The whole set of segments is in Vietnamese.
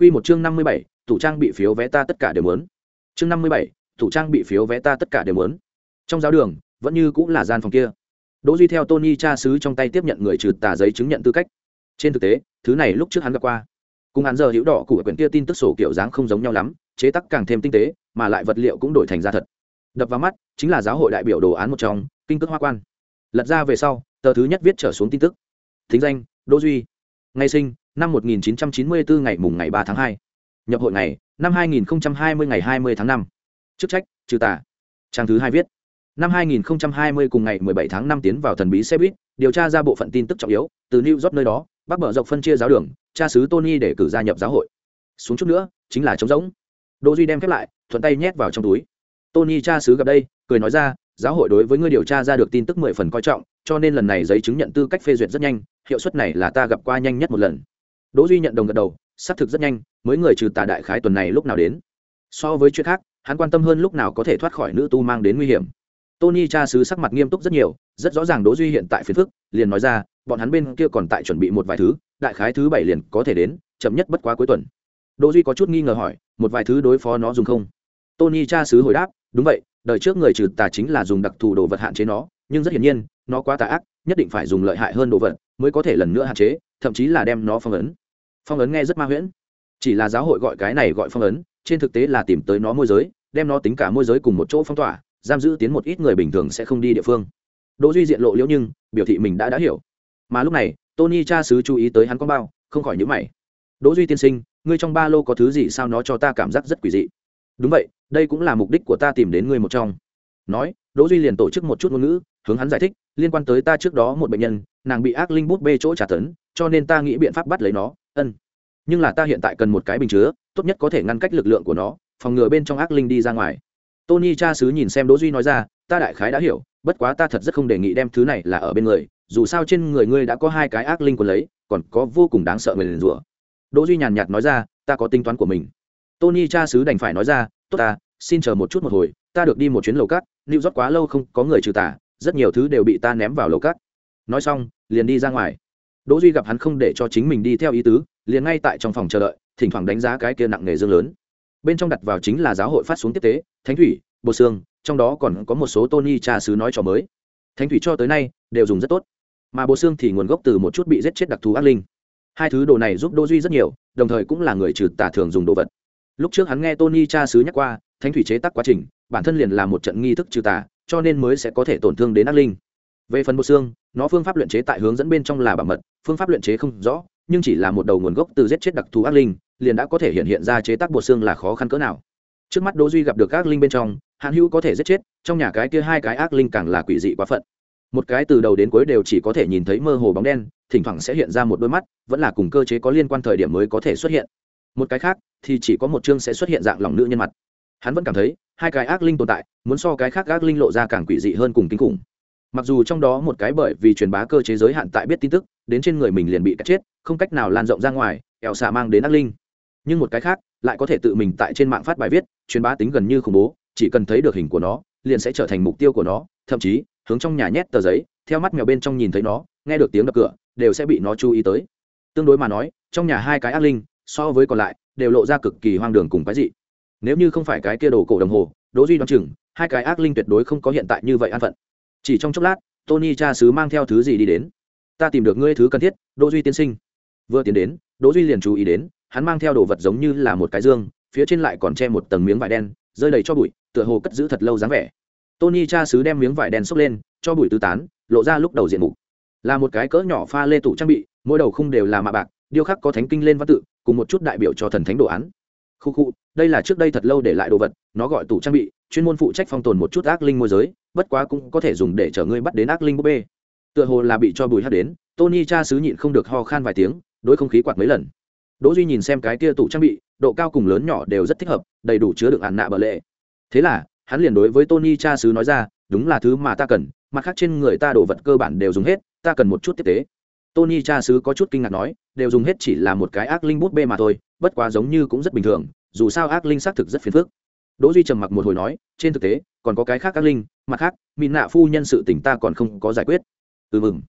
Quy một chương năm mươi bảy, tủ trang bị phiếu vé ta tất cả đều muốn. Chương năm mươi bảy, tủ trang bị phiếu vé ta tất cả đều muốn. Trong giáo đường, vẫn như cũng là gian phòng kia. Đỗ Duy theo Tony cha sứ trong tay tiếp nhận người trừ tà giấy chứng nhận tư cách. Trên thực tế, thứ này lúc trước hắn gặp qua. Cùng hắn giờ hữu đỏ của quyển kia tin tức sổ kiểu dáng không giống nhau lắm, chế tác càng thêm tinh tế, mà lại vật liệu cũng đổi thành ra thật. Đập vào mắt, chính là giáo hội đại biểu đồ án một trong, kinh cước hoa quan. Lật ra về sau, tờ thứ nhất viết trở xuống tin tức. Thính danh: Đỗ Duy. Ngày sinh: năm 1994 ngày mùng ngày 3 tháng 2. Nhập hội ngày: năm 2020 ngày 20 tháng 5. Chức trách: trừ tà. Trang thứ hai viết: năm 2020 cùng ngày 17 tháng 5 tiến vào thần bí xe buýt, điều tra ra bộ phận tin tức trọng yếu, từ New York nơi đó, bắc bờ dọc phân chia giáo đường, cha xứ Tony để cử gia nhập giáo hội. Xuống chút nữa, chính là trống rỗng. Đỗ Duy đem khép lại, thuận tay nhét vào trong túi. Tony cha xứ gặp đây, cười nói ra, giáo hội đối với ngươi điều tra ra được tin tức mười phần coi trọng, cho nên lần này giấy chứng nhận tư cách phê duyệt rất nhanh, hiệu suất này là ta gặp qua nhanh nhất một lần. Đỗ Duy nhận đồng gật đầu, xác thực rất nhanh, mới người trừ tà đại khái tuần này lúc nào đến. So với chuyện khác, hắn quan tâm hơn lúc nào có thể thoát khỏi nữ tu mang đến nguy hiểm. Tony cha sứ sắc mặt nghiêm túc rất nhiều rất rõ ràng đỗ duy hiện tại phiền phức liền nói ra bọn hắn bên kia còn tại chuẩn bị một vài thứ đại khái thứ bảy liền có thể đến chậm nhất bất quá cuối tuần. Đỗ duy có chút nghi ngờ hỏi một vài thứ đối phó nó dùng không? Tony cha sứ hồi đáp đúng vậy đời trước người trừ tà chính là dùng đặc thù đồ vật hạn chế nó nhưng rất hiển nhiên nó quá tà ác nhất định phải dùng lợi hại hơn đồ vật mới có thể lần nữa hạn chế thậm chí là đem nó phong ấn. Phong ấn nghe rất ma huyễn. Chỉ là giáo hội gọi cái này gọi phong ấn, trên thực tế là tìm tới nó môi giới, đem nó tính cả môi giới cùng một chỗ phong tỏa, giam giữ tiến một ít người bình thường sẽ không đi địa phương. Đỗ duy diện lộ liễu nhưng, biểu thị mình đã đã hiểu. Mà lúc này, tony cha sứ chú ý tới hắn con bao, không khỏi nhíu mày. Đỗ duy tiên sinh, ngươi trong ba lô có thứ gì sao nó cho ta cảm giác rất quỷ dị? Đúng vậy, đây cũng là mục đích của ta tìm đến ngươi một trong. Nói, đỗ duy liền tổ chức một chút ngôn ngữ, hướng hắn giải thích, liên quan tới ta trước đó một bệnh nhân, nàng bị ác linh bút bê chỗ trả tấn cho nên ta nghĩ biện pháp bắt lấy nó, ân. Nhưng là ta hiện tại cần một cái bình chứa, tốt nhất có thể ngăn cách lực lượng của nó, phòng ngừa bên trong ác linh đi ra ngoài. Tony cha sứ nhìn xem đỗ duy nói ra, ta đại khái đã hiểu, bất quá ta thật rất không đề nghị đem thứ này là ở bên người, dù sao trên người ngươi đã có hai cái ác linh của lấy, còn có vô cùng đáng sợ người liền rủa. Đỗ duy nhàn nhạt nói ra, ta có tính toán của mình. Tony cha sứ đành phải nói ra, tốt ta, xin chờ một chút một hồi, ta được đi một chuyến lầu cát lưu rót quá lâu không có người trừ tà, rất nhiều thứ đều bị ta ném vào lầu cát. Nói xong, liền đi ra ngoài đỗ duy gặp hắn không để cho chính mình đi theo ý tứ, liền ngay tại trong phòng chờ đợi, thỉnh thoảng đánh giá cái kia nặng nghề dương lớn. Bên trong đặt vào chính là giáo hội phát xuống tiếp tế, thánh thủy bột xương trong đó còn có một số tony trà sứ nói cho mới. Thánh thủy cho tới nay, đều dùng rất tốt. Mà bột xương thì nguồn gốc từ một chút bị giết chết đặc thù ác linh. Hai thứ đồ này giúp Đỗ duy rất nhiều, đồng thời cũng là người trừ tà thường dùng đồ vật. Lúc trước hắn nghe tony cha sứ nhắc qua, thánh thủy chế tác quá trình, bản thân liền là một trận nghi thức trừ tà, cho nên mới sẽ có thể tổn thương đến ác linh. Về phần bột xương nó phương pháp luyện chế tại hướng dẫn bên trong là bảo mật, phương pháp luyện chế không rõ, nhưng chỉ là một đầu nguồn gốc từ giết chết đặc thù ác linh, liền đã có thể hiện hiện ra chế tác bột xương là khó khăn cỡ nào. Trước mắt đỗ duy gặp được ác linh bên trong hạn hữu có thể giết chết, trong nhà cái kia hai cái ác linh càng là quỷ dị quá phận. Một cái từ đầu đến cuối đều chỉ có thể nhìn thấy mơ hồ bóng đen, thỉnh thoảng sẽ hiện ra một đôi mắt, vẫn là cùng cơ chế có liên quan thời điểm mới có thể xuất hiện. Một cái khác, thì chỉ có một chương sẽ xuất hiện dạng lòng nữ nhân mặt. Hắn vẫn cảm thấy, hai cái ác linh tồn tại, muốn so cái khác ác linh lộ ra càng quỷ dị hơn cùng kinh khủng mặc dù trong đó một cái bởi vì truyền bá cơ chế giới hạn tại biết tin tức, đến trên người mình liền bị cắt chết, không cách nào lan rộng ra ngoài ẻo xạ mang đến ác linh. Nhưng một cái khác, lại có thể tự mình tại trên mạng phát bài viết, truyền bá tính gần như khủng bố, chỉ cần thấy được hình của nó, liền sẽ trở thành mục tiêu của nó, thậm chí, hướng trong nhà nhét tờ giấy, theo mắt mèo bên trong nhìn thấy nó, nghe được tiếng đập cửa, đều sẽ bị nó chú ý tới. Tương đối mà nói, trong nhà hai cái ác linh, so với còn lại, đều lộ ra cực kỳ hoang đường cùng cái gì nếu như không phải cái kia đồ cổ đồng hồ, đỗ duy đoán chừng, hai cái ác linh tuyệt đối không có hiện tại như vậy an phận chỉ trong chốc lát, tony cha sứ mang theo thứ gì đi đến. Ta tìm được ngươi thứ cần thiết, đỗ duy tiên sinh. Vừa tiến đến, đỗ duy liền chú ý đến, hắn mang theo đồ vật giống như là một cái dương, phía trên lại còn che một tầng miếng vải đen, rơi đầy cho bụi, tựa hồ cất giữ thật lâu dáng vẻ. Tony cha sứ đem miếng vải đen xốc lên, cho bụi tứ tán, lộ ra lúc đầu diện mục. Là một cái cỡ nhỏ pha lê tủ trang bị, mỗi đầu khung đều là mạ bạc, điêu khắc có thánh kinh lên văn tự, cùng một chút đại biểu cho thần thánh đồ án. Khu khu, đây là trước đây thật lâu để lại đồ vật, nó gọi tủ trang bị chuyên môn phụ trách phong tồn một chút ác linh môi giới, bất quá cũng có thể dùng để chở ngươi bắt đến ác linh búp bê. Tựa hồ là bị cho bùi hát đến, tony cha sứ nhịn không được ho khan vài tiếng, đối không khí quạt mấy lần. Đỗ duy nhìn xem cái kia tủ trang bị, độ cao cùng lớn nhỏ đều rất thích hợp, đầy đủ chứa được ạn nạ bờ lệ. Thế là, hắn liền đối với tony cha sứ nói ra, đúng là thứ mà ta cần, mặt khác trên người ta đồ vật cơ bản đều dùng hết, ta cần một chút tiếp tế. Tony cha sứ có chút kinh ngạc nói, đều dùng hết chỉ là một cái ác linh bút bê mà thôi, bất quá giống như cũng rất bình thường, dù sao ác linh xác thực rất phiền phức đỗ duy trầm mặc một hồi nói, trên thực tế, còn có cái khác ác linh, mặt khác mỹ nạ phu nhân sự tình ta còn không có giải quyết. Ừ mừng.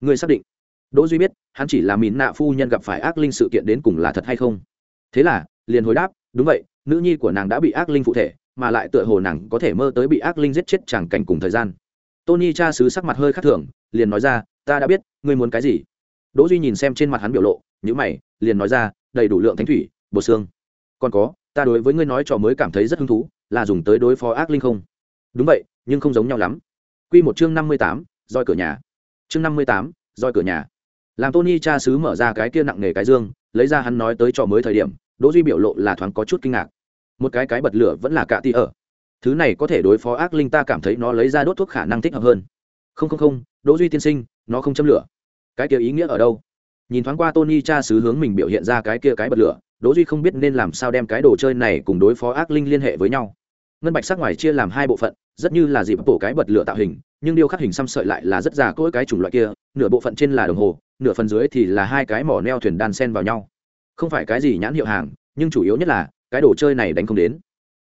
Người xác định. Đỗ duy biết, hắn chỉ là mỹ nạ phu nhân gặp phải ác linh sự kiện đến cùng là thật hay không. Thế là, liền hồi đáp, đúng vậy, nữ nhi của nàng đã bị ác linh phụ thể, mà lại tựa hồ nàng có thể mơ tới bị ác linh giết chết chẳng cảnh cùng thời gian. Tony cha sứ sắc mặt hơi khác thường, liền nói ra, ta đã biết, ngươi muốn cái gì? Đỗ duy nhìn xem trên mặt hắn biểu lộ, nhíu mày, liền nói ra, đầy đủ lượng thánh thủy bột xương. Còn có ta đối với ngươi nói trò mới cảm thấy rất hứng thú là dùng tới đối phó ác linh không? Đúng vậy nhưng không giống nhau lắm. Quy một chương năm mươi tám, roi cửa nhà. Chương năm mươi tám, roi cửa nhà. Làm tony cha xứ mở ra cái kia nặng nghề cái dương lấy ra hắn nói tới trò mới thời điểm đỗ duy biểu lộ là thoáng có chút kinh ngạc. Một cái cái bật lửa vẫn là cạ tì ở. Thứ này có thể đối phó ác linh ta cảm thấy nó lấy ra đốt thuốc khả năng thích hợp hơn. Không không không đỗ duy tiên sinh nó không châm lửa. Cái kia ý nghĩa ở đâu? Nhìn thoáng qua tony cha xứ hướng mình biểu hiện ra cái kia cái bật lửa đỗ duy không biết nên làm sao đem cái đồ chơi này cùng đối phó ác linh liên hệ với nhau. Ngân bạch sắc ngoài chia làm hai bộ phận, rất như là dịp bổ cái bật lửa tạo hình, nhưng điêu khắc hình xăm sợi lại là rất già cỗi cái chủng loại kia, nửa bộ phận trên là đồng hồ, nửa phần dưới thì là hai cái mỏ neo thuyền đan sen vào nhau. Không phải cái gì nhãn hiệu hàng, nhưng chủ yếu nhất là, cái đồ chơi này đánh không đến.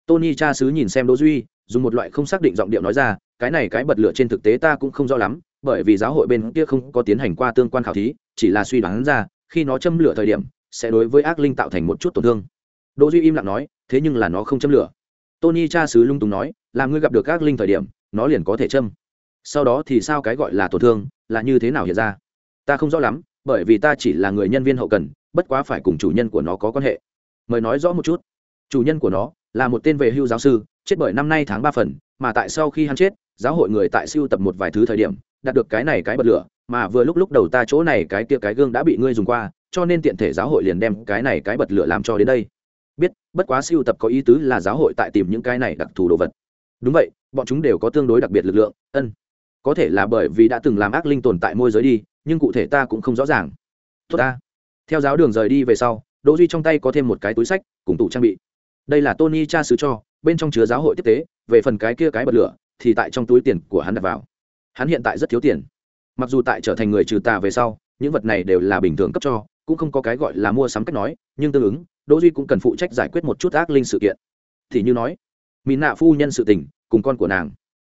Tony cha sứ nhìn xem đỗ duy, dùng một loại không xác định giọng điệu nói ra, cái này cái bật lửa trên thực tế ta cũng không rõ lắm, bởi vì giáo hội bên kia không có tiến hành qua tương quan khảo thí, chỉ là suy đoán ra, khi nó châm lửa thời điểm sẽ đối với ác linh tạo thành một chút tổn thương. Đỗ duy im lặng nói, thế nhưng là nó không châm lửa. Tony cha xứ lung tung nói là ngươi gặp được ác linh thời điểm, nó liền có thể châm. Sau đó thì sao cái gọi là tổn thương, là như thế nào hiện ra? Ta không rõ lắm, bởi vì ta chỉ là người nhân viên hậu cần, bất quá phải cùng chủ nhân của nó có quan hệ. Mời nói rõ một chút. Chủ nhân của nó là một tên về hưu giáo sư, chết bởi năm nay tháng ba phần, mà tại sau khi hắn chết, giáo hội người tại siêu tập một vài thứ thời điểm, đạt được cái này cái bật lửa, mà vừa lúc lúc đầu ta chỗ này cái kia cái gương đã bị ngươi dùng qua cho nên tiện thể giáo hội liền đem cái này cái bật lửa làm cho đến đây. Biết, bất quá siêu tập có ý tứ là giáo hội tại tìm những cái này đặc thù đồ vật. Đúng vậy, bọn chúng đều có tương đối đặc biệt lực lượng, ân. Có thể là bởi vì đã từng làm ác linh tồn tại môi giới đi, nhưng cụ thể ta cũng không rõ ràng. Tốt ta. Theo giáo đường rời đi về sau, đỗ duy trong tay có thêm một cái túi sách, cùng tủ trang bị. Đây là tony cha sứ cho, bên trong chứa giáo hội tiếp tế, về phần cái kia cái bật lửa, thì tại trong túi tiền của hắn đặt vào. Hắn hiện tại rất thiếu tiền. Mặc dù tại trở thành người trừ tà về sau, những vật này đều là bình thường cấp cho cũng không có cái gọi là mua sắm cách nói, nhưng tương ứng, đỗ duy cũng cần phụ trách giải quyết một chút ác linh sự kiện. Thì như nói mỹ nạ phu nhân sự tình, cùng con của nàng.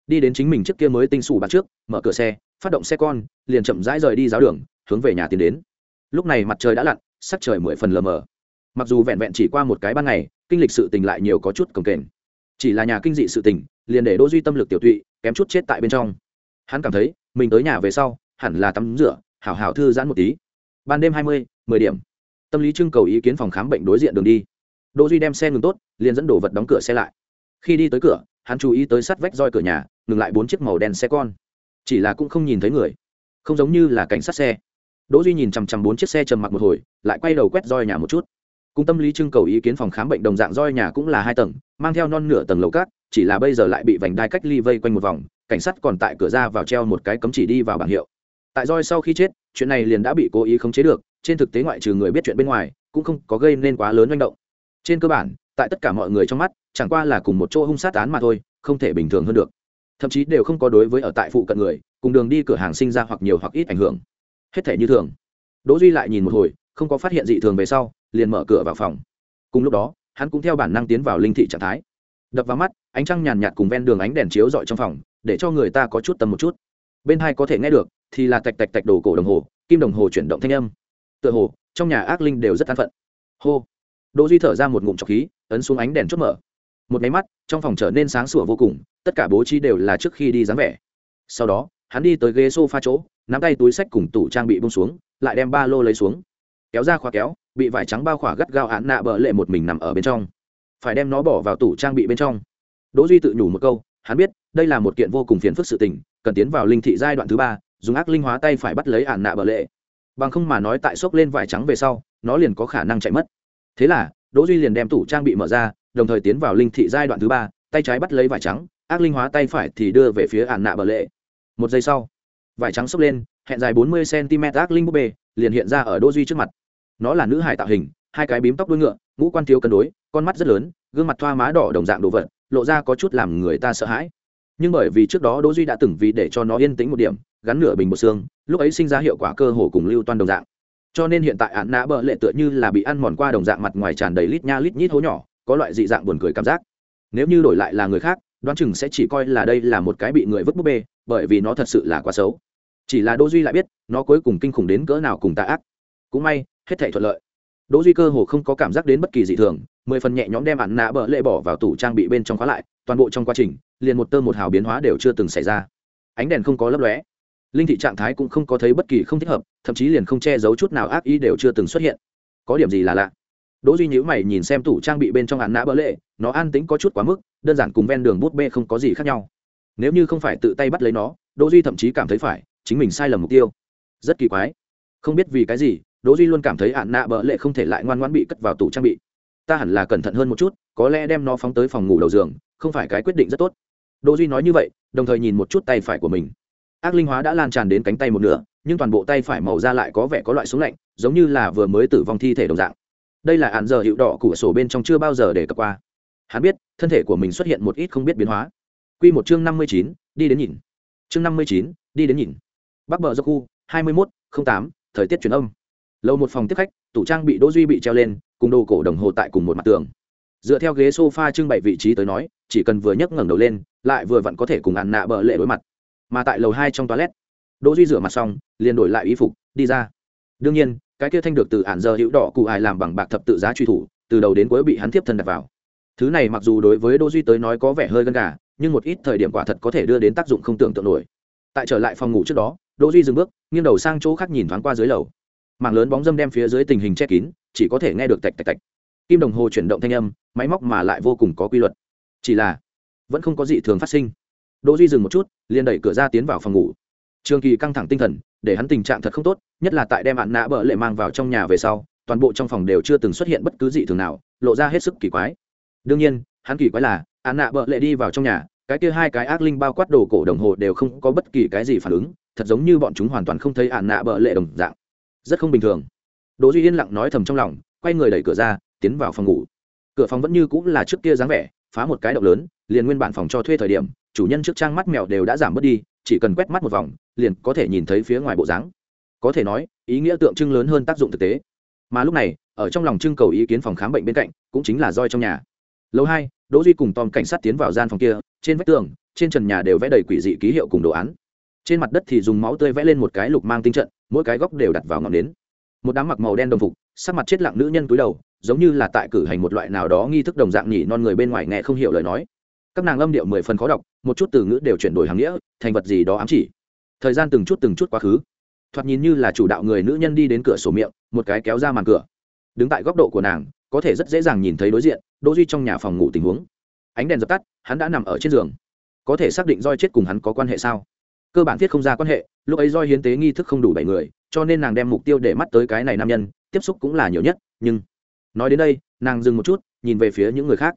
Đi đến chính mình trước kia mới tinh sủ bạc trước, mở cửa xe, phát động xe con, liền chậm rãi rời đi giáo đường, hướng về nhà tiến đến. Lúc này mặt trời đã lặn, sắc trời mười phần lờ mờ. Mặc dù vẹn vẹn chỉ qua một cái ban ngày, kinh lịch sự tình lại nhiều có chút cồng kềnh. Chỉ là nhà kinh dị sự tình, liền để đỗ duy tâm lực tiểu tụy, kém chút chết tại bên trong. Hắn cảm thấy, mình tới nhà về sau, hẳn là tắm rửa, hảo hảo thư giãn một tí. Ban đêm hai mươi mười điểm. Tâm lý trưng cầu ý kiến phòng khám bệnh đối diện đường đi. Đỗ duy đem xe ngừng tốt, liền dẫn đồ vật đóng cửa xe lại. Khi đi tới cửa, hắn chú ý tới sắt vách roi cửa nhà, ngừng lại bốn chiếc màu đen xe con. Chỉ là cũng không nhìn thấy người. Không giống như là cảnh sát xe. Đỗ duy nhìn chằm chằm bốn chiếc xe trầm mặc một hồi, lại quay đầu quét roi nhà một chút. Cùng tâm lý trưng cầu ý kiến phòng khám bệnh đồng dạng roi nhà cũng là hai tầng, mang theo non nửa tầng lầu cát, chỉ là bây giờ lại bị vành đai cách ly vây quanh một vòng, cảnh sát còn tại cửa ra vào treo một cái cấm chỉ đi vào bảng hiệu. Tại roi sau khi chết chuyện này liền đã bị cố ý khống chế được, trên thực tế ngoại trừ người biết chuyện bên ngoài, cũng không có gây nên quá lớn manh động. Trên cơ bản, tại tất cả mọi người trong mắt, chẳng qua là cùng một chỗ hung sát án mà thôi, không thể bình thường hơn được. Thậm chí đều không có đối với ở tại phụ cận người, cùng đường đi cửa hàng sinh ra hoặc nhiều hoặc ít ảnh hưởng. Hết thể như thường. Đỗ duy lại nhìn một hồi, không có phát hiện dị thường về sau, liền mở cửa vào phòng. Cùng lúc đó, hắn cũng theo bản năng tiến vào linh thị trạng thái. Đập vào mắt, ánh trăng nhàn nhạt cùng ven đường ánh đèn chiếu rọi trong phòng, để cho người ta có chút tầm một chút. Bên hai có thể nghe được thì là tạch tạch tạch đồ cổ đồng hồ, kim đồng hồ chuyển động thanh âm. Tựa hồ, trong nhà ác linh đều rất an phận. Hô. Đỗ duy thở ra một ngụm trọc khí, ấn xuống ánh đèn chốt mở. Một máy mắt, trong phòng trở nên sáng sủa vô cùng, tất cả bố trí đều là trước khi đi dáng vẻ. Sau đó, hắn đi tới ghế sofa chỗ, nắm tay túi sách cùng tủ trang bị bông xuống, lại đem ba lô lấy xuống. Kéo ra khóa kéo, bị vải trắng bao khỏa gắt gao án nạ bờ lệ một mình nằm ở bên trong. Phải đem nó bỏ vào tủ trang bị bên trong. Đỗ duy tự nhủ một câu, hắn biết, đây là một kiện vô cùng phiền phức sự tình, cần tiến vào linh thị giai đoạn thứ ba dùng ác linh hóa tay phải bắt lấy ạn nạ bờ lệ. Bằng không mà nói tại xốc lên vải trắng về sau, nó liền có khả năng chạy mất. Thế là, đỗ duy liền đem tủ trang bị mở ra, đồng thời tiến vào linh thị giai đoạn thứ ba, tay trái bắt lấy vải trắng, ác linh hóa tay phải thì đưa về phía ạn nạ bờ lệ. Một giây sau, vải trắng xốc lên, hẹn dài bốn mươi cm ác linh búp bê, liền hiện ra ở đỗ duy trước mặt. Nó là nữ hải tạo hình, hai cái bím tóc đuôi ngựa, ngũ quan thiếu cân đối, con mắt rất lớn, gương mặt thoa má đỏ đồng dạng đồ vật, lộ ra có chút làm người ta sợ hãi. Nhưng bởi vì trước đó đỗ duy đã từng vì để cho nó yên tĩnh một điểm gắn nửa bình bột xương, lúc ấy sinh ra hiệu quả cơ hồ cùng lưu toan đồng dạng. Cho nên hiện tại ạn nã bợ lệ tựa như là bị ăn mòn qua đồng dạng mặt ngoài tràn đầy lít nha lít nhít hố nhỏ, có loại dị dạng buồn cười cảm giác. Nếu như đổi lại là người khác, đoán chừng sẽ chỉ coi là đây là một cái bị người vứt búp bê, bởi vì nó thật sự là quá xấu. Chỉ là đỗ duy lại biết, nó cuối cùng kinh khủng đến cỡ nào cùng tà ác. Cũng may, hết thảy thuận lợi. Đỗ duy cơ hồ không có cảm giác đến bất kỳ dị thường, mười phần nhẹ nhõm đem ạn nạ bợ lệ bỏ vào tủ trang bị bên trong khóa lại, toàn bộ trong quá trình, liền một tơ một hào biến hóa đều chưa từng xảy ra. Ánh đèn không có lấp lóe linh thị trạng thái cũng không có thấy bất kỳ không thích hợp, thậm chí liền không che giấu chút nào ác ý đều chưa từng xuất hiện. Có điểm gì là lạ? Đỗ duy nhíu mày nhìn xem tủ trang bị bên trong ạn nạ bỡ lệ, nó an tĩnh có chút quá mức, đơn giản cùng ven đường bút bê không có gì khác nhau. Nếu như không phải tự tay bắt lấy nó, đỗ duy thậm chí cảm thấy phải, chính mình sai lầm mục tiêu. Rất kỳ quái. Không biết vì cái gì, đỗ duy luôn cảm thấy ạn nạ bỡ lệ không thể lại ngoan ngoãn bị cất vào tủ trang bị. Ta hẳn là cẩn thận hơn một chút, có lẽ đem nó phóng tới phòng ngủ đầu giường, không phải cái quyết định rất tốt. Đỗ duy nói như vậy, đồng thời nhìn một chút tay phải của mình ác linh hóa đã lan tràn đến cánh tay một nửa nhưng toàn bộ tay phải màu da lại có vẻ có loại súng lạnh giống như là vừa mới tử vong thi thể đồng dạng. Đây là hạn giờ hiệu đỏ của sổ bên trong chưa bao giờ để cập qua. Hắn biết thân thể của mình xuất hiện một ít không biết biến hóa. Quy một chương năm mươi chín, đi đến nhìn. Chương năm mươi chín, đi đến nhìn. Bắc bờ do khu hai mươi 21, tám, thời tiết chuyển âm. Lâu một phòng tiếp khách tủ trang bị đỗ duy bị treo lên cùng đồ cổ đồng hồ tại cùng một mặt tường. Dựa theo ghế sofa trưng bày vị trí tới nói chỉ cần vừa nhấc ngẩng đầu lên lại vừa vặn có thể cùng ăn nạ bờ lệ đối mặt mà tại lầu hai trong toilet. Đỗ duy rửa mặt xong, liền đổi lại y phục, đi ra. Đương nhiên, cái kia thanh được từ ản giờ hữu đỏ cụ ải làm bằng bạc thập tự giá truy thủ, từ đầu đến cuối bị hắn tiếp thân đặt vào. Thứ này mặc dù đối với đỗ duy tới nói có vẻ hơi gân gà, nhưng một ít thời điểm quả thật có thể đưa đến tác dụng không tưởng tượng nổi. Tại trở lại phòng ngủ trước đó, đỗ duy dừng bước, nghiêng đầu sang chỗ khác nhìn thoáng qua dưới lầu. Mảng lớn bóng dâm đem phía dưới tình hình che kín, chỉ có thể nghe được tạch tạch tạch. Kim đồng hồ chuyển động thanh âm, máy móc mà lại vô cùng có quy luật. Chỉ là, vẫn không có gì thường phát sinh đỗ duy dừng một chút, liền đẩy cửa ra tiến vào phòng ngủ. Trường kỳ căng thẳng tinh thần, để hắn tình trạng thật không tốt, nhất là tại đem ạn nạ bợ lệ mang vào trong nhà về sau, toàn bộ trong phòng đều chưa từng xuất hiện bất cứ gì thường nào, lộ ra hết sức kỳ quái. Đương nhiên, hắn kỳ quái là, ạn nạ bợ lệ đi vào trong nhà, cái kia hai cái ác linh bao quát đồ cổ đồng hồ đều không có bất kỳ cái gì phản ứng, thật giống như bọn chúng hoàn toàn không thấy ạn nạ bợ lệ đồng dạng. Rất không bình thường. Đỗ duy yên lặng nói thầm trong lòng, quay người đẩy cửa ra, tiến vào phòng ngủ. Cửa phòng vẫn như cũng là trước kia dáng vẻ, phá một cái động lớn, liền nguyên bản phòng cho thuê thời điểm chủ nhân trước trang mắt mèo đều đã giảm bớt đi, chỉ cần quét mắt một vòng, liền có thể nhìn thấy phía ngoài bộ dáng. Có thể nói, ý nghĩa tượng trưng lớn hơn tác dụng thực tế. Mà lúc này, ở trong lòng trưng cầu ý kiến phòng khám bệnh bên cạnh, cũng chính là roi trong nhà. Lâu hai, đỗ duy cùng tom cảnh sát tiến vào gian phòng kia, trên vách tường, trên trần nhà đều vẽ đầy quỷ dị ký hiệu cùng đồ án. Trên mặt đất thì dùng máu tươi vẽ lên một cái lục mang tinh trận, mỗi cái góc đều đặt vào ngọn nến. Một đám mặc màu đen đồng phục, sắc mặt chết lặng nữ nhân cúi đầu, giống như là tại cử hành một loại nào đó nghi thức đồng dạng nhỉ non người bên ngoài nghe không hiểu lời nói các nàng âm điệu mười phần khó đọc, một chút từ ngữ đều chuyển đổi hàng nghĩa, thành vật gì đó ám chỉ. Thời gian từng chút từng chút quá khứ. Thoạt nhìn như là chủ đạo người nữ nhân đi đến cửa sổ miệng, một cái kéo ra màn cửa. Đứng tại góc độ của nàng, có thể rất dễ dàng nhìn thấy đối diện, đỗ duy trong nhà phòng ngủ tình huống. Ánh đèn dập tắt, hắn đã nằm ở trên giường. Có thể xác định roi chết cùng hắn có quan hệ sao? Cơ bản thiết không ra quan hệ, lúc ấy roi hiến tế nghi thức không đủ bảy người, cho nên nàng đem mục tiêu để mắt tới cái này nam nhân, tiếp xúc cũng là nhiều nhất, nhưng nói đến đây, nàng dừng một chút, nhìn về phía những người khác.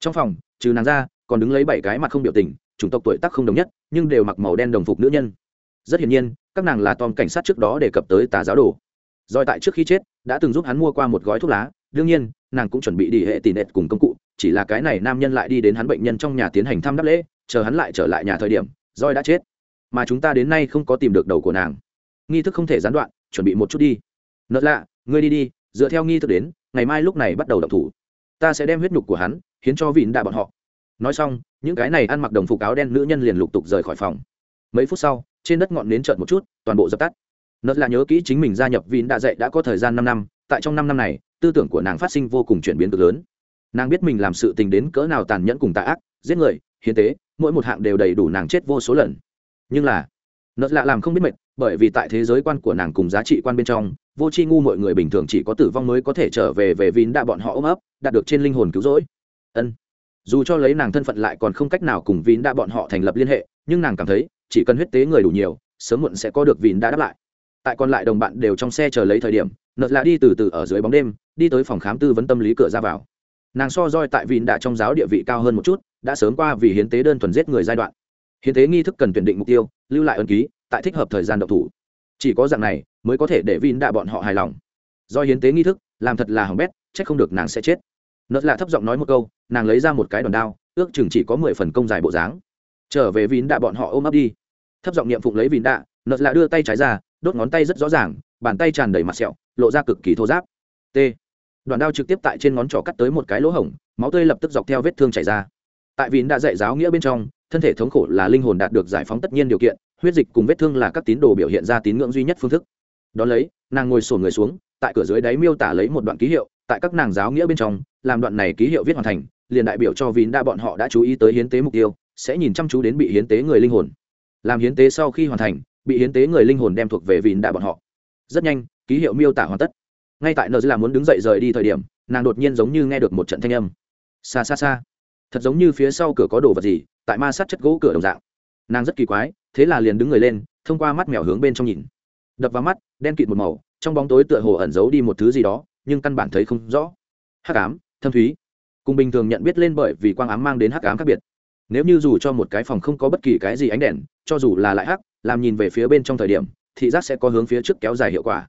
Trong phòng, trừ nàng ra còn đứng lấy bảy cái mặt không biểu tình, chủng tộc tuổi tác không đồng nhất, nhưng đều mặc màu đen đồng phục nữ nhân. Rất hiển nhiên, các nàng là tom cảnh sát trước đó đề cập tới tà giáo đồ. Doi tại trước khi chết, đã từng giúp hắn mua qua một gói thuốc lá. Đương nhiên, nàng cũng chuẩn bị đi hệ tỷ nệ cùng công cụ, chỉ là cái này nam nhân lại đi đến hắn bệnh nhân trong nhà tiến hành thăm đáp lễ, chờ hắn lại trở lại nhà thời điểm roi đã chết. Mà chúng ta đến nay không có tìm được đầu của nàng. Nghi thức không thể gián đoạn, chuẩn bị một chút đi. Nợ lạ, ngươi đi đi, dựa theo nghi thức đến, ngày mai lúc này bắt đầu động thủ. Ta sẽ đem huyết nhục của hắn, hiến cho vịn đại bọn họ nói xong, những cái này ăn mặc đồng phục áo đen nữ nhân liền lục tục rời khỏi phòng. Mấy phút sau, trên đất ngọn nến trợn một chút, toàn bộ dập tắt. Nợ là nhớ kỹ chính mình gia nhập vin đã dạy đã có thời gian năm năm, tại trong năm năm này, tư tưởng của nàng phát sinh vô cùng chuyển biến cực lớn. Nàng biết mình làm sự tình đến cỡ nào tàn nhẫn cùng tạ ác, giết người, hiến tế, mỗi một hạng đều đầy đủ nàng chết vô số lần. Nhưng là nợ lạ làm không biết mệt, bởi vì tại thế giới quan của nàng cùng giá trị quan bên trong, vô tri ngu mọi người bình thường chỉ có tử vong mới có thể trở về về vín đã bọn họ ôm ấp, đạt được trên linh hồn cứu rỗi. Ân dù cho lấy nàng thân phận lại còn không cách nào cùng vín đã bọn họ thành lập liên hệ, nhưng nàng cảm thấy, chỉ cần huyết tế người đủ nhiều, sớm muộn sẽ có được vín đã đáp lại. Tại còn lại đồng bạn đều trong xe chờ lấy thời điểm, nợt lạ đi từ từ ở dưới bóng đêm, đi tới phòng khám tư vấn tâm lý cửa ra vào. Nàng so roi tại vín đã trong giáo địa vị cao hơn một chút, đã sớm qua vì hiến tế đơn thuần giết người giai đoạn. Hiến tế nghi thức cần tuyển định mục tiêu, lưu lại ân ký, tại thích hợp thời gian độc thủ. Chỉ có dạng này, mới có thể để vin đã bọn họ hài lòng. Do hiến tế nghi thức, làm thật là hỏng bét c không được nàng sẽ chết nợ lạ thấp giọng nói một câu, nàng lấy ra một cái đòn đao, ước chừng chỉ có mười phần công dài bộ dáng. Trở về vín đạ bọn họ ôm ấp đi. Thấp giọng niệm phụng lấy vín đạ, nợ lạ đưa tay trái ra, đốt ngón tay rất rõ ràng, bàn tay tràn đầy mặt sẹo, lộ ra cực kỳ thô giáp t. Đoàn đao trực tiếp tại trên ngón trỏ cắt tới một cái lỗ hổng, máu tươi lập tức dọc theo vết thương chảy ra. Tại vín đã dạy giáo nghĩa bên trong, thân thể thống khổ là linh hồn đạt được giải phóng tất nhiên điều kiện, huyết dịch cùng vết thương là các tín đồ biểu hiện ra tín ngưỡng duy nhất phương thức. Đón lấy, nàng ngồi sổ người xuống, tại cửa dưới đáy miêu tả lấy một đoạn ký hiệu tại các nàng giáo nghĩa bên trong, làm đoạn này ký hiệu viết hoàn thành, liền đại biểu cho vín đa bọn họ đã chú ý tới hiến tế mục tiêu, sẽ nhìn chăm chú đến bị hiến tế người linh hồn. Làm hiến tế sau khi hoàn thành, bị hiến tế người linh hồn đem thuộc về vín đa bọn họ. Rất nhanh, ký hiệu miêu tả hoàn tất. Ngay tại nợ là muốn đứng dậy rời đi thời điểm, nàng đột nhiên giống như nghe được một trận thanh âm. Xa xa xa. Thật giống như phía sau cửa có đồ vật gì, tại ma sát chất gỗ cửa đồng dạng. Nàng rất kỳ quái, thế là liền đứng người lên, thông qua mắt mèo hướng bên trong nhìn. Đập vào mắt, đen kịt một màu, trong bóng tối tựa hồ ẩn giấu đi một thứ gì đó nhưng căn bản thấy không rõ. Hắc ám, thâm thúy. Cùng bình thường nhận biết lên bởi vì quang ám mang đến hắc ám khác biệt. Nếu như dù cho một cái phòng không có bất kỳ cái gì ánh đèn, cho dù là lại hắc, làm nhìn về phía bên trong thời điểm, thị giác sẽ có hướng phía trước kéo dài hiệu quả.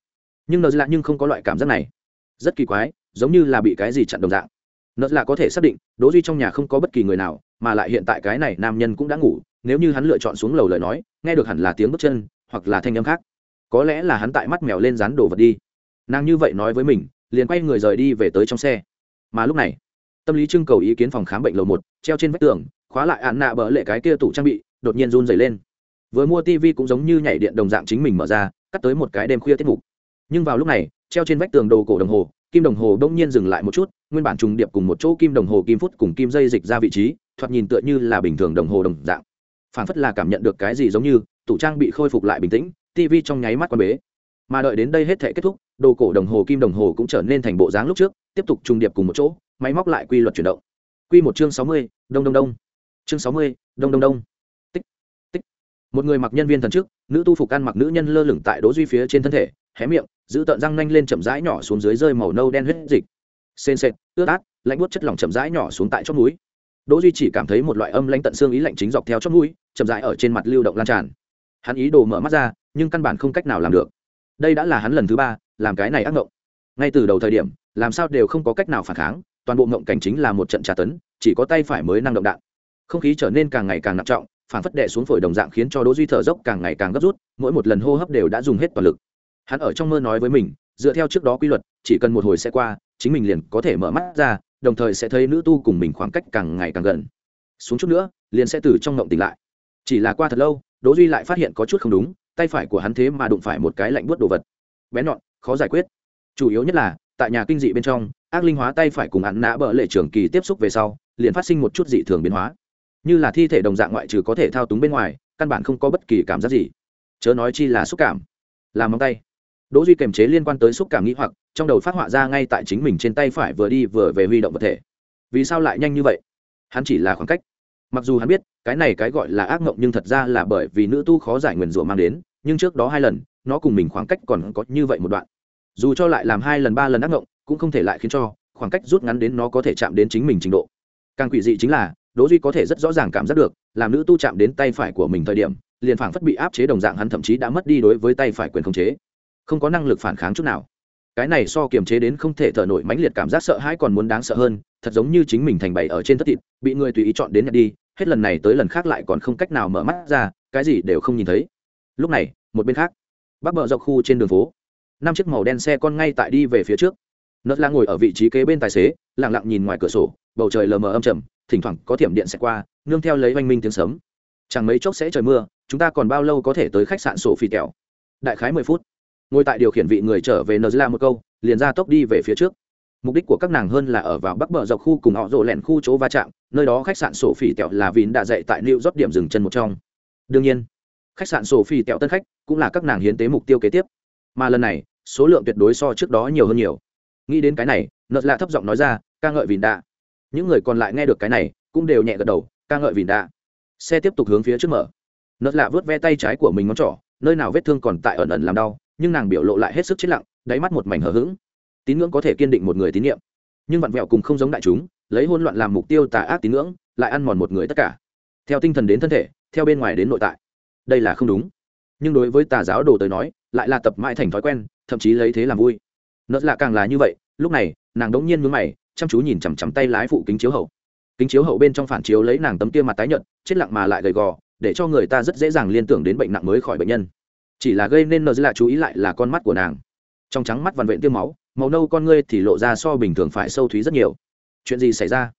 Nhưng nợ lạ nhưng không có loại cảm giác này. Rất kỳ quái, giống như là bị cái gì chặn đồng dạng. Nợ lạ có thể xác định, đỗ duy trong nhà không có bất kỳ người nào, mà lại hiện tại cái này nam nhân cũng đã ngủ, nếu như hắn lựa chọn xuống lầu lời nói, nghe được hẳn là tiếng bước chân, hoặc là thanh âm khác. Có lẽ là hắn tại mắt mèo lên dán đồ vật đi. Nàng như vậy nói với mình liền quay người rời đi về tới trong xe. Mà lúc này, tâm lý trưng cầu ý kiến phòng khám bệnh lầu một, treo trên vách tường, khóa lại ạn nạ bỡ lệ cái kia tủ trang bị, đột nhiên run dày lên. Vừa mua tv cũng giống như nhảy điện đồng dạng chính mình mở ra, cắt tới một cái đêm khuya tiết mục. Nhưng vào lúc này, treo trên vách tường đồ cổ đồng hồ, kim đồng hồ đông nhiên dừng lại một chút, nguyên bản trùng điệp cùng một chỗ kim đồng hồ kim phút cùng kim dây dịch ra vị trí, thoạt nhìn tựa như là bình thường đồng hồ đồng dạng. Phản phất là cảm nhận được cái gì giống như, tủ trang bị khôi phục lại bình tĩnh tv trong nháy mắt quan bế. Mà đợi đến đây hết thể kết thúc đồ cổ đồng hồ kim đồng hồ cũng trở nên thành bộ dáng lúc trước tiếp tục trùng điệp cùng một chỗ máy móc lại quy luật chuyển động. Quy một chương sáu mươi đông đông đông. Chương sáu mươi đông đông đông. Tích tích. Một người mặc nhân viên thần trước, nữ tu phục ăn mặc nữ nhân lơ lửng tại đỗ duy phía trên thân thể hé miệng giữ tợn răng nanh lên chậm rãi nhỏ xuống dưới rơi màu nâu đen huyết dịch. Sên sệt ướt át lạnh buốt chất lỏng chậm rãi nhỏ xuống tại chót núi đỗ duy chỉ cảm thấy một loại âm lãnh tận xương ý lạnh chính dọc theo chót mũi, chậm rãi ở trên mặt lưu động lan tràn. Hắn ý đồ mở mắt ra nhưng căn bản không cách nào làm được đây đã là hắn lần thứ ba, làm cái này ác mộng ngay từ đầu thời điểm, làm sao đều không có cách nào phản kháng, toàn bộ mộng cảnh chính là một trận trà tấn, chỉ có tay phải mới năng động đạn. Không khí trở nên càng ngày càng nặng trọng, phản phất đệ xuống phổi đồng dạng khiến cho đỗ duy thở dốc càng ngày càng gấp rút, mỗi một lần hô hấp đều đã dùng hết toàn lực. Hắn ở trong mơ nói với mình, dựa theo trước đó quy luật, chỉ cần một hồi sẽ qua, chính mình liền có thể mở mắt ra, đồng thời sẽ thấy nữ tu cùng mình khoảng cách càng ngày càng gần. Xuống chút nữa, liền sẽ từ trong ngộng tỉnh lại. Chỉ là qua thật lâu, đỗ duy lại phát hiện có chút không đúng tay phải của hắn thế mà đụng phải một cái lạnh buốt đồ vật. Bé nhọn, khó giải quyết. Chủ yếu nhất là, tại nhà kinh dị bên trong, ác linh hóa tay phải cùng hắn nã bỡ lệ trưởng kỳ tiếp xúc về sau, liền phát sinh một chút dị thường biến hóa. Như là thi thể đồng dạng ngoại trừ có thể thao túng bên ngoài, căn bản không có bất kỳ cảm giác gì. Chớ nói chi là xúc cảm. Làm móng tay. Đỗ duy kềm chế liên quan tới xúc cảm nghĩ hoặc, trong đầu phát họa ra ngay tại chính mình trên tay phải vừa đi vừa về huy động vật thể. Vì sao lại nhanh như vậy? Hắn chỉ là khoảng cách mặc dù hắn biết, cái này cái gọi là ác mộng nhưng thật ra là bởi vì nữ tu khó giải nguyền rủa mang đến, nhưng trước đó hai lần, nó cùng mình khoảng cách còn có như vậy một đoạn. Dù cho lại làm hai lần ba lần ác mộng, cũng không thể lại khiến cho khoảng cách rút ngắn đến nó có thể chạm đến chính mình trình độ. Càng quỷ dị chính là, đỗ duy có thể rất rõ ràng cảm giác được, làm nữ tu chạm đến tay phải của mình thời điểm, liền phảng phất bị áp chế đồng dạng hắn thậm chí đã mất đi đối với tay phải quyền khống chế. Không có năng lực phản kháng chút nào. Cái này so kiềm chế đến không thể thở nổi mãnh liệt cảm giác sợ hãi còn muốn đáng sợ hơn, thật giống như chính mình thành bày ở trên thất thịt, bị người tùy ý chọn đến nhặt đi hết lần này tới lần khác lại còn không cách nào mở mắt ra, cái gì đều không nhìn thấy. Lúc này, một bên khác bắc bờ dọc khu trên đường phố, năm chiếc màu đen xe con ngay tại đi về phía trước. Nớt la ngồi ở vị trí kế bên tài xế, lặng lặng nhìn ngoài cửa sổ, bầu trời lờ mờ âm trầm, thỉnh thoảng có thiểm điện xe qua, nương theo lấy oanh minh tiếng sấm. Chẳng mấy chốc sẽ trời mưa, chúng ta còn bao lâu có thể tới khách sạn sổ phi kẹo? đại khái mười phút. Ngồi tại điều khiển vị người trở về nờ la một câu, liền ra tốc đi về phía trước mục đích của các nàng hơn là ở vào bắc bờ dọc khu cùng họ rộ lẹn khu chỗ va chạm, nơi đó khách sạn sổ phỉ tẹo là vín đã dạy tại new rót điểm dừng chân một trong. Đương nhiên, khách sạn sổ phỉ tẹo tân khách cũng là các nàng hiến tế mục tiêu kế tiếp. Mà lần này, số lượng tuyệt đối so trước đó nhiều hơn nhiều. Nghĩ đến cái này nợ lạ thấp giọng nói ra, ca ngợi vìn đạ. Những người còn lại nghe được cái này cũng đều nhẹ gật đầu, ca ngợi vìn đạ. Xe tiếp tục hướng phía trước mở. Nợ lạ vớt ve tay trái của mình ngón trỏ, nơi nào vết thương còn tại ẩn ẩn làm đau, nhưng nàng biểu lộ lại hết sức chết lặng, đáy mắt một mảnh hờ hững tín ngưỡng có thể kiên định một người tín nhiệm. Nhưng vặn vẹo cùng không giống đại chúng, lấy hôn loạn làm mục tiêu tà ác tín ngưỡng, lại ăn mòn một người tất cả. Theo tinh thần đến thân thể, theo bên ngoài đến nội tại. Đây là không đúng. Nhưng đối với tà giáo đồ tới nói, lại là tập mãi thành thói quen, thậm chí lấy thế làm vui. Nợ lạ càng là như vậy, lúc này, nàng đống nhiên mướn mày, chăm chú nhìn chằm chằm tay lái phụ kính chiếu hậu. Kính chiếu hậu bên trong phản chiếu lấy nàng tấm kia mặt tái nhợt, chết lặng mà lại gầy gò, để cho người ta rất dễ dàng liên tưởng đến bệnh nặng mới khỏi bệnh nhân. Chỉ là gây nên nợ lạ chú ý lại là con mắt của nàng. Trong trắng mắt vằn vện tiêu máu màu nâu con ngươi thì lộ ra so bình thường phải sâu thúy rất nhiều. Chuyện gì xảy ra?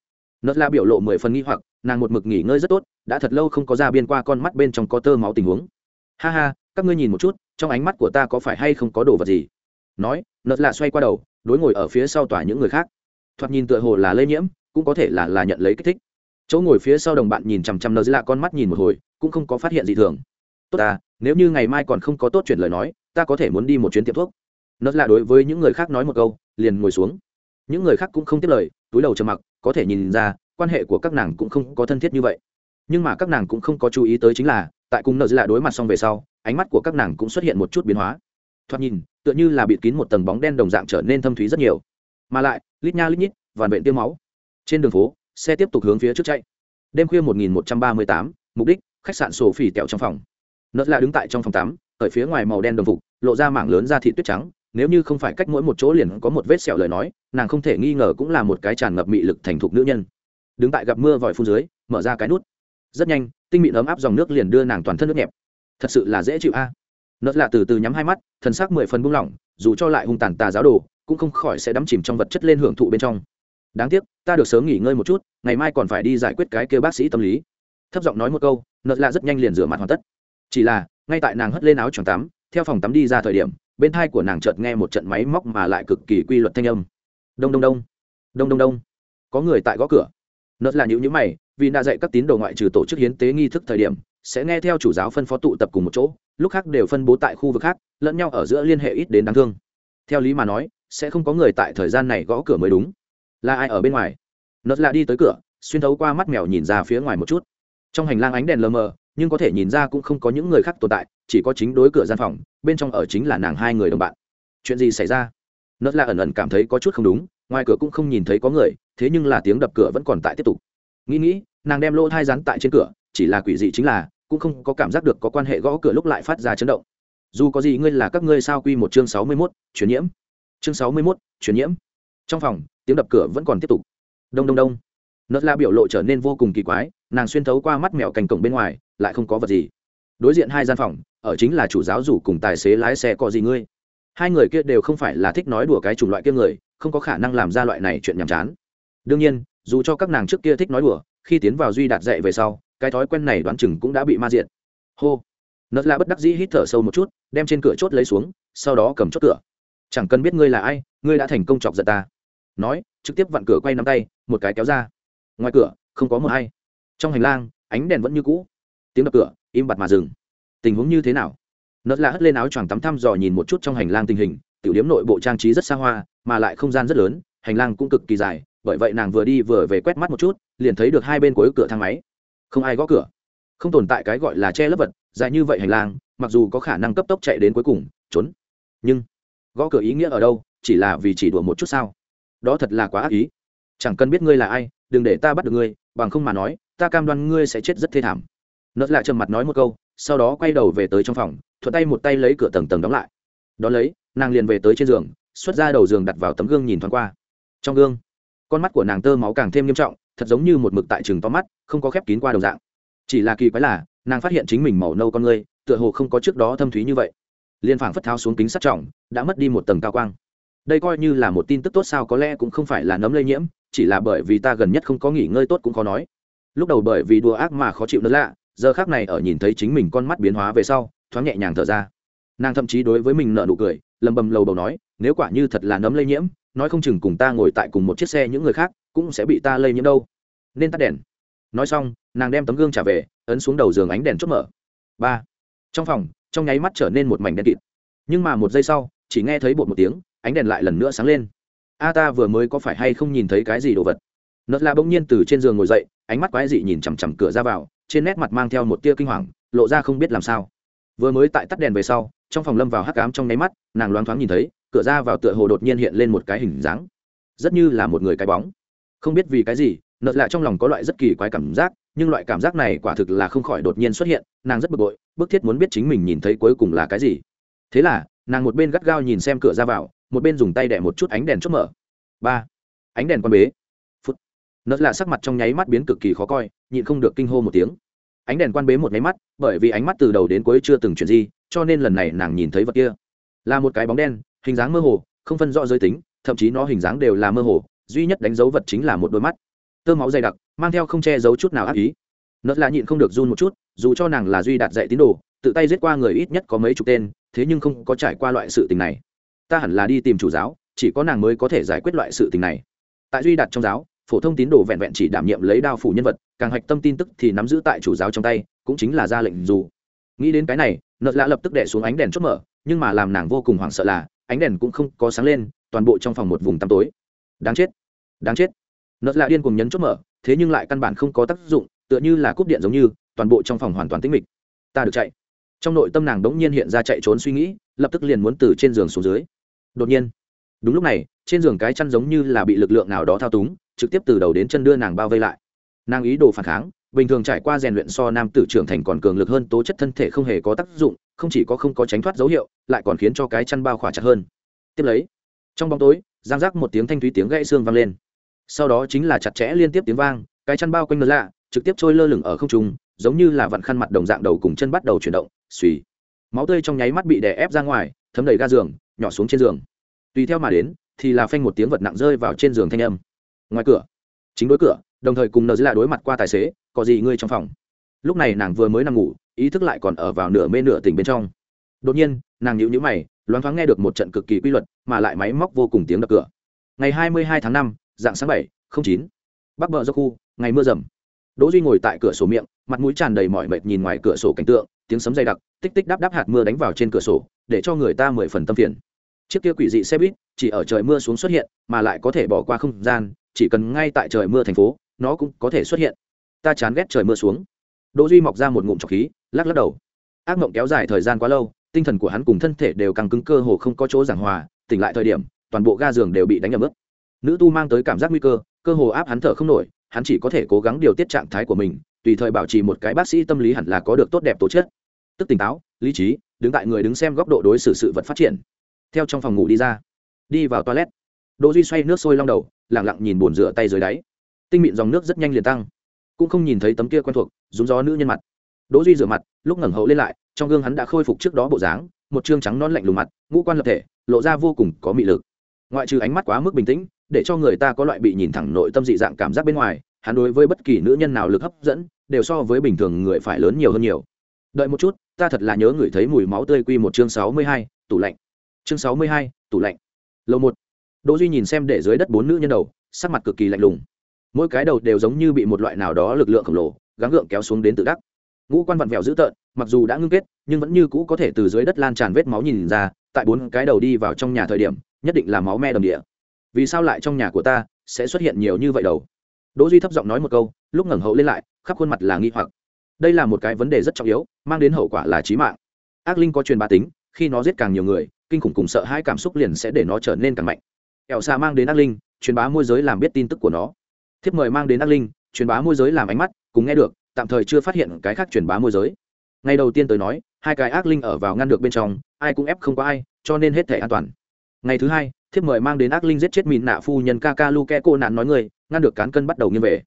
Nớt lạ biểu lộ mười phần nghi hoặc, nàng một mực nghỉ ngơi rất tốt, đã thật lâu không có ra biên qua con mắt bên trong có tơ máu tình huống. Ha ha, các ngươi nhìn một chút, trong ánh mắt của ta có phải hay không có đồ vật gì? Nói nợt lạ xoay qua đầu, đối ngồi ở phía sau tòa những người khác. Thoạt nhìn tựa hồ là lây nhiễm, cũng có thể là là nhận lấy kích thích. Chỗ ngồi phía sau đồng bạn nhìn chằm chằm nợt lạ con mắt nhìn một hồi, cũng không có phát hiện gì thường. Tốt ta, nếu như ngày mai còn không có tốt chuyện lời nói, ta có thể muốn đi một chuyến tiệm thuốc nó lạ đối với những người khác nói một câu, liền ngồi xuống. Những người khác cũng không tiếp lời, túi đầu trầm mặc, có thể nhìn ra, quan hệ của các nàng cũng không có thân thiết như vậy. Nhưng mà các nàng cũng không có chú ý tới chính là, tại cùng nợ dư lạ đối mặt xong về sau, ánh mắt của các nàng cũng xuất hiện một chút biến hóa. Thoạt nhìn, tựa như là bịt kín một tầng bóng đen đồng dạng trở nên thâm thúy rất nhiều. Mà lại, lít nha lít nhít vàn vện tiêu máu. Trên đường phố, xe tiếp tục hướng phía trước chạy. Đêm khuya một nghìn một trăm ba mươi tám, mục đích, khách sạn sổ phỉ tẹo trong phòng. Nợ lạ đứng tại trong phòng tắm ở phía ngoài màu đen đồng phục, lộ ra mảng lớn da thị tuyết trắng nếu như không phải cách mỗi một chỗ liền có một vết sẹo lời nói, nàng không thể nghi ngờ cũng là một cái tràn ngập mị lực thành thục nữ nhân. Đứng tại gặp mưa vòi phun dưới, mở ra cái nút. Rất nhanh, tinh mịn ấm áp dòng nước liền đưa nàng toàn thân nước nhẹp. Thật sự là dễ chịu a. À. nớt lạ từ từ nhắm hai mắt, thần sắc mười phần buông lỏng, dù cho lại hung tàn tà giáo đồ, cũng không khỏi sẽ đắm chìm trong vật chất lên hưởng thụ bên trong. Đáng tiếc, ta được sớm nghỉ ngơi một chút, ngày mai còn phải đi giải quyết cái kêu bác sĩ tâm lý. Thấp giọng nói một câu, nốt lạ rất nhanh liền rửa mặt hoàn tất. Chỉ là, ngay tại nàng hất lên áo choàng tắm, theo phòng tắm đi ra thời điểm bên thai của nàng chợt nghe một trận máy móc mà lại cực kỳ quy luật thanh âm. Đông đông đông đông đông đông. Có người tại gõ cửa. Nớt là những nhữ mày, vì đã dạy các tín đồ ngoại trừ tổ chức hiến tế nghi thức thời điểm, sẽ nghe theo chủ giáo phân phó tụ tập cùng một chỗ, lúc khác đều phân bố tại khu vực khác, lẫn nhau ở giữa liên hệ ít đến đáng thương. Theo lý mà nói, sẽ không có người tại thời gian này gõ cửa mới đúng. Là ai ở bên ngoài? Nớt là đi tới cửa, xuyên thấu qua mắt mèo nhìn ra phía ngoài một chút. Trong hành lang ánh đèn lờ mờ nhưng có thể nhìn ra cũng không có những người khác tồn tại chỉ có chính đối cửa gian phòng bên trong ở chính là nàng hai người đồng bạn. Chuyện gì xảy ra? Nớt la ẩn ẩn cảm thấy có chút không đúng ngoài cửa cũng không nhìn thấy có người thế nhưng là tiếng đập cửa vẫn còn tại tiếp tục. Nghĩ nghĩ nàng đem lỗ thai rắn tại trên cửa chỉ là quỷ dị chính là cũng không có cảm giác được có quan hệ gõ cửa lúc lại phát ra chấn động. Dù có gì ngươi là các ngươi sao quy một chương sáu mươi 61, chuyển nhiễm. Chương sáu mươi 61, chuyển nhiễm. Trong phòng tiếng đập cửa vẫn còn tiếp tục. Đông đông đông nớt la biểu lộ trở nên vô cùng kỳ quái, nàng xuyên thấu qua mắt mèo cành cổng bên ngoài, lại không có vật gì. Đối diện hai gian phòng, ở chính là chủ giáo rủ cùng tài xế lái xe có gì ngươi? Hai người kia đều không phải là thích nói đùa cái chủng loại kia người, không có khả năng làm ra loại này chuyện nhàm chán. Đương nhiên, dù cho các nàng trước kia thích nói đùa, khi tiến vào duy đạt dạy về sau, cái thói quen này đoán chừng cũng đã bị ma diện hô! Nớt la bất đắc dĩ hít thở sâu một chút, đem trên cửa chốt lấy xuống, sau đó cầm chốt cửa. Chẳng cần biết ngươi là ai, ngươi đã thành công chọc giận ta. Nói, trực tiếp vặn cửa quay nắm tay, một cái kéo ra ngoài cửa, không có một ai. Trong hành lang, ánh đèn vẫn như cũ. Tiếng đập cửa, im bặt mà dừng. Tình huống như thế nào? Nớt lạ hất lên áo choàng tắm thăm dò nhìn một chút trong hành lang tình hình, tiểu điếm nội bộ trang trí rất xa hoa, mà lại không gian rất lớn, hành lang cũng cực kỳ dài, bởi vậy nàng vừa đi vừa về quét mắt một chút, liền thấy được hai bên cuối cửa thang máy. Không ai gõ cửa. Không tồn tại cái gọi là che lấp vật, dài như vậy hành lang, mặc dù có khả năng cấp tốc chạy đến cuối cùng, trốn. Nhưng, gõ cửa ý nghĩa ở đâu? Chỉ là vì chỉ đùa một chút sao? Đó thật là quá ác ý. Chẳng cần biết ngươi là ai đừng để ta bắt được ngươi, bằng không mà nói, ta cam đoan ngươi sẽ chết rất thê thảm. Nớt lại trầm mặt nói một câu, sau đó quay đầu về tới trong phòng, thuận tay một tay lấy cửa tầng tầng đóng lại. Đón lấy, nàng liền về tới trên giường, xuất ra đầu giường đặt vào tấm gương nhìn thoáng qua. Trong gương, con mắt của nàng tơ máu càng thêm nghiêm trọng, thật giống như một mực tại trường to mắt, không có khép kín qua đồng dạng. Chỉ là kỳ quái là, nàng phát hiện chính mình màu nâu con ngươi, tựa hồ không có trước đó thâm thúy như vậy. Liên phảng phất tháo xuống kính sắt trọng, đã mất đi một tầng cao quang. Đây coi như là một tin tức tốt sao có lẽ cũng không phải là nấm lây nhiễm chỉ là bởi vì ta gần nhất không có nghỉ ngơi tốt cũng khó nói. Lúc đầu bởi vì đùa ác mà khó chịu nữa lạ, giờ khác này ở nhìn thấy chính mình con mắt biến hóa về sau, thoáng nhẹ nhàng thở ra. Nàng thậm chí đối với mình nợ nụ cười, lầm bầm lầu đầu nói, nếu quả như thật là nấm lây nhiễm, nói không chừng cùng ta ngồi tại cùng một chiếc xe những người khác cũng sẽ bị ta lây nhiễm đâu. Nên tắt đèn. Nói xong, nàng đem tấm gương trả về, ấn xuống đầu giường ánh đèn chốt mở. Ba. Trong phòng, trong nháy mắt trở nên một mảnh đen kịt. Nhưng mà một giây sau, chỉ nghe thấy bột một tiếng, ánh đèn lại lần nữa sáng lên a ta vừa mới có phải hay không nhìn thấy cái gì đồ vật? Nợt la bỗng nhiên từ trên giường ngồi dậy, ánh mắt quái dị nhìn chằm chằm cửa ra vào, trên nét mặt mang theo một tia kinh hoàng, lộ ra không biết làm sao. Vừa mới tại tắt đèn về sau, trong phòng lâm vào hắc ám trong nháy mắt, nàng loáng thoáng nhìn thấy, cửa ra vào tựa hồ đột nhiên hiện lên một cái hình dáng. Rất như là một người cái bóng. Không biết vì cái gì nợt lạ trong lòng có loại rất kỳ quái cảm giác, nhưng loại cảm giác này quả thực là không khỏi đột nhiên xuất hiện, nàng rất bực bội, bức thiết muốn biết chính mình nhìn thấy cuối cùng là cái gì. Thế là, nàng một bên gắt gao nhìn xem cửa ra vào một bên dùng tay đẻ một chút ánh đèn chốt mở. Ba. Ánh đèn quan bế. Phút. Nợt lạ sắc mặt trong nháy mắt biến cực kỳ khó coi, nhịn không được kinh hô một tiếng. Ánh đèn quan bế một nháy mắt, bởi vì ánh mắt từ đầu đến cuối chưa từng chuyển gì cho nên lần này nàng nhìn thấy vật kia. Là một cái bóng đen, hình dáng mơ hồ, không phân rõ giới tính, thậm chí nó hình dáng đều là mơ hồ, duy nhất đánh dấu vật chính là một đôi mắt. Tơ máu dày đặc, mang theo không che giấu chút nào ác ý. Nớt là nhịn không được run một chút, dù cho nàng là duy đạt dạy tín đồ, tự tay giết qua người ít nhất có mấy chục tên, thế nhưng không có trải qua loại sự tình này ta hẳn là đi tìm chủ giáo, chỉ có nàng mới có thể giải quyết loại sự tình này. Tại duy đặt trong giáo, phổ thông tín đồ vẹn vẹn chỉ đảm nhiệm lấy đao phủ nhân vật, càng hạch tâm tin tức thì nắm giữ tại chủ giáo trong tay, cũng chính là ra lệnh dù. Nghĩ đến cái này nợ lạ lập tức đẻ xuống ánh đèn chốt mở, nhưng mà làm nàng vô cùng hoảng sợ là, ánh đèn cũng không có sáng lên, toàn bộ trong phòng một vùng tăm tối. Đáng chết đáng chết. Nợ lạ điên cùng nhấn chốt mở, thế nhưng lại căn bản không có tác dụng, tựa như là cúp điện giống như, toàn bộ trong phòng hoàn toàn tĩnh mịch. Ta được chạy. Trong nội tâm nàng đống nhiên hiện ra chạy trốn suy nghĩ, lập tức liền muốn từ trên giường xuống dưới đột nhiên, đúng lúc này, trên giường cái chăn giống như là bị lực lượng nào đó thao túng, trực tiếp từ đầu đến chân đưa nàng bao vây lại. Nàng ý đồ phản kháng, bình thường trải qua rèn luyện so nam tử trưởng thành còn cường lực hơn tố chất thân thể không hề có tác dụng, không chỉ có không có tránh thoát dấu hiệu, lại còn khiến cho cái chăn bao khỏa chặt hơn. Tiếp lấy, trong bóng tối, giang giác một tiếng thanh thúy tiếng gãy xương vang lên. Sau đó chính là chặt chẽ liên tiếp tiếng vang, cái chăn bao quanh ngờ lạ, trực tiếp trôi lơ lửng ở không trung, giống như là vặn khăn mặt đồng dạng đầu cùng chân bắt đầu chuyển động suy máu tươi trong nháy mắt bị đè ép ra ngoài thấm đầy ga giường, nhỏ xuống trên giường. Tùy theo mà đến, thì là phanh một tiếng vật nặng rơi vào trên giường thanh âm. Ngoài cửa, chính đối cửa, đồng thời cùng nờ dưới lại đối mặt qua tài xế, có gì ngươi trong phòng? Lúc này nàng vừa mới nằm ngủ, ý thức lại còn ở vào nửa mê nửa tỉnh bên trong. Đột nhiên, nàng nhịu nhữ mày, loáng thoáng nghe được một trận cực kỳ quy luật, mà lại máy móc vô cùng tiếng đập cửa. Ngày hai mươi hai tháng năm, dạng sáng bảy chín, bắc bờ do khu, ngày mưa rầm. Đỗ duy ngồi tại cửa sổ miệng, mặt mũi tràn đầy mỏi mệt nhìn ngoài cửa sổ cảnh tượng, tiếng sấm dày đặc, tích tích đáp đáp hạt mưa đánh vào trên cửa sổ để cho người ta mười phần tâm phiền. Chiếc kia quỷ dị xe buýt chỉ ở trời mưa xuống xuất hiện, mà lại có thể bỏ qua không gian, chỉ cần ngay tại trời mưa thành phố, nó cũng có thể xuất hiện. Ta chán ghét trời mưa xuống. Đỗ duy mọc ra một ngụm trọc khí, lắc lắc đầu. Ác mộng kéo dài thời gian quá lâu, tinh thần của hắn cùng thân thể đều càng cứng cơ hồ không có chỗ giảng hòa, tỉnh lại thời điểm, toàn bộ ga giường đều bị đánh nhầm ướt. Nữ tu mang tới cảm giác nguy cơ cơ hồ áp hắn thở không nổi, hắn chỉ có thể cố gắng điều tiết trạng thái của mình, tùy thời bảo trì một cái bác sĩ tâm lý hẳn là có được tốt đẹp tố chất. Tức tỉnh táo, lý trí đứng tại người đứng xem góc độ đối xử sự vật phát triển. Theo trong phòng ngủ đi ra, đi vào toilet. Đỗ duy xoay nước sôi long đầu lặng lặng nhìn bồn rửa tay dưới đáy. Tinh mịn dòng nước rất nhanh liền tăng. Cũng không nhìn thấy tấm kia quen thuộc, rúng gió nữ nhân mặt. Đỗ duy rửa mặt, lúc ngẩng hậu lên lại, trong gương hắn đã khôi phục trước đó bộ dáng, một trương trắng non lạnh lùng mặt, ngũ quan lập thể, lộ ra vô cùng có mị lực. Ngoại trừ ánh mắt quá mức bình tĩnh, để cho người ta có loại bị nhìn thẳng nội tâm dị dạng cảm giác bên ngoài, hắn đối với bất kỳ nữ nhân nào lực hấp dẫn, đều so với bình thường người phải lớn nhiều hơn nhiều. Đợi một chút ta thật là nhớ ngửi thấy mùi máu tươi quy một chương sáu mươi hai, tủ lạnh. Chương sáu mươi hai, tủ lạnh. Lầu một. Đỗ duy nhìn xem để dưới đất bốn nữ nhân đầu, sắc mặt cực kỳ lạnh lùng. Mỗi cái đầu đều giống như bị một loại nào đó lực lượng khổng lồ, gắng gượng kéo xuống đến tự đắc. Ngũ quan vặn vẹo dữ tợn, mặc dù đã ngưng kết, nhưng vẫn như cũ có thể từ dưới đất lan tràn vết máu nhìn ra, tại bốn cái đầu đi vào trong nhà thời điểm, nhất định là máu me đầm địa. Vì sao lại trong nhà của ta sẽ xuất hiện nhiều như vậy đầu? Đỗ duy thấp giọng nói một câu, lúc ngẩng hậu lên lại, khắp khuôn mặt là nghi hoặc đây là một cái vấn đề rất trọng yếu, mang đến hậu quả là chí mạng. Ác linh có truyền bá tính, khi nó giết càng nhiều người, kinh khủng cùng sợ hãi cảm xúc liền sẽ để nó trở nên càng mạnh. Ẻo xa mang đến ác linh, truyền bá môi giới làm biết tin tức của nó. Thiếp mời mang đến ác linh, truyền bá môi giới làm ánh mắt, cùng nghe được, tạm thời chưa phát hiện cái khác truyền bá môi giới. Ngày đầu tiên tới nói, hai cái ác linh ở vào ngăn được bên trong, ai cũng ép không có ai, cho nên hết thể an toàn. Ngày thứ hai, thiếp mời mang đến ác linh giết chết mìn nạ phu nhân ca ca lu ke cô nạn nói người, ngăn được cán cân bắt đầu nghiêng về.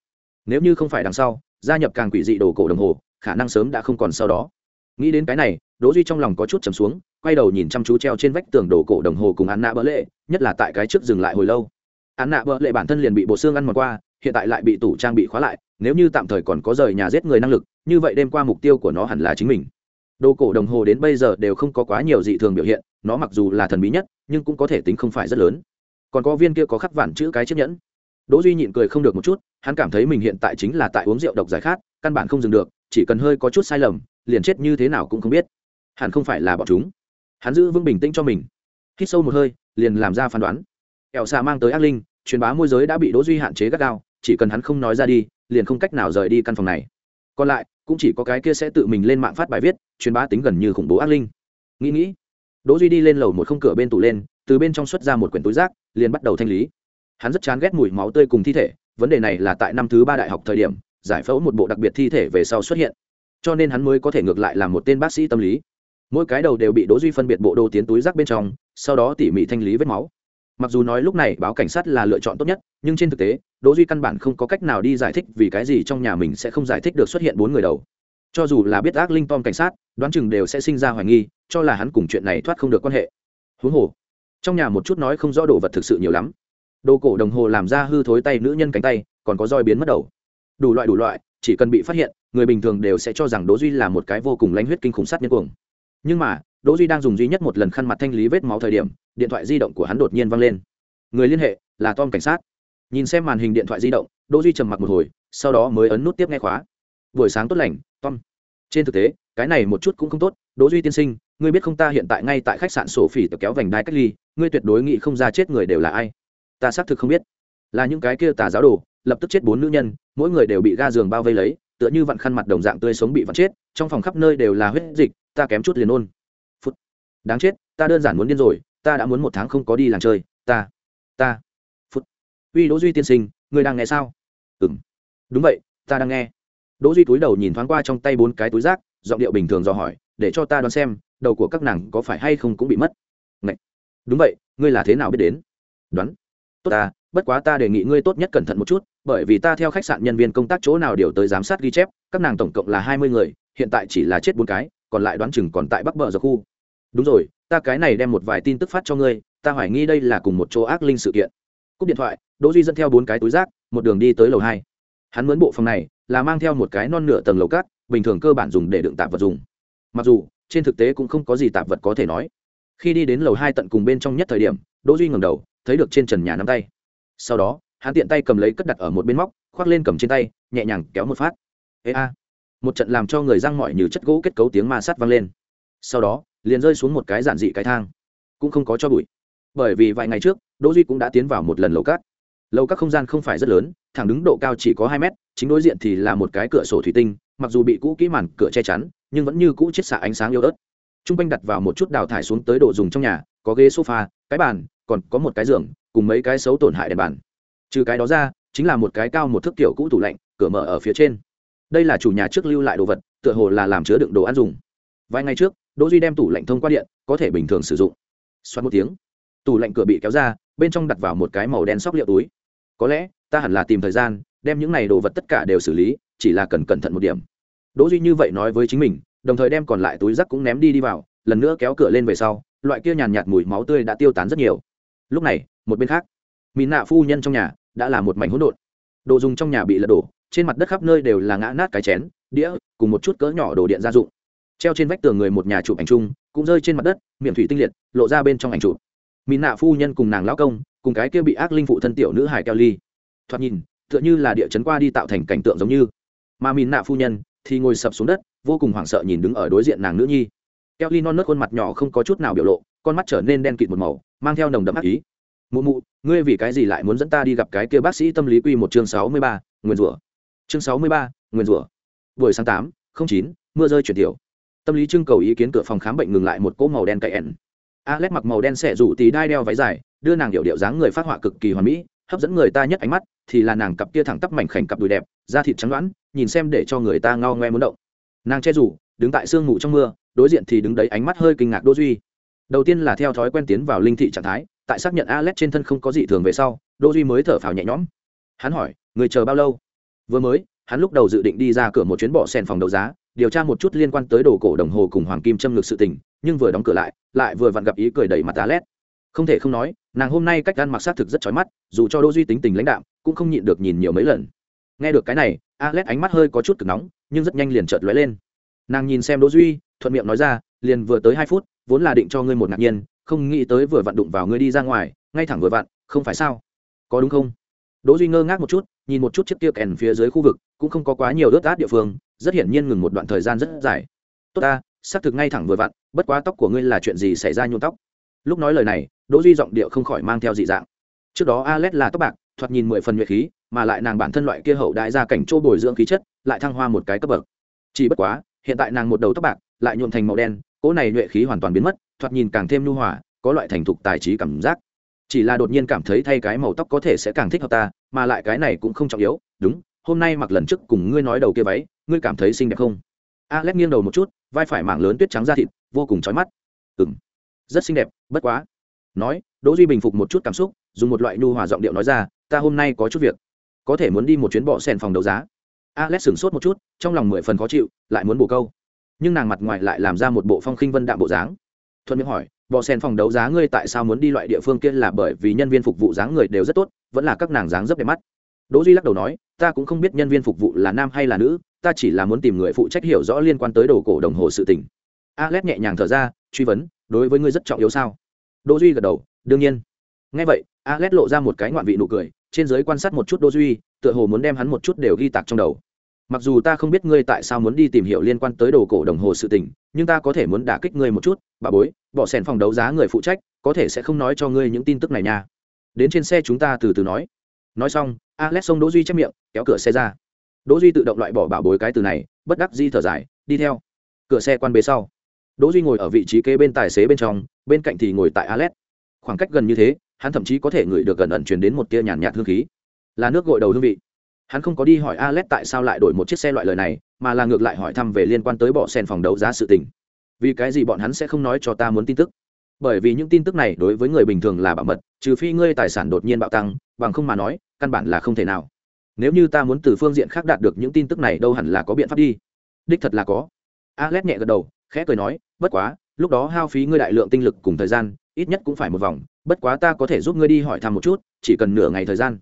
Nếu như không phải đằng sau gia nhập càng quỷ dị đồ cổ đồng hồ, khả năng sớm đã không còn sau đó. Nghĩ đến cái này, đỗ duy trong lòng có chút trầm xuống, quay đầu nhìn chăm chú treo trên vách tường đồ cổ đồng hồ cùng án nạ bỡ lệ nhất là tại cái trước dừng lại hồi lâu. Án nạ bỡ lệ bản thân liền bị bộ xương ăn mòn qua, hiện tại lại bị tủ trang bị khóa lại, nếu như tạm thời còn có rời nhà giết người năng lực, như vậy đêm qua mục tiêu của nó hẳn là chính mình. Đồ cổ đồng hồ đến bây giờ đều không có quá nhiều dị thường biểu hiện, nó mặc dù là thần bí nhất, nhưng cũng có thể tính không phải rất lớn. Còn có viên kia có khắc vạn chữ cái chiếc nhẫn đỗ duy nhịn cười không được một chút, hắn cảm thấy mình hiện tại chính là tại uống rượu độc giải khát, căn bản không dừng được, chỉ cần hơi có chút sai lầm, liền chết như thế nào cũng không biết. Hẳn không phải là bọn chúng. Hắn giữ vững bình tĩnh cho mình. Hít sâu một hơi, liền làm ra phán đoán. Ẻo xà mang tới ác linh, truyền bá môi giới đã bị đỗ duy hạn chế gắt gao, chỉ cần hắn không nói ra đi, liền không cách nào rời đi căn phòng này. Còn lại, cũng chỉ có cái kia sẽ tự mình lên mạng phát bài viết, truyền bá tính gần như khủng bố ác linh. Nghĩ nghĩ, đỗ duy đi lên lầu một không cửa bên tủ lên, từ bên trong xuất ra một quyển túi rác, liền bắt đầu thanh lý hắn rất chán ghét mùi máu tươi cùng thi thể, vấn đề này là tại năm thứ ba đại học thời điểm, giải phẫu một bộ đặc biệt thi thể về sau xuất hiện. Cho nên hắn mới có thể ngược lại làm một tên bác sĩ tâm lý. Mỗi cái đầu đều bị đỗ duy phân biệt bộ đồ tiến túi rác bên trong, sau đó tỉ mỉ thanh lý vết máu. Mặc dù nói lúc này báo cảnh sát là lựa chọn tốt nhất, nhưng trên thực tế, đỗ duy căn bản không có cách nào đi giải thích vì cái gì trong nhà mình sẽ không giải thích được xuất hiện bốn người đầu. Cho dù là biết ác linh tom cảnh sát, đoán chừng đều sẽ sinh ra hoài nghi, cho là hắn cùng chuyện này thoát không được quan hệ. Huống hồ, trong nhà một chút nói không rõ đồ vật thực sự nhiều lắm đồ cổ đồng hồ làm ra hư thối tay nữ nhân cánh tay, còn có roi biến mất đầu. Đủ loại đủ loại, chỉ cần bị phát hiện, người bình thường đều sẽ cho rằng đỗ duy là một cái vô cùng lãnh huyết kinh khủng sát nhân cuồng. Nhưng mà, đỗ duy đang dùng duy nhất một lần khăn mặt thanh lý vết máu thời điểm, điện thoại di động của hắn đột nhiên vang lên. Người liên hệ, là tom cảnh sát. Nhìn xem màn hình điện thoại di động, đỗ duy trầm mặc một hồi, sau đó mới ấn nút tiếp nghe khóa. Buổi sáng tốt lành, tom. Trên thực tế, cái này một chút cũng không tốt, đỗ duy tiên sinh, ngươi biết không ta hiện tại ngay tại khách sạn sổ phỉ tự kéo vành đai cách ly, ngươi tuyệt đối nghĩ không ra chết người đều là ai ta xác thực không biết. Là những cái kia tà giáo đồ, lập tức chết bốn nữ nhân, mỗi người đều bị ga giường bao vây lấy, tựa như vặn khăn mặt đồng dạng tươi sống bị vặn chết, trong phòng khắp nơi đều là huyết dịch, ta kém chút liền ôn. Phút. Đáng chết, ta đơn giản muốn điên rồi, ta đã muốn một tháng không có đi làng chơi, ta ta. Phút. Uy, đỗ duy tiên sinh, người đang nghe sao? Ừ m đúng vậy, ta đang nghe. Đỗ duy túi đầu nhìn thoáng qua trong tay bốn cái túi rác, giọng điệu bình thường dò hỏi, để cho ta đoán xem, đầu của các nàng có phải hay không cũng bị mất. Ngậy. đúng vậy, ngươi là thế nào biết đến? Đoán tốt ta, bất quá ta đề nghị ngươi tốt nhất cẩn thận một chút, bởi vì ta theo khách sạn nhân viên công tác chỗ nào điều tới giám sát ghi chép, các nàng tổng cộng là hai mươi người, hiện tại chỉ là chết bốn cái, còn lại đoán chừng còn tại bắc bờ giờ khu. Đúng rồi, ta cái này đem một vài tin tức phát cho ngươi, ta hoài nghi đây là cùng một chỗ ác linh sự kiện. Cúp điện thoại, đỗ duy dẫn theo bốn cái túi rác, một đường đi tới lầu hai. Hắn mướn bộ phòng này, là mang theo một cái non nửa tầng lầu cát, bình thường cơ bản dùng để đựng tạp vật dùng. Mặc dù, trên thực tế cũng không có gì tạp vật có thể nói. Khi đi đến lầu hai tận cùng bên trong nhất thời điểm, đỗ duy ngẩng đầu thấy được trên trần nhà nắm tay. Sau đó, hắn tiện tay cầm lấy cất đặt ở một bên móc, khoác lên cầm trên tay, nhẹ nhàng kéo một phát. Ê a! Một trận làm cho người răng mọi như chất gỗ kết cấu tiếng ma sát vang lên. Sau đó, liền rơi xuống một cái giản dị cái thang. Cũng không có cho bụi. Bởi vì vài ngày trước, đỗ duy cũng đã tiến vào một lần lầu cát. Lầu các không gian không phải rất lớn, thẳng đứng độ cao chỉ có hai mét, chính đối diện thì là một cái cửa sổ thủy tinh, mặc dù bị cũ kỹ màn cửa che chắn, nhưng vẫn như cũ chiết xạ ánh sáng yếu ớt. T r u n g quanh đặt vào một chút đào thải xuống tới đồ dùng trong nhà, có ghế sofa, cái bàn còn có một cái giường, cùng mấy cái xấu tổn hại đèn bàn. Trừ cái đó ra, chính là một cái cao một thước kiểu cũ tủ lạnh, cửa mở ở phía trên. Đây là chủ nhà trước lưu lại đồ vật, tựa hồ là làm chứa đựng đồ ăn dùng. Vài ngày trước, đỗ duy đem tủ lạnh thông qua điện, có thể bình thường sử dụng. Xoát một tiếng, tủ lạnh cửa bị kéo ra, bên trong đặt vào một cái màu đen sóc liệu túi. Có lẽ, ta hẳn là tìm thời gian, đem những này đồ vật tất cả đều xử lý, chỉ là cần cẩn thận một điểm. Đỗ duy như vậy nói với chính mình, đồng thời đem còn lại túi rác cũng ném đi đi vào, lần nữa kéo cửa lên về sau, loại kia nhàn nhạt mùi máu tươi đã tiêu tán rất nhiều lúc này, một bên khác mỹ nạ phu nhân trong nhà đã là một mảnh hỗn độn. Đồ dùng trong nhà bị lật đổ, trên mặt đất khắp nơi đều là ngã nát cái chén, đĩa, cùng một chút cỡ nhỏ đồ điện gia dụng. Treo trên vách tường người một nhà chụp ảnh chung, cũng rơi trên mặt đất, miệng thủy tinh liệt, lộ ra bên trong ảnh chụp. Mỹ nạ phu nhân cùng nàng lão công, cùng cái kia bị ác linh phụ thân tiểu nữ hải keo ly. Thoạt nhìn, tựa như là địa chấn qua đi tạo thành cảnh tượng giống như. Mà mỹ nạ phu nhân thì ngồi sập xuống đất, vô cùng hoảng sợ nhìn đứng ở đối diện nàng nữ nhi. Keo ly non nớt khuôn mặt nhỏ không có chút nào biểu lộ, con mắt trở nên đen kịt một màu mang theo nồng đậm ác ý. Mụ mụ, ngươi vì cái gì lại muốn dẫn ta đi gặp cái kia bác sĩ tâm lý quy một chương sáu mươi ba nguyên rủa. Chương sáu mươi ba nguyên rủa. Buổi sáng tám, không chín, mưa rơi chuyển tiểu. Tâm lý trưng cầu ý kiến cửa phòng khám bệnh ngừng lại một cỗ màu đen cậy ẻn alex mặc màu đen xẻ rủ tí đai đeo váy dài, đưa nàng điệu điệu dáng người phát họa cực kỳ hoàn mỹ, hấp dẫn người ta nhất ánh mắt, thì là nàng cặp kia thẳng tắp mảnh khảnh cặp đùi đẹp, da thịt trắng đoãn nhìn xem để cho người ta ngao ngoe muốn động. Nàng che rủ, đứng tại sương mù trong mưa, đối diện thì đứng đấy ánh mắt hơi kinh ngạc đô duy đầu tiên là theo thói quen tiến vào linh thị trạng thái, tại xác nhận alex trên thân không có gì thường về sau đô duy mới thở phào nhẹ nhõm. Hắn hỏi, người chờ bao lâu? Vừa mới, hắn lúc đầu dự định đi ra cửa một chuyến bỏ sen phòng đấu giá, điều tra một chút liên quan tới đồ cổ đồng hồ cùng hoàng kim châm ngực sự tình, nhưng vừa đóng cửa lại lại vừa vặn gặp ý cười đầy mặt tá không thể không nói, nàng hôm nay cách ăn mặc sát thực rất chói mắt, dù cho đô duy tính tình lãnh đạm, cũng không nhịn được nhìn nhiều mấy lần. Nghe được cái này, alex ánh mắt hơi có chút cực nóng, nhưng rất nhanh liền chợt lóe lên. Nàng nhìn xem đỗ duy thuận miệng nói ra, liền vừa tới hai phút, vốn là định cho ngươi một ngạc nhiên, không nghĩ tới vừa vặn đụng vào ngươi đi ra ngoài, ngay thẳng vừa vặn, không phải sao? Có đúng không? Đỗ duy ngơ ngác một chút, nhìn một chút chiếc kia kèn phía dưới khu vực, cũng không có quá nhiều đốt át địa phương, rất hiển nhiên ngừng một đoạn thời gian rất dài. Tốt ta, xác thực ngay thẳng vừa vặn, bất quá tóc của ngươi là chuyện gì xảy ra nhuộm tóc? Lúc nói lời này, đỗ duy giọng điệu không khỏi mang theo dị dạng. Trước đó alex là tóc bạc, thoạt nhìn mười phần nhuệ khí, mà lại nàng bản thân loại kia hậu đại gia cảnh trô bồi dưỡng khí chất, lại thăng hoa một cái cấp bậc. Chỉ bất quá, hiện tại nàng một đầu tóc bạc lại nhuộm thành màu đen, cỗ này nhuệ khí hoàn toàn biến mất, thoạt nhìn càng thêm nhu hòa, có loại thành thục tài trí cảm giác. Chỉ là đột nhiên cảm thấy thay cái màu tóc có thể sẽ càng thích hợp ta, mà lại cái này cũng không trọng yếu, đúng, hôm nay mặc lần trước cùng ngươi nói đầu kia váy, ngươi cảm thấy xinh đẹp không? Alex nghiêng đầu một chút, vai phải mảng lớn tuyết trắng da thịt, vô cùng trói mắt. Ừng rất xinh đẹp, bất quá. Nói, đỗ duy bình phục một chút cảm xúc, dùng một loại nhu hòa giọng điệu nói ra, ta hôm nay có chút việc, có thể muốn đi một chuyến bọ sen phòng đấu giá. Alex sửng sốt một chút, trong lòng mười phần khó chịu, lại muốn bổ câu nhưng nàng mặt ngoài lại làm ra một bộ phong khinh vân đạm bộ dáng. Thuận miệng hỏi, bò sen phòng đấu giá ngươi tại sao muốn đi loại địa phương kia là bởi vì nhân viên phục vụ dáng người đều rất tốt, vẫn là các nàng dáng rất đẹp mắt? Đỗ duy lắc đầu nói, ta cũng không biết nhân viên phục vụ là nam hay là nữ, ta chỉ là muốn tìm người phụ trách hiểu rõ liên quan tới đồ cổ đồng hồ sự tình. Alex nhẹ nhàng thở ra, truy vấn, đối với ngươi rất trọng yếu sao? Đỗ duy gật đầu, đương nhiên. Nghe vậy, alex lộ ra một cái ngoạn vị nụ cười, trên giới quan sát một chút đỗ duy, tựa hồ muốn đem hắn một chút đều ghi tạc trong đầu mặc dù ta không biết ngươi tại sao muốn đi tìm hiểu liên quan tới đồ cổ đồng hồ sự tình, nhưng ta có thể muốn đả kích ngươi một chút, bà bối, bỏ sẻn phòng đấu giá người phụ trách, có thể sẽ không nói cho ngươi những tin tức này nha. Đến trên xe chúng ta từ từ nói. Nói xong, alex xông đỗ duy chép miệng, kéo cửa xe ra. Đỗ duy tự động loại bỏ bảo bối cái từ này, bất đắc di thở dài, đi theo. Cửa xe quan bế sau. Đỗ duy ngồi ở vị trí kế bên tài xế bên trong, bên cạnh thì ngồi tại alex. Khoảng cách gần như thế, hắn thậm chí có thể ngửi được gần ẩn truyền đến một tia nhàn nhạt hương khí. Là nước gội đầu hương vị hắn không có đi hỏi alex tại sao lại đổi một chiếc xe loại lời này, mà là ngược lại hỏi thăm về liên quan tới bọ sen phòng đấu giá sự tình. Vì cái gì bọn hắn sẽ không nói cho ta muốn tin tức? Bởi vì những tin tức này đối với người bình thường là bảo mật, trừ phi ngươi tài sản đột nhiên bạo tăng, bằng không mà nói, căn bản là không thể nào. Nếu như ta muốn từ phương diện khác đạt được những tin tức này đâu hẳn là có biện pháp đi. Đích thật là có. Alex nhẹ gật đầu, khẽ cười nói, bất quá, lúc đó hao phí ngươi đại lượng tinh lực cùng thời gian, ít nhất cũng phải một vòng, bất quá ta có thể giúp ngươi đi hỏi thăm một chút, chỉ cần nửa ngày thời gian.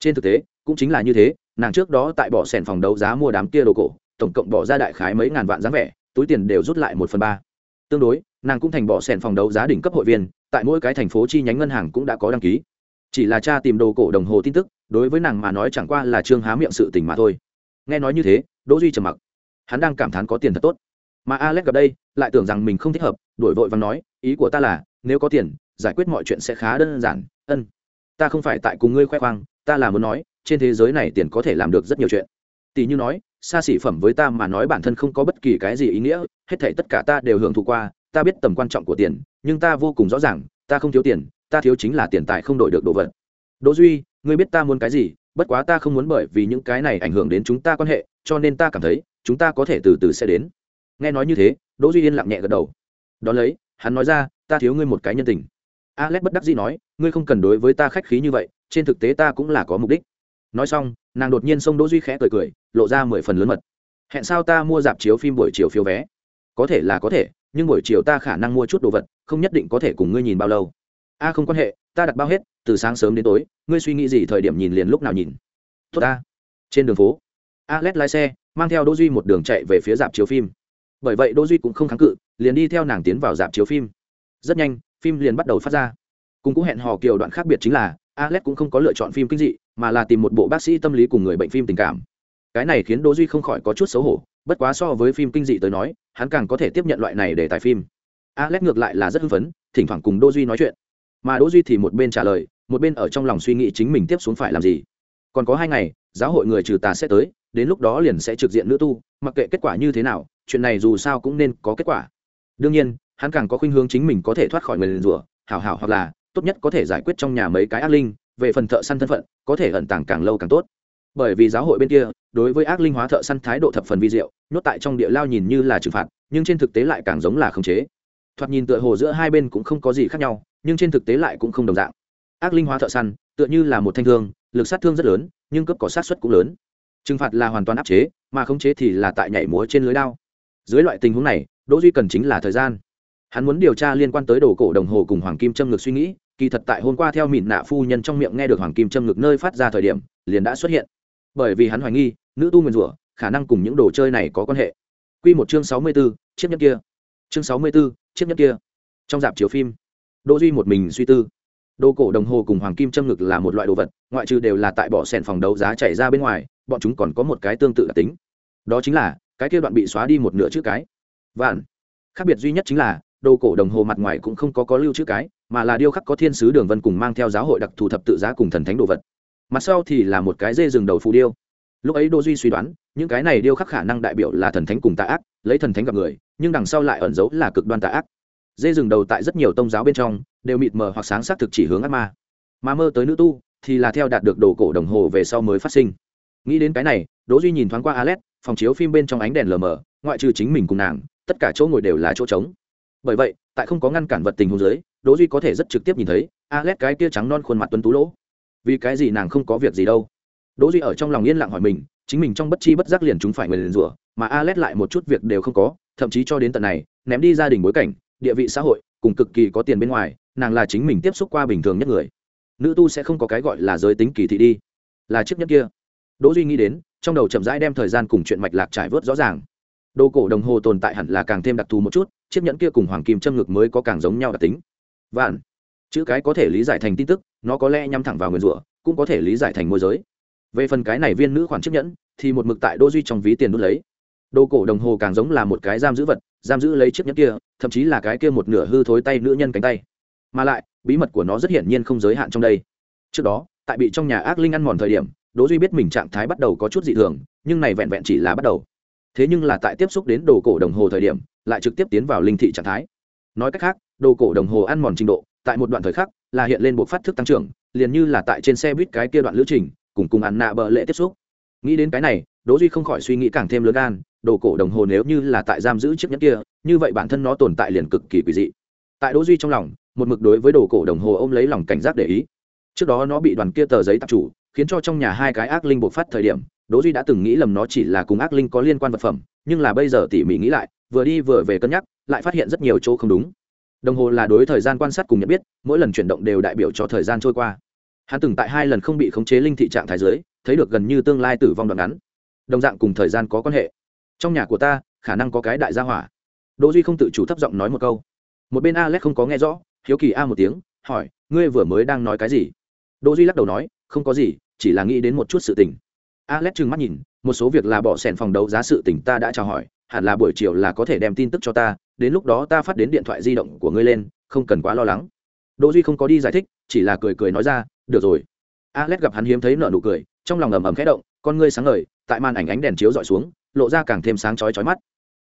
Trên thực tế, cũng chính là như thế nàng trước đó tại bỏ sèn phòng đấu giá mua đám kia đồ cổ, tổng cộng bỏ ra đại khái mấy ngàn vạn dáng vẻ, túi tiền đều rút lại một phần ba. Tương đối, nàng cũng thành bỏ sèn phòng đấu giá đỉnh cấp hội viên, tại mỗi cái thành phố chi nhánh ngân hàng cũng đã có đăng ký. Chỉ là cha tìm đồ cổ đồng hồ tin tức, đối với nàng mà nói chẳng qua là trương há miệng sự tình mà thôi. Nghe nói như thế, đỗ duy trầm mặc. Hắn đang cảm thán có tiền thật tốt. Mà alex gặp đây, lại tưởng rằng mình không thích hợp, đổi vội và nói, ý của ta là, nếu có tiền, giải quyết mọi chuyện sẽ khá đơn giản. Ân, ta không phải tại cùng ngươi khoe khoang, ta là muốn nói trên thế giới này tiền có thể làm được rất nhiều chuyện. Tỷ như nói, xa xỉ phẩm với ta mà nói bản thân không có bất kỳ cái gì ý nghĩa, hết thảy tất cả ta đều hưởng thụ qua, ta biết tầm quan trọng của tiền, nhưng ta vô cùng rõ ràng, ta không thiếu tiền, ta thiếu chính là tiền tài không đổi được đồ vật. Đỗ duy, ngươi biết ta muốn cái gì, bất quá ta không muốn bởi vì những cái này ảnh hưởng đến chúng ta quan hệ, cho nên ta cảm thấy, chúng ta có thể từ từ sẽ đến. Nghe nói như thế, đỗ duy yên lặng nhẹ gật đầu. Đó lấy, hắn nói ra, ta thiếu ngươi một cái nhân tình. Alex bất đắc dĩ nói, ngươi không cần đối với ta khách khí như vậy, trên thực tế ta cũng là có mục đích nói xong, nàng đột nhiên xông đỗ duy khẽ cười cười, lộ ra mười phần lớn mật. Hẹn sao ta mua dạp chiếu phim buổi chiều phiếu vé? Có thể là có thể, nhưng buổi chiều ta khả năng mua chút đồ vật, không nhất định có thể cùng ngươi nhìn bao lâu. A, không quan hệ, ta đặt bao hết, từ sáng sớm đến tối, ngươi suy nghĩ gì thời điểm nhìn liền lúc nào nhìn. Tốt ta. Trên đường phố a lét lái xe, mang theo đỗ duy một đường chạy về phía dạp chiếu phim. Bởi vậy đỗ duy cũng không kháng cự, liền đi theo nàng tiến vào dạp chiếu phim. Rất nhanh, phim liền bắt đầu phát ra. Cùng cũng hẹn hò kiểu đoạn khác biệt chính là a lét cũng không có lựa chọn phim kinh dị mà là tìm một bộ bác sĩ tâm lý cùng người bệnh phim tình cảm. Cái này khiến đỗ duy không khỏi có chút xấu hổ, bất quá so với phim kinh dị tới nói, hắn càng có thể tiếp nhận loại này để tài phim. Alex ngược lại là rất hưng phấn, thỉnh thoảng cùng đỗ duy nói chuyện. Mà đỗ duy thì một bên trả lời, một bên ở trong lòng suy nghĩ chính mình tiếp xuống phải làm gì. Còn có hai ngày, giáo hội người trừ tà sẽ tới, đến lúc đó liền sẽ trực diện nữ tu, mặc kệ kết quả như thế nào, chuyện này dù sao cũng nên có kết quả. Đương nhiên, hắn càng có khuynh hướng chính mình có thể thoát khỏi người liền rủa, hảo hảo hoặc là, tốt nhất có thể giải quyết trong nhà mấy cái ác linh về phần thợ săn thân phận, có thể ẩn tàng càng lâu càng tốt. Bởi vì giáo hội bên kia, đối với ác linh hóa thợ săn thái độ thập phần vi diệu, nhốt tại trong địa lao nhìn như là trừng phạt, nhưng trên thực tế lại càng giống là khống chế. Thoạt nhìn tựa hồ giữa hai bên cũng không có gì khác nhau, nhưng trên thực tế lại cũng không đồng dạng. Ác linh hóa thợ săn, tựa như là một thanh thương, lực sát thương rất lớn, nhưng cấp có sát xuất cũng lớn. Trừng phạt là hoàn toàn áp chế, mà khống chế thì là tại nhảy múa trên lưới đao. Dưới loại tình huống này, đỗ duy cần chính là thời gian. Hắn muốn điều tra liên quan tới đồ cổ đồng hồ cùng hoàng kim châm ngược suy nghĩ kỳ thật tại hôm qua theo mịn nạ phu nhân trong miệng nghe được hoàng kim châm ngực nơi phát ra thời điểm liền đã xuất hiện. Bởi vì hắn hoài nghi nữ tu nguyền rủa khả năng cùng những đồ chơi này có quan hệ. Quy một chương sáu mươi 64, chiếc nhẫn kia. Chương sáu mươi 64, chiếc nhẫn kia. Trong dạp chiếu phim đỗ duy một mình suy tư. Đồ cổ đồng hồ cùng hoàng kim châm ngực là một loại đồ vật ngoại trừ đều là tại bỏ sèn phòng đấu giá chảy ra bên ngoài bọn chúng còn có một cái tương tự đặc tính. Đó chính là cái kia đoạn bị xóa đi một nửa chữ cái. Vạn. Khác biệt duy nhất chính là đồ cổ đồng hồ mặt ngoài cũng không có có lưu chữ cái mà là điêu khắc có thiên sứ đường vân cùng mang theo giáo hội đặc thù thập tự giá cùng thần thánh đồ vật. Mặt sau thì là một cái dê rừng đầu phù điêu. Lúc ấy đô duy suy đoán những cái này điêu khắc khả năng đại biểu là thần thánh cùng tà ác lấy thần thánh gặp người nhưng đằng sau lại ẩn giấu là cực đoan tà ác. Dê rừng đầu tại rất nhiều tông giáo bên trong đều mịt mờ hoặc sáng xác thực chỉ hướng ác ma. Mà mơ tới nữ tu thì là theo đạt được đồ cổ đồng hồ về sau mới phát sinh. Nghĩ đến cái này đỗ duy nhìn thoáng qua Alet, phòng chiếu phim bên trong ánh đèn lờ mờ ngoại trừ chính mình cùng nàng tất cả chỗ ngồi đều là chỗ trống bởi vậy, tại không có ngăn cản vật tình hồ dưới, đỗ duy có thể rất trực tiếp nhìn thấy alex cái kia trắng non khuôn mặt tuấn tú lỗ. Vì cái gì nàng không có việc gì đâu? Đỗ duy ở trong lòng yên lặng hỏi mình, chính mình trong bất chi bất giác liền chúng phải người liền rủa, mà alex lại một chút việc đều không có, thậm chí cho đến tận này, ném đi gia đình bối cảnh, địa vị xã hội, cùng cực kỳ có tiền bên ngoài, nàng là chính mình tiếp xúc qua bình thường nhất người. Nữ tu sẽ không có cái gọi là giới tính kỳ thị đi. Là chiếc nhất kia. Đỗ duy nghĩ đến, trong đầu chậm rãi đem thời gian cùng chuyện mạch lạc trải vớt rõ ràng đồ cổ đồng hồ tồn tại hẳn là càng thêm đặc thù một chút, chiếc nhẫn kia cùng hoàng kim châm ngực mới có càng giống nhau đặc tính. Vạn. Chữ cái có thể lý giải thành tin tức, nó có lẽ nhắm thẳng vào người rủa, cũng có thể lý giải thành môi giới. Về phần cái này viên nữ khoản chiếc nhẫn, thì một mực tại đô duy trong ví tiền đốt lấy. Đồ cổ đồng hồ càng giống là một cái giam giữ vật, giam giữ lấy chiếc nhẫn kia, thậm chí là cái kia một nửa hư thối tay nữ nhân cánh tay. Mà lại, bí mật của nó rất hiển nhiên không giới hạn trong đây. Trước đó, tại bị trong nhà ác linh ăn mòn thời điểm đỗ duy biết mình trạng thái bắt đầu có chút dị thường, nhưng này vẹn vẹn chỉ là bắt đầu thế nhưng là tại tiếp xúc đến đồ cổ đồng hồ thời điểm, lại trực tiếp tiến vào linh thị trạng thái. Nói cách khác, đồ cổ đồng hồ ăn mòn trình độ, tại một đoạn thời khắc, là hiện lên bộ phát thức tăng trưởng, liền như là tại trên xe buýt cái kia đoạn lữ trình, cùng cùng ăn nạ bờ lệ tiếp xúc. Nghĩ đến cái này, đỗ duy không khỏi suy nghĩ càng thêm lớn gan, đồ cổ đồng hồ nếu như là tại giam giữ chiếc nhẫn kia, như vậy bản thân nó tồn tại liền cực kỳ quỷ dị. Tại đỗ duy trong lòng, một mực đối với đồ cổ đồng hồ ôm lấy lòng cảnh giác để ý. Trước đó nó bị đoàn kia tờ giấy tạp chủ, khiến cho trong nhà hai cái ác linh bộc phát thời điểm đỗ duy đã từng nghĩ lầm nó chỉ là cùng ác linh có liên quan vật phẩm, nhưng là bây giờ tỉ mỉ nghĩ lại, vừa đi vừa về cân nhắc, lại phát hiện rất nhiều chỗ không đúng. Đồng hồ là đối thời gian quan sát cùng nhận biết, mỗi lần chuyển động đều đại biểu cho thời gian trôi qua. Hắn từng tại hai lần không bị khống chế linh thị trạng thái giới thấy được gần như tương lai tử vong đoạn ngắn. Đồng dạng cùng thời gian có quan hệ. Trong nhà của ta, khả năng có cái đại gia hỏa. Đỗ duy không tự chủ thấp giọng nói một câu. Một bên alex không có nghe rõ, hiếu kỳ a một tiếng, hỏi, ngươi vừa mới đang nói cái gì? Đỗ duy lắc đầu nói, không có gì, chỉ là nghĩ đến một chút sự tình alex trừng mắt nhìn, một số việc là bỏ sèn phòng đấu giá sự tình ta đã chào hỏi, hẳn là buổi chiều là có thể đem tin tức cho ta, đến lúc đó ta phát đến điện thoại di động của ngươi lên, không cần quá lo lắng. Đỗ duy không có đi giải thích, chỉ là cười cười nói ra, được rồi. Alex gặp hắn hiếm thấy nở nụ cười, trong lòng ầm ầm khẽ động, con ngươi sáng ngời, tại màn ảnh ánh đèn chiếu dọi xuống, lộ ra càng thêm sáng chói chói mắt.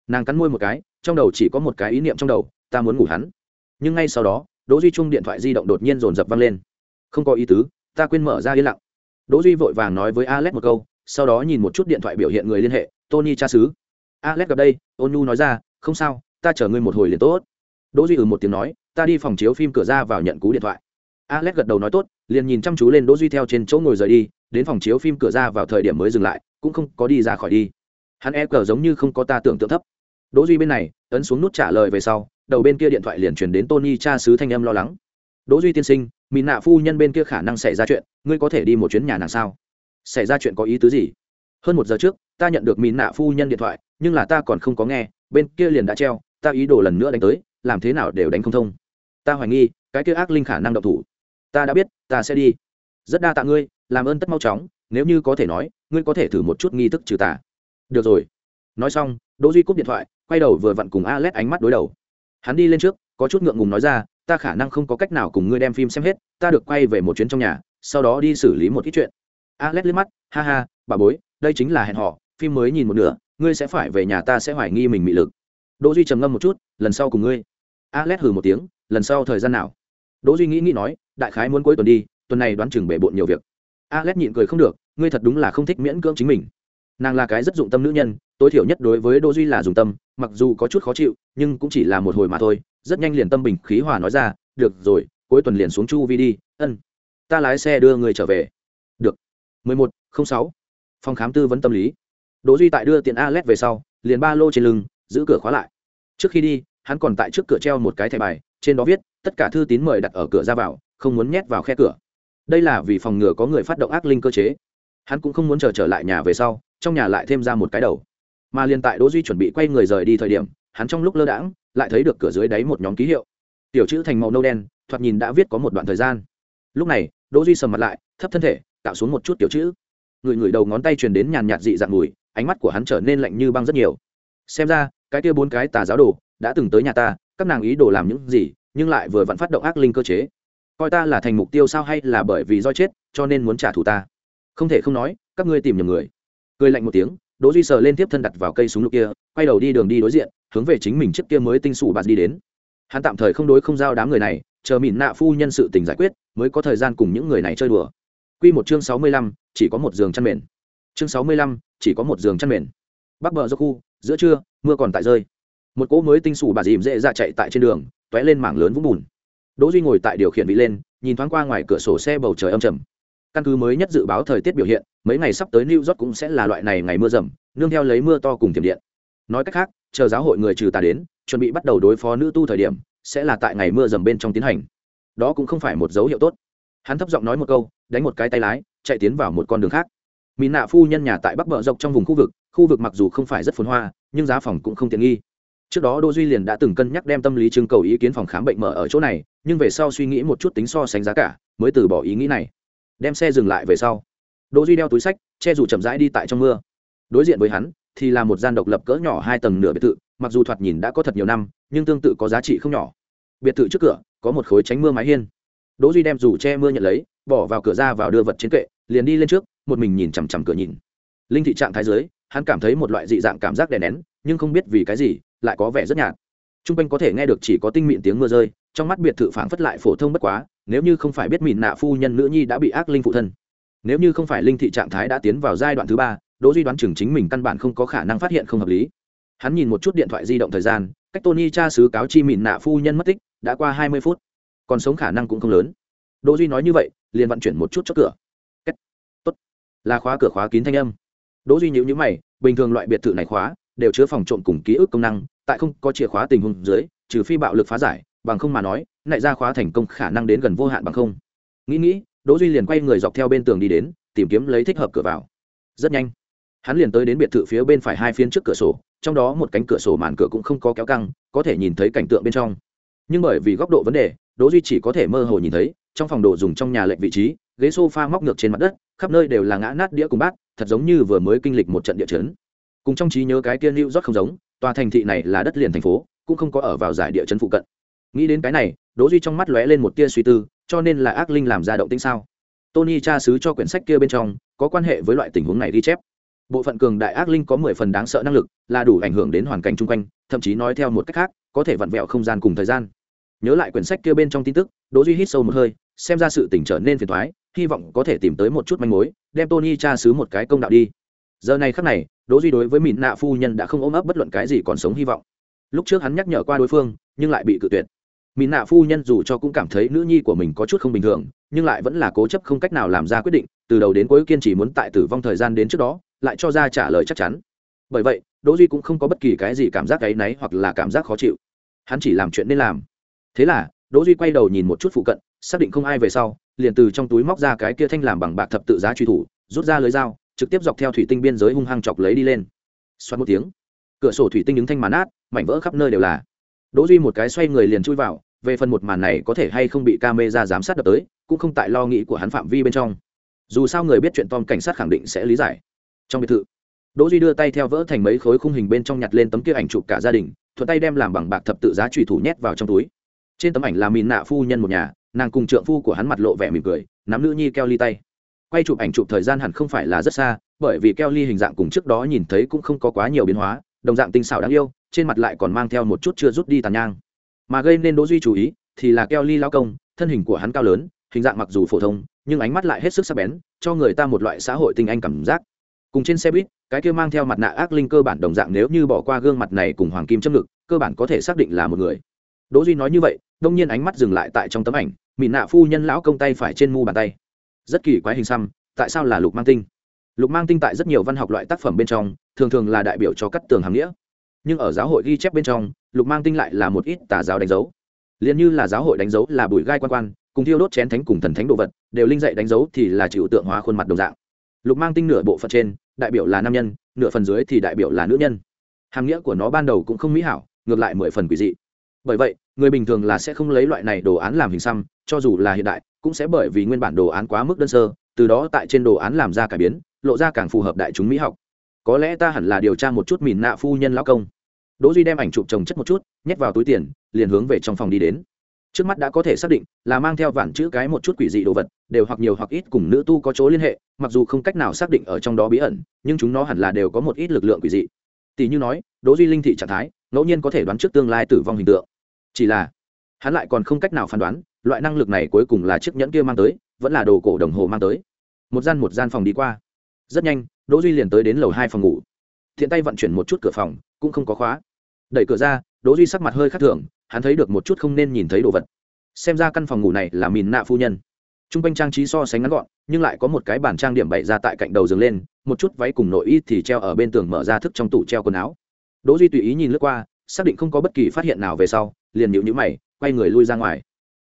Nàng cắn môi một cái, trong đầu chỉ có một cái ý niệm trong đầu, ta muốn ngủ hắn. Nhưng ngay sau đó, đỗ duy chung điện thoại di động đột nhiên rồn dập vang lên. Không có ý tứ, ta quên mở ra yên lặng. Đỗ duy vội vàng nói với alex một câu sau đó nhìn một chút điện thoại biểu hiện người liên hệ, tony cha xứ. Alex gặp đây, ôn nhu nói ra, không sao, ta chờ ngươi một hồi liền tốt. Đỗ duy ừ một tiếng nói, ta đi phòng chiếu phim cửa ra vào nhận cú điện thoại. Alex gật đầu nói tốt, liền nhìn chăm chú lên đỗ duy theo trên chỗ ngồi rời đi, đến phòng chiếu phim cửa ra vào thời điểm mới dừng lại, cũng không có đi ra khỏi đi. Hắn e cờ giống như không có ta tưởng tượng thấp. Đỗ duy bên này, ấn xuống nút trả lời về sau, đầu bên kia điện thoại liền truyền đến tony cha sứ thanh âm lo lắng. Đỗ duy tiên sinh mỹ nạ phu nhân bên kia khả năng xảy ra chuyện, ngươi có thể đi một chuyến nhà nàng sao? Xảy ra chuyện có ý tứ gì? Hơn một giờ trước, ta nhận được mìn nạ phu nhân điện thoại, nhưng là ta còn không có nghe, bên kia liền đã treo, ta ý đồ lần nữa đánh tới, làm thế nào đều đánh không thông. Ta hoài nghi, cái kia ác linh khả năng động thủ. Ta đã biết, ta sẽ đi. Rất đa tạ ngươi, làm ơn tất mau chóng, nếu như có thể nói, ngươi có thể thử một chút nghi thức trừ tà. Được rồi. Nói xong, đỗ duy cúp điện thoại, quay đầu vừa vặn cùng alex ánh mắt đối đầu. Hắn đi lên trước, có chút ngượng ngùng nói ra, ta khả năng không có cách nào cùng ngươi đem phim xem hết, ta được quay về một chuyến trong nhà, sau đó đi xử lý một ít chuyện alex liếc mắt, ha ha, bà bối, đây chính là hẹn họ phim mới nhìn một nửa, ngươi sẽ phải về nhà ta sẽ hoài nghi mình mị lực. Đỗ duy trầm ngâm một chút, lần sau cùng ngươi. Alex hừ một tiếng, lần sau thời gian nào? Đỗ duy nghĩ nghĩ nói, đại khái muốn cuối tuần đi, tuần này đoán chừng bể bộn nhiều việc. Alex nhịn cười không được, ngươi thật đúng là không thích miễn cưỡng chính mình. Nàng là cái rất dụng tâm nữ nhân, tối thiểu nhất đối với đỗ duy là dùng tâm, mặc dù có chút khó chịu, nhưng cũng chỉ là một hồi mà thôi, rất nhanh liền tâm bình khí hòa nói ra, được rồi, cuối tuần liền xuống chu vi đi, ân, ta lái xe đưa người trở về được 11, 06. phòng khám tư vấn tâm lý. Đỗ duy tại đưa tiền Alet về sau liền ba lô trên lưng giữ cửa khóa lại. Trước khi đi hắn còn tại trước cửa treo một cái thẻ bài trên đó viết tất cả thư tín mời đặt ở cửa ra vào không muốn nhét vào khe cửa. Đây là vì phòng ngừa có người phát động ác linh cơ chế. Hắn cũng không muốn chờ trở lại nhà về sau trong nhà lại thêm ra một cái đầu. Mà liền tại đỗ duy chuẩn bị quay người rời đi thời điểm hắn trong lúc lơ đãng lại thấy được cửa dưới đáy một nhóm ký hiệu. Tiểu chữ thành màu nâu đen thoạt nhìn đã viết có một đoạn thời gian. Lúc này đỗ duy sầm mặt lại thấp thân thể tạo xuống một chút tiểu chữ. Người người đầu ngón tay truyền đến nhàn nhạt dị dạng mùi, ánh mắt của hắn trở nên lạnh như băng rất nhiều. Xem ra, cái kia bốn cái tà giáo đồ đã từng tới nhà ta, các nàng ý đồ làm những gì, nhưng lại vừa vẫn phát động ác linh cơ chế. Coi ta là thành mục tiêu sao hay là bởi vì do chết, cho nên muốn trả thù ta? Không thể không nói, các ngươi tìm nhầm người. Cười lạnh một tiếng, đỗ duy sờ lên tiếp thân đặt vào cây súng lục kia, quay đầu đi đường đi đối diện, hướng về chính mình trước kia mới tinh sủ bạt đi đến. Hắn tạm thời không đối không giao đám người này, chờ mìn nạ phu nhân sự tình giải quyết, mới có thời gian cùng những người này chơi đùa quy một chương sáu mươi lăm, chỉ có một giường chăn mền. Chương sáu mươi lăm, chỉ có một giường chăn mền. Bắc bờ do khu giữa trưa mưa còn tại rơi. Một cỗ mới tinh sủ bà dìm dễ ra chạy tại trên đường tóe lên mảng lớn vũng bùn. Đỗ duy ngồi tại điều khiển vị lên nhìn thoáng qua ngoài cửa sổ xe bầu trời âm trầm. Căn cứ mới nhất dự báo thời tiết biểu hiện mấy ngày sắp tới new york cũng sẽ là loại này ngày mưa rầm nương theo lấy mưa to cùng tiềm điện. Nói cách khác chờ giáo hội người trừ tà đến chuẩn bị bắt đầu đối phó nữ tu thời điểm sẽ là tại ngày mưa rầm bên trong tiến hành. Đó cũng không phải một dấu hiệu tốt. Hắn thấp giọng nói một câu đánh một cái tay lái, chạy tiến vào một con đường khác. Mỹ nạ phu nhân nhà tại bắc bờ dọc trong vùng khu vực khu vực mặc dù không phải rất phồn hoa, nhưng giá phòng cũng không tiện nghi. Trước đó đỗ duy liền đã từng cân nhắc đem tâm lý trưng cầu ý kiến phòng khám bệnh mở ở chỗ này, nhưng về sau suy nghĩ một chút tính so sánh giá cả, mới từ bỏ ý nghĩ này. Đem xe dừng lại về sau, đỗ duy đeo túi sách, che dù chậm rãi đi tại trong mưa. Đối diện với hắn, thì là một gian độc lập cỡ nhỏ hai tầng nửa biệt thự, mặc dù thoạt nhìn đã có thật nhiều năm, nhưng tương tự có giá trị không nhỏ. Biệt thự trước cửa, có một khối tránh mưa mái hiên. Đỗ duy đem dù che mưa nhận lấy bỏ vào cửa ra vào đưa vật trên kệ, liền đi lên trước, một mình nhìn chằm chằm cửa nhìn. Linh thị trạng thái dưới hắn cảm thấy một loại dị dạng cảm giác đè nén, nhưng không biết vì cái gì, lại có vẻ rất nhạt. Trung r quanh có thể nghe được chỉ có tinh mịn tiếng mưa rơi, trong mắt biệt thự phảng phất lại phổ thông bất quá, nếu như không phải biết mịn nạ phu nhân nữ nhi đã bị ác linh phụ thân. Nếu như không phải linh thị trạng thái đã tiến vào giai đoạn thứ ba, đỗ duy đoán chừng chính mình căn bản không có khả năng phát hiện không hợp lý. Hắn nhìn một chút điện thoại di động thời gian, cách tony tra sứ cáo chi mịn nạ phu nhân mất tích đã qua hai mươi phút, còn sống khả năng cũng không lớn. Đỗ duy nói như vậy liền vận chuyển một chút chốt cửa. Kết. tốt. Là khóa cửa khóa kín thanh âm. Đỗ duy nhíu nhíu mày, bình thường loại biệt thự này khóa, đều chứa phòng trộm cùng ký ức công năng, tại không có chìa khóa tình huống dưới, trừ phi bạo lực phá giải, bằng không mà nói lại ra khóa thành công khả năng đến gần vô hạn bằng không. Nghĩ nghĩ, đỗ duy liền quay người dọc theo bên tường đi đến, tìm kiếm lấy thích hợp cửa vào. Rất nhanh, hắn liền tới đến biệt thự phía bên phải hai phiến trước cửa sổ, trong đó một cánh cửa sổ màn cửa cũng không có kéo căng, có thể nhìn thấy cảnh tượng bên trong. Nhưng bởi vì góc độ vấn đề, đỗ duy chỉ có thể mơ hồ nhìn thấy trong phòng đồ dùng trong nhà lệnh vị trí, ghế sofa móc ngược trên mặt đất, khắp nơi đều là ngã nát đĩa cùng bát, thật giống như vừa mới kinh lịch một trận địa chấn. Cùng trong trí nhớ cái tiên lưu rót không giống, tòa thành thị này là đất liền thành phố, cũng không có ở vào giải địa chấn phụ cận. Nghĩ đến cái này, đỗ duy trong mắt lóe lên một tia suy tư, cho nên là ác linh làm ra động tĩnh sao? Tony tra sứ cho quyển sách kia bên trong, có quan hệ với loại tình huống này ghi chép. Bộ phận cường đại ác linh có mười phần đáng sợ năng lực, là đủ ảnh hưởng đến hoàn cảnh chung quanh, thậm chí nói theo một cách khác, có thể vặn vẹo không gian cùng thời gian. Nhớ lại quyển sách kia bên trong tin tức, đỗ duy hít sâu một hơi xem ra sự tình trở nên phiền toái hy vọng có thể tìm tới một chút manh mối, đem tony tra xứ một cái công đạo đi. Giờ này khắc này, đỗ duy đối với Mịn nạ phu nhân đã không ôm ấp bất luận cái gì còn sống hy vọng. Lúc trước hắn nhắc nhở qua đối phương, nhưng lại bị cự tuyệt. Mịn nạ phu nhân dù cho cũng cảm thấy nữ nhi của mình có chút không bình thường, nhưng lại vẫn là cố chấp không cách nào làm ra quyết định, từ đầu đến cuối kiên trì muốn tại tử vong thời gian đến trước đó, lại cho ra trả lời chắc chắn. Bởi vậy, đỗ duy cũng không có bất kỳ cái gì cảm giác gáy náy hoặc là cảm giác khó chịu. Hắn chỉ làm chuyện nên làm. Thế là, đỗ duy quay đầu nhìn một chút phụ cận xác định không ai về sau, liền từ trong túi móc ra cái kia thanh làm bằng bạc thập tự giá truy thủ, rút ra lưới dao, trực tiếp dọc theo thủy tinh biên giới hung hăng chọc lấy đi lên. Xoát một tiếng, cửa sổ thủy tinh những thanh màn át mảnh vỡ khắp nơi đều là. Đỗ duy một cái xoay người liền chui vào, về phần một màn này có thể hay không bị camera giám sát đập tới, cũng không tại lo nghĩ của hắn phạm vi bên trong. Dù sao người biết chuyện tom cảnh sát khẳng định sẽ lý giải. Trong biệt thự, đỗ duy đưa tay theo vỡ thành mấy khối khung hình bên trong nhặt lên tấm kia ảnh chụp cả gia đình, thuận tay đem làm bằng bạc thập tự giá trùy thủ nhét vào trong túi. Trên tấm ảnh là mìn nạ phu nhân một nhà nàng cùng trượng phu của hắn mặt lộ vẻ mỉm cười, nắm nữ nhi keo ly tay. Quay chụp ảnh chụp thời gian hẳn không phải là rất xa, bởi vì keo ly hình dạng cùng trước đó nhìn thấy cũng không có quá nhiều biến hóa, đồng dạng tinh xảo đáng yêu, trên mặt lại còn mang theo một chút chưa rút đi tàn nhang. Mà gây nên đỗ duy chú ý, thì là keo ly lao công, thân hình của hắn cao lớn, hình dạng mặc dù phổ thông, nhưng ánh mắt lại hết sức sắc bén, cho người ta một loại xã hội tinh anh cảm giác. Cùng trên xe buýt, cái kia mang theo mặt nạ ác linh cơ bản đồng dạng nếu như bỏ qua gương mặt này cùng hoàng kim châm ngực, cơ bản có thể xác định là một người đỗ duy nói như vậy, đông nhiên ánh mắt dừng lại tại trong tấm ảnh mịn nạ phu nhân lão công tay phải trên mu bàn tay. Rất kỳ quái hình xăm, tại sao là lục mang tinh? Lục mang tinh tại rất nhiều văn học loại tác phẩm bên trong, thường thường là đại biểu cho cắt tường hàm nghĩa. Nhưng ở giáo hội ghi chép bên trong, lục mang tinh lại là một ít tà giáo đánh dấu. Liền như là giáo hội đánh dấu là bụi gai quan quan, cùng thiêu đốt chén thánh cùng thần thánh đồ vật, đều linh dạy đánh dấu thì là chịu tượng hóa khuôn mặt đồng dạng. Lục mang tinh nửa bộ phận trên, đại biểu là nam nhân, nửa phần dưới thì đại biểu là nữ nhân. Hàm nghĩa của nó ban đầu cũng không mỹ hảo, ngược lại mười phần quỷ dị bởi vậy, người bình thường là sẽ không lấy loại này đồ án làm hình xăm, cho dù là hiện đại, cũng sẽ bởi vì nguyên bản đồ án quá mức đơn sơ, từ đó tại trên đồ án làm ra cải biến, lộ ra càng phù hợp đại chúng mỹ học. Có lẽ ta hẳn là điều tra một chút mìn nạ phu nhân lão công. Đỗ duy đem ảnh chụp chồng chất một chút, nhét vào túi tiền, liền hướng về trong phòng đi đến. Trước mắt đã có thể xác định là mang theo vạn chữ cái một chút quỷ dị đồ vật, đều hoặc nhiều hoặc ít cùng nữ tu có chỗ liên hệ, mặc dù không cách nào xác định ở trong đó bí ẩn, nhưng chúng nó hẳn là đều có một ít lực lượng quỷ dị. Tỷ như nói, đỗ duy linh thị trạng thái, ngẫu nhiên có thể đoán trước tương lai tử vong hình tượng chỉ là, hắn lại còn không cách nào phán đoán, loại năng lực này cuối cùng là chiếc nhẫn kia mang tới, vẫn là đồ cổ đồng hồ mang tới. Một gian một gian phòng đi qua. Rất nhanh, đỗ duy liền tới đến lầu hai phòng ngủ. Thiện tay vận chuyển một chút cửa phòng, cũng không có khóa. Đẩy cửa ra, đỗ duy sắc mặt hơi khác thường, hắn thấy được một chút không nên nhìn thấy đồ vật. Xem ra căn phòng ngủ này là mìn nạ phu nhân. T r u n g quanh trang trí so sánh ngắn gọn, nhưng lại có một cái bản trang điểm bày ra tại cạnh đầu giường lên, một chút váy cùng nội y thì treo ở bên tường mở ra thức trong tủ treo quần áo. Đỗ duy tùy ý nhìn lướt qua, xác định không có bất kỳ phát hiện nào về sau liền nhịu nhữ mày, quay người lui ra ngoài.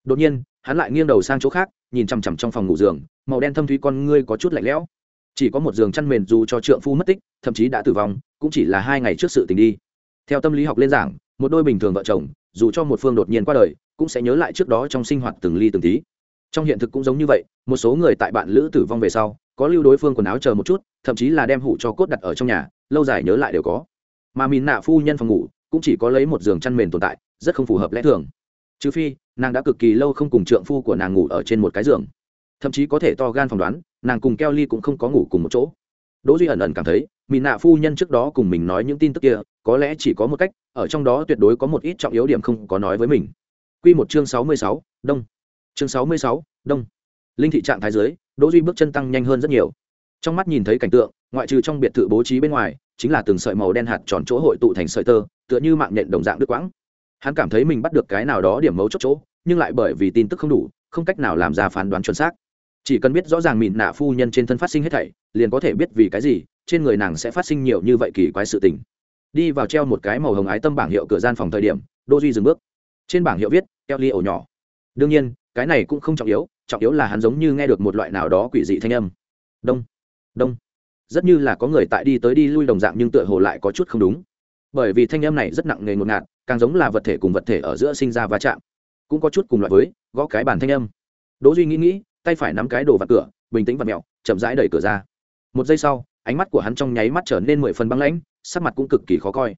Đột nhiên, hắn lại nghiêng đầu sang chỗ khác, nhìn chằm chằm trong phòng ngủ giường, màu đen thâm thúy con ngươi có chút lạnh lẽo. Chỉ có một giường chăn mền dù cho trượng phu mất tích, thậm chí đã tử vong, cũng chỉ là hai ngày trước sự tình đi. Theo tâm lý học lên giảng, một đôi bình thường vợ chồng, dù cho một phương đột nhiên qua đời, cũng sẽ nhớ lại trước đó trong sinh hoạt từng ly từng tí. Trong hiện thực cũng giống như vậy, một số người tại bạn lữ tử vong về sau, có lưu đối phương quần áo chờ một chút, thậm chí là đem hụ cho cốt đặt ở trong nhà, lâu dài nhớ lại đều có. Mà mìn nạ phu nhân phòng ngủ, cũng chỉ có lấy một giường chăn mền tồn tại rất không phù hợp lẽ thường. Trừ phi nàng đã cực kỳ lâu không cùng trượng phu của nàng ngủ ở trên một cái giường. Thậm chí có thể to gan phỏng đoán nàng cùng keo ly cũng không có ngủ cùng một chỗ. Đỗ duy ẩn ẩn cảm thấy mỹ nạ phu nhân trước đó cùng mình nói những tin tức kia có lẽ chỉ có một cách ở trong đó tuyệt đối có một ít trọng yếu điểm không có nói với mình. Quy một chương sáu mươi sáu, đông. Chương sáu mươi sáu, đông. Linh thị trạng thái dưới đỗ duy bước chân tăng nhanh hơn rất nhiều. Trong mắt nhìn thấy cảnh tượng ngoại trừ trong biệt thự bố trí bên ngoài chính là từng sợi màu đen hạt tròn chỗ hội tụ thành sợi tơ tựa như mạng nhện đồng dạng đứt quãng hắn cảm thấy mình bắt được cái nào đó điểm mấu chốt chỗ, nhưng lại bởi vì tin tức không đủ, không cách nào làm ra phán đoán chuẩn xác. Chỉ cần biết rõ ràng mịn nạ phu nhân trên thân phát sinh hết thảy, liền có thể biết vì cái gì, trên người nàng sẽ phát sinh nhiều như vậy kỳ quái sự tình. Đi vào treo một cái màu hồng ái tâm bảng hiệu cửa gian phòng thời điểm, đô duy dừng bước. Trên bảng hiệu viết, keo ly ổ nhỏ. Đương nhiên, cái này cũng không trọng yếu trọng yếu là hắn giống như nghe được một loại nào đó quỷ dị thanh âm. Đông đông. Rất như là có người tại đi tới đi lui đồng dạng nhưng tựa hồ lại có chút không đúng. Bởi vì thanh âm này rất nặng nề ngột ngạt càng giống là vật thể cùng vật thể ở giữa sinh ra va chạm, cũng có chút cùng loại với gõ cái bàn thanh âm. Đỗ duy nghĩ nghĩ, tay phải nắm cái đồ vặt cửa, bình tĩnh và mèo chậm rãi đẩy cửa ra. Một giây sau, ánh mắt của hắn trong nháy mắt trở nên mười phần băng lãnh, sắc mặt cũng cực kỳ khó coi.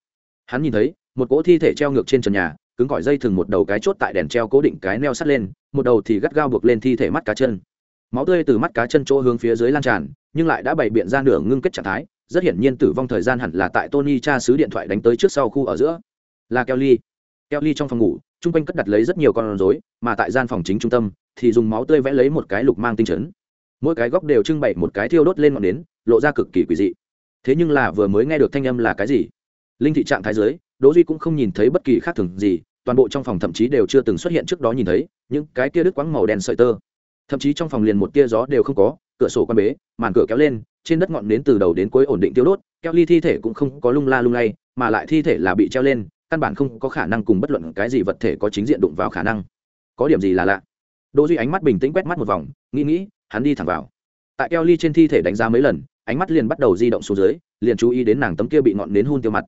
Hắn nhìn thấy, một cỗ thi thể treo ngược trên trần nhà, cứng cỏi dây thừng một đầu cái chốt tại đèn treo cố định cái neo sắt lên, một đầu thì gắt gao buộc lên thi thể mắt cá chân. Máu tươi từ mắt cá chân chỗ hướng phía dưới lan tràn, nhưng lại đã bày biện ra nửa ngưng kết trạng thái, rất hiển nhiên tử vong thời gian hẳn là tại tony tra sứ điện thoại đánh tới trước sau khu ở giữa là kelly kelly trong phòng ngủ, chung quanh cất đặt lấy rất nhiều con rối, mà tại gian phòng chính trung tâm thì dùng máu tươi vẽ lấy một cái lục mang tinh chấn. Mỗi cái góc đều trưng bày một cái thiêu đốt lên ngọn nến, lộ ra cực kỳ quỷ dị. Thế nhưng là vừa mới nghe được thanh âm là cái gì? Linh thị trạng thái giới đỗ duy cũng không nhìn thấy bất kỳ khác thường gì, toàn bộ trong phòng thậm chí đều chưa từng xuất hiện trước đó nhìn thấy những cái kia đứt quãng màu đen sợi tơ. Thậm chí trong phòng liền một tia gió đều không có, cửa sổ quan bế, màn cửa kéo lên, trên đất ngọn nến từ đầu đến cuối ổn định tiêu đốt, keo ly thi thể cũng không có lung la lung lay, mà lại thi thể là bị treo lên căn bản không có khả năng cùng bất luận cái gì vật thể có chính diện đụng vào khả năng. Có điểm gì là lạ? Đỗ duy ánh mắt bình tĩnh quét mắt một vòng, nghĩ nghĩ, hắn đi thẳng vào. Tại keo ly trên thi thể đánh giá mấy lần, ánh mắt liền bắt đầu di động xuống dưới, liền chú ý đến nàng tấm kia bị ngọn nến hun tiêu mặt.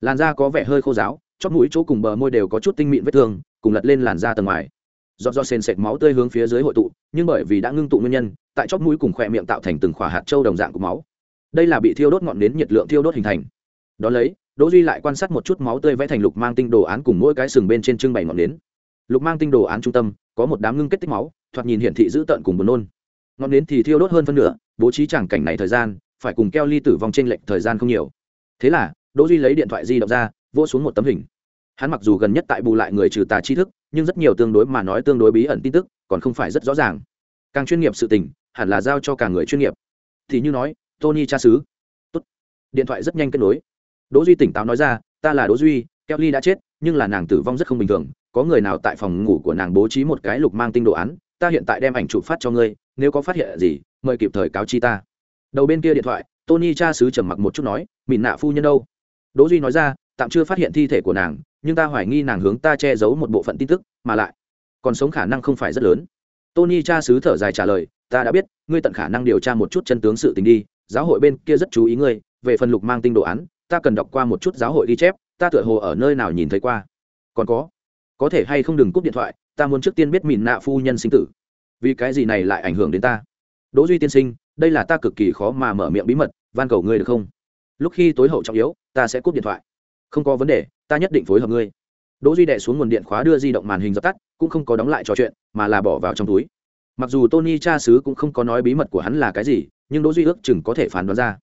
Làn da có vẻ hơi khô ráo chót mũi chỗ cùng bờ môi đều có chút tinh mịn vết thương, cùng lật lên làn da tầng ngoài. Do do sền sệt máu tươi hướng phía dưới hội tụ, nhưng bởi vì đã ngưng tụ nguyên nhân, tại chót mũi cùng khỏe miệng tạo thành từng khỏa hạt trâu đồng dạng của máu. Đây là bị thiêu đốt ngọn nến nhiệt lượng thiêu đốt hình thành. Đó lấy đỗ duy lại quan sát một chút máu tươi vẽ thành lục mang tinh đồ án cùng mỗi cái sừng bên trên trưng bày ngọn nến. Lục mang tinh đồ án trung tâm, có một đám ngưng kết tích máu, thoạt nhìn hiển thị dữ tợn cùng buồn nôn. Ngọn nến thì thiêu đốt hơn phân nửa, bố trí chẳng cảnh này thời gian, phải cùng keo ly tử vong trên lệnh thời gian không nhiều. Thế là, đỗ duy lấy điện thoại di động ra, vỗ xuống một tấm hình. Hắn mặc dù gần nhất tại bù lại người trừ tà tri thức, nhưng rất nhiều tương đối mà nói tương đối bí ẩn tin tức, còn không phải rất rõ ràng. Càng chuyên nghiệp sự tình, hẳn là giao cho cả người chuyên nghiệp. Thì như nói, tony cha xứ Tốt. điện thoại rất nhanh kết nối đỗ duy tỉnh táo nói ra, ta là đỗ duy, kelly đã chết, nhưng là nàng tử vong rất không bình thường. Có người nào tại phòng ngủ của nàng bố trí một cái lục mang tinh đồ án, ta hiện tại đem ảnh chụp phát cho ngươi, nếu có phát hiện gì, mời kịp thời cáo chi ta. Đầu bên kia điện thoại, tony cha sứ trầm mặc một chút nói mìn nạ phu nhân đâu? Đỗ duy nói ra, tạm chưa phát hiện thi thể của nàng, nhưng ta hoài nghi nàng hướng ta che giấu một bộ phận tin tức, mà lại còn sống khả năng không phải rất lớn. Tony cha sứ thở dài trả lời, ta đã biết, ngươi tận khả năng điều tra một chút chân tướng sự tình đi, giáo hội bên kia rất chú ý ngươi, về phần lục mang tinh đồ án ta cần đọc qua một chút giáo hội ghi chép, ta tựa hồ ở nơi nào nhìn thấy qua. Còn có có thể hay không đừng cúp điện thoại, ta muốn trước tiên biết mìn nạ phu nhân sinh tử. Vì cái gì này lại ảnh hưởng đến ta? Đỗ duy tiên sinh, đây là ta cực kỳ khó mà mở miệng bí mật, van cầu ngươi được không? Lúc khi tối hậu trọng yếu, ta sẽ cúp điện thoại. Không có vấn đề, ta nhất định phối hợp ngươi. Đỗ duy đệ xuống nguồn điện khóa đưa di động màn hình dập tắt, cũng không có đóng lại trò chuyện, mà là bỏ vào trong túi. Mặc dù tony cha xứ cũng không có nói bí mật của hắn là cái gì, nhưng đỗ duy ước chừng có thể phán đoán ra.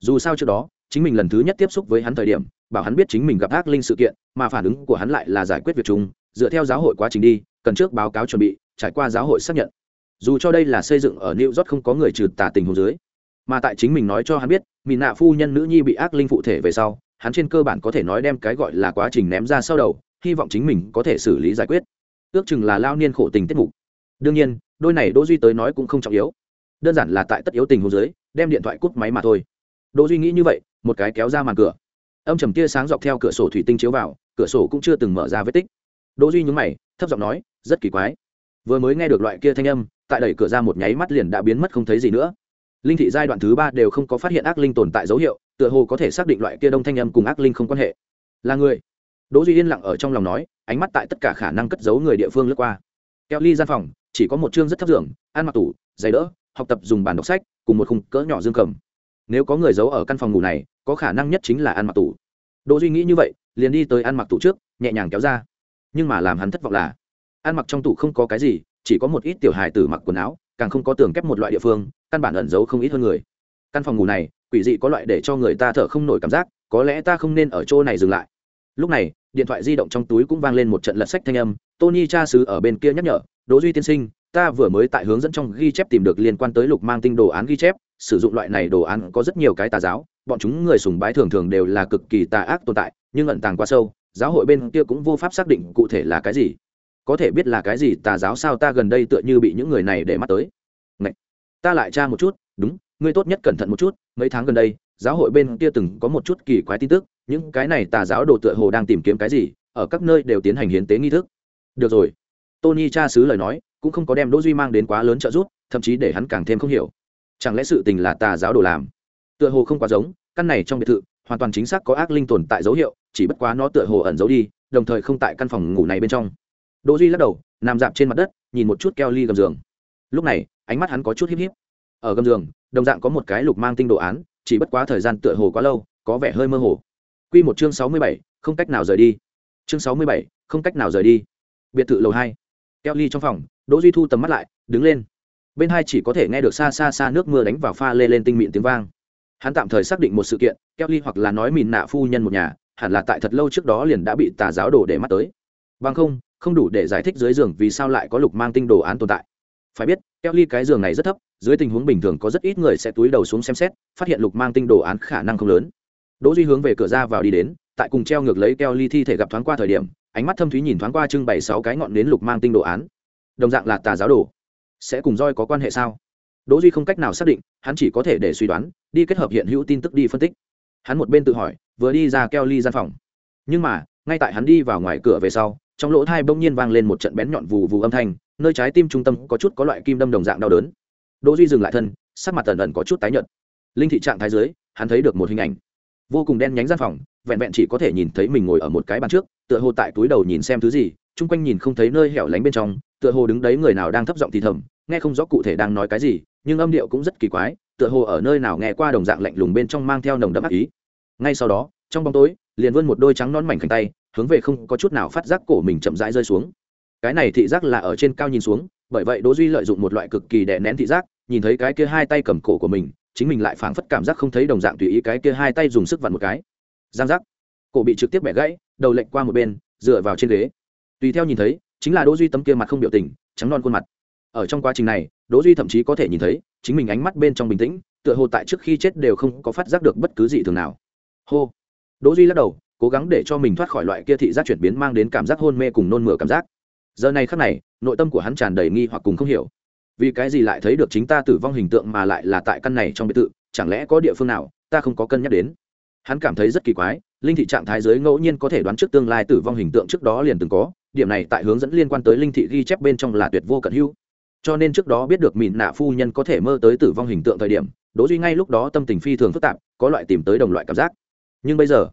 Dù sao trước đó chính mình lần thứ nhất tiếp xúc với hắn thời điểm, bảo hắn biết chính mình gặp ác linh sự kiện, mà phản ứng của hắn lại là giải quyết việc chung, dựa theo giáo hội quá trình đi, cần trước báo cáo chuẩn bị, trải qua giáo hội xác nhận. Dù cho đây là xây dựng ở new york không có người trừ tà tình hồ dưới, mà tại chính mình nói cho hắn biết mỹ nạ phu nhân nữ nhi bị ác linh phụ thể về sau, hắn trên cơ bản có thể nói đem cái gọi là quá trình ném ra sau đầu, hy vọng chính mình có thể xử lý giải quyết. Ước chừng là lao niên khổ tình tiết mục. Đương nhiên, đôi này đỗ duy tới nói cũng không trọng yếu. Đơn giản là tại tất yếu tình hồ dưới, đem điện thoại cút máy mà thôi. Đỗ duy nghĩ như vậy một cái kéo ra màn cửa. Âm trầm tia sáng dọc theo cửa sổ thủy tinh chiếu vào, cửa sổ cũng chưa từng mở ra vết tích. Đỗ duy nhướng mày, thấp giọng nói, rất kỳ quái. Vừa mới nghe được loại kia thanh âm, tại đẩy cửa ra một nháy mắt liền đã biến mất không thấy gì nữa. Linh thị giai đoạn thứ ba đều không có phát hiện ác linh tồn tại dấu hiệu, tựa hồ có thể xác định loại kia đông thanh âm cùng ác linh không quan hệ. Là người. Đỗ duy yên lặng ở trong lòng nói, ánh mắt tại tất cả khả năng cất giấu người địa phương lướt qua. Keo ly gian phòng, chỉ có một chương rất thấp giường, ăn mặc tủ, giày đỡ, học tập dùng bàn đọc sách, cùng một khung cỡ nhỏ dương cầm nếu có người giấu ở căn phòng ngủ này, có khả năng nhất chính là ăn mặc tủ. Đỗ duy nghĩ như vậy, liền đi tới ăn mặc tủ trước, nhẹ nhàng kéo ra. Nhưng mà làm hắn thất vọng là, ăn mặc trong tủ không có cái gì, chỉ có một ít tiểu hài tử mặc quần áo, càng không có tường kép một loại địa phương, căn bản ẩn giấu không ít hơn người. Căn phòng ngủ này, quỷ dị có loại để cho người ta thở không nổi cảm giác, có lẽ ta không nên ở chỗ này dừng lại. Lúc này, điện thoại di động trong túi cũng vang lên một trận lật sách thanh âm, tony cha sứ ở bên kia nhắc nhở, đỗ duy tiên sinh ta vừa mới tại hướng dẫn trong ghi chép tìm được liên quan tới lục mang tinh đồ án ghi chép, sử dụng loại này đồ án có rất nhiều cái tà giáo, bọn chúng người sùng bái thường thường đều là cực kỳ tà ác tồn tại, nhưng ẩn tàng quá sâu, giáo hội bên kia cũng vô pháp xác định cụ thể là cái gì. Có thể biết là cái gì, tà giáo sao ta gần đây tựa như bị những người này để mắt tới. Ngậy! ta lại tra một chút, đúng, ngươi tốt nhất cẩn thận một chút, mấy tháng gần đây, giáo hội bên kia từng có một chút kỳ quái tin tức, những cái này tà giáo đồ tựa hồ đang tìm kiếm cái gì, ở các nơi đều tiến hành hiến tế nghi thức. Được rồi. Tony cha xứ lời nói cũng không có đem đỗ duy mang đến quá lớn trợ giúp thậm chí để hắn càng thêm không hiểu. Chẳng lẽ sự tình là tà giáo đồ làm? Tựa hồ không quá giống căn này trong biệt thự hoàn toàn chính xác có ác linh tồn tại dấu hiệu chỉ bất quá nó tựa hồ ẩn giấu đi đồng thời không tại căn phòng ngủ này bên trong. Đỗ duy lắc đầu nằm dạp trên mặt đất nhìn một chút keo ly gầm giường. Lúc này ánh mắt hắn có chút híp híp. Ở gầm giường đồng dạng có một cái lục mang tinh đồ án chỉ bất quá thời gian tựa hồ quá lâu có vẻ hơi mơ hồ. Quy một chương sáu mươi bảy, không cách nào rời đi. Chương sáu mươi bảy, không cách nào rời đi. Biệt thự lầu hai. Keo ly trong phòng đỗ duy thu tầm mắt lại, đứng lên. Bên hai chỉ có thể nghe được xa xa xa nước mưa đánh vào pha lê lên tinh mịn tiếng vang. Hắn tạm thời xác định một sự kiện kelly hoặc là nói mìn nạ phu nhân một nhà, hẳn là tại thật lâu trước đó liền đã bị tà giáo đổ để mắt tới. Bằng không không đủ để giải thích dưới giường vì sao lại có lục mang tinh đồ án tồn tại. Phải biết kelly cái giường này rất thấp, dưới tình huống bình thường có rất ít người sẽ túi đầu xuống xem xét, phát hiện lục mang tinh đồ án khả năng không lớn. Đỗ duy hướng về cửa ra vào đi đến, tại cùng treo ngược lấy kelly thi thể gặp thoáng qua thời điểm, ánh mắt thâm thúy nhìn thoáng qua trưng bày sáu cái ngọn nến lục mang tinh đồ án đồng dạng là tà giáo đồ. Sẽ cùng roi có quan hệ sao? Đỗ duy không cách nào xác định, hắn chỉ có thể để suy đoán, đi kết hợp hiện hữu tin tức đi phân tích. Hắn một bên tự hỏi, vừa đi ra keo ly gian phòng. Nhưng mà, ngay tại hắn đi vào ngoài cửa về sau, trong lỗ thai bỗng nhiên vang lên một trận bén nhọn vù vù âm thanh, nơi trái tim trung tâm có chút có loại kim đâm đồng dạng đau đớn. Đỗ duy dừng lại thân, sắc mặt tần ẩn có chút tái nhợt. Linh thị trạng thái dưới, hắn thấy được một hình ảnh. Vô cùng đen nhánh gian phòng, vẹn vẹn chỉ có thể nhìn thấy mình ngồi ở một cái bàn trước, tựa hồ tại túi đầu nhìn xem thứ gì, chung quanh nhìn không thấy nơi hẻo lánh bên trong tựa hồ đứng đấy người nào đang thấp giọng thì thầm, nghe không rõ cụ thể đang nói cái gì, nhưng âm điệu cũng rất kỳ quái, tựa hồ ở nơi nào nghe qua đồng dạng lạnh lùng bên trong mang theo nồng đậm ác ý. Ngay sau đó, trong bóng tối, liền vươn một đôi trắng non mảnh khảnh tay, hướng về không có chút nào phát giác cổ mình chậm rãi rơi xuống. Cái này thị giác là ở trên cao nhìn xuống, bởi vậy đỗ duy lợi dụng một loại cực kỳ đè nén thị giác, nhìn thấy cái kia hai tay cầm cổ của mình, chính mình lại phảng phất cảm giác không thấy đồng dạng tùy ý cái kia hai tay dùng sức vặn một cái. Giang giác. Cổ bị trực tiếp bẻ gãy, đầu lệch qua một bên, dựa vào trên ghế. Tùy theo nhìn thấy chính là đỗ duy tấm kia mặt không biểu tình, trắng non khuôn mặt. Ở trong quá trình này, đỗ duy thậm chí có thể nhìn thấy, chính mình ánh mắt bên trong bình tĩnh, tựa hồ tại trước khi chết đều không có phát giác được bất cứ gì thường nào. Hô. Đỗ duy lắc đầu, cố gắng để cho mình thoát khỏi loại kia thị giác chuyển biến mang đến cảm giác hôn mê cùng nôn mửa cảm giác. Giờ này khắc này, nội tâm của hắn tràn đầy nghi hoặc cùng không hiểu. Vì cái gì lại thấy được chính ta tử vong hình tượng mà lại là tại căn này trong biệt thự, chẳng lẽ có địa phương nào, ta không có cân nhắc đến. Hắn cảm thấy rất kỳ quái, linh thị trạng thái giới ngẫu nhiên có thể đoán trước tương lai tử vong hình tượng trước đó liền từng có điểm này tại hướng dẫn liên quan tới linh thị ghi chép bên trong là tuyệt vô cận hữu. Cho nên trước đó biết được mịn nạ phu nhân có thể mơ tới tử vong hình tượng thời điểm, đỗ duy ngay lúc đó tâm tình phi thường phức tạp, có loại tìm tới đồng loại cảm giác. Nhưng bây giờ,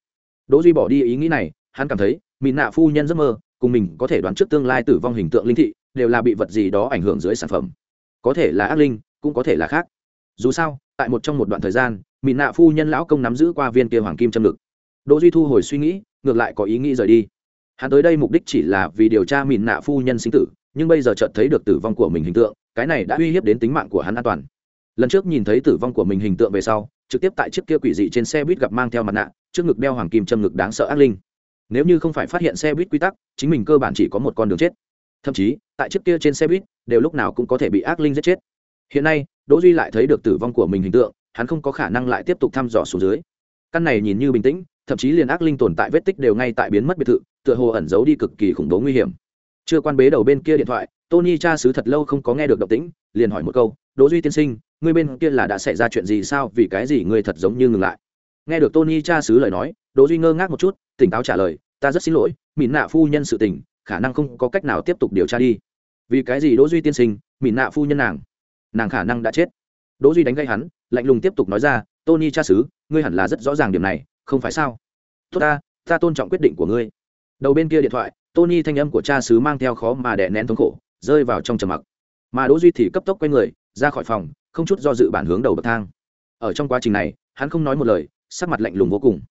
đỗ duy bỏ đi ý nghĩ này, hắn cảm thấy mịn nạ phu nhân giấc mơ, cùng mình có thể đoán trước tương lai tử vong hình tượng linh thị, đều là bị vật gì đó ảnh hưởng dưới sản phẩm. Có thể là ác linh, cũng có thể là khác. Dù sao, tại một trong một đoạn thời gian, mịn nạ phu nhân lão công nắm giữ qua viên kia hoàng kim châm lực đỗ duy thu hồi suy nghĩ, ngược lại có ý nghĩ rời đi hắn tới đây mục đích chỉ là vì điều tra mìn nạ phu nhân sinh tử, nhưng bây giờ chợt thấy được tử vong của mình hình tượng, cái này đã uy hiếp đến tính mạng của hắn an toàn. Lần trước nhìn thấy tử vong của mình hình tượng về sau, trực tiếp tại chiếc kia quỷ dị trên xe buýt gặp mang theo mặt nạ, trước ngực đeo hoàng kim châm ngực đáng sợ ác linh. Nếu như không phải phát hiện xe buýt quy tắc, chính mình cơ bản chỉ có một con đường chết. Thậm chí, tại chiếc kia trên xe buýt, đều lúc nào cũng có thể bị ác linh giết chết. Hiện nay, đỗ duy lại thấy được tử vong của mình hình tượng, hắn không có khả năng lại tiếp tục thăm dò xuống dưới. Căn này nhìn như bình tĩnh, thậm chí liền ác linh tồn tại vết tích đều ngay tại biến mất biệt thự tựa hồ ẩn giấu đi cực kỳ khủng bố nguy hiểm. Chưa quan bế đầu bên kia điện thoại, tony cha xứ thật lâu không có nghe được động tĩnh, liền hỏi một câu, đỗ duy tiên sinh, ngươi bên kia là đã xảy ra chuyện gì sao? Vì cái gì ngươi thật giống như ngừng lại? Nghe được tony cha xứ lời nói, đỗ duy ngơ ngác một chút, tỉnh táo trả lời, ta rất xin lỗi mìn nạ phu nhân sự tình, khả năng không có cách nào tiếp tục điều tra đi. Vì cái gì đỗ duy tiên sinh mìn nạ phu nhân nàng nàng khả năng đã chết? Đỗ duy đánh gây hắn, lạnh lùng tiếp tục nói ra, tony cha xứ, ngươi hẳn là rất rõ ràng điểm này, không phải sao? Tốt ta ta tôn trọng quyết định của ngươi đầu bên kia điện thoại, tony thanh âm của cha xứ mang theo khó mà đè nén thống khổ, rơi vào trong trầm mặc. Mà đỗ duy thì cấp tốc quay người, ra khỏi phòng, không chút do dự bản hướng đầu bậc thang. Ở trong quá trình này, hắn không nói một lời, sắc mặt lạnh lùng vô cùng.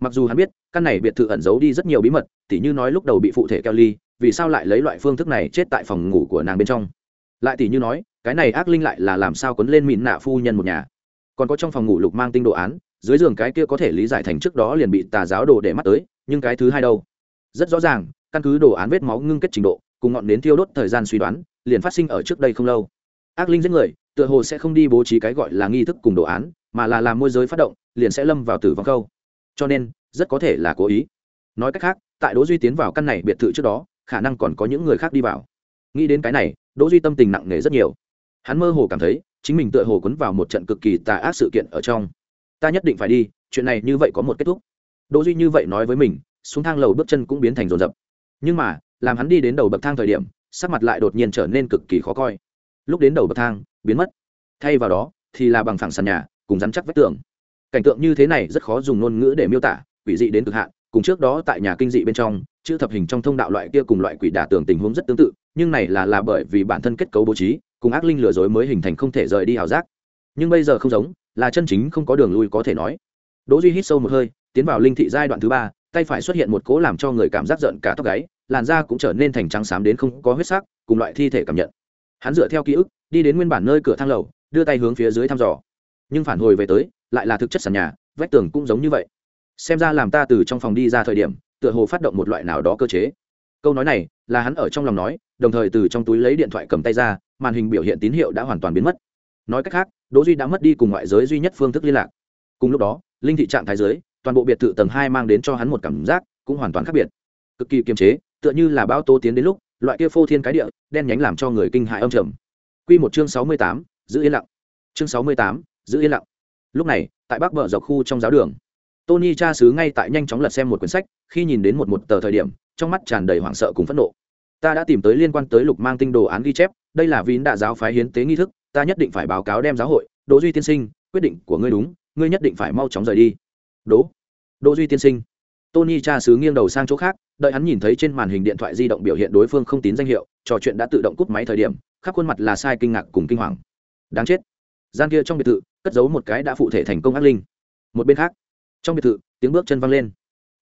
Mặc dù hắn biết, căn này biệt thự ẩn giấu đi rất nhiều bí mật, tỉ như nói lúc đầu bị phụ thể keo ly vì sao lại lấy loại phương thức này chết tại phòng ngủ của nàng bên trong. Lại tỉ như nói, cái này ác linh lại là làm sao quấn lên mịn nạ phu nhân một nhà. Còn có trong phòng ngủ lục mang tinh đồ án, dưới giường cái kia có thể lý giải thành trước đó liền bị tà giáo đồ để mắt tới, nhưng cái thứ hai đâu? Rất rõ ràng, căn cứ đồ án vết máu ngưng kết trình độ, cùng ngọn nến thiêu đốt thời gian suy đoán, liền phát sinh ở trước đây không lâu. Ác linh giết người, tựa hồ sẽ không đi bố trí cái gọi là nghi thức cùng đồ án, mà là làm môi giới phát động, liền sẽ lâm vào tử vong khâu. Cho nên, rất có thể là cố ý. Nói cách khác, tại đỗ duy tiến vào căn này biệt thự trước đó, khả năng còn có những người khác đi vào. Nghĩ đến cái này, đỗ duy tâm tình nặng nề rất nhiều. Hắn mơ hồ cảm thấy, chính mình tựa hồ cuốn vào một trận cực kỳ tà ác sự kiện ở trong. Ta nhất định phải đi, chuyện này như vậy có một kết thúc. Đỗ duy như vậy nói với mình xuống thang lầu bước chân cũng biến thành rồn rập. Nhưng mà, làm hắn đi đến đầu bậc thang thời điểm, sắc mặt lại đột nhiên trở nên cực kỳ khó coi. Lúc đến đầu bậc thang, biến mất. Thay vào đó, thì là bằng phẳng sàn nhà, cùng rắn chắc vách tường. Cảnh tượng như thế này rất khó dùng ngôn ngữ để miêu tả, quỷ dị đến cực hạn. Cùng trước đó tại nhà kinh dị bên trong, chữ thập hình trong thông đạo loại kia cùng loại quỷ đả tường tình huống rất tương tự, nhưng này là là bởi vì bản thân kết cấu bố trí, cùng ác linh lừa dối mới hình thành không thể rời đi ảo giác. Nhưng bây giờ không giống, là chân chính không có đường lui có thể nói. Đỗ duy hít sâu một hơi, tiến vào linh thị giai đoạn thứ ba tay phải xuất hiện một cố làm cho người cảm giác giận cả tóc gáy, làn da cũng trở nên thành trắng xám đến không có huyết sắc, cùng loại thi thể cảm nhận. Hắn dựa theo ký ức, đi đến nguyên bản nơi cửa thang lầu, đưa tay hướng phía dưới thăm dò. Nhưng phản hồi về tới, lại là thực chất sàn nhà, vách tường cũng giống như vậy. Xem ra làm ta từ trong phòng đi ra thời điểm, tựa hồ phát động một loại nào đó cơ chế. Câu nói này, là hắn ở trong lòng nói, đồng thời từ trong túi lấy điện thoại cầm tay ra, màn hình biểu hiện tín hiệu đã hoàn toàn biến mất. Nói cách khác, đỗ duy đã mất đi cùng ngoại giới duy nhất phương thức liên lạc. Cùng lúc đó, linh thị trạng thái giới toàn bộ biệt thự tầng hai mang đến cho hắn một cảm giác cũng hoàn toàn khác biệt. Cực kỳ kiềm chế tựa như là bão tố tiến đến lúc loại kia phô thiên cái địa đen nhánh làm cho người kinh hại âm trầm. Quy một chương sáu mươi tám, giữ yên lặng. Chương sáu mươi tám, giữ yên lặng. Lúc này tại bắc bờ dọc khu trong giáo đường tony cha xứ ngay tại nhanh chóng lật xem một quyển sách khi nhìn đến một một tờ thời điểm trong mắt tràn đầy hoảng sợ cùng phẫn nộ. Ta đã tìm tới liên quan tới lục mang tinh đồ án ghi chép đây là vín đạ giáo phái hiến tế nghi thức ta nhất định phải báo cáo đem giáo hội. Đỗ duy tiên sinh quyết định của ngươi đúng ngươi nhất định phải mau chóng rời đi đỗ. Đỗ duy tiên sinh. Tony cha xứ nghiêng đầu sang chỗ khác, đợi hắn nhìn thấy trên màn hình điện thoại di động biểu hiện đối phương không tín danh hiệu, trò chuyện đã tự động cúp máy thời điểm, khắp khuôn mặt là sai kinh ngạc cùng kinh hoàng. Đáng chết. Gian kia trong biệt thự, cất giấu một cái đã phụ thể thành công ác linh. Một bên khác, trong biệt thự, tiếng bước chân văng lên.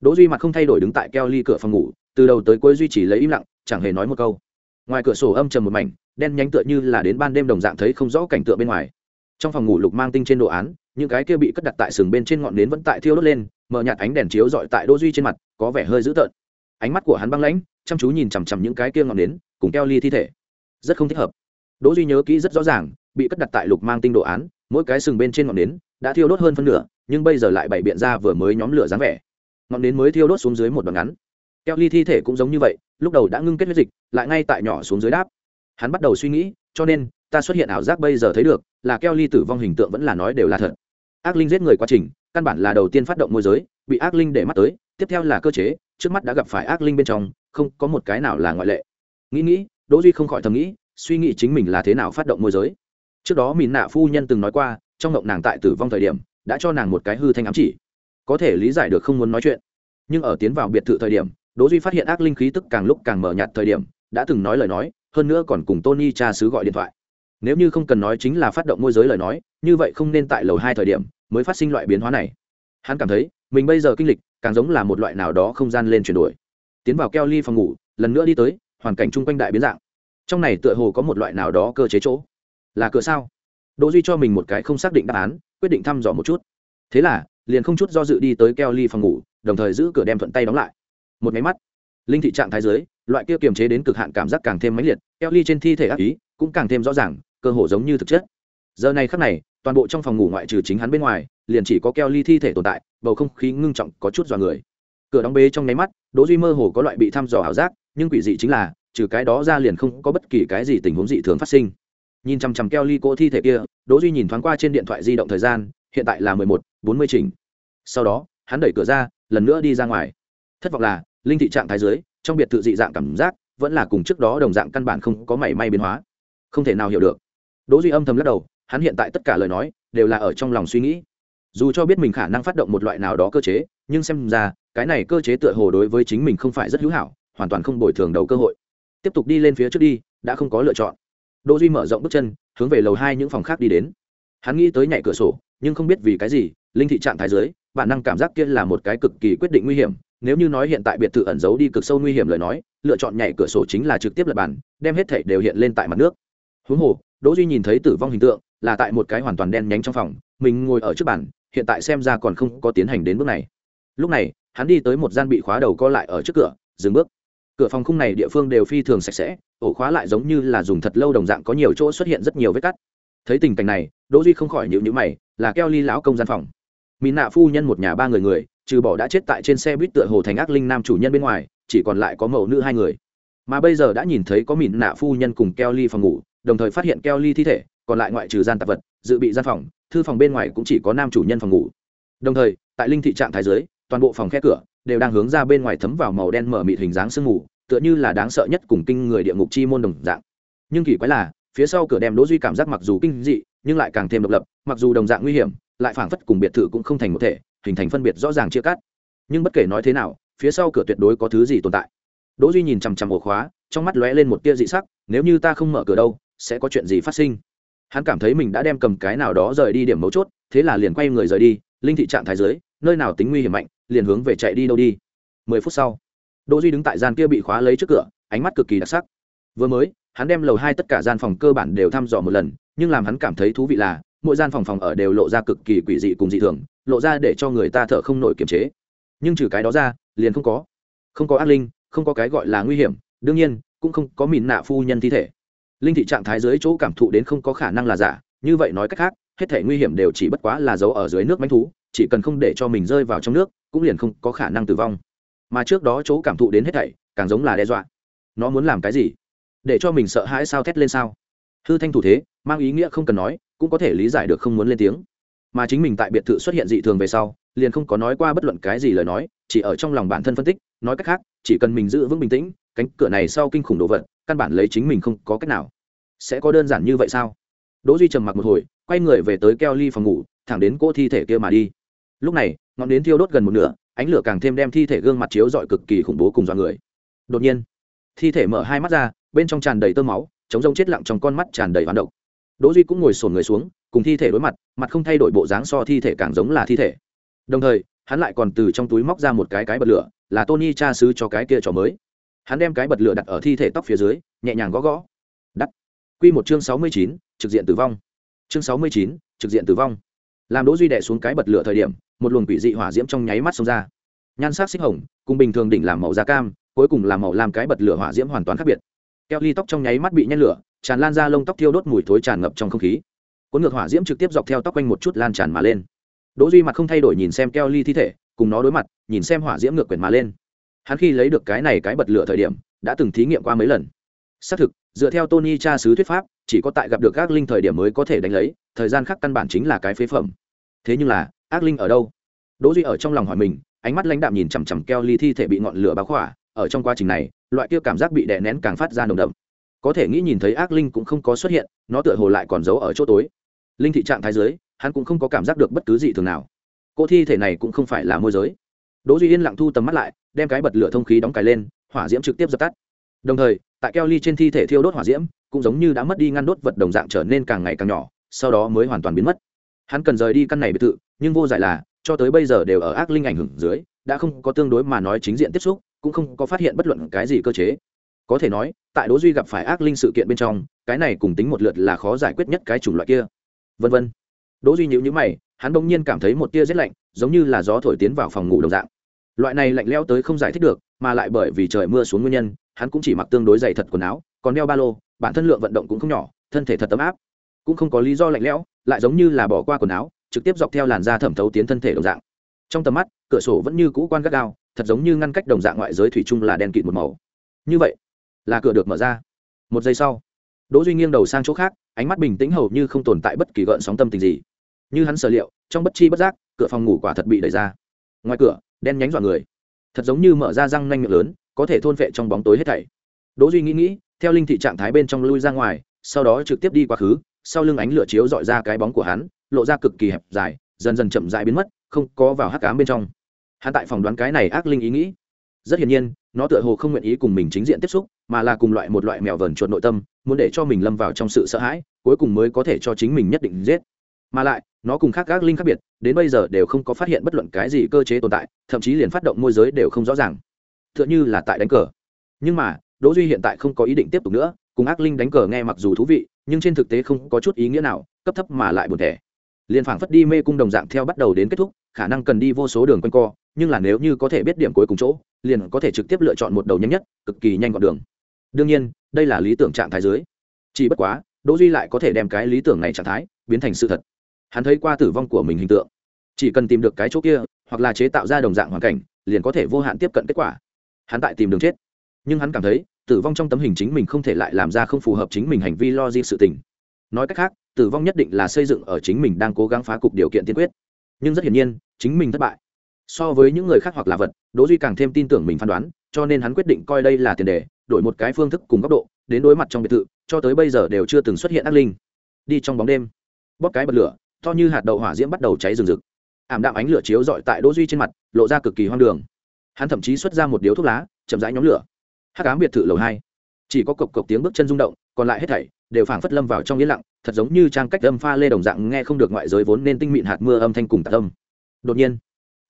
Đỗ duy mặt không thay đổi đứng tại keo ly cửa phòng ngủ, từ đầu tới cuối duy chỉ lấy im lặng, chẳng hề nói một câu. Ngoài cửa sổ âm trầm một mảnh, đen nhánh tựa như là đến ban đêm đồng dạng thấy không rõ cảnh tượng bên ngoài. Trong phòng ngủ lục mang tinh trên đồ án những cái kia bị cất đặt tại sừng bên trên ngọn nến vẫn tại thiêu đốt lên, mở nhạt ánh đèn chiếu dọi tại đỗ duy trên mặt, có vẻ hơi dữ tợn. Ánh mắt của hắn băng lãnh, chăm chú nhìn chằm chằm những cái kia ngọn nến, cùng keo ly thi thể. Rất không thích hợp. Đỗ duy nhớ kỹ rất rõ ràng, bị cất đặt tại lục mang tinh đồ án, mỗi cái sừng bên trên ngọn nến đã thiêu đốt hơn phân nửa, nhưng bây giờ lại bày biện ra vừa mới nhóm lửa dáng vẻ. Ngọn nến mới thiêu đốt xuống dưới một đoạn ngắn. Keo ly thi thể cũng giống như vậy, lúc đầu đã ngưng kết huyết dịch, lại ngay tại nhỏ xuống dưới đáp. Hắn bắt đầu suy nghĩ, cho nên, ta xuất hiện ảo giác bây giờ thấy được, là keo ly tử vong hình tượng vẫn là nói đều là thật ác linh giết người quá trình, căn bản là đầu tiên phát động môi giới, bị ác linh để mắt tới, tiếp theo là cơ chế, trước mắt đã gặp phải ác linh bên trong, không có một cái nào là ngoại lệ. Nghĩ nghĩ, đỗ duy không khỏi thầm nghĩ, suy nghĩ chính mình là thế nào phát động môi giới. Trước đó mìn nạ phu nhân từng nói qua, trong ngộng nàng tại tử vong thời điểm, đã cho nàng một cái hư thanh ám chỉ. Có thể lý giải được không muốn nói chuyện. Nhưng ở tiến vào biệt thự thời điểm, đỗ duy phát hiện ác linh khí tức càng lúc càng mở nhạt thời điểm, đã từng nói lời nói, hơn nữa còn cùng tony cha sứ gọi điện thoại. Nếu như không cần nói chính là phát động môi giới lời nói, như vậy không nên tại lầu hai thời điểm mới phát sinh loại biến hóa này. Hắn cảm thấy, mình bây giờ kinh lịch, càng giống là một loại nào đó không gian lên chuyển đổi. Tiến vào keo ly phòng ngủ, lần nữa đi tới, hoàn cảnh chung quanh đại biến dạng. Trong này tựa hồ có một loại nào đó cơ chế chỗ. Là cửa sao? Đỗ duy cho mình một cái không xác định đáp án, quyết định thăm dò một chút. Thế là, liền không chút do dự đi tới keo ly phòng ngủ, đồng thời giữ cửa đem thuận tay đóng lại. Một máy mắt, linh thị trạng thái dưới, loại kia kiềm chế đến cực hạn cảm giác càng thêm mãnh liệt, keo ly trên thi thể ác ý cũng càng thêm rõ ràng, cơ hồ giống như thực chất giờ này khắc này, toàn bộ trong phòng ngủ ngoại trừ chính hắn bên ngoài, liền chỉ có keo ly thi thể tồn tại, bầu không khí ngưng trọng, có chút dọa người. Cửa đóng bế trong nháy mắt, đỗ duy mơ hồ có loại bị thăm dò ảo giác, nhưng quỷ dị chính là, trừ cái đó ra liền không có bất kỳ cái gì tình huống dị thường phát sinh. Nhìn chằm chằm keo ly cô thi thể kia, đỗ duy nhìn thoáng qua trên điện thoại di động thời gian, hiện tại là mười một, bốn mươi chỉnh. Sau đó, hắn đẩy cửa ra, lần nữa đi ra ngoài. Thất vọng là, linh thị trạng thái dưới, trong biệt thự dị dạng cảm giác, vẫn là cùng trước đó đồng dạng căn bản không có mảy may biến hóa. Không thể nào hiểu được. Đỗ duy âm thầm lắc đầu hắn hiện tại tất cả lời nói đều là ở trong lòng suy nghĩ. Dù cho biết mình khả năng phát động một loại nào đó cơ chế, nhưng xem ra, cái này cơ chế tựa hồ đối với chính mình không phải rất hữu hảo, hoàn toàn không bồi thường đầu cơ hội. Tiếp tục đi lên phía trước đi, đã không có lựa chọn. Đỗ duy mở rộng bước chân, hướng về lầu hai những phòng khác đi đến. Hắn nghĩ tới nhảy cửa sổ, nhưng không biết vì cái gì, linh thị trạng thái dưới, bản năng cảm giác kia là một cái cực kỳ quyết định nguy hiểm. Nếu như nói hiện tại biệt thự ẩn giấu đi cực sâu nguy hiểm lời nói, lựa chọn nhảy cửa sổ chính là trực tiếp lật bàn, đem hết thảy đều hiện lên tại mặt nước. Huống hồ, đỗ duy nhìn thấy tử vong hình tượng là tại một cái hoàn toàn đen nhánh trong phòng, mình ngồi ở trước bàn, hiện tại xem ra còn không có tiến hành đến bước này. Lúc này, hắn đi tới một gian bị khóa đầu co lại ở trước cửa, dừng bước. Cửa phòng khung này địa phương đều phi thường sạch sẽ, ổ khóa lại giống như là dùng thật lâu đồng dạng có nhiều chỗ xuất hiện rất nhiều vết cắt. Thấy tình cảnh này, đỗ duy không khỏi nhíu nhíu mày, là keo ly lão công gian phòng. Mỹ nạ phu nhân một nhà ba người người, trừ bỏ đã chết tại trên xe buýt tựa hồ thành ác linh nam chủ nhân bên ngoài, chỉ còn lại có mẫu nữ hai người. Mà bây giờ đã nhìn thấy có mịn nạ phu nhân cùng keo ly phòng ngủ, đồng thời phát hiện keo ly thi thể còn lại ngoại trừ gian tạp vật, dự bị gian phòng, thư phòng bên ngoài cũng chỉ có nam chủ nhân phòng ngủ. Đồng thời, tại linh thị trạng thái giới toàn bộ phòng khe cửa đều đang hướng ra bên ngoài thấm vào màu đen mở mịt hình dáng sương mù tựa như là đáng sợ nhất cùng kinh người địa ngục chi môn đồng dạng. Nhưng kỳ quái là, phía sau cửa đem đỗ duy cảm giác mặc dù kinh dị, nhưng lại càng thêm độc lập, mặc dù đồng dạng nguy hiểm, lại phảng phất cùng biệt thự cũng không thành một thể, hình thành phân biệt rõ ràng chia cắt. Nhưng bất kể nói thế nào, phía sau cửa tuyệt đối có thứ gì tồn tại. Đỗ duy nhìn chằm chằm ổ khóa, trong mắt lóe lên một tia dị sắc, nếu như ta không mở cửa đâu, sẽ có chuyện gì phát sinh? Hắn cảm thấy mình đã đem cầm cái nào đó rời đi điểm mấu chốt, thế là liền quay người rời đi, linh thị trạng thái dưới, nơi nào tính nguy hiểm mạnh, liền hướng về chạy đi đâu đi. Mười phút sau, đỗ duy đứng tại gian kia bị khóa lấy trước cửa, ánh mắt cực kỳ đặc sắc. Vừa mới, hắn đem lầu hai tất cả gian phòng cơ bản đều thăm dò một lần, nhưng làm hắn cảm thấy thú vị là, mỗi gian phòng phòng ở đều lộ ra cực kỳ quỷ dị cùng dị thường, lộ ra để cho người ta thở không nổi kiềm chế. Nhưng trừ cái đó ra, liền không có. Không có ác linh, không có cái gọi là nguy hiểm, đương nhiên, cũng không có mìn nạ phu nhân thi thể linh thị trạng thái dưới chỗ cảm thụ đến không có khả năng là giả, như vậy nói cách khác, hết thể nguy hiểm đều chỉ bất quá là giấu ở dưới nước manh thú, chỉ cần không để cho mình rơi vào trong nước, cũng liền không có khả năng tử vong. Mà trước đó chỗ cảm thụ đến hết thảy, càng giống là đe dọa. Nó muốn làm cái gì? Để cho mình sợ hãi sao thét lên sao? Hư thanh thủ thế, mang ý nghĩa không cần nói, cũng có thể lý giải được không muốn lên tiếng. Mà chính mình tại biệt thự xuất hiện dị thường về sau, liền không có nói qua bất luận cái gì lời nói, chỉ ở trong lòng bản thân phân tích, nói cách khác, chỉ cần mình giữ vững bình tĩnh, cánh cửa này sau kinh khủng đồ vật căn bản lấy chính mình không có cách nào. Sẽ có đơn giản như vậy sao? Đỗ duy trầm mặc một hồi, quay người về tới keo ly phòng ngủ, thẳng đến cỗ thi thể kia mà đi. Lúc này, ngọn nến thiêu đốt gần một nửa, ánh lửa càng thêm đem thi thể gương mặt chiếu rọi cực kỳ khủng bố cùng dọa người. Đột nhiên, thi thể mở hai mắt ra, bên trong tràn đầy tơ máu chống rông chết lặng trong con mắt tràn đầy hoán độc. Đỗ duy cũng ngồi sồn người xuống, cùng thi thể đối mặt mặt không thay đổi bộ dáng so thi thể càng giống là thi thể. Đồng thời, hắn lại còn từ trong túi móc ra một cái cái bật lửa, là tony cha sứ cho cái kia trò mới hắn đem cái bật lửa đặt ở thi thể tóc phía dưới nhẹ nhàng gõ gõ. Đắt. Quy một chương sáu mươi chín, trực diện tử vong. Chương sáu mươi chín, trực diện tử vong. Làm đỗ duy đẻ xuống cái bật lửa thời điểm một luồng quỷ dị hỏa diễm trong nháy mắt xông ra. Nhan sắc xích hồng cùng bình thường đỉnh làm màu da cam cuối cùng làm màu làm cái bật lửa hỏa diễm hoàn toàn khác biệt. Keo ly tóc trong nháy mắt bị nhen lửa tràn lan ra lông tóc thiêu đốt mùi thối tràn ngập trong không khí. Cuốn ngược hỏa diễm trực tiếp dọc theo tóc quanh một chút lan tràn mà lên. Đỗ duy mặt không thay đổi nhìn xem keo ly thi thể cùng nó đối mặt nhìn xem hỏa diễm ngược quyển mà lên hắn khi lấy được cái này cái bật lửa thời điểm, đã từng thí nghiệm qua mấy lần. Xác thực, dựa theo tony cha sứ thuyết pháp, chỉ có tại gặp được ác linh thời điểm mới có thể đánh lấy, thời gian khác căn bản chính là cái phế phẩm. Thế nhưng là, ác linh ở đâu? Đỗ duy ở trong lòng hỏi mình, ánh mắt lãnh đạm nhìn chằm chằm keo ly thi thể bị ngọn lửa bao khỏa, ở trong quá trình này, loại kia cảm giác bị đè nén càng phát ra nồng đậm. Có thể nghĩ nhìn thấy ác linh cũng không có xuất hiện, nó tựa hồ lại còn giấu ở chỗ tối. Linh thị trạng thái giới hắn cũng không có cảm giác được bất cứ gì thường nào. Cô thi thể này cũng không phải là môi giới đỗ duy yên lặng thu tầm mắt lại, đem cái bật lửa thông khí đóng cài lên, hỏa diễm trực tiếp dập tắt. Đồng thời, tại keo ly trên thi thể thiêu đốt hỏa diễm, cũng giống như đã mất đi ngăn đốt vật đồng dạng trở nên càng ngày càng nhỏ, sau đó mới hoàn toàn biến mất. Hắn cần rời đi căn này biệt thự, nhưng vô giải là, cho tới bây giờ đều ở ác linh ảnh hưởng dưới, đã không có tương đối mà nói chính diện tiếp xúc, cũng không có phát hiện bất luận cái gì cơ chế. Có thể nói, tại đỗ duy gặp phải ác linh sự kiện bên trong, cái này cùng tính một lượt là khó giải quyết nhất cái chủng loại kia. Vân vân. Đỗ duy nhíu nhíu mày, hắn bỗng nhiên cảm thấy một tia rét lạnh, giống như là gió thổi tiến vào phòng ngủ đồng dạng loại này lạnh lẽo tới không giải thích được, mà lại bởi vì trời mưa xuống nguyên nhân, hắn cũng chỉ mặc tương đối dày thật quần áo, còn đeo ba lô, bản thân lượng vận động cũng không nhỏ, thân thể thật ấm áp. Cũng không có lý do lạnh lẽo, lại giống như là bỏ qua quần áo, trực tiếp dọc theo làn da thẩm thấu tiến thân thể đồng dạng. Trong tầm mắt, cửa sổ vẫn như cũ quan gắt gao, thật giống như ngăn cách đồng dạng ngoại giới thủy chung là đen kịt một màu. Như vậy, là cửa được mở ra. Một giây sau, đỗ duy nghiêng đầu sang chỗ khác, ánh mắt bình tĩnh hầu như không tồn tại bất kỳ gợn sóng tâm tình gì. Như hắn sở liệu, trong bất chi bất giác, cửa phòng ngủ quả thật bị đẩy ra. Ngoài cửa đen nhánh dọa người. Thật giống như mở ra răng nanh miệng lớn, có thể thôn vệ trong bóng tối hết thảy. Đỗ duy nghĩ nghĩ, theo linh thị trạng thái bên trong lui ra ngoài, sau đó trực tiếp đi quá khứ, sau lưng ánh lửa chiếu dọi ra cái bóng của hắn, lộ ra cực kỳ hẹp dài, dần dần chậm rãi biến mất, không có vào hắc ám bên trong. Hắn tại phòng đoán cái này ác linh ý nghĩ. Rất hiển nhiên, nó tựa hồ không nguyện ý cùng mình chính diện tiếp xúc, mà là cùng loại một loại mèo vờn chuột nội tâm, muốn để cho mình lâm vào trong sự sợ hãi, cuối cùng mới có thể cho chính mình nhất định giết. Mà lại nó cùng khác ác linh khác biệt, đến bây giờ đều không có phát hiện bất luận cái gì cơ chế tồn tại, thậm chí liền phát động môi giới đều không rõ ràng. T h ư ợ n h ư là tại đánh cờ. Nhưng mà, đỗ duy hiện tại không có ý định tiếp tục nữa, cùng ác linh đánh cờ nghe mặc dù thú vị, nhưng trên thực tế không có chút ý nghĩa nào, cấp thấp mà lại buồn thẻ. Liền phảng phất đi mê cung đồng dạng theo bắt đầu đến kết thúc, khả năng cần đi vô số đường quanh co, nhưng là nếu như có thể biết điểm cuối cùng chỗ, liền có thể trực tiếp lựa chọn một đầu nhanh nhất, cực kỳ nhanh gọn đường. Đương nhiên, đây là lý tưởng trạng thái dưới. Chỉ bất quá, đỗ duy lại có thể đem cái lý tưởng này trạng thái biến thành sự thật hắn thấy qua tử vong của mình hình tượng. Chỉ cần tìm được cái chỗ kia, hoặc là chế tạo ra đồng dạng hoàn cảnh, liền có thể vô hạn tiếp cận kết quả. Hắn tại tìm đường chết. Nhưng hắn cảm thấy, tử vong trong tấm hình chính mình không thể lại làm ra không phù hợp chính mình hành vi lo di sự tình. Nói cách khác, tử vong nhất định là xây dựng ở chính mình đang cố gắng phá cục điều kiện tiên quyết. Nhưng rất hiển nhiên, chính mình thất bại. So với những người khác hoặc là vật, đỗ duy càng thêm tin tưởng mình phán đoán, cho nên hắn quyết định coi đây là tiền đề, đổi một cái phương thức cùng góc độ, đến đối mặt trong biệt thự, cho tới bây giờ đều chưa từng xuất hiện ác linh. Đi trong bóng đêm, bóp cái bật lửa to như hạt đậu hỏa diễm bắt đầu cháy rừng rực. Ảm đạm ánh lửa chiếu dọi tại đỗ duy trên mặt, lộ ra cực kỳ hoang đường. Hắn thậm chí xuất ra một điếu thuốc lá, chậm rãi nhóm lửa. Hát cám biệt thự lầu hai. Chỉ có cộc cộc tiếng bước chân rung động, còn lại hết thảy đều phảng phất lâm vào trong yên lặng, thật giống như trang cách âm pha lê đồng dạng nghe không được ngoại giới vốn nên tinh mịn hạt mưa âm thanh cùng tạc âm. Đột nhiên,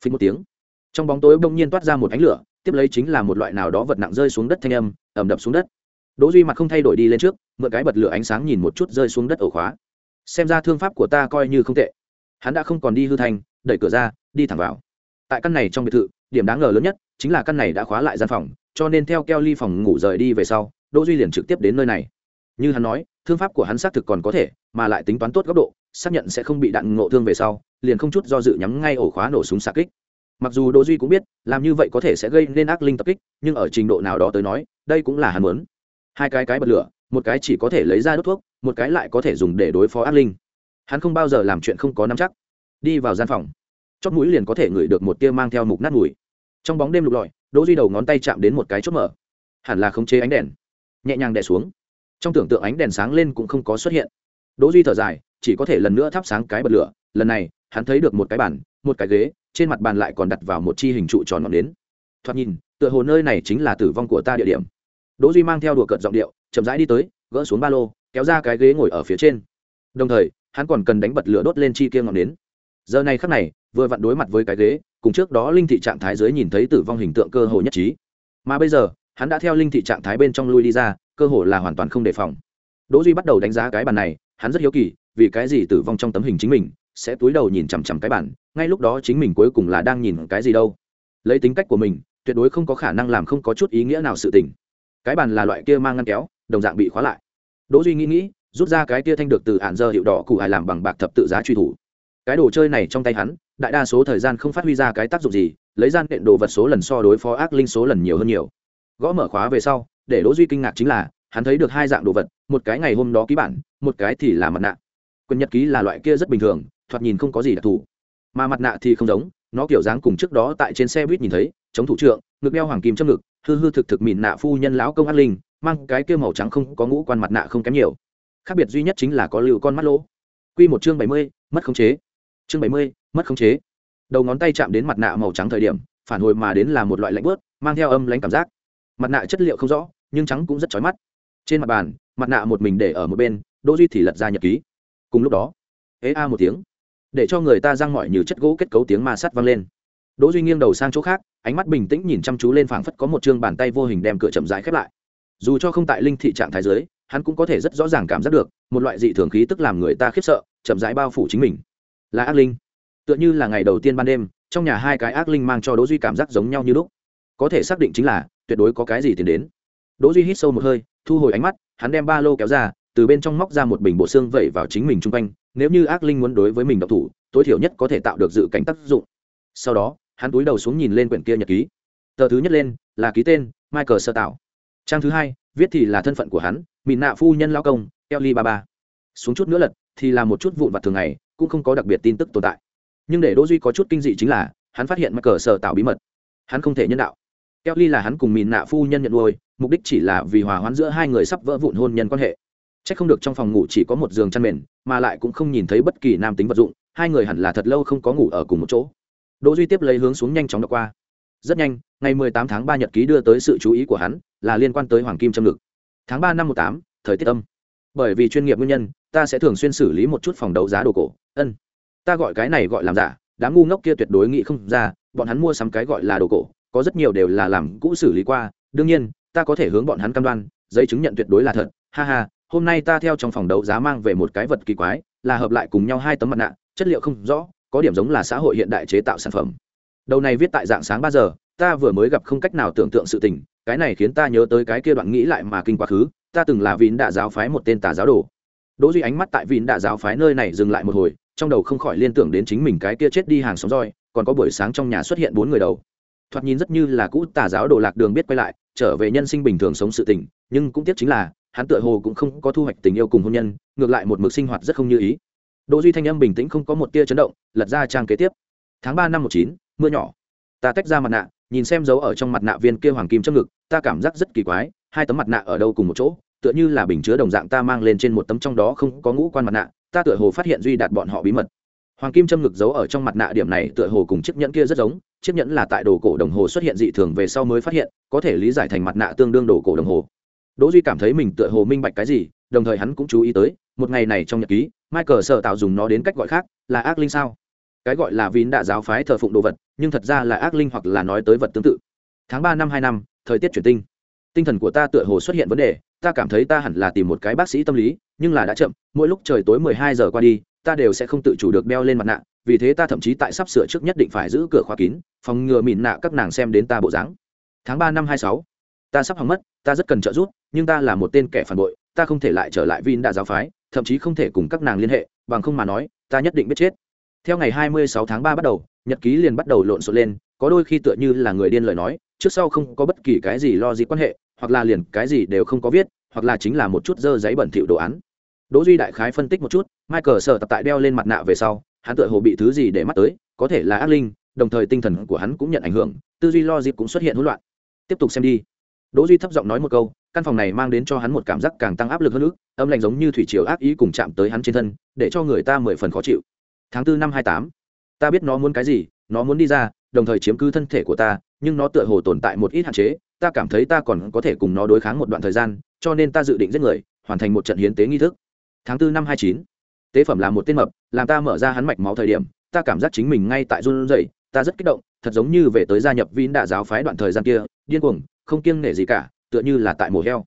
phình một tiếng, trong bóng tối bỗng nhiên toát ra một ánh lửa, tiếp lấy chính là một loại nào đó vật nặng rơi xuống đất thanh âm ẩm đập xuống đất. Đỗ duy mặt không thay đổi đi lên trước, mượn cái bật lửa ánh sáng nhìn một chút rơi xuống đất ổ khóa xem ra thương pháp của ta coi như không tệ. Hắn đã không còn đi hư thành, đẩy cửa ra, đi thẳng vào. Tại căn này trong biệt thự, điểm đáng ngờ lớn nhất chính là căn này đã khóa lại gian phòng, cho nên theo keo ly phòng ngủ rời đi về sau, đỗ duy liền trực tiếp đến nơi này. Như hắn nói, thương pháp của hắn xác thực còn có thể, mà lại tính toán tốt góc độ, xác nhận sẽ không bị đạn ngộ thương về sau, liền không chút do dự nhắm ngay ổ khóa nổ súng xạ kích. Mặc dù đỗ duy cũng biết, làm như vậy có thể sẽ gây nên ác linh tập kích, nhưng ở trình độ nào đó tới nói, đây cũng là hắn muốn. Hai cái cái bật lửa, một cái chỉ có thể lấy ra đốt thuốc một cái lại có thể dùng để đối phó ác linh. Hắn không bao giờ làm chuyện không có nắm chắc. Đi vào gian phòng. Chót mũi liền có thể ngửi được một tia mang theo mục nát mùi. Trong bóng đêm lục lọi, đỗ duy đầu ngón tay chạm đến một cái chốt mở. Hẳn là khống chế ánh đèn. Nhẹ nhàng đè xuống. Trong tưởng tượng ánh đèn sáng lên cũng không có xuất hiện. Đỗ duy thở dài, chỉ có thể lần nữa thắp sáng cái bật lửa. Lần này, hắn thấy được một cái bàn, một cái ghế, trên mặt bàn lại còn đặt vào một chi hình trụ tròn ngọn nến. Thoạt nhìn, tựa hồ nơi này chính là tử vong của ta địa điểm. Đỗ duy mang theo đùa cợt giọng điệu, chậm rãi đi tới, gỡ xuống ba lô kéo ra cái ghế ngồi ở phía trên. Đồng thời, hắn còn cần đánh bật lửa đốt lên chi kia ngọn nến. Giờ này khắc này, vừa vặn đối mặt với cái ghế, cùng trước đó linh thị trạng thái dưới nhìn thấy tử vong hình tượng cơ hồ nhất trí. Mà bây giờ, hắn đã theo linh thị trạng thái bên trong lui đi ra, cơ hồ là hoàn toàn không đề phòng. Đỗ duy bắt đầu đánh giá cái bàn này, hắn rất hiếu kỳ, vì cái gì tử vong trong tấm hình chính mình sẽ túi đầu nhìn chằm chằm cái bàn, ngay lúc đó chính mình cuối cùng là đang nhìn cái gì đâu. Lấy tính cách của mình, tuyệt đối không có khả năng làm không có chút ý nghĩa nào sự tình. Cái bàn là loại kia mang ngăn kéo, đồng dạng bị khóa lại đỗ duy nghĩ nghĩ, rút ra cái kia thanh được từ ản giờ hiệu đỏ cụ hài làm bằng bạc thập tự giá truy thủ. Cái đồ chơi này trong tay hắn, đại đa số thời gian không phát huy ra cái tác dụng gì, lấy gian nện đồ vật số lần so đối phó ác linh số lần nhiều hơn nhiều. Gõ mở khóa về sau, để đỗ duy kinh ngạc chính là, hắn thấy được hai dạng đồ vật, một cái ngày hôm đó ký bản, một cái thì là mặt nạ. Quân nhật ký là loại kia rất bình thường, thoạt nhìn không có gì đặc thù. Mà mặt nạ thì không giống, nó kiểu dáng cùng trước đó tại trên xe buýt nhìn thấy, chống thủ trưởng ngực đeo hoàng kim trong ngực, hư hư thực thực mịn nạ phu nhân lão công ác linh mang cái kia màu trắng không có ngũ quan mặt nạ không kém nhiều. Khác biệt duy nhất chính là có lưu con mắt lỗ. Q một chương bảy mươi, mất khống chế. Chương bảy mươi, mất khống chế. Đầu ngón tay chạm đến mặt nạ màu trắng thời điểm, phản hồi mà đến là một loại lạnh bớt mang theo âm lãnh cảm giác. Mặt nạ chất liệu không rõ, nhưng trắng cũng rất chói mắt. Trên mặt bàn, mặt nạ một mình để ở một bên, đỗ duy thì lật ra nhật ký. Cùng lúc đó, ế a một tiếng. Để cho người ta răng mọi như chất gỗ kết cấu tiếng ma sắt vang lên. Đỗ duy nghiêng đầu sang chỗ khác, ánh mắt bình tĩnh nhìn chăm chú lên phảng phất có một chương bàn tay vô hình đem cửa chậm rãi khép lại dù cho không tại linh thị trạng thái giới, hắn cũng có thể rất rõ ràng cảm giác được, một loại dị thường khí tức làm người ta khiếp sợ, chậm rãi bao phủ chính mình. Là ác linh. Tựa như là ngày đầu tiên ban đêm, trong nhà hai cái ác linh mang cho đỗ duy cảm giác giống nhau như lúc. Có thể xác định chính là, tuyệt đối có cái gì tiến đến. Đỗ duy hít sâu một hơi, thu hồi ánh mắt, hắn đem ba lô kéo ra, từ bên trong móc ra một bình bộ xương vẩy vào chính mình trung quanh, nếu như ác linh muốn đối với mình độc thủ, tối thiểu nhất có thể tạo được dự cảnh tác dụng. Sau đó, hắn túi đầu xuống nhìn lên quyển kia nhật ký. Tờ thứ nhất lên, là ký tên, michael sơ tạo trang thứ hai viết thì là thân phận của hắn mìn nạ phu nhân lao công kelly ba ba xuống chút nữa lật thì là một chút vụn vặt thường ngày cũng không có đặc biệt tin tức tồn tại. Nhưng để đỗ duy có chút kinh dị chính là hắn phát hiện mắc cờ sở tạo bí mật. Hắn không thể nhân đạo. Kelly là hắn cùng mìn nạ phu nhân nhận nuôi mục đích chỉ là vì hòa hoãn giữa hai người sắp vỡ vụn hôn nhân quan hệ. Chắc không được trong phòng ngủ chỉ có một giường chăn mền, mà lại cũng không nhìn thấy bất kỳ nam tính vật dụng, hai người hẳn là thật lâu không có ngủ ở cùng một chỗ. Đỗ duy tiếp lấy hướng xuống nhanh chóng đọc qua. Rất nhanh ngày 18 tháng 3 nhật ký đưa tới sự chú ý của hắn là liên quan tới hoàng kim châm ngực. Tháng 3 năm 18, thời tiết âm. Bởi vì chuyên nghiệp nguyên nhân ta sẽ thường xuyên xử lý một chút phòng đấu giá đồ cổ. Ân. Ta gọi cái này gọi làm giả đám ngu ngốc kia tuyệt đối nghĩ không ra bọn hắn mua sắm cái gọi là đồ cổ có rất nhiều đều là làm cũ xử lý qua. Đương nhiên ta có thể hướng bọn hắn cam đoan giấy chứng nhận tuyệt đối là thật. Ha ha hôm nay ta theo trong phòng đấu giá mang về một cái vật kỳ quái là hợp lại cùng nhau hai tấm mặt nạ chất liệu không rõ có điểm giống là xã hội hiện đại chế tạo sản phẩm. Đầu này viết tại dạng sáng ba giờ ta vừa mới gặp không cách nào tưởng tượng sự tình, cái này khiến ta nhớ tới cái kia đoạn nghĩ lại mà kinh quá khứ, ta từng là vịn đạ giáo phái một tên tà giáo đồ. Đỗ duy ánh mắt tại vịn đạ giáo phái nơi này dừng lại một hồi, trong đầu không khỏi liên tưởng đến chính mình cái kia chết đi hàng sống roi, còn có buổi sáng trong nhà xuất hiện bốn người đầu. Thoạt nhìn rất như là cũ tà giáo đồ lạc đường biết quay lại, trở về nhân sinh bình thường sống sự tình, nhưng cũng tiếc chính là, hắn tựa hồ cũng không có thu hoạch tình yêu cùng hôn nhân, ngược lại một mực sinh hoạt rất không như ý. Đỗ duy thanh âm bình tĩnh không có một tia chấn động, lật ra trang kế tiếp. Tháng ba năm một chín, mưa nhỏ. Ta tách ra mặt nạ nhìn xem dấu ở trong mặt nạ viên kia hoàng kim trong ngực, ta cảm giác rất kỳ quái, hai tấm mặt nạ ở đâu cùng một chỗ, tựa như là bình chứa đồng dạng ta mang lên trên một tấm trong đó không có ngũ quan mặt nạ, ta tựa hồ phát hiện duy đạt bọn họ bí mật. Hoàng kim châm ngực giấu ở trong mặt nạ điểm này tựa hồ cùng chiếc nhẫn kia rất giống, chiếc nhẫn là tại đồ cổ đồng hồ xuất hiện dị thường về sau mới phát hiện, có thể lý giải thành mặt nạ tương đương đồ cổ đồng hồ. Đỗ duy cảm thấy mình tựa hồ minh bạch cái gì, đồng thời hắn cũng chú ý tới, một ngày này trong nhật ký, michael sợ tạo dùng nó đến cách gọi khác là ác linh sao? Cái gọi là vín đạ giáo phái thờ phụng đồ vật, nhưng thật ra là ác linh hoặc là nói tới vật tương tự. Tháng ba năm hai năm, thời tiết chuyển tinh. Tinh thần của ta tựa hồ xuất hiện vấn đề, ta cảm thấy ta hẳn là tìm một cái bác sĩ tâm lý, nhưng là đã chậm, mỗi lúc trời tối mười hai giờ qua đi, ta đều sẽ không tự chủ được đeo lên mặt nạ, vì thế ta thậm chí tại sắp sửa trước nhất định phải giữ cửa khóa kín, phòng ngừa mìn nạ các nàng xem đến ta bộ dáng. Tháng ba năm hai sáu, ta sắp hỏng mất, ta rất cần trợ giúp, nhưng ta là một tên kẻ phản bội, ta không thể lại trở lại vin đạ giáo phái, thậm chí không thể cùng các nàng liên hệ, bằng không mà nói, ta nhất định biết chết theo ngày hai mươi sáu tháng ba bắt đầu, nhật ký liền bắt đầu lộn xộn lên, có đôi khi tựa như là người điên lời nói, trước sau không có bất kỳ cái gì lo gì quan hệ, hoặc là liền cái gì đều không có viết, hoặc là chính là một chút dơ giấy bẩn thỉu đồ án. Đỗ duy đại khái phân tích một chút, michael sở tập tại đeo lên mặt nạ về sau, hắn tựa hồ bị thứ gì để mắt tới, có thể là ác linh, đồng thời tinh thần của hắn cũng nhận ảnh hưởng, tư duy lo dịp cũng xuất hiện hỗn loạn. Tiếp tục xem đi. Đỗ duy thấp giọng nói một câu, căn phòng này mang đến cho hắn một cảm giác càng tăng áp lực hơn nữa, âm lạnh giống như thủy triều ác ý cùng chạm tới hắn trên thân, để cho người ta mười phần khó chịu tháng tư năm hai tám. Ta biết nó muốn cái gì, nó muốn đi ra, đồng thời chiếm cứ thân thể của ta, nhưng nó tựa hồ tồn tại một ít hạn chế, ta cảm thấy ta còn có thể cùng nó đối kháng một đoạn thời gian, cho nên ta dự định giết người, hoàn thành một trận hiến tế nghi thức. Tháng tư năm hai chín. Tế phẩm là một tên mập, làm ta mở ra hắn mạch máu thời điểm, ta cảm giác chính mình ngay tại run rẩy, ta rất kích động, thật giống như về tới gia nhập vin đạ giáo phái đoạn thời gian kia, điên cuồng, không kiêng nể gì cả, tựa như là tại mùa heo.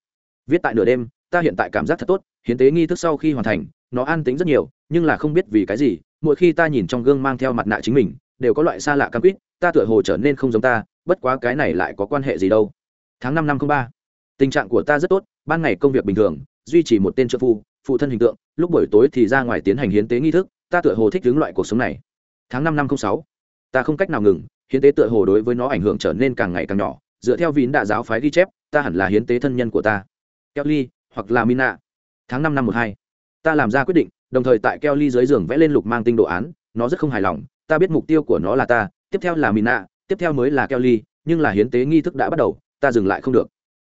Viết tại nửa đêm, ta hiện tại cảm giác thật tốt, hiến tế nghi thức sau khi hoàn thành, nó an tính rất nhiều, nhưng là không biết vì cái gì mỗi khi ta nhìn trong gương mang theo mặt nạ chính mình, đều có loại xa lạ cam quýt, ta tựa hồ trở nên không giống ta, bất quá cái này lại có quan hệ gì đâu. Tháng năm năm không ba, tình trạng của ta rất tốt, ban ngày công việc bình thường, duy trì một tên trợ phu, phụ thân hình tượng, lúc buổi tối thì ra ngoài tiến hành hiến tế nghi thức, ta tựa hồ thích hướng loại cuộc sống này. Tháng năm năm không sáu, ta không cách nào ngừng, hiến tế tựa hồ đối với nó ảnh hưởng trở nên càng ngày càng nhỏ, dựa theo vín đạ giáo phái ghi chép, ta hẳn là hiến tế thân nhân của ta. Kelly hoặc là mina. Tháng năm năm một hai, ta làm ra quyết định đồng thời tại kelly dưới giường vẽ lên lục mang tinh đồ án, nó rất không hài lòng, ta biết mục tiêu của nó là ta, tiếp theo là mina, tiếp theo mới là kelly, nhưng là hiến tế nghi thức đã bắt đầu, ta dừng lại không được.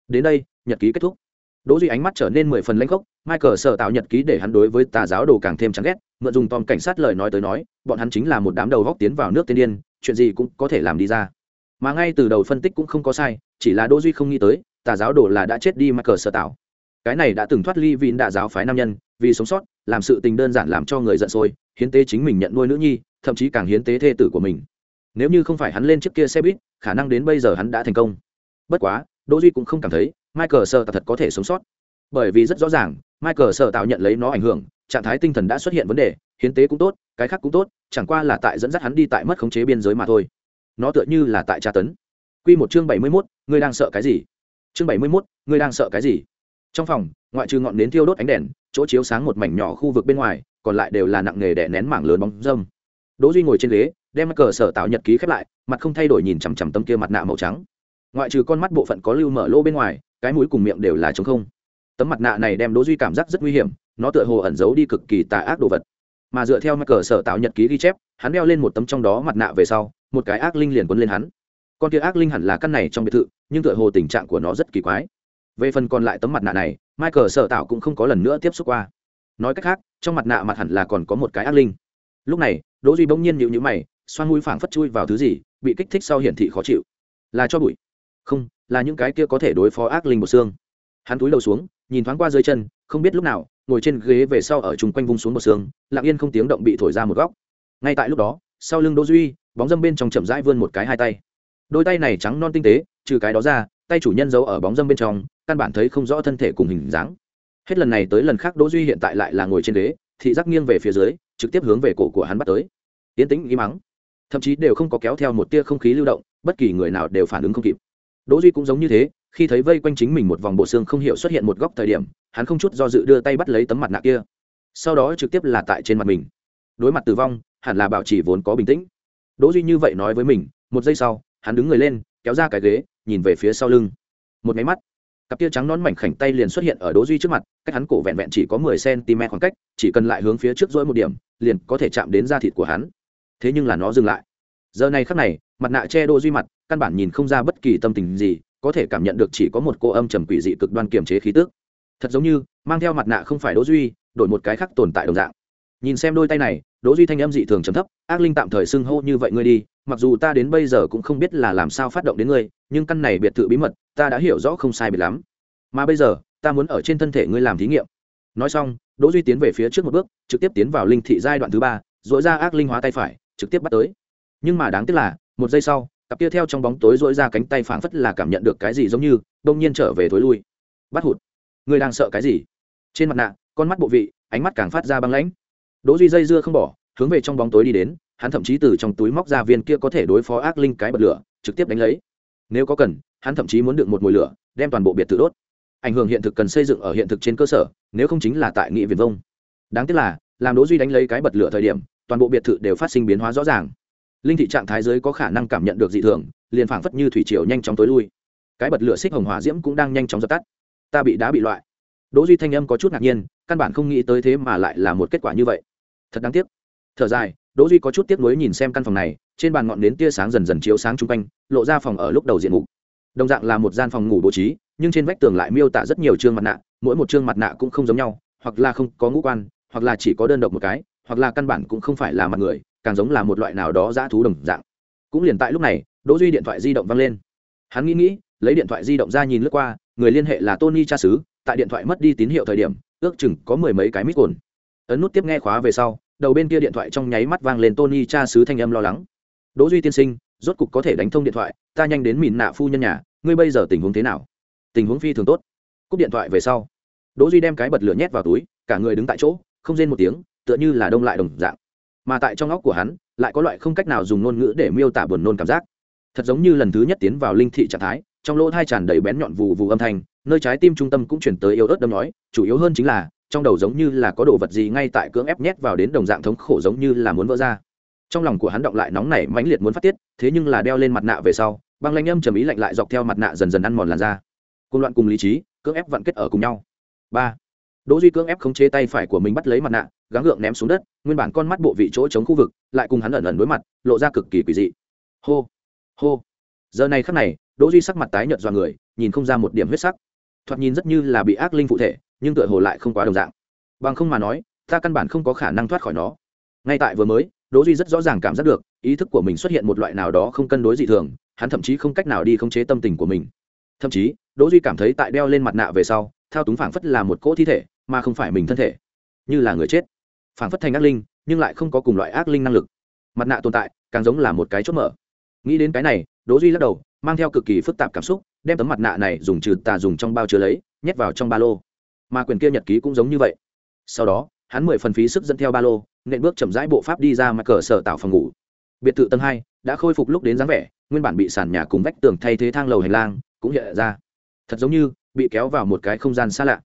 Đến đây, nhật ký kết thúc. Đỗ duy ánh mắt trở nên mười phần lãnh khốc, michael sợ tạo nhật ký để hắn đối với tà giáo đồ càng thêm chán ghét, mượn dùng tom cảnh sát lời nói tới nói, bọn hắn chính là một đám đầu góc tiến vào nước tiên điên, chuyện gì cũng có thể làm đi ra. Mà ngay từ đầu phân tích cũng không có sai, chỉ là đỗ duy không nghĩ tới, tà giáo đồ là đã chết đi michael sợ tạo. Cái này đã từng thoát ly vịn đạ giáo phái nam nhân, vì sống sót làm sự tình đơn giản làm cho người giận sôi hiến tế chính mình nhận nuôi nữ nhi thậm chí càng hiến tế thê tử của mình. Nếu như không phải hắn lên trước kia xe buýt khả năng đến bây giờ hắn đã thành công. Bất quá đỗ duy cũng không cảm thấy michael sợ thật có thể sống sót. Bởi vì rất rõ ràng michael sợ tạo nhận lấy nó ảnh hưởng trạng thái tinh thần đã xuất hiện vấn đề hiến tế cũng tốt cái khác cũng tốt chẳng qua là tại dẫn dắt hắn đi tại mất khống chế biên giới mà thôi. Nó tựa như là tại tra tấn. Quy một chương bảy mươi 71, ngươi đang sợ cái gì? Chương bảy mươi 71, ngươi đang sợ cái gì? Trong phòng ngoại trừ ngọn nến thiêu đốt ánh đèn chỗ chiếu sáng một mảnh nhỏ khu vực bên ngoài, còn lại đều là nặng nghề đè nén mảng lớn bóng dâm. Đỗ duy ngồi trên ghế, đem cờ sở tạo nhật ký khép lại, mặt không thay đổi nhìn chằm chằm tấm kia mặt nạ màu trắng. Ngoại trừ con mắt bộ phận có lưu mở lỗ bên ngoài, cái mũi cùng miệng đều là trống không. Tấm mặt nạ này đem đỗ duy cảm giác rất nguy hiểm, nó tựa hồ ẩn giấu đi cực kỳ tà ác đồ vật. Mà dựa theo cờ sở tạo nhật ký ghi chép, hắn đeo lên một tấm trong đó mặt nạ về sau, một cái ác linh liền quấn lên hắn. Con kia ác linh hẳn là căn này trong biệt thự, nhưng tựa hồ tình trạng của nó rất kỳ quái. Về phần còn lại tấm mặt nạ này michael sở tạo cũng không có lần nữa tiếp xúc qua. Nói cách khác, trong mặt nạ mặt hẳn là còn có một cái ác linh. Lúc này, đỗ duy bỗng nhiên nhịu nhữ mày, xoan mũi phảng phất chui vào thứ gì, bị kích thích sau hiển thị khó chịu. Là cho bụi. Không, là những cái kia có thể đối phó ác linh một xương. Hắn túi đầu xuống, nhìn thoáng qua dưới chân, không biết lúc nào, ngồi trên ghế về sau ở chung quanh vung xuống một xương, lặng yên không tiếng động bị thổi ra một góc. Ngay tại lúc đó, sau lưng đỗ duy, bóng dâm bên trong chậm rãi vươn một cái hai tay. Đôi tay này trắng non tinh tế, trừ cái đó ra tay chủ nhân giấu ở bóng dâm bên trong, căn bản thấy không rõ thân thể cùng hình dáng. Hết lần này tới lần khác, đỗ duy hiện tại lại là ngồi trên ghế, thị giác nghiêng về phía dưới, trực tiếp hướng về cổ của hắn bắt tới. Tiến tĩnh im mắng. Thậm chí đều không có kéo theo một tia không khí lưu động, bất kỳ người nào đều phản ứng không kịp. Đỗ duy cũng giống như thế, khi thấy vây quanh chính mình một vòng bộ xương không hiểu xuất hiện một góc thời điểm, hắn không chút do dự đưa tay bắt lấy tấm mặt nạ kia. Sau đó trực tiếp là tại trên mặt mình. Đối mặt tử vong, hẳn là bảo trì vốn có bình tĩnh. Đỗ duy như vậy nói với mình, một giây sau, hắn đứng người lên kéo ra cái ghế, nhìn về phía sau lưng. Một máy mắt, cặp tia trắng nón mảnh khảnh tay liền xuất hiện ở đỗ duy trước mặt, cách hắn cổ vẹn vẹn chỉ có mười cm khoảng cách, chỉ cần lại hướng phía trước dỗi một điểm, liền có thể chạm đến da thịt của hắn. Thế nhưng là nó dừng lại. Giờ này khắc này, mặt nạ che đỗ duy mặt, căn bản nhìn không ra bất kỳ tâm tình gì, có thể cảm nhận được chỉ có một cô âm trầm quỷ dị cực đoan kiềm chế khí tức. Thật giống như, mang theo mặt nạ không phải đỗ duy, đổi một cái khác tồn tại đồng dạng. Nhìn xem đôi tay này, đỗ duy thanh âm dị thường trầm thấp, ác linh tạm thời xưng hô như vậy ngươi đi mặc dù ta đến bây giờ cũng không biết là làm sao phát động đến ngươi, nhưng căn này biệt thự bí mật, ta đã hiểu rõ không sai biệt lắm. Mà bây giờ, ta muốn ở trên thân thể ngươi làm thí nghiệm. Nói xong, đỗ duy tiến về phía trước một bước, trực tiếp tiến vào linh thị giai đoạn thứ ba dội ra ác linh hóa tay phải, trực tiếp bắt tới. Nhưng mà đáng tiếc là, một giây sau, cặp kia theo trong bóng tối dội ra cánh tay phảng phất là cảm nhận được cái gì giống như đông nhiên trở về thối lui. Bắt hụt. Ngươi đang sợ cái gì? Trên mặt nạ, con mắt bộ vị, ánh mắt càng phát ra băng lãnh. Đỗ duy dây dưa không bỏ, hướng về trong bóng tối đi đến hắn thậm chí từ trong túi móc ra viên kia có thể đối phó ác linh cái bật lửa, trực tiếp đánh lấy. Nếu có cần, hắn thậm chí muốn được một mùi lửa, đem toàn bộ biệt thự đốt. Ảnh hưởng hiện thực cần xây dựng ở hiện thực trên cơ sở, nếu không chính là tại nghị viền vông. Đáng tiếc là, làm đỗ duy đánh lấy cái bật lửa thời điểm, toàn bộ biệt thự đều phát sinh biến hóa rõ ràng. Linh thị trạng thái giới có khả năng cảm nhận được dị thường, liền phảng phất như thủy triều nhanh chóng tối lui. Cái bật lửa xích hồng hỏa diễm cũng đang nhanh chóng dập tắt. Ta bị đá bị loại. Đỗ duy thanh âm có chút ngạc nhiên, căn bản không nghĩ tới thế mà lại là một kết quả như vậy. Thật đáng tiếc. Thở dài đỗ duy có chút tiếc nuối nhìn xem căn phòng này, trên bàn ngọn nến tia sáng dần dần chiếu sáng trung quanh, lộ ra phòng ở lúc đầu diện mục. Đồng dạng là một gian phòng ngủ bố trí, nhưng trên vách tường lại miêu tả rất nhiều chương mặt nạ, mỗi một chương mặt nạ cũng không giống nhau, hoặc là không có ngũ quan, hoặc là chỉ có đơn độc một cái, hoặc là căn bản cũng không phải là mặt người, càng giống là một loại nào đó dã thú đồng dạng. Cũng liền tại lúc này, đỗ duy điện thoại di động vang lên. Hắn nghĩ nghĩ, lấy điện thoại di động ra nhìn lướt qua, người liên hệ là tony cha xứ, tại điện thoại mất đi tín hiệu thời điểm, ước chừng có mười mấy cái mít cồn. Ấn nút tiếp nghe khóa về sau đầu bên kia điện thoại trong nháy mắt vang lên tony cha xứ thanh âm lo lắng. Đỗ duy tiên sinh, rốt cục có thể đánh thông điện thoại, ta nhanh đến mìn nạ phu nhân nhà, ngươi bây giờ tình huống thế nào? Tình huống phi thường tốt. Cúp điện thoại về sau, đỗ duy đem cái bật lửa nhét vào túi, cả người đứng tại chỗ, không rên một tiếng, tựa như là đông lại đồng dạng. Mà tại trong óc của hắn, lại có loại không cách nào dùng ngôn ngữ để miêu tả buồn nôn cảm giác. Thật giống như lần thứ nhất tiến vào linh thị trạng thái, trong lỗ tai tràn đầy bén nhọn vù vù âm thanh, nơi trái tim trung tâm cũng chuyển tới yếu ớt đâm nói, chủ yếu hơn chính là trong đầu giống như là có đồ vật gì ngay tại cưỡng ép nhét vào đến đồng dạng thống khổ giống như là muốn vỡ ra. Trong lòng của hắn động lại nóng nảy mãnh liệt muốn phát tiết, thế nhưng là đeo lên mặt nạ về sau, băng lanh âm trầm ý lạnh lại dọc theo mặt nạ dần dần ăn mòn làn da. Côn loạn cùng lý trí, cưỡng ép vặn kết ở cùng nhau. Ba. Đỗ duy cưỡng ép khống chế tay phải của mình bắt lấy mặt nạ, gắng gượng ném xuống đất, nguyên bản con mắt bộ vị chỗ chống khu vực, lại cùng hắn ẩn ẩn đối mặt, lộ ra cực kỳ quỷ dị. Hô hô. Giờ này khắc này, đỗ duy sắc mặt tái nhợt do người, nhìn không ra một điểm huyết sắc. Thoạt nhìn rất như là bị ác linh phụ thể nhưng tựa hồ lại không quá đồng dạng. Bằng không mà nói, ta căn bản không có khả năng thoát khỏi nó. Ngay tại vừa mới, đỗ duy rất rõ ràng cảm giác được, ý thức của mình xuất hiện một loại nào đó không cân đối dị thường, hắn thậm chí không cách nào đi khống chế tâm tình của mình. Thậm chí, đỗ duy cảm thấy tại đeo lên mặt nạ về sau, thao túng phảng phất là một cỗ thi thể, mà không phải mình thân thể. Như là người chết. Phảng phất thành ác linh, nhưng lại không có cùng loại ác linh năng lực. Mặt nạ tồn tại, càng giống là một cái chốt mở. Nghĩ đến cái này, đỗ duy lắc đầu, mang theo cực kỳ phức tạp cảm xúc, đem tấm mặt nạ này dùng trừ tà dùng trong bao chứa lấy, nhét vào trong ba lô mà quyền kia nhật ký cũng giống như vậy. Sau đó, hắn mười phần phí sức dẫn theo ba lô, nện bước chậm rãi bộ pháp đi ra mặt cờ sở tạo phòng ngủ. Biệt thự tầng hai đã khôi phục lúc đến dáng vẻ, nguyên bản bị sàn nhà cùng vách tường thay thế thang lầu hành lang cũng hiện ra. Thật giống như bị kéo vào một cái không gian xa lạ.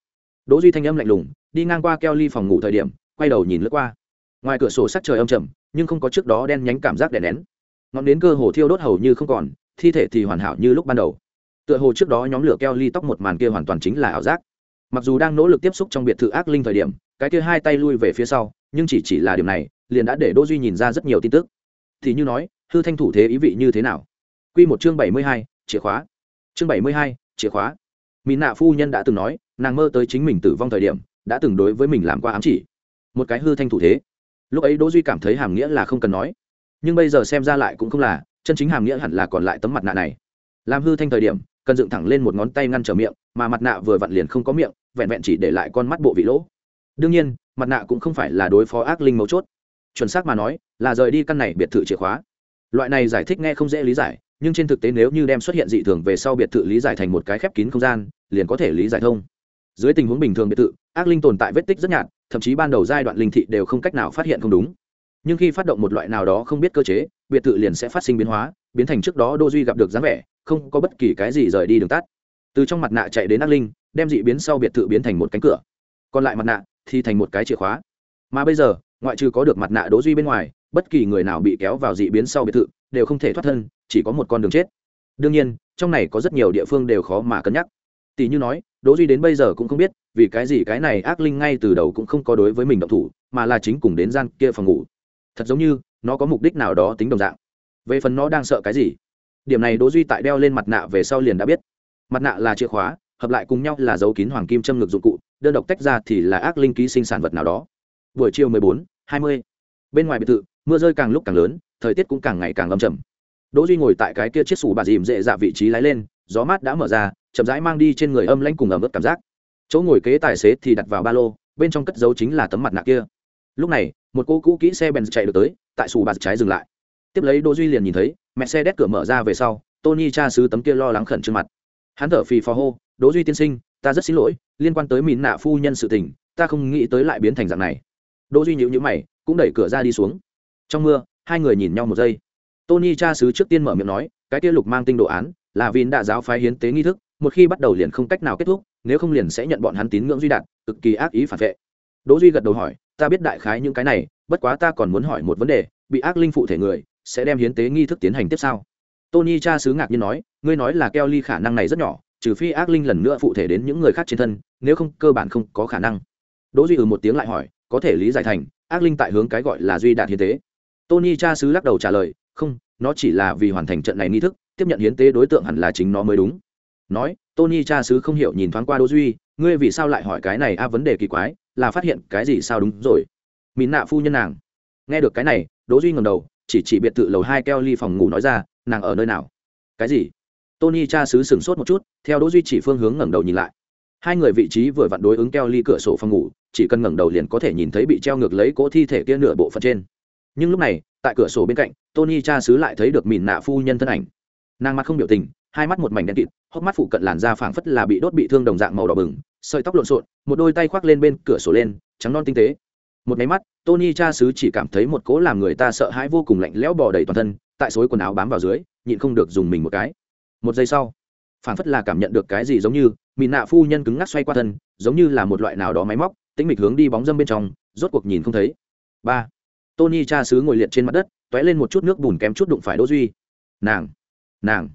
Đỗ duy thanh âm lạnh lùng, đi ngang qua keo ly phòng ngủ thời điểm, quay đầu nhìn lướt qua. Ngoài cửa sổ sắc trời âm trầm, nhưng không có trước đó đen nhánh cảm giác đè nén. Ngọn đến cơ hồ thiêu đốt hầu như không còn, thi thể thì hoàn hảo như lúc ban đầu. Tựa hồ trước đó nhóm lửa keo ly tóc một màn kia hoàn toàn chính là ảo giác mặc dù đang nỗ lực tiếp xúc trong biệt thự ác linh thời điểm cái kia hai tay lui về phía sau nhưng chỉ chỉ là điều này liền đã để đỗ duy nhìn ra rất nhiều tin tức. Thì như nói hư thanh thủ thế ý vị như thế nào? Quy một chương bảy mươi hai, chìa khóa. Chương bảy mươi hai, chìa khóa. Mỹ nạ phu nhân đã từng nói nàng mơ tới chính mình tử vong thời điểm đã từng đối với mình làm qua ám chỉ. Một cái hư thanh thủ thế. Lúc ấy đỗ duy cảm thấy hàm nghĩa là không cần nói. Nhưng bây giờ xem ra lại cũng không là chân chính hàm nghĩa hẳn là còn lại tấm mặt nạ này. Làm hư thanh thời điểm cần dựng thẳng lên một ngón tay ngăn trở miệng, mà mặt nạ vừa vặn liền không có miệng, vẹn vẹn chỉ để lại con mắt bộ vị lỗ. Đương nhiên, mặt nạ cũng không phải là đối phó ác linh mấu chốt. Chuẩn xác mà nói, là rời đi căn này biệt thự chìa khóa. Loại này giải thích nghe không dễ lý giải, nhưng trên thực tế nếu như đem xuất hiện dị thường về sau biệt thự lý giải thành một cái khép kín không gian, liền có thể lý giải thông. Dưới tình huống bình thường biệt thự, ác linh tồn tại vết tích rất nhạt, thậm chí ban đầu giai đoạn linh thị đều không cách nào phát hiện không đúng. Nhưng khi phát động một loại nào đó không biết cơ chế, biệt thự liền sẽ phát sinh biến hóa, biến thành trước đó đô duy gặp được dáng vẻ không có bất kỳ cái gì rời đi đường tắt. Từ trong mặt nạ chạy đến ác linh, đem dị biến sau biệt thự biến thành một cánh cửa. Còn lại mặt nạ thì thành một cái chìa khóa. Mà bây giờ, ngoại trừ có được mặt nạ đỗ duy bên ngoài, bất kỳ người nào bị kéo vào dị biến sau biệt thự đều không thể thoát thân, chỉ có một con đường chết. Đương nhiên, trong này có rất nhiều địa phương đều khó mà cân nhắc. Tỷ như nói, đỗ duy đến bây giờ cũng không biết, vì cái gì cái này ác linh ngay từ đầu cũng không có đối với mình động thủ, mà là chính cùng đến gian kia phòng ngủ. Thật giống như, nó có mục đích nào đó tính đồng dạng. Về phần nó đang sợ cái gì điểm này đỗ duy tại đeo lên mặt nạ về sau liền đã biết. Mặt nạ là chìa khóa hợp lại cùng nhau là dấu kín hoàng kim châm ngực dụng cụ đơn độc tách ra thì là ác linh ký sinh sản vật nào đó. Buổi chiều 14, 20. bên ngoài biệt thự mưa rơi càng lúc càng lớn thời tiết cũng càng ngày càng âm trầm. Đỗ duy ngồi tại cái kia chiếc sủ bà dìm dễ dạ vị trí lái lên gió mát đã mở ra chậm rãi mang đi trên người âm lãnh cùng ẩm ướt cảm giác. Chỗ ngồi kế tài xế thì đặt vào ba lô bên trong cất dấu chính là tấm mặt nạ kia. Lúc này một cô cũ kỹ xe bèn chạy được tới tại sủ bà trái dừng lại. Tiếp lấy đỗ duy liền nhìn thấy mẹ xe đét cửa mở ra về sau, tony cha sứ tấm kia lo lắng khẩn trương mặt. Hắn thở phì phò hô, đỗ duy tiên sinh, ta rất xin lỗi, liên quan tới mìn nạ phu nhân sự tình, ta không nghĩ tới lại biến thành dạng này. Đỗ duy nhíu nhíu mày, cũng đẩy cửa ra đi xuống. Trong mưa, hai người nhìn nhau một giây. Tony cha sứ trước tiên mở miệng nói, cái kia lục mang tinh đồ án, là vì đã giáo phái hiến tế nghi thức, một khi bắt đầu liền không cách nào kết thúc, nếu không liền sẽ nhận bọn hắn tín ngưỡng duy đạt, cực kỳ ác ý phản vệ. Đỗ duy gật đầu hỏi, ta biết đại khái những cái này, bất quá ta còn muốn hỏi một vấn đề, bị ác linh phụ thể người sẽ đem hiến tế nghi thức tiến hành tiếp sau. Tony cha sứ ngạc nhiên nói, ngươi nói là keo ly khả năng này rất nhỏ, trừ phi ác linh lần nữa phụ thể đến những người khác trên thân, nếu không, cơ bản không có khả năng. Đỗ duy ừ một tiếng lại hỏi, có thể lý giải thành, ác linh tại hướng cái gọi là duy đạt hiến tế? Tony cha sứ lắc đầu trả lời, không, nó chỉ là vì hoàn thành trận này nghi thức, tiếp nhận hiến tế đối tượng hẳn là chính nó mới đúng. Nói, tony cha sứ không hiểu nhìn thoáng qua đỗ duy, ngươi vì sao lại hỏi cái này? A, vấn đề kỳ quái, là phát hiện cái gì sao đúng rồi? Mìn nạ phu nhân nàng. Nghe được cái này, đỗ duy ngẩng đầu chỉ chỉ biệt thự lầu hai keo ly phòng ngủ nói ra, nàng ở nơi nào? Cái gì? Tony cha xứ sửng sốt một chút, theo đỗ duy chỉ phương hướng ngẩng đầu nhìn lại. Hai người vị trí vừa vặn đối ứng keo ly cửa sổ phòng ngủ, chỉ cần ngẩng đầu liền có thể nhìn thấy bị treo ngược lấy cỗ thi thể kia nửa bộ phận trên. Nhưng lúc này, tại cửa sổ bên cạnh, tony cha xứ lại thấy được mìn nạ phu nhân thân ảnh. Nàng mặt không biểu tình, hai mắt một mảnh đen kịt, hốc mắt phụ cận làn da phảng phất là bị đốt bị thương đồng dạng màu đỏ bừng, sợi tóc lộn xộn, một đôi tay khoác lên bên cửa sổ lên, trắng non tinh tế. Một máy mắt tony cha sứ chỉ cảm thấy một cỗ làm người ta sợ hãi vô cùng lạnh lẽo bò đầy toàn thân, tại suối quần áo bám vào dưới, nhịn không được dùng mình một cái. Một giây sau, phảng phất là cảm nhận được cái gì giống như mìn nạ phu nhân cứng ngắc xoay qua thân, giống như là một loại nào đó máy móc, tĩnh mịch hướng đi bóng dâm bên trong, rốt cuộc nhìn không thấy. Ba, tony cha sứ ngồi liệt trên mặt đất, tóe lên một chút nước bùn kém chút đụng phải đỗ duy. Nàng nàng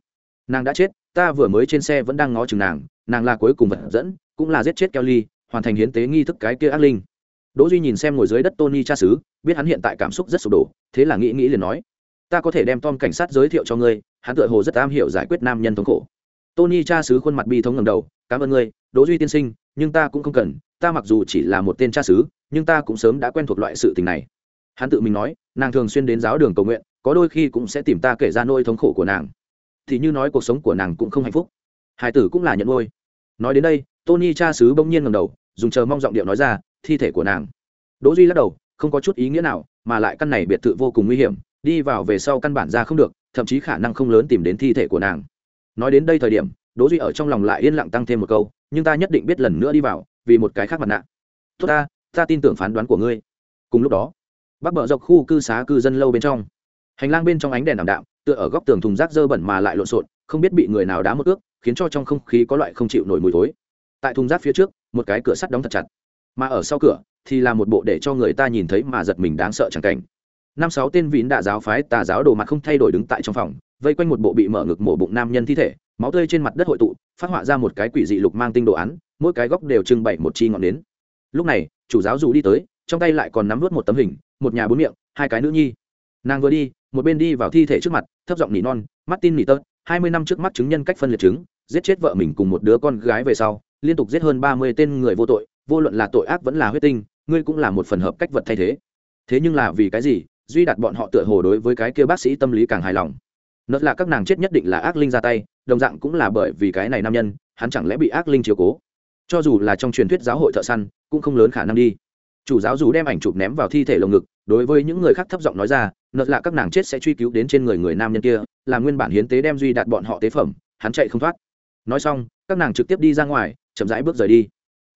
nàng đã chết, ta vừa mới trên xe vẫn đang ngó chừng nàng nàng là cuối cùng vật dẫn, cũng là giết chết kelly, hoàn thành hiến tế nghi thức cái kia ác linh đỗ duy nhìn xem ngồi dưới đất tony cha xứ, biết hắn hiện tại cảm xúc rất sụp đổ thế là nghĩ nghĩ liền nói ta có thể đem tom cảnh sát giới thiệu cho ngươi hắn tựa hồ rất am hiểu giải quyết nam nhân thống khổ. Tony cha xứ khuôn mặt bi thống ngầm đầu cảm ơn ngươi đỗ duy tiên sinh nhưng ta cũng không cần ta mặc dù chỉ là một tên cha xứ, nhưng ta cũng sớm đã quen thuộc loại sự tình này. Hắn tự mình nói nàng thường xuyên đến giáo đường cầu nguyện có đôi khi cũng sẽ tìm ta kể ra nỗi thống khổ của nàng. Thì như nói cuộc sống của nàng cũng không hạnh phúc. Hải tử cũng là nhận ngôi nói đến đây tony cha xứ bỗng nhiên ngầm đầu dùng chờ mong giọng điệu nói ra thi thể của nàng. Đỗ duy lắc đầu, không có chút ý nghĩa nào, mà lại căn này biệt thự vô cùng nguy hiểm, đi vào về sau căn bản ra không được, thậm chí khả năng không lớn tìm đến thi thể của nàng. Nói đến đây thời điểm, đỗ duy ở trong lòng lại yên lặng tăng thêm một câu, nhưng ta nhất định biết lần nữa đi vào, vì một cái khác mặt nạ. Tốt ta ta tin tưởng phán đoán của ngươi. Cùng lúc đó bắc bờ dọc khu cư xá cư dân lâu bên trong. Hành lang bên trong ánh đèn ảm đạm, tựa ở góc tường thùng rác dơ bẩn mà lại lộn xộn, không biết bị người nào đá một ước, khiến cho trong không khí có loại không chịu nổi mùi thối. Tại thùng rác phía trước, một cái cửa sắt đóng thật chặt mà ở sau cửa thì là một bộ để cho người ta nhìn thấy mà giật mình đáng sợ chẳng cảnh. Năm sáu tên vín đạ giáo phái tà giáo đồ mặt không thay đổi đứng tại trong phòng, vây quanh một bộ bị mở ngực mổ bụng nam nhân thi thể, máu tươi trên mặt đất hội tụ, phát họa ra một cái quỷ dị lục mang tinh đồ án, mỗi cái góc đều trưng bày một chi ngọn nến. Lúc này, chủ giáo dù đi tới, trong tay lại còn nắm vớt một tấm hình, một nhà bốn miệng, hai cái nữ nhi. Nàng vừa đi, một bên đi vào thi thể trước mặt, thấp giọng nỉ non, mắt tin nỉ tớt, hai mươi năm trước mắt chứng nhân cách phân liệt chứng, giết chết vợ mình cùng một đứa con gái về sau, liên tục giết hơn ba mươi tên người vô tội vô luận là tội ác vẫn là huyết tinh, ngươi cũng là một phần hợp cách vật thay thế. Thế nhưng là vì cái gì, duy đặt bọn họ tựa hồ đối với cái kia bác sĩ tâm lý càng hài lòng. Nớt là các nàng chết nhất định là ác linh ra tay, đồng dạng cũng là bởi vì cái này nam nhân, hắn chẳng lẽ bị ác linh chiếu cố? Cho dù là trong truyền thuyết giáo hội thợ săn, cũng không lớn khả năng đi. Chủ giáo dù đem ảnh chụp ném vào thi thể lồng ngực, đối với những người khác thấp giọng nói ra nợ là các nàng chết sẽ truy cứu đến trên người người nam nhân kia, là nguyên bản hiến tế đem duy đạt bọn họ tế phẩm, hắn chạy không thoát. Nói xong, các nàng trực tiếp đi ra ngoài, chậm rãi bước rời đi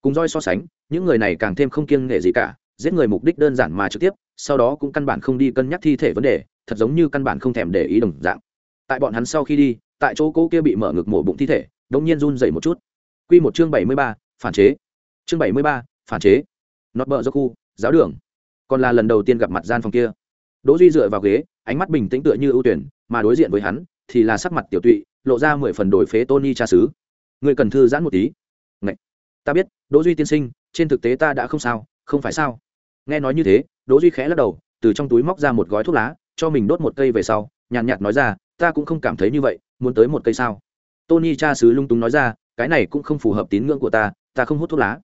cùng roi so sánh, những người này càng thêm không kiêng nghệ gì cả, giết người mục đích đơn giản mà trực tiếp, sau đó cũng căn bản không đi cân nhắc thi thể vấn đề, thật giống như căn bản không thèm để ý đồng dạng. Tại bọn hắn sau khi đi, tại chỗ cô kia bị mở ngực mổ bụng thi thể, đống nhiên run dậy một chút. Q một chương bảy mươi ba, phản chế. Chương bảy mươi ba, phản chế. Nót bờ do khu, giáo đường. Còn là lần đầu tiên gặp mặt gian phòng kia. Đỗ duy dựa vào ghế, ánh mắt bình tĩnh tựa như ưu tuyển, mà đối diện với hắn, thì là sắc mặt tiểu tụy, lộ ra mười phần đổi phế tony cha xứ. Người cần thư giãn một tí. Ngậy! Ta biết, đỗ duy tiên sinh, trên thực tế ta đã không sao, không phải sao? Nghe nói như thế, đỗ duy khẽ lắc đầu, từ trong túi móc ra một gói thuốc lá, cho mình đốt một cây về sau, nhàn nhạt nói ra, ta cũng không cảm thấy như vậy, muốn tới một cây sao? Tony cha xứ lung tung nói ra, cái này cũng không phù hợp tín ngưỡng của ta ta không hút thuốc lá.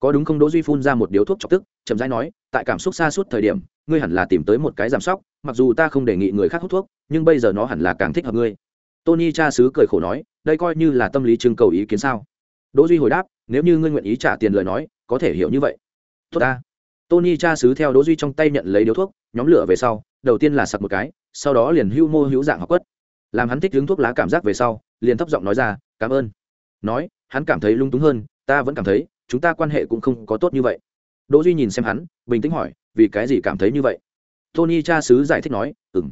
Có đúng không? Đỗ duy phun ra một điếu thuốc chọc tức, chậm rãi nói, tại cảm xúc xa suốt thời điểm, ngươi hẳn là tìm tới một cái giảm sóc, mặc dù ta không đề nghị người khác hút thuốc, nhưng bây giờ nó hẳn là càng thích hợp ngươi. Tony cha xứ cười khổ nói, đây coi như là tâm lý trưng cầu ý kiến sao? Đỗ duy hồi đáp nếu như ngươi nguyện ý trả tiền lời nói, có thể hiểu như vậy. Tốt ta. Tony cha xứ theo đỗ duy trong tay nhận lấy điếu thuốc, nhóm lửa về sau, đầu tiên là sặc một cái, sau đó liền hưu mô hữu dạng học quất. Làm hắn thích đứng thuốc lá cảm giác về sau, liền thấp giọng nói ra, cảm ơn. Nói, hắn cảm thấy lung túng hơn, ta vẫn cảm thấy, chúng ta quan hệ cũng không có tốt như vậy. Đỗ duy nhìn xem hắn, bình tĩnh hỏi, vì cái gì cảm thấy như vậy? Tony cha xứ giải thích nói, ừm,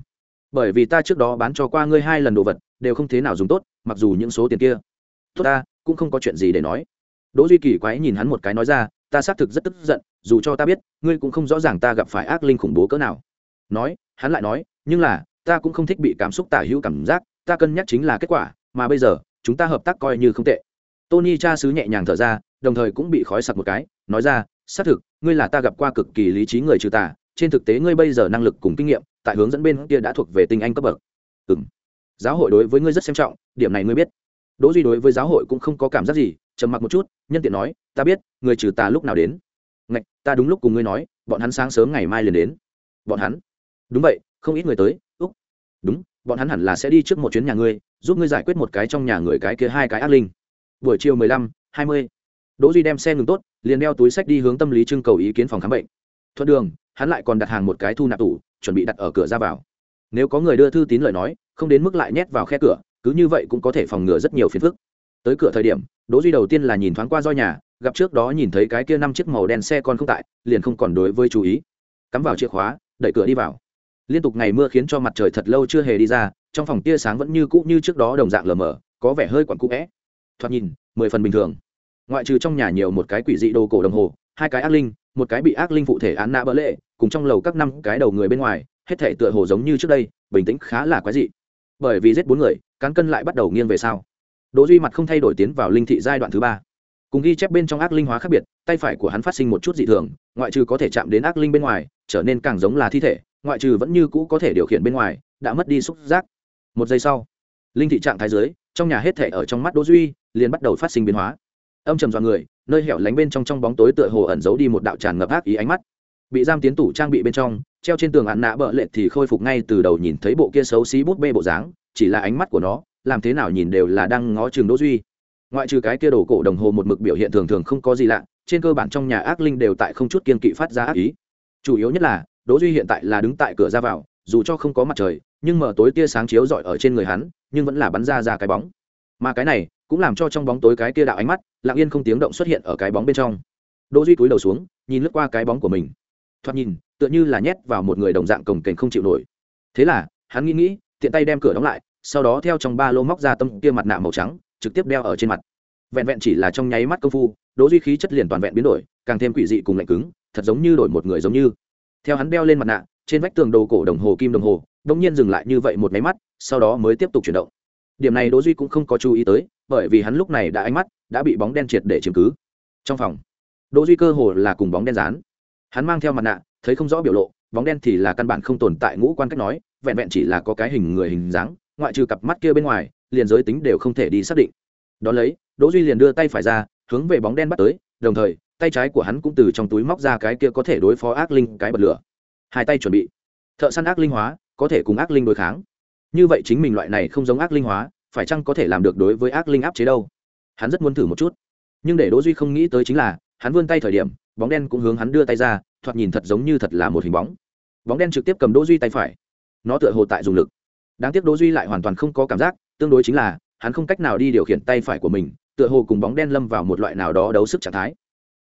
bởi vì ta trước đó bán cho qua ngươi hai lần đồ vật, đều không thế nào dùng tốt, mặc dù những số tiền kia. Tốt ta, cũng không có chuyện gì để nói đỗ duy kỳ quái nhìn hắn một cái nói ra, ta xác thực rất tức giận, dù cho ta biết, ngươi cũng không rõ ràng ta gặp phải ác linh khủng bố cỡ nào. Nói, hắn lại nói, nhưng là, ta cũng không thích bị cảm xúc tả hữu cảm giác, ta cân nhắc chính là kết quả, mà bây giờ, chúng ta hợp tác coi như không tệ. Tony cha sứ nhẹ nhàng thở ra, đồng thời cũng bị khói sặc một cái, nói ra, xác thực, ngươi là ta gặp qua cực kỳ lý trí người trừ tà, trên thực tế ngươi bây giờ năng lực cùng kinh nghiệm, tại hướng dẫn bên kia đã thuộc về tinh anh cấp bậc. Ừ m giáo hội đối với ngươi rất xem trọng, điểm này ngươi biết đỗ duy đối với giáo hội cũng không có cảm giác gì, trầm mặc một chút, nhân tiện nói, ta biết, người trừ tà lúc nào đến. Ngạch, ta đúng lúc cùng ngươi nói, bọn hắn sáng sớm ngày mai liền đến. Bọn hắn? Đúng vậy, không ít người tới. Úc. Đúng, bọn hắn hẳn là sẽ đi trước một chuyến nhà ngươi, giúp ngươi giải quyết một cái trong nhà người cái kia hai cái ác linh. Buổi chiều mười lăm, hai mươi, đỗ duy đem xe ngừng tốt, liền đeo túi sách đi hướng tâm lý trưng cầu ý kiến phòng khám bệnh. Thuận đường, hắn lại còn đặt hàng một cái thu nạp tủ, chuẩn bị đặt ở cửa ra vào. Nếu có người đưa thư tín lời nói, không đến mức lại nhét vào khe cửa cứ như vậy cũng có thể phòng ngừa rất nhiều phiền phức. Tới cửa thời điểm, đỗ duy đầu tiên là nhìn thoáng qua do nhà, gặp trước đó nhìn thấy cái kia năm chiếc màu đen xe con không tại, liền không còn đối với chú ý. Cắm vào chìa khóa, đẩy cửa đi vào. Liên tục ngày mưa khiến cho mặt trời thật lâu chưa hề đi ra, trong phòng tia sáng vẫn như cũ như trước đó đồng dạng lờ mờ, có vẻ hơi quặn cũ vẽ thoạt nhìn, mười phần bình thường. Ngoại trừ trong nhà nhiều một cái quỷ dị đồ cổ đồng hồ, hai cái ác linh, một cái bị ác linh phụ thể án nạ bỡ lệ, cùng trong lầu các năm cái đầu người bên ngoài, hết thể tựa hồ giống như trước đây, bình tĩnh khá là quái dị. Bởi vì giết bốn người cán cân lại bắt đầu nghiêng về sau. Đỗ duy mặt không thay đổi tiến vào linh thị giai đoạn thứ ba. Cùng ghi chép bên trong ác linh hóa khác biệt, tay phải của hắn phát sinh một chút dị thường, ngoại trừ có thể chạm đến ác linh bên ngoài, trở nên càng giống là thi thể, ngoại trừ vẫn như cũ có thể điều khiển bên ngoài, đã mất đi xúc giác. Một giây sau, linh thị trạng thái dưới, trong nhà hết thể ở trong mắt đỗ duy, liền bắt đầu phát sinh biến hóa. Âm trầm dọa người, nơi hẻo lánh bên trong trong bóng tối tựa hồ ẩn giấu đi một đạo tràn ngập ác ý ánh mắt. Bị giam tiến tủ trang bị bên trong, treo trên tường ạn nạ bợ lệ thì khôi phục ngay từ đầu nhìn thấy bộ kia xấu xí bút bê bộ dáng chỉ là ánh mắt của nó, làm thế nào nhìn đều là đang ngó chừng đỗ duy. Ngoại trừ cái kia đồ cổ đồng hồ một mực biểu hiện thường thường không có gì lạ, trên cơ bản trong nhà ác linh đều tại không chút kiên kỵ phát ra ác ý. Chủ yếu nhất là, đỗ duy hiện tại là đứng tại cửa ra vào, dù cho không có mặt trời, nhưng mở tối tia sáng chiếu rọi ở trên người hắn, nhưng vẫn là bắn ra ra cái bóng. Mà cái này, cũng làm cho trong bóng tối cái kia đạo ánh mắt, lặng yên không tiếng động xuất hiện ở cái bóng bên trong. Đỗ duy cúi đầu xuống, nhìn lướt qua cái bóng của mình. Thoạt nhìn, tựa như là nhét vào một người đồng dạng cồng kềnh không chịu nổi. Thế là, hắn nghĩ nghĩ tiện tay đem cửa đóng lại, sau đó theo trong ba lô móc ra tâm kia mặt nạ màu trắng, trực tiếp đeo ở trên mặt. Vẹn vẹn chỉ là trong nháy mắt công phu, đỗ duy khí chất liền toàn vẹn biến đổi, càng thêm quỷ dị cùng lạnh cứng, thật giống như đổi một người giống như. Theo hắn đeo lên mặt nạ, trên vách tường đồ cổ đồng hồ kim đồng hồ đông nhiên dừng lại như vậy một máy mắt, sau đó mới tiếp tục chuyển động. Điểm này đỗ duy cũng không có chú ý tới, bởi vì hắn lúc này đã ánh mắt đã bị bóng đen triệt để chiếm cứ. Trong phòng, đỗ duy cơ hồ là cùng bóng đen dán. Hắn mang theo mặt nạ, thấy không rõ biểu lộ, bóng đen thì là căn bản không tồn tại ngũ quan cách nói vẹn vẹn chỉ là có cái hình người hình dáng, ngoại trừ cặp mắt kia bên ngoài, liền giới tính đều không thể đi xác định. Đón lấy, đỗ duy liền đưa tay phải ra, hướng về bóng đen bắt tới, đồng thời, tay trái của hắn cũng từ trong túi móc ra cái kia có thể đối phó ác linh cái bật lửa. Hai tay chuẩn bị. Thợ săn ác linh hóa, có thể cùng ác linh đối kháng. Như vậy chính mình loại này không giống ác linh hóa, phải chăng có thể làm được đối với ác linh áp chế đâu? Hắn rất muốn thử một chút. Nhưng để đỗ duy không nghĩ tới chính là, hắn vươn tay thời điểm, bóng đen cũng hướng hắn đưa tay ra, thoạt nhìn thật giống như thật là một hình bóng. Bóng đen trực tiếp cầm đỗ duy tay phải nó tựa hồ tại dùng lực. Đáng tiếc đỗ duy lại hoàn toàn không có cảm giác, tương đối chính là, hắn không cách nào đi điều khiển tay phải của mình, tựa hồ cùng bóng đen lâm vào một loại nào đó đấu sức trạng thái.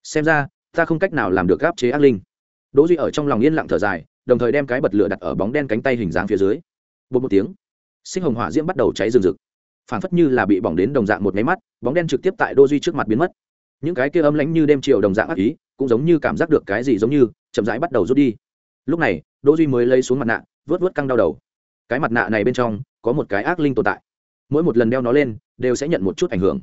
Xem ra, ta không cách nào làm được áp chế ác linh. Đỗ duy ở trong lòng yên lặng thở dài, đồng thời đem cái bật lửa đặt ở bóng đen cánh tay hình dáng phía dưới. Bột một tiếng, sinh hồng hỏa diễm bắt đầu cháy rừng rực. Phảng phất như là bị bỏng đến đồng dạng một máy mắt, bóng đen trực tiếp tại đỗ duy trước mặt biến mất. Những cái kia âm lãnh như đêm chiều đồng dạng ác ý, cũng giống như cảm giác được cái gì giống như, chậm rãi bắt đầu rút đi. Lúc này, đỗ duy mới lấy xuống mặt nạ vớt vớt căng đau đầu. Cái mặt nạ này bên trong có một cái ác linh tồn tại. Mỗi một lần đeo nó lên đều sẽ nhận một chút ảnh hưởng.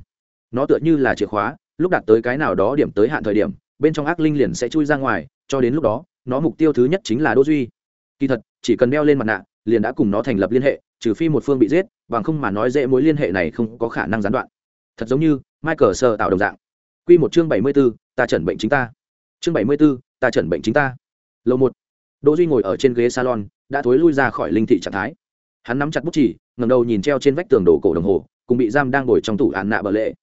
Nó tựa như là chìa khóa lúc đạt tới cái nào đó điểm tới hạn thời điểm bên trong ác linh liền sẽ chui ra ngoài cho đến lúc đó nó mục tiêu thứ nhất chính là đỗ duy. Kỳ thật chỉ cần đeo lên mặt nạ liền đã cùng nó thành lập liên hệ trừ phi một phương bị giết bằng không mà nói dễ mối liên hệ này không có khả năng gián đoạn. Thật giống như michael sơ tạo đồng dạng. Quy một chương bảy mươi 74, ta chẩn bệnh chính ta. Chương bảy mươi 74, ta chẩn bệnh chính ta. Lầu một đỗ duy ngồi ở trên ghế salon, đã thối lui ra khỏi linh thị trạng thái. Hắn nắm chặt bút chỉ ngẩng đầu nhìn treo trên vách tường đồ cổ đồng hồ, cùng bị giam đang ngồi trong tủ án nạ bờ lệ.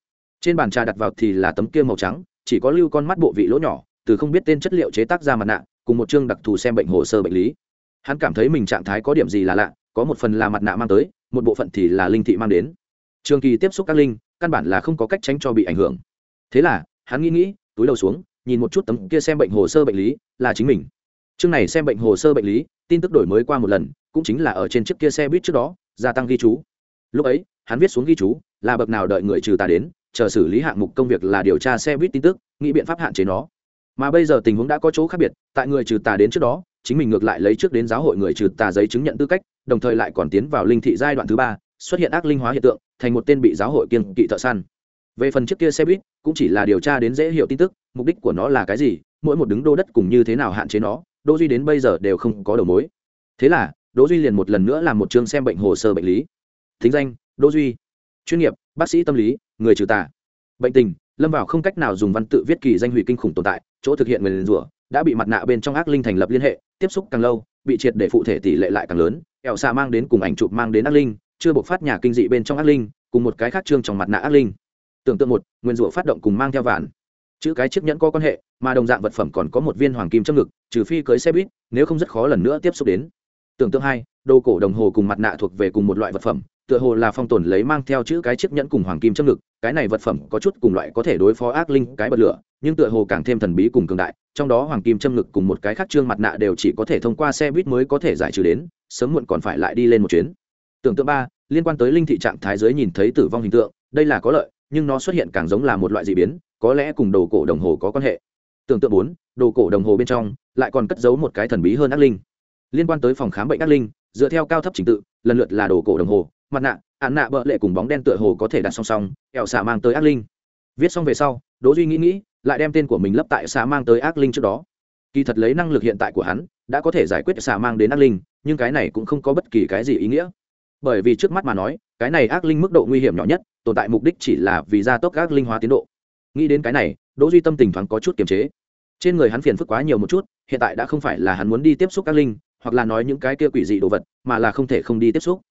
Trên bàn trà đặt vào thì là tấm kia màu trắng, chỉ có lưu con mắt bộ vị lỗ nhỏ, từ không biết tên chất liệu chế tác ra mặt nạ, cùng một chương đặc thù xem bệnh hồ sơ bệnh lý. Hắn cảm thấy mình trạng thái có điểm gì là lạ, có một phần là mặt nạ mang tới, một bộ phận thì là linh thị mang đến. Trường kỳ tiếp xúc các linh, căn bản là không có cách tránh cho bị ảnh hưởng. Thế là, hắn nghĩ nghĩ, túi đầu xuống, nhìn một chút tấm kia xem bệnh hồ sơ bệnh lý, là chính mình chương này xem bệnh hồ sơ bệnh lý, tin tức đổi mới qua một lần, cũng chính là ở trên chiếc kia xe buýt trước đó, gia tăng ghi chú. Lúc ấy, hắn viết xuống ghi chú, là bậc nào đợi người trừ ta đến, chờ xử lý hạng mục công việc là điều tra xe buýt tin tức, nghĩ biện pháp hạn chế nó. Mà bây giờ tình huống đã có chỗ khác biệt, tại người trừ tà đến trước đó, chính mình ngược lại lấy trước đến giáo hội người trừ tà giấy chứng nhận tư cách, đồng thời lại còn tiến vào linh thị giai đoạn thứ ba, xuất hiện ác linh hóa hiện tượng, thành một tên bị giáo hội kiên kỵ thợ săn. Về phần trước kia xe buýt, cũng chỉ là điều tra đến dễ hiểu tin tức, mục đích của nó là cái gì, mỗi một đứng đô đất cùng như thế nào hạn chế nó đỗ duy đến bây giờ đều không có đầu mối. Thế là, đỗ duy liền một lần nữa làm một chương xem bệnh hồ sơ bệnh lý. Thính danh, đỗ duy. Chuyên nghiệp, bác sĩ tâm lý, người trừ tà. Bệnh tình, lâm vào không cách nào dùng văn tự viết kỳ danh hủy kinh khủng tồn tại, chỗ thực hiện người liền rủa, đã bị mặt nạ bên trong ác linh thành lập liên hệ, tiếp xúc càng lâu, bị triệt để phụ thể tỷ lệ lại càng lớn ẻo xa mang đến cùng ảnh chụp mang đến ác linh, chưa buộc phát nhà kinh dị bên trong ác linh, cùng một cái khác trương trong mặt nạ ác linh. Tưởng tượng một, nguyên rủa phát động cùng mang theo vạn chữ cái chiếc nhẫn có quan hệ, mà đồng dạng vật phẩm còn có một viên hoàng kim trong ngực, trừ phi cưới xe buýt, nếu không rất khó lần nữa tiếp xúc đến. Tưởng tượng hai, đồ cổ đồng hồ cùng mặt nạ thuộc về cùng một loại vật phẩm, tựa hồ là phong tồn lấy mang theo chữ cái chiếc nhẫn cùng hoàng kim trong ngực, cái này vật phẩm có chút cùng loại có thể đối phó ác linh cái bật lửa, nhưng tựa hồ càng thêm thần bí cùng cường đại, trong đó hoàng kim châm ngực cùng một cái khác trương mặt nạ đều chỉ có thể thông qua xe buýt mới có thể giải trừ đến, sớm muộn còn phải lại đi lên một chuyến. Tưởng tượng ba, liên quan tới linh thị trạng thái giới nhìn thấy tử vong hình tượng, đây là có lợi, nhưng nó xuất hiện càng giống là một loại d ị biến có lẽ cùng đồ cổ đồng hồ có quan hệ. Tưởng tượng bốn, đồ cổ đồng hồ bên trong lại còn cất giấu một cái thần bí hơn ác linh. Liên quan tới phòng khám bệnh ác linh, dựa theo cao thấp trình tự, lần lượt là đồ cổ đồng hồ, mặt nạ ạn nạ bợ lệ cùng bóng đen tựa hồ có thể đặt song song ẹo xạ mang tới ác linh. Viết xong về sau, đỗ duy nghĩ nghĩ, lại đem tên của mình lấp tại xạ mang tới ác linh trước đó. Kỳ thật lấy năng lực hiện tại của hắn, đã có thể giải quyết xạ mang đến ác linh, nhưng cái này cũng không có bất kỳ cái gì ý nghĩa. Bởi vì trước mắt mà nói, cái này ác linh mức độ nguy hiểm nhỏ nhất, tồn tại mục đích chỉ là vì gia tốc ác linh hóa tiến độ nghĩ đến cái này, đỗ duy tâm tình thoáng có chút kiềm chế. Trên người hắn phiền phức quá nhiều một chút, hiện tại đã không phải là hắn muốn đi tiếp xúc các linh, hoặc là nói những cái kia quỷ dị đồ vật, mà là không thể không đi tiếp xúc.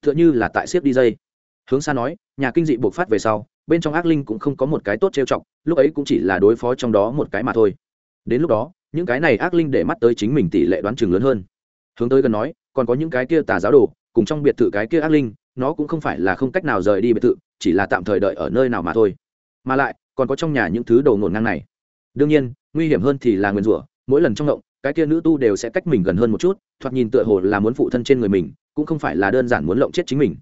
Tựa như là tại siếc đi dây. Hướng xa nói, nhà kinh dị buộc phát về sau, bên trong ác linh cũng không có một cái tốt trêu chọc, lúc ấy cũng chỉ là đối phó trong đó một cái mà thôi. Đến lúc đó, những cái này ác linh để mắt tới chính mình tỷ lệ đoán chừng lớn hơn. Hướng tới gần nói, còn có những cái kia tà giáo đồ, cùng trong biệt thự cái kia ác linh, nó cũng không phải là không cách nào rời đi biệt thự, chỉ là tạm thời đợi ở nơi nào mà thôi. Mà lại còn có trong nhà những thứ đầu ngổn ngang này. Đương nhiên, nguy hiểm hơn thì là nguyên rủa, mỗi lần trong động cái kia nữ tu đều sẽ cách mình gần hơn một chút, thoạt nhìn tựa hồ là muốn phụ thân trên người mình, cũng không phải là đơn giản muốn lộng chết chính mình.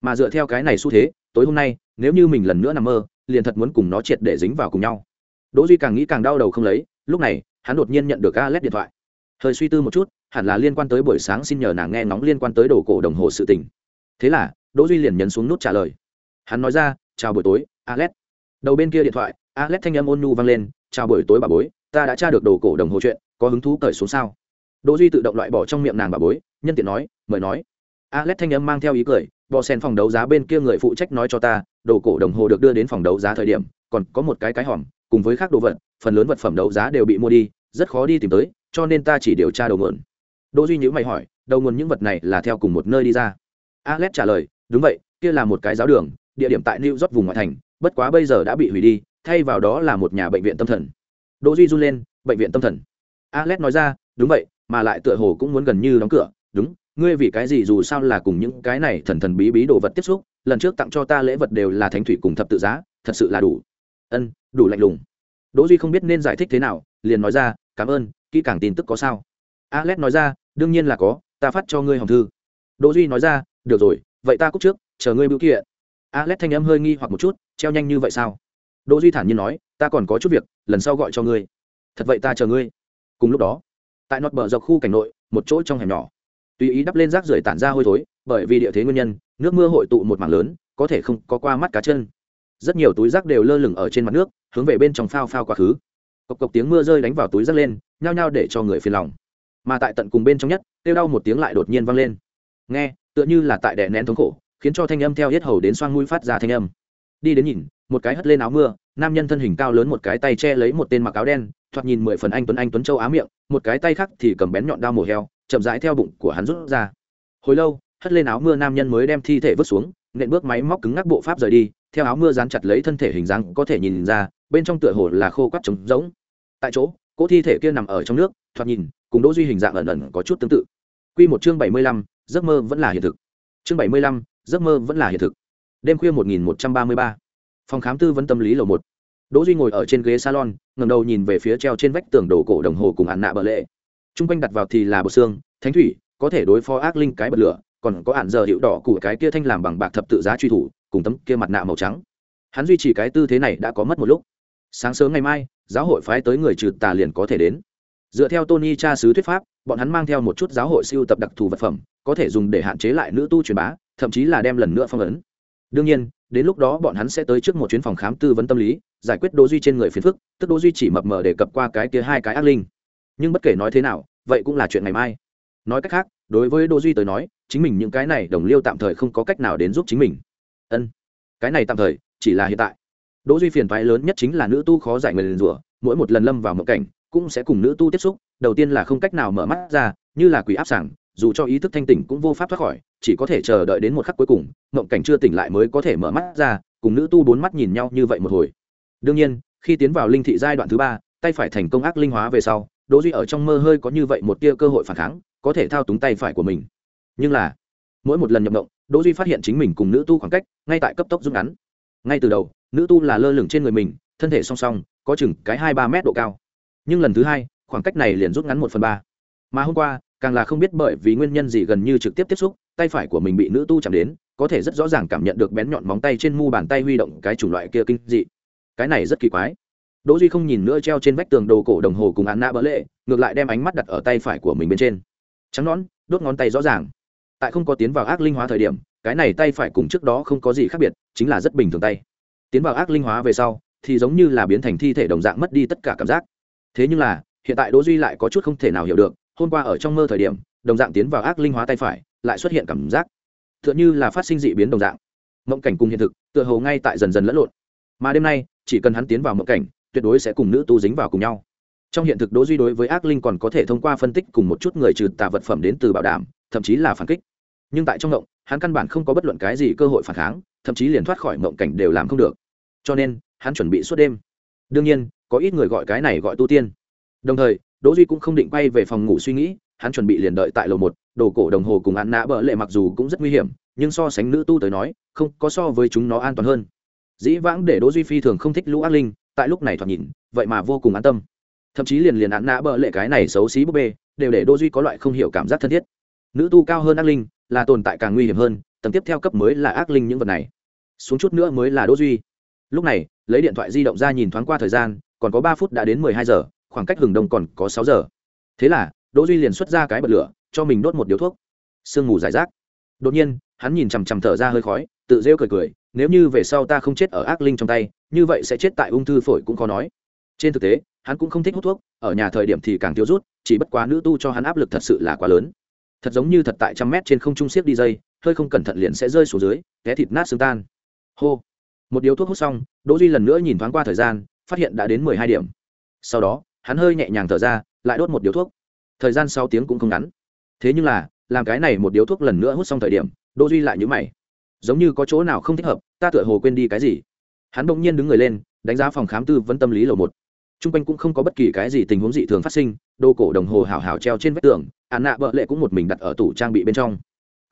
Mà dựa theo cái này xu thế, tối hôm nay, nếu như mình lần nữa nằm mơ, liền thật muốn cùng nó triệt để dính vào cùng nhau. Đỗ duy càng nghĩ càng đau đầu không lấy, lúc này, hắn đột nhiên nhận được A alex điện thoại. Hơi suy tư một chút, hẳn là liên quan tới buổi sáng xin nhờ nàng nghe ngóng liên quan tới đồ cổ đồng hồ sự tình. Thế là, đỗ duy liền nhấn xuống nút trả lời. Hắn nói ra, chào buổi tối A alex đầu bên kia điện thoại, alex thanh âm ôn nhu vang lên, chào buổi tối bà bối, ta đã tra được đồ cổ đồng hồ chuyện, có hứng thú cởi xuống sao? Đỗ duy tự động loại bỏ trong miệng nàng bà bối, nhân tiện nói, mời nói. Alex thanh âm mang theo ý cười, bò sen phòng đấu giá bên kia người phụ trách nói cho ta, đồ cổ đồng hồ được đưa đến phòng đấu giá thời điểm, còn có một cái cái hòm, cùng với các đồ vật, phần lớn vật phẩm đấu giá đều bị mua đi, rất khó đi tìm tới, cho nên ta chỉ điều tra đầu nguồn. đỗ duy nhữ mày hỏi, đầu nguồn những vật này là theo cùng một nơi đi ra? Alex trả lời, đúng vậy, kia là một cái giáo đường, địa điểm tại new york vùng ngoại thành bất quá bây giờ đã bị hủy đi, thay vào đó là một nhà bệnh viện tâm thần. Đỗ duy run lên, bệnh viện tâm thần. Alex nói ra, đúng vậy, mà lại tựa hồ cũng muốn gần như đóng cửa. Đúng, ngươi vì cái gì dù sao là cùng những cái này thần thần bí bí đồ vật tiếp xúc, lần trước tặng cho ta lễ vật đều là thánh thủy cùng thập tự giá, thật sự là đủ. Ân, đủ lạnh lùng. Đỗ duy không biết nên giải thích thế nào, liền nói ra, cảm ơn, kỹ càng tin tức có sao. Alex nói ra, đương nhiên là có, ta phát cho ngươi hồng thư. Đỗ duy nói ra, được rồi, vậy ta cúc trước, chờ ngươi bưu kiện alex thanh âm hơi nghi hoặc một chút, treo nhanh như vậy sao? Đỗ duy thản nhiên nói, ta còn có chút việc, lần sau gọi cho ngươi. Thật vậy ta chờ ngươi. Cùng lúc đó, tại nọt bờ dọc khu cảnh nội, một chỗ trong hẻm nhỏ. Tùy ý đắp lên rác rưởi tản ra hôi thối, bởi vì địa thế nguyên nhân, nước mưa hội tụ một mảng lớn, có thể không có qua mắt cá chân. Rất nhiều túi rác đều lơ lửng ở trên mặt nước, hướng về bên trong phao phao quá khứ. Cộc cộc tiếng mưa rơi đánh vào túi rác lên, nhao nhao để cho người phiền lòng. Mà tại tận cùng bên trong nhất, kêu đau một tiếng lại đột nhiên vang lên. Nghe, tựa như là tại đè nén thống khổ khiến cho thanh âm theo hết hầu đến xoang mũi phát ra thanh âm. Đi đến nhìn một cái hất lên áo mưa nam nhân thân hình cao lớn một cái tay che lấy một tên mặc áo đen thoạt nhìn mười phần anh tuấn anh tuấn châu á miệng một cái tay khác thì cầm bén nhọn dao mổ heo chậm rãi theo bụng của hắn rút ra. Hồi lâu hất lên áo mưa nam nhân mới đem thi thể vứt xuống nện bước máy móc cứng ngắc bộ pháp rời đi theo áo mưa dán chặt lấy thân thể hình dáng có thể nhìn ra bên trong tựa hồ là khô quắt trống rỗng. Tại chỗ cỗ thi thể kia nằm ở trong nước thoạt nhìn cùng đỗ duy hình dạng ẩn ẩn có chút tương tự. Quy một chương bảy mươi lăm, giấc mơ vẫn là hiện thực. Chương bảy mươi lăm, giấc mơ vẫn là hiện thực. Đêm khuya một nghìn một trăm ba mươi ba, phòng khám tư vấn tâm lý lầu một. Đỗ duy ngồi ở trên ghế salon ngẩng đầu nhìn về phía treo trên vách tường đồ cổ đồng hồ cùng ạn nạ bờ lệ. Trung quanh đặt vào thì là bờ xương thánh thủy có thể đối phó ác linh cái bật lửa còn có ạn giờ hiệu đỏ của cái kia thanh làm bằng bạc thập tự giá truy thủ cùng tấm kia mặt nạ màu trắng. Hắn duy trì cái tư thế này đã có mất một lúc. Sáng sớm ngày mai giáo hội phái tới người trừ tà liền có thể đến. Dựa theo tony cha sứ thuyết pháp bọn hắn mang theo một chút giáo hội siêu tập đặc thù vật phẩm có thể dùng để hạn chế lại nữ tu truyền bá thậm chí là đem lần nữa phong ấn. Đương nhiên, đến lúc đó bọn hắn sẽ tới trước một chuyến phòng khám tư vấn tâm lý, giải quyết đỗ duy trên người phiền phức, tức đỗ duy chỉ mập mờ để cập qua cái kia hai cái ác linh. Nhưng bất kể nói thế nào, vậy cũng là chuyện ngày mai. Nói cách khác, đối với đỗ duy tới nói, chính mình những cái này đồng liêu tạm thời không có cách nào đến giúp chính mình. Ân, cái này tạm thời, chỉ là hiện tại. Đỗ duy phiền toái lớn nhất chính là nữ tu khó giải người rủa, mỗi một lần lâm vào mộng cảnh, cũng sẽ cùng nữ tu tiếp xúc, đầu tiên là không cách nào mở mắt ra, như là quỷ áp sảng, dù cho ý thức thanh tỉnh cũng vô pháp thoát khỏi chỉ có thể chờ đợi đến một khắc cuối cùng, mộng cảnh chưa tỉnh lại mới có thể mở mắt ra, cùng nữ tu bốn mắt nhìn nhau như vậy một hồi. Đương nhiên, khi tiến vào linh thị giai đoạn thứ ba, tay phải thành công ác linh hóa về sau, đỗ duy ở trong mơ hơi có như vậy một tia cơ hội phản kháng, có thể thao túng tay phải của mình. Nhưng là, mỗi một lần nhập động đỗ duy phát hiện chính mình cùng nữ tu khoảng cách, ngay tại cấp tốc rút ngắn. Ngay từ đầu, nữ tu là lơ lửng trên người mình, thân thể song song, có chừng cái hai ba mét độ cao. Nhưng lần thứ hai, khoảng cách này liền rút ngắn một phần ba. Mà hôm qua càng là không biết bởi vì nguyên nhân gì gần như trực tiếp tiếp xúc, tay phải của mình bị nữ tu chạm đến, có thể rất rõ ràng cảm nhận được bén nhọn móng tay trên mu bàn tay huy động cái chủng loại kia kinh dị. Cái này rất kỳ quái. Đỗ duy không nhìn nữa treo trên vách tường đồ cổ đồng hồ cùng án nạ bỡ lệ, ngược lại đem ánh mắt đặt ở tay phải của mình bên trên. Trắng nón đốt ngón tay rõ ràng. Tại không có tiến vào ác linh hóa thời điểm, cái này tay phải cùng trước đó không có gì khác biệt, chính là rất bình thường tay. Tiến vào ác linh hóa về sau, thì giống như là biến thành thi thể đồng dạng mất đi tất cả cảm giác. Thế nhưng là, hiện tại đỗ duy lại có chút không thể nào hiểu được hôm qua ở trong mơ thời điểm, đồng dạng tiến vào ác linh hóa tay phải, lại xuất hiện cảm giác tựa như là phát sinh dị biến đồng dạng. Mộng cảnh cùng hiện thực, tựa hồ ngay tại dần dần lẫn lộn. Mà đêm nay, chỉ cần hắn tiến vào mộng cảnh, tuyệt đối sẽ cùng nữ tu dính vào cùng nhau. Trong hiện thực đỗ duy đối với ác linh còn có thể thông qua phân tích cùng một chút người trừ tà vật phẩm đến từ bảo đảm, thậm chí là phản kích. Nhưng tại trong mộng, hắn căn bản không có bất luận cái gì cơ hội phản kháng, thậm chí liền thoát khỏi mộng cảnh đều làm không được. Cho nên, hắn chuẩn bị suốt đêm. Đương nhiên, có ít người gọi cái này gọi tu tiên. Đồng thời đỗ duy cũng không định quay về phòng ngủ suy nghĩ, hắn chuẩn bị liền đợi tại lầu một, đồ cổ đồng hồ cùng ăn nã bỡ lệ mặc dù cũng rất nguy hiểm, nhưng so sánh nữ tu tới nói, không, có so với chúng nó an toàn hơn. Dĩ vãng để đỗ duy phi thường không thích lũ ác linh, tại lúc này thoạt nhìn, vậy mà vô cùng an tâm. Thậm chí liền liền án nã bỡ lệ cái này xấu xí búp bê, đều để đỗ duy có loại không hiểu cảm giác thân thiết. Nữ tu cao hơn ác linh, là tồn tại càng nguy hiểm hơn, tầng tiếp theo cấp mới là ác linh những vật này. Xuống chút nữa mới là đỗ duy. Lúc này, lấy điện thoại di động ra nhìn thoáng qua thời gian, còn có ba phút đã đến mười hai giờ khoảng cách hừng đông còn có sáu giờ. Thế là, đỗ duy liền xuất ra cái bật lửa, cho mình đốt một điếu thuốc. Sương mù giải rác. Đột nhiên, hắn nhìn chằm chằm thở ra hơi khói, tự rêu cười cười, nếu như về sau ta không chết ở ác linh trong tay, như vậy sẽ chết tại ung thư phổi cũng khó nói. Trên thực tế, hắn cũng không thích hút thuốc, ở nhà thời điểm thì càng thiếu rút, chỉ bất quá nữ tu cho hắn áp lực thật sự là quá lớn. Thật giống như thật tại trăm mét trên không trung xiết đi dây, hơi không cẩn thận liền sẽ rơi xuống dưới, té thịt nát xương tan. Hô. Một điếu thuốc hút xong, đỗ duy lần nữa nhìn thoáng qua thời gian, phát hiện đã đến mười hai điểm. Sau đó hắn hơi nhẹ nhàng thở ra, lại đốt một điếu thuốc. Thời gian sáu tiếng cũng không ngắn. Thế nhưng là, làm cái này một điếu thuốc lần nữa hút xong thời điểm, đỗ duy lại nhíu mày. Giống như có chỗ nào không thích hợp, ta tựa hồ quên đi cái gì. Hắn bỗng nhiên đứng người lên, đánh giá phòng khám tư vấn tâm lý lầu một. T r u n g quanh cũng không có bất kỳ cái gì tình huống dị thường phát sinh, đồ cổ đồng hồ hào hào treo trên vách tường ạn nạ vợ lệ cũng một mình đặt ở tủ trang bị bên trong.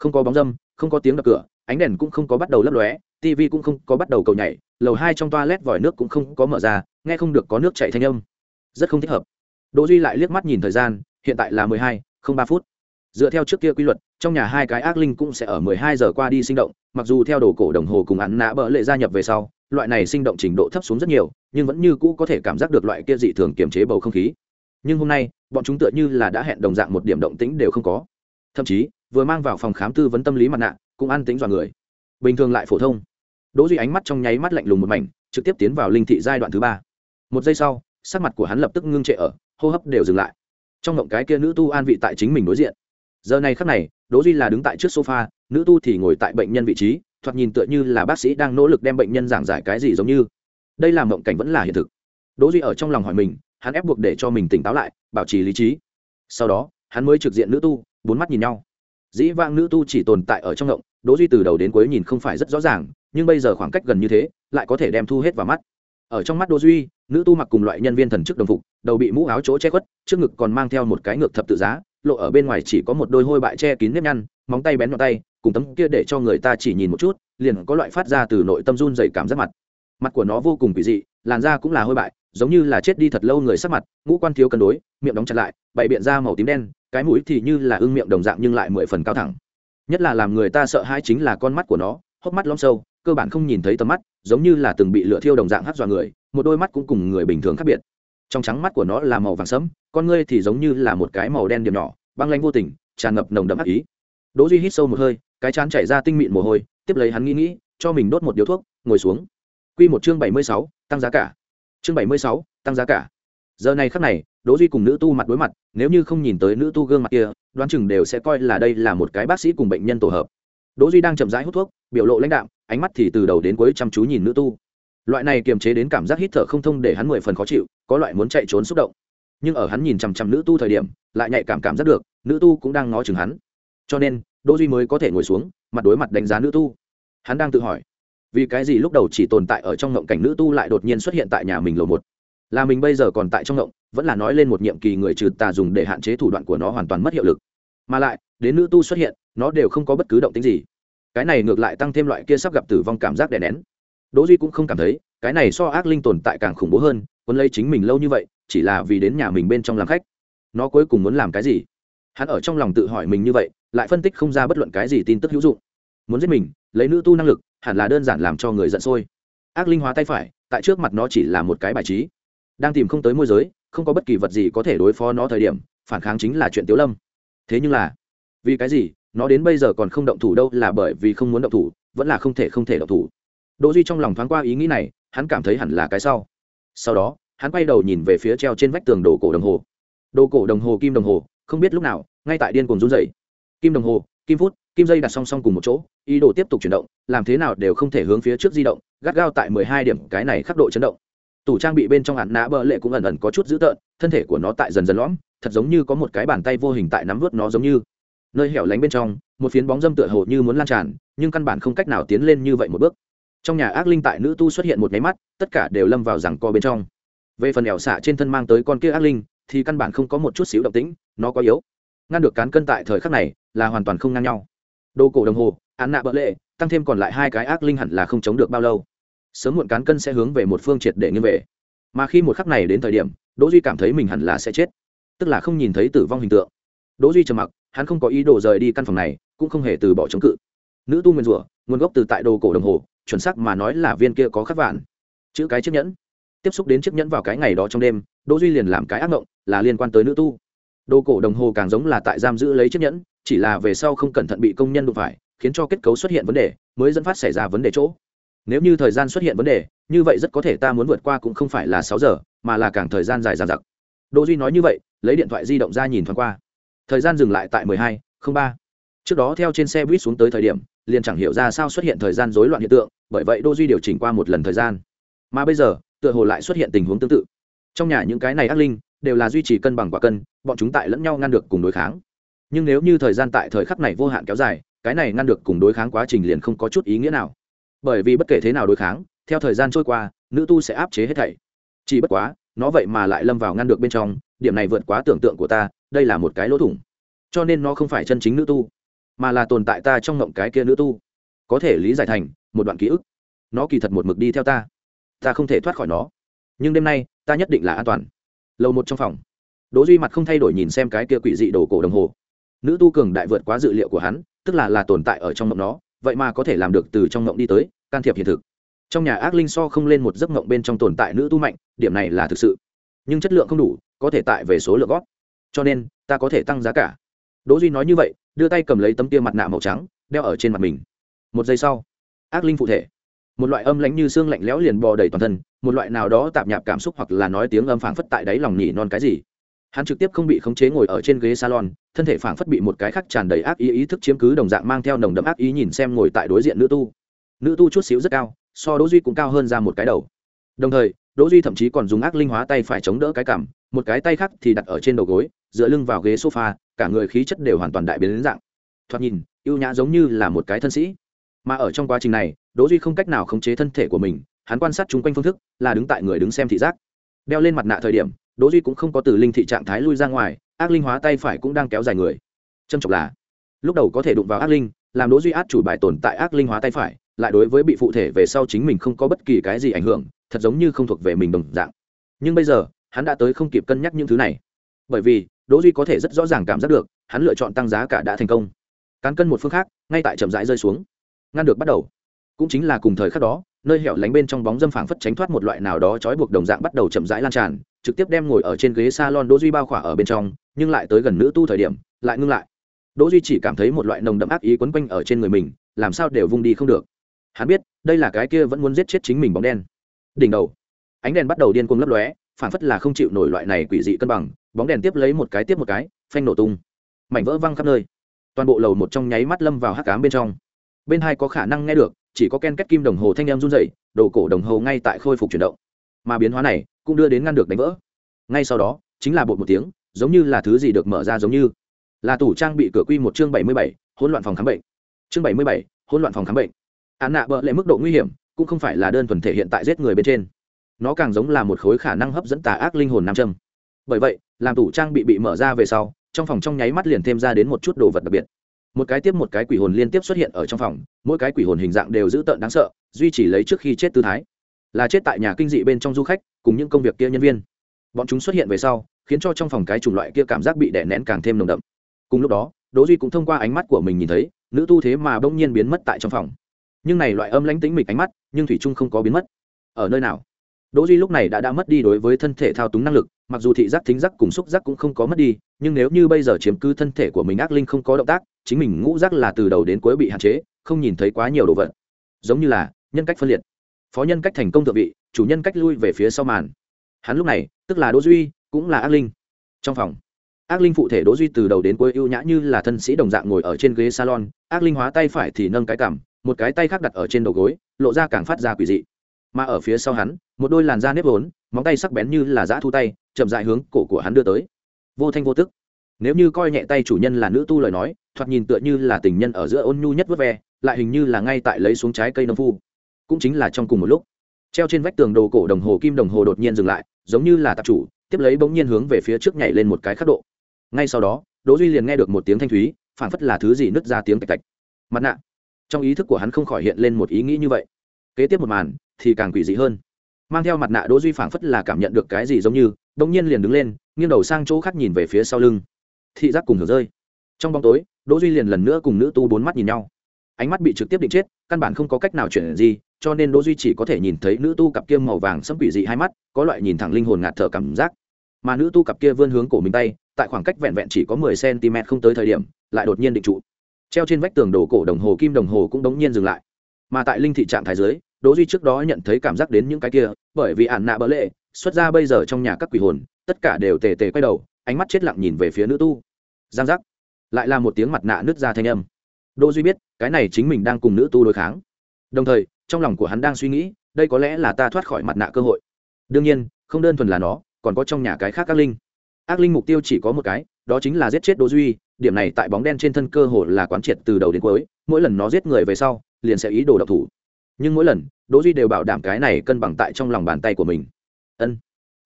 Không có bóng dâm, không có tiếng đập cửa, ánh đèn cũng không có bắt đầu lấp lóe tv cũng không có bắt đầu cầu nhảy, lầu hai trong toa lét vòi nước cũng không có mở ra, nghe không được có nước chạy thanh âm rất không thích hợp. Đỗ duy lại liếc mắt nhìn thời gian, hiện tại là mười hai, không ba phút. Dựa theo trước kia quy luật, trong nhà hai cái ác linh cũng sẽ ở mười hai giờ qua đi sinh động, mặc dù theo đồ cổ đồng hồ cùng án nạ bỡ lệ gia nhập về sau, loại này sinh động trình độ thấp xuống rất nhiều, nhưng vẫn như cũ có thể cảm giác được loại kia dị thường kiềm chế bầu không khí. Nhưng hôm nay, bọn chúng tựa như là đã hẹn đồng dạng một điểm động tĩnh đều không có. Thậm chí, vừa mang vào phòng khám tư vấn tâm lý mặt nạ, cũng an tính dọa người. Bình thường lại phổ thông. Đỗ duy ánh mắt trong nháy mắt lạnh lùng một mảnh, trực tiếp tiến vào linh thị giai đoạn thứ ba. Một giây sau sắc mặt của hắn lập tức ngưng trệ ở, hô hấp đều dừng lại. Trong ngộng cái kia nữ tu an vị tại chính mình đối diện. Giờ này khắc này, đỗ duy là đứng tại trước sofa, nữ tu thì ngồi tại bệnh nhân vị trí, thoạt nhìn tựa như là bác sĩ đang nỗ lực đem bệnh nhân giảng giải cái gì giống như. Đây là mộng cảnh vẫn là hiện thực. Đỗ duy ở trong lòng hỏi mình, hắn ép buộc để cho mình tỉnh táo lại, bảo trì lý trí. Sau đó, hắn mới trực diện nữ tu, bốn mắt nhìn nhau. Dĩ vãng nữ tu chỉ tồn tại ở trong ngộng, đỗ duy từ đầu đến cuối nhìn không phải rất rõ ràng, nhưng bây giờ khoảng cách gần như thế, lại có thể đem thu hết vào mắt ở trong mắt Đô duy, nữ tu mặc cùng loại nhân viên thần chức đồng phục, đầu bị mũ áo chỗ che khuất, trước ngực còn mang theo một cái ngược thập tự giá, lộ ở bên ngoài chỉ có một đôi hôi bại che kín nếp nhăn, móng tay bén vào tay, cùng tấm kia để cho người ta chỉ nhìn một chút, liền có loại phát ra từ nội tâm run dày cảm giác mặt. Mặt của nó vô cùng kỳ dị, làn da cũng là hôi bại, giống như là chết đi thật lâu người sắc mặt, ngũ quan thiếu cân đối, miệng đóng chặt lại bậy biện da màu tím đen, cái mũi thì như là ưng miệng đồng dạng nhưng lại mười phần cao thẳng. Nhất là làm người ta sợ hãi chính là con mắt của nó, hốc mắt lõm sâu cơ bản không nhìn thấy tầm mắt giống như là từng bị lửa thiêu đồng dạng hắt dọa người một đôi mắt cũng cùng người bình thường khác biệt. Trong trắng mắt của nó là màu vàng sẫm con ngươi thì giống như là một cái màu đen điểm nhỏ băng lanh vô tình tràn ngập nồng đậm ác ý. Đỗ duy hít sâu một hơi cái chán chảy ra tinh mịn mồ hôi tiếp lấy hắn nghĩ nghĩ cho mình đốt một điếu thuốc ngồi xuống. Quy một chương bảy mươi sáu, tăng giá cả. Chương bảy mươi sáu, tăng giá cả. Giờ này khắc này đỗ duy cùng nữ tu mặt đối mặt nếu như không nhìn tới nữ tu gương mặt kia đoán chừng đều sẽ coi là đây là một cái bác sĩ cùng bệnh nhân tổ hợp. Đỗ duy đang chậm rãi hút thuốc biểu lộ lãnh đạm ánh mắt thì từ đầu đến cuối chăm chú nhìn nữ tu. Loại này kiềm chế đến cảm giác hít thở không thông để hắn mười phần khó chịu, có loại muốn chạy trốn xúc động. Nhưng ở hắn nhìn chằm chằm nữ tu thời điểm, lại nhạy cảm cảm giác được, nữ tu cũng đang ngó chừng hắn. Cho nên, đỗ duy mới có thể ngồi xuống, mặt đối mặt đánh giá nữ tu. Hắn đang tự hỏi, vì cái gì lúc đầu chỉ tồn tại ở trong ngộng cảnh nữ tu lại đột nhiên xuất hiện tại nhà mình lầu một? Là mình bây giờ còn tại trong ngộng, vẫn là nói lên một nhiệm kỳ người trừ tà dùng để hạn chế thủ đoạn của nó hoàn toàn mất hiệu lực. Mà lại, đến nữ tu xuất hiện, nó đều không có bất cứ động tĩnh gì cái này ngược lại tăng thêm loại kia sắp gặp tử vong cảm giác đè nén. Đỗ duy cũng không cảm thấy, cái này so ác linh tồn tại càng khủng bố hơn quân lấy chính mình lâu như vậy, chỉ là vì đến nhà mình bên trong làm khách. Nó cuối cùng muốn làm cái gì? Hắn ở trong lòng tự hỏi mình như vậy, lại phân tích không ra bất luận cái gì tin tức hữu dụng. Muốn giết mình, lấy nữ tu năng lực, hẳn là đơn giản làm cho người giận sôi. Ác linh hóa tay phải, tại trước mặt nó chỉ là một cái bài trí. Đang tìm không tới môi giới, không có bất kỳ vật gì có thể đối phó nó thời điểm, phản kháng chính là chuyện tiếu lâm. Thế nhưng là, vì cái gì nó đến bây giờ còn không động thủ đâu là bởi vì không muốn động thủ, vẫn là không thể không thể động thủ. Đỗ duy trong lòng thoáng qua ý nghĩ này, hắn cảm thấy hẳn là cái sau. Sau đó, hắn quay đầu nhìn về phía treo trên vách tường đồ cổ đồng hồ. Đồ cổ đồng hồ kim đồng hồ, không biết lúc nào, ngay tại điên cuồng run rẩy. Kim đồng hồ, kim phút, kim dây đặt song song cùng một chỗ, ý đồ tiếp tục chuyển động, làm thế nào đều không thể hướng phía trước di động, gắt gao tại mười hai điểm, cái này khắc độ chấn động. Tủ trang bị bên trong ạn nã bờ lệ cũng ẩn ẩn có chút dữ tợn, thân thể của nó tại dần dần lõm, thật giống như có một cái bàn tay vô hình tại nắm vớt nó giống như nơi hẻo lánh bên trong, một phiến bóng dâm tựa hồ như muốn lan tràn, nhưng căn bản không cách nào tiến lên như vậy một bước. Trong nhà ác linh tại nữ tu xuất hiện một nháy mắt, tất cả đều lâm vào rằng co bên trong. Về phần ẻo xạ trên thân mang tới con kia ác linh, thì căn bản không có một chút xíu động tĩnh, nó có yếu. Ngăn được cán cân tại thời khắc này, là hoàn toàn không ngang nhau. Đồ cổ đồng hồ, án nạ bỡ lệ, tăng thêm còn lại hai cái ác linh hẳn là không chống được bao lâu. Sớm muộn cán cân sẽ hướng về một phương triệt để nghiêng về. Mà khi một khắc này đến thời điểm, đỗ duy cảm thấy mình hẳn là sẽ chết. Tức là không nhìn thấy tử vong hình tượng. Đỗ duy trầm mặc hắn không có ý đồ rời đi căn phòng này, cũng không hề từ bỏ chống cự. Nữ tu nguyên rủa, nguồn gốc từ tại đồ cổ đồng hồ, chuẩn xác mà nói là viên kia có khắc vạn. Chữ cái chiếc nhẫn. Tiếp xúc đến chiếc nhẫn vào cái ngày đó trong đêm, đỗ duy liền làm cái ác mộng, là liên quan tới nữ tu. Đồ cổ đồng hồ càng giống là tại giam giữ lấy chiếc nhẫn, chỉ là về sau không cẩn thận bị công nhân đụng phải, khiến cho kết cấu xuất hiện vấn đề, mới dẫn phát xảy ra vấn đề chỗ. Nếu như thời gian xuất hiện vấn đề, như vậy rất có thể ta muốn vượt qua cũng không phải là sáu giờ, mà là càng thời gian dài dằng dặc. Đỗ duy nói như vậy, lấy điện thoại di động ra nhìn thoáng qua thời gian dừng lại tại mười hai, không ba. Trước đó theo trên xe buýt xuống tới thời điểm, liền chẳng hiểu ra sao xuất hiện thời gian rối loạn hiện tượng, bởi vậy đô duy điều chỉnh qua một lần thời gian. Mà bây giờ, tựa hồ lại xuất hiện tình huống tương tự. Trong nhà những cái này ác linh, đều là duy trì cân bằng quả cân, bọn chúng tại lẫn nhau ngăn được cùng đối kháng. Nhưng nếu như thời gian tại thời khắc này vô hạn kéo dài, cái này ngăn được cùng đối kháng quá trình liền không có chút ý nghĩa nào. Bởi vì bất kể thế nào đối kháng, theo thời gian trôi qua, nữ tu sẽ áp chế hết thảy. Chỉ bất quá, nó vậy mà lại lâm vào ngăn được bên trong, điểm này vượt quá tưởng tượng của ta đây là một cái lỗ thủng. Cho nên nó không phải chân chính nữ tu, mà là tồn tại ta trong ngộng cái kia nữ tu. Có thể lý giải thành một đoạn ký ức. Nó kỳ thật một mực đi theo ta. Ta không thể thoát khỏi nó. Nhưng đêm nay, ta nhất định là an toàn. Lầu một trong phòng. Đỗ duy mặt không thay đổi nhìn xem cái kia quỷ dị đồ cổ đồng hồ. Nữ tu cường đại vượt quá dự liệu của hắn, tức là là tồn tại ở trong mộng nó, vậy mà có thể làm được từ trong mộng đi tới, can thiệp hiện thực. Trong nhà ác linh so không lên một giấc mộng bên trong tồn tại nữ tu mạnh, điểm này là thực sự. Nhưng chất lượng không đủ, có thể tại về số lượng gót cho nên ta có thể tăng giá cả. Đỗ duy nói như vậy, đưa tay cầm lấy tấm kia mặt nạ màu trắng, đeo ở trên mặt mình. Một giây sau, ác linh phụ thể. Một loại âm lãnh như xương lạnh lẽo liền bò đầy toàn thân, một loại nào đó tạp nhạp cảm xúc hoặc là nói tiếng âm phảng phất tại đáy lòng nhỉ non cái gì. Hắn trực tiếp không bị khống chế ngồi ở trên ghế salon, thân thể phảng phất bị một cái khác tràn đầy ác ý ý thức chiếm cứ đồng dạng mang theo nồng đậm ác ý nhìn xem ngồi tại đối diện nữ tu. Nữ tu chút xíu rất cao, so đỗ duy cũng cao hơn ra một cái đầu. Đồng thời, đỗ duy thậm chí còn dùng ác linh hóa tay phải chống đỡ cái cằm, một cái tay khác thì đặt ở trên đầu gối dựa lưng vào ghế sofa, cả người khí chất đều hoàn toàn đại biến đến dạng. Thoạt nhìn, ưu nhã giống như là một cái thân sĩ. Mà ở trong quá trình này, đỗ duy không cách nào khống chế thân thể của mình, hắn quan sát chung quanh phương thức, là đứng tại người đứng xem thị giác. Đeo lên mặt nạ thời điểm, đỗ duy cũng không có từ linh thị trạng thái lui ra ngoài, ác linh hóa tay phải cũng đang kéo dài người. Trâm trọng là, lúc đầu có thể đụng vào ác linh, làm đỗ duy át chủ bài tồn tại ác linh hóa tay phải, lại đối với bị phụ thể về sau chính mình không có bất kỳ cái gì ảnh hưởng, thật giống như không thuộc về mình đồng dạng. Nhưng bây giờ, hắn đã tới không kịp cân nhắc những thứ này. Bởi vì đỗ duy có thể rất rõ ràng cảm giác được, hắn lựa chọn tăng giá cả đã thành công. Cán cân một phương khác, ngay tại chậm rãi rơi xuống. Ngăn được bắt đầu. Cũng chính là cùng thời khắc đó, nơi hẻo lánh bên trong bóng dâm phảng phất tránh thoát một loại nào đó trói buộc đồng dạng bắt đầu chậm rãi lan tràn, trực tiếp đem ngồi ở trên ghế salon đỗ duy bao khỏa ở bên trong, nhưng lại tới gần nữ tu thời điểm, lại ngưng lại. Đỗ duy chỉ cảm thấy một loại nồng đậm ác ý quấn quanh ở trên người mình, làm sao đều vung đi không được. Hắn biết, đây là cái kia vẫn muốn giết chết chính mình bóng đen. Đỉnh đầu. Ánh đèn bắt đầu điên cuồng lấp lóe phản phất là không chịu nổi loại này quỷ dị cân bằng bóng đèn tiếp lấy một cái tiếp một cái, phanh nổ tung. Mảnh vỡ văng khắp nơi. Toàn bộ lầu một trong nháy mắt lâm vào hắc cám bên trong. Bên hai có khả năng nghe được, chỉ có ken két kim đồng hồ thanh em run dậy đồ cổ đồng hồ ngay tại khôi phục chuyển động. Mà biến hóa này cũng đưa đến ngăn được đánh vỡ. Ngay sau đó, chính là bột một tiếng, giống như là thứ gì được mở ra giống như. Là tủ trang bị cửa quy một chương bảy mươi bảy, hỗn loạn phòng khám bệnh. Chương bảy mươi bảy, hỗn loạn phòng khám bệnh. Án nạ bợ lệ mức độ nguy hiểm, cũng không phải là đơn thuần thể hiện tại giết người bên trên. Nó càng giống là một khối khả năng hấp dẫn tà ác linh hồn nam châm. Bởi vậy làm tủ trang bị bị mở ra về sau, trong phòng trong nháy mắt liền thêm ra đến một chút đồ vật đặc biệt. Một cái tiếp một cái quỷ hồn liên tiếp xuất hiện ở trong phòng, mỗi cái quỷ hồn hình dạng đều dữ tợn đáng sợ, duy trì lấy trước khi chết tư thái. Là chết tại nhà kinh dị bên trong du khách, cùng những công việc kia nhân viên. Bọn chúng xuất hiện về sau, khiến cho trong phòng cái chủng loại kia cảm giác bị đè nén càng thêm nồng đậm. Cùng lúc đó, đỗ duy cũng thông qua ánh mắt của mình nhìn thấy, nữ tu thế mà bỗng nhiên biến mất tại trong phòng. Nhưng này loại âm lãnh tĩnh mịch ánh mắt, nhưng thủy trung không có biến mất. Ở nơi nào? Đỗ duy lúc này đã đã mất đi đối với thân thể thao túng năng lực mặc dù thị giác thính giác cùng xúc giác cũng không có mất đi, nhưng nếu như bây giờ chiếm cứ thân thể của mình ác linh không có động tác, chính mình ngũ giác là từ đầu đến cuối bị hạn chế, không nhìn thấy quá nhiều đồ vật. Giống như là, nhân cách phân liệt. Phó nhân cách thành công thượng vị, chủ nhân cách lui về phía sau màn. Hắn lúc này, tức là đỗ duy, cũng là ác linh. Trong phòng, ác linh phụ thể đỗ duy từ đầu đến cuối ưu nhã như là thân sĩ đồng dạng ngồi ở trên ghế salon, ác linh hóa tay phải thì nâng cái cằm, một cái tay khác đặt ở trên đầu gối, lộ ra càng phát ra quỷ dị. Mà ở phía sau hắn, một đôi làn da nếp vốn móng tay sắc bén như là giã thu tay, chậm dại hướng cổ của hắn đưa tới. Vô thanh vô tức. Nếu như coi nhẹ tay chủ nhân là nữ tu lời nói, thoạt nhìn tựa như là tình nhân ở giữa ôn nhu nhất vớt ve, lại hình như là ngay tại lấy xuống trái cây nông phu. Cũng chính là trong cùng một lúc. Treo trên vách tường đồ cổ đồng hồ kim đồng hồ đột nhiên dừng lại, giống như là tạp chủ, tiếp lấy bỗng nhiên hướng về phía trước nhảy lên một cái khắc độ. Ngay sau đó, đỗ duy liền nghe được một tiếng thanh thúy, phảng phất là thứ gì nứt ra tiếng tạch tạch. Mặt nạ. Trong ý thức của hắn không khỏi hiện lên một ý nghĩ như vậy. Kế tiếp một màn thì càng quỷ dị hơn mang theo mặt nạ đỗ duy phảng phất là cảm nhận được cái gì giống như đông nhiên liền đứng lên, nghiêng đầu sang chỗ khác nhìn về phía sau lưng. Thị giác cùng hưởng rơi. Trong bóng tối, đỗ duy liền lần nữa cùng nữ tu bốn mắt nhìn nhau. Ánh mắt bị trực tiếp định chết, căn bản không có cách nào chuyển gì, cho nên đỗ duy chỉ có thể nhìn thấy nữ tu cặp kia màu vàng sẫm quỷ dị hai mắt, có loại nhìn thẳng linh hồn ngạt thở cảm giác. Mà nữ tu cặp kia vươn hướng cổ mình tay, tại khoảng cách vẹn vẹn chỉ có 10 cm không tới thời điểm, lại đột nhiên định trụ. Treo trên vách tường đồ cổ đồng hồ kim đồng hồ cũng đống nhiên dừng lại. Mà tại linh thị trạng thái dưới đỗ duy trước đó nhận thấy cảm giác đến những cái kia, bởi vì ản nạ bỡ lệ, xuất ra bây giờ trong nhà các quỷ hồn, tất cả đều tề tề quay đầu, ánh mắt chết lặng nhìn về phía nữ tu. Giang giác. Lại là một tiếng mặt nạ nứt ra thanh âm. Đỗ duy biết, cái này chính mình đang cùng nữ tu đối kháng. Đồng thời, trong lòng của hắn đang suy nghĩ, đây có lẽ là ta thoát khỏi mặt nạ cơ hội. Đương nhiên, không đơn thuần là nó, còn có trong nhà cái khác ác linh. Ác linh mục tiêu chỉ có một cái, đó chính là giết chết đỗ duy, điểm này tại bóng đen trên thân cơ hồ là quán triệt từ đầu đến cuối, mỗi lần nó giết người về sau, liền sẽ ý đồ độc thủ nhưng mỗi lần, đỗ duy đều bảo đảm cái này cân bằng tại trong lòng bàn tay của mình. Ân.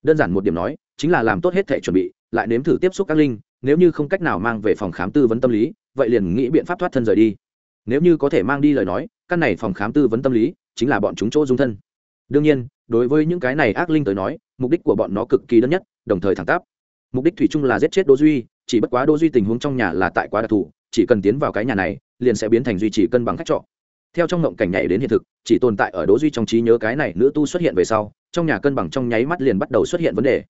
Đơn giản một điểm nói, chính là làm tốt hết thể chuẩn bị, lại nếm thử tiếp xúc các linh, nếu như không cách nào mang về phòng khám tư vấn tâm lý, vậy liền nghĩ biện pháp thoát thân rời đi. Nếu như có thể mang đi lời nói, căn này phòng khám tư vấn tâm lý, chính là bọn chúng chỗ dung thân. Đương nhiên, đối với những cái này ác linh tới nói, mục đích của bọn nó cực kỳ đơn nhất, đồng thời thẳng tắp. Mục đích thủy chung là giết chết đỗ duy, chỉ bất quá đỗ duy tình huống trong nhà là tại quá đặc thù, chỉ cần tiến vào cái nhà này, liền sẽ biến thành duy trì cân bằng khách trọ. Theo trong ngộng cảnh nhảy đến hiện thực chỉ tồn tại ở đỗ duy trong trí nhớ cái này nữ tu xuất hiện về sau, trong nhà cân bằng trong nháy mắt liền bắt đầu xuất hiện vấn đề.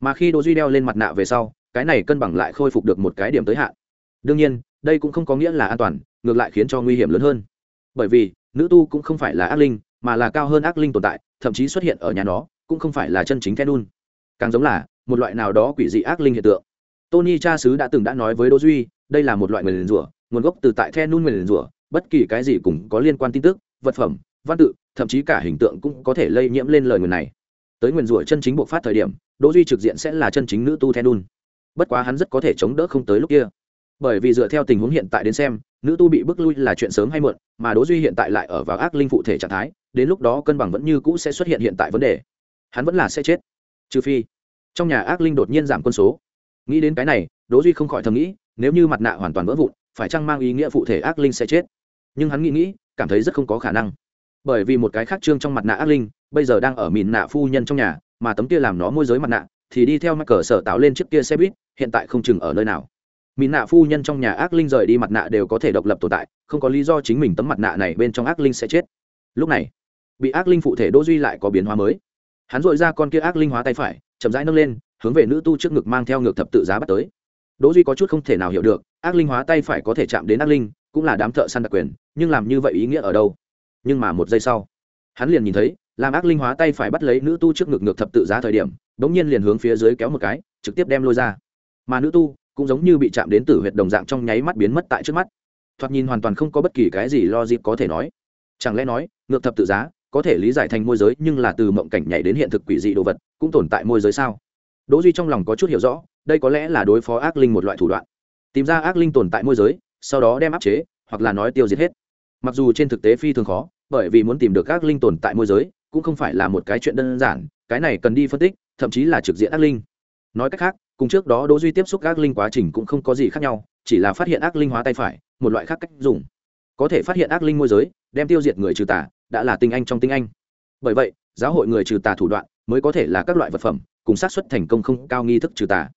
Mà khi đỗ duy đeo lên mặt nạ về sau, cái này cân bằng lại khôi phục được một cái điểm tới hạn. Đương nhiên, đây cũng không có nghĩa là an toàn, ngược lại khiến cho nguy hiểm lớn hơn. Bởi vì, nữ tu cũng không phải là ác linh, mà là cao hơn ác linh tồn tại, thậm chí xuất hiện ở nhà nó, cũng không phải là chân chính the đun càng giống là, một loại nào đó quỷ dị ác linh hiện tượng. Tony cha sứ đã từng đã nói với đỗ duy, đây là một loại nguyền rủa, nguồn gốc từ tại the nun nguyền rủa, bất kỳ cái gì cũng có liên quan tin tức, vật phẩm văn tự, thậm chí cả hình tượng cũng có thể lây nhiễm lên lời nguyền này. Tới nguyền rủa chân chính buộc phát thời điểm, đỗ duy trực diện sẽ là chân chính nữ tu then đun. Bất quá hắn rất có thể chống đỡ không tới lúc kia. Bởi vì dựa theo tình huống hiện tại đến xem, nữ tu bị bức lui là chuyện sớm hay muộn, mà đỗ duy hiện tại lại ở vào ác linh phụ thể trạng thái, đến lúc đó cân bằng vẫn như cũ sẽ xuất hiện hiện tại vấn đề. Hắn vẫn là sẽ chết. Trừ phi, trong nhà ác linh đột nhiên giảm quân số. Nghĩ đến cái này, đỗ duy không khỏi thầm nghĩ, nếu như mặt nạ hoàn toàn vỡ vụn, phải chăng mang ý nghĩa phụ thể ác linh sẽ chết? Nhưng hắn nghĩ nghĩ, cảm thấy rất không có khả năng bởi vì một cái khác trương trong mặt nạ ác linh, bây giờ đang ở mìn nạ phu nhân trong nhà, mà tấm kia làm nó môi giới mặt nạ, thì đi theo mặt cờ sở tạo lên chiếc kia xe buýt, hiện tại không chừng ở nơi nào. Mìn nạ phu nhân trong nhà ác linh rời đi mặt nạ đều có thể độc lập tồn tại, không có lý do chính mình tấm mặt nạ này bên trong ác linh sẽ chết. Lúc này, bị ác linh phụ thể đỗ duy lại có biến hóa mới. Hắn dội ra con kia ác linh hóa tay phải, chậm rãi nâng lên, hướng về nữ tu trước ngực mang theo ngược thập tự giá bắt tới. Đỗ duy có chút không thể nào hiểu được, ác linh hóa tay phải có thể chạm đến ác linh, cũng là đám thợ săn đặc quyền, nhưng làm như vậy ý nghĩa ở đâu? Nhưng mà một giây sau, hắn liền nhìn thấy làm ác linh hóa tay phải bắt lấy nữ tu trước ngực ngược thập tự giá thời điểm đống nhiên liền hướng phía dưới kéo một cái, trực tiếp đem lôi ra. Mà nữ tu cũng giống như bị chạm đến tử huyệt đồng dạng trong nháy mắt biến mất tại trước mắt. Thoạt nhìn hoàn toàn không có bất kỳ cái gì lo dịp có thể nói. Chẳng lẽ nói, ngược thập tự giá có thể lý giải thành môi giới nhưng là từ mộng cảnh nhảy đến hiện thực quỷ dị đồ vật, cũng tồn tại môi giới sao? Đỗ duy trong lòng có chút hiểu rõ, đây có lẽ là đối phó ác linh một loại thủ đoạn. Tìm ra ác linh tồn tại môi giới, sau đó đem áp chế, hoặc là nói tiêu diệt hết mặc dù trên thực tế phi thường khó, bởi vì muốn tìm được các linh tồn tại môi giới cũng không phải là một cái chuyện đơn giản, cái này cần đi phân tích, thậm chí là trực diện ác linh. Nói cách khác, cùng trước đó đỗ duy tiếp xúc ác linh quá trình cũng không có gì khác nhau, chỉ là phát hiện ác linh hóa tay phải, một loại khác cách dùng. Có thể phát hiện ác linh môi giới, đem tiêu diệt người trừ tà, đã là tinh anh trong tinh anh. Bởi vậy, giáo hội người trừ tà thủ đoạn mới có thể là các loại vật phẩm, cùng xác suất thành công không cao nghi thức trừ tà.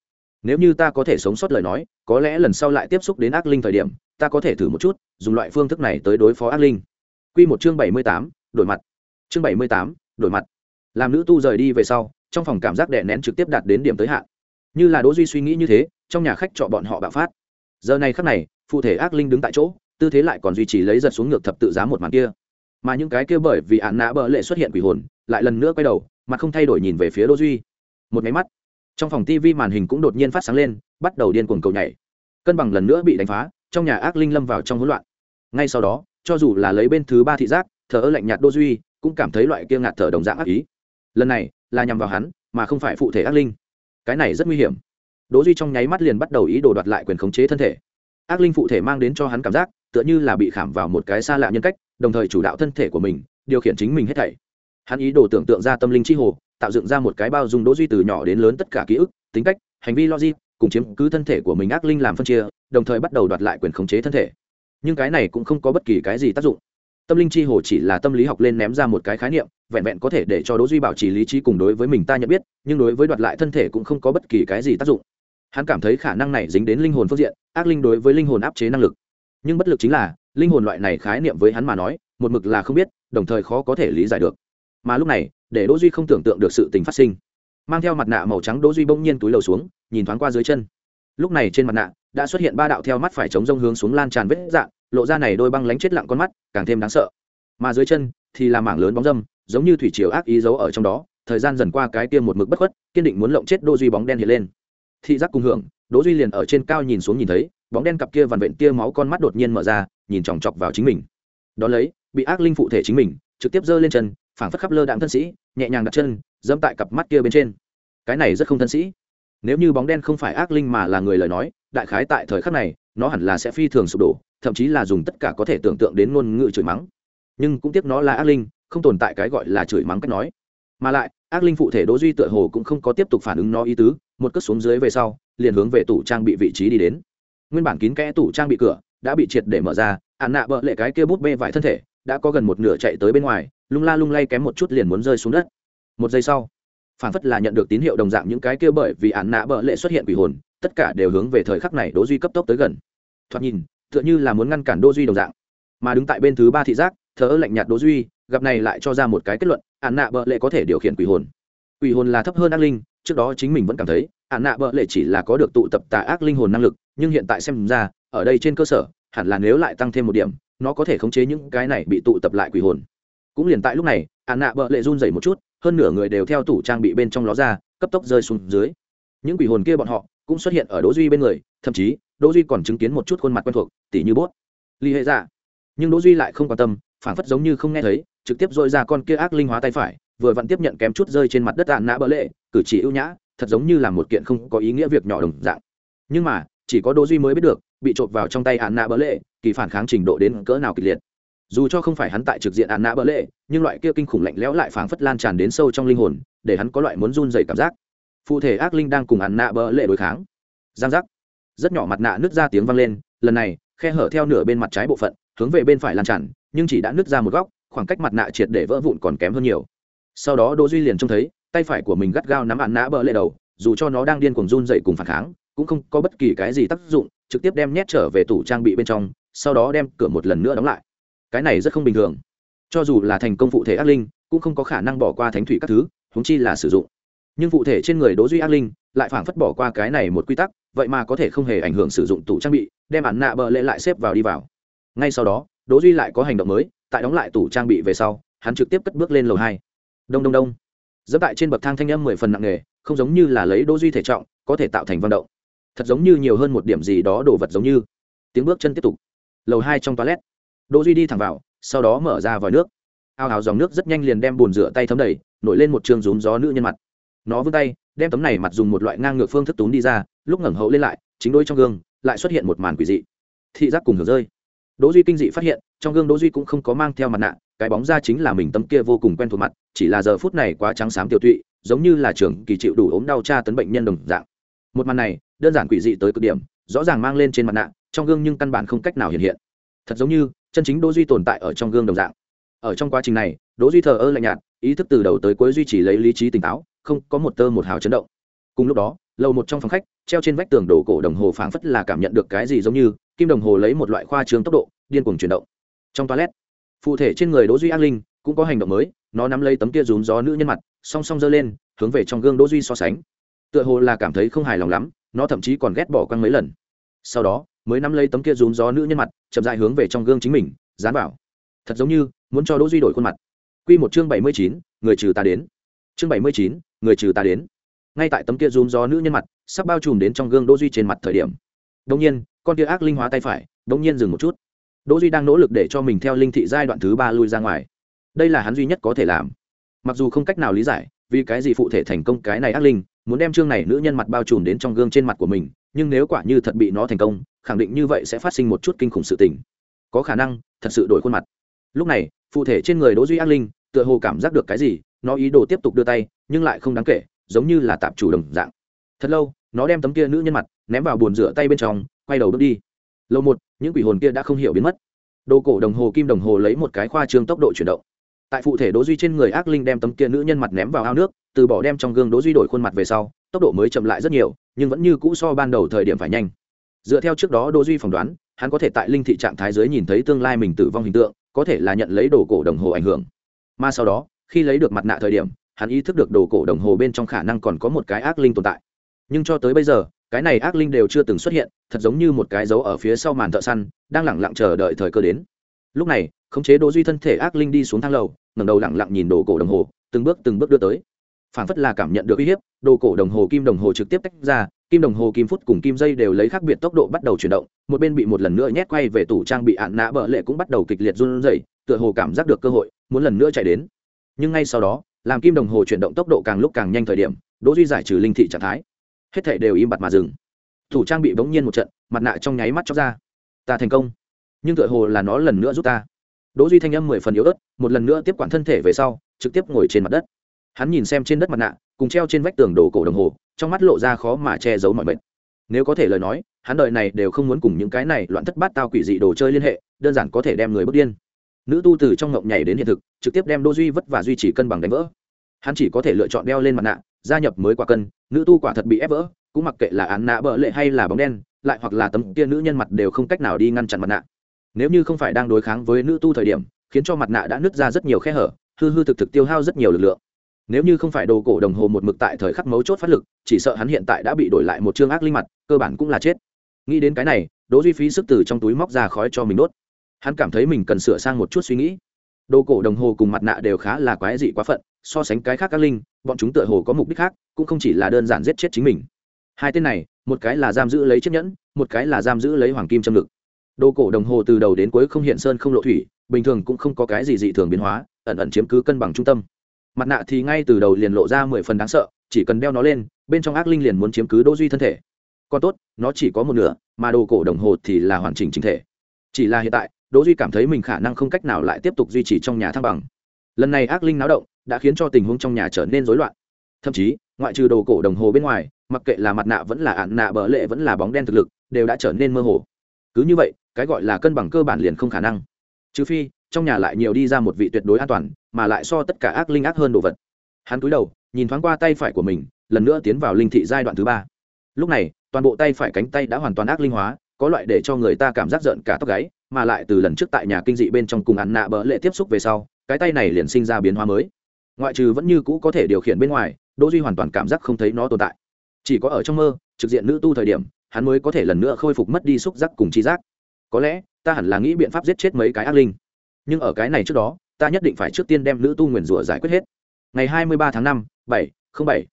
Nếu như ta có thể sống sót lời nói, có lẽ lần sau lại tiếp xúc đến ác linh thời điểm ta có thể thử một chút dùng loại phương thức này tới đối phó ác linh Quy một chương bảy mươi tám, đổi mặt. Chương bảy mươi tám, đổi mặt. Làm nữ tu rời đi về sau, trong phòng cảm giác đè nén trực tiếp đạt đến điểm tới hạn. Như là Đỗ Duy suy nghĩ như thế, trong nhà khách trọ bọn họ bạo phát. Giờ này khắc này, phụ thể ác linh đứng tại chỗ, tư thế lại còn duy trì lấy giật xuống ngược thập tự giá một màn kia. Mà những cái kia bởi vì án nã bỡ lệ xuất hiện quỷ hồn, lại lần nữa quay đầu, mặt không thay đổi nhìn về phía Đỗ Duy. Một cái mắt, trong phòng tivi màn hình cũng đột nhiên phát sáng lên, bắt đầu điên cuồng cầu nhảy. Cân bằng lần nữa bị đánh phá, trong nhà ác linh lâm vào trong hỗn loạn. Ngay sau đó, cho dù là lấy bên thứ ba thị giác thở ơ lạnh nhạt đô duy cũng cảm thấy loại kia ngạt thở đồng dạng ác ý. Lần này là nhằm vào hắn mà không phải phụ thể ác linh. Cái này rất nguy hiểm. Đỗ duy trong nháy mắt liền bắt đầu ý đồ đoạt lại quyền khống chế thân thể. Ác linh phụ thể mang đến cho hắn cảm giác tựa như là bị khảm vào một cái xa lạ nhân cách đồng thời chủ đạo thân thể của mình điều khiển chính mình hết thảy. Hắn ý đồ tưởng tượng ra tâm linh chi hồ tạo dựng ra một cái bao dung đỗ duy từ nhỏ đến lớn tất cả ký ức tính cách hành vi logic cùng chiếm cứ thân thể của mình ác linh làm phân chia, đồng thời bắt đầu đoạt lại quyền khống chế thân thể. Nhưng cái này cũng không có bất kỳ cái gì tác dụng. Tâm linh chi hồ chỉ là tâm lý học lên ném ra một cái khái niệm, vẹn vẹn có thể để cho đỗ duy bảo trì lý trí cùng đối với mình ta nhận biết, nhưng đối với đoạt lại thân thể cũng không có bất kỳ cái gì tác dụng. Hắn cảm thấy khả năng này dính đến linh hồn phương diện, ác linh đối với linh hồn áp chế năng lực. Nhưng bất lực chính là, linh hồn loại này khái niệm với hắn mà nói, một mực là không biết, đồng thời khó có thể lý giải được. Mà lúc này, để đỗ duy không tưởng tượng được sự tình phát sinh. Mang theo mặt nạ màu trắng, đỗ duy bỗng nhiên túi lầu xuống nhìn thoáng qua dưới chân. Lúc này trên mặt nạ đã xuất hiện ba đạo theo mắt phải chống rông hướng xuống lan tràn vết dạng, lộ ra này đôi băng lánh chết lặng con mắt, càng thêm đáng sợ. Mà dưới chân thì là mảng lớn bóng dâm, giống như thủy triều ác ý giấu ở trong đó, thời gian dần qua cái tiêm một mực bất khuất, kiên định muốn lộng chết đỗ duy bóng đen hiện lên. Thị giác cùng hưởng, đỗ duy liền ở trên cao nhìn xuống nhìn thấy, bóng đen cặp kia vằn vện tia máu con mắt đột nhiên mở ra, nhìn chòng chọc vào chính mình. Đó lấy, bị ác linh phụ thể chính mình, trực tiếp giơ lên chân, phảng phất khắp lơ đạm thân sĩ, nhẹ nhàng đặt chân, dẫm tại cặp mắt kia bên trên. Cái này rất không thân sĩ nếu như bóng đen không phải ác linh mà là người lời nói, đại khái tại thời khắc này, nó hẳn là sẽ phi thường sụp đổ, thậm chí là dùng tất cả có thể tưởng tượng đến ngôn ngữ chửi mắng. Nhưng cũng tiếc nó là ác linh, không tồn tại cái gọi là chửi mắng cách nói. Mà lại, ác linh phụ thể đỗ duy tựa hồ cũng không có tiếp tục phản ứng nó ý tứ, một cất xuống dưới về sau, liền hướng về tủ trang bị vị trí đi đến. Nguyên bản kín kẽ tủ trang bị cửa đã bị triệt để mở ra ạn nạ bợ lệ cái kia bút bê vải thân thể đã có gần một nửa chạy tới bên ngoài, lung la lung lay kém một chút liền muốn rơi xuống đất. Một giây sau phản phất là nhận được tín hiệu đồng dạng những cái kia bởi vì án nạ bợ lệ xuất hiện quỷ hồn, tất cả đều hướng về thời khắc này đỗ duy cấp tốc tới gần. Thoạt nhìn, tựa như là muốn ngăn cản đỗ duy đồng dạng. Mà đứng tại bên thứ ba thị giác thở lạnh nhạt đỗ duy, gặp này lại cho ra một cái kết luận, án nạ bợ lệ có thể điều khiển quỷ hồn. Quỷ hồn là thấp hơn ác linh, trước đó chính mình vẫn cảm thấy, án nạ bợ lệ chỉ là có được tụ tập tà ác linh hồn năng lực, nhưng hiện tại xem ra, ở đây trên cơ sở, hẳn là nếu lại tăng thêm một điểm, nó có thể khống chế những cái này bị tụ tập lại quỷ hồn. Cũng liền tại lúc này, án nạ bợ lệ run rẩy một chút hơn nửa người đều theo tủ trang bị bên trong ló ra, cấp tốc rơi xuống dưới. Những quỷ hồn kia bọn họ cũng xuất hiện ở đỗ duy bên người, thậm chí, đỗ duy còn chứng kiến một chút khuôn mặt quen thuộc, tỉ như bốt. Ly hệ dạ. Nhưng đỗ duy lại không quan tâm, phảng phất giống như không nghe thấy, trực tiếp dội ra con kia ác linh hóa tay phải, vừa vặn tiếp nhận kém chút rơi trên mặt đất ạn nã bỡ lệ, cử chỉ ưu nhã, thật giống như là một kiện không có ý nghĩa việc nhỏ đồng dạng. Nhưng mà, chỉ có đỗ duy mới biết được, bị trộn vào trong tay hạn nạ bỡ lệ, kỳ phản kháng trình độ đến cỡ nào kịch liệt dù cho không phải hắn tại trực diện ạn nạ bỡ lệ, nhưng loại kia kinh khủng lạnh lẽo lại phảng phất lan tràn đến sâu trong linh hồn, để hắn có loại muốn run dày cảm giác. Phụ thể ác linh đang cùng ạn nạ bỡ lệ đối kháng. Giang giác. Rất nhỏ mặt nạ nứt ra tiếng vang lên, lần này, khe hở theo nửa bên mặt trái bộ phận, hướng về bên phải lan tràn, nhưng chỉ đã nứt ra một góc, khoảng cách mặt nạ triệt để vỡ vụn còn kém hơn nhiều. Sau đó đỗ duy liền trông thấy, tay phải của mình gắt gao nắm ạn nạ bỡ lệ đầu, dù cho nó đang điên cuồng run dậy cùng phản kháng, cũng không có bất kỳ cái gì tác dụng, trực tiếp đem nhét trở về tủ trang bị bên trong, sau đó đem cửa một lần nữa đóng lại cái này rất không bình thường. Cho dù là thành công phụ thể ác linh, cũng không có khả năng bỏ qua thánh thủy các thứ húng chi là sử dụng. Nhưng phụ thể trên người đỗ duy ác linh, lại phảng phất bỏ qua cái này một quy tắc, vậy mà có thể không hề ảnh hưởng sử dụng tủ trang bị, đem ản nạ bờ lệ lại xếp vào đi vào. Ngay sau đó, đỗ duy lại có hành động mới, tại đóng lại tủ trang bị về sau, hắn trực tiếp cất bước lên lầu hai. Đông đông đông. Dẫm tại trên bậc thang thanh âm mười phần nặng nề, không giống như là lấy đỗ duy thể trọng, có thể tạo thành vận động. Thật giống như nhiều hơn một điểm gì đó đồ vật giống như. Tiếng bước chân tiếp tục. Lầu hai trong toilet đỗ duy đi thẳng vào, sau đó mở ra vòi nước. Ao ào dòng nước rất nhanh liền đem bồn rửa tay thấm đầy, nổi lên một trường rúm gió nữ nhân mặt. Nó vươn tay, đem tấm này mặt dùng một loại ngang ngược phương thức túm đi ra, lúc ngẩng hậu lên lại, chính đôi trong gương, lại xuất hiện một màn quỷ dị. Thị giác cùng hưởng rơi. Đỗ duy kinh dị phát hiện, trong gương đỗ duy cũng không có mang theo mặt nạ, cái bóng ra chính là mình tấm kia vô cùng quen thuộc mặt, chỉ là giờ phút này quá trắng xám tiêu tụy, giống như là trưởng kỳ chịu đủ ốm đau tra tấn bệnh nhân đồng dạng. Một màn này, đơn giản quỷ dị tới cực điểm, rõ ràng mang lên trên mặt nạ, trong gương nhưng căn bản không cách nào hiện hiện thật giống như chân chính đỗ duy tồn tại ở trong gương đồng dạng. Ở trong quá trình này, đỗ duy thờ ơ lạnh nhạt, ý thức từ đầu tới cuối duy trì lấy lý trí tỉnh táo, không có một tơ một hào chấn động. Cùng lúc đó, lầu một trong phòng khách, treo trên vách tường đổ cổ đồng hồ phảng phất là cảm nhận được cái gì giống như, kim đồng hồ lấy một loại khoa trương tốc độ, điên cuồng chuyển động. Trong toilet phụ thể trên người đỗ duy an linh cũng có hành động mới, nó nắm lấy tấm kia rúm gió nữ nhân mặt, song song giơ lên, hướng về trong gương đỗ duy so sánh. Tựa hồ là cảm thấy không hài lòng lắm, nó thậm chí còn ghét bỏ quăng mấy lần. Sau đó mới nắm lấy tấm kia rún gió nữ nhân mặt chậm rãi hướng về trong gương chính mình dán vào. Thật giống như muốn cho đỗ duy đổi khuôn mặt. Quy một chương bảy mươi chín, người trừ ta đến. Chương bảy mươi chín, người trừ ta đến. Ngay tại tấm kia rún gió nữ nhân mặt sắp bao trùm đến trong gương đỗ duy trên mặt thời điểm. Đột nhiên con kia ác linh hóa tay phải đột nhiên dừng một chút. Đỗ duy đang nỗ lực để cho mình theo linh thị giai đoạn thứ ba lui ra ngoài. Đây là hắn duy nhất có thể làm. Mặc dù không cách nào lý giải vì cái gì phụ thể thành công cái này ác linh muốn đem chương này nữ nhân mặt bao trùm đến trong gương trên mặt của mình nhưng nếu quả như thật bị nó thành công khẳng định như vậy sẽ phát sinh một chút kinh khủng sự tình. Có khả năng, thật sự đổi khuôn mặt. Lúc này, phụ thể trên người đỗ duy ác linh, tựa hồ cảm giác được cái gì, nó ý đồ tiếp tục đưa tay, nhưng lại không đáng kể, giống như là tạp chủ đồng dạng. Thật lâu, nó đem tấm kia nữ nhân mặt ném vào bồn rửa tay bên trong, quay đầu bước đi. Lâu một, những quỷ hồn kia đã không hiểu biến mất. Đồ cổ đồng hồ kim đồng hồ lấy một cái khoa trương tốc độ chuyển động. Tại phụ thể đỗ duy trên người ác linh đem tấm kia nữ nhân mặt ném vào ao nước, từ bỏ đem trong gương đỗ duy đổi khuôn mặt về sau, tốc độ mới chậm lại rất nhiều, nhưng vẫn như cũ so ban đầu thời điểm phải nhanh dựa theo trước đó đỗ duy phỏng đoán, hắn có thể tại linh thị trạng thái dưới nhìn thấy tương lai mình tử vong hình tượng, có thể là nhận lấy đồ cổ đồng hồ ảnh hưởng. Mà sau đó, khi lấy được mặt nạ thời điểm, hắn ý thức được đồ cổ đồng hồ bên trong khả năng còn có một cái ác linh tồn tại. Nhưng cho tới bây giờ, cái này ác linh đều chưa từng xuất hiện, thật giống như một cái dấu ở phía sau màn thợ săn, đang lẳng lặng chờ đợi thời cơ đến. Lúc này, khống chế đỗ duy thân thể ác linh đi xuống thang lầu, ngẩng đầu lẳng lặng nhìn đồ cổ đồng hồ, từng bước từng bước đưa tới. Phản phất là cảm nhận được uy hiếp, đồ cổ đồng hồ kim đồng hồ trực tiếp tách ra kim đồng hồ, kim phút cùng kim dây đều lấy khác biệt tốc độ bắt đầu chuyển động, một bên bị một lần nữa nhét quay về tủ trang bị ạn nã bợ lệ cũng bắt đầu kịch liệt run rẩy, tựa hồ cảm giác được cơ hội, muốn lần nữa chạy đến. Nhưng ngay sau đó, làm kim đồng hồ chuyển động tốc độ càng lúc càng nhanh thời điểm, đỗ duy giải trừ linh thị trạng thái. Hết thảy đều im bặt mà dừng. Thủ trang bị bỗng nhiên một trận, mặt nạ trong nháy mắt chóc ra. Ta thành công. Nhưng tựa hồ là nó lần nữa giúp ta. Đỗ duy thanh âm mười phần yếu ớt, một lần nữa tiếp quản thân thể về sau, trực tiếp ngồi trên mặt đất. Hắn nhìn xem trên đất mặt nạ cùng treo trên vách tường đồ cổ đồng hồ, trong mắt lộ ra khó mà che giấu mọi mệt. Nếu có thể lời nói, hắn đời này đều không muốn cùng những cái này loạn thất bát tao quỷ dị đồ chơi liên hệ, đơn giản có thể đem người bước điên. Nữ tu từ trong ngộng nhảy đến hiện thực, trực tiếp đem đô duy vất và duy trì cân bằng đánh vỡ. Hắn chỉ có thể lựa chọn đeo lên mặt nạ, gia nhập mới quả cân, nữ tu quả thật bị ép vỡ, cũng mặc kệ là án nạ bợ lệ hay là bóng đen, lại hoặc là tấm kia nữ nhân mặt đều không cách nào đi ngăn chặn mặt nạ. Nếu như không phải đang đối kháng với nữ tu thời điểm, khiến cho mặt nạ đã nứt ra rất nhiều khe hở, hư hư thực thực tiêu hao rất nhiều lực lượng nếu như không phải đồ cổ đồng hồ một mực tại thời khắc mấu chốt phát lực, chỉ sợ hắn hiện tại đã bị đổi lại một chương ác linh mặt, cơ bản cũng là chết. Nghĩ đến cái này, đỗ duy phí sức từ trong túi móc ra khói cho mình đốt. Hắn cảm thấy mình cần sửa sang một chút suy nghĩ. Đồ cổ đồng hồ cùng mặt nạ đều khá là quái dị quá phận, so sánh cái khác các linh, bọn chúng tựa hồ có mục đích khác, cũng không chỉ là đơn giản giết chết chính mình. Hai tên này, một cái là giam giữ lấy chiếc nhẫn, một cái là giam giữ lấy hoàng kim châm lực. Đồ cổ đồng hồ từ đầu đến cuối không hiện sơn không lộ thủy, bình thường cũng không có cái gì dị thường biến hóa, ẩn ẩn chiếm cứ cân bằng trung tâm mặt nạ thì ngay từ đầu liền lộ ra mười phần đáng sợ, chỉ cần đeo nó lên, bên trong ác linh liền muốn chiếm cứ đỗ duy thân thể. Còn tốt, nó chỉ có một nửa, mà đồ cổ đồng hồ thì là hoàn chỉnh chính thể. Chỉ là hiện tại, đỗ duy cảm thấy mình khả năng không cách nào lại tiếp tục duy trì trong nhà thăng bằng. Lần này ác linh náo động, đã khiến cho tình huống trong nhà trở nên rối loạn. Thậm chí, ngoại trừ đồ cổ đồng hồ bên ngoài, mặc kệ là mặt nạ vẫn là ạn nạ bờ lệ vẫn là bóng đen thực lực, đều đã trở nên mơ hồ. Cứ như vậy, cái gọi là cân bằng cơ bản liền không khả năng. Trừ phi trong nhà lại nhiều đi ra một vị tuyệt đối an toàn, mà lại so tất cả ác linh ác hơn đồ vật. Hắn cúi đầu, nhìn thoáng qua tay phải của mình, lần nữa tiến vào linh thị giai đoạn thứ ba. Lúc này, toàn bộ tay phải cánh tay đã hoàn toàn ác linh hóa, có loại để cho người ta cảm giác giận cả tóc gáy, mà lại từ lần trước tại nhà kinh dị bên trong cùng ăn nạ bỡ lệ tiếp xúc về sau, cái tay này liền sinh ra biến hóa mới. Ngoại trừ vẫn như cũ có thể điều khiển bên ngoài, đỗ duy hoàn toàn cảm giác không thấy nó tồn tại. Chỉ có ở trong mơ, trực diện nữ tu thời điểm, hắn mới có thể lần nữa khôi phục mất đi xúc giác cùng chi giác. Có lẽ, ta hẳn là nghĩ biện pháp giết chết mấy cái ác linh nhưng ở cái này trước đó, ta nhất định phải trước tiên đem nữ tu nguyền rủa giải quyết hết. Ngày hai mươi ba tháng năm, bảy, không bảy.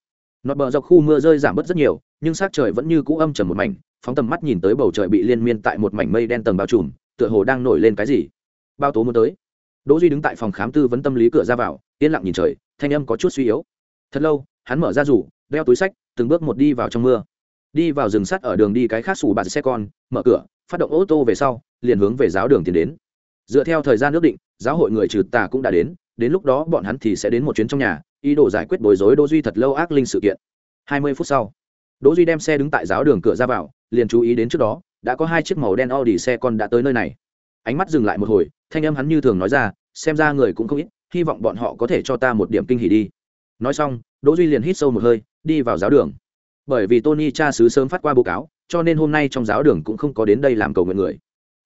Nọt bờ dọc khu mưa rơi giảm bớt rất nhiều, nhưng sát trời vẫn như cũ âm trầm một mảnh, phóng tầm mắt nhìn tới bầu trời bị liên miên tại một mảnh mây đen tầng bao trùm, tựa hồ đang nổi lên cái gì. Bao tố muốn tới. Đỗ duy đứng tại phòng khám tư vấn tâm lý cửa ra vào, yên lặng nhìn trời, thanh âm có chút suy yếu. Thật lâu, hắn mở ra rủ, đeo túi sách, từng bước một đi vào trong mưa. Đi vào rừng sắt ở đường đi cái khác sủ bạt xe con, mở cửa, phát động ô tô về sau, liền hướng về giáo đường tiến đến dựa theo thời gian ước định, giáo hội người trừ tà cũng đã đến đến lúc đó bọn hắn thì sẽ đến một chuyến trong nhà, ý đồ giải quyết bối rối đỗ duy thật lâu ác linh sự kiện. Hai mươi phút sau, đỗ duy đem xe đứng tại giáo đường cửa ra vào, liền chú ý đến trước đó, đã có hai chiếc màu đen audi xe con đã tới nơi này. Ánh mắt dừng lại một hồi, thanh âm hắn như thường nói ra, xem ra người cũng không ít, hy vọng bọn họ có thể cho ta một điểm kinh hỉ đi. Nói xong, đỗ duy liền hít sâu một hơi, đi vào giáo đường. Bởi vì tony cha sứ sớm phát qua báo cáo, cho nên hôm nay trong giáo đường cũng không có đến đây làm cầu nguyện người.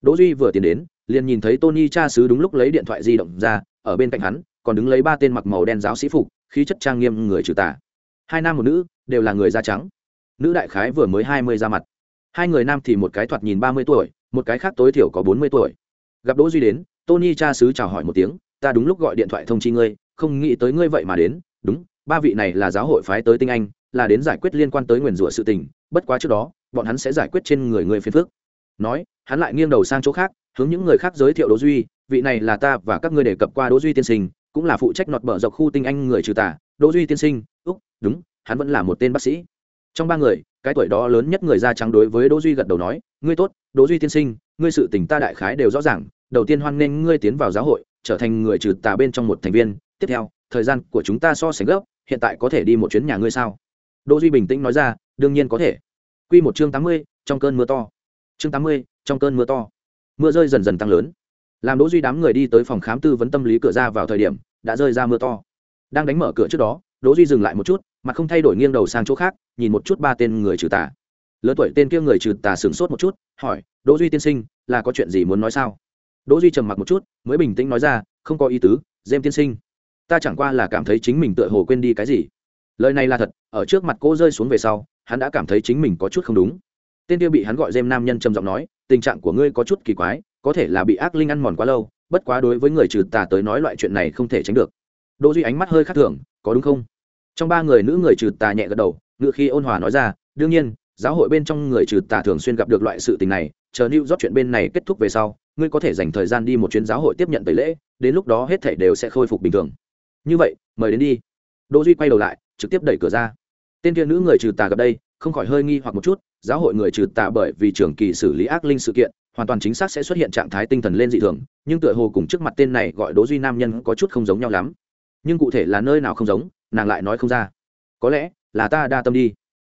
Đỗ duy vừa tiến đến liền nhìn thấy tony cha xứ đúng lúc lấy điện thoại di động ra, ở bên cạnh hắn, còn đứng lấy ba tên mặc màu đen giáo sĩ phục, khí chất trang nghiêm người trừ tà. Hai nam một nữ, đều là người da trắng. Nữ đại khái vừa mới hai mươi ra mặt. Hai người nam thì một cái thoạt nhìn ba mươi tuổi, một cái khác tối thiểu có bốn mươi tuổi. Gặp đỗ duy đến, tony cha xứ chào hỏi một tiếng, ta đúng lúc gọi điện thoại thông chi ngươi, không nghĩ tới ngươi vậy mà đến. Đúng, ba vị này là giáo hội phái tới tinh anh, là đến giải quyết liên quan tới nguyền rủa sự tình, bất quá trước đó, bọn hắn sẽ giải quyết trên người ngươi phiền phức. Nói, hắn lại nghiêng đầu sang chỗ khác hướng những người khác giới thiệu đỗ duy vị này là ta và các ngươi đề cập qua đỗ duy tiên sinh cũng là phụ trách nọt bờ dọc khu tinh anh người trừ tà. Đỗ duy tiên sinh úc đúng hắn vẫn là một tên bác sĩ. Trong ba người cái tuổi đó lớn nhất người da trắng đối với đỗ duy gật đầu nói ngươi tốt đỗ duy tiên sinh ngươi sự tình ta đại khái đều rõ ràng đầu tiên hoan nghênh ngươi tiến vào giáo hội trở thành người trừ tà bên trong một thành viên. Tiếp theo thời gian của chúng ta so sánh gấp hiện tại có thể đi một chuyến nhà ngươi sao? Đỗ duy bình tĩnh nói ra đương nhiên có thể. Quy một chương tám mươi, trong cơn mưa to. Chương tám mươi, trong cơn mưa to mưa rơi dần dần tăng lớn. Làm đỗ duy đám người đi tới phòng khám tư vấn tâm lý cửa ra vào thời điểm, đã rơi ra mưa to. Đang đánh mở cửa trước đó, đỗ duy dừng lại một chút, mà không thay đổi nghiêng đầu sang chỗ khác, nhìn một chút ba tên người trừ tà. Lớn tuổi tên kia người trừ tà sửng sốt một chút, hỏi, đỗ duy tiên sinh, là có chuyện gì muốn nói sao? Đỗ duy trầm mặc một chút, mới bình tĩnh nói ra, không có ý tứ dêm tiên sinh. Ta chẳng qua là cảm thấy chính mình tựa hồ quên đi cái gì. Lời này là thật, ở trước mặt cô rơi xuống về sau, hắn đã cảm thấy chính mình có chút không đúng tên kia bị hắn gọi dêm nam nhân trầm giọng nói, tình trạng của ngươi có chút kỳ quái, có thể là bị ác linh ăn mòn quá lâu, bất quá đối với người trừ tà tới nói loại chuyện này không thể tránh được. Đỗ duy ánh mắt hơi khác thường, có đúng không? Trong ba người nữ người trừ tà nhẹ gật đầu, ngựa khi ôn hòa nói ra, đương nhiên, giáo hội bên trong người trừ tà thường xuyên gặp được loại sự tình này, chờ lưu rót chuyện bên này kết thúc về sau, ngươi có thể dành thời gian đi một chuyến giáo hội tiếp nhận tẩy lễ, đến lúc đó hết thảy đều sẽ khôi phục bình thường. Như vậy, mời đến đi. Đỗ duy quay đầu lại, trực tiếp đẩy cửa ra. Tên kia nữ người trừ tà gặp đây, không khỏi hơi nghi hoặc một chút giáo hội người trừ tà bởi vì trường kỳ xử lý ác linh sự kiện, hoàn toàn chính xác sẽ xuất hiện trạng thái tinh thần lên dị thường, nhưng tựa hồ cùng trước mặt tên này gọi đố duy nam nhân có chút không giống nhau lắm. Nhưng cụ thể là nơi nào không giống, nàng lại nói không ra. Có lẽ là ta đa tâm đi.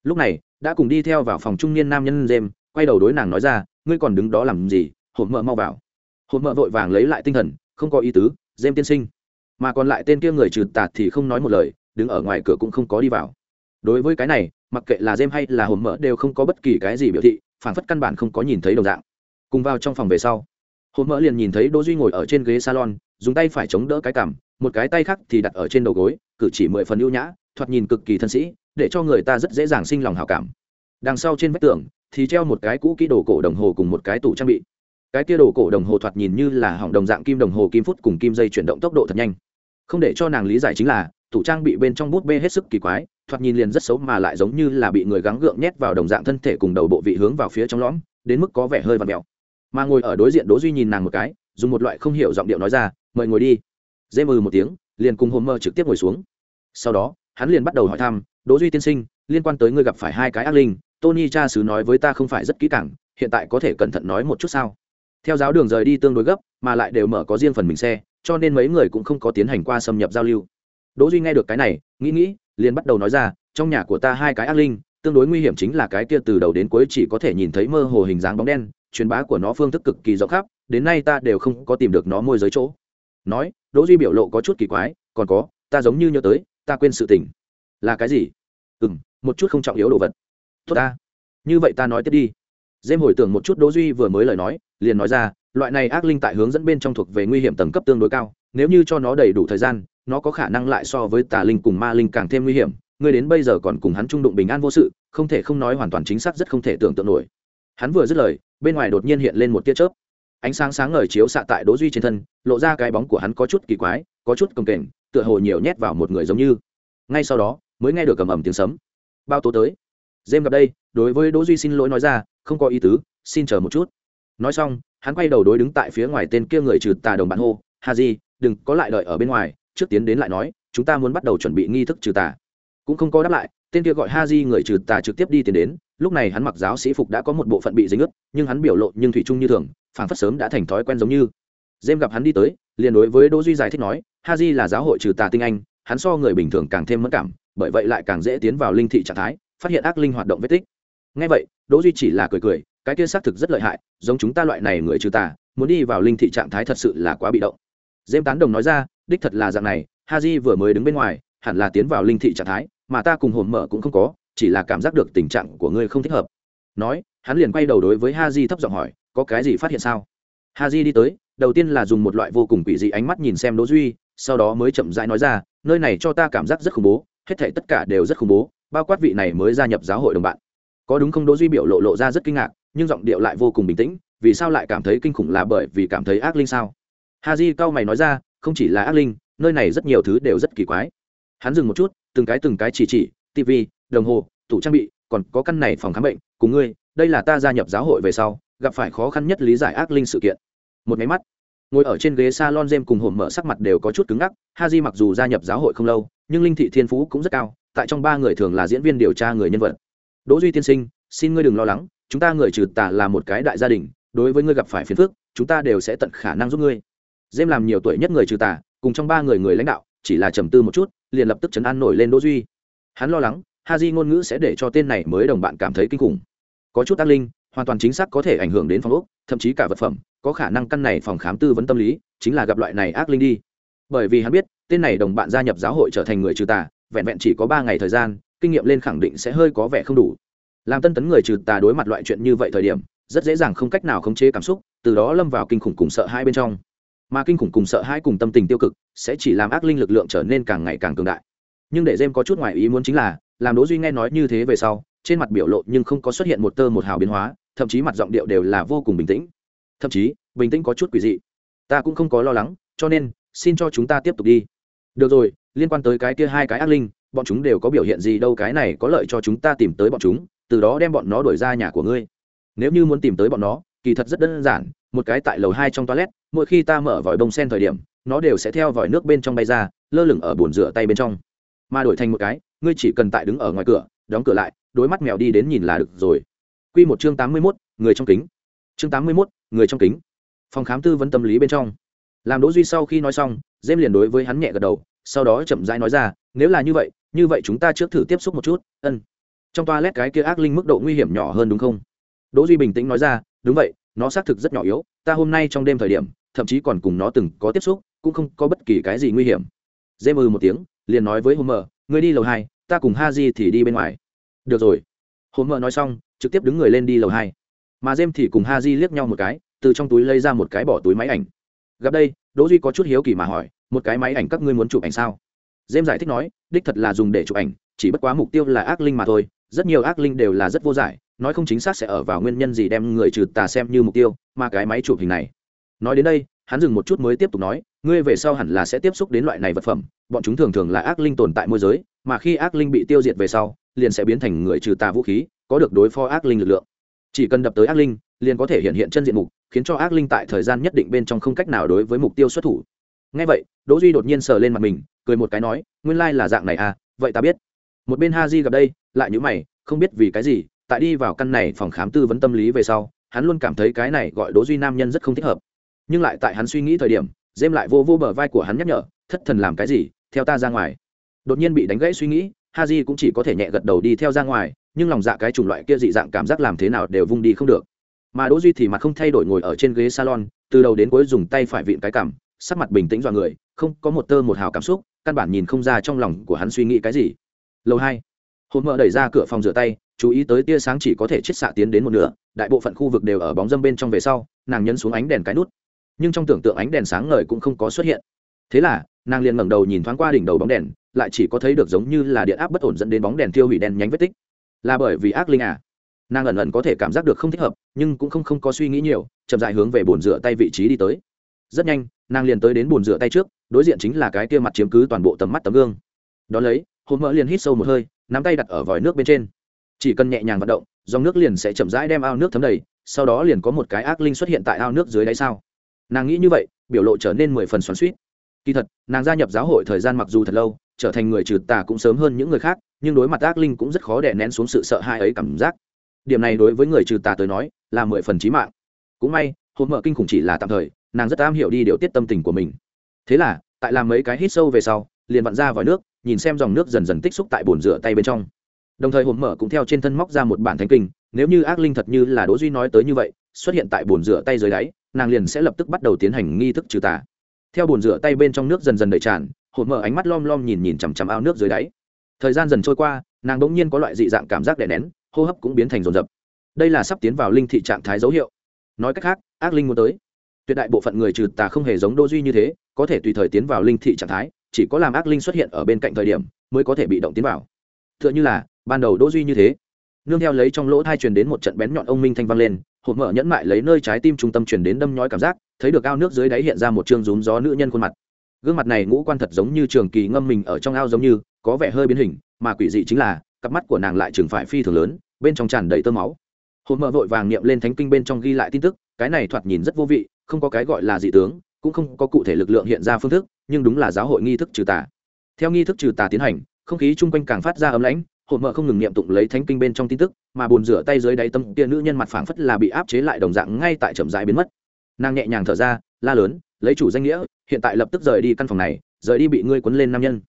Lúc này, đã cùng đi theo vào phòng trung niên nam nhân dêm quay đầu đối nàng nói ra, ngươi còn đứng đó làm gì? Hộp mợ mau vào. Hộp mợ vội vàng lấy lại tinh thần, không có ý tứ dêm tiên sinh. Mà còn lại tên kia người trừ tạt thì không nói một lời, đứng ở ngoài cửa cũng không có đi vào. Đối với cái này mặc kệ là dêm hay là hồn mỡ đều không có bất kỳ cái gì biểu thị phản phất căn bản không có nhìn thấy đồng dạng. Cùng vào trong phòng về sau hồn mỡ liền nhìn thấy đỗ duy ngồi ở trên ghế salon, dùng tay phải chống đỡ cái cằm, một cái tay khác thì đặt ở trên đầu gối, cử chỉ mười phần ưu nhã, thoạt nhìn cực kỳ thân sĩ, để cho người ta rất dễ dàng sinh lòng hảo cảm. Đằng sau trên vách tường thì treo một cái cũ kỹ đồ cổ đồng hồ cùng một cái tủ trang bị. Cái kia đồ cổ đồng hồ thoạt nhìn như là hỏng đồng dạng kim đồng hồ kim phút cùng kim dây chuyển động tốc độ thật nhanh. Không để cho nàng lý giải chính là, tủ trang bị bên trong bút bê hết sức kỳ quái thoạt nhìn liền rất xấu mà lại giống như là bị người gắng gượng nhét vào đồng dạng thân thể cùng đầu bộ vị hướng vào phía trong lõm, đến mức có vẻ hơi vặn mèo. Mà ngồi ở đối diện đỗ duy nhìn nàng một cái, dùng một loại không hiểu giọng điệu nói ra, mời ngồi đi. Dê mừ một tiếng, liền cùng Homer mơ trực tiếp ngồi xuống. Sau đó, hắn liền bắt đầu hỏi thăm, đỗ duy tiên sinh, liên quan tới ngươi gặp phải hai cái ác linh, tony cha sứ nói với ta không phải rất kỹ càng, hiện tại có thể cẩn thận nói một chút sao? Theo giáo đường rời đi tương đối gấp, mà lại đều mở có riêng phần mình xe, cho nên mấy người cũng không có tiến hành qua xâm nhập giao lưu. Đỗ duy nghe được cái này, nghĩ nghĩ liền bắt đầu nói ra, trong nhà của ta hai cái ác linh, tương đối nguy hiểm chính là cái kia từ đầu đến cuối chỉ có thể nhìn thấy mơ hồ hình dáng bóng đen, truyền bá của nó phương thức cực kỳ rộng khắp, đến nay ta đều không có tìm được nó môi giới chỗ. Nói, đỗ duy biểu lộ có chút kỳ quái, còn có, ta giống như nhớ tới, ta quên sự tình. Là cái gì? Ừ một chút không trọng yếu đồ vật. Tốt ta. Như vậy ta nói tiếp đi. Dêm hồi tưởng một chút đỗ duy vừa mới lời nói, liền nói ra, loại này ác linh tại hướng dẫn bên trong thuộc về nguy hiểm tầng cấp tương đối cao, nếu như cho nó đầy đủ thời gian nó có khả năng lại so với tà linh cùng ma linh càng thêm nguy hiểm, ngươi đến bây giờ còn cùng hắn trung đụng bình an vô sự, không thể không nói hoàn toàn chính xác rất không thể tưởng tượng nổi. Hắn vừa dứt lời, bên ngoài đột nhiên hiện lên một tia chớp. Ánh sáng sáng ngời chiếu xạ tại đỗ duy trên thân, lộ ra cái bóng của hắn có chút kỳ quái, có chút cồng kềnh, tựa hồ nhiều nhét vào một người giống như. Ngay sau đó, mới nghe được cầm ầm tiếng sấm. Bao tố tới. Dêm gặp đây, đối với đỗ duy xin lỗi nói ra, không có ý tứ, xin chờ một chút. Nói xong, hắn quay đầu đối đứng tại phía ngoài tên kia người trừ tà đồng bạn hô hà di, đừng có lại đợi ở bên ngoài trước tiến đến lại nói, chúng ta muốn bắt đầu chuẩn bị nghi thức trừ tà. Cũng không có đáp lại, tên kia gọi ha di người trừ tà trực tiếp đi tiến đến, lúc này hắn mặc giáo sĩ phục đã có một bộ phận bị dính ướt, nhưng hắn biểu lộ nhưng thủy chung như thường phản phất sớm đã thành thói quen giống như. Dêm gặp hắn đi tới, liền đối với đỗ duy giải thích nói ha di là giáo hội trừ tà tinh anh, hắn so người bình thường càng thêm mất cảm, bởi vậy lại càng dễ tiến vào linh thị trạng thái, phát hiện ác linh hoạt động vết tích. Ngay vậy, đỗ duy chỉ là cười cười, cái kia xác thực rất lợi hại, giống chúng ta loại này người trừ tà, muốn đi vào linh thị trạng thái thật sự là quá bị động. Dêm tán đồng nói ra đích thật là dạng này ha di vừa mới đứng bên ngoài, hẳn là tiến vào linh thị trạng thái, mà ta cùng hồn mở cũng không có, chỉ là cảm giác được tình trạng của ngươi không thích hợp. Nói, hắn liền quay đầu đối với ha di thấp giọng hỏi, có cái gì phát hiện sao? Ha di đi tới, đầu tiên là dùng một loại vô cùng quỷ dị ánh mắt nhìn xem đỗ duy, sau đó mới chậm rãi nói ra, nơi này cho ta cảm giác rất khủng bố, hết thảy tất cả đều rất khủng bố, bao quát vị này mới gia nhập giáo hội đồng bạn. Có đúng không? Đỗ duy biểu lộ lộ ra rất kinh ngạc, nhưng giọng điệu lại vô cùng bình tĩnh, vì sao lại cảm thấy kinh khủng là bởi vì cảm thấy ác linh sao? Ha di cao mày nói ra không chỉ là ác linh, nơi này rất nhiều thứ đều rất kỳ quái. Hắn dừng một chút, từng cái từng cái chỉ chỉ tv đồng hồ, tủ trang bị, còn có căn này phòng khám bệnh, cùng ngươi, đây là ta gia nhập giáo hội về sau, gặp phải khó khăn nhất lý giải ác linh sự kiện. Một máy mắt, ngồi ở trên ghế s a lon jem cùng hổm mở sắc mặt đều có chút cứng ngắc ha di mặc dù gia nhập giáo hội không lâu, nhưng linh thị thiên phú cũng rất cao, tại trong ba người thường là diễn viên điều tra người nhân vật. Đỗ duy tiên sinh, xin ngươi đừng lo lắng, chúng ta người trừ tà là một cái đại gia đình, đối với ngươi gặp phải phiền phức, chúng ta đều sẽ tận khả năng giúp ngươi dêm làm nhiều tuổi nhất người trừ tà, cùng trong ba người người lãnh đạo, chỉ là trầm tư một chút, liền lập tức chấn an nổi lên đỗ duy. Hắn lo lắng ha di ngôn ngữ sẽ để cho tên này mới đồng bạn cảm thấy kinh khủng. Có chút ác linh, hoàn toàn chính xác có thể ảnh hưởng đến phòng ốc, thậm chí cả vật phẩm, có khả năng căn này phòng khám tư vấn tâm lý, chính là gặp loại này ác linh đi. Bởi vì hắn biết, tên này đồng bạn gia nhập giáo hội trở thành người trừ tà, vẹn vẹn chỉ có ba ngày thời gian, kinh nghiệm lên khẳng định sẽ hơi có vẻ không đủ. Làm tân tấn người trừ tà đối mặt loại chuyện như vậy thời điểm, rất dễ dàng không cách nào khống chế cảm xúc, từ đó lâm vào kinh khủng cùng sợ hai bên trong mà kinh khủng cùng sợ hãi cùng tâm tình tiêu cực sẽ chỉ làm ác linh lực lượng trở nên càng ngày càng cường đại. Nhưng để dêm có chút ngoài ý muốn chính là, làm đỗ duy nghe nói như thế về sau, trên mặt biểu lộ nhưng không có xuất hiện một tơ một hào biến hóa, thậm chí mặt giọng điệu đều là vô cùng bình tĩnh. Thậm chí, bình tĩnh có chút quỷ dị. Ta cũng không có lo lắng, cho nên, xin cho chúng ta tiếp tục đi. Được rồi, liên quan tới cái kia hai cái ác linh, bọn chúng đều có biểu hiện gì đâu, cái này có lợi cho chúng ta tìm tới bọn chúng, từ đó đem bọn nó đuổi ra nhà của ngươi. Nếu như muốn tìm tới bọn nó kỳ thật rất đơn giản một cái tại lầu hai trong toilet mỗi khi ta mở vòi bông sen thời điểm nó đều sẽ theo vòi nước bên trong bay ra lơ lửng ở bồn rửa tay bên trong mà đổi thành một cái ngươi chỉ cần tại đứng ở ngoài cửa đóng cửa lại đối mắt mèo đi đến nhìn là được rồi Quy một chương tám mươi 81, người trong kính. Chương tám mươi 81, người trong kính. Phòng khám tư vấn tâm lý bên trong. Làm Đỗ Duy sau khi nói xong, Dêm liền đối với hắn nhẹ gật đầu, sau đó chậm rãi nói ra, nếu là như vậy, như vậy chúng ta trước thử tiếp xúc một chút. Ân. Trong toilet cái kia ác linh mức độ nguy hiểm nhỏ hơn đúng không? Đỗ Duy bình tĩnh nói ra, đúng vậy, nó xác thực rất nhỏ yếu, ta hôm nay trong đêm thời điểm, thậm chí còn cùng nó từng có tiếp xúc, cũng không có bất kỳ cái gì nguy hiểm. dê ư một tiếng, liền nói với Homer, ngươi đi lầu hai, ta cùng ha di thì đi bên ngoài. Được rồi. Homer nói xong, trực tiếp đứng người lên đi lầu hai mà jem thì cùng ha di liếc nhau một cái từ trong túi lấy ra một cái bỏ túi máy ảnh gặp đây đỗ duy có chút hiếu kỳ mà hỏi một cái máy ảnh các ngươi muốn chụp ảnh sao jem giải thích nói đích thật là dùng để chụp ảnh chỉ bất quá mục tiêu là ác linh mà thôi rất nhiều ác linh đều là rất vô giải nói không chính xác sẽ ở vào nguyên nhân gì đem người trừ tà xem như mục tiêu, mà cái máy chụp hình này. Nói đến đây, hắn dừng một chút mới tiếp tục nói, ngươi về sau hẳn là sẽ tiếp xúc đến loại này vật phẩm, bọn chúng thường thường là ác linh tồn tại môi giới, mà khi ác linh bị tiêu diệt về sau, liền sẽ biến thành người trừ tà vũ khí, có được đối phó ác linh lực lượng. Chỉ cần đập tới ác linh, liền có thể hiện hiện chân diện mục, khiến cho ác linh tại thời gian nhất định bên trong không cách nào đối với mục tiêu xuất thủ. Ngay vậy, đỗ duy đột nhiên sờ lên mặt mình, cười một cái nói, nguyên lai là dạng này à vậy ta biết. Một bên ha di gặp đây, lại nhíu mày, không biết vì cái gì tại đi vào căn này phòng khám tư vấn tâm lý về sau, hắn luôn cảm thấy cái này gọi đỗ duy nam nhân rất không thích hợp. Nhưng lại tại hắn suy nghĩ thời điểm dêm lại vô vô bờ vai của hắn nhắc nhở, thất thần làm cái gì? Theo ta ra ngoài. Đột nhiên bị đánh gãy suy nghĩ ha di cũng chỉ có thể nhẹ gật đầu đi theo ra ngoài, nhưng lòng dạ cái chủng loại kia dị dạng cảm giác làm thế nào đều vung đi không được. Mà đỗ duy thì mặt không thay đổi ngồi ở trên ghế salon, từ đầu đến cuối dùng tay phải vịn cái cằm, sắc mặt bình tĩnh dọa người, không có một tơ một hào cảm xúc, căn bản nhìn không ra trong lòng của hắn suy nghĩ cái gì. Lâu hai. Hồn mợ đẩy ra cửa phòng rửa tay chú ý tới tia sáng chỉ có thể chiết xạ tiến đến một nửa, đại bộ phận khu vực đều ở bóng dâm bên trong về sau, nàng nhấn xuống ánh đèn cái nút. Nhưng trong tưởng tượng ánh đèn sáng ngời cũng không có xuất hiện. Thế là, nàng liền ngẩng đầu nhìn thoáng qua đỉnh đầu bóng đèn, lại chỉ có thấy được giống như là điện áp bất ổn dẫn đến bóng đèn tiêu hủy đèn nhánh vết tích. Là bởi vì ác linh à? Nàng ẩn ẩn có thể cảm giác được không thích hợp, nhưng cũng không không có suy nghĩ nhiều, chậm dại hướng về bồn rửa tay vị trí đi tới. Rất nhanh, nàng liền tới đến bồn rửa tay trước, đối diện chính là cái kia mặt chiếm cứ toàn bộ tầm mắt tấm gương. Đón lấy, hồn mỡ liền hít sâu một hơi, nắm tay đặt ở vòi nước bên trên chỉ cần nhẹ nhàng vận động, dòng nước liền sẽ chậm rãi đem ao nước thấm đầy, sau đó liền có một cái ác linh xuất hiện tại ao nước dưới đáy sao. Nàng nghĩ như vậy, biểu lộ trở nên mười phần xoắn suýt kỳ thật, nàng gia nhập giáo hội thời gian mặc dù thật lâu, trở thành người trừ tà cũng sớm hơn những người khác, nhưng đối mặt ác linh cũng rất khó đè nén xuống sự sợ hãi ấy cảm giác. Điểm này đối với người trừ tà tới nói, là mười phần trí mạng. Cũng may hôn mở kinh khủng chỉ là tạm thời, nàng rất am hiểu đi điều tiết tâm tình của mình. Thế là, tại làm mấy cái hít sâu về sau, liền vặn ra vòi nước, nhìn xem dòng nước dần dần tích xúc tại bồn rửa tay bên trong đồng thời hồn mở cũng theo trên thân móc ra một bản thánh kinh, nếu như ác linh thật như là đỗ duy nói tới như vậy, xuất hiện tại bồn rửa tay dưới đáy, nàng liền sẽ lập tức bắt đầu tiến hành nghi thức trừ tà. Theo bồn rửa tay bên trong nước dần dần đầy tràn, hồn mở ánh mắt lom lom nhìn nhìn chằm chằm ao nước dưới đáy. Thời gian dần trôi qua, nàng bỗng nhiên có loại dị dạng cảm giác đè nén, hô hấp cũng biến thành rồn rập đây là sắp tiến vào linh thị trạng thái dấu hiệu. Nói cách khác, ác linh muốn tới. Tuyệt đại bộ phận người trừ tà không hề giống đô duy như thế, có thể tùy thời tiến vào linh thị trạng thái, chỉ có làm ác linh xuất hiện ở bên cạnh thời điểm, mới có thể bị động tiến vào. T h ư ợ n h ư là ban đầu Đỗ duy như thế. Nương theo lấy trong lỗ thai truyền đến một trận bén nhọn ông minh thanh vang lên hộp mở nhẫn mại lấy nơi trái tim trung tâm truyền đến đâm nhói cảm giác, thấy được ao nước dưới đáy hiện ra một chương rúm gió nữ nhân khuôn mặt. Gương mặt này ngũ quan thật giống như trường kỳ ngâm mình ở trong ao giống như, có vẻ hơi biến hình, mà quỷ dị chính là, cặp mắt của nàng lại trường phải phi thường lớn, bên trong tràn đầy tơ máu. Hồn mở vội vàng niệm lên thánh kinh bên trong ghi lại tin tức, cái này thoạt nhìn rất vô vị, không có cái gọi là dị tướng, cũng không có cụ thể lực lượng hiện ra phương thức, nhưng đúng là giáo hội nghi thức trừ tà. Theo nghi thức trừ tà tiến hành, không khí chung quanh càng phát ra ấm lãnh hồn mợ không ngừng niệm tụng lấy thánh kinh bên trong tin tức, mà bồn rửa tay dưới đáy tâm kia nữ nhân mặt phảng phất là bị áp chế lại đồng dạng ngay tại chậm rãi biến mất. Nàng nhẹ nhàng thở ra, la lớn, lấy chủ danh nghĩa, hiện tại lập tức rời đi căn phòng này, rời đi bị ngươi quấn lên nam nhân.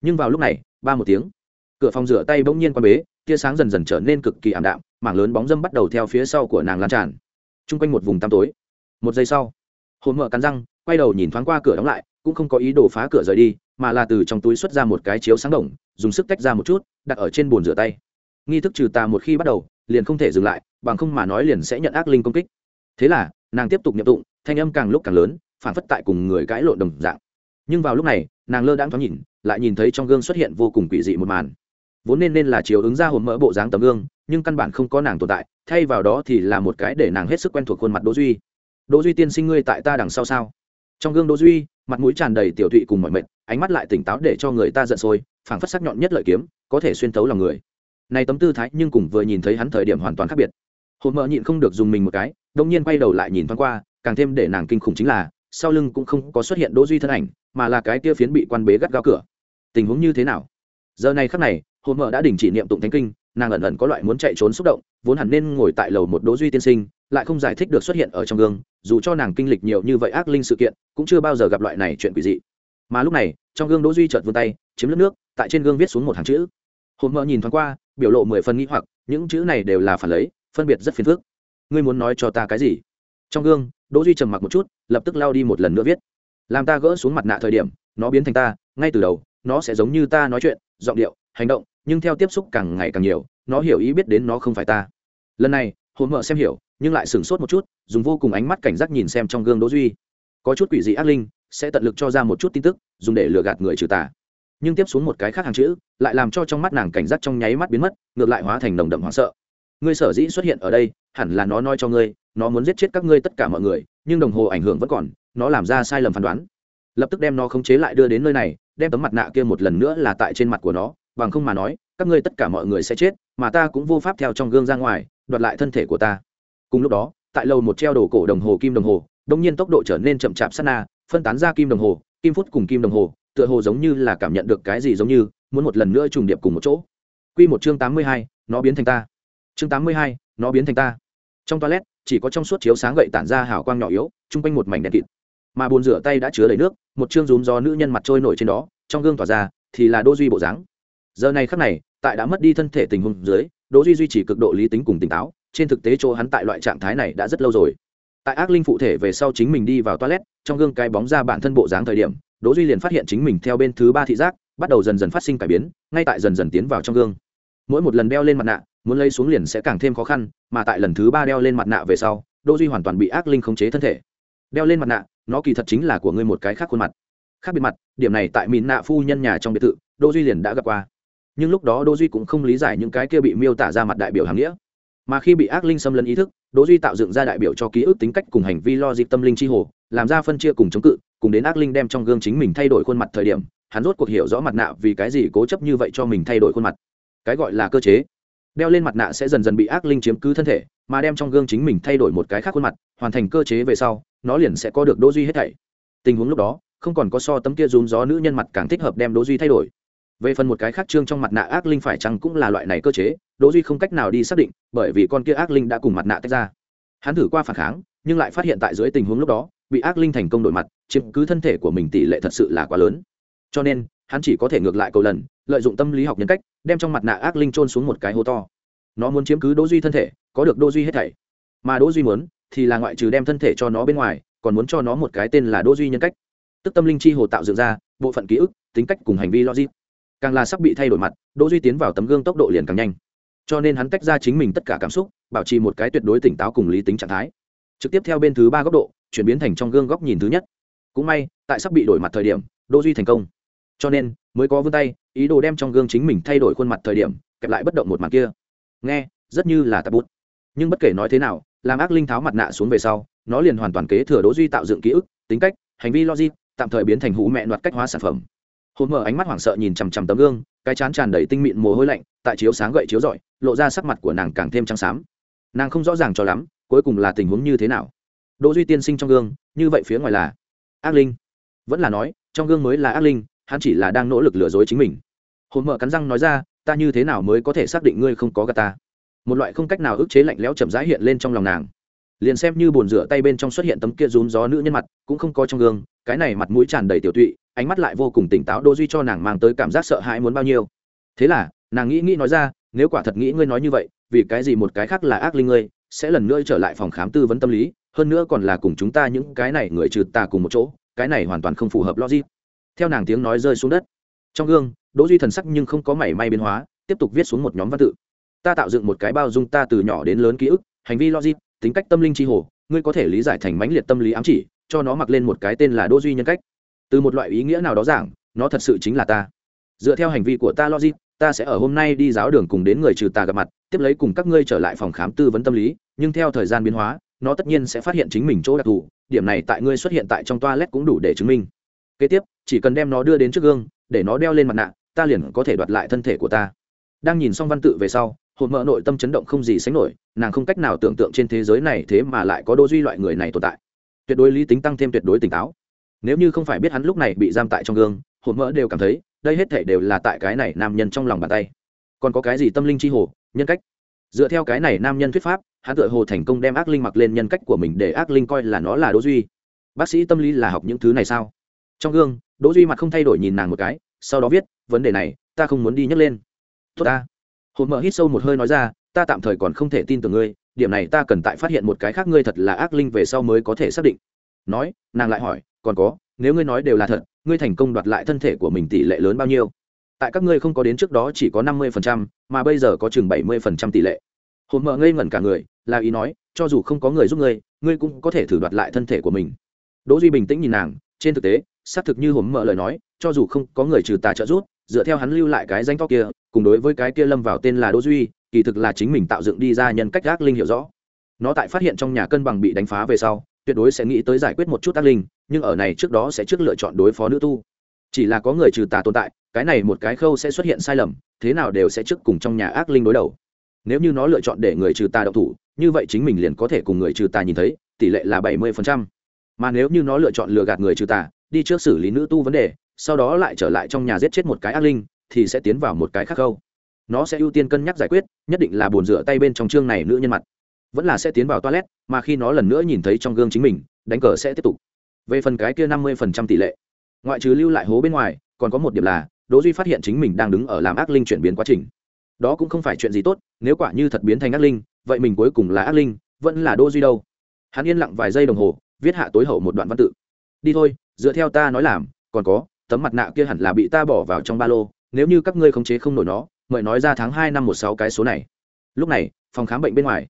Nhưng vào lúc này, ba một tiếng, cửa phòng rửa tay bỗng nhiên quan bế, tia sáng dần dần trở nên cực kỳ ảm đạm, mảng lớn bóng dâm bắt đầu theo phía sau của nàng lan tràn. Chung quanh một vùng tăm tối. Một giây sau hồn mở cắn răng, quay đầu nhìn thoáng qua cửa đóng lại, cũng không có ý đồ phá cửa rời đi mà là từ trong túi xuất ra một cái chiếu sáng đồng, dùng sức tách ra một chút, đặt ở trên bồn rửa tay. Nghi thức trừ tà một khi bắt đầu, liền không thể dừng lại, bằng không mà nói liền sẽ nhận ác linh công kích. Thế là, nàng tiếp tục nhập tụng, thanh âm càng lúc càng lớn phản phất tại cùng người cãi lộn đồng dạng. Nhưng vào lúc này, nàng lơ đãng thoáng nhìn, lại nhìn thấy trong gương xuất hiện vô cùng quỷ dị một màn. Vốn nên nên là chiếu ứng ra hồn mỡ bộ dáng tấm gương, nhưng căn bản không có nàng tồn tại, thay vào đó thì là một cái để nàng hết sức quen thuộc khuôn mặt đỗ duy. Đỗ duy tiên sinh ngươi tại ta đằng sau sao? Trong gương đỗ duy, mặt mũi tràn đầy tiểu thụy cùng mọi mệt ánh mắt lại tỉnh táo để cho người ta giận sôi, phảng phất sắc nhọn nhất lợi kiếm, có thể xuyên thấu lòng người. Này tấm tư thái nhưng cùng vừa nhìn thấy hắn thời điểm hoàn toàn khác biệt. Hồn mỡ nhịn không được dùng mình một cái đông nhiên quay đầu lại nhìn thoáng qua, càng thêm để nàng kinh khủng chính là, sau lưng cũng không có xuất hiện đỗ duy thân ảnh, mà là cái kia phiến bị quan bế gắt gao cửa. Tình huống như thế nào? Giờ này khắc này hồn mở đã đình chỉ niệm tụng thánh kinh, nàng ẩn ẩn có loại muốn chạy trốn xúc động, vốn hẳn nên ngồi tại lầu một đỗ duy tiên sinh, lại không giải thích được xuất hiện ở trong gương, dù cho nàng kinh lịch nhiều như vậy ác linh sự kiện, cũng chưa bao giờ gặp loại này chuyện quỷ dị mà lúc này, trong gương đỗ duy chợt vươn tay, chiếm lớp nước, tại trên gương viết xuống một hàng chữ. Hồn mơ nhìn thoáng qua, biểu lộ mười phần nghĩ hoặc, những chữ này đều là phản lấy, phân biệt rất phiền phức. Ngươi muốn nói cho ta cái gì? Trong gương, đỗ duy trầm mặc một chút, lập tức lao đi một lần nữa viết. Làm ta gỡ xuống mặt nạ thời điểm, nó biến thành ta, ngay từ đầu, nó sẽ giống như ta nói chuyện, giọng điệu, hành động, nhưng theo tiếp xúc càng ngày càng nhiều, nó hiểu ý biết đến nó không phải ta. Lần này, hồn mơ xem hiểu, nhưng lại sửng sốt một chút, dùng vô cùng ánh mắt cảnh giác nhìn xem trong gương đỗ duy. Có chút quỷ dị ác linh sẽ tận lực cho ra một chút tin tức, dùng để lừa gạt người trừ tà. Nhưng tiếp xuống một cái khác hàng chữ, lại làm cho trong mắt nàng cảnh giác trong nháy mắt biến mất, ngược lại hóa thành nồng đậm hoảng sợ. Ngươi sở dĩ xuất hiện ở đây, hẳn là nó nói cho ngươi, nó muốn giết chết các ngươi tất cả mọi người, nhưng đồng hồ ảnh hưởng vẫn còn, nó làm ra sai lầm phán đoán. Lập tức đem nó khống chế lại đưa đến nơi này, đem tấm mặt nạ kia một lần nữa là tại trên mặt của nó, bằng không mà nói, các ngươi tất cả mọi người sẽ chết, mà ta cũng vô pháp theo trong gương ra ngoài, đoạt lại thân thể của ta. Cùng lúc đó, tại lầu một treo đồ cổ đồng hồ kim đồng hồ, đông nhiên tốc độ trở nên chậm chạp sát na phân tán ra kim đồng hồ kim phút cùng kim đồng hồ tựa hồ giống như là cảm nhận được cái gì giống như muốn một lần nữa trùng điệp cùng một chỗ Quy một chương tám mươi hai, nó biến thành ta. Chương tám mươi hai, nó biến thành ta. Trong toilet, chỉ có trong suốt chiếu sáng gậy tản ra hào quang nhỏ yếu, trung quanh một mảnh đèn kịt. Mà bồn rửa tay đã chứa đầy nước, một chương rúm gió nữ nhân mặt trôi nổi trên đó, trong gương tỏa ra thì là Đỗ Duy bộ dáng. Giờ này khắc này, tại đã mất đi thân thể tình huống dưới, Đỗ Duy duy trì cực độ lý tính cùng tỉnh táo, trên thực tế chỗ hắn tại loại trạng thái này đã rất lâu rồi. Tại ác linh phụ thể về sau chính mình đi vào toilet, trong gương cái bóng ra bản thân bộ dáng thời điểm, Đỗ Duy liền phát hiện chính mình theo bên thứ ba thị giác, bắt đầu dần dần phát sinh cải biến, ngay tại dần dần tiến vào trong gương. Mỗi một lần đeo lên mặt nạ, muốn lấy xuống liền sẽ càng thêm khó khăn, mà tại lần thứ ba đeo lên mặt nạ về sau, Đỗ Duy hoàn toàn bị ác linh khống chế thân thể. Đeo lên mặt nạ, nó kỳ thật chính là của ngươi một cái khác khuôn mặt. Khác biệt mặt, điểm này tại mìn Nạ phu nhân nhà trong biệt thự, Đỗ Duy liền đã gặp qua. Nhưng lúc đó Đỗ Duy cũng không lý giải những cái kia bị miêu tả ra mặt đại biểu hàng nghĩa. Mà khi bị ác linh xâm lấn ý thức, Đỗ Duy tạo dựng ra đại biểu cho ký ức tính cách cùng hành vi lo dịp tâm linh chi hồ, làm ra phân chia cùng chống cự, cùng đến ác linh đem trong gương chính mình thay đổi khuôn mặt thời điểm hắn rốt cuộc hiểu rõ mặt nạ vì cái gì cố chấp như vậy cho mình thay đổi khuôn mặt. Cái gọi là cơ chế. Đeo lên mặt nạ sẽ dần dần bị ác linh chiếm cứ thân thể mà đem trong gương chính mình thay đổi một cái khác khuôn mặt hoàn thành cơ chế về sau nó liền sẽ có được đỗ duy hết thảy. Tình huống lúc đó không còn có so tấm kia rúm gió nữ nhân mặt càng thích hợp đem đỗ duy thay đổi. Về phần một cái khác trương trong mặt nạ ác linh phải chăng cũng là loại này cơ chế đỗ duy không cách nào đi xác định, bởi vì con kia ác linh đã cùng mặt nạ tách ra. Hắn thử qua phản kháng, nhưng lại phát hiện tại dưới tình huống lúc đó, bị ác linh thành công đổi mặt, chiếm cứ thân thể của mình tỷ lệ thật sự là quá lớn. Cho nên, hắn chỉ có thể ngược lại cầu lần, lợi dụng tâm lý học nhân cách, đem trong mặt nạ ác linh trôn xuống một cái hố to. Nó muốn chiếm cứ đỗ duy thân thể, có được đỗ duy hết thảy. Mà đỗ duy muốn, thì là ngoại trừ đem thân thể cho nó bên ngoài, còn muốn cho nó một cái tên là đỗ duy nhân cách. Tức tâm linh chi hồ tạo dựng ra, bộ phận ký ức, tính cách cùng hành vi logic. Càng là sắp bị thay đổi mặt, đỗ duy tiến vào tấm gương tốc độ liền càng nhanh cho nên hắn tách ra chính mình tất cả cảm xúc, bảo trì một cái tuyệt đối tỉnh táo cùng lý tính trạng thái. Trực tiếp theo bên thứ ba góc độ, chuyển biến thành trong gương góc nhìn thứ nhất. Cũng may, tại sắp bị đổi mặt thời điểm, đỗ duy thành công. Cho nên, mới có vươn tay, ý đồ đem trong gương chính mình thay đổi khuôn mặt thời điểm, kẹp lại bất động một mặt kia. Nghe, rất như là tạp bút. Nhưng bất kể nói thế nào, làm ác linh tháo mặt nạ xuống về sau, nó liền hoàn toàn kế thừa đỗ duy tạo dựng ký ức, tính cách, hành vi logic, tạm thời biến thành hũ mẹ đoạt cách hóa sản phẩm. Hồn mở ánh mắt hoảng sợ nhìn chằm chằm tấm gương cái chán tràn đầy tinh mịn mồ hôi lạnh, tại chiếu sáng gậy chiếu rọi, lộ ra sắc mặt của nàng càng thêm trắng xám. Nàng không rõ ràng cho lắm, cuối cùng là tình huống như thế nào. Đỗ duy tiên sinh trong gương, như vậy phía ngoài là ác linh. Vẫn là nói, trong gương mới là ác linh, hắn chỉ là đang nỗ lực lừa dối chính mình. Hồn mở cắn răng nói ra, ta như thế nào mới có thể xác định ngươi không có gà ta? Một loại không cách nào ức chế lạnh lẽo chậm rãi hiện lên trong lòng nàng. Liền xem như bồn rửa tay bên trong xuất hiện tấm kia rún gió nữ nhân mặt, cũng không có trong gương, cái này mặt mũi tràn đầy tiểu tụy ánh mắt lại vô cùng tỉnh táo đô duy cho nàng mang tới cảm giác sợ hãi muốn bao nhiêu. Thế là, nàng nghĩ nghĩ nói ra, nếu quả thật nghĩ ngươi nói như vậy, vì cái gì một cái khác là ác linh ngươi, sẽ lần nữa trở lại phòng khám tư vấn tâm lý, hơn nữa còn là cùng chúng ta những cái này người trừ ta cùng một chỗ, cái này hoàn toàn không phù hợp logic. Theo nàng tiếng nói rơi xuống đất, trong gương, đỗ duy thần sắc nhưng không có mảy may biến hóa, tiếp tục viết xuống một nhóm văn tự. Ta tạo dựng một cái bao dung ta từ nhỏ đến lớn ký ức, hành vi logic, tính cách tâm linh chi hồ, ngươi có thể lý giải thành mãnh liệt tâm lý ám chỉ, cho nó mặc lên một cái tên là đỗ duy nhân cách từ một loại ý nghĩa nào đó giảng, nó thật sự chính là ta. Dựa theo hành vi của ta logic, ta sẽ ở hôm nay đi giáo đường cùng đến người trừ tà gặp mặt, tiếp lấy cùng các ngươi trở lại phòng khám tư vấn tâm lý, nhưng theo thời gian biến hóa, nó tất nhiên sẽ phát hiện chính mình chỗ đặc thù, điểm này tại ngươi xuất hiện tại trong toilet cũng đủ để chứng minh. Kế tiếp, chỉ cần đem nó đưa đến trước gương, để nó đeo lên mặt nạ, ta liền có thể đoạt lại thân thể của ta. Đang nhìn xong văn tự về sau, hồn mỡ nội tâm chấn động không gì sánh nổi, nàng không cách nào tưởng tượng trên thế giới này thế mà lại có đô duy loại người này tồn tại. Tuyệt đối lý tính tăng thêm tuyệt đối tỉnh táo nếu như không phải biết hắn lúc này bị giam tại trong gương, hồn mỡ đều cảm thấy, đây hết thể đều là tại cái này nam nhân trong lòng bàn tay. Còn có cái gì tâm linh chi hồ, nhân cách? Dựa theo cái này nam nhân thuyết pháp, hắn tựa hồ thành công đem ác linh mặc lên nhân cách của mình để ác linh coi là nó là đỗ duy. Bác sĩ tâm lý là học những thứ này sao? Trong gương, đỗ duy mặt không thay đổi nhìn nàng một cái, sau đó viết, vấn đề này, ta không muốn đi nhắc lên. Tốt ta. Hồn mỡ hít sâu một hơi nói ra, ta tạm thời còn không thể tin tưởng ngươi, điểm này ta cần tại phát hiện một cái khác ngươi thật là ác linh về sau mới có thể xác định. Nói, nàng lại hỏi còn có nếu ngươi nói đều là thật ngươi thành công đoạt lại thân thể của mình tỷ lệ lớn bao nhiêu? Tại các ngươi không có đến trước đó chỉ có năm mươi phần trăm, mà bây giờ có chừng bảy mươi phần trăm tỷ lệ. Hồn mợ ngây ngẩn cả người là ý nói cho dù không có người giúp ngươi ngươi cũng có thể thử đoạt lại thân thể của mình. Đỗ duy bình tĩnh nhìn nàng trên thực tế xác thực như hồn mợ lời nói cho dù không có người trừ tà trợ giúp dựa theo hắn lưu lại cái danh to kia cùng đối với cái kia lâm vào tên là đỗ duy kỳ thực là chính mình tạo dựng đi ra nhân cách gác linh hiểu rõ. Nó tại phát hiện trong nhà cân bằng bị đánh phá về sau tuyệt đối sẽ nghĩ tới giải quyết một chút ác linh, nhưng ở này trước đó sẽ trước lựa chọn đối phó nữ tu. Chỉ là có người trừ tà tồn tại, cái này một cái khâu sẽ xuất hiện sai lầm, thế nào đều sẽ trước cùng trong nhà ác linh đối đầu. Nếu như nó lựa chọn để người trừ tà độc thủ, như vậy chính mình liền có thể cùng người trừ tà nhìn thấy, tỷ lệ là bảy mươi mà nếu như nó lựa chọn lừa gạt người trừ tà, đi trước xử lý nữ tu vấn đề, sau đó lại trở lại trong nhà giết chết một cái ác linh, thì sẽ tiến vào một cái khác khâu. Nó sẽ ưu tiên cân nhắc giải quyết, nhất định là bồn rửa tay bên trong chương này nữ nhân mặt vẫn là sẽ tiến vào toilet, mà khi nó lần nữa nhìn thấy trong gương chính mình, đánh cờ sẽ tiếp tục. Về phần cái kia năm mươi phần trăm tỷ lệ, ngoại trừ lưu lại hố bên ngoài, còn có một điểm là, đỗ duy phát hiện chính mình đang đứng ở làm ác linh chuyển biến quá trình. Đó cũng không phải chuyện gì tốt, nếu quả như thật biến thành ác linh, vậy mình cuối cùng là ác linh, vẫn là đỗ duy đâu? Hắn yên lặng vài giây đồng hồ, viết hạ tối hậu một đoạn văn tự. Đi thôi, dựa theo ta nói làm, còn có, tấm mặt nạ kia hẳn là bị ta bỏ vào trong ba lô, nếu như các ngươi khống chế không nổi nó, mời nói ra tháng hai năm một sáu cái số này. Lúc này, phòng khám bệnh bên ngoài.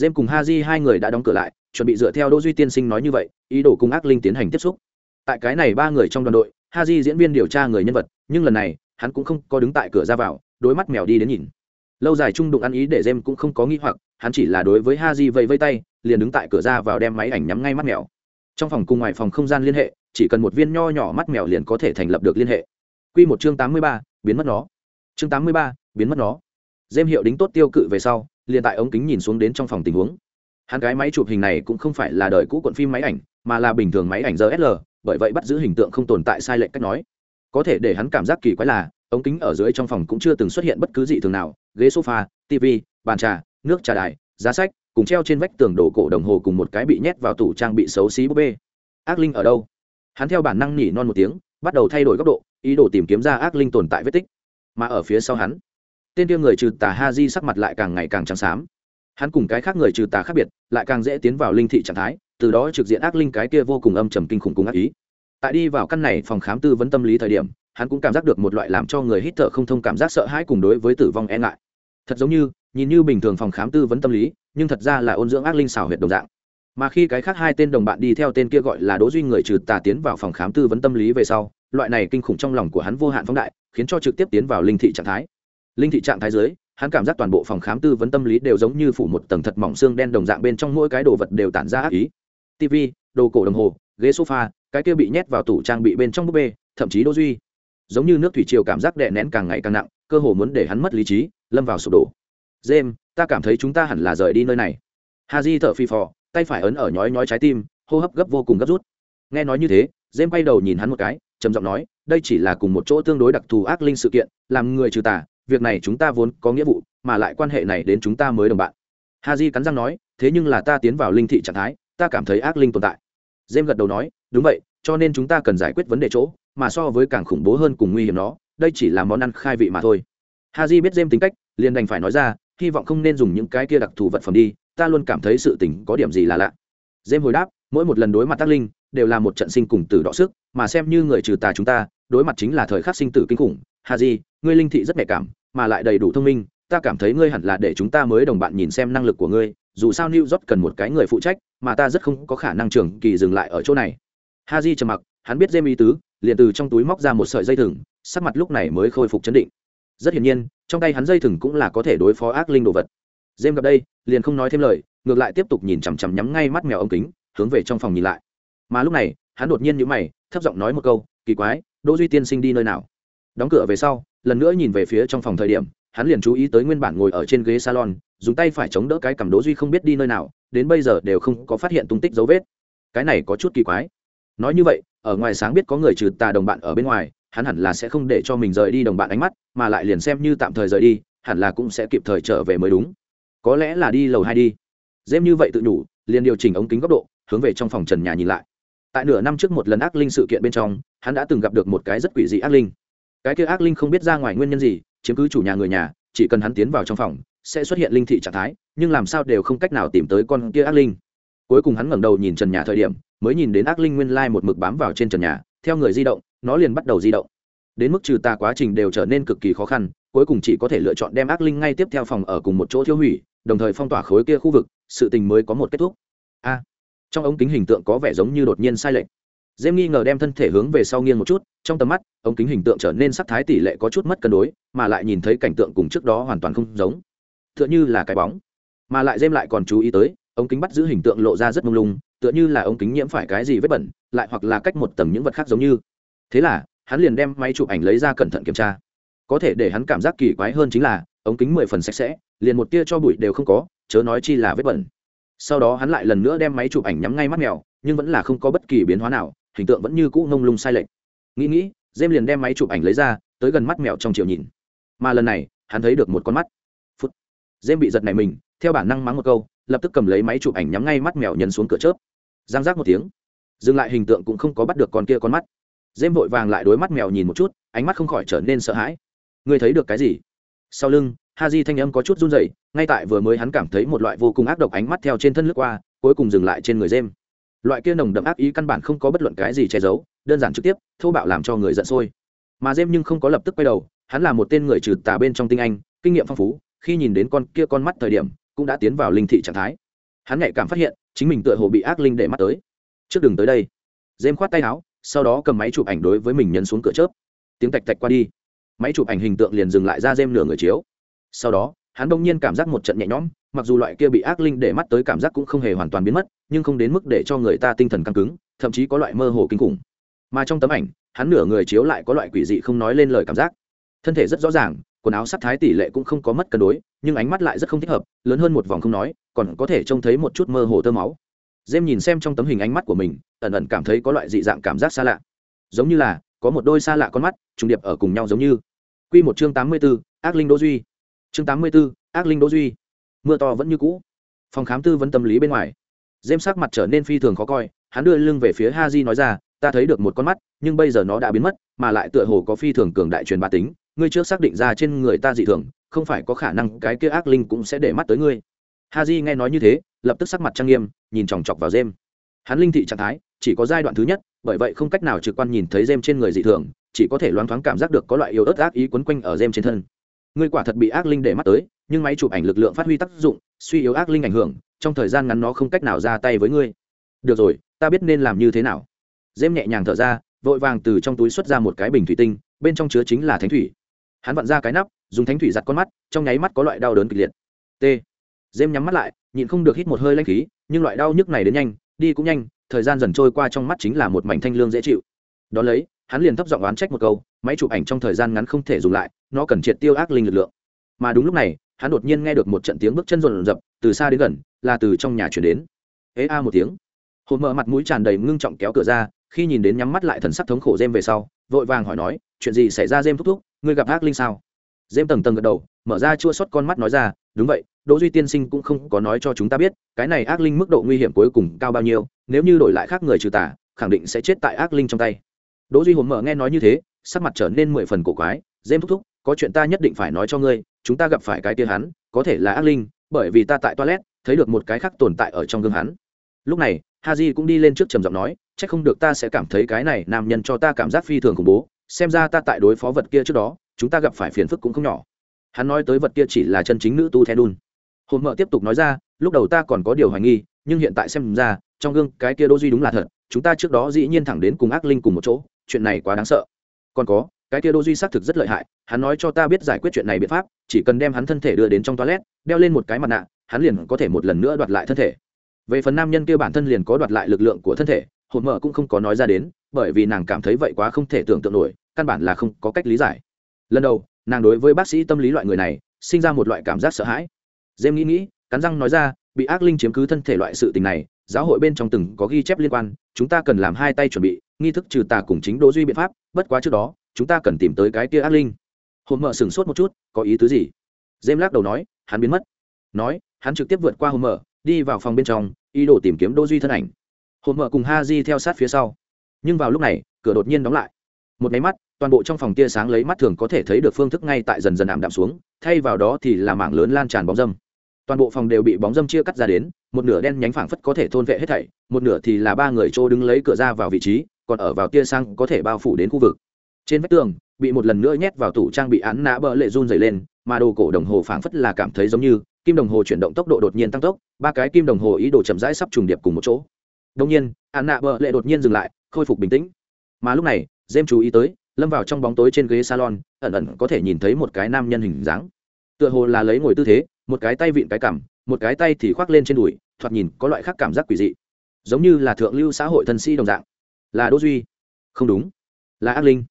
Jem cùng Haji hai người đã đóng cửa lại, chuẩn bị dựa theo Đỗ Duy tiên sinh nói như vậy, ý đồ cùng ác linh tiến hành tiếp xúc. Tại cái này ba người trong đoàn đội, Haji diễn viên điều tra người nhân vật, nhưng lần này, hắn cũng không có đứng tại cửa ra vào, đối mắt mèo đi đến nhìn. Lâu dài trung đụng ăn ý để Jem cũng không có nghi hoặc, hắn chỉ là đối với Haji vẫy vẫy tay, liền đứng tại cửa ra vào đem máy ảnh nhắm ngay mắt mèo. Trong phòng cùng ngoài phòng không gian liên hệ, chỉ cần một viên nho nhỏ mắt mèo liền có thể thành lập được liên hệ. Quy một chương tám mươi ba, biến mất nó. Chương tám mươi ba, biến mất nó. Dêm hiệu đính tốt tiêu cự về sau, liền tại ống kính nhìn xuống đến trong phòng tình huống. Hắn cái máy chụp hình này cũng không phải là đời cũ cuộn phim máy ảnh, mà là bình thường máy ảnh rsl bởi vậy bắt giữ hình tượng không tồn tại sai lệch cách nói. Có thể để hắn cảm giác kỳ quái là, ống kính ở dưới trong phòng cũng chưa từng xuất hiện bất cứ gì thường nào, ghế sofa tv bàn trà, nước trà đài, giá sách, cùng treo trên vách tường đổ cổ đồng hồ cùng một cái bị nhét vào tủ trang bị xấu xí búp bê. Ác linh ở đâu? Hắn theo bản năng nhỉ non một tiếng, bắt đầu thay đổi góc độ, ý đồ tìm kiếm ra ác linh tồn tại vết tích. Mà ở phía sau hắn tên kia người trừ tà ha di sắc mặt lại càng ngày càng trắng xám. Hắn cùng cái khác người trừ tà khác biệt, lại càng dễ tiến vào linh thị trạng thái, từ đó trực diện ác linh cái kia vô cùng âm trầm kinh khủng cùng ác ý. Tại đi vào căn này phòng khám tư vấn tâm lý thời điểm, hắn cũng cảm giác được một loại làm cho người hít thở không thông cảm giác sợ hãi cùng đối với tử vong e ngại. Thật giống như, nhìn như bình thường phòng khám tư vấn tâm lý, nhưng thật ra là ôn dưỡng ác linh xảo huyệt đồng dạng. Mà khi cái khác hai tên đồng bạn đi theo tên kia gọi là đỗ duy người trừ tà tiến vào phòng khám tư vấn tâm lý về sau, loại này kinh khủng trong lòng của hắn vô hạn phóng đại, khiến cho trực tiếp tiến vào linh thị trạng thái linh thị trạng thái dưới, hắn cảm giác toàn bộ phòng khám tư vấn tâm lý đều giống như phủ một tầng thật mỏng xương đen đồng dạng bên trong mỗi cái đồ vật đều tản ra ác ý. Tv đồ cổ đồng hồ, ghế sofa, cái kia bị nhét vào tủ trang bị bên trong búp bê, thậm chí đô duy. Giống như nước thủy triều cảm giác đè nén càng ngày càng nặng, cơ hồ muốn để hắn mất lý trí, lâm vào sụp đổ. James, ta cảm thấy chúng ta hẳn là rời đi nơi này. Ha di thở phi phò, tay phải ấn ở nhói nhói trái tim, hô hấp gấp vô cùng gấp rút. Nghe nói như thế, james quay đầu nhìn hắn một cái, trầm giọng nói, đây chỉ là cùng một chỗ tương đối đặc thù ác linh sự kiện, làm người trừ tà việc này chúng ta vốn có nghĩa vụ, mà lại quan hệ này đến chúng ta mới đồng bạn. Ha j cắn răng nói, thế nhưng là ta tiến vào linh thị trạng thái, ta cảm thấy ác linh tồn tại. Jem gật đầu nói, đúng vậy, cho nên chúng ta cần giải quyết vấn đề chỗ, mà so với càng khủng bố hơn cùng nguy hiểm nó, đây chỉ là món ăn khai vị mà thôi. Ha j biết jem tính cách, liền đành phải nói ra, hy vọng không nên dùng những cái kia đặc thù vật phẩm đi, ta luôn cảm thấy sự tình có điểm gì là lạ. Jem hồi đáp, mỗi một lần đối mặt tác linh, đều là một trận sinh cùng tử đọ sức, mà xem như người trừ tà chúng ta đối mặt chính là thời khắc sinh tử kinh khủng. Hà di, ngươi linh thị rất nhạy cảm, mà lại đầy đủ thông minh, ta cảm thấy ngươi hẳn là để chúng ta mới đồng bạn nhìn xem năng lực của ngươi, dù sao new york cần một cái người phụ trách, mà ta rất không có khả năng trường kỳ dừng lại ở chỗ này. Ha di trầm mặc, hắn biết dêm ý tứ, liền từ trong túi móc ra một sợi dây thừng, sắc mặt lúc này mới khôi phục chấn định. Rất hiển nhiên, trong tay hắn dây thừng cũng là có thể đối phó ác linh đồ vật. Dêm gặp đây, liền không nói thêm lời, ngược lại tiếp tục nhìn chằm chằm nhắm ngay mắt mèo ống kính, hướng về trong phòng nhìn lại. Mà lúc này, hắn đột nhiên nhíu mày, thấp giọng nói một câu, kỳ quái đỗ duy tiên sinh đi nơi nào? Đóng cửa về sau, lần nữa nhìn về phía trong phòng thời điểm, hắn liền chú ý tới nguyên bản ngồi ở trên ghế salon, dùng tay phải chống đỡ cái cầm Đỗ duy không biết đi nơi nào, đến bây giờ đều không có phát hiện tung tích dấu vết. Cái này có chút kỳ quái. Nói như vậy, ở ngoài sáng biết có người trừ tà đồng bạn ở bên ngoài, hắn hẳn là sẽ không để cho mình rời đi đồng bạn ánh mắt, mà lại liền xem như tạm thời rời đi, hẳn là cũng sẽ kịp thời trở về mới đúng. Có lẽ là đi lầu hai đi. Dêm như vậy tự nhủ, liền điều chỉnh ống kính góc độ, hướng về trong phòng trần nhà nhìn lại tại nửa năm trước một lần ác linh sự kiện bên trong, hắn đã từng gặp được một cái rất quỷ dị ác linh. Cái kia ác linh không biết ra ngoài nguyên nhân gì, chiếm cứ chủ nhà người nhà, chỉ cần hắn tiến vào trong phòng, sẽ xuất hiện linh thị trạng thái, nhưng làm sao đều không cách nào tìm tới con kia ác linh. Cuối cùng hắn ngẩng đầu nhìn trần nhà thời điểm, mới nhìn đến ác linh nguyên lai một mực bám vào trên trần nhà, theo người di động, nó liền bắt đầu di động. Đến mức trừ tà quá trình đều trở nên cực kỳ khó khăn, cuối cùng chỉ có thể lựa chọn đem ác linh ngay tiếp theo phòng ở cùng một chỗ thiêu hủy, đồng thời phong tỏa khối kia khu vực, sự tình mới có một kết thúc. A trong ống kính hình tượng có vẻ giống như đột nhiên sai lệch. Dêm nghi ngờ đem thân thể hướng về sau nghiêng một chút, trong tầm mắt, ống kính hình tượng trở nên sắc thái tỷ lệ có chút mất cân đối, mà lại nhìn thấy cảnh tượng cùng trước đó hoàn toàn không giống. T h ư ợ n h ư là cái bóng. Mà lại dêm lại còn chú ý tới, ống kính bắt giữ hình tượng lộ ra rất mông lung, tựa như là ống kính nhiễm phải cái gì vết bẩn, lại hoặc là cách một tầng những vật khác giống như. Thế là, hắn liền đem máy chụp ảnh lấy ra cẩn thận kiểm tra. Có thể để hắn cảm giác kỳ quái hơn chính là, ống kính mười phần sạch sẽ, liền một tia cho bụi đều không có, chớ nói chi là vết bẩn sau đó hắn lại lần nữa đem máy chụp ảnh nhắm ngay mắt mèo, nhưng vẫn là không có bất kỳ biến hóa nào, hình tượng vẫn như cũ ngông lung sai lệch. Nghĩ nghĩ dêm liền đem máy chụp ảnh lấy ra, tới gần mắt mèo trong chiều nhìn. Mà lần này, hắn thấy được một con mắt. Phút. Dêm bị giật này mình, theo bản năng mắng một câu, lập tức cầm lấy máy chụp ảnh nhắm ngay mắt mèo nhấn xuống cửa chớp. Giang giác một tiếng. Dừng lại hình tượng cũng không có bắt được con kia con mắt. Dêm vội vàng lại đối mắt mèo nhìn một chút, ánh mắt không khỏi trở nên sợ hãi. Ngươi thấy được cái gì? Sau lưng ha di thanh âm có chút run rẩy, ngay tại vừa mới hắn cảm thấy một loại vô cùng ác độc ánh mắt theo trên thân lướt qua, cuối cùng dừng lại trên người dêm loại kia nồng đậm ác ý căn bản không có bất luận cái gì che giấu, đơn giản trực tiếp, thô bạo làm cho người giận sôi. Mà dêm nhưng không có lập tức quay đầu, hắn là một tên người trừ tà bên trong tinh anh, kinh nghiệm phong phú, khi nhìn đến con kia con mắt thời điểm, cũng đã tiến vào linh thị trạng thái. Hắn nhạy cảm phát hiện, chính mình tựa hồ bị ác linh để mắt tới. Trước đường tới đây. Dêm khoát tay áo, sau đó cầm máy chụp ảnh đối với mình nhấn xuống cửa chớp. Tiếng tạch tạch qua đi. Máy chụp ảnh hình tượng liền dừng lại ra dêm nửa người chiếu sau đó, hắn đông nhiên cảm giác một trận nhẹ nhõm, mặc dù loại kia bị ác linh để mắt tới cảm giác cũng không hề hoàn toàn biến mất, nhưng không đến mức để cho người ta tinh thần căng cứng, thậm chí có loại mơ hồ kinh khủng. Mà trong tấm ảnh, hắn nửa người chiếu lại có loại quỷ dị không nói lên lời cảm giác. Thân thể rất rõ ràng, quần áo sắc thái tỷ lệ cũng không có mất cân đối, nhưng ánh mắt lại rất không thích hợp, lớn hơn một vòng không nói, còn có thể trông thấy một chút mơ hồ tơ máu. Dêm nhìn xem trong tấm hình ánh mắt của mình, ẩn ẩn cảm thấy có loại dị dạng cảm giác xa lạ. Giống như là, có một đôi xa lạ con mắt, trùng điệp ở cùng nhau giống như. Q một chương tám mươi b ố ác linh đỗ duy chương tám mươi b ố ác linh đỗ duy. mưa to vẫn như cũ. phòng khám tư vấn tâm lý bên ngoài. Dêm sắc mặt trở nên phi thường khó coi, hắn đưa lưng về phía ha di nói ra, ta thấy được một con mắt, nhưng bây giờ nó đã biến mất, mà lại tựa hồ có phi thường cường đại truyền bá tính. Ngươi trước xác định ra trên người ta dị thường, không phải có khả năng cái kia ác linh cũng sẽ để mắt tới ngươi. Ha di nghe nói như thế, lập tức sắc mặt trang nghiêm, nhìn chòng chọc vào dêm hắn linh thị trạng thái, chỉ có giai đoạn thứ nhất, bởi vậy không cách nào trực quan nhìn thấy dêm trên người dị thường, chỉ có thể loáng thoáng cảm giác được có loại yếu ớt ác ý quấn quanh ở dêm trên thân ngươi quả thật bị ác linh để mắt tới, nhưng máy chụp ảnh lực lượng phát huy tác dụng, suy yếu ác linh ảnh hưởng, trong thời gian ngắn nó không cách nào ra tay với ngươi. Được rồi, ta biết nên làm như thế nào. Dêm nhẹ nhàng thở ra, vội vàng từ trong túi xuất ra một cái bình thủy tinh, bên trong chứa chính là thánh thủy. Hắn vặn ra cái nắp, dùng thánh thủy giặt con mắt, trong nháy mắt có loại đau đớn kịch liệt. T. Dêm nhắm mắt lại, nhịn không được hít một hơi lanh khí, nhưng loại đau nhức này đến nhanh, đi cũng nhanh, thời gian dần trôi qua trong mắt chính là một mảnh thanh lương dễ chịu. Đón lấy, hắn liền thấp giọng oán trách một câu, máy chụp ảnh trong thời gian ngắn không thể dùng lại nó cần triệt tiêu ác linh lực lượng. Mà đúng lúc này, hắn đột nhiên nghe được một trận tiếng bước chân rộn rập, từ xa đến gần, là từ trong nhà chuyển đến. Ế a một tiếng. Hồn mở mặt mũi tràn đầy ngưng trọng kéo cửa ra, khi nhìn đến nhắm mắt lại thần sắc thống khổ dêm về sau, vội vàng hỏi nói, chuyện gì xảy ra dêm thúc thúc? Ngươi gặp ác linh sao? Dêm tầng tầng gật đầu, mở ra chua xót con mắt nói ra, đúng vậy, đỗ duy tiên sinh cũng không có nói cho chúng ta biết, cái này ác linh mức độ nguy hiểm cuối cùng cao bao nhiêu, nếu như đổi lại khác người trừ tà, khẳng định sẽ chết tại ác linh trong tay. Đỗ duy hồn mở nghe nói như thế, sắc mặt trở nên mười phần cổ quái dêm thúc thúc có chuyện ta nhất định phải nói cho ngươi, chúng ta gặp phải cái tia hắn, có thể là ác linh, bởi vì ta tại toilet, thấy được một cái khác tồn tại ở trong gương hắn. Lúc này, haji cũng đi lên trước trầm giọng nói, chắc không được ta sẽ cảm thấy cái này nam nhân cho ta cảm giác phi thường khủng bố, xem ra ta tại đối phó vật kia trước đó, chúng ta gặp phải phiền phức cũng không nhỏ. Hắn nói tới vật kia chỉ là chân chính nữ tu the đun hồn mợ tiếp tục nói ra, lúc đầu ta còn có điều hoài nghi, nhưng hiện tại xem ra, trong gương cái kia đô duy đúng là thật, chúng ta trước đó dĩ nhiên thẳng đến cùng ác linh cùng một chỗ, chuyện này quá đáng sợ. Còn có cái kia đô duy xác thực rất lợi hại, hắn nói cho ta biết giải quyết chuyện này biện pháp, chỉ cần đem hắn thân thể đưa đến trong toilet, đeo lên một cái mặt nạ, hắn liền có thể một lần nữa đoạt lại thân thể. Về phần nam nhân kia bản thân liền có đoạt lại lực lượng của thân thể, hồn mở cũng không có nói ra đến, bởi vì nàng cảm thấy vậy quá không thể tưởng tượng nổi, căn bản là không có cách lý giải. Lần đầu, nàng đối với bác sĩ tâm lý loại người này, sinh ra một loại cảm giác sợ hãi. Dêm nghĩ nghĩ, cắn răng nói ra, bị ác linh chiếm cứ thân thể loại sự tình này, giáo hội bên trong từng có ghi chép liên quan, chúng ta cần làm hai tay chuẩn bị, nghi thức trừ tà cùng chính đỗ duy biện pháp, bất quá trước đó chúng ta cần tìm tới cái kia ác linh. Hồn mở sửng sốt một chút, có ý tứ gì? Dêm lắc đầu nói, hắn biến mất. Nói, hắn trực tiếp vượt qua hồn mở đi vào phòng bên trong, ý đồ tìm kiếm đô duy thân ảnh. Hồn mở cùng ha di theo sát phía sau. Nhưng vào lúc này, cửa đột nhiên đóng lại. Một máy mắt, toàn bộ trong phòng tia sáng lấy mắt thường có thể thấy được phương thức ngay tại dần dần ảm đạm xuống, thay vào đó thì là mảng lớn lan tràn bóng dâm. Toàn bộ phòng đều bị bóng dâm chia cắt ra đến, một nửa đen nhánh phảng phất có thể thôn vệ hết thảy, một nửa thì là ba người trô đứng lấy cửa ra vào vị trí, còn ở vào tia sang có thể bao phủ đến khu vực trên vách tường, bị một lần nữa nhét vào tủ trang bị án nã bỡ lệ run dày lên, mà đồ cổ đồng hồ phảng phất là cảm thấy giống như, kim đồng hồ chuyển động tốc độ đột nhiên tăng tốc, ba cái kim đồng hồ ý đồ chậm rãi sắp trùng điệp cùng một chỗ. Đông nhiên, án nã bỡ lệ đột nhiên dừng lại, khôi phục bình tĩnh. Mà lúc này dêm chú ý tới, lâm vào trong bóng tối trên ghế salon, ẩn ẩn có thể nhìn thấy một cái nam nhân hình dáng. Tựa hồ là lấy ngồi tư thế, một cái tay vịn cái cằm, một cái tay thì khoác lên trên đùi, thoạt nhìn có loại khác cảm giác quỷ dị. Giống như là thượng lưu xã hội thân sĩ đồng dạng. Là đỗ duy. Không đúng. Là ác linh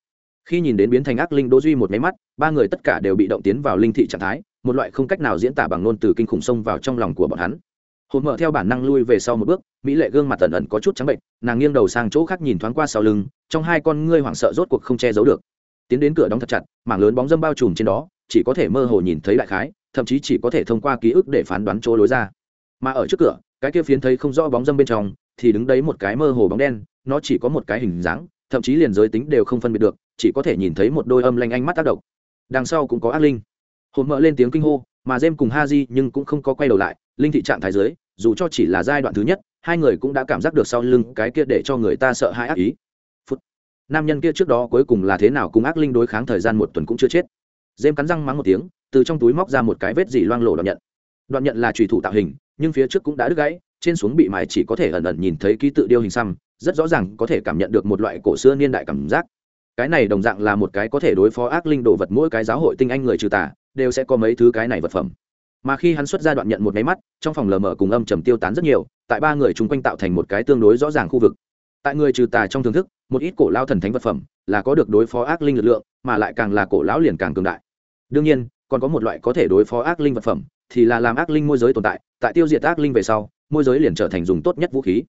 khi nhìn đến biến thành ác linh đỗ duy một máy mắt, ba người tất cả đều bị động tiến vào linh thị trạng thái, một loại không cách nào diễn tả bằng ngôn từ kinh khủng xông vào trong lòng của bọn hắn. Hồn mở theo bản năng lui về sau một bước, mỹ lệ gương mặt tẩn ẩn có chút trắng bệnh, nàng nghiêng đầu sang chỗ khác nhìn thoáng qua sau lưng, trong hai con ngươi hoảng sợ rốt cuộc không che giấu được. Tiến đến cửa đóng thật chặt, mảng lớn bóng dâm bao trùm trên đó, chỉ có thể mơ hồ nhìn thấy đại khái, thậm chí chỉ có thể thông qua ký ức để phán đoán chỗ lối ra. Mà ở trước cửa, cái kia phiến thấy không rõ bóng dâm bên trong, thì đứng đấy một cái mơ hồ bóng đen, nó chỉ có một cái hình dáng, thậm chí liền giới tính đều không phân biệt được chỉ có thể nhìn thấy một đôi âm lanh ánh mắt tác động. Đằng sau cũng có ác linh. Hồn mỡ lên tiếng kinh hô, mà jem cùng ha di nhưng cũng không có quay đầu lại, linh thị trạng thái dưới, dù cho chỉ là giai đoạn thứ nhất, hai người cũng đã cảm giác được sau lưng cái kia để cho người ta sợ hãi ác ý. Phút. nam nhân kia trước đó cuối cùng là thế nào cùng ác linh đối kháng thời gian một tuần cũng chưa chết. Jem cắn răng mắng một tiếng, từ trong túi móc ra một cái vết dỉ loang lổ đoạn nhận. Đoạn nhận là trùy thủ tạo hình, nhưng phía trước cũng đã đứt gãy, trên xuống bị mài chỉ có thể ẩn ẩn nhìn thấy ký tự điêu hình xăm, rất rõ ràng có thể cảm nhận được một loại cổ xưa niên đại cảm giác cái này đồng dạng là một cái có thể đối phó ác linh đồ vật, mỗi cái giáo hội tinh anh người trừ tà, đều sẽ có mấy thứ cái này vật phẩm. Mà khi hắn xuất ra đoạn nhận một máy mắt, trong phòng lờ mờ cùng âm trầm tiêu tán rất nhiều, tại ba người chung quanh tạo thành một cái tương đối rõ ràng khu vực. Tại người trừ tà trong thưởng thức, một ít cổ lao thần thánh vật phẩm là có được đối phó ác linh lực lượng, mà lại càng là cổ lão liền càng cường đại. Đương nhiên, còn có một loại có thể đối phó ác linh vật phẩm, thì là làm ác linh môi giới tồn tại tại tiêu diệt ác linh về sau, môi giới liền trở thành dùng tốt nhất vũ khí.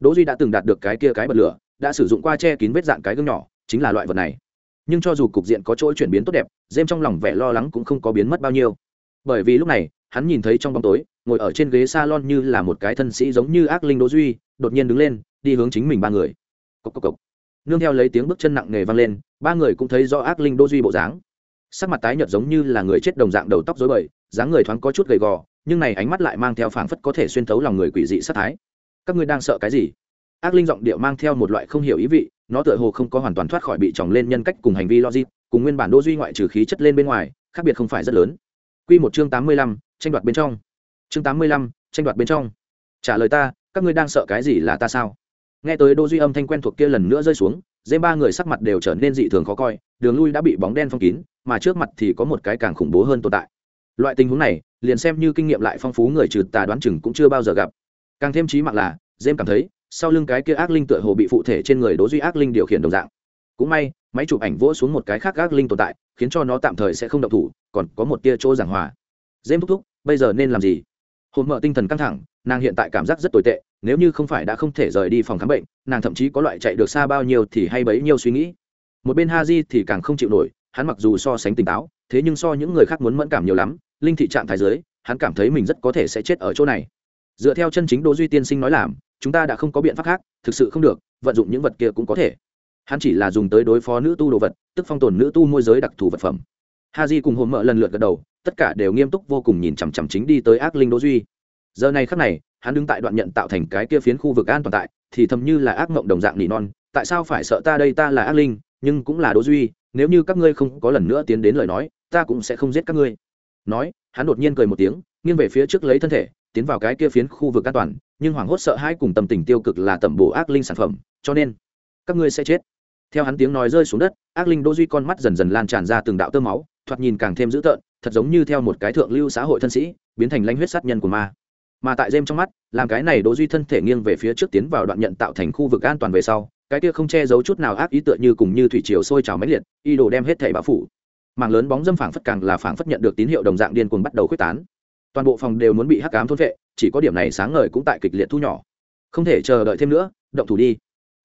Đỗ duy đã từng đạt được cái kia cái bật lửa, đã sử dụng qua che kín vết dạng cái gương nhỏ chính là loại vật này. Nhưng cho dù cục diện có chỗ chuyển biến tốt đẹp dêm trong lòng vẻ lo lắng cũng không có biến mất bao nhiêu. Bởi vì lúc này, hắn nhìn thấy trong bóng tối, ngồi ở trên ghế salon như là một cái thân sĩ giống như ác linh đỗ duy, đột nhiên đứng lên, đi hướng chính mình ba người. Cốc cốc cốc. nương theo lấy tiếng bước chân nặng nề vang lên, ba người cũng thấy do ác linh đỗ duy bộ dáng. Sắc mặt tái nhợt giống như là người chết đồng dạng đầu tóc rối bời, dáng người thoáng có chút gầy gò, nhưng này ánh mắt lại mang theo phảng phất có thể xuyên thấu lòng người quỷ dị sát thái. Các ngươi đang sợ cái gì? Ác linh giọng điệu mang theo một loại không hiểu ý vị nó tựa hồ không có hoàn toàn thoát khỏi bị tròng lên nhân cách cùng hành vi logic cùng nguyên bản đô duy ngoại trừ khí chất lên bên ngoài khác biệt không phải rất lớn. Quy một chương tám mươi lăm, tranh đoạt bên trong. Chương tám mươi lăm, tranh đoạt bên trong. Trả lời ta các ngươi đang sợ cái gì là ta sao? Nghe tới đô duy âm thanh quen thuộc kia lần nữa rơi xuống dê ba người sắc mặt đều trở nên dị thường khó coi đường lui đã bị bóng đen phong kín mà trước mặt thì có một cái càng khủng bố hơn tồn tại. Loại tình huống này liền xem như kinh nghiệm lại phong phú người trừ tà đoán chừng cũng chưa bao giờ gặp. Càng thêm trí mạng là dêm cảm thấy sau lưng cái kia ác linh tựa hồ bị phụ thể trên người đố duy ác linh điều khiển đồng dạng. Cũng may, máy chụp ảnh vỗ xuống một cái khác ác linh tồn tại, khiến cho nó tạm thời sẽ không động thủ, còn có một tia chỗ giảng hòa. Dêm thúc thúc, bây giờ nên làm gì? Hồn mở tinh thần căng thẳng, nàng hiện tại cảm giác rất tồi tệ, nếu như không phải đã không thể rời đi phòng khám bệnh, nàng thậm chí có loại chạy được xa bao nhiêu thì hay bấy nhiêu suy nghĩ. Một bên ha di thì càng không chịu nổi, hắn mặc dù so sánh tỉnh táo, thế nhưng so những người khác muốn mẫn cảm nhiều lắm, linh thị trạng thái giới hắn cảm thấy mình rất có thể sẽ chết ở chỗ này. Dựa theo chân chính đỗ duy tiên sinh nói làm chúng ta đã không có biện pháp khác, thực sự không được, vận dụng những vật kia cũng có thể. Hắn chỉ là dùng tới đối phó nữ tu đồ vật, tức phong tồn nữ tu môi giới đặc thù vật phẩm. Ha di cùng hồn mợ lần lượt gật đầu, tất cả đều nghiêm túc vô cùng nhìn chằm chằm chính đi tới ác linh đỗ duy. Giờ này khắc này, hắn đứng tại đoạn nhận tạo thành cái kia phiến khu vực an toàn tại, thì thầm như là ác mộng đồng dạng nỉ non, tại sao phải sợ ta đây ta là ác linh, nhưng cũng là đỗ duy, nếu như các ngươi không có lần nữa tiến đến lời nói, ta cũng sẽ không giết các ngươi. Nói, hắn đột nhiên cười một tiếng, nghiêng về phía trước lấy thân thể, tiến vào cái kia phiến khu vực an toàn nhưng hoảng hốt sợ hãi cùng tâm tình tiêu cực là tẩm bổ ác linh sản phẩm, cho nên các ngươi sẽ chết. Theo hắn tiếng nói rơi xuống đất, ác linh đỗ duy con mắt dần dần lan tràn ra từng đạo tơ máu, thoạt nhìn càng thêm dữ tợn, thật giống như theo một cái thượng lưu xã hội thân sĩ, biến thành lãnh huyết sát nhân của ma. Mà tại dêm trong mắt, làm cái này đỗ duy thân thể nghiêng về phía trước tiến vào đoạn nhận tạo thành khu vực an toàn về sau, cái kia không che giấu chút nào ác ý tựa như cùng như thủy triều sôi trào mãnh liệt y đồ đem hết thảy bao phủ. Mảng lớn bóng dâm phảng phất càng là phảng phất nhận được tín hiệu đồng dạng điên cuồng bắt đầu khuếch tán toàn bộ phòng đều muốn bị hắc ám thôn vệ, chỉ có điểm này sáng ngời cũng tại kịch liệt thu nhỏ. Không thể chờ đợi thêm nữa, động thủ đi.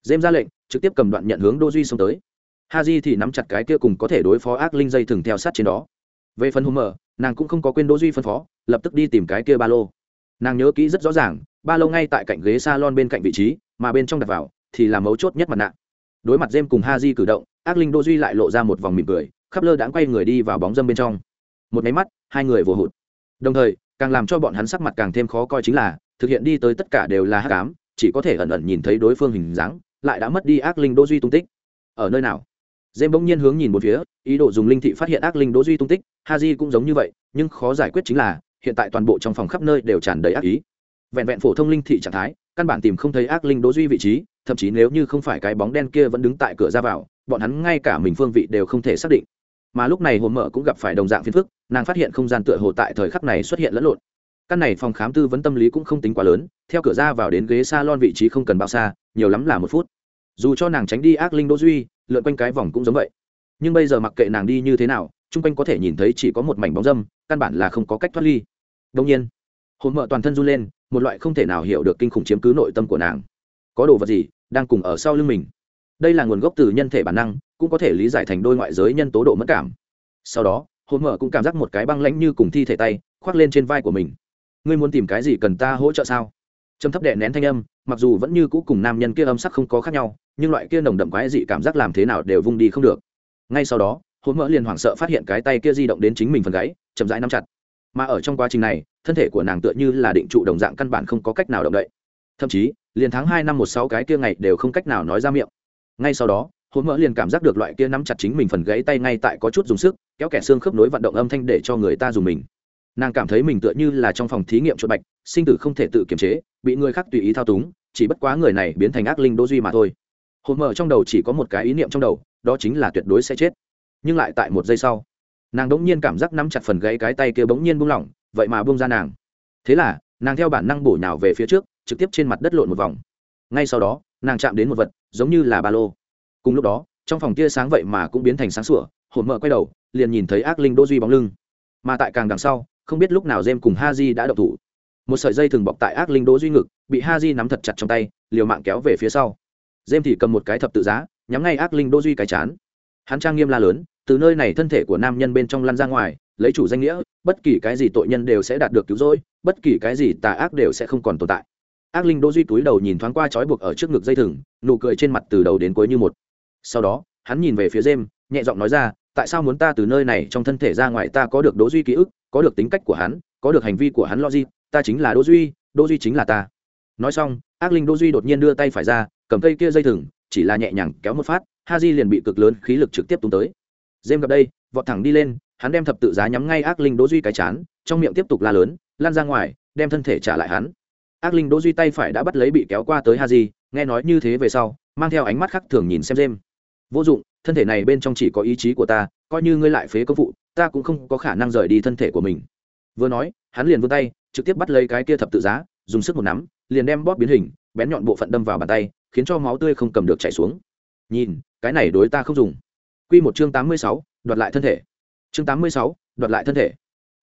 Dêm ra lệnh, trực tiếp cầm đoạn nhận hướng đô duy xông tới. Ha di thì nắm chặt cái kia cùng có thể đối phó ác linh dây thừng theo sát trên đó. Về phần hôm mờ nàng cũng không có quên đỗ duy phân phó, lập tức đi tìm cái kia ba lô. Nàng nhớ kỹ rất rõ ràng, ba lô ngay tại cạnh ghế salon bên cạnh vị trí, mà bên trong đặt vào, thì là mấu chốt nhất mặt nạ. Đối mặt jem cùng ha di cử động, ác linh đỗ duy lại lộ ra một vòng mỉm cười, khắp lơ đãng quay người đi vào bóng dâm bên trong. Một máy mắt, hai người vừa hụt đồng thời, càng làm cho bọn hắn sắc mặt càng thêm khó coi chính là, thực hiện đi tới tất cả đều là hắc ám, chỉ có thể ẩn ẩn nhìn thấy đối phương hình dáng, lại đã mất đi ác linh đỗ duy tung tích. Ở nơi nào? Dêm bỗng nhiên hướng nhìn một phía, ý đồ dùng linh thị phát hiện ác linh đỗ duy tung tích ha di cũng giống như vậy, nhưng khó giải quyết chính là, hiện tại toàn bộ trong phòng khắp nơi đều tràn đầy ác ý. Vẹn vẹn phổ thông linh thị trạng thái, căn bản tìm không thấy ác linh đỗ duy vị trí, thậm chí nếu như không phải cái bóng đen kia vẫn đứng tại cửa ra vào, bọn hắn ngay cả mình phương vị đều không thể xác định mà lúc này hồn mở cũng gặp phải đồng dạng phiền phức, nàng phát hiện không gian tựa hồ tại thời khắc này xuất hiện lẫn lộn. Căn này phòng khám tư vấn tâm lý cũng không tính quá lớn, theo cửa ra vào đến ghế salon vị trí không cần bao xa, nhiều lắm là một phút. Dù cho nàng tránh đi ác linh đỗ duy, lượn quanh cái vòng cũng giống vậy. Nhưng bây giờ mặc kệ nàng đi như thế nào, chung quanh có thể nhìn thấy chỉ có một mảnh bóng dâm, căn bản là không có cách thoát ly. Đông nhiên hồn mợ toàn thân run lên, một loại không thể nào hiểu được kinh khủng chiếm cứ nội tâm của nàng. Có đồ vật gì đang cùng ở sau lưng mình? Đây là nguồn gốc từ nhân thể bản năng, cũng có thể lý giải thành đôi ngoại giới nhân tố độ mất cảm. Sau đó, hồn mở cũng cảm giác một cái băng lãnh như cùng thi thể tay, khoác lên trên vai của mình. Ngươi muốn tìm cái gì cần ta hỗ trợ sao? Trầm thấp đệ nén thanh âm, mặc dù vẫn như cũ cùng nam nhân kia âm sắc không có khác nhau, nhưng loại kia nồng đậm quái dị cảm giác làm thế nào đều vung đi không được. Ngay sau đó, hồn mỡ liền hoảng sợ phát hiện cái tay kia di động đến chính mình phần gáy, chậm rãi nắm chặt. Mà ở trong quá trình này, thân thể của nàng tựa như là định trụ đồng dạng căn bản không có cách nào động đậy. Thậm chí, liền tháng hai năm một sáu cái kia ngày đều không cách nào nói ra miệng ngay sau đó hồn mỡ liền cảm giác được loại kia nắm chặt chính mình phần gãy tay ngay tại có chút dùng sức, kéo kẻ xương khớp nối vận động âm thanh để cho người ta dùng mình. Nàng cảm thấy mình tựa như là trong phòng thí nghiệm chuột bạch, sinh tử không thể tự kiềm chế, bị người khác tùy ý thao túng, chỉ bất quá người này biến thành ác linh đô duy mà thôi. Hồn mỡ trong đầu chỉ có một cái ý niệm trong đầu, đó chính là tuyệt đối sẽ chết. Nhưng lại tại một giây sau, nàng đ ỗ n g nhiên cảm giác nắm chặt phần gãy cái tay kia bỗng nhiên buông lỏng, vậy mà buông ra nàng. Thế là, nàng theo bản năng bổ nhào về phía trước, trực tiếp trên mặt đất lộn một vòng. Ngay sau đó nàng chạm đến một vật, giống như là ba lô. Cùng lúc đó, trong phòng tia sáng vậy mà cũng biến thành sáng sủa, hồn mở quay đầu, liền nhìn thấy ác linh đô duy bóng lưng. Mà tại càng đằng sau, không biết lúc nào jem cùng ha di đã đậu thủ. Một sợi dây thường bọc tại ác linh đỗ duy ngực, bị ha di nắm thật chặt trong tay, liều mạng kéo về phía sau. Jem thì cầm một cái thập tự giá, nhắm ngay ác linh đỗ duy cái chán. Hắn trang nghiêm la lớn, từ nơi này thân thể của nam nhân bên trong lăn ra ngoài, lấy chủ danh nghĩa, bất kỳ cái gì tội nhân đều sẽ đạt được cứu rỗi, bất kỳ cái gì tà ác đều sẽ không còn tồn tại ác linh đỗ duy túi đầu nhìn thoáng qua trói buộc ở trước ngực dây thừng, nụ cười trên mặt từ đầu đến cuối như một. Sau đó, hắn nhìn về phía jem, nhẹ giọng nói ra, tại sao muốn ta từ nơi này trong thân thể ra ngoài ta có được đỗ duy ký ức, có được tính cách của hắn, có được hành vi của hắn logic, ta chính là đỗ duy đỗ duy chính là ta. Nói xong, ác linh đỗ duy đột nhiên đưa tay phải ra, cầm cây kia dây thừng, chỉ là nhẹ nhàng kéo một phát, ha di liền bị cực lớn khí lực trực tiếp tung tới. Dêm gặp đây, vọt thẳng đi lên, hắn đem thập tự giá nhắm ngay ác linh đỗ duy cái chán, trong miệng tiếp tục la lớn, lan ra ngoài, đem thân thể trả lại hắn ác linh đỗ duy tay phải đã bắt lấy bị kéo qua tới ha di nghe nói như thế về sau, mang theo ánh mắt khác thường nhìn xem dêm vô dụng, thân thể này bên trong chỉ có ý chí của ta, coi như ngươi lại phế công vụ ta cũng không có khả năng rời đi thân thể của mình. Vừa nói, hắn liền vươn tay, trực tiếp bắt lấy cái kia thập tự giá, dùng sức một nắm, liền đem bóp biến hình, bén nhọn bộ phận đâm vào bàn tay, khiến cho máu tươi không cầm được chảy xuống. Nhìn, cái này đối ta không dùng. Quy một chương tám mươi sáu, đoạt lại thân thể. Chương tám mươi sáu, đoạt lại thân thể.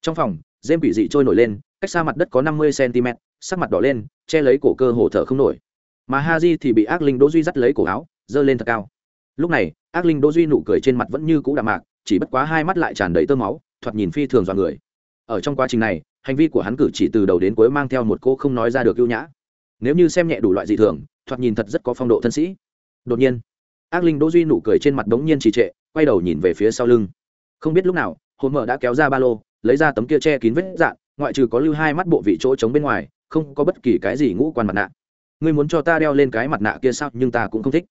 Trong phòng dêm bị dị trôi nổi lên, cách xa mặt đất có năm mươi cm sắc mặt đỏ lên, che lấy cổ cơ hồ thở không nổi. Mà ha di thì bị ác linh đỗ duy dắt lấy cổ áo, giơ lên thật cao. Lúc này, ác linh đỗ duy nụ cười trên mặt vẫn như cũ đạm mạc, chỉ bất quá hai mắt lại tràn đầy tơ máu, thoạt nhìn phi thường dọa người. Ở trong quá trình này, hành vi của hắn cử chỉ từ đầu đến cuối mang theo một cô không nói ra được ưu nhã. Nếu như xem nhẹ đủ loại dị thường, thoạt nhìn thật rất có phong độ thân sĩ. Đột nhiên, ác linh đỗ duy nụ cười trên mặt đống nhiên trì trệ, quay đầu nhìn về phía sau lưng. Không biết lúc nào, hồn mở đã kéo ra ba lô, lấy ra tấm kia che kín vết dạn, ngoại trừ có lưu hai mắt bộ vị chỗ trống bên ngoài không có bất kỳ cái gì ngũ quan mặt nạ. Ngươi muốn cho ta đeo lên cái mặt nạ kia sao, nhưng ta cũng không thích.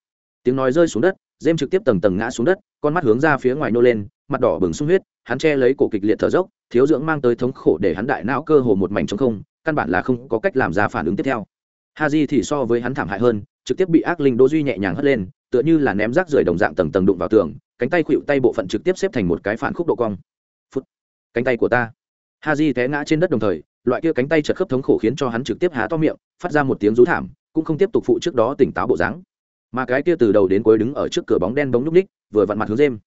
Tiếng nói rơi xuống đất dêm trực tiếp tầng tầng ngã xuống đất, con mắt hướng ra phía ngoài nô lên, mặt đỏ bừng sung huyết, hắn che lấy cổ kịch liệt thở dốc, thiếu dưỡng mang tới thống khổ để hắn đại não cơ hồ một mảnh trong không, căn bản là không có cách làm ra phản ứng tiếp theo. Ha di thì so với hắn thảm hại hơn, trực tiếp bị ác linh đỗ duy nhẹ nhàng hất lên, tựa như là ném rác rưởi đồng dạng tầng tầng đụng vào tường, cánh tay khuỵu tay bộ phận trực tiếp xếp thành một cái phản khúc độ cong. Phút, cánh tay của ta. Ha di té ngã trên đất đồng thời loại kia cánh tay chật khớp thống khổ khiến cho hắn trực tiếp há to miệng, phát ra một tiếng rú thảm, cũng không tiếp tục phụ trước đó tỉnh táo bộ dáng. Mà cái kia từ đầu đến cuối đứng ở trước cửa bóng đen bóng nhúc ních vừa vặn mặt hướng dêm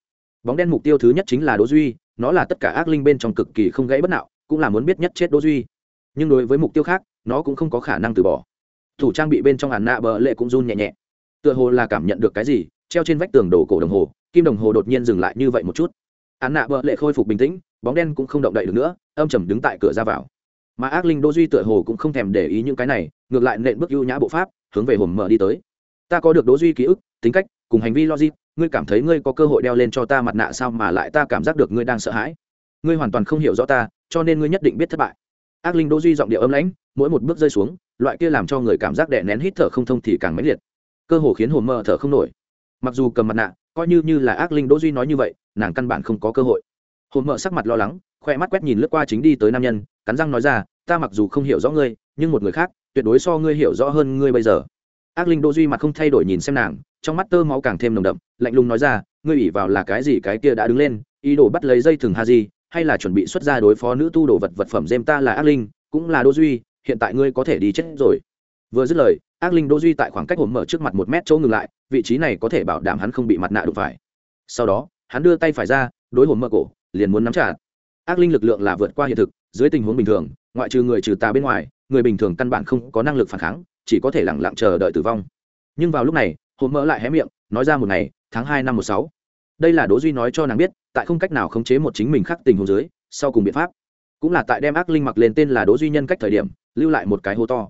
bóng đen mục tiêu thứ nhất chính là đỗ duy, nó là tất cả ác linh bên trong cực kỳ không gãy bất nạo, cũng là muốn biết nhất chết đỗ duy. Nhưng đối với mục tiêu khác, nó cũng không có khả năng từ bỏ. Thủ trang bị bên trong hàn nạ bờ lệ cũng run nhẹ nhẹ. Tựa hồ là cảm nhận được cái gì, treo trên vách tường đổ cổ đồng hồ, kim đồng hồ đột nhiên dừng lại như vậy một chút. Hàn nạ bờ lệ khôi phục bình tĩnh, bóng đen cũng không động đậy được nữa, âm trầm đứng tại cửa ra vào mà ác linh đô duy tựa hồ cũng không thèm để ý những cái này, ngược lại nện bước ưu nhã bộ pháp, hướng về hồn mở đi tới. Ta có được đỗ duy ký ức, tính cách, cùng hành vi logic, ngươi cảm thấy ngươi có cơ hội đeo lên cho ta mặt nạ sao mà lại ta cảm giác được ngươi đang sợ hãi. Ngươi hoàn toàn không hiểu rõ ta, cho nên ngươi nhất định biết thất bại. Ác linh đỗ duy giọng điệu âm lãnh, mỗi một bước rơi xuống, loại kia làm cho người cảm giác đè nén hít thở không thông thì càng mãnh liệt. Cơ hồ khiến hồn mờ thở không nổi. Mặc dù cầm mặt nạ, coi như như là ác linh đỗ duy nói như vậy, nàng căn bản không có cơ hội hồn mở sắc mặt lo lắng, khoe mắt quét nhìn lướt qua chính đi tới nam nhân, cắn răng nói ra, ta mặc dù không hiểu rõ ngươi, nhưng một người khác, tuyệt đối so ngươi hiểu rõ hơn ngươi bây giờ. Ác linh Đô duy mặt không thay đổi nhìn xem nàng, trong mắt tơ máu càng thêm nồng đậm, lạnh lùng nói ra, ngươi ủy vào là cái gì cái kia đã đứng lên, ý đồ bắt lấy dây thừng ha di hay là chuẩn bị xuất ra đối phó nữ tu đồ vật vật phẩm dêm ta là ác linh, cũng là Đô duy, hiện tại ngươi có thể đi chết rồi. Vừa dứt lời, ác linh Đô duy tại khoảng cách hồn mở trước mặt một mét chỗ ngừng lại, vị trí này có thể bảo đảm hắn không bị mặt nạ đụng phải. Sau đó, hắn đưa tay phải ra, đối hồn mở cổ liền muốn nắm chặt. Ác linh lực lượng là vượt qua hiện thực, dưới tình huống bình thường, ngoại trừ người trừ tà bên ngoài, người bình thường căn bản không có năng lực phản kháng, chỉ có thể lặng lặng chờ đợi tử vong. Nhưng vào lúc này hồn mỡ lại hé miệng, nói ra một ngày, tháng hai năm một sáu. Đây là đỗ duy nói cho nàng biết, tại không cách nào khống chế một chính mình khác tình huống dưới, sau cùng biện pháp. Cũng là tại đem ác linh mặc lên tên là đỗ duy nhân cách thời điểm, lưu lại một cái hố to.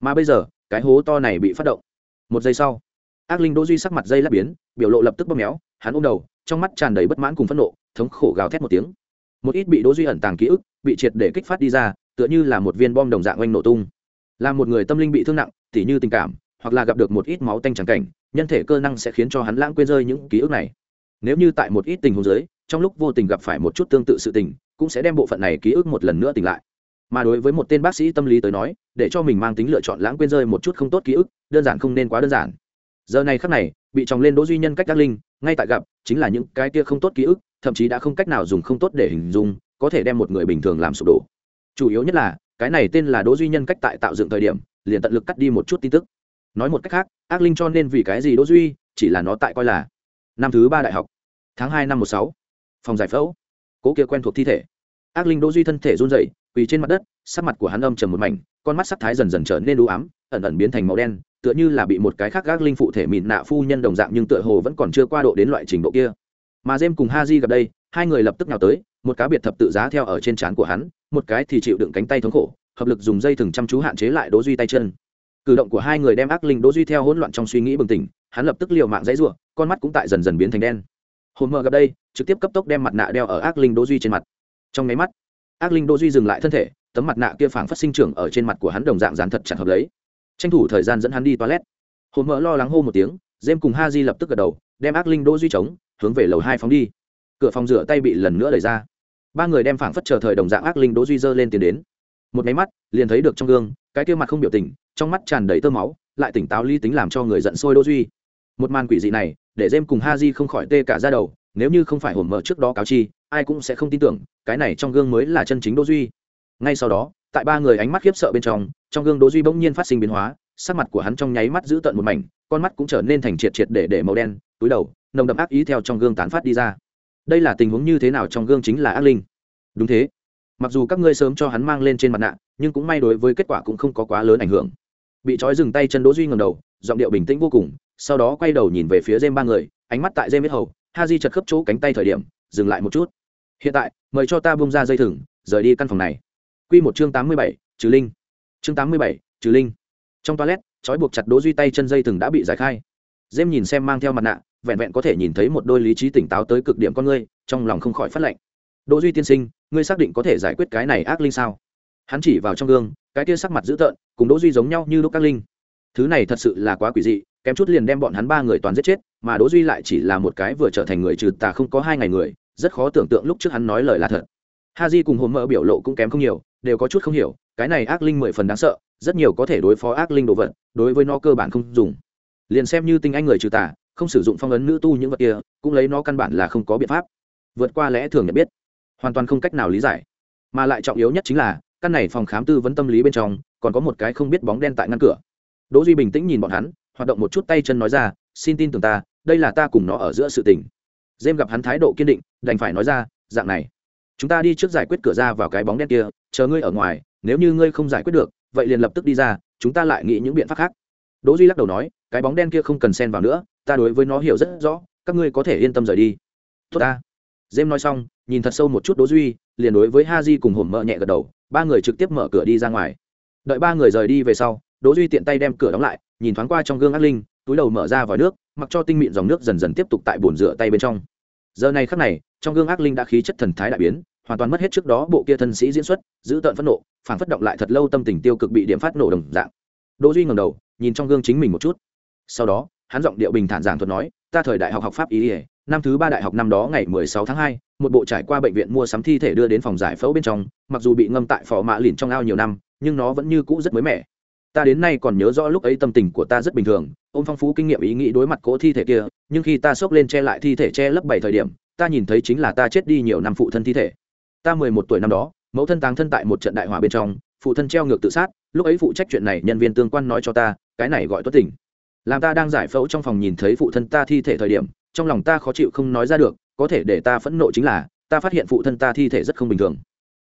Mà bây giờ, cái hố to này bị phát động. Một giây sau ác linh đỗ duy sắc mặt dây lát biến, biểu lộ lập tức bóp méo, hắn ôm đầu, trong mắt tràn đầy bất mãn cùng phẫn nộ, thống khổ gào thét một tiếng. Một ít bị đỗ duy ẩn tàng ký ức, bị triệt để kích phát đi ra, tựa như là một viên bom đồng dạng oanh nổ tung. Là một người tâm linh bị thương nặng, tỉ như tình cảm, hoặc là gặp được một ít máu tanh trắng cảnh, nhân thể cơ năng sẽ khiến cho hắn lãng quên rơi những ký ức này. Nếu như tại một ít tình huống giới trong lúc vô tình gặp phải một chút tương tự sự tình, cũng sẽ đem bộ phận này ký ức một lần nữa tỉnh lại. Mà đối với một tên bác sĩ tâm lý tới nói, để cho mình mang tính lựa chọn lãng quên rơi một chút không tốt ký ức, đơn giản không nên quá đơn giản giờ này khắc này, bị chồng lên đỗ duy nhân cách đắc linh, ngay tại gặp, chính là những cái kia không tốt ký ức, thậm chí đã không cách nào dùng không tốt để hình dung, có thể đem một người bình thường làm sụp đổ. Chủ yếu nhất là, cái này tên là đỗ duy nhân cách tại tạo dựng thời điểm, liền tận lực cắt đi một chút tin tức. Nói một cách khác, ác linh cho nên vì cái gì đỗ duy, chỉ là nó tại coi là năm thứ ba đại học, tháng hai năm một sáu, phòng giải phẫu, cố kia quen thuộc thi thể. Ác linh đỗ duy thân thể run rẩy, quỳ trên mặt đất, sắc mặt của hắn âm trầm một mảnh, con mắt sắc thái dần dần trở nên u ám, ẩn ẩn biến thành màu đen tựa như là bị một cái khác ác linh phụ thể mịn nạ phu nhân đồng dạng nhưng tựa hồ vẫn còn chưa qua độ đến loại trình độ kia. Mà jem cùng ha di gặp đây, hai người lập tức nào tới, một cá biệt thập tự giá theo ở trên trán của hắn, một cái thì chịu đựng cánh tay thống khổ, hợp lực dùng dây thừng chăm chú hạn chế lại đỗ duy tay chân. Cử động của hai người đem ác linh đỗ duy theo hỗn loạn trong suy nghĩ bừng tỉnh, hắn lập tức liều mạng dãy rủa, con mắt cũng tại dần dần biến thành đen. Hồn mờ gặp đây, trực tiếp cấp tốc đem mặt nạ đeo ở ác linh đỗ duy trên mặt. Trong máy mắt, ác linh đỗ duy dừng lại thân thể, tấm mặt nạ kia phảng phất sinh trưởng ở trên mặt của hắn đồng dạng dán thật chặt hợp lấy tranh thủ thời gian dẫn hắn đi toilet. Hồn mỡ lo lắng hô một tiếng jem cùng ha di lập tức gật đầu, đem ác linh đỗ duy chống, hướng về lầu hai phóng đi. Cửa phòng rửa tay bị lần nữa đẩy ra. Ba người đem phảng phất chờ thời đồng dạng ác linh đỗ duy dơ lên tiến đến. Một máy mắt, liền thấy được trong gương, cái kia mặt không biểu tình, trong mắt tràn đầy tơ máu, lại tỉnh táo lý tính làm cho người giận sôi đỗ duy. Một màn quỷ dị này, để jem cùng ha di không khỏi tê cả ra đầu, nếu như không phải hồn mở trước đó cáo chi, ai cũng sẽ không tin tưởng, cái này trong gương mới là chân chính đỗ duy. Ngay sau đó tại ba người ánh mắt khiếp sợ bên trong trong gương đỗ duy bỗng nhiên phát sinh biến hóa, sắc mặt của hắn trong nháy mắt giữ tận một mảnh, con mắt cũng trở nên thành triệt triệt để để màu đen, túi đầu, nồng đậm ác ý theo trong gương tán phát đi ra. Đây là tình huống như thế nào trong gương chính là ác linh? Đúng thế. Mặc dù các ngươi sớm cho hắn mang lên trên mặt nạ, nhưng cũng may đối với kết quả cũng không có quá lớn ảnh hưởng. Bị trói dừng tay chân đỗ duy ngẩng đầu, giọng điệu bình tĩnh vô cùng, sau đó quay đầu nhìn về phía dêm ba người, ánh mắt tại dêm biết hầu, ha di chật khớp chỗ cánh tay thời điểm, dừng lại một chút. Hiện tại, mời cho ta bung ra dây thừng, rời đi căn phòng này quy một chương tám mươi bảy, trừ linh. Chương tám mươi bảy, trừ linh. Trong toilet, trói buộc chặt đỗ duy tay chân dây thừng đã bị giải khai. Dêm nhìn xem mang theo mặt nạ, vẹn vẹn có thể nhìn thấy một đôi lý trí tỉnh táo tới cực điểm con ngươi, trong lòng không khỏi phát lạnh. Đỗ duy tiên sinh, ngươi xác định có thể giải quyết cái này ác linh sao? Hắn chỉ vào trong gương, cái kia sắc mặt dữ tợn, cùng đỗ duy giống nhau như lúc ác linh. Thứ này thật sự là quá quỷ dị, kém chút liền đem bọn hắn ba người toàn giết chết, mà đỗ duy lại chỉ là một cái vừa trở thành người trừ tà không có hai ngày người, rất khó tưởng tượng lúc trước hắn nói lời là thật. Ha di cùng hồn mỡ biểu lộ cũng kém không nhiều đều có chút không hiểu, cái này ác linh mười phần đáng sợ, rất nhiều có thể đối phó ác linh đồ vật, đối với nó cơ bản không dùng. Liền xem như tinh anh người trừ tà, không sử dụng phong ấn nữ tu những vật kia, cũng lấy nó căn bản là không có biện pháp. Vượt qua lẽ thường nhận biết, hoàn toàn không cách nào lý giải. Mà lại trọng yếu nhất chính là, căn này phòng khám tư vấn tâm lý bên trong, còn có một cái không biết bóng đen tại ngăn cửa. Đỗ duy bình tĩnh nhìn bọn hắn, hoạt động một chút tay chân nói ra, xin tin tưởng ta, đây là ta cùng nó ở giữa sự tình. Dêm gặp hắn thái độ kiên định, đành phải nói ra, dạng này, chúng ta đi trước giải quyết cửa ra vào cái bóng đen kia chờ ngươi ở ngoài, nếu như ngươi không giải quyết được, vậy liền lập tức đi ra, chúng ta lại nghĩ những biện pháp khác. Đỗ duy lắc đầu nói, cái bóng đen kia không cần xen vào nữa, ta đối với nó hiểu rất rõ, các ngươi có thể yên tâm rời đi. Tốt ta. Dêm nói xong, nhìn thật sâu một chút đỗ duy, liền đối với ha di cùng hổm mợ nhẹ gật đầu, ba người trực tiếp mở cửa đi ra ngoài. Đợi ba người rời đi về sau, đỗ duy tiện tay đem cửa đóng lại, nhìn thoáng qua trong gương ác linh, túi đầu mở ra vòi nước, mặc cho tinh mịn dòng nước dần dần tiếp tục tại bồn rửa tay bên trong. Giờ này khắc này, trong gương ác linh đã khí chất thần thái đại biến hoàn toàn mất hết trước đó bộ kia thân sĩ diễn xuất giữ tợn phẫn nộ phản phất động lại thật lâu tâm tình tiêu cực bị điểm phát nổ đồng dạng. Đỗ duy ngẩng đầu nhìn trong gương chính mình một chút. Sau đó hắn giọng điệu bình thản giảng thuật nói ta thời đại học học pháp ý ỉa năm thứ ba đại học năm đó ngày 16 tháng 2, một bộ trải qua bệnh viện mua sắm thi thể đưa đến phòng giải phẫu bên trong mặc dù bị ngâm tại phò mạ lìn trong ao nhiều năm nhưng nó vẫn như cũ rất mới mẻ. Ta đến nay còn nhớ rõ lúc ấy tâm tình của ta rất bình thường ôm phong phú kinh nghiệm ý nghĩ đối mặt cỗ thi thể kia nhưng khi ta xốc lên che lại thi thể che lấp bảy thời điểm ta nhìn thấy chính là ta chết đi nhiều năm phụ thân thi thể ta mười một tuổi năm đó, mẫu thân táng thân tại một trận đại hỏa bên trong, phụ thân treo ngược tự sát, lúc ấy phụ trách chuyện này, nhân viên tương quan nói cho ta, cái này gọi tuất tỉnh làm ta đang giải phẫu trong phòng nhìn thấy phụ thân ta thi thể thời điểm, trong lòng ta khó chịu không nói ra được, có thể để ta phẫn nộ chính là, ta phát hiện phụ thân ta thi thể rất không bình thường.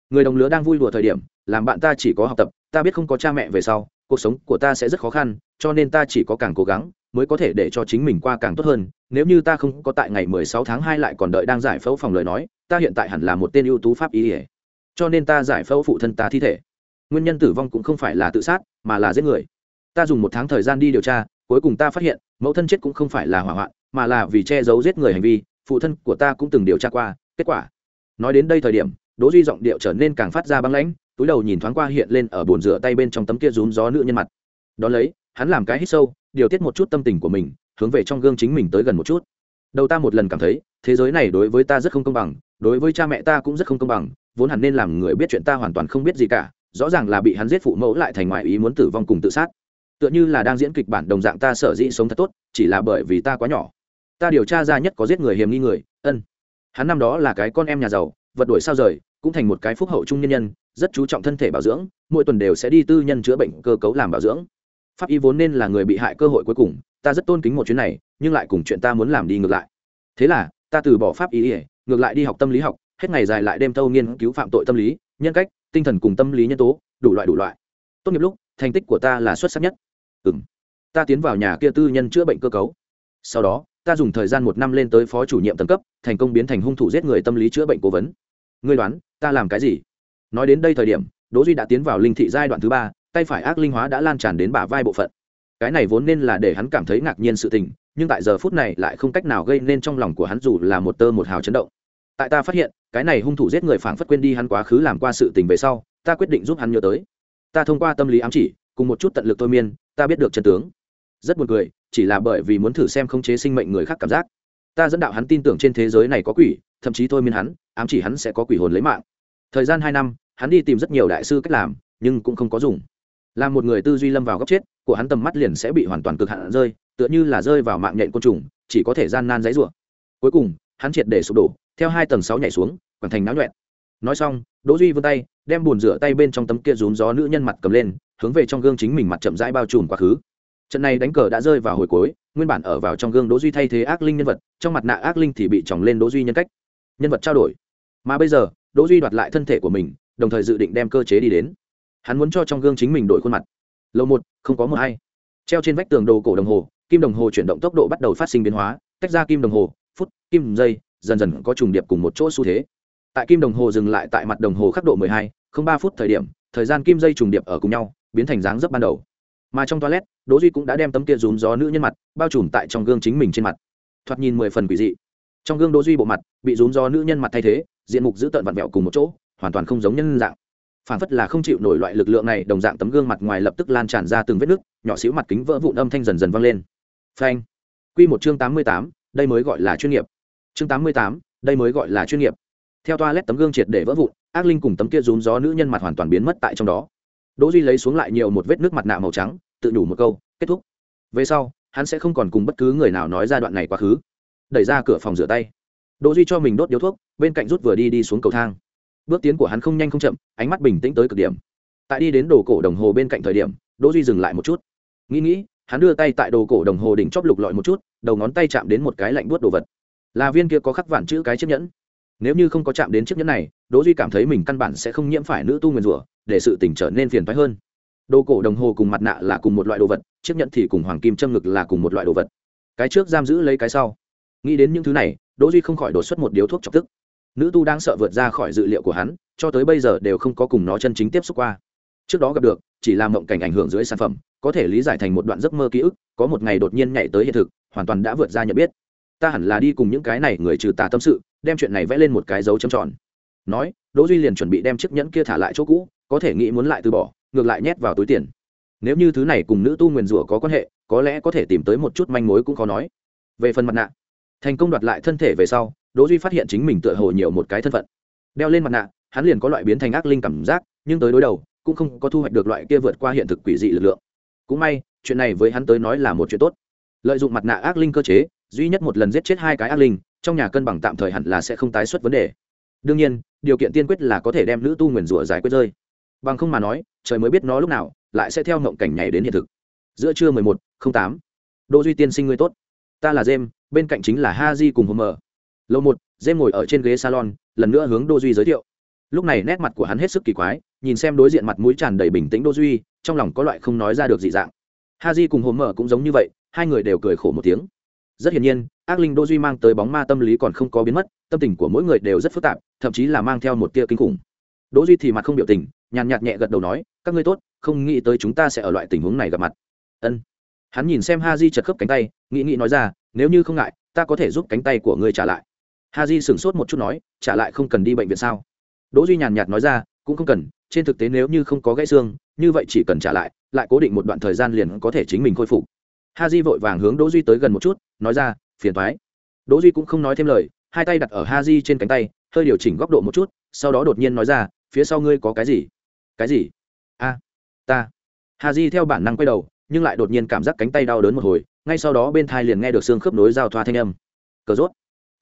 Người đồng lứa đang vui đùa thời điểm, làm bạn ta chỉ có học tập, ta biết không có cha mẹ về sau, cuộc sống của ta sẽ rất khó khăn, cho nên ta chỉ có càng cố gắng mới có thể để cho chính mình qua càng tốt hơn. Nếu như ta không có tại ngày 16 tháng hai lại còn đợi đang giải phẫu phòng lời nói, ta hiện tại hẳn là một tên ưu tú pháp y. Ỉa cho nên ta giải phẫu phụ thân ta thi thể. Nguyên nhân tử vong cũng không phải là tự sát, mà là giết người. Ta dùng một tháng thời gian đi điều tra, cuối cùng ta phát hiện, mẫu thân chết cũng không phải là hỏa hoạn, mà là vì che giấu giết người hành vi, phụ thân của ta cũng từng điều tra qua, kết quả. Nói đến đây thời điểm, đỗ duy giọng điệu trở nên càng phát ra băng lãnh, túi đầu nhìn thoáng qua hiện lên ở bồn rửa tay bên trong tấm kia rúm gió nữ nhân mặt. Đó lấy hắn làm cái hít sâu, điều tiết một chút tâm tình của mình, hướng về trong gương chính mình tới gần một chút. Đầu ta một lần cảm thấy, thế giới này đối với ta rất không công bằng, đối với cha mẹ ta cũng rất không công bằng, vốn hẳn nên làm người biết chuyện ta hoàn toàn không biết gì cả, rõ ràng là bị hắn giết phụ mẫu lại thành ngoại ý muốn tử vong cùng tự sát. Tựa như là đang diễn kịch bản đồng dạng ta sở dĩ sống thật tốt, chỉ là bởi vì ta quá nhỏ. Ta điều tra ra nhất có giết người hiểm nghi người, ân. Hắn năm đó là cái con em nhà giàu, vật đuổi sao rời, cũng thành một cái phúc hậu trung nhân nhân, rất chú trọng thân thể bảo dưỡng, mỗi tuần đều sẽ đi tư nhân chữa bệnh cơ cấu làm bảo dưỡng pháp y vốn nên là người bị hại cơ hội cuối cùng, ta rất tôn kính một chuyến này, nhưng lại cùng chuyện ta muốn làm đi ngược lại. Thế là, ta từ bỏ pháp y ỉa ngược lại đi học tâm lý học, hết ngày dài lại đêm thâu nghiên cứu phạm tội tâm lý, nhân cách, tinh thần cùng tâm lý nhân tố, đủ loại đủ loại. Tốt nghiệp lúc, thành tích của ta là xuất sắc nhất. Ừ m ta tiến vào nhà kia tư nhân chữa bệnh cơ cấu. Sau đó, ta dùng thời gian một năm lên tới phó chủ nhiệm tầng cấp, thành công biến thành hung thủ giết người tâm lý chữa bệnh cố vấn. Ngươi đoán, ta làm cái gì? Nói đến đây thời điểm, đỗ duy đã tiến vào linh thị giai đoạn thứ ba tay phải ác linh hóa đã lan tràn đến bả vai bộ phận. Cái này vốn nên là để hắn cảm thấy ngạc nhiên sự tình, nhưng tại giờ phút này lại không cách nào gây nên trong lòng của hắn dù là một tơ một hào chấn động. Tại ta phát hiện, cái này hung thủ giết người phảng phất quên đi hắn quá khứ làm qua sự tình về sau, ta quyết định giúp hắn nhớ tới. Ta thông qua tâm lý ám chỉ, cùng một chút tận lực thôi miên, ta biết được chân tướng. Rất buồn cười, chỉ là bởi vì muốn thử xem khống chế sinh mệnh người khác cảm giác. Ta dẫn đạo hắn tin tưởng trên thế giới này có quỷ, thậm chí thôi miên hắn, ám chỉ hắn sẽ có quỷ hồn lấy mạng. Thời gian hai năm, hắn đi tìm rất nhiều đại sư cách làm, nhưng cũng không có dùng là một người tư duy lâm vào góc chết, của hắn tầm mắt liền sẽ bị hoàn toàn cực hạn rơi, tựa như là rơi vào mạng nhện côn trùng, chỉ có thể gian nan dãy rủa. Cuối cùng, hắn triệt để sụp đổ, theo hai tầng sáu nhảy xuống quảng thành náo nhuẹn. Nói xong, đỗ duy vươn tay, đem bùn rửa tay bên trong tấm kia rún gió nữ nhân mặt cầm lên, hướng về trong gương chính mình mặt chậm rãi bao trùm quá khứ. Trận này đánh cờ đã rơi vào hồi cuối, nguyên bản ở vào trong gương đỗ duy thay thế ác linh nhân vật, trong mặt nạ ác linh thì bị tròng lên đỗ duy nhân cách. Nhân vật trao đổi. Mà bây giờ, đỗ duy đoạt lại thân thể của mình, đồng thời dự định đem cơ chế đi đến hắn muốn cho trong gương chính mình đổi khuôn mặt. Lầu một không có mờ hay treo trên vách tường đồ cổ đồng hồ kim đồng hồ chuyển động tốc độ bắt đầu phát sinh biến hóa tách ra kim đồng hồ phút kim giây dần dần có trùng điệp cùng một chỗ xu thế. Tại kim đồng hồ dừng lại tại mặt đồng hồ khắc độ 12, không ba phút thời điểm thời gian kim dây trùng điệp ở cùng nhau biến thành dáng dấp ban đầu. Mà trong toilet đỗ duy cũng đã đem tấm kia rúm gió nữ nhân mặt bao trùm tại trong gương chính mình trên mặt. Thoạt nhìn mười phần quỷ dị. Trong gương đỗ duy bộ mặt bị rúm gió nữ nhân mặt thay thế diện mục giữ tợn vặn vẹo cùng một chỗ hoàn toàn không giống nhân dạng phản phất là không chịu nổi loại lực lượng này đồng dạng tấm gương mặt ngoài lập tức lan tràn ra từng vết nứt nhỏ xíu mặt kính vỡ vụn âm thanh dần dần vang lên. Phanh. Quy một chương tám mươi tám, đây mới gọi là chuyên nghiệp. Chương tám mươi tám, đây mới gọi là chuyên nghiệp. Theo toilet tấm gương triệt để vỡ vụn ác linh cùng tấm kia rún gió nữ nhân mặt hoàn toàn biến mất tại trong đó. Đỗ duy lấy xuống lại nhiều một vết nước mặt nạ màu trắng tự nhủ một câu kết thúc. Về sau hắn sẽ không còn cùng bất cứ người nào nói ra đoạn này quá khứ. Đẩy ra cửa phòng rửa tay. Đỗ duy cho mình đốt điếu thuốc bên cạnh rút vừa đi đi xuống cầu thang bước tiến của hắn không nhanh không chậm, ánh mắt bình tĩnh tới cực điểm. Tại đi đến đồ cổ đồng hồ bên cạnh thời điểm, đỗ duy dừng lại một chút. Nghĩ nghĩ, hắn đưa tay tại đồ cổ đồng hồ đỉnh chóp lục lọi một chút, đầu ngón tay chạm đến một cái lạnh buốt đồ vật. Là viên kia có khắc vạn chữ cái chiếc nhẫn. Nếu như không có chạm đến chiếc nhẫn này, đỗ duy cảm thấy mình căn bản sẽ không nhiễm phải nữ tu nguyên rủa, để sự tình trở nên phiền phức hơn. Đồ cổ đồng hồ cùng mặt nạ là cùng một loại đồ vật, chiếc nhẫn thì cùng hoàng kim châm ngực là cùng một loại đồ vật. Cái trước giam giữ lấy cái sau. Nghĩ đến những thứ này, đỗ duy không khỏi đổ xuất một điếu thuốc chọc tức nữ tu đang sợ vượt ra khỏi dự liệu của hắn, cho tới bây giờ đều không có cùng nó chân chính tiếp xúc qua. Trước đó gặp được, chỉ là mộng cảnh ảnh hưởng dưới sản phẩm, có thể lý giải thành một đoạn giấc mơ ký ức, có một ngày đột nhiên nhảy tới hiện thực, hoàn toàn đã vượt ra nhận biết. Ta hẳn là đi cùng những cái này người trừ tà tâm sự, đem chuyện này vẽ lên một cái dấu chấm tròn. Nói, đỗ duy liền chuẩn bị đem chiếc nhẫn kia thả lại chỗ cũ, có thể nghĩ muốn lại từ bỏ, ngược lại nhét vào túi tiền. Nếu như thứ này cùng nữ tu nguyền rủa có quan hệ, có lẽ có thể tìm tới một chút manh mối cũng khó nói. Về phần mặt nạ, thành công đoạt lại thân thể về sau đỗ duy phát hiện chính mình tựa hồ nhiều một cái thân phận. Đeo lên mặt nạ, hắn liền có loại biến thành ác linh cảm giác, nhưng tới đối đầu, cũng không có thu hoạch được loại kia vượt qua hiện thực quỷ dị lực lượng. Cũng may, chuyện này với hắn tới nói là một chuyện tốt. Lợi dụng mặt nạ ác linh cơ chế, duy nhất một lần giết chết hai cái ác linh, trong nhà cân bằng tạm thời hẳn là sẽ không tái xuất vấn đề. Đương nhiên, điều kiện tiên quyết là có thể đem nữ tu nguyền rủa giải quyết rơi. Bằng không mà nói, trời mới biết nó lúc nào lại sẽ theo ngộng cảnh nhảy đến hiện thực. Giữa trưa mười một, không tám, đỗ duy tiên sinh ngươi tốt. Ta là jem, bên cạnh chính là ha di cùng homer lâu một, Dê ngồi ở trên ghế salon, lần nữa hướng Đô duy giới thiệu. Lúc này nét mặt của hắn hết sức kỳ quái, nhìn xem đối diện mặt mũi tràn đầy bình tĩnh Đô duy, trong lòng có loại không nói ra được dị dạng. Ha di cùng Mở cũng giống như vậy, hai người đều cười khổ một tiếng. Rất hiển nhiên, ác linh Đô duy mang tới bóng ma tâm lý còn không có biến mất, tâm tình của mỗi người đều rất phức tạp, thậm chí là mang theo một tia kinh khủng. Đỗ duy thì mặt không biểu tình, nhàn nhạt nhẹ gật đầu nói, các ngươi tốt, không nghĩ tới chúng ta sẽ ở loại tình huống này gặp mặt. Ân. Hắn nhìn xem ha di chật khớp cánh tay, nghĩ nghĩ nói ra, nếu như không ngại, ta có thể giúp cánh tay của ngươi trả lại ha di sửng sốt một chút nói, trả lại không cần đi bệnh viện sao? Đỗ duy nhàn nhạt nói ra, cũng không cần, trên thực tế nếu như không có gãy xương, như vậy chỉ cần trả lại lại cố định một đoạn thời gian liền có thể chính mình khôi phục. Ha di vội vàng hướng đỗ duy tới gần một chút, nói ra, phiền toái. Đỗ duy cũng không nói thêm lời, hai tay đặt ở ha di trên cánh tay, hơi điều chỉnh góc độ một chút, sau đó đột nhiên nói ra, phía sau ngươi có cái gì? Cái gì? A, ta. Ha di theo bản năng quay đầu, nhưng lại đột nhiên cảm giác cánh tay đau đớn một hồi, ngay sau đó bên thai liền nghe được xương khớp nối giao thoa thanh âm. Cờ rốt.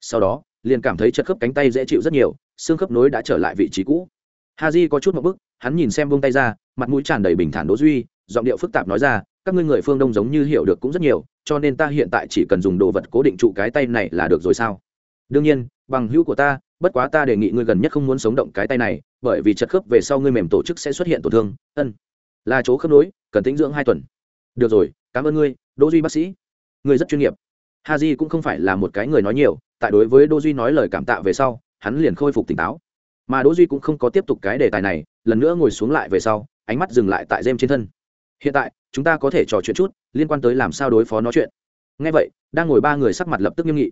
Sau đó liền cảm thấy chật khớp cánh tay dễ chịu rất nhiều, xương khớp nối đã trở lại vị trí cũ. Ha di có chút một bức, hắn nhìn xem buông tay ra, mặt mũi tràn đầy bình thản đỗ duy, giọng điệu phức tạp nói ra, các ngươi người phương đông giống như hiểu được cũng rất nhiều, cho nên ta hiện tại chỉ cần dùng đồ vật cố định trụ cái tay này là được rồi sao? Đương nhiên, bằng hữu của ta, bất quá ta đề nghị ngươi gần nhất không muốn sống động cái tay này, bởi vì chật khớp về sau ngươi mềm tổ chức sẽ xuất hiện tổn thương. Ân, là chỗ khớp nối, cần tĩnh dưỡng hai tuần. Được rồi, cảm ơn ngươi, đỗ duy bác sĩ. Ngươi rất chuyên nghiệp ha di cũng không phải là một cái người nói nhiều, tại đối với đỗ duy nói lời cảm tạ về sau, hắn liền khôi phục tỉnh táo. Mà đỗ duy cũng không có tiếp tục cái đề tài này, lần nữa ngồi xuống lại về sau, ánh mắt dừng lại tại jem trên thân. Hiện tại, chúng ta có thể trò chuyện chút, liên quan tới làm sao đối phó nó chuyện. Ngay vậy, đang ngồi ba người sắc mặt lập tức nghiêm nghị.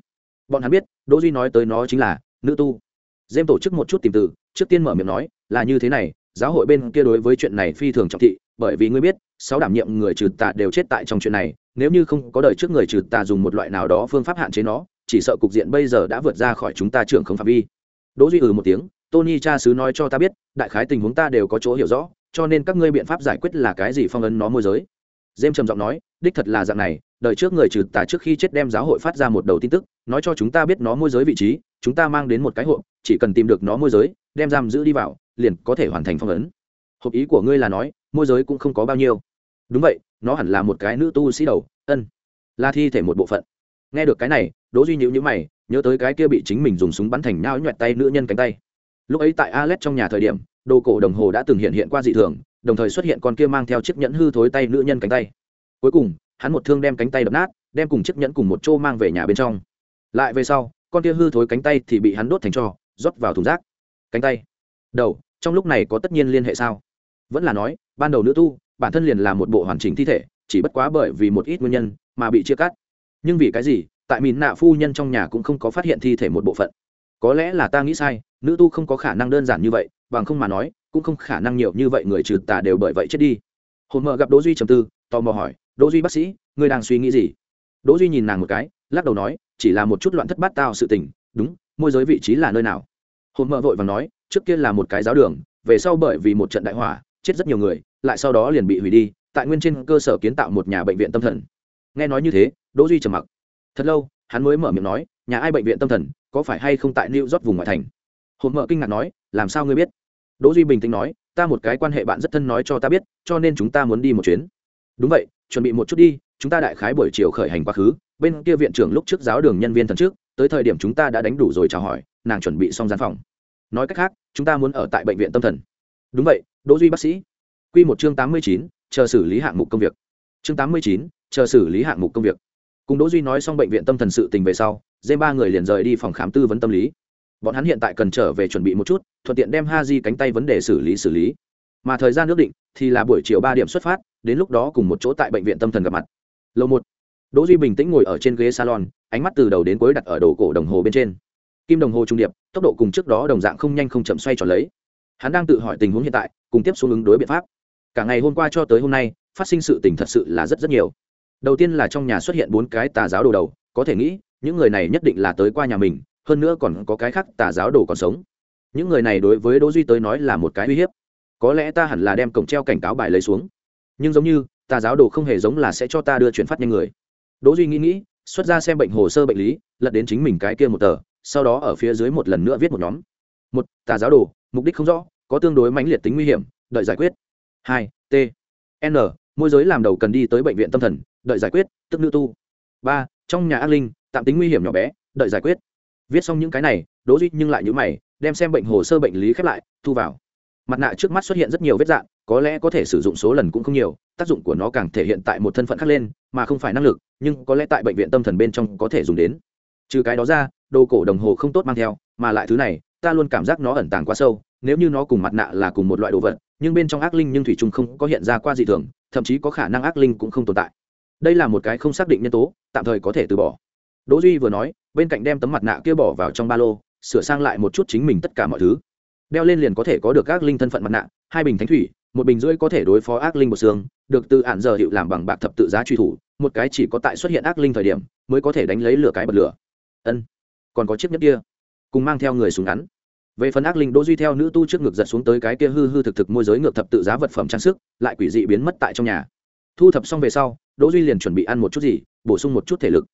Bọn hắn biết đỗ duy nói tới nó chính là nữ tu. Dêm tổ chức một chút tìm từ, trước tiên mở miệng nói, là như thế này, giáo hội bên kia đối với chuyện này phi thường trọng thị, bởi vì ngươi biết, sáu đảm nhiệm người trừ tà đều chết tại trong chuyện này nếu như không có đời trước người trừ tà dùng một loại nào đó phương pháp hạn chế nó chỉ sợ cục diện bây giờ đã vượt ra khỏi chúng ta trưởng không phạm vi đỗ duy ừ một tiếng tony cha sứ nói cho ta biết đại khái tình huống ta đều có chỗ hiểu rõ cho nên các ngươi biện pháp giải quyết là cái gì phong ấn nó môi giới James trầm giọng nói, đích thật là dạng này, đời trước người trừ tà trước khi chết đem giáo hội phát ra một đầu tin tức, nói cho chúng ta biết nó môi giới vị trí, chúng ta mang đến một cái hộp, chỉ cần tìm được nó môi giới, đem giam giữ đi vào, liền có thể hoàn thành phong ấn. Hộp ý của ngươi là nói, môi giới cũng không có bao nhiêu. Đúng vậy, nó hẳn là một cái nữ tu sĩ đầu, ân, là thi thể một bộ phận. Nghe được cái này, Đỗ Duy nhữ nhữ mày, nhớ tới cái kia bị chính mình dùng súng bắn thành nhao nhọẹt tay nữ nhân cánh tay. Lúc ấy tại Alet trong nhà thời điểm, đồ cổ đồng hồ đã từng hiện hiện qua dị thường, đồng thời xuất hiện con kia mang theo chiếc nhẫn hư thối tay nữ nhân cánh tay. Cuối cùng hắn một thương đem cánh tay đập nát đem cùng chiếc nhẫn cùng một chỗ mang về nhà bên trong. Lại về sau con kia hư thối cánh tay thì bị hắn đốt thành cho rót vào thùng rác. Cánh tay. Đầu trong lúc này có tất nhiên liên hệ sao? Vẫn là nói ban đầu nữ tu bản thân liền là một bộ hoàn chỉnh thi thể, chỉ bất quá bởi vì một ít nguyên nhân mà bị chia cắt. Nhưng vì cái gì, tại mìn nạ phu nhân trong nhà cũng không có phát hiện thi thể một bộ phận. Có lẽ là ta nghĩ sai, nữ tu không có khả năng đơn giản như vậy, bằng không mà nói, cũng không khả năng nhiều như vậy người trừ tà đều bởi vậy chết đi. Hồn mờ gặp đỗ duy trầm tư, tò mò hỏi, đỗ duy bác sĩ, ngươi đang suy nghĩ gì? Đỗ duy nhìn nàng một cái, lắc đầu nói, chỉ là một chút loạn thất bát tao sự tình, đúng, môi giới vị trí là nơi nào? Hồn mờ vội vàng nói, trước kia là một cái giáo đường, về sau bởi vì một trận đại hỏa, chết rất nhiều người lại sau đó liền bị hủy đi, tại nguyên trên cơ sở kiến tạo một nhà bệnh viện tâm thần. Nghe nói như thế, đỗ duy trầm mặc. Thật lâu, hắn mới mở miệng nói, nhà ai bệnh viện tâm thần, có phải hay không tại new york vùng ngoại thành? Hồn mở kinh ngạc nói, làm sao ngươi biết? Đỗ duy bình tĩnh nói, ta một cái quan hệ bạn rất thân nói cho ta biết, cho nên chúng ta muốn đi một chuyến. Đúng vậy, chuẩn bị một chút đi, chúng ta đại khái buổi chiều khởi hành quá khứ, bên kia viện trưởng lúc trước giáo đường nhân viên thần trước, tới thời điểm chúng ta đã đánh đủ rồi chào hỏi, nàng chuẩn bị xong gian phòng. Nói cách khác, chúng ta muốn ở tại bệnh viện tâm thần. Đúng vậy, đỗ duy bác sĩ quy một chương tám mươi chín, chờ xử lý hạng mục công việc. Chương tám mươi chín, chờ xử lý hạng mục công việc. Cùng đỗ duy nói xong bệnh viện tâm thần sự tình về sau dê ba người liền rời đi phòng khám tư vấn tâm lý. Bọn hắn hiện tại cần trở về chuẩn bị một chút thuận tiện đem Haji cánh tay vấn đề xử lý xử lý. Mà thời gian nước định thì là buổi chiều ba điểm xuất phát đến lúc đó cùng một chỗ tại bệnh viện tâm thần gặp mặt. Lâu một. Đỗ duy bình tĩnh ngồi ở trên ghế salon ánh mắt từ đầu đến cuối đặt ở đồ cổ đồng hồ bên trên. Kim đồng hồ trung điệp tốc độ cùng trước đó đồng dạng không nhanh không chậm xoay tròn lấy. Hắn đang tự hỏi tình huống hiện tại cùng tiếp xuống ứng đối biện pháp cả ngày hôm qua cho tới hôm nay, phát sinh sự tình thật sự là rất rất nhiều. Đầu tiên là trong nhà xuất hiện bốn cái tà giáo đồ đầu, có thể nghĩ, những người này nhất định là tới qua nhà mình, hơn nữa còn có cái khác tà giáo đồ còn sống. Những người này đối với đỗ duy tới nói là một cái uy hiếp. Có lẽ ta hẳn là đem cổng treo cảnh cáo bài lấy xuống. Nhưng giống như, tà giáo đồ không hề giống là sẽ cho ta đưa chuyển phát nhanh người. Đỗ duy nghĩ nghĩ, xuất ra xem bệnh hồ sơ bệnh lý, lật đến chính mình cái kia một tờ, sau đó ở phía dưới một lần nữa viết một nhóm. Một, tà giáo đồ, mục đích không rõ, có tương đối mãnh liệt tính nguy hiểm, đợi giải quyết hai, t, n. Môi giới làm đầu cần đi tới bệnh viện tâm thần, đợi giải quyết, tức nữ tu. Ba, trong nhà ác linh, tạm tính nguy hiểm nhỏ bé, đợi giải quyết. Viết xong những cái này, đỗ duy nhưng lại nhíu mày, đem xem bệnh hồ sơ bệnh lý khép lại, thu vào. Mặt nạ trước mắt xuất hiện rất nhiều vết dạng, có lẽ có thể sử dụng số lần cũng không nhiều, tác dụng của nó càng thể hiện tại một thân phận khác lên, mà không phải năng lực, nhưng có lẽ tại bệnh viện tâm thần bên trong có thể dùng đến. Trừ cái đó ra, đồ cổ đồng hồ không tốt mang theo, mà lại thứ này, ta luôn cảm giác nó ẩn tàng quá sâu, nếu như nó cùng mặt nạ là cùng một loại đồ vật nhưng bên trong ác linh nhưng thủy trùng không có hiện ra qua dị thường, thậm chí có khả năng ác linh cũng không tồn tại. Đây là một cái không xác định nhân tố, tạm thời có thể từ bỏ. Đỗ duy vừa nói, bên cạnh đem tấm mặt nạ kia bỏ vào trong ba lô, sửa sang lại một chút chính mình tất cả mọi thứ. Đeo lên liền có thể có được ác linh thân phận mặt nạ, hai bình thánh thủy, một bình rưỡi có thể đối phó ác linh một xương, được từ ản giờ hiệu làm bằng bạc thập tự giá truy thủ, một cái chỉ có tại xuất hiện ác linh thời điểm, mới có thể đánh lấy lửa cái bật lửa. Ân, còn có chiếc nhất kia. Cùng mang theo người súng ngắn về phần ác linh, đỗ duy theo nữ tu trước ngực giật xuống tới cái kia hư hư thực thực môi giới ngược thập tự giá vật phẩm trang sức, lại quỷ dị biến mất tại trong nhà. Thu thập xong về sau, đỗ duy liền chuẩn bị ăn một chút gì, bổ sung một chút thể lực.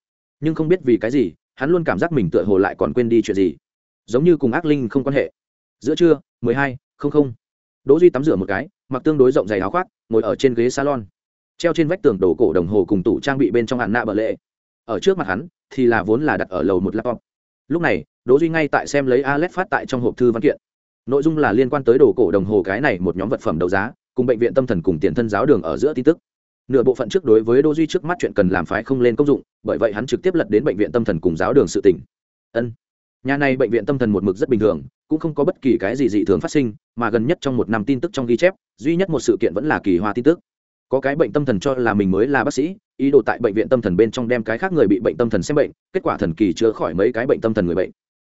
Nhưng không biết vì cái gì, hắn luôn cảm giác mình tựa hồ lại còn quên đi chuyện gì. Giống như cùng ác linh không quan hệ. Giữa trưa, mười hai, không không. Đỗ duy tắm rửa một cái, mặc tương đối rộng dày áo khoác, ngồi ở trên ghế salon. Treo trên vách tường đồ cổ đồng hồ cùng tủ trang bị bên trong hạn nạ bờ lệ. Ở trước mặt hắn, thì là vốn là đặt ở lầu một laptop. Lúc này đỗ duy ngay tại xem lấy alex phát tại trong hộp thư văn kiện. Nội dung là liên quan tới đồ cổ đồng hồ cái này một nhóm vật phẩm đấu giá, cùng bệnh viện tâm thần cùng tiền thân giáo đường ở giữa tin tức. Nửa bộ phận trước đối với đỗ duy trước mắt chuyện cần làm phái không lên công dụng, bởi vậy hắn trực tiếp lật đến bệnh viện tâm thần cùng giáo đường sự tỉnh ân. Nhà này bệnh viện tâm thần một mực rất bình thường, cũng không có bất kỳ cái gì dị thường phát sinh, mà gần nhất trong một năm tin tức trong ghi chép, duy nhất một sự kiện vẫn là kỳ hoa tin tức. Có cái bệnh tâm thần cho là mình mới là bác sĩ, ý đồ tại bệnh viện tâm thần bên trong đem cái khác người bị bệnh tâm thần xem bệnh, kết quả thần kỳ chữa khỏi mấy cái bệnh tâm thần người bệnh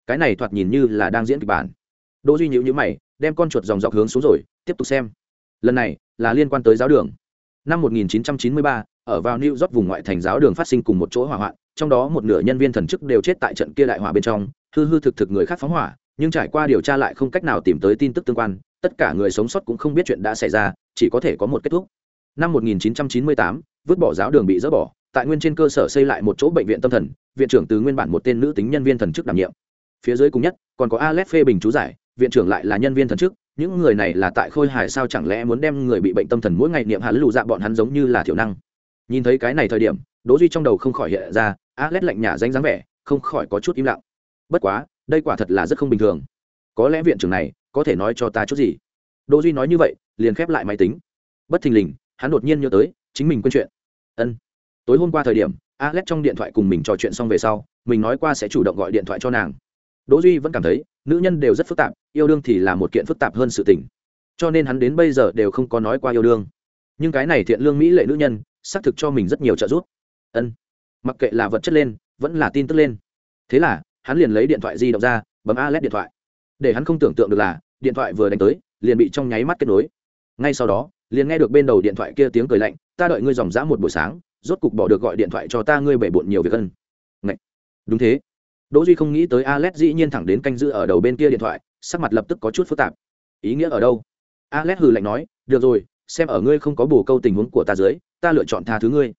cái này thoạt nhìn như là đang diễn kịch bản. Đỗ duy nhữ nhữ mày đem con chuột dòng dọc hướng xuống rồi tiếp tục xem. Lần này là liên quan tới giáo đường. Năm 1993, ở vào New York vùng ngoại thành giáo đường phát sinh cùng một chỗ hỏa hoạn trong đó một nửa nhân viên thần chức đều chết tại trận kia đại hỏa bên trong hư hư thực thực người khác phóng hỏa nhưng trải qua điều tra lại không cách nào tìm tới tin tức tương quan tất cả người sống sót cũng không biết chuyện đã xảy ra chỉ có thể có một kết thúc. Năm 1998, vứt bỏ giáo đường bị dỡ bỏ tại nguyên trên cơ sở xây lại một chỗ bệnh viện tâm thần viện trưởng từ nguyên bản một tên nữ tính nhân viên thần chức đảm nhiệm phía dưới cùng nhất, còn có alex phê bình chú giải, viện trưởng lại là nhân viên thần chức, những người này là tại khôi hài sao chẳng lẽ muốn đem người bị bệnh tâm thần mỗi ngày niệm hạ lù dạ bọn hắn giống như là thiểu năng? Nhìn thấy cái này thời điểm, đỗ duy trong đầu không khỏi hiện ra, alex lạnh nhả danh dáng vẻ, không khỏi có chút im lặng. Bất quá, đây quả thật là rất không bình thường. Có lẽ viện trưởng này có thể nói cho ta chút gì? Đỗ duy nói như vậy, liền khép lại máy tính. Bất thình lình, hắn đột nhiên nhớ tới, chính mình quên chuyện. Ân. Tối hôm qua thời điểm, alex trong điện thoại cùng mình trò chuyện xong về sau, mình nói qua sẽ chủ động gọi điện thoại cho nàng đỗ duy vẫn cảm thấy, nữ nhân đều rất phức tạp, yêu đương thì là một kiện phức tạp hơn sự tình. Cho nên hắn đến bây giờ đều không có nói qua yêu đương. Nhưng cái này thiện lương mỹ lệ nữ nhân, xác thực cho mình rất nhiều trợ giúp. Ân. Mặc kệ là vật chất lên, vẫn là tin tức lên. Thế là, hắn liền lấy điện thoại di động ra, bấm alex điện thoại. Để hắn không tưởng tượng được là, điện thoại vừa đánh tới, liền bị trong nháy mắt kết nối. Ngay sau đó, liền nghe được bên đầu điện thoại kia tiếng cười lạnh, ta đợi ngươi dòng dã một buổi sáng, rốt cục bỏ được gọi điện thoại cho ta, ngươi bể bộn nhiều việc hơn. Ngậy! đúng thế đỗ duy không nghĩ tới alex dĩ nhiên thẳng đến canh giữ ở đầu bên kia điện thoại, sắc mặt lập tức có chút phức tạp. Ý nghĩa ở đâu? Alex hừ lạnh nói, được rồi, xem ở ngươi không có bù câu tình huống của ta dưới, ta lựa chọn tha thứ ngươi.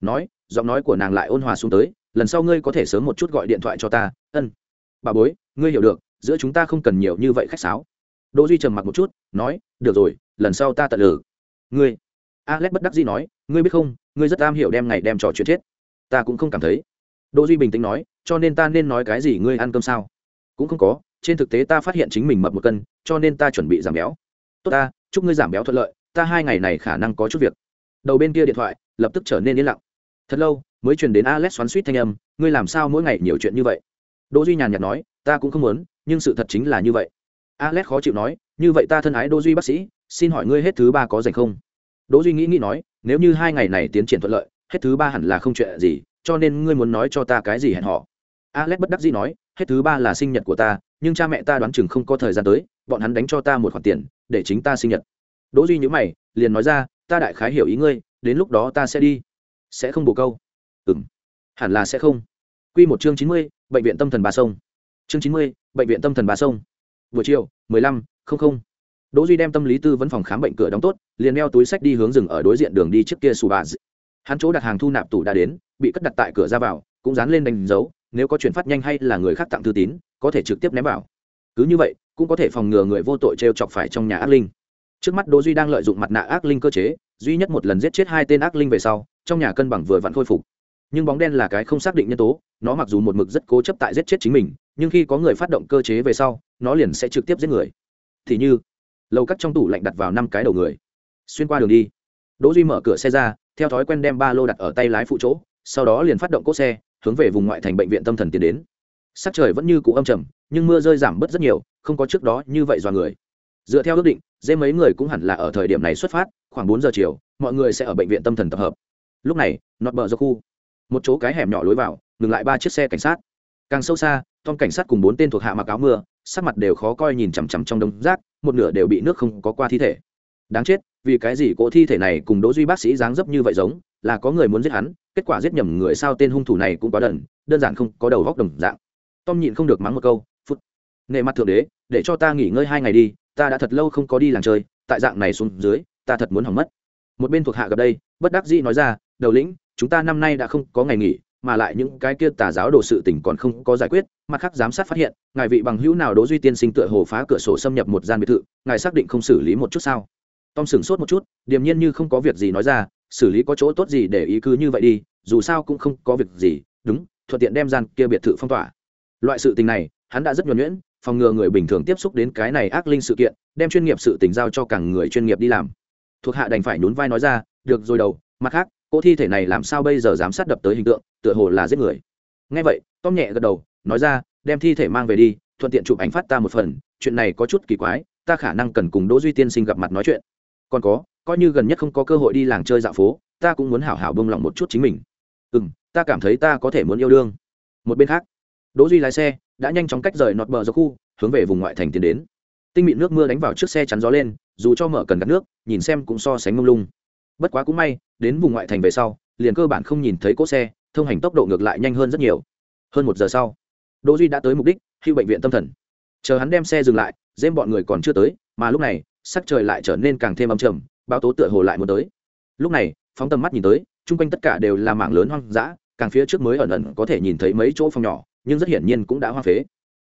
Nói, giọng nói của nàng lại ôn hòa xuống tới, lần sau ngươi có thể sớm một chút gọi điện thoại cho ta. Ân, bà bối, ngươi hiểu được, giữa chúng ta không cần nhiều như vậy khách sáo. Đỗ duy trầm mặc một chút, nói, được rồi, lần sau ta tận lực." ngươi? Alex bất đắc dĩ nói, ngươi biết không, ngươi rất am hiểu đem ngày đem trò chuyện chết. Ta cũng không cảm thấy đỗ duy bình tĩnh nói, cho nên ta nên nói cái gì ngươi ăn cơm sao? Cũng không có, trên thực tế ta phát hiện chính mình mập một cân, cho nên ta chuẩn bị giảm béo. Tốt ta, chúc ngươi giảm béo thuận lợi, ta hai ngày này khả năng có chút việc. Đầu bên kia điện thoại, lập tức trở nên yên lặng. Thật lâu, mới truyền đến alex xoắn suýt thanh âm, ngươi làm sao mỗi ngày nhiều chuyện như vậy? Đỗ duy nhàn nhạt nói, ta cũng không muốn, nhưng sự thật chính là như vậy. Alex khó chịu nói, như vậy ta thân ái đỗ duy bác sĩ, xin hỏi ngươi hết thứ ba có dành không? Đỗ duy nghĩ nghĩ nói, nếu như hai ngày này tiến triển thuận lợi, hết thứ ba hẳn là không chuyện gì cho nên ngươi muốn nói cho ta cái gì hẹn họ alex bất đắc dĩ nói hết thứ ba là sinh nhật của ta nhưng cha mẹ ta đoán chừng không có thời gian tới bọn hắn đánh cho ta một khoản tiền để chính ta sinh nhật. Đỗ duy nhữ mày liền nói ra ta đại khái hiểu ý ngươi đến lúc đó ta sẽ đi. Sẽ không bổ câu? Ừm. Hẳn là sẽ không. Quy một chương chín mươi, bệnh viện tâm thần bà sông. Chương chín mươi, bệnh viện tâm thần bà sông. Buổi chiều mười lăm, không không. Đỗ duy đem tâm lý tư vấn phòng khám bệnh cửa đóng tốt liền đeo túi sách đi hướng rừng ở đối diện đường đi trước kia sù bà hắn chỗ đặt hàng thu nạp tủ đã đến bị cất đặt tại cửa ra vào, cũng dán lên đánh dấu, nếu có chuyển phát nhanh hay là người khác tặng thư tín, có thể trực tiếp ném vào. Cứ như vậy, cũng có thể phòng ngừa người vô tội t chọc phải trong nhà ác linh. Trước mắt đỗ duy đang lợi dụng mặt nạ ác linh cơ chế, duy nhất một lần giết chết hai tên ác linh về sau, trong nhà cân bằng vừa vặn khôi phục. Nhưng bóng đen là cái không xác định nhân tố, nó mặc dù một mực rất cố chấp tại giết chết chính mình, nhưng khi có người phát động cơ chế về sau, nó liền sẽ trực tiếp giết người. Thì như, lầu cắt trong tủ lạnh đặt vào năm cái đầu người. Xuyên qua đường đi, đỗ duy mở cửa xe ra, theo thói quen đem ba lô đặt ở tay lái phụ chỗ sau đó liền phát động cốt xe, hướng về vùng ngoại thành bệnh viện tâm thần tiến đến. Sắc trời vẫn như cũ âm trầm, nhưng mưa rơi giảm bớt rất nhiều, không có trước đó như vậy dọa người. Dựa theo ước định, dê mấy người cũng hẳn là ở thời điểm này xuất phát, khoảng bốn giờ chiều, mọi người sẽ ở bệnh viện tâm thần tập hợp. Lúc này, nọt bờ do khu, một chỗ cái hẻm nhỏ lối vào, ngừng lại ba chiếc xe cảnh sát. Càng sâu xa, tom cảnh sát cùng bốn tên thuộc hạ mặc áo mưa, sắc mặt đều khó coi nhìn chằm chằm trong đống rác, một nửa đều bị nước không có qua thi thể. Đáng chết, vì cái gì cỗ thi thể này cùng đỗ duy bác sĩ dáng dấp như vậy giống, là có người muốn giết hắn kết quả giết nhầm người sao tên hung thủ này cũng quá đần, đơn giản không có đầu góc đồng dạng. Tom nhịn không được mắng một câu, phút, nệ mặt thượng đế, để cho ta nghỉ ngơi hai ngày đi, ta đã thật lâu không có đi làng chơi, tại dạng này xuống dưới, ta thật muốn hỏng mất. Một bên thuộc hạ gặp đây, bất đắc dĩ nói ra, đầu lĩnh, chúng ta năm nay đã không có ngày nghỉ, mà lại những cái kia tà giáo đồ sự tỉnh còn không có giải quyết, mặt khác giám sát phát hiện, ngài vị bằng hữu nào đố duy tiên sinh tựa hồ phá cửa sổ xâm nhập một gian biệt thự, ngài xác định không xử lý một chút sao? Tom sửng sốt một chút, điềm nhiên như không có việc gì nói ra xử lý có chỗ tốt gì để ý cứ như vậy đi, dù sao cũng không có việc gì, đúng, thuận tiện đem gian kia biệt thự phong tỏa. Loại sự tình này, hắn đã rất nhuẩn nhuyễn, phòng ngừa người bình thường tiếp xúc đến cái này ác linh sự kiện, đem chuyên nghiệp sự tình giao cho càng người chuyên nghiệp đi làm. Thuộc hạ đành phải nhún vai nói ra, được rồi đầu, mặt khác cỗ thi thể này làm sao bây giờ giám sát đập tới hình tượng, tựa hồ là giết người. Ngay vậy, tom nhẹ gật đầu, nói ra, đem thi thể mang về đi, thuận tiện chụp ảnh phát ta một phần, chuyện này có chút kỳ quái, ta khả năng cần cùng đỗ duy tiên sinh gặp mặt nói chuyện. Còn có coi như gần nhất không có cơ hội đi làng chơi dạo phố, ta cũng muốn hảo hảo bông lòng một chút chính mình. Ừ m ta cảm thấy ta có thể muốn yêu đương. Một bên khác, đỗ duy lái xe, đã nhanh chóng cách rời nọt bờ do khu, hướng về vùng ngoại thành tiến đến. Tinh mịn nước mưa đánh vào trước xe chắn gió lên, dù cho mở cần gắt nước, nhìn xem cũng so sánh mông lung. Bất quá cũng may, đến vùng ngoại thành về sau, liền cơ bản không nhìn thấy cỗ xe, thông hành tốc độ ngược lại nhanh hơn rất nhiều. Hơn một giờ sau, đỗ duy đã tới mục đích hưu bệnh viện tâm thần. Chờ hắn đem xe dừng lại dêm bọn người còn chưa tới, mà lúc này, sắc trời lại trở nên càng thêm âm trầm báo tố tựa hồ lại muốn tới. Lúc này, phóng tầm mắt nhìn tới, chung quanh tất cả đều là mảng lớn hoang dã, càng phía trước mới ẩn ẩn có thể nhìn thấy mấy chỗ phòng nhỏ, nhưng rất hiển nhiên cũng đã hoang phế.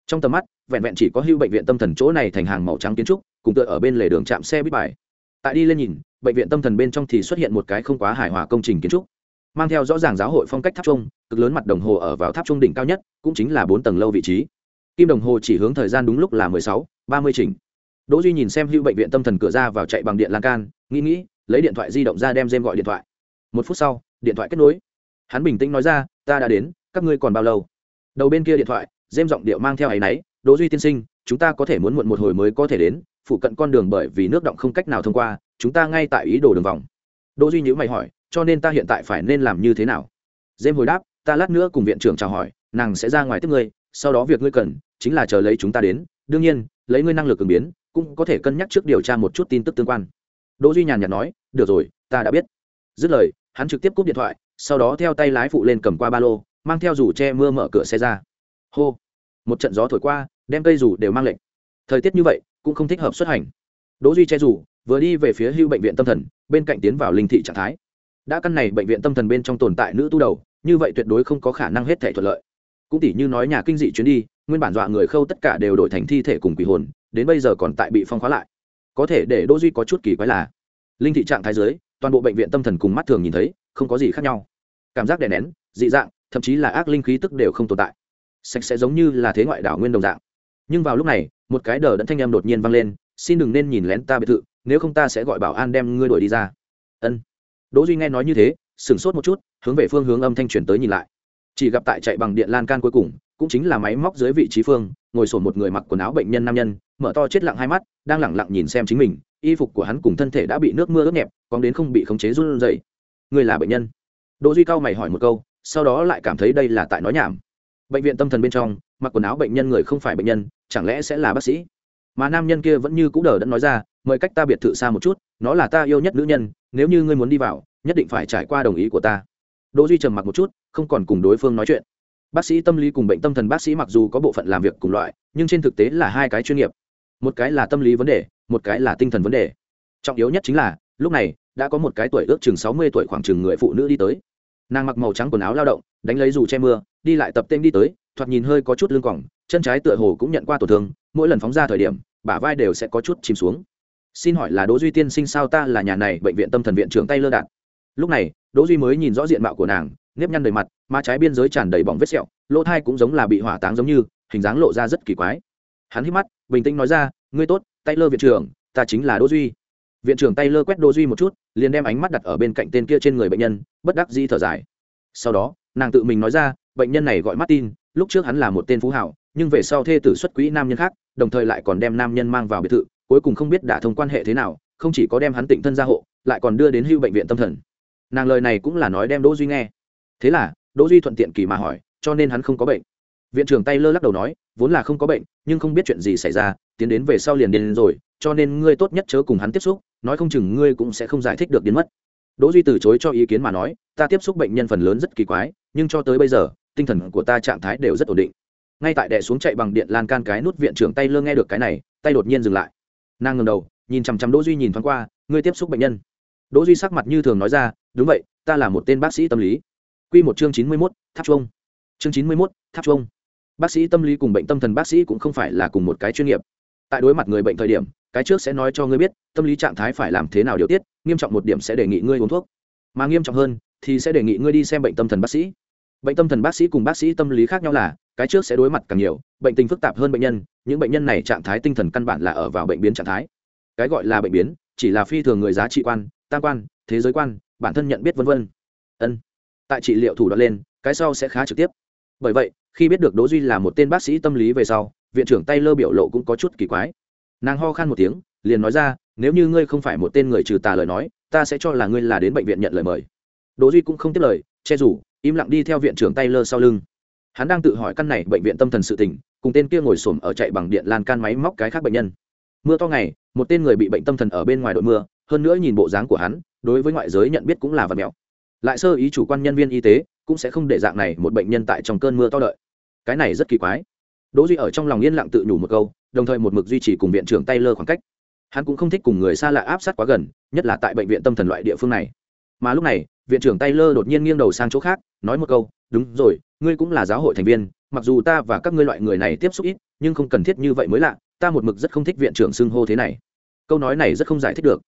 Trong tầm mắt, vẹn vẹn chỉ có hưu bệnh viện tâm thần chỗ này thành hàng màu trắng kiến trúc, cùng tựa ở bên lề đường chạm xe bít bài. Tại đi lên nhìn, bệnh viện tâm thần bên trong thì xuất hiện một cái không quá hài hòa công trình kiến trúc. Mang theo rõ ràng giáo hội phong cách tháp trung cực lớn mặt đồng hồ ở vào tháp trung đỉnh cao nhất, cũng chính là bốn tầng lâu vị trí. Kim đồng hồ chỉ hướng thời gian đúng lúc là mười sáu, ba mươi chỉnh đỗ duy nhìn xem hưu bệnh viện tâm thần cửa ra vào chạy bằng điện lan can, nghĩ nghĩ, lấy điện thoại di động ra đem dêm gọi điện thoại. Một phút sau, điện thoại kết nối. Hắn bình tĩnh nói ra, ta đã đến, các ngươi còn bao lâu? Đầu bên kia điện thoại dêm giọng điệu mang theo áy náy, đỗ duy tiên sinh, chúng ta có thể muốn muộn một hồi mới có thể đến, phụ cận con đường bởi vì nước động không cách nào thông qua, chúng ta ngay tại ý đồ đường vòng. Đỗ duy nhíu mày hỏi, cho nên ta hiện tại phải nên làm như thế nào? Dêm hồi đáp, ta lát nữa cùng viện trưởng chào hỏi, nàng sẽ ra ngoài tiếp ngươi, sau đó việc ngươi cần, chính là chờ lấy chúng ta đến. Đương nhiên, lấy ngươi năng lực ứng biến cũng có thể cân nhắc trước điều tra một chút tin tức tương quan. Đỗ duy nhàn nhạt nói được rồi ta đã biết. Dứt lời hắn trực tiếp cúp điện thoại sau đó theo tay lái phụ lên cầm qua ba lô mang theo dù che mưa mở cửa xe ra. Hô! Một trận gió thổi qua đem cây dù đều mang lệnh thời tiết như vậy cũng không thích hợp xuất hành. Đỗ duy che dù, vừa đi về phía hưu bệnh viện tâm thần bên cạnh tiến vào linh thị trạng thái. Đã căn này bệnh viện tâm thần bên trong tồn tại nữ tu đầu như vậy tuyệt đối không có khả năng hết thể thuận lợi. Cũng tỷ như nói nhà kinh dị chuyến đi nguyên bản dọa người khâu tất cả đều đổi thành thi thể cùng quỷ hồn đến bây giờ còn tại bị phong khóa lại. Có thể để đỗ duy có chút kỳ quái là, linh thị trạng thái dưới, toàn bộ bệnh viện tâm thần cùng mắt thường nhìn thấy, không có gì khác nhau. Cảm giác đè nén, dị dạng, thậm chí là ác linh khí tức đều không tồn tại. Sạch sẽ giống như là thế ngoại đảo nguyên đồng dạng. Nhưng vào lúc này, một cái đờ đẫn thanh em đột nhiên vang lên, xin đừng nên nhìn lén ta biệt thự, nếu không ta sẽ gọi bảo an đem ngươi đuổi đi ra. Ân. Đỗ duy nghe nói như thế, sửng sốt một chút, hướng về phương hướng âm thanh truyền tới nhìn lại. Chỉ gặp tại chạy bằng điện lan can cuối cùng cũng chính là máy móc dưới vị trí phương, ngồi sổn một người mặc quần áo bệnh nhân nam nhân, mở to chết lặng hai mắt, đang lẳng lặng nhìn xem chính mình, y phục của hắn cùng thân thể đã bị nước mưa ướt nhẹp còn đến không bị khống chế run rẩy. Người là bệnh nhân. Đỗ duy cao mày hỏi một câu, sau đó lại cảm thấy đây là tại nói nhảm. Bệnh viện tâm thần bên trong, mặc quần áo bệnh nhân người không phải bệnh nhân, chẳng lẽ sẽ là bác sĩ? Mà nam nhân kia vẫn như cũ đờ đẫn nói ra, mời cách ta biệt thự xa một chút, nó là ta yêu nhất nữ nhân, nếu như ngươi muốn đi vào, nhất định phải trải qua đồng ý của ta. Đỗ duy trầm mặc một chút, không còn cùng đối phương nói chuyện bác sĩ tâm lý cùng bệnh tâm thần bác sĩ mặc dù có bộ phận làm việc cùng loại, nhưng trên thực tế là hai cái chuyên nghiệp. Một cái là tâm lý vấn đề, một cái là tinh thần vấn đề. Trọng yếu nhất chính là, lúc này, đã có một cái tuổi ước chừng sáu mươi tuổi khoảng chừng người phụ nữ đi tới. Nàng mặc màu trắng quần áo lao động, đánh lấy dù che mưa, đi lại tập tên đi tới, thoạt nhìn hơi có chút lưng cỏng chân trái tựa hồ cũng nhận qua tổn thương, mỗi lần phóng ra thời điểm, bả vai đều sẽ có chút chìm xuống. Xin hỏi là đỗ duy tiên sinh sao ta là nhà này bệnh viện tâm thần viện trưởng tay lơ đạn lúc này, đỗ duy mới nhìn rõ diện mạo của nàng nếp nhăn đầy mặt, má trái biên giới tràn đầy bỏng vết sẹo, lỗ thai cũng giống là bị hỏa táng giống như, hình dáng lộ ra rất kỳ quái. Hắn hít mắt, bình tĩnh nói ra, ngươi tốt tay lơ viện trưởng, ta chính là đỗ duy. Viện trưởng tay lơ quét đỗ duy một chút, liền đem ánh mắt đặt ở bên cạnh tên kia trên người bệnh nhân, bất đắc dĩ thở dài. Sau đó, nàng tự mình nói ra, bệnh nhân này gọi martin, lúc trước hắn là một tên phú hảo, nhưng về sau thê tử xuất quỹ nam nhân khác, đồng thời lại còn đem nam nhân mang vào biệt thự, cuối cùng không biết đã thông quan hệ thế nào, không chỉ có đem hắn tịnh thân gia hộ, lại còn đưa đến hưu bệnh viện tâm thần. Nàng lời này cũng là nói đem đỗ duy nghe thế là, đỗ duy thuận tiện kỳ mà hỏi, cho nên hắn không có bệnh. Viện trưởng tay lơ lắc đầu nói, vốn là không có bệnh, nhưng không biết chuyện gì xảy ra, tiến đến về sau liền điên rồi, cho nên ngươi tốt nhất chớ cùng hắn tiếp xúc, nói không chừng ngươi cũng sẽ không giải thích được đến mất. Đỗ duy từ chối cho ý kiến mà nói, ta tiếp xúc bệnh nhân phần lớn rất kỳ quái, nhưng cho tới bây giờ, tinh thần của ta trạng thái đều rất ổn định. Ngay tại đè xuống chạy bằng điện lan can cái nút, viện trưởng tay lơ nghe được cái này, tay đột nhiên dừng lại. Nàng ngẩng đầu, nhìn chằm chằm đỗ duy nhìn thoáng qua, ngươi tiếp xúc bệnh nhân. Đỗ duy sắc mặt như thường nói ra, đúng vậy, ta là một tên bác sĩ tâm lý quy một chương chín mươi 91, tháp trung. chương chín mươi 91, tháp trung. bác sĩ tâm lý cùng bệnh tâm thần bác sĩ cũng không phải là cùng một cái chuyên nghiệp. Tại đối mặt người bệnh thời điểm cái trước sẽ nói cho ngươi biết tâm lý trạng thái phải làm thế nào điều tiết nghiêm trọng một điểm sẽ đề nghị ngươi uống thuốc. Mà nghiêm trọng hơn thì sẽ đề nghị ngươi đi xem bệnh tâm thần bác sĩ. Bệnh tâm thần bác sĩ cùng bác sĩ tâm lý khác nhau là cái trước sẽ đối mặt càng nhiều bệnh tình phức tạp hơn bệnh nhân những bệnh nhân này trạng thái tinh thần căn bản là ở vào bệnh biến trạng thái. Cái gọi là bệnh biến chỉ là phi thường người giá trị quan tam quan thế giới quan bản thân nhận biết vân vân. Ân tại trị liệu thủ đoạn lên, cái sau sẽ khá trực tiếp. Bởi vậy, khi biết được đỗ duy là một tên bác sĩ tâm lý về sau, viện trưởng tay lơ biểu lộ cũng có chút kỳ quái. Nàng ho khan một tiếng, liền nói ra, nếu như ngươi không phải một tên người trừ tà lời nói, ta sẽ cho là ngươi là đến bệnh viện nhận lời mời. Đỗ duy cũng không tiếp lời, che rủ im lặng đi theo viện trưởng tay lơ sau lưng. Hắn đang tự hỏi căn này bệnh viện tâm thần sự tình, cùng tên kia ngồi xổm ở chạy bằng điện lan can máy móc cái khác bệnh nhân. Mưa to ngày, một tên người bị bệnh tâm thần ở bên ngoài đội mưa, hơn nữa nhìn bộ dáng của hắn, đối với ngoại giới nhận biết cũng là vật mèo lại sơ ý chủ quan nhân viên y tế cũng sẽ không để dạng này một bệnh nhân tại trong cơn mưa to đợi. Cái này rất kỳ quái. Đỗ duy ở trong lòng yên lặng tự nhủ một câu, đồng thời một mực duy trì cùng viện trưởng tay lơ khoảng cách. Hắn cũng không thích cùng người xa lạ áp sát quá gần, nhất là tại bệnh viện tâm thần loại địa phương này. Mà lúc này, viện trưởng tay lơ đột nhiên nghiêng đầu sang chỗ khác, nói một câu, đúng rồi, ngươi cũng là giáo hội thành viên, mặc dù ta và các ngươi loại người này tiếp xúc ít, nhưng không cần thiết như vậy mới lạ, ta một mực rất không thích viện trưởng xưng hô thế này. Câu nói này rất không giải thích được.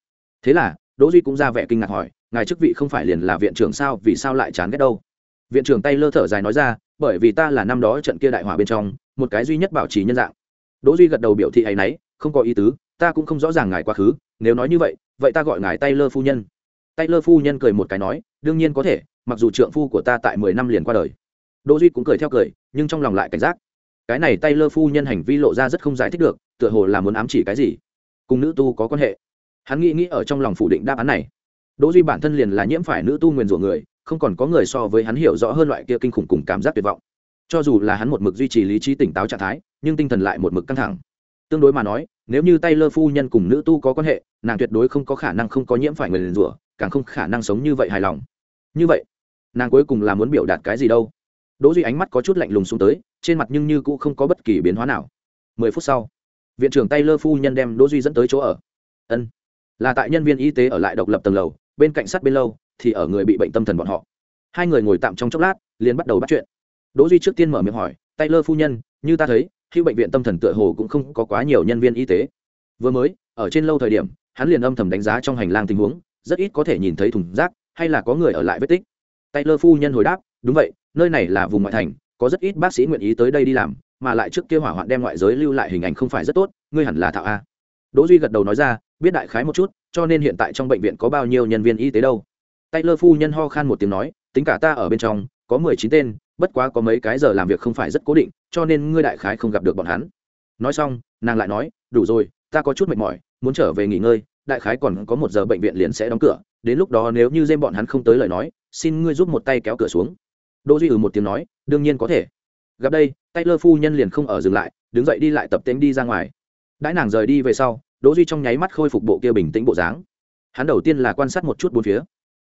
Thế là, đỗ duy cũng ra vẻ kinh ngạc hỏi ngài chức vị không phải liền là viện trưởng sao, vì sao lại chán ghét đâu? Viện trưởng tay lơ thở dài nói ra, bởi vì ta là năm đó trận kia đại hỏa bên trong, một cái duy nhất bảo trì nhân dạng. Đỗ duy gật đầu biểu thị hay nấy, không có ý tứ, ta cũng không rõ ràng ngài quá khứ, nếu nói như vậy vậy ta gọi ngài tay lơ phu nhân. Tay lơ phu nhân cười một cái nói, đương nhiên có thể, mặc dù trượng phu của ta tại mười năm liền qua đời. Đỗ duy cũng cười theo cười, nhưng trong lòng lại cảnh giác. Cái này tay lơ phu nhân hành vi lộ ra rất không giải thích được, tựa hồ là muốn ám chỉ cái gì. Cùng nữ tu có quan hệ. Hắn nghĩ nghĩ ở trong lòng phủ định đáp án này đỗ duy bản thân liền là nhiễm phải nữ tu nguyền rủa người, không còn có người so với hắn hiểu rõ hơn loại kia kinh khủng cùng cảm giác tuyệt vọng. Cho dù là hắn một mực duy trì lý trí tỉnh táo trạng thái, nhưng tinh thần lại một mực căng thẳng. Tương đối mà nói, nếu như tay lơ phu nhân cùng nữ tu có quan hệ, nàng tuyệt đối không có khả năng không có nhiễm phải người liền rủa, càng không khả năng sống như vậy hài lòng. Như vậy, nàng cuối cùng là muốn biểu đạt cái gì đâu? Đỗ duy ánh mắt có chút lạnh lùng xuống tới, trên mặt nhưng như cũng không có bất kỳ biến hóa nào. Mười phút sau, viện trưởng tay lơ phu nhân đem đỗ duy dẫn tới chỗ ở. Ân, là tại nhân viên y tế ở lại độc lập tầng lầu bên cạnh sát bên lâu thì ở người bị bệnh tâm thần bọn họ. Hai người ngồi tạm trong chốc lát, liền bắt đầu bắt chuyện. Đỗ duy trước tiên mở miệng hỏi tay lơ phu nhân, như ta thấy khi bệnh viện tâm thần tựa hồ cũng không có quá nhiều nhân viên y tế. Vừa mới, ở trên lâu thời điểm, hắn liền âm thầm đánh giá trong hành lang tình huống, rất ít có thể nhìn thấy thùng rác hay là có người ở lại vết tích. Tay lơ phu nhân hồi đáp, đúng vậy, nơi này là vùng ngoại thành, có rất ít bác sĩ nguyện ý tới đây đi làm, mà lại trước kia hỏa hoạn đem ngoại giới lưu lại hình ảnh không phải rất tốt, ngươi hẳn là thạo a. Đỗ duy gật đầu nói ra, biết đại khái một chút cho nên hiện tại trong bệnh viện có bao nhiêu nhân viên y tế đâu? Tay lơ phu nhân ho khan một tiếng nói, tính cả ta ở bên trong, có mười chín tên, bất quá có mấy cái giờ làm việc không phải rất cố định, cho nên ngươi đại khái không gặp được bọn hắn. Nói xong, nàng lại nói, đủ rồi, ta có chút mệt mỏi, muốn trở về nghỉ ngơi, đại khái còn có một giờ bệnh viện liền sẽ đóng cửa, đến lúc đó nếu như dêm bọn hắn không tới lời nói, xin ngươi giúp một tay kéo cửa xuống. Đỗ duy ừ một tiếng nói, đương nhiên có thể. Gặp đây tay lơ phu nhân liền không ở dừng lại, đứng dậy đi lại tập tên đi ra ngoài. Đãi nàng rời đi về sau đỗ duy trong nháy mắt khôi phục bộ kia bình tĩnh bộ dáng. Hắn đầu tiên là quan sát một chút bốn phía.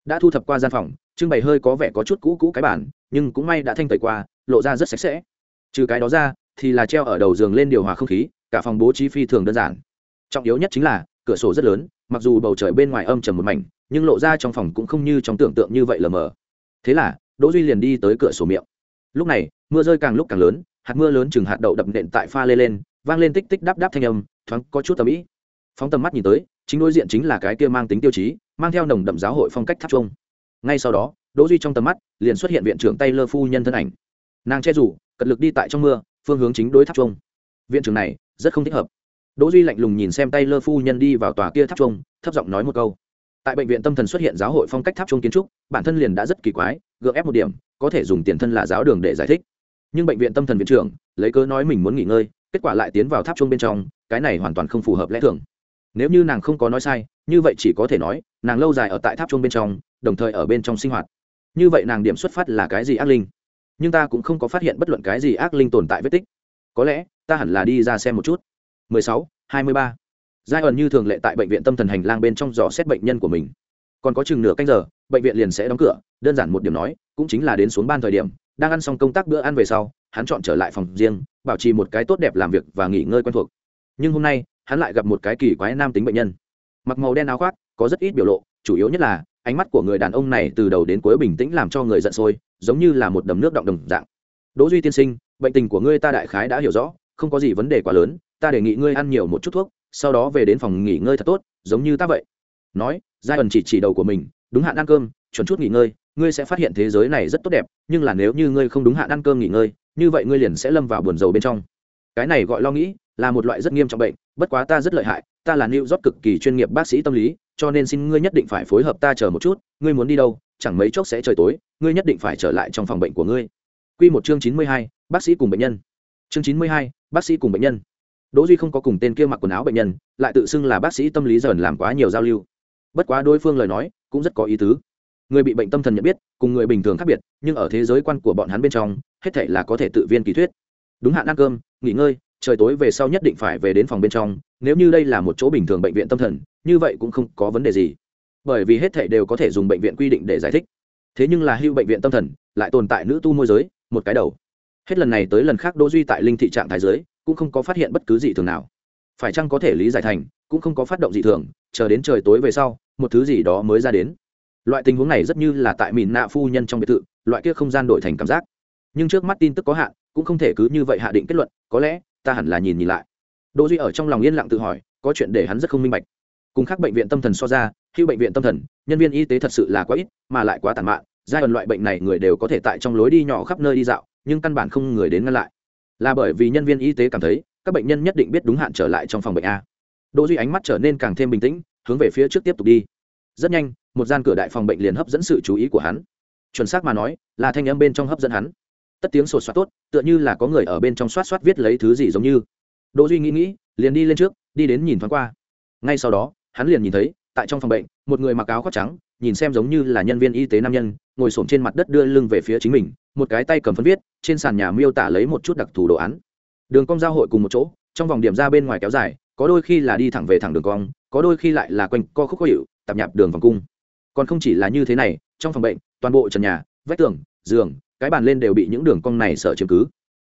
Đã thu thập qua gian phòng, trưng bày hơi có vẻ có chút cũ cũ cái bản nhưng cũng may đã thanh tẩy qua, lộ ra rất sạch sẽ. Trừ cái đó ra, thì là treo ở đầu giường lên điều hòa không khí, cả phòng bố trí phi thường đơn giản. Trọng yếu nhất chính là, cửa sổ rất lớn, mặc dù bầu trời bên ngoài âm trầm một mảnh, nhưng lộ ra trong phòng cũng không như trong tưởng tượng như vậy lờ mờ. Thế là, đỗ duy liền đi tới cửa sổ miệng. Lúc này, mưa rơi càng lúc càng lớn, hạt mưa lớn chừng hạt đậu đập nện tại pha lê lên, vang lên tích tích đáp đáp thanh âm, thoáng có chút tầm ĩ phóng tầm mắt nhìn tới, chính đối diện chính là cái kia mang tính tiêu chí, mang theo nồng đậm giáo hội phong cách tháp trung ngay sau đó, đỗ duy trong tầm mắt, liền xuất hiện viện trưởng tay lơ phu nhân thân ảnh. Nàng che rủ, cật lực đi tại trong mưa, phương hướng chính đối tháp trung viện trưởng này, rất không thích hợp. Đỗ duy lạnh lùng nhìn xem tay lơ phu nhân đi vào tòa kia tháp trung thấp giọng nói một câu. Tại bệnh viện tâm thần xuất hiện giáo hội phong cách tháp trung kiến trúc, bản thân liền đã rất kỳ quái, gượng ép một điểm, có thể dùng tiền thân là giáo đường để giải thích. Nhưng bệnh viện tâm thần viện trưởng, lấy cớ nói mình muốn nghỉ ngơi, kết quả lại tiến vào tháp trung bên trong, cái này hoàn toàn không phù hợp lẽ thường nếu như nàng không có nói sai như vậy chỉ có thể nói nàng lâu dài ở tại tháp chuông bên trong đồng thời ở bên trong sinh hoạt. Như vậy nàng điểm xuất phát là cái gì ác linh? Nhưng ta cũng không có phát hiện bất luận cái gì ác linh tồn tại vết tích. Có lẽ ta hẳn là đi ra xem một chút. 16, 23. giai ẩn như thường lệ tại bệnh viện tâm thần hành lang bên trong dò xét bệnh nhân của mình. Còn có chừng nửa canh giờ bệnh viện liền sẽ đóng cửa. Đơn giản một điểm nói cũng chính là đến xuống ban thời điểm đang ăn xong công tác bữa ăn về sau hắn chọn trở lại phòng riêng bảo trì một cái tốt đẹp làm việc và nghỉ ngơi quen thuộc. Nhưng hôm nay hắn lại gặp một cái kỳ quái nam tính bệnh nhân. Mặc màu đen áo khoác, có rất ít biểu lộ, chủ yếu nhất là, ánh mắt của người đàn ông này từ đầu đến cuối bình tĩnh làm cho người giận sôi, giống như là một đầm nước động đồng dạng. Đỗ duy tiên sinh, bệnh tình của ngươi ta đại khái đã hiểu rõ, không có gì vấn đề quá lớn, ta đề nghị ngươi ăn nhiều một chút thuốc, sau đó về đến phòng nghỉ ngơi thật tốt, giống như ta vậy. Nói, giai ẩn chỉ chỉ đầu của mình, đúng hạn ăn cơm, chuẩn chút nghỉ ngơi, ngươi sẽ phát hiện thế giới này rất tốt đẹp, nhưng là nếu như ngươi không đúng hạn ăn cơm nghỉ ngơi, như vậy ngươi liền sẽ lâm vào buồn rầu bên trong. Cái này gọi lo nghĩ, là một loại rất nghiêm trọng bệnh bất quá ta rất lợi hại ta là new york cực kỳ chuyên nghiệp bác sĩ tâm lý cho nên xin ngươi nhất định phải phối hợp ta chờ một chút ngươi muốn đi đâu chẳng mấy chốc sẽ trời tối ngươi nhất định phải trở lại trong phòng bệnh của ngươi Quy một chương chín mươi hai, bác sĩ cùng bệnh nhân. Chương chín mươi hai, bác sĩ cùng bệnh nhân. Đỗ Duy không có cùng tên kia mặc quần áo bệnh nhân, lại tự xưng là bác sĩ tâm lý dần làm quá nhiều giao lưu. Bất quá đối phương lời nói cũng rất có ý tứ. Người bị bệnh tâm thần nhận biết, cùng người bình thường khác biệt, nhưng ở thế giới quan của bọn hắn bên trong, hết thảy là có thể tự viên kỳ thuyết. Đúng hạn ăn cơm, nghỉ ngơi, trời tối về sau nhất định phải về đến phòng bên trong, nếu như đây là một chỗ bình thường bệnh viện tâm thần, như vậy cũng không có vấn đề gì. Bởi vì hết thảy đều có thể dùng bệnh viện quy định để giải thích. Thế nhưng là hưu bệnh viện tâm thần, lại tồn tại nữ tu môi giới, một cái đầu. Hết lần này tới lần khác Đỗ Duy tại linh thị trạng thái giới, cũng không có phát hiện bất cứ gì thường nào phải chăng có thể lý giải thành cũng không có phát động dị thường chờ đến trời tối về sau một thứ gì đó mới ra đến loại tình huống này rất như là tại mìn nạ phu nhân trong biệt thự loại kia không gian đổi thành cảm giác nhưng trước mắt tin tức có hạn cũng không thể cứ như vậy hạ định kết luận có lẽ ta hẳn là nhìn nhìn lại. Đỗ duy ở trong lòng yên lặng tự hỏi, có chuyện để hắn rất không minh bạch. Cùng khác bệnh viện tâm thần so ra khi bệnh viện tâm thần, nhân viên y tế thật sự là quá ít, mà lại quá tàn mạn, giai đoạn loại bệnh này người đều có thể tại trong lối đi nhỏ khắp nơi đi dạo, nhưng căn bản không người đến ngăn lại. Là bởi vì nhân viên y tế cảm thấy, các bệnh nhân nhất định biết đúng hạn trở lại trong phòng bệnh a. Đỗ duy ánh mắt trở nên càng thêm bình tĩnh, hướng về phía trước tiếp tục đi. Rất nhanh, một gian cửa đại phòng bệnh liền hấp dẫn sự chú ý của hắn. Chuẩn xác mà nói, là thanh âm bên trong hấp dẫn hắn tất tiếng sột soát tốt, tựa như là có người ở bên trong soát soát viết lấy thứ gì giống như. Đỗ duy nghĩ nghĩ, liền đi lên trước, đi đến nhìn thoáng qua. Ngay sau đó, hắn liền nhìn thấy, tại trong phòng bệnh, một người mặc áo khoác trắng, nhìn xem giống như là nhân viên y tế nam nhân, ngồi xổm trên mặt đất đưa lưng về phía chính mình, một cái tay cầm phấn viết, trên sàn nhà miêu tả lấy một chút đặc thù đồ án. Đường cong giao hội cùng một chỗ, trong vòng điểm ra bên ngoài kéo dài, có đôi khi là đi thẳng về thẳng đường cong, có đôi khi lại là quanh co khúc khó hiệu tạp nhạp đường vòng cung. Còn không chỉ là như thế này, trong phòng bệnh, toàn bộ trần nhà, vách tường, giường cái bàn lên đều bị những đường cong này sợ chiếm cứ.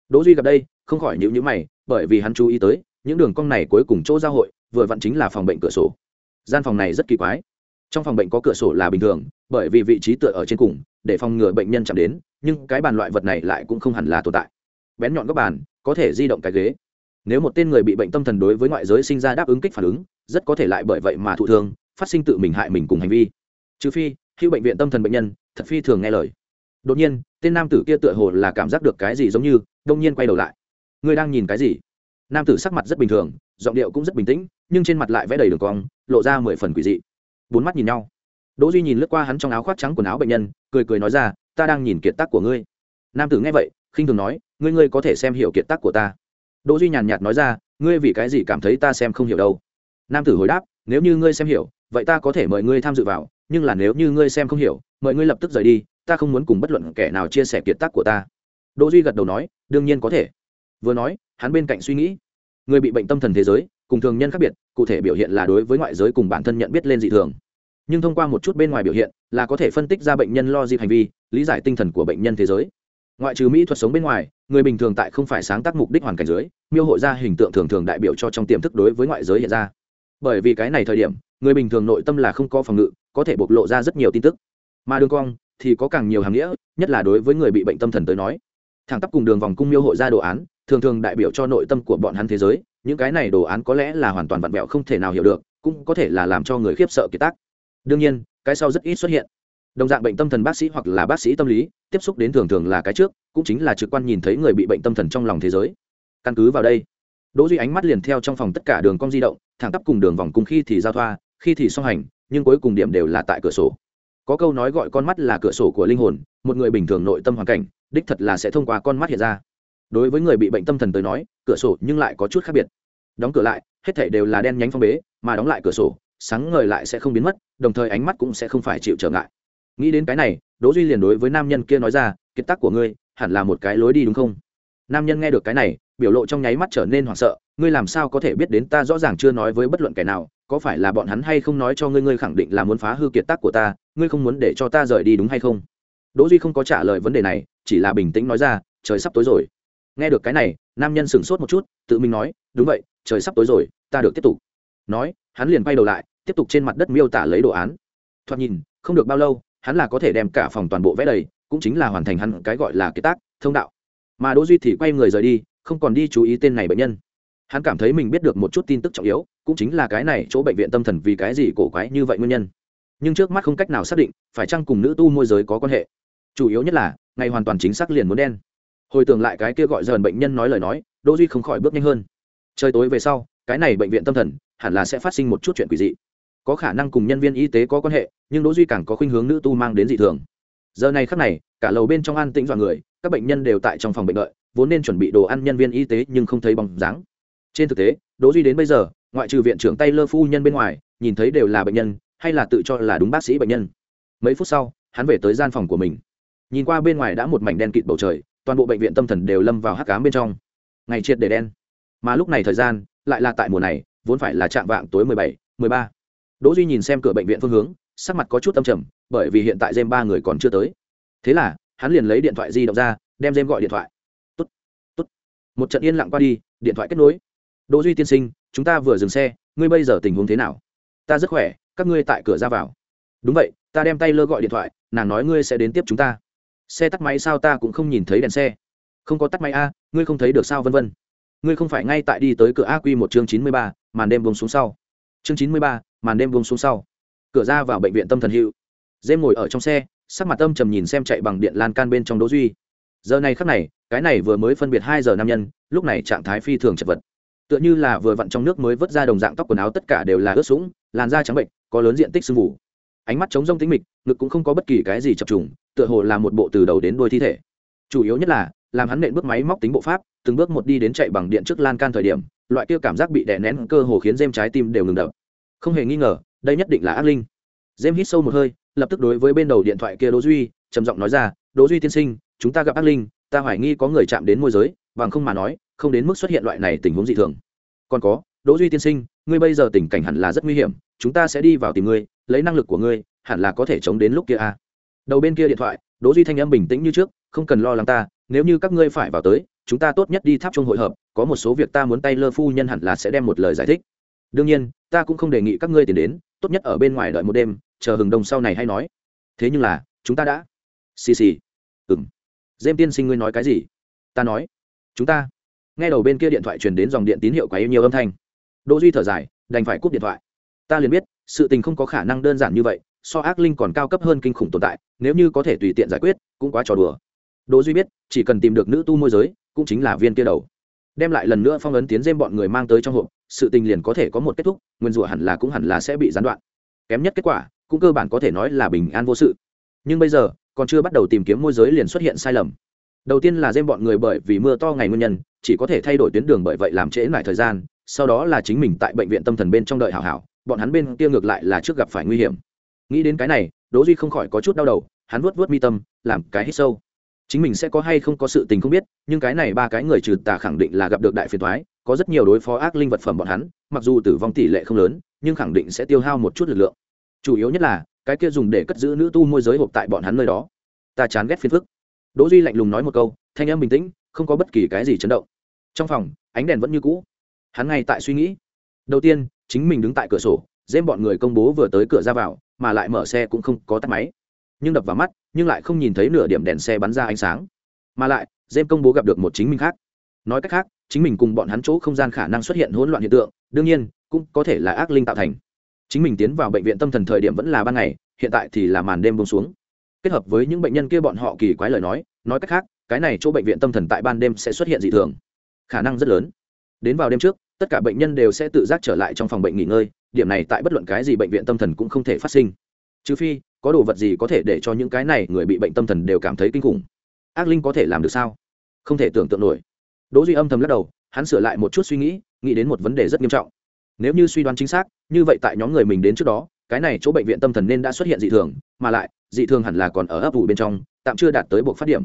Đỗ duy gặp đây, không khỏi nhíu nhíu mày, bởi vì hắn chú ý tới, những đường cong này cuối cùng chỗ giao hội, vừa vặn chính là phòng bệnh cửa sổ. Gian phòng này rất kỳ quái. Trong phòng bệnh có cửa sổ là bình thường, bởi vì vị trí tựa ở trên cùng, để phòng ngừa bệnh nhân chạm đến, nhưng cái bàn loại vật này lại cũng không hẳn là tồn tại. Bén nhọn góc bàn, có thể di động cái ghế. Nếu một tên người bị bệnh tâm thần đối với ngoại giới sinh ra đáp ứng kích phản ứng, rất có thể lại bởi vậy mà thụ thương, phát sinh tự mình hại mình cùng hành vi. Trừ phi khi bệnh viện tâm thần bệnh nhân, thật phi thường nghe lời đột nhiên, tên nam tử kia tựa hồ là cảm giác được cái gì giống như, đông nhiên quay đầu lại. Ngươi đang nhìn cái gì? Nam tử sắc mặt rất bình thường, giọng điệu cũng rất bình tĩnh, nhưng trên mặt lại vẽ đầy đường cong, lộ ra mười phần quỷ dị. Bốn mắt nhìn nhau. Đỗ duy nhìn lướt qua hắn trong áo khoác trắng quần áo bệnh nhân, cười cười nói ra, ta đang nhìn kiệt tác của ngươi. Nam tử nghe vậy, khinh thường nói, ngươi ngươi có thể xem hiểu kiệt tác của ta. Đỗ duy nhàn nhạt nói ra, ngươi vì cái gì cảm thấy ta xem không hiểu đâu? Nam tử hồi đáp, nếu như ngươi xem hiểu, vậy ta có thể mời ngươi tham dự vào, nhưng là nếu như ngươi xem không hiểu, mời ngươi lập tức rời đi ta không muốn cùng bất luận kẻ nào chia sẻ kiệt tác của ta. Đỗ duy gật đầu nói, đương nhiên có thể. Vừa nói, hắn bên cạnh suy nghĩ. Người bị bệnh tâm thần thế giới, cùng thường nhân khác biệt, cụ thể biểu hiện là đối với ngoại giới cùng bản thân nhận biết lên dị thường. Nhưng thông qua một chút bên ngoài biểu hiện, là có thể phân tích ra bệnh nhân lo dịp hành vi, lý giải tinh thần của bệnh nhân thế giới. Ngoại trừ mỹ thuật sống bên ngoài, người bình thường tại không phải sáng tác mục đích hoàn cảnh dưới miêu hội ra hình tượng thường thường đại biểu cho trong tiềm thức đối với ngoại giới hiện ra. Bởi vì cái này thời điểm, người bình thường nội tâm là không có phòng ngự, có thể bộc lộ ra rất nhiều tin tức. Mà đường cong thì có càng nhiều hàm nghĩa, nhất là đối với người bị bệnh tâm thần tới nói. Thẳng tắp cùng đường vòng cung miêu hội ra đồ án, thường thường đại biểu cho nội tâm của bọn hắn thế giới, những cái này đồ án có lẽ là hoàn toàn vặn vẹo không thể nào hiểu được, cũng có thể là làm cho người khiếp sợ kiệt tác. Đương nhiên, cái sau rất ít xuất hiện. Đồng dạng bệnh tâm thần bác sĩ hoặc là bác sĩ tâm lý, tiếp xúc đến thường thường là cái trước, cũng chính là trực quan nhìn thấy người bị bệnh tâm thần trong lòng thế giới. Căn cứ vào đây, đỗ duy ánh mắt liền theo trong phòng tất cả đường cong di động, thẳng tắp cùng đường vòng cung khi thì giao thoa, khi thì song hành, nhưng cuối cùng điểm đều là tại cửa sổ có câu nói gọi con mắt là cửa sổ của linh hồn, một người bình thường nội tâm hoàn cảnh, đích thật là sẽ thông qua con mắt hiện ra. Đối với người bị bệnh tâm thần tới nói, cửa sổ nhưng lại có chút khác biệt. Đóng cửa lại, hết thảy đều là đen nhánh phong bế, mà đóng lại cửa sổ, sáng ngời lại sẽ không biến mất, đồng thời ánh mắt cũng sẽ không phải chịu trở ngại. Nghĩ đến cái này, đỗ duy liền đối với nam nhân kia nói ra, kiệt tác của ngươi, hẳn là một cái lối đi đúng không? Nam nhân nghe được cái này, biểu lộ trong nháy mắt trở nên hoảng sợ, ngươi làm sao có thể biết đến ta rõ ràng chưa nói với bất luận kẻ nào có phải là bọn hắn hay không nói cho ngươi ngươi khẳng định là muốn phá hư kiệt tác của ta, ngươi không muốn để cho ta rời đi đúng hay không? Đỗ duy không có trả lời vấn đề này, chỉ là bình tĩnh nói ra, trời sắp tối rồi. Nghe được cái này, nam nhân sửng sốt một chút, tự mình nói, đúng vậy, trời sắp tối rồi, ta được tiếp tục. Nói, hắn liền quay đầu lại, tiếp tục trên mặt đất miêu tả lấy đồ án. Thoạt nhìn, không được bao lâu, hắn là có thể đem cả phòng toàn bộ vẽ đầy, cũng chính là hoàn thành hắn cái gọi là kiệt tác, thông đạo. Mà đỗ duy thì quay người rời đi, không còn đi chú ý tên này bệnh nhân hắn cảm thấy mình biết được một chút tin tức trọng yếu, cũng chính là cái này chỗ bệnh viện tâm thần vì cái gì cổ quái như vậy nguyên nhân. Nhưng trước mắt không cách nào xác định, phải chăng cùng nữ tu môi giới có quan hệ? Chủ yếu nhất là, ngày hoàn toàn chính xác liền muốn đen. Hồi tưởng lại cái kia gọi dần bệnh nhân nói lời nói, đỗ duy không khỏi bước nhanh hơn. Trời tối về sau, cái này bệnh viện tâm thần, hẳn là sẽ phát sinh một chút chuyện quỷ dị. Có khả năng cùng nhân viên y tế có quan hệ, nhưng đỗ duy càng có khuynh hướng nữ tu mang đến dị thường. Giờ này khắc này, cả lầu bên trong an tĩnh dọa người, các bệnh nhân đều tại trong phòng bệnh đợi, vốn nên chuẩn bị đồ ăn nhân viên y tế nhưng không thấy bóng dáng trên thực tế, đỗ duy đến bây giờ, ngoại trừ viện trưởng tay lơ phu nhân bên ngoài, nhìn thấy đều là bệnh nhân, hay là tự cho là đúng bác sĩ bệnh nhân. Mấy phút sau, hắn về tới gian phòng của mình. Nhìn qua bên ngoài đã một mảnh đen kịt bầu trời, toàn bộ bệnh viện tâm thần đều lâm vào hắc ám bên trong. Ngày triệt để đen. Mà lúc này thời gian, lại là tại mùa này, vốn phải là trạng vạng tối mười bảy, mười ba. Đỗ duy nhìn xem cửa bệnh viện phương hướng, sắc mặt có chút âm trầm, bởi vì hiện tại dêm ba người còn chưa tới. Thế là, hắn liền lấy điện thoại di động ra, đem dêm gọi điện thoại. Tốt tốt. Một trận yên lặng qua đi, điện thoại kết nối đỗ duy tiên sinh, chúng ta vừa dừng xe, ngươi bây giờ tình huống thế nào? Ta rất khỏe, các ngươi tại cửa ra vào. Đúng vậy, ta đem tay lơ gọi điện thoại, nàng nói ngươi sẽ đến tiếp chúng ta. Xe tắt máy sao ta cũng không nhìn thấy đèn xe. Không có tắt máy a, ngươi không thấy được sao vân vân? Ngươi không phải ngay tại đi tới cửa aq một chương chín mươi ba, màn đêm buông xuống sau. Chương chín mươi ba, màn đêm buông xuống sau. Cửa ra vào bệnh viện tâm thần hữu. Dêm ngồi ở trong xe, sắc mặt tâm trầm nhìn xem chạy bằng điện lan can bên trong đỗ duy. Giờ này khắc này, cái này vừa mới phân biệt hai giờ nam nhân, lúc này trạng thái phi thường chật vật tựa như là vừa vặn trong nước mới vớt ra đồng dạng tóc quần áo tất cả đều là ướt sũng, làn da trắng bệnh, có lớn diện tích sưng mù ánh mắt trống rông tính mịch, ngực cũng không có bất kỳ cái gì chập trùng, tựa hồ là một bộ từ đầu đến đuôi thi thể. Chủ yếu nhất là, làm hắn nện bước máy móc tính bộ pháp, từng bước một đi đến chạy bằng điện trước lan can thời điểm, loại kia cảm giác bị đè nén cơ hồ khiến dêm trái tim đều ngừng đập. Không hề nghi ngờ, đây nhất định là ác linh. Dêm hít sâu một hơi, lập tức đối với bên đầu điện thoại kia đỗ duy, trầm giọng nói ra, đỗ duy tiên sinh, chúng ta gặp ác linh, ta hoài nghi có người chạm đến môi giới bằng không mà nói, không đến mức xuất hiện loại này tình huống dị thường. Còn có, đỗ duy tiên sinh, ngươi bây giờ tình cảnh hẳn là rất nguy hiểm, chúng ta sẽ đi vào tìm ngươi, lấy năng lực của ngươi, hẳn là có thể chống đến lúc kia a à. đầu bên kia điện thoại, đỗ duy thanh âm bình tĩnh như trước, không cần lo lắng ta, nếu như các ngươi phải vào tới, chúng ta tốt nhất đi tháp trung hội hợp, có một số việc ta muốn tay lơ phu nhân hẳn là sẽ đem một lời giải thích. Đương nhiên, ta cũng không đề nghị các ngươi tiền đến, tốt nhất ở bên ngoài đợi một đêm, chờ hừng đông sau này hay nói. Thế nhưng là, chúng ta đã. Xì xì. Ừng dêm tiên sinh ngươi nói cái gì? Ta nói chúng ta. Nghe đầu bên kia điện thoại truyền đến dòng điện tín hiệu quá yêu nhiều âm thanh. Đỗ duy thở dài, đành phải cúp điện thoại. Ta liền biết, sự tình không có khả năng đơn giản như vậy, so ác linh còn cao cấp hơn kinh khủng tồn tại, nếu như có thể tùy tiện giải quyết, cũng quá trò đùa. Đỗ duy biết, chỉ cần tìm được nữ tu môi giới, cũng chính là viên kia đầu. Đem lại lần nữa phong ấn tiến dêm bọn người mang tới trong hộp, sự tình liền có thể có một kết thúc, nguyên rủa hẳn là cũng hẳn là sẽ bị gián đoạn. Kém nhất kết quả, cũng cơ bản có thể nói là bình an vô sự. Nhưng bây giờ, còn chưa bắt đầu tìm kiếm môi giới liền xuất hiện sai lầm đầu tiên là dêm bọn người bởi vì mưa to ngày nguyên nhân, chỉ có thể thay đổi tuyến đường bởi vậy làm trễ lại thời gian, sau đó là chính mình tại bệnh viện tâm thần bên trong đợi hảo hảo, bọn hắn bên kia ngược lại là trước gặp phải nguy hiểm. Nghĩ đến cái này, đỗ duy không khỏi có chút đau đầu, hắn vuốt vuốt mi tâm, làm cái hít sâu. Chính mình sẽ có hay không có sự tình không biết, nhưng cái này ba cái người trừ tà khẳng định là gặp được đại phiền toái, có rất nhiều đối phó ác linh vật phẩm bọn hắn, mặc dù tử vong tỷ lệ không lớn, nhưng khẳng định sẽ tiêu hao một chút lực lượng. Chủ yếu nhất là, cái kia dùng để cất giữ nữ tu môi giới hộp tại bọn hắn nơi đó. Ta chán ghét phiền phức đỗ duy lạnh lùng nói một câu, thanh âm bình tĩnh, không có bất kỳ cái gì chấn động. Trong phòng, ánh đèn vẫn như cũ. Hắn ngay tại suy nghĩ. Đầu tiên, chính mình đứng tại cửa sổ dêm bọn người công bố vừa tới cửa ra vào, mà lại mở xe cũng không có tắt máy. Nhưng đập vào mắt, nhưng lại không nhìn thấy nửa điểm đèn xe bắn ra ánh sáng. Mà lại dêm công bố gặp được một chính mình khác. Nói cách khác, chính mình cùng bọn hắn chỗ không gian khả năng xuất hiện hỗn loạn hiện tượng, đương nhiên, cũng có thể là ác linh tạo thành. Chính mình tiến vào bệnh viện tâm thần thời điểm vẫn là ban ngày, hiện tại thì là màn đêm bông xuống kết hợp với những bệnh nhân kia bọn họ kỳ quái lời nói nói cách khác, cái này chỗ bệnh viện tâm thần tại ban đêm sẽ xuất hiện dị thường. Khả năng rất lớn. Đến vào đêm trước, tất cả bệnh nhân đều sẽ tự giác trở lại trong phòng bệnh nghỉ ngơi, điểm này tại bất luận cái gì bệnh viện tâm thần cũng không thể phát sinh. Trừ phi, có đồ vật gì có thể để cho những cái này người bị bệnh tâm thần đều cảm thấy kinh khủng. Ác linh có thể làm được sao? Không thể tưởng tượng nổi. Đỗ duy âm thầm lắc đầu, hắn sửa lại một chút suy nghĩ nghĩ đến một vấn đề rất nghiêm trọng. Nếu như suy đoán chính xác, như vậy tại nhóm người mình đến trước đó cái này chỗ bệnh viện tâm thần nên đã xuất hiện dị thường, mà lại, dị thường hẳn là còn ở ấp ủ bên trong, tạm chưa đạt tới buộc phát điểm.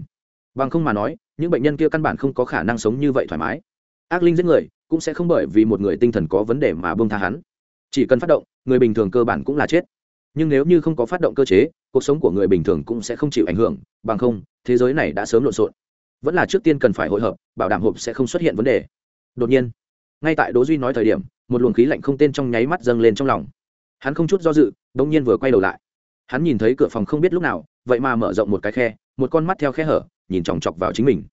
Bằng không mà nói, những bệnh nhân kia căn bản không có khả năng sống như vậy thoải mái. Ác linh giết người, cũng sẽ không bởi vì một người tinh thần có vấn đề mà bông tha hắn. Chỉ cần phát động, người bình thường cơ bản cũng là chết. Nhưng nếu như không có phát động cơ chế, cuộc sống của người bình thường cũng sẽ không chịu ảnh hưởng, bằng không, thế giới này đã sớm lộn xộn. Vẫn là trước tiên cần phải hội hợp, bảo đảm hộp sẽ không xuất hiện vấn đề. Đột nhiên, ngay tại đỗ duy nói thời điểm, một luồng khí lạnh không tên trong nháy mắt dâng lên trong lòng hắn không chút do dự đống nhiên vừa quay đầu lại. Hắn nhìn thấy cửa phòng không biết lúc nào, vậy mà mở rộng một cái khe, một con mắt theo khe hở, nhìn chòng chọc vào chính mình.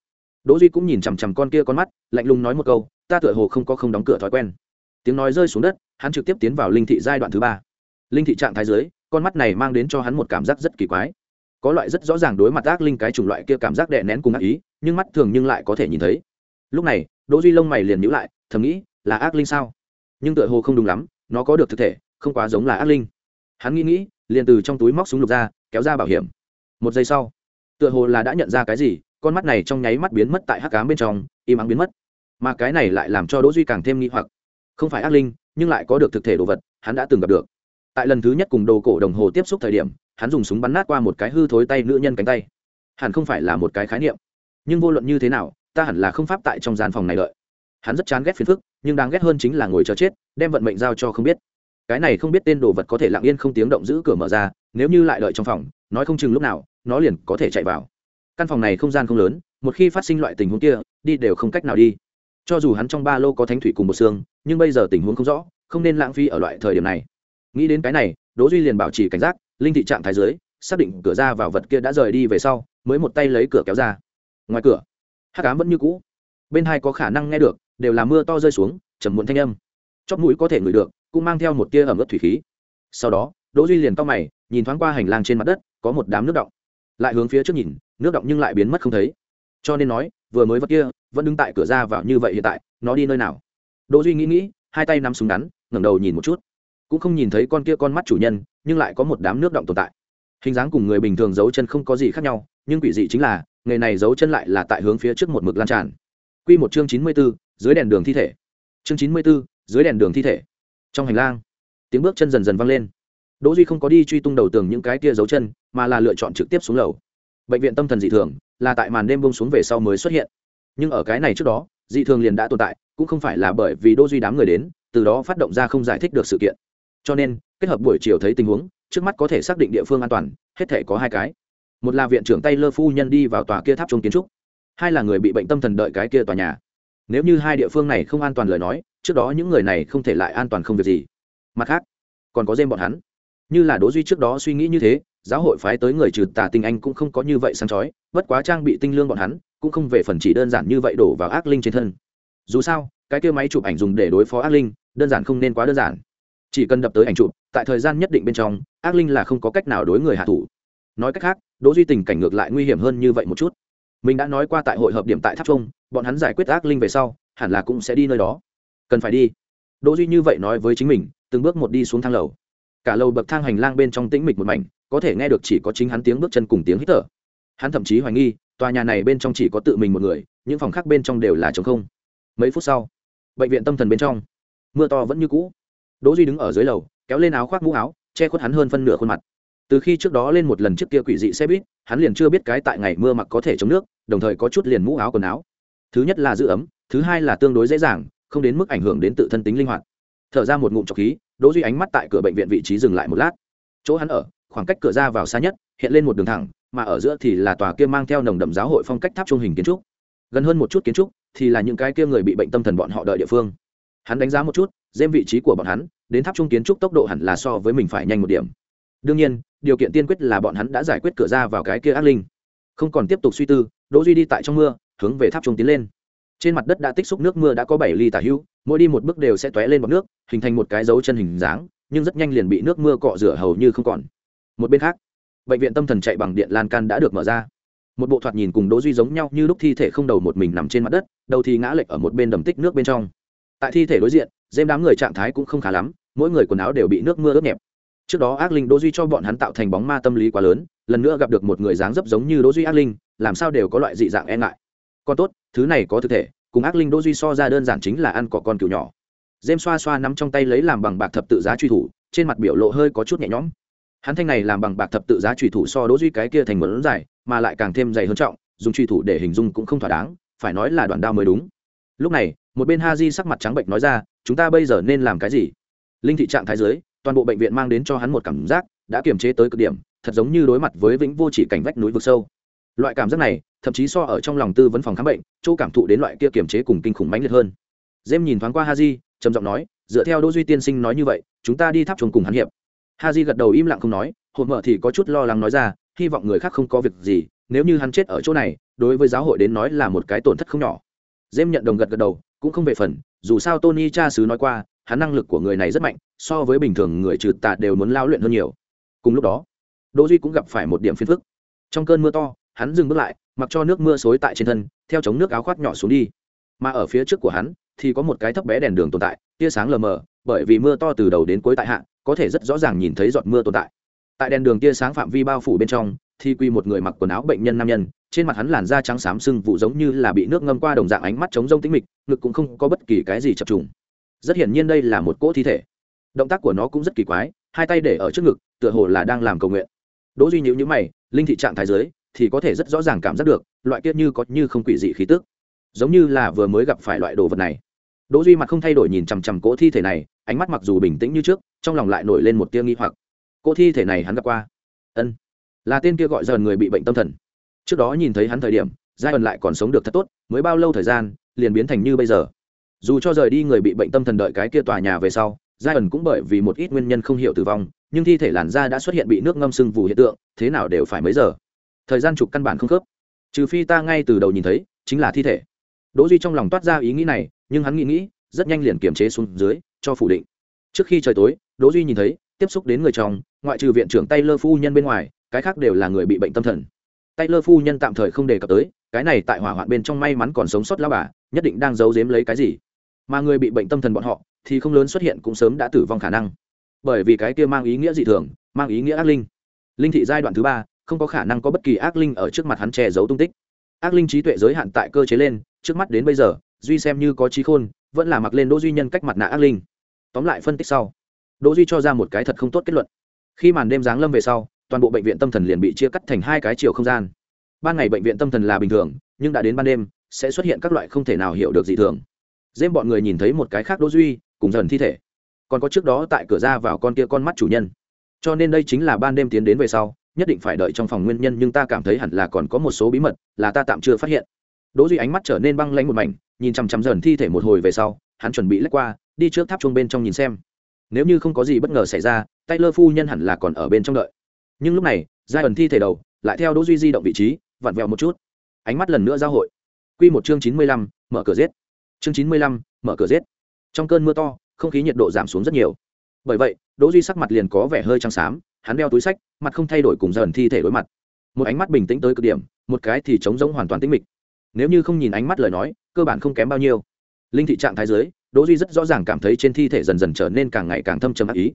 Đỗ duy cũng nhìn chằm chằm con kia con mắt, lạnh lùng nói một câu, ta tựa hồ không có không đóng cửa thói quen. Tiếng nói rơi xuống đất, hắn trực tiếp tiến vào linh thị giai đoạn thứ ba. Linh thị trạng thái dưới, con mắt này mang đến cho hắn một cảm giác rất kỳ quái. Có loại rất rõ ràng đối mặt ác linh cái chủng loại kia cảm giác đè nén cùng ác ý, nhưng mắt thường nhưng lại có thể nhìn thấy. Lúc này, đỗ duy lông mày liền nhíu lại, thầm nghĩ, là ác linh sao? Nhưng tựa hồ không đúng lắm, nó có được thực thể không quá giống là ác linh. Hắn nghĩ nghĩ, liền từ trong túi móc súng lục ra, kéo ra bảo hiểm. Một giây sau, tựa hồ là đã nhận ra cái gì, con mắt này trong nháy mắt biến mất tại hắc cám bên trong, im ắng biến mất. Mà cái này lại làm cho đỗ duy càng thêm nghi hoặc. Không phải ác linh, nhưng lại có được thực thể đồ vật, hắn đã từng gặp được. Tại lần thứ nhất cùng đồ cổ đồng hồ tiếp xúc thời điểm, hắn dùng súng bắn nát qua một cái hư thối tay nữ nhân cánh tay. Hẳn không phải là một cái khái niệm. Nhưng vô luận như thế nào, ta hẳn là không pháp tại trong gian phòng này đợi. Hắn rất chán ghét phiền phức, nhưng đáng ghét hơn chính là ngồi chờ chết, đem vận mệnh giao cho không biết cái này không biết tên đồ vật có thể lặng yên không tiếng động giữ cửa mở ra, nếu như lại đợi trong phòng, nói không chừng lúc nào, nó liền có thể chạy vào. Căn phòng này không gian không lớn, một khi phát sinh loại tình huống kia, đi đều không cách nào đi. Cho dù hắn trong ba lô có thánh thủy cùng một xương, nhưng bây giờ tình huống không rõ, không nên lãng phí ở loại thời điểm này. Nghĩ đến cái này, đỗ duy liền bảo trì cảnh giác, linh thị trạng thái dưới, xác định cửa ra vào vật kia đã rời đi về sau, mới một tay lấy cửa kéo ra. Ngoài cửa, hắc ám vẫn như cũ. Bên hai có khả năng nghe được, đều là mưa to rơi xuống, trầm muộn thanh âm. Chóp mũi có thể ngửi được cũng mang theo một tia ẩm ướt thủy khí. Sau đó đỗ duy liền cau mày nhìn thoáng qua hành lang trên mặt đất có một đám nước động. Lại hướng phía trước nhìn nước động nhưng lại biến mất không thấy. Cho nên nói vừa mới vật kia vẫn đứng tại cửa ra vào như vậy hiện tại nó đi nơi nào? Đỗ duy nghĩ nghĩ hai tay nắm súng ngắn ngẩng đầu nhìn một chút. Cũng không nhìn thấy con kia con mắt chủ nhân nhưng lại có một đám nước động tồn tại. Hình dáng cùng người bình thường giấu chân không có gì khác nhau nhưng quỷ dị chính là người này giấu chân lại là tại hướng phía trước một mực lan tràn. Quy một chương chín mươi 94, dưới đèn đường thi thể. Chương chín mươi 94, dưới đèn đường thi thể trong hành lang. Tiếng bước chân dần dần vang lên. Đỗ duy không có đi truy tung đầu tường những cái kia dấu chân, mà là lựa chọn trực tiếp xuống lầu. Bệnh viện tâm thần dị thường, là tại màn đêm bông xuống về sau mới xuất hiện. Nhưng ở cái này trước đó, dị thường liền đã tồn tại, cũng không phải là bởi vì đỗ duy đám người đến, từ đó phát động ra không giải thích được sự kiện. Cho nên, kết hợp buổi chiều thấy tình huống, trước mắt có thể xác định địa phương an toàn, hết thể có hai cái. Một là viện trưởng tay lơ phu nhân đi vào tòa kia tháp trung kiến trúc. Hai là người bị bệnh tâm thần đợi cái kia tòa nhà. Nếu như hai địa phương này không an toàn lời nói trước đó những người này không thể lại an toàn không việc gì. Mặt khác, còn có dêm bọn hắn. Như là đỗ duy trước đó suy nghĩ như thế, giáo hội phái tới người trừ tà tinh anh cũng không có như vậy sáng chói, bất quá trang bị tinh lương bọn hắn cũng không về phần chỉ đơn giản như vậy đổ vào ác linh trên thân. Dù sao, cái kia máy chụp ảnh dùng để đối phó ác linh, đơn giản không nên quá đơn giản. Chỉ cần đập tới ảnh chụp, tại thời gian nhất định bên trong, ác linh là không có cách nào đối người hạ thủ. Nói cách khác, đỗ duy tình cảnh ngược lại nguy hiểm hơn như vậy một chút. Mình đã nói qua tại hội hợp điểm tại tháp trung, bọn hắn giải quyết ác linh về sau, hẳn là cũng sẽ đi nơi đó cần phải đi. Đỗ duy như vậy nói với chính mình, từng bước một đi xuống thang lầu. Cả lầu bậc thang hành lang bên trong tĩnh mịch một mảnh, có thể nghe được chỉ có chính hắn tiếng bước chân cùng tiếng hít thở. Hắn thậm chí hoài nghi, tòa nhà này bên trong chỉ có tự mình một người, những phòng khác bên trong đều là trống không. Mấy phút sau, bệnh viện tâm thần bên trong, mưa to vẫn như cũ. Đỗ duy đứng ở dưới lầu, kéo lên áo khoác mũ áo, che khuất hắn hơn phân nửa khuôn mặt. Từ khi trước đó lên một lần trước kia quỷ dị xe buýt, hắn liền chưa biết cái tại ngày mưa mặc có thể chống nước, đồng thời có chút liền mũ áo quần áo. Thứ nhất là giữ ấm, thứ hai là tương đối dễ dàng không đến mức ảnh hưởng đến tự thân tính linh hoạt. Thở ra một ngụm trọc khí, đỗ duy ánh mắt tại cửa bệnh viện vị trí dừng lại một lát. Chỗ hắn ở, khoảng cách cửa ra vào xa nhất, hiện lên một đường thẳng, mà ở giữa thì là tòa kia mang theo nồng đậm giáo hội phong cách tháp trung hình kiến trúc. Gần hơn một chút kiến trúc thì là những cái kia người bị bệnh tâm thần bọn họ đợi địa phương. Hắn đánh giá một chút dêm vị trí của bọn hắn, đến tháp trung kiến trúc tốc độ hẳn là so với mình phải nhanh một điểm. Đương nhiên, điều kiện tiên quyết là bọn hắn đã giải quyết cửa ra vào cái kia ác linh. Không còn tiếp tục suy tư, đỗ duy đi tại trong mưa, hướng về tháp trung tiến lên trên mặt đất đã tích xúc nước mưa đã có bảy ly tả hữu mỗi đi một bước đều sẽ tóe lên bọc nước, hình thành một cái dấu chân hình dáng, nhưng rất nhanh liền bị nước mưa cọ rửa hầu như không còn. Một bên khác, bệnh viện tâm thần chạy bằng điện lan can đã được mở ra. Một bộ thoạt nhìn cùng đỗ duy giống nhau như lúc thi thể không đầu một mình nằm trên mặt đất, đầu thì ngã lệch ở một bên đầm tích nước bên trong. Tại thi thể đối diện dêm đám người trạng thái cũng không khá lắm, mỗi người quần áo đều bị nước mưa ướt nhẹp. Trước đó ác linh đỗ duy cho bọn hắn tạo thành bóng ma tâm lý quá lớn, lần nữa gặp được một người dáng dấp giống như đỗ duy ác linh, làm sao đều có loại dị dạng e ngại con tốt, thứ này có thực thể, cùng ác linh đỗ duy so ra đơn giản chính là ăn cỏ con cừu nhỏ. Dêm xoa xoa nắm trong tay lấy làm bằng bạc thập tự giá truy thủ, trên mặt biểu lộ hơi có chút nhẹ nhõm. Hắn thanh này làm bằng bạc thập tự giá truy thủ so đỗ duy cái kia thành một lớn dài, mà lại càng thêm dày hơn trọng, dùng truy thủ để hình dung cũng không thỏa đáng, phải nói là đoạn đao mới đúng. Lúc này, một bên ha di sắc mặt trắng bệnh nói ra, chúng ta bây giờ nên làm cái gì? Linh thị trạng thái dưới, toàn bộ bệnh viện mang đến cho hắn một cảm giác, đã kiềm chế tới cực điểm, thật giống như đối mặt với vĩnh vô chỉ cảnh vách núi vực sâu loại cảm giác này, thậm chí so ở trong lòng tư vấn phòng khám bệnh, chỗ cảm thụ đến loại kia kiềm chế cùng kinh khủng mãnh liệt hơn. Dêm nhìn thoáng qua ha di trầm giọng nói, dựa theo đỗ duy tiên sinh nói như vậy, chúng ta đi tháp chuồng cùng hắn hiệp. Ha di gật đầu im lặng không nói, hồn mở thì có chút lo lắng nói ra, hy vọng người khác không có việc gì, nếu như hắn chết ở chỗ này, đối với giáo hội đến nói là một cái tổn thất không nhỏ. Dêm nhận đồng gật gật đầu, cũng không về phần, dù sao tony cha sứ nói qua, hắn năng lực của người này rất mạnh, so với bình thường người trừ tà đều muốn lao luyện hơn nhiều. Cùng lúc đó, đỗ duy cũng gặp phải một điểm phiền phức. Trong cơn mưa to hắn dừng bước lại, mặc cho nước mưa xối tại trên thân, theo chống nước áo khoác nhỏ xuống đi. Mà ở phía trước của hắn, thì có một cái thấp bé đèn đường tồn tại, tia sáng lờ mờ, bởi vì mưa to từ đầu đến cuối tại hạ, có thể rất rõ ràng nhìn thấy giọt mưa tồn tại. Tại đèn đường tia sáng phạm vi bao phủ bên trong, thì quy một người mặc quần áo bệnh nhân nam nhân, trên mặt hắn làn da trắng xám sưng vụ giống như là bị nước ngâm qua đồng dạng ánh mắt chống rông tĩnh mịch, ngực cũng không có bất kỳ cái gì chập trùng. Rất hiển nhiên đây là một cỗ thi thể. Động tác của nó cũng rất kỳ quái, hai tay để ở trước ngực, tựa hồ là đang làm cầu nguyện. Đỗ duy nhíu nhíu mày, linh thị trạng thái dưới thì có thể rất rõ ràng cảm giác được, loại kia như có như không quỷ dị khí tức. Giống như là vừa mới gặp phải loại đồ vật này. Đỗ duy mặt không thay đổi nhìn chằm chằm cỗ thi thể này, ánh mắt mặc dù bình tĩnh như trước, trong lòng lại nổi lên một tia nghi hoặc. Cỗ thi thể này hắn gặp qua? Ân. Là tên kia gọi dần người bị bệnh tâm thần. Trước đó nhìn thấy hắn thời điểm, giai ẩn lại còn sống được thật tốt, mới bao lâu thời gian, liền biến thành như bây giờ. Dù cho rời đi người bị bệnh tâm thần đợi cái kia tòa nhà về sau, giai ẩn cũng bởi vì một ít nguyên nhân không hiểu tử vong, nhưng thi thể làn da đã xuất hiện bị nước ngâm sưng vù hiện tượng, thế nào đều phải mấy giờ thời gian chụp căn bản không khớp. Trừ phi ta ngay từ đầu nhìn thấy, chính là thi thể. Đỗ duy trong lòng toát ra ý nghĩ này, nhưng hắn nghĩ nghĩ, rất nhanh liền kiềm chế xuống dưới, cho phủ định. Trước khi trời tối, đỗ duy nhìn thấy, tiếp xúc đến người chồng, ngoại trừ viện trưởng taylor phu nhân bên ngoài, cái khác đều là người bị bệnh tâm thần. Taylor phu nhân tạm thời không đề cập tới, cái này tại hỏa hoạn bên trong may mắn còn sống sót lão bà, nhất định đang giấu giếm lấy cái gì. Mà người bị bệnh tâm thần bọn họ, thì không lớn xuất hiện cũng sớm đã tử vong khả năng. Bởi vì cái kia mang ý nghĩa dị thường, mang ý nghĩa ác linh. Linh thị giai đoạn thứ ba không có khả năng có bất kỳ ác linh ở trước mặt hắn che giấu tung tích. Ác linh trí tuệ giới hạn tại cơ chế lên, trước mắt đến bây giờ, duy xem như có trí khôn, vẫn là mặc lên đỗ duy nhân cách mặt nạ ác linh. Tóm lại phân tích sau, đỗ duy cho ra một cái thật không tốt kết luận. Khi màn đêm giáng lâm về sau, toàn bộ bệnh viện tâm thần liền bị chia cắt thành hai cái chiều không gian. Ban ngày bệnh viện tâm thần là bình thường, nhưng đã đến ban đêm, sẽ xuất hiện các loại không thể nào hiểu được dị thường. Dêm bọn người nhìn thấy một cái khác đỗ duy, cùng dần thi thể. Còn có trước đó tại cửa ra vào con kia con mắt chủ nhân. Cho nên đây chính là ban đêm tiến đến về sau nhất định phải đợi trong phòng nguyên nhân nhưng ta cảm thấy hẳn là còn có một số bí mật là ta tạm chưa phát hiện. Đỗ duy ánh mắt trở nên băng lãnh một mảnh nhìn chăm chăm dần thi thể một hồi về sau hắn chuẩn bị lách qua đi trước tháp chuông bên trong nhìn xem. Nếu như không có gì bất ngờ xảy ra tay lơ phu nhân hẳn là còn ở bên trong đợi. Nhưng lúc này giai ẩn thi thể đầu lại theo đỗ duy di động vị trí vặn vẹo một chút. Ánh mắt lần nữa giao hội. Quy một chương chín mươi lăm, mở cửa giết. Chương chín mươi lăm, mở cửa giết. Trong cơn mưa to không khí nhiệt độ giảm xuống rất nhiều. Bởi vậy đỗ duy sắc mặt liền có vẻ hơi trắng xám hắn đeo túi sách mặt không thay đổi cùng dần thi thể đối mặt. Một ánh mắt bình tĩnh tới cực điểm một cái thì trống rỗng hoàn toàn tĩnh mịch. Nếu như không nhìn ánh mắt lời nói cơ bản không kém bao nhiêu. Linh thị trạng thái dưới, đỗ duy rất rõ ràng cảm thấy trên thi thể dần dần trở nên càng ngày càng thâm trầm ác ý.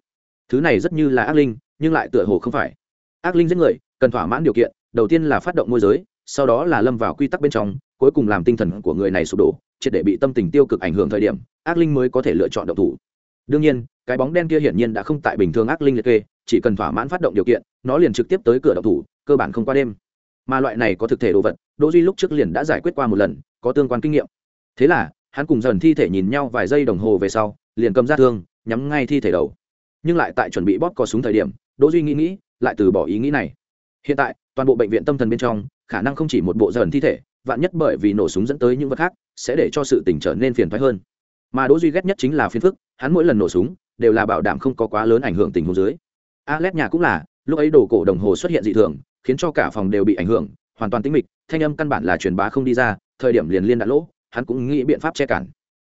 Thứ này rất như là ác linh nhưng lại tựa hồ không phải. Ác linh giết người cần thỏa mãn điều kiện đầu tiên là phát động môi giới sau đó là lâm vào quy tắc bên trong cuối cùng làm tinh thần của người này sụp đổ triệt để bị tâm tình tiêu cực ảnh hưởng thời điểm ác linh mới có thể lựa chọn động thủ. Đương nhiên cái bóng đen kia hiển nhiên đã không tại bình thường ác linh liệt kê chỉ cần thỏa mãn phát động điều kiện, nó liền trực tiếp tới cửa động thủ, cơ bản không qua đêm. Mà loại này có thực thể đồ vật đỗ duy lúc trước liền đã giải quyết qua một lần, có tương quan kinh nghiệm. Thế là, hắn cùng dần thi thể nhìn nhau vài giây đồng hồ về sau, liền cầm ra thương, nhắm ngay thi thể đầu. Nhưng lại tại chuẩn bị bóp cò súng thời điểm đỗ duy nghĩ nghĩ, lại từ bỏ ý nghĩ này. Hiện tại, toàn bộ bệnh viện tâm thần bên trong, khả năng không chỉ một bộ dần thi thể, vạn nhất bởi vì nổ súng dẫn tới những vật khác, sẽ để cho sự tình trở nên phiền toái hơn. Mà đỗ duy ghét nhất chính là phiền phức, hắn mỗi lần nổ súng, đều là bảo đảm không có quá lớn ảnh hưởng tình huống dưới alex nhà cũng là, lúc ấy đồ cổ đồng hồ xuất hiện dị thường, khiến cho cả phòng đều bị ảnh hưởng, hoàn toàn tĩnh mịch, thanh âm căn bản là truyền bá không đi ra, thời điểm liền liên đã lỗ, hắn cũng nghĩ biện pháp che cản.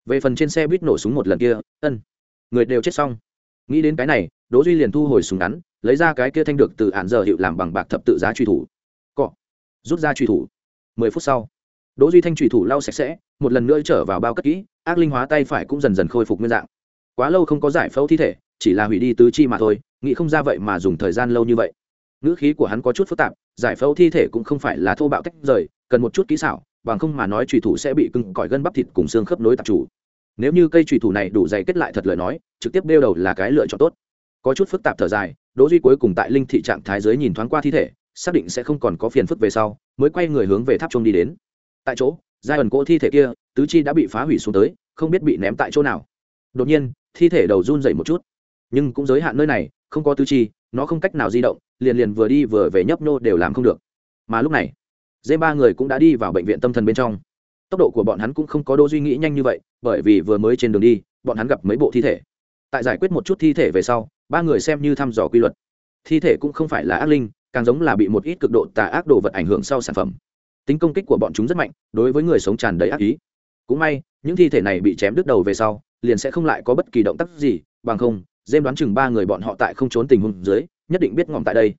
Về phần trên xe buýt nổ súng một lần kia, ân, người đều chết xong. Nghĩ đến cái này, đỗ duy liền thu hồi súng ngắn, lấy ra cái kia thanh được từ án giờ hiệu làm bằng bạc thập tự giá truy thủ. Cọ, rút ra truy thủ. Mười phút sau, đỗ duy thanh truy thủ lau sạch sẽ, một lần nữa trở vào bao cất kỹ, ác linh hóa tay phải cũng dần dần khôi phục nguyên dạng. Quá lâu không có giải phẫu thi thể chỉ là hủy đi tứ chi mà thôi, nghĩ không ra vậy mà dùng thời gian lâu như vậy. Ngữ khí của hắn có chút phức tạp, giải phẫu thi thể cũng không phải là thô bạo tách rời, cần một chút kỹ xảo, bằng không mà nói trùy thủ sẽ bị cưng cỏi gân bắp thịt cùng xương khớp nối tạp chủ. Nếu như cây trùy thủ này đủ dày kết lại thật lời nói, trực tiếp đeo đầu là cái lựa chọn tốt. Có chút phức tạp thở dài, đỗ duy cuối cùng tại linh thị trạng thái giới nhìn thoáng qua thi thể, xác định sẽ không còn có phiền phức về sau, mới quay người hướng về tháp trung đi đến. Tại chỗ, giai ẩn cỗ thi thể kia, tứ chi đã bị phá hủy xuống tới, không biết bị ném tại chỗ nào. Đột nhiên, thi thể đầu run dậy một chút nhưng cũng giới hạn nơi này, không có tư chi, nó không cách nào di động, liền liền vừa đi vừa về nhấp nô đều làm không được. Mà lúc này, dê ba người cũng đã đi vào bệnh viện tâm thần bên trong. Tốc độ của bọn hắn cũng không có đô duy nghĩ nhanh như vậy, bởi vì vừa mới trên đường đi, bọn hắn gặp mấy bộ thi thể. Tại giải quyết một chút thi thể về sau, ba người xem như thăm dò quy luật. Thi thể cũng không phải là ác linh, càng giống là bị một ít cực độ tà ác đồ vật ảnh hưởng sau sản phẩm. Tính công kích của bọn chúng rất mạnh, đối với người sống tràn đầy ác ý. Cũng may, những thi thể này bị chém đứt đầu về sau, liền sẽ không lại có bất kỳ động tác gì, bằng không dêm đoán chừng ba người bọn họ tại không trốn tình huống dưới, nhất định biết ngọn tại đây.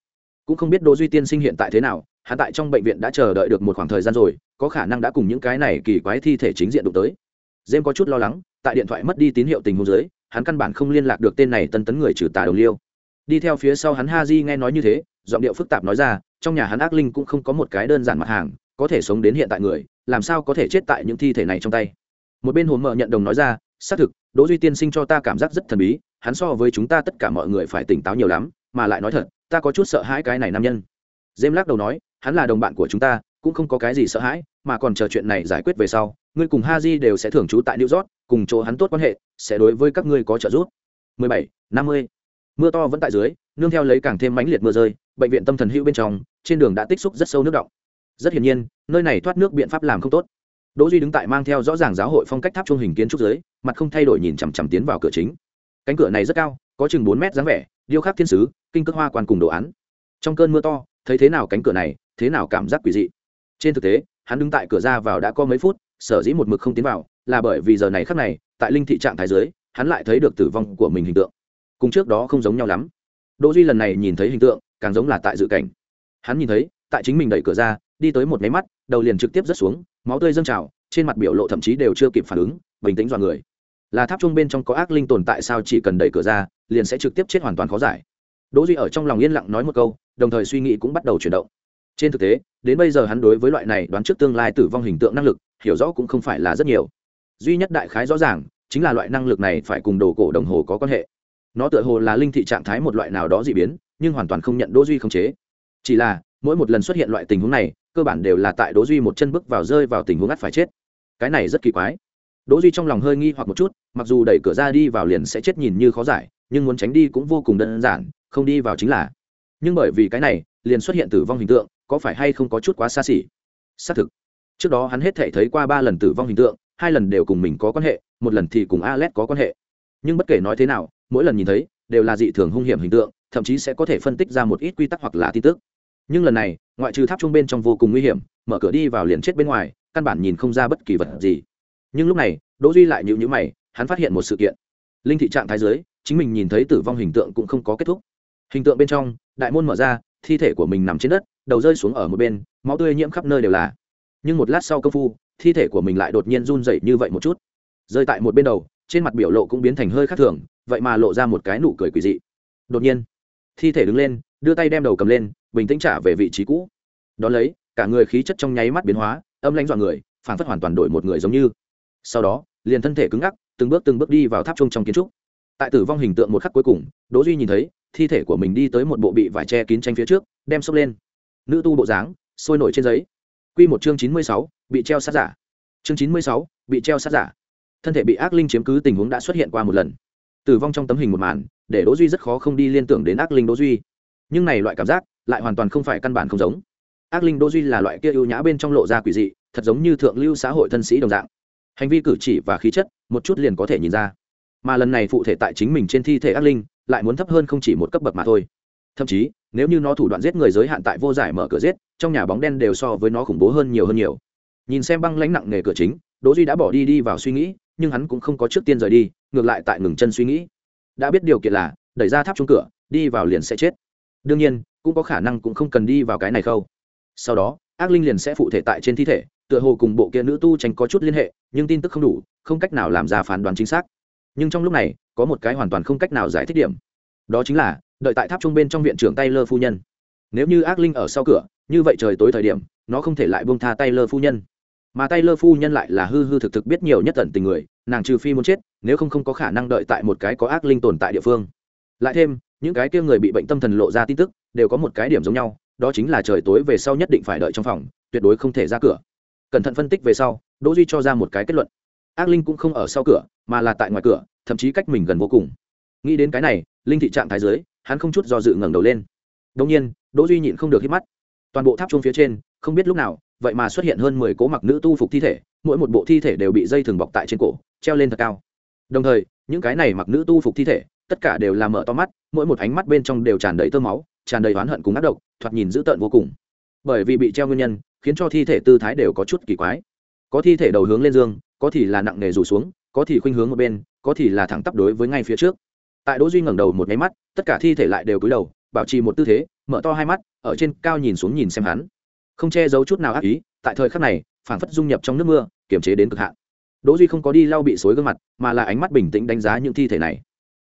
Cũng không biết đỗ duy tiên sinh hiện tại thế nào, hắn tại trong bệnh viện đã chờ đợi được một khoảng thời gian rồi, có khả năng đã cùng những cái này kỳ quái thi thể chính diện đụng tới. Dêm có chút lo lắng, tại điện thoại mất đi tín hiệu tình huống dưới, hắn căn bản không liên lạc được tên này tân tấn người trừ tà đồng liêu. Đi theo phía sau hắn ha di nghe nói như thế, giọng điệu phức tạp nói ra, trong nhà hắn ác linh cũng không có một cái đơn giản mặt hàng, có thể sống đến hiện tại người, làm sao có thể chết tại những thi thể này trong tay. Một bên hồn mợ nhận đồng nói ra, xác thực, đỗ duy tiên sinh cho ta cảm giác rất thần bí hắn so với chúng ta tất cả mọi người phải tỉnh táo nhiều lắm mà lại nói thật ta có chút sợ hãi cái này nam nhân. Dêm lắc đầu nói hắn là đồng bạn của chúng ta cũng không có cái gì sợ hãi mà còn chờ chuyện này giải quyết về sau ngươi cùng ha di đều sẽ thưởng trú tại new york cùng chỗ hắn tốt quan hệ sẽ đối với các ngươi có trợ giúp. 17, 50. mưa to vẫn tại dưới nương theo lấy càng thêm mãnh liệt mưa rơi bệnh viện tâm thần hữu bên trong trên đường đã tích xúc rất sâu nước động. Rất hiển nhiên nơi này thoát nước biện pháp làm không tốt. Đỗ duy đứng tại mang theo rõ ràng giáo hội phong cách tháp trung hình kiến trúc dưới mặt không thay đổi nhìn chằm chằm tiến vào cửa chính cánh cửa này rất cao, có chừng bốn mét dáng vẻ, điêu khắc thiên sứ, kinh cước hoa quan cùng đồ án. Trong cơn mưa to, thấy thế nào cánh cửa này, thế nào cảm giác quỷ dị. Trên thực tế, hắn đứng tại cửa ra vào đã có mấy phút, sở dĩ một mực không tiến vào, là bởi vì giờ này khắc này, tại linh thị trạng thái dưới, hắn lại thấy được tử vong của mình hình tượng. Cùng trước đó không giống nhau lắm. Đỗ duy lần này nhìn thấy hình tượng, càng giống là tại dự cảnh. Hắn nhìn thấy, tại chính mình đẩy cửa ra, đi tới một máy mắt, đầu liền trực tiếp rớt xuống, máu tươi dâng trào, trên mặt biểu lộ thậm chí đều chưa kịp phản ứng, bình tĩnh dọa người là tháp trung bên trong có ác linh tồn tại sao chỉ cần đẩy cửa ra, liền sẽ trực tiếp chết hoàn toàn khó giải. Đỗ duy ở trong lòng yên lặng nói một câu, đồng thời suy nghĩ cũng bắt đầu chuyển động. Trên thực tế, đến bây giờ hắn đối với loại này đoán trước tương lai tử vong hình tượng năng lực, hiểu rõ cũng không phải là rất nhiều. Duy nhất đại khái rõ ràng, chính là loại năng lực này phải cùng đồ cổ đồng hồ có quan hệ. Nó tựa hồ là linh thị trạng thái một loại nào đó dị biến, nhưng hoàn toàn không nhận đỗ duy khống chế. Chỉ là, mỗi một lần xuất hiện loại tình huống này, cơ bản đều là tại đỗ duy một chân bước vào rơi vào tình huống ngắt phải chết. Cái này rất kỳ quái đỗ duy trong lòng hơi nghi hoặc một chút, mặc dù đẩy cửa ra đi vào liền sẽ chết nhìn như khó giải, nhưng muốn tránh đi cũng vô cùng đơn giản, không đi vào chính là. Nhưng bởi vì cái này, liền xuất hiện tử vong hình tượng, có phải hay không có chút quá xa xỉ? Xác thực. Trước đó hắn hết thể thấy qua ba lần tử vong hình tượng, hai lần đều cùng mình có quan hệ, một lần thì cùng alex có quan hệ. Nhưng bất kể nói thế nào, mỗi lần nhìn thấy, đều là dị thường hung hiểm hình tượng, thậm chí sẽ có thể phân tích ra một ít quy tắc hoặc là tin tức. Nhưng lần này, ngoại trừ tháp trung bên trong vô cùng nguy hiểm, mở cửa đi vào liền chết bên ngoài, căn bản nhìn không ra bất kỳ vật gì nhưng lúc này, đỗ duy lại nhíu nhíu mày, hắn phát hiện một sự kiện. Linh thị trạng thái dưới, chính mình nhìn thấy tử vong hình tượng cũng không có kết thúc. Hình tượng bên trong, đại môn mở ra, thi thể của mình nằm trên đất, đầu rơi xuống ở một bên, máu tươi nhiễm khắp nơi đều là. Nhưng một lát sau công phu, thi thể của mình lại đột nhiên run rẩy như vậy một chút. Rơi tại một bên đầu, trên mặt biểu lộ cũng biến thành hơi khác thường, vậy mà lộ ra một cái nụ cười quỷ dị. Đột nhiên, thi thể đứng lên, đưa tay đem đầu cầm lên, bình tĩnh trả về vị trí cũ. Đón lấy, cả người khí chất trong nháy mắt biến hóa, âm lãnh dọa người phản phất hoàn toàn đổi một người giống như sau đó liền thân thể cứng ngắc từng bước từng bước đi vào tháp trung trong kiến trúc. Tại tử vong hình tượng một khắc cuối cùng đỗ duy nhìn thấy thi thể của mình đi tới một bộ bị vải che kín tranh phía trước đem xốc lên. Nữ tu bộ dáng sôi nổi trên giấy. Quy một chương chín mươi sáu, bị treo sát giả. Chương chín mươi sáu, bị treo sát giả. Thân thể bị ác linh chiếm cứ tình huống đã xuất hiện qua một lần. Tử vong trong tấm hình một màn để đỗ duy rất khó không đi liên tưởng đến ác linh đỗ duy. Nhưng này loại cảm giác lại hoàn toàn không phải căn bản không giống. Ác linh đỗ duy là loại kia ưu nhã bên trong lộ ra quỷ dị thật giống như thượng lưu xã hội thân sĩ đồng dạng hành vi cử chỉ và khí chất, một chút liền có thể nhìn ra. Mà lần này phụ thể tại chính mình trên thi thể ác linh, lại muốn thấp hơn không chỉ một cấp bậc mà thôi. Thậm chí, nếu như nó thủ đoạn giết người giới hạn tại vô giải mở cửa giết, trong nhà bóng đen đều so với nó khủng bố hơn nhiều hơn nhiều. Nhìn xem băng lãnh nặng nghề cửa chính, đỗ duy đã bỏ đi đi vào suy nghĩ, nhưng hắn cũng không có trước tiên rời đi, ngược lại tại ngừng chân suy nghĩ. Đã biết điều kiện là, đẩy ra tháp chung cửa, đi vào liền sẽ chết. Đương nhiên, cũng có khả năng cũng không cần đi vào cái này khâu. Sau đó ác linh liền sẽ phụ thể tại trên thi thể, tựa hồ cùng bộ kia nữ tu tranh có chút liên hệ, nhưng tin tức không đủ, không cách nào làm ra phán đoán chính xác. Nhưng trong lúc này, có một cái hoàn toàn không cách nào giải thích điểm. Đó chính là, đợi tại tháp trung bên trong viện trưởng tay lơ phu nhân. Nếu như ác linh ở sau cửa, như vậy trời tối thời điểm, nó không thể lại buông tha tay lơ phu nhân. Mà tay lơ phu nhân lại là hư hư thực thực biết nhiều nhất tận tình người, nàng trừ phi muốn chết, nếu không không có khả năng đợi tại một cái có ác linh tồn tại địa phương. Lại thêm, những cái kia người bị bệnh tâm thần lộ ra tin tức, đều có một cái điểm giống nhau đó chính là trời tối về sau nhất định phải đợi trong phòng, tuyệt đối không thể ra cửa. Cẩn thận phân tích về sau, đỗ duy cho ra một cái kết luận. Ác linh cũng không ở sau cửa, mà là tại ngoài cửa, thậm chí cách mình gần vô cùng. Nghĩ đến cái này, linh thị trạng thái dưới, hắn không chút do dự ngẩng đầu lên. Đông nhiên, đỗ duy nhịn không được hít mắt. Toàn bộ tháp chuông phía trên, không biết lúc nào, vậy mà xuất hiện hơn mười cố mặc nữ tu phục thi thể, mỗi một bộ thi thể đều bị dây thừng bọc tại trên cổ, treo lên thật cao. Đồng thời, những cái này mặc nữ tu phục thi thể, tất cả đều là mở to mắt, mỗi một ánh mắt bên trong đều tràn đầy tơ máu tràn đầy oán hận cùng ác độc, thoạt nhìn dữ tợn vô cùng. Bởi vì bị treo nguyên nhân, khiến cho thi thể tư thái đều có chút kỳ quái. Có thi thể đầu hướng lên dương, có thì là nặng nề rủ xuống, có thì khuynh hướng một bên, có thì là thẳng tắp đối với ngay phía trước. Tại đỗ duy ngẩng đầu một cái mắt, tất cả thi thể lại đều cúi đầu, bảo trì một tư thế, mở to hai mắt, ở trên cao nhìn xuống nhìn xem hắn. Không che giấu chút nào ác ý, tại thời khắc này, phảng phất dung nhập trong nước mưa, kiềm chế đến cực hạn. Đỗ duy không có đi lau bị xối gương mặt, mà là ánh mắt bình tĩnh đánh giá những thi thể này.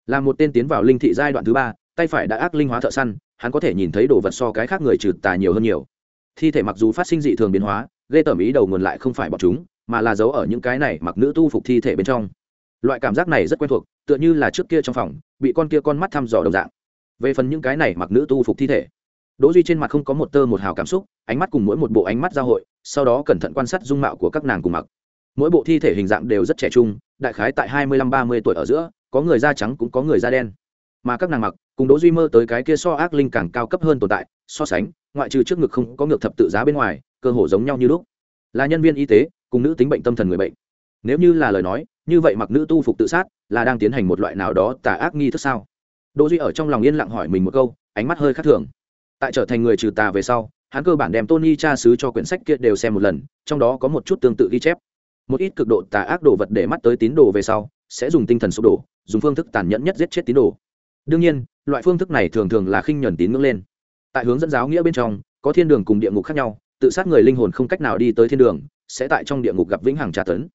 Là một tên tiến vào linh thị giai đoạn thứ ba tay phải đã ác linh hóa thợ săn, hắn có thể nhìn thấy đồ vật so cái khác người trừ tà nhiều hơn nhiều. Thi thể mặc dù phát sinh dị thường biến hóa gây tởm ý đầu nguồn lại không phải bọn chúng, mà là giấu ở những cái này mặc nữ tu phục thi thể bên trong. Loại cảm giác này rất quen thuộc, tựa như là trước kia trong phòng, bị con kia con mắt thăm dò đồng dạng. Về phần những cái này mặc nữ tu phục thi thể, đỗ duy trên mặt không có một tơ một hào cảm xúc, ánh mắt cùng mỗi một bộ ánh mắt giao hội, sau đó cẩn thận quan sát dung mạo của các nàng cùng mặc. Mỗi bộ thi thể hình dạng đều rất trẻ trung, đại khái tại hai mươi lăm ba mươi tuổi ở giữa, có người da trắng cũng có người da đen. Mà các nàng mặc cùng đỗ duy mơ tới cái kia so ác linh càng cao cấp hơn tồn tại, so sánh, ngoại trừ trước ngực không có ngược thập tự giá bên ngoài, cơ hồ giống nhau như lúc. Là nhân viên y tế, cùng nữ tính bệnh tâm thần người bệnh. Nếu như là lời nói, như vậy mặc nữ tu phục tự sát, là đang tiến hành một loại nào đó tà ác nghi thức sao? Đỗ duy ở trong lòng yên lặng hỏi mình một câu, ánh mắt hơi khác thường. Tại trở thành người trừ tà về sau, hắn cơ bản đem tony tra sứ cho quyển sách kia đều xem một lần, trong đó có một chút tương tự ghi chép. Một ít cực độ tà ác đồ vật để mắt tới tín đồ về sau, sẽ dùng tinh thần sụp đổ, dùng phương thức tàn nhẫn nhất giết chết tín đồ đương nhiên, loại phương thức này thường thường là khinh nhuần tín ngưỡng lên. Tại hướng dẫn giáo nghĩa bên trong, có thiên đường cùng địa ngục khác nhau, tự sát người linh hồn không cách nào đi tới thiên đường, sẽ tại trong địa ngục gặp vĩnh hằng tra tấn.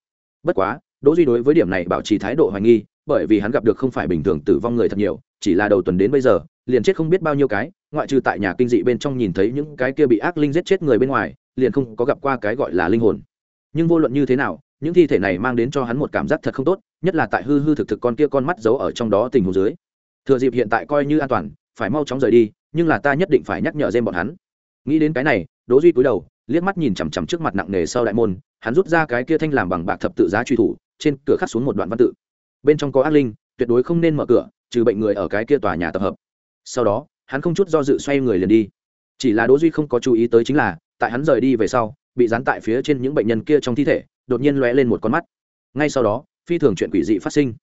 Bất quá, đỗ duy đối với điểm này bảo trì thái độ hoài nghi, bởi vì hắn gặp được không phải bình thường tử vong người thật nhiều, chỉ là đầu tuần đến bây giờ, liền chết không biết bao nhiêu cái, ngoại trừ tại nhà kinh dị bên trong nhìn thấy những cái kia bị ác linh giết chết người bên ngoài, liền không có gặp qua cái gọi là linh hồn. Nhưng vô luận như thế nào, những thi thể này mang đến cho hắn một cảm giác thật không tốt, nhất là tại hư hư thực thực con kia con mắt giấu ở trong đó tình huống dưới thừa dịp hiện tại coi như an toàn, phải mau chóng rời đi, nhưng là ta nhất định phải nhắc nhở dêm bọn hắn. Nghĩ đến cái này, đỗ duy cúi đầu, liếc mắt nhìn chằm chằm trước mặt nặng nề sau đại môn, hắn rút ra cái kia thanh làm bằng bạc thập tự giá truy thủ, trên cửa khắc xuống một đoạn văn tự. Bên trong có ác linh, tuyệt đối không nên mở cửa, trừ bệnh người ở cái kia tòa nhà tập hợp. Sau đó, hắn không chút do dự xoay người liền đi. Chỉ là đỗ duy không có chú ý tới chính là, tại hắn rời đi về sau, bị dán tại phía trên những bệnh nhân kia trong thi thể, đột nhiên lóe lên một con mắt. Ngay sau đó, phi thường chuyện quỷ dị phát sinh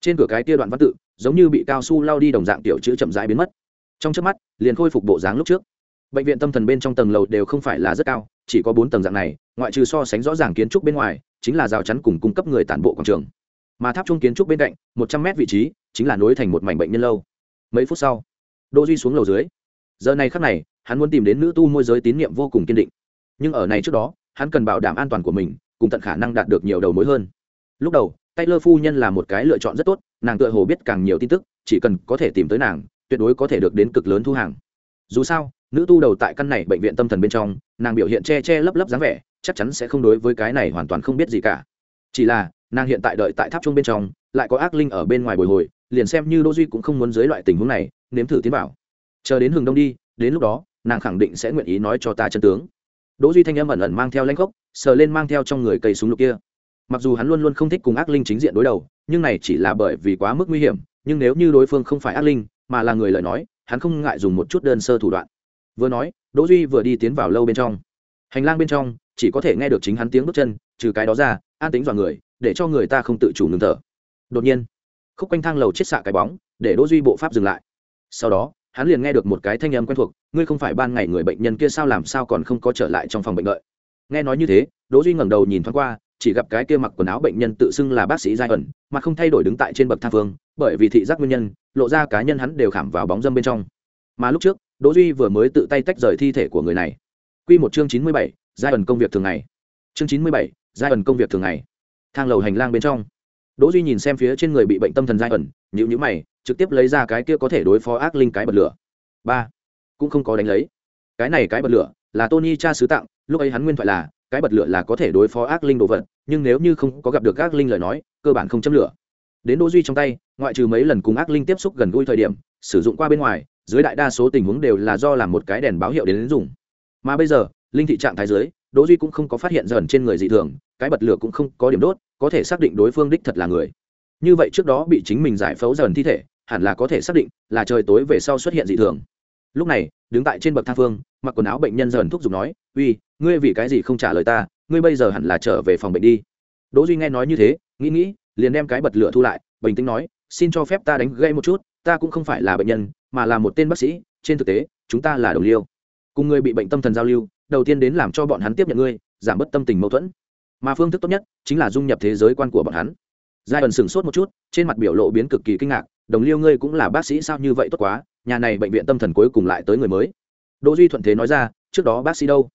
trên cửa cái kia đoạn văn tự, giống như bị cao su lao đi đồng dạng tiểu chữ chậm rãi biến mất. Trong chớp mắt, liền khôi phục bộ dáng lúc trước. Bệnh viện tâm thần bên trong tầng lầu đều không phải là rất cao, chỉ có bốn tầng dạng này, ngoại trừ so sánh rõ ràng kiến trúc bên ngoài, chính là rào chắn cùng cung cấp người tản bộ quảng trường. Mà tháp chung kiến trúc bên cạnh, một trăm mét vị trí, chính là nối thành một mảnh bệnh nhân lâu. Mấy phút sau, đỗ duy xuống lầu dưới. Giờ này khắc này, hắn muốn tìm đến nữ tu môi giới tín nhiệm vô cùng kiên định. Nhưng ở này trước đó, hắn cần bảo đảm an toàn của mình, cùng tận khả năng đạt được nhiều đầu mối hơn. Lúc đầu taylor phu nhân là một cái lựa chọn rất tốt, nàng tựa hồ biết càng nhiều tin tức, chỉ cần có thể tìm tới nàng, tuyệt đối có thể được đến cực lớn thu hàng. Dù sao, nữ tu đầu tại căn này bệnh viện tâm thần bên trong, nàng biểu hiện che che lấp lấp dáng vẻ, chắc chắn sẽ không đối với cái này hoàn toàn không biết gì cả. Chỉ là, nàng hiện tại đợi tại tháp trung bên trong, lại có ác linh ở bên ngoài bồi hồi, liền xem như đỗ duy cũng không muốn dưới loại tình huống này, nếm thử tiến vào chờ đến hừng đông đi, đến lúc đó, nàng khẳng định sẽ nguyện ý nói cho ta chân tướng. Đỗ duy thanh âm ẩn ẩn mang theo lãnh gốc sờ lên mang theo trong người cây súng lục kia mặc dù hắn luôn luôn không thích cùng ác linh chính diện đối đầu, nhưng này chỉ là bởi vì quá mức nguy hiểm, nhưng nếu như đối phương không phải ác linh, mà là người lời nói, hắn không ngại dùng một chút đơn sơ thủ đoạn. Vừa nói, đỗ duy vừa đi tiến vào lâu bên trong. Hành lang bên trong, chỉ có thể nghe được chính hắn tiếng bước chân, trừ cái đó ra, an tính dọa người, để cho người ta không tự chủ ngừng thở. Đột nhiên, khúc quanh thang lầu chết xạ cái bóng, để đỗ duy bộ pháp dừng lại. Sau đó, hắn liền nghe được một cái thanh âm quen thuộc, ngươi không phải ban ngày người bệnh nhân kia sao làm sao còn không có trở lại trong phòng bệnh đợi? Nghe nói như thế, đỗ duy ngẩng đầu nhìn thoáng qua chỉ gặp cái kia mặc quần áo bệnh nhân tự xưng là bác sĩ giai ẩn mà không thay đổi đứng tại trên bậc thang phương bởi vì thị giác nguyên nhân lộ ra cá nhân hắn đều khảm vào bóng dâm bên trong. Mà lúc trước đỗ duy vừa mới tự tay tách rời thi thể của người này. Quy một chương chín mươi bảy, giai ẩn công việc thường ngày. Chương chín mươi bảy, giai ẩn công việc thường ngày. Thang lầu hành lang bên trong. Đỗ duy nhìn xem phía trên người bị bệnh tâm thần giai ẩn nhíu nhíu mày trực tiếp lấy ra cái kia có thể đối phó ác linh cái bật lửa. Ba cũng không có đánh lấy. Cái này cái bật lửa là tony cha sứ tặng lúc ấy hắn nguyên thoại là cái bật lửa là có thể đối phó ác linh đồ vật nhưng nếu như không có gặp được ác linh lời nói cơ bản không châm lửa. Đến đỗ duy trong tay ngoại trừ mấy lần cùng ác linh tiếp xúc gần gũi thời điểm sử dụng qua bên ngoài dưới đại đa số tình huống đều là do làm một cái đèn báo hiệu đến, đến dùng. Mà bây giờ linh thị trạng thái dưới đỗ duy cũng không có phát hiện dần trên người dị thường cái bật lửa cũng không có điểm đốt có thể xác định đối phương đích thật là người. Như vậy trước đó bị chính mình giải phẫu dần thi thể hẳn là có thể xác định là trời tối về sau xuất hiện dị thường. Lúc này đứng tại trên bậc thang phương, mặc quần áo bệnh nhân dần thúc giục nói, uy, ngươi vì cái gì không trả lời ta, ngươi bây giờ hẳn là trở về phòng bệnh đi. Đỗ duy nghe nói như thế, nghĩ nghĩ, liền đem cái bật lửa thu lại, bình tĩnh nói, xin cho phép ta đánh gây một chút, ta cũng không phải là bệnh nhân, mà là một tên bác sĩ, trên thực tế, chúng ta là đồng liêu. Cùng ngươi bị bệnh tâm thần giao lưu, đầu tiên đến làm cho bọn hắn tiếp nhận ngươi, giảm bớt tâm tình mâu thuẫn. Mà phương thức tốt nhất, chính là dung nhập thế giới quan của bọn hắn. Giai ẩn sửng sốt một chút, trên mặt biểu lộ biến cực kỳ kinh ngạc, đồng liêu ngươi cũng là bác sĩ sao như vậy tốt quá nhà này bệnh viện tâm thần cuối cùng lại tới người mới. Đỗ duy thuận thế nói ra, trước đó bác sĩ đâu?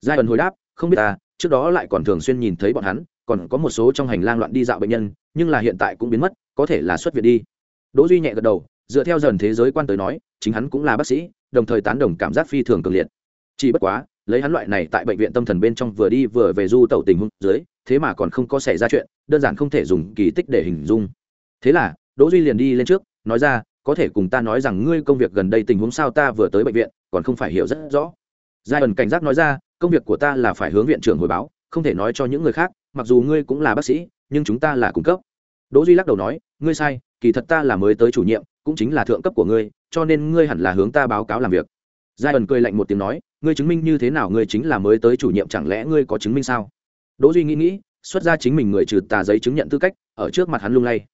Giai ẩn hồi đáp, không biết ta trước đó lại còn thường xuyên nhìn thấy bọn hắn, còn có một số trong hành lang loạn đi dạo bệnh nhân, nhưng là hiện tại cũng biến mất, có thể là xuất viện đi. Đỗ duy nhẹ gật đầu, dựa theo dần thế giới quan tới nói, chính hắn cũng là bác sĩ, đồng thời tán đồng cảm giác phi thường cường liệt. Chỉ bất quá, lấy hắn loại này tại bệnh viện tâm thần bên trong vừa đi vừa về du tẩu tình huống dưới, thế mà còn không có xảy ra chuyện, đơn giản không thể dùng kỳ tích để hình dung. Thế là, đỗ duy liền đi lên trước, nói ra có thể cùng ta nói rằng ngươi công việc gần đây tình huống sao ta vừa tới bệnh viện, còn không phải hiểu rất rõ. Giai ẩn cảnh giác nói ra, công việc của ta là phải hướng viện trưởng hồi báo, không thể nói cho những người khác, mặc dù ngươi cũng là bác sĩ, nhưng chúng ta là cung cấp. Đỗ duy lắc đầu nói, ngươi sai, kỳ thật ta là mới tới chủ nhiệm, cũng chính là thượng cấp của ngươi, cho nên ngươi hẳn là hướng ta báo cáo làm việc. Giai ẩn cười lạnh một tiếng nói, ngươi chứng minh như thế nào ngươi chính là mới tới chủ nhiệm chẳng lẽ ngươi có chứng minh sao? Đỗ duy nghĩ nghĩ, xuất ra chính mình người trừ tà giấy chứng nhận tư cách, ở trước mặt hắn lung lay.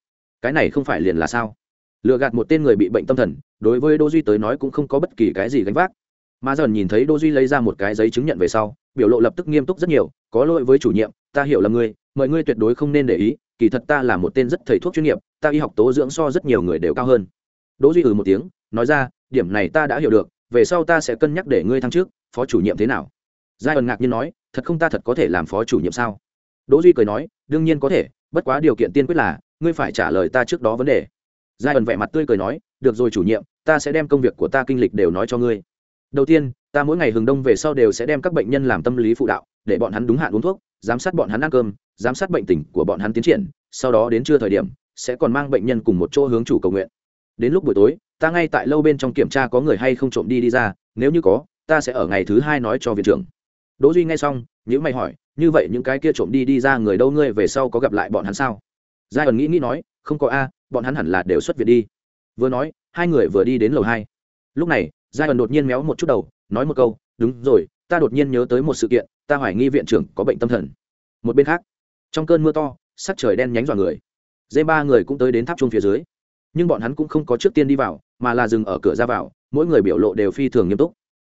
Cái này không phải liền là sao? Lừa gạt một tên người bị bệnh tâm thần, đối với đỗ duy tới nói cũng không có bất kỳ cái gì gánh vác. Mà dần nhìn thấy đỗ duy lấy ra một cái giấy chứng nhận về sau, biểu lộ lập tức nghiêm túc rất nhiều, có lỗi với chủ nhiệm, ta hiểu là ngươi, mọi ngươi tuyệt đối không nên để ý, kỳ thật ta là một tên rất thầy thuốc chuyên nghiệp, ta y học tố dưỡng so rất nhiều người đều cao hơn. Đỗ duy ừ một tiếng, nói ra, điểm này ta đã hiểu được, về sau ta sẽ cân nhắc để ngươi thăng trước phó chủ nhiệm thế nào? Giai ẩn ngạc nhiên nói, thật không ta thật có thể làm phó chủ nhiệm sao? Đỗ duy cười nói, đương nhiên có thể, bất quá điều kiện tiên quyết là, ngươi phải trả lời ta trước đó vấn đề giai ẩn vẻ mặt tươi cười nói, được rồi chủ nhiệm, ta sẽ đem công việc của ta kinh lịch đều nói cho ngươi. Đầu tiên, ta mỗi ngày hừng đông về sau đều sẽ đem các bệnh nhân làm tâm lý phụ đạo, để bọn hắn đúng hạn uống thuốc, giám sát bọn hắn ăn cơm, giám sát bệnh tình của bọn hắn tiến triển, sau đó đến trưa thời điểm, sẽ còn mang bệnh nhân cùng một chỗ hướng chủ cầu nguyện. Đến lúc buổi tối, ta ngay tại lâu bên trong kiểm tra có người hay không trộm đi đi ra, nếu như có, ta sẽ ở ngày thứ hai nói cho viện trưởng. Đỗ duy nghe xong những mày hỏi, như vậy những cái kia trộm đi đi ra người đâu, ngươi về sau có gặp lại bọn hắn sao? Giai ẩn nghĩ nghĩ nói không có a, bọn hắn hẳn là đều xuất viện đi. Vừa nói, hai người vừa đi đến lầu hai. Lúc này giai ẩn đột nhiên méo một chút đầu, nói một câu, đúng rồi, ta đột nhiên nhớ tới một sự kiện, ta hoài nghi viện trưởng có bệnh tâm thần. Một bên khác, trong cơn mưa to, sắc trời đen nhánh dọa người. Dê ba người cũng tới đến tháp chuông phía dưới. Nhưng bọn hắn cũng không có trước tiên đi vào, mà là dừng ở cửa ra vào, mỗi người biểu lộ đều phi thường nghiêm túc.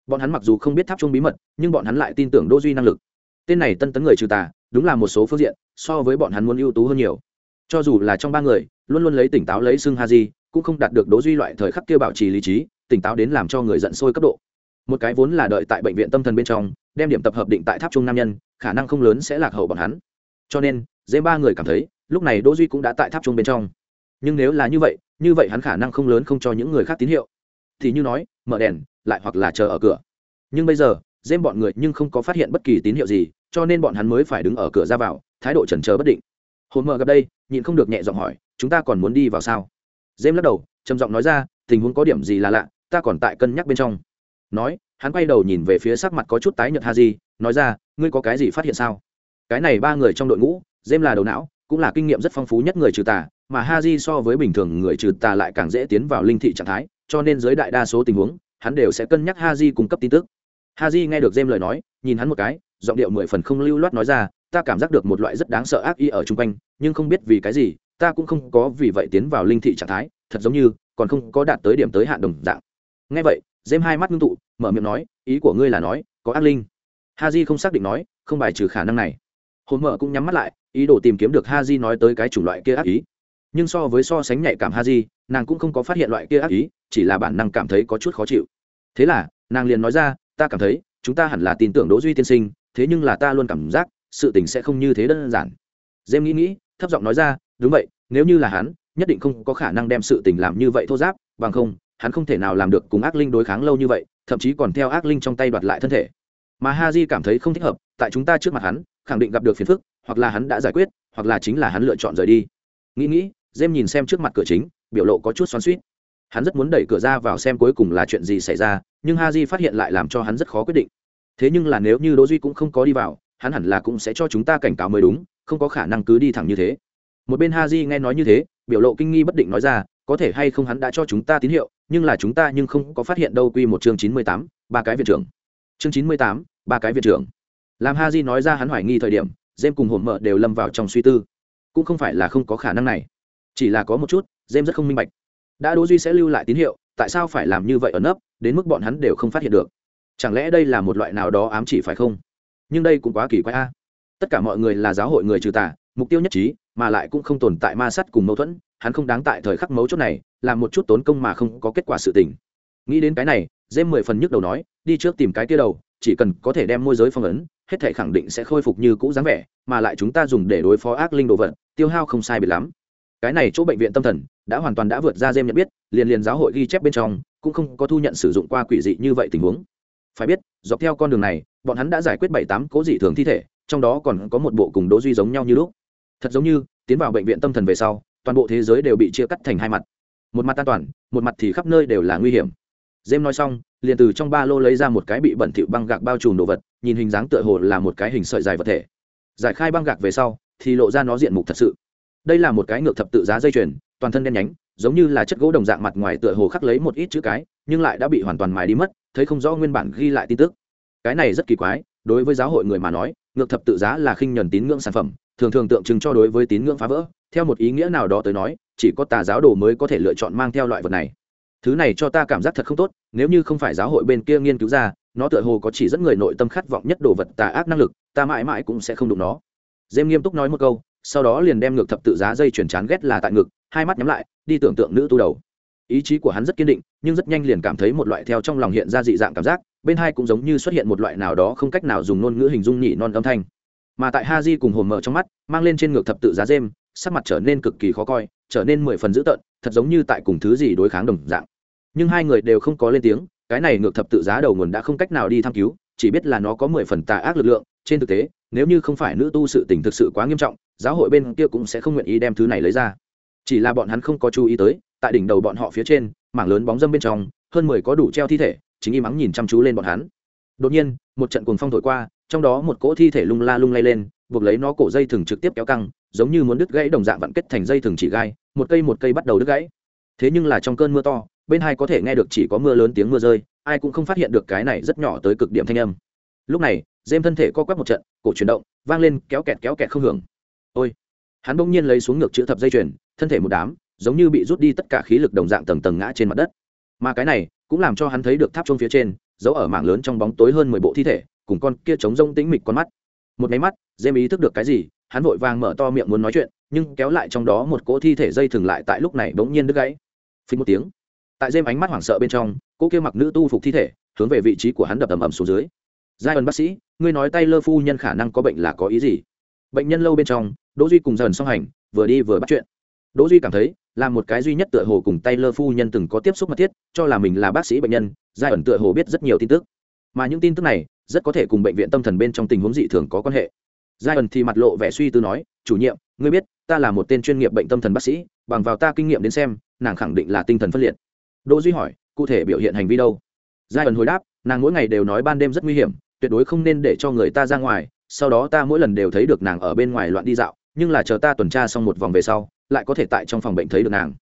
Bọn hắn mặc dù không biết tháp chuông bí mật, nhưng bọn hắn lại tin tưởng đô duy năng lực. Tên này tân tấn người trừ tà, đúng là một số phương diện, so với bọn hắn muốn ưu tú hơn nhiều cho dù là trong ba người, luôn luôn lấy tỉnh táo lấy xưng ha di cũng không đạt được đố duy loại thời khắc kia bảo trì lý trí, tỉnh táo đến làm cho người giận sôi cấp độ. Một cái vốn là đợi tại bệnh viện tâm thần bên trong, đem điểm tập hợp định tại tháp trung nam nhân, khả năng không lớn sẽ lạc hậu bọn hắn. Cho nên dễ ba người cảm thấy, lúc này đỗ duy cũng đã tại tháp trung bên trong. Nhưng nếu là như vậy như vậy hắn khả năng không lớn không cho những người khác tín hiệu. Thì như nói, mở đèn, lại hoặc là chờ ở cửa. Nhưng bây giờ dêm bọn người nhưng không có phát hiện bất kỳ tín hiệu gì, cho nên bọn hắn mới phải đứng ở cửa ra vào, thái độ chần chờ bất định hồn mờ gặp đây, nhịn không được nhẹ giọng hỏi, chúng ta còn muốn đi vào sao? Dêm lắc đầu, trầm giọng nói ra, tình huống có điểm gì là lạ, ta còn tại cân nhắc bên trong. Nói, hắn quay đầu nhìn về phía sắc mặt có chút tái nhợt ha di nói ra, ngươi có cái gì phát hiện sao? Cái này ba người trong đội ngũ dêm là đầu não, cũng là kinh nghiệm rất phong phú nhất người trừ tà, mà ha di so với bình thường người trừ tà lại càng dễ tiến vào linh thị trạng thái, cho nên dưới đại đa số tình huống, hắn đều sẽ cân nhắc ha di cung cấp tin tức. Ha di nghe được dêm lời nói, nhìn hắn một cái, giọng điệu mười phần không lưu loát nói ra ta cảm giác được một loại rất đáng sợ ác ý ở chung quanh, nhưng không biết vì cái gì, ta cũng không có vì vậy tiến vào linh thị trạng thái, thật giống như, còn không có đạt tới điểm tới hạn đồng dạng. Nghe vậy, dêm hai mắt ngưng tụ, mở miệng nói, ý của ngươi là nói, có ác linh. Ha j không xác định nói, không bài trừ khả năng này. Hồn mở cũng nhắm mắt lại, ý đồ tìm kiếm được ha j nói tới cái chủng loại kia ác ý. Nhưng so với so sánh nhạy cảm ha j nàng cũng không có phát hiện loại kia ác ý, chỉ là bản năng cảm thấy có chút khó chịu. Thế là, nàng liền nói ra, ta cảm thấy, chúng ta hẳn là tin tưởng đỗ duy tiên sinh, thế nhưng là ta luôn cảm giác sự tình sẽ không như thế đơn giản. Dêm nghĩ nghĩ, thấp giọng nói ra, đúng vậy, nếu như là hắn, nhất định không có khả năng đem sự tình làm như vậy thô giáp, bằng không, hắn không thể nào làm được cùng ác linh đối kháng lâu như vậy, thậm chí còn theo ác linh trong tay đoạt lại thân thể. Mà ha cảm thấy không thích hợp, tại chúng ta trước mặt hắn, khẳng định gặp được phiền phức, hoặc là hắn đã giải quyết, hoặc là chính là hắn lựa chọn rời đi. Nghĩ nghĩ jem nhìn xem trước mặt cửa chính, biểu lộ có chút xoắn suýt hắn rất muốn đẩy cửa ra vào xem cuối cùng là chuyện gì xảy ra, nhưng ha phát hiện lại làm cho hắn rất khó quyết định. Thế nhưng là nếu như đỗ duy cũng không có đi vào hắn hẳn là cũng sẽ cho chúng ta cảnh cáo mới đúng, không có khả năng cứ đi thẳng như thế. Một bên ha di nghe nói như thế, biểu lộ kinh nghi bất định nói ra, có thể hay không hắn đã cho chúng ta tín hiệu, nhưng là chúng ta nhưng không có phát hiện đâu quy một chương chín mươi tám, ba cái viện trưởng. Chương chín mươi tám, ba cái viện trưởng. Làm ha di nói ra hắn hoài nghi thời điểm jem cùng hồn mợ đều lâm vào trong suy tư. Cũng không phải là không có khả năng này. Chỉ là có một chút jem rất không minh bạch. Đã đỗ duy sẽ lưu lại tín hiệu, tại sao phải làm như vậy ở nấp, đến mức bọn hắn đều không phát hiện được? Chẳng lẽ đây là một loại nào đó ám chỉ phải không? Nhưng đây cũng quá kỳ quái a. Tất cả mọi người là giáo hội người trừ tà, mục tiêu nhất trí, mà lại cũng không tồn tại ma sát cùng mâu thuẫn, hắn không đáng tại thời khắc mấu chốt này, làm một chút tốn công mà không có kết quả sự tình. Nghĩ đến cái này dêm mười phần nhức đầu nói, đi trước tìm cái kia đầu, chỉ cần có thể đem môi giới phong ấn, hết thể khẳng định sẽ khôi phục như cũ dáng vẻ, mà lại chúng ta dùng để đối phó ác linh đồ vật, tiêu hao không sai biệt lắm. Cái này chỗ bệnh viện tâm thần, đã hoàn toàn đã vượt ra dêm nhận biết, liền liền giáo hội ghi chép bên trong, cũng không có thu nhận sử dụng qua quỷ dị như vậy tình huống. Phải biết, dọc theo con đường này bọn hắn đã giải quyết bảy tám cố dị thường thi thể, trong đó còn có một bộ cùng đố duy giống nhau như lúc. Thật giống như, tiến vào bệnh viện tâm thần về sau, toàn bộ thế giới đều bị chia cắt thành hai mặt. Một mặt an toàn, một mặt thì khắp nơi đều là nguy hiểm. Dêm nói xong, liền từ trong ba lô lấy ra một cái bị bẩn thỉu băng gạc bao trùm đồ vật, nhìn hình dáng tựa hồ là một cái hình sợi dài vật thể. Giải khai băng gạc về sau, thì lộ ra nó diện mục thật sự. Đây là một cái ngược thập tự giá dây chuyền, toàn thân đen nhánh, giống như là chất gỗ đồng dạng mặt ngoài tựa hồ khắc lấy một ít chữ cái, nhưng lại đã bị hoàn toàn mài đi mất, thấy không rõ nguyên bản ghi lại tin tức cái này rất kỳ quái, đối với giáo hội người mà nói, ngược thập tự giá là khinh nhuần tín ngưỡng sản phẩm, thường thường tượng trưng cho đối với tín ngưỡng phá vỡ. Theo một ý nghĩa nào đó tới nói, chỉ có tà giáo đồ mới có thể lựa chọn mang theo loại vật này. Thứ này cho ta cảm giác thật không tốt, nếu như không phải giáo hội bên kia nghiên cứu ra, nó tựa hồ có chỉ dẫn người nội tâm khát vọng nhất đồ vật tà ác năng lực, ta mãi mãi cũng sẽ không đụng nó. Dêm nghiêm túc nói một câu, sau đó liền đem ngược thập tự giá dây chuyển chán ghét là tại ngực, hai mắt nhắm lại, đi tưởng tượng nữ tu đầu ý chí của hắn rất kiên định, nhưng rất nhanh liền cảm thấy một loại theo trong lòng hiện ra dị dạng cảm giác, bên hai cũng giống như xuất hiện một loại nào đó không cách nào dùng ngôn ngữ hình dung nhị non âm thanh. Mà tại ha di cùng hồn mở trong mắt, mang lên trên ngược thập tự giá dêm, sắc mặt trở nên cực kỳ khó coi, trở nên mười phần dữ tợn, thật giống như tại cùng thứ gì đối kháng đồng dạng. Nhưng hai người đều không có lên tiếng, cái này ngược thập tự giá đầu nguồn đã không cách nào đi thăm cứu, chỉ biết là nó có mười phần tà ác lực lượng, trên thực tế, nếu như không phải nữ tu sự tình thực sự quá nghiêm trọng, giáo hội bên kia cũng sẽ không nguyện ý đem thứ này lấy ra. Chỉ là bọn hắn không có chú ý tới tại đỉnh đầu bọn họ phía trên, mảng lớn bóng dâm bên trong, hơn mười có đủ treo thi thể, chính im mắng nhìn chăm chú lên bọn hắn. Đột nhiên, một trận cuồng phong thổi qua, trong đó một cỗ thi thể lung la lung lay lên, buộc lấy nó cổ dây thừng trực tiếp kéo căng, giống như muốn đứt gãy đồng dạng vặn kết thành dây thừng chỉ gai, một cây một cây bắt đầu đứt gãy. Thế nhưng là trong cơn mưa to, bên hai có thể nghe được chỉ có mưa lớn tiếng mưa rơi, ai cũng không phát hiện được cái này rất nhỏ tới cực điểm thanh âm. Lúc này dêm thân thể co quắp một trận, cổ chuyển động, vang lên, kéo kẹt kéo kẹt không hưởng. Ôi! Hắn bỗng nhiên lấy xuống ngược chữ thập dây chuyền, thân thể một đám giống như bị rút đi tất cả khí lực đồng dạng tầng tầng ngã trên mặt đất. Mà cái này cũng làm cho hắn thấy được tháp trông phía trên, giấu ở mảng lớn trong bóng tối hơn mười bộ thi thể, cùng con kia trống rông tĩnh mịch con mắt. Một máy mắt dêm ý thức được cái gì, hắn vội vàng mở to miệng muốn nói chuyện, nhưng kéo lại trong đó một cỗ thi thể dây thừng lại tại lúc này bỗng nhiên đứt gãy. Phí một tiếng, tại dêm ánh mắt hoảng sợ bên trong, cỗ kia mặc nữ tu phục thi thể hướng về vị trí của hắn đập ầm ầm xuống dưới. Giai ẩn bác sĩ, ngươi nói tay lơ phu nhân khả năng có bệnh là có ý gì? Bệnh nhân lâu bên trong, đỗ duy cùng dần song hành, vừa đi vừa bắt chuyện. Đỗ duy cảm thấy là một cái duy nhất tựa hồ cùng tay lơ phu nhân từng có tiếp xúc mật thiết, cho là mình là bác sĩ bệnh nhân, giai ẩn tựa hồ biết rất nhiều tin tức. Mà những tin tức này, rất có thể cùng bệnh viện tâm thần bên trong tình huống dị thường có quan hệ. Giai ẩn thì mặt lộ vẻ suy tư nói, chủ nhiệm, ngươi biết, ta là một tên chuyên nghiệp bệnh tâm thần bác sĩ, bằng vào ta kinh nghiệm đến xem, nàng khẳng định là tinh thần phân liệt. Đỗ duy hỏi, cụ thể biểu hiện hành vi đâu? Giai ẩn hồi đáp, nàng mỗi ngày đều nói ban đêm rất nguy hiểm, tuyệt đối không nên để cho người ta ra ngoài, sau đó ta mỗi lần đều thấy được nàng ở bên ngoài loạn đi dạo, nhưng là chờ ta tuần tra xong một vòng về sau lại có thể tại trong phòng bệnh thấy được nàng.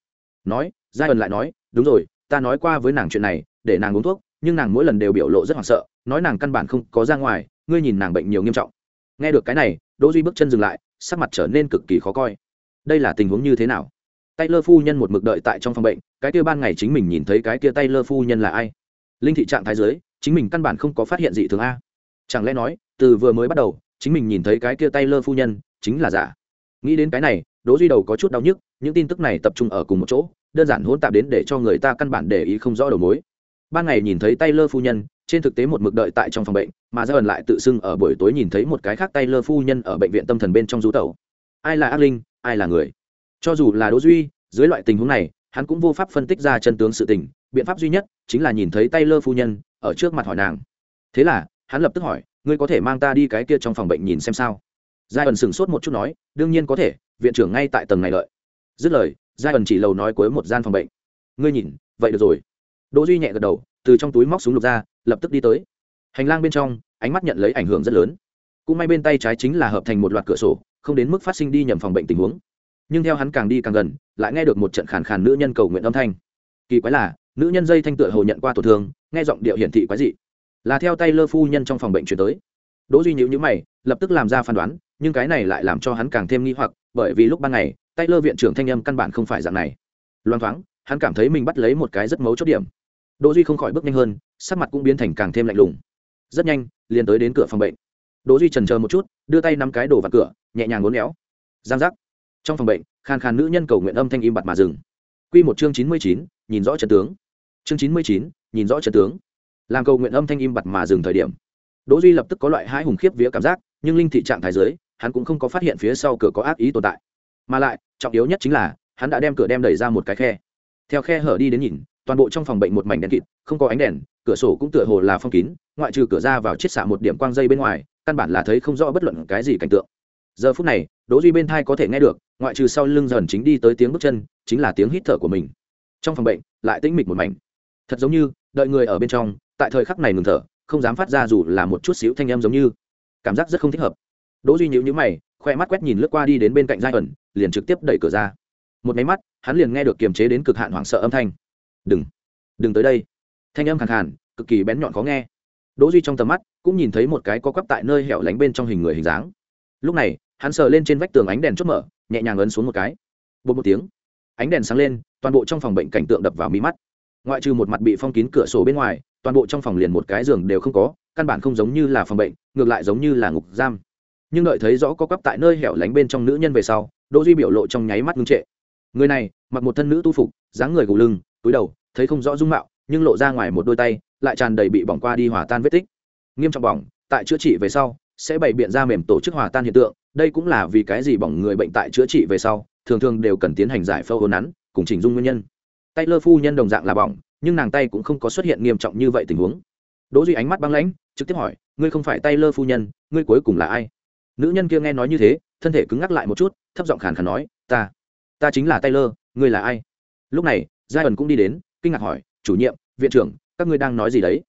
Nói giai ẩn lại nói, đúng rồi, ta nói qua với nàng chuyện này, để nàng uống thuốc, nhưng nàng mỗi lần đều biểu lộ rất hoảng sợ, nói nàng căn bản không có ra ngoài, ngươi nhìn nàng bệnh nhiều nghiêm trọng. Nghe được cái này, đỗ duy bước chân dừng lại, sắc mặt trở nên cực kỳ khó coi. Đây là tình huống như thế nào? Tay lơ phu nhân một mực đợi tại trong phòng bệnh, cái kia ban ngày chính mình nhìn thấy cái kia tay lơ phu nhân là ai? Linh thị trạng thái dưới, chính mình căn bản không có phát hiện gì thường a. Chẳng lẽ nói, từ vừa mới bắt đầu, chính mình nhìn thấy cái kia tay lơ phu nhân, chính là giả? Nghĩ đến cái này đỗ duy đầu có chút đau nhức, những tin tức này tập trung ở cùng một chỗ, đơn giản hỗn tạp đến để cho người ta căn bản để ý không rõ đầu mối. Ban ngày nhìn thấy tay lơ phu nhân, trên thực tế một mực đợi tại trong phòng bệnh, mà ra ẩn lại tự xưng ở buổi tối nhìn thấy một cái khác tay lơ phu nhân ở bệnh viện tâm thần bên trong rú tẩu. Ai là ác linh, ai là người? Cho dù là đỗ duy, dưới loại tình huống này, hắn cũng vô pháp phân tích ra chân tướng sự tình, biện pháp duy nhất chính là nhìn thấy tay lơ phu nhân ở trước mặt hỏi nàng. Thế là, hắn lập tức hỏi, ngươi có thể mang ta đi cái kia trong phòng bệnh nhìn xem sao? Giai ẩn sửng sốt một chút nói, đương nhiên có thể, viện trưởng ngay tại tầng này lợi dứt lời, giai ẩn chỉ lầu nói cuối một gian phòng bệnh. Ngươi nhìn, vậy được rồi. Đỗ duy nhẹ gật đầu, từ trong túi móc súng lục ra, lập tức đi tới. Hành lang bên trong, ánh mắt nhận lấy ảnh hưởng rất lớn. Cũng may bên tay trái chính là hợp thành một loạt cửa sổ, không đến mức phát sinh đi nhầm phòng bệnh tình huống. Nhưng theo hắn càng đi càng gần, lại nghe được một trận khàn khàn nữ nhân cầu nguyện âm thanh. Kỳ quái là, nữ nhân dây thanh tựa hồ nhận qua tổn thương, nghe giọng điệu hiển thị quái dị. Là theo tay lơ phu nhân trong phòng bệnh chuyển tới. Đỗ duy nhíu nhíu mày, lập tức làm ra phán đoán nhưng cái này lại làm cho hắn càng thêm nghi hoặc bởi vì lúc ban ngày tay lơ viện trưởng thanh âm căn bản không phải dạng này. Loang thoáng hắn cảm thấy mình bắt lấy một cái rất mấu chốt điểm. Đỗ duy không khỏi bước nhanh hơn sắc mặt cũng biến thành càng thêm lạnh lùng. Rất nhanh liền tới đến cửa phòng bệnh. Đỗ duy chần chờ một chút đưa tay nắm cái đồ vào cửa nhẹ nhàng uốn éo. Giang giác. Trong phòng bệnh khan khan nữ nhân cầu nguyện âm thanh im bặt mà dừng. Quy một chương chín mươi chín, nhìn rõ trận tướng. Chương chín mươi chín, nhìn rõ trận tướng. Làm cầu nguyện âm thanh im bặt mà dừng thời điểm. Đỗ duy lập tức có loại hãi hùng khiếp vía cảm giác nhưng linh thị trạng thái dưới hắn cũng không có phát hiện phía sau cửa có ác ý tồn tại. Mà lại, trọng yếu nhất chính là, hắn đã đem cửa đem đẩy ra một cái khe. Theo khe hở đi đến nhìn, toàn bộ trong phòng bệnh một mảnh đèn kịt, không có ánh đèn, cửa sổ cũng tựa hồ là phong kín, ngoại trừ cửa ra vào chiết xạ một điểm quang dây bên ngoài, căn bản là thấy không rõ bất luận cái gì cảnh tượng. Giờ phút này, đỗ duy bên thai có thể nghe được, ngoại trừ sau lưng dần chính đi tới tiếng bước chân, chính là tiếng hít thở của mình. Trong phòng bệnh, lại tĩnh mịch một mảnh. Thật giống như, đợi người ở bên trong, tại thời khắc này ngừng thở, không dám phát ra dù là một chút xíu thanh âm giống như. Cảm giác rất không thích hợp đỗ duy nhíu nhíu mày, khoe mắt quét nhìn lướt qua đi đến bên cạnh giai ẩn, liền trực tiếp đẩy cửa ra. Một máy mắt, hắn liền nghe được kiềm chế đến cực hạn hoảng sợ âm thanh. Đừng đừng tới đây. Thanh âm khàn khàn, cực kỳ bén nhọn khó nghe. Đỗ duy trong tầm mắt cũng nhìn thấy một cái có quắp tại nơi hẻo lánh bên trong hình người hình dáng. Lúc này, hắn sờ lên trên vách tường ánh đèn chớp mở, nhẹ nhàng ấn xuống một cái. Bột một tiếng, ánh đèn sáng lên, toàn bộ trong phòng bệnh cảnh tượng đập vào mí mắt. Ngoại trừ một mặt bị phong kín cửa sổ bên ngoài, toàn bộ trong phòng liền một cái giường đều không có, căn bản không giống như là phòng bệnh, ngược lại giống như là ngục giam nhưng đợi thấy rõ có quắp tại nơi hẻo lánh bên trong nữ nhân về sau, đỗ duy biểu lộ trong nháy mắt ngưng trệ. Người này, mặc một thân nữ tu phục, dáng người gù lưng, túi đầu, thấy không rõ dung mạo, nhưng lộ ra ngoài một đôi tay, lại tràn đầy bị bỏng qua đi hòa tan vết tích. Nghiêm trọng bỏng, tại chữa trị về sau, sẽ bày biện ra mềm tổ chức hòa tan hiện tượng, đây cũng là vì cái gì bỏng người bệnh tại chữa trị về sau, thường thường đều cần tiến hành giải phẫu hồn nắn, cùng chỉnh dung nguyên nhân. Tay lơ phu nhân đồng dạng là bỏng, nhưng nàng tay cũng không có xuất hiện nghiêm trọng như vậy tình huống. Đỗ duy ánh mắt băng lãnh, trực tiếp hỏi, ngươi không phải tay lơ phu nhân, ngươi cuối cùng là ai? Nữ nhân kia nghe nói như thế thân thể cứng ngắc lại một chút thấp giọng khàn khàn nói ta ta chính là Taylor, ngươi là ai? Lúc này giai ẩn cũng đi đến kinh ngạc hỏi chủ nhiệm viện trưởng các ngươi đang nói gì đấy?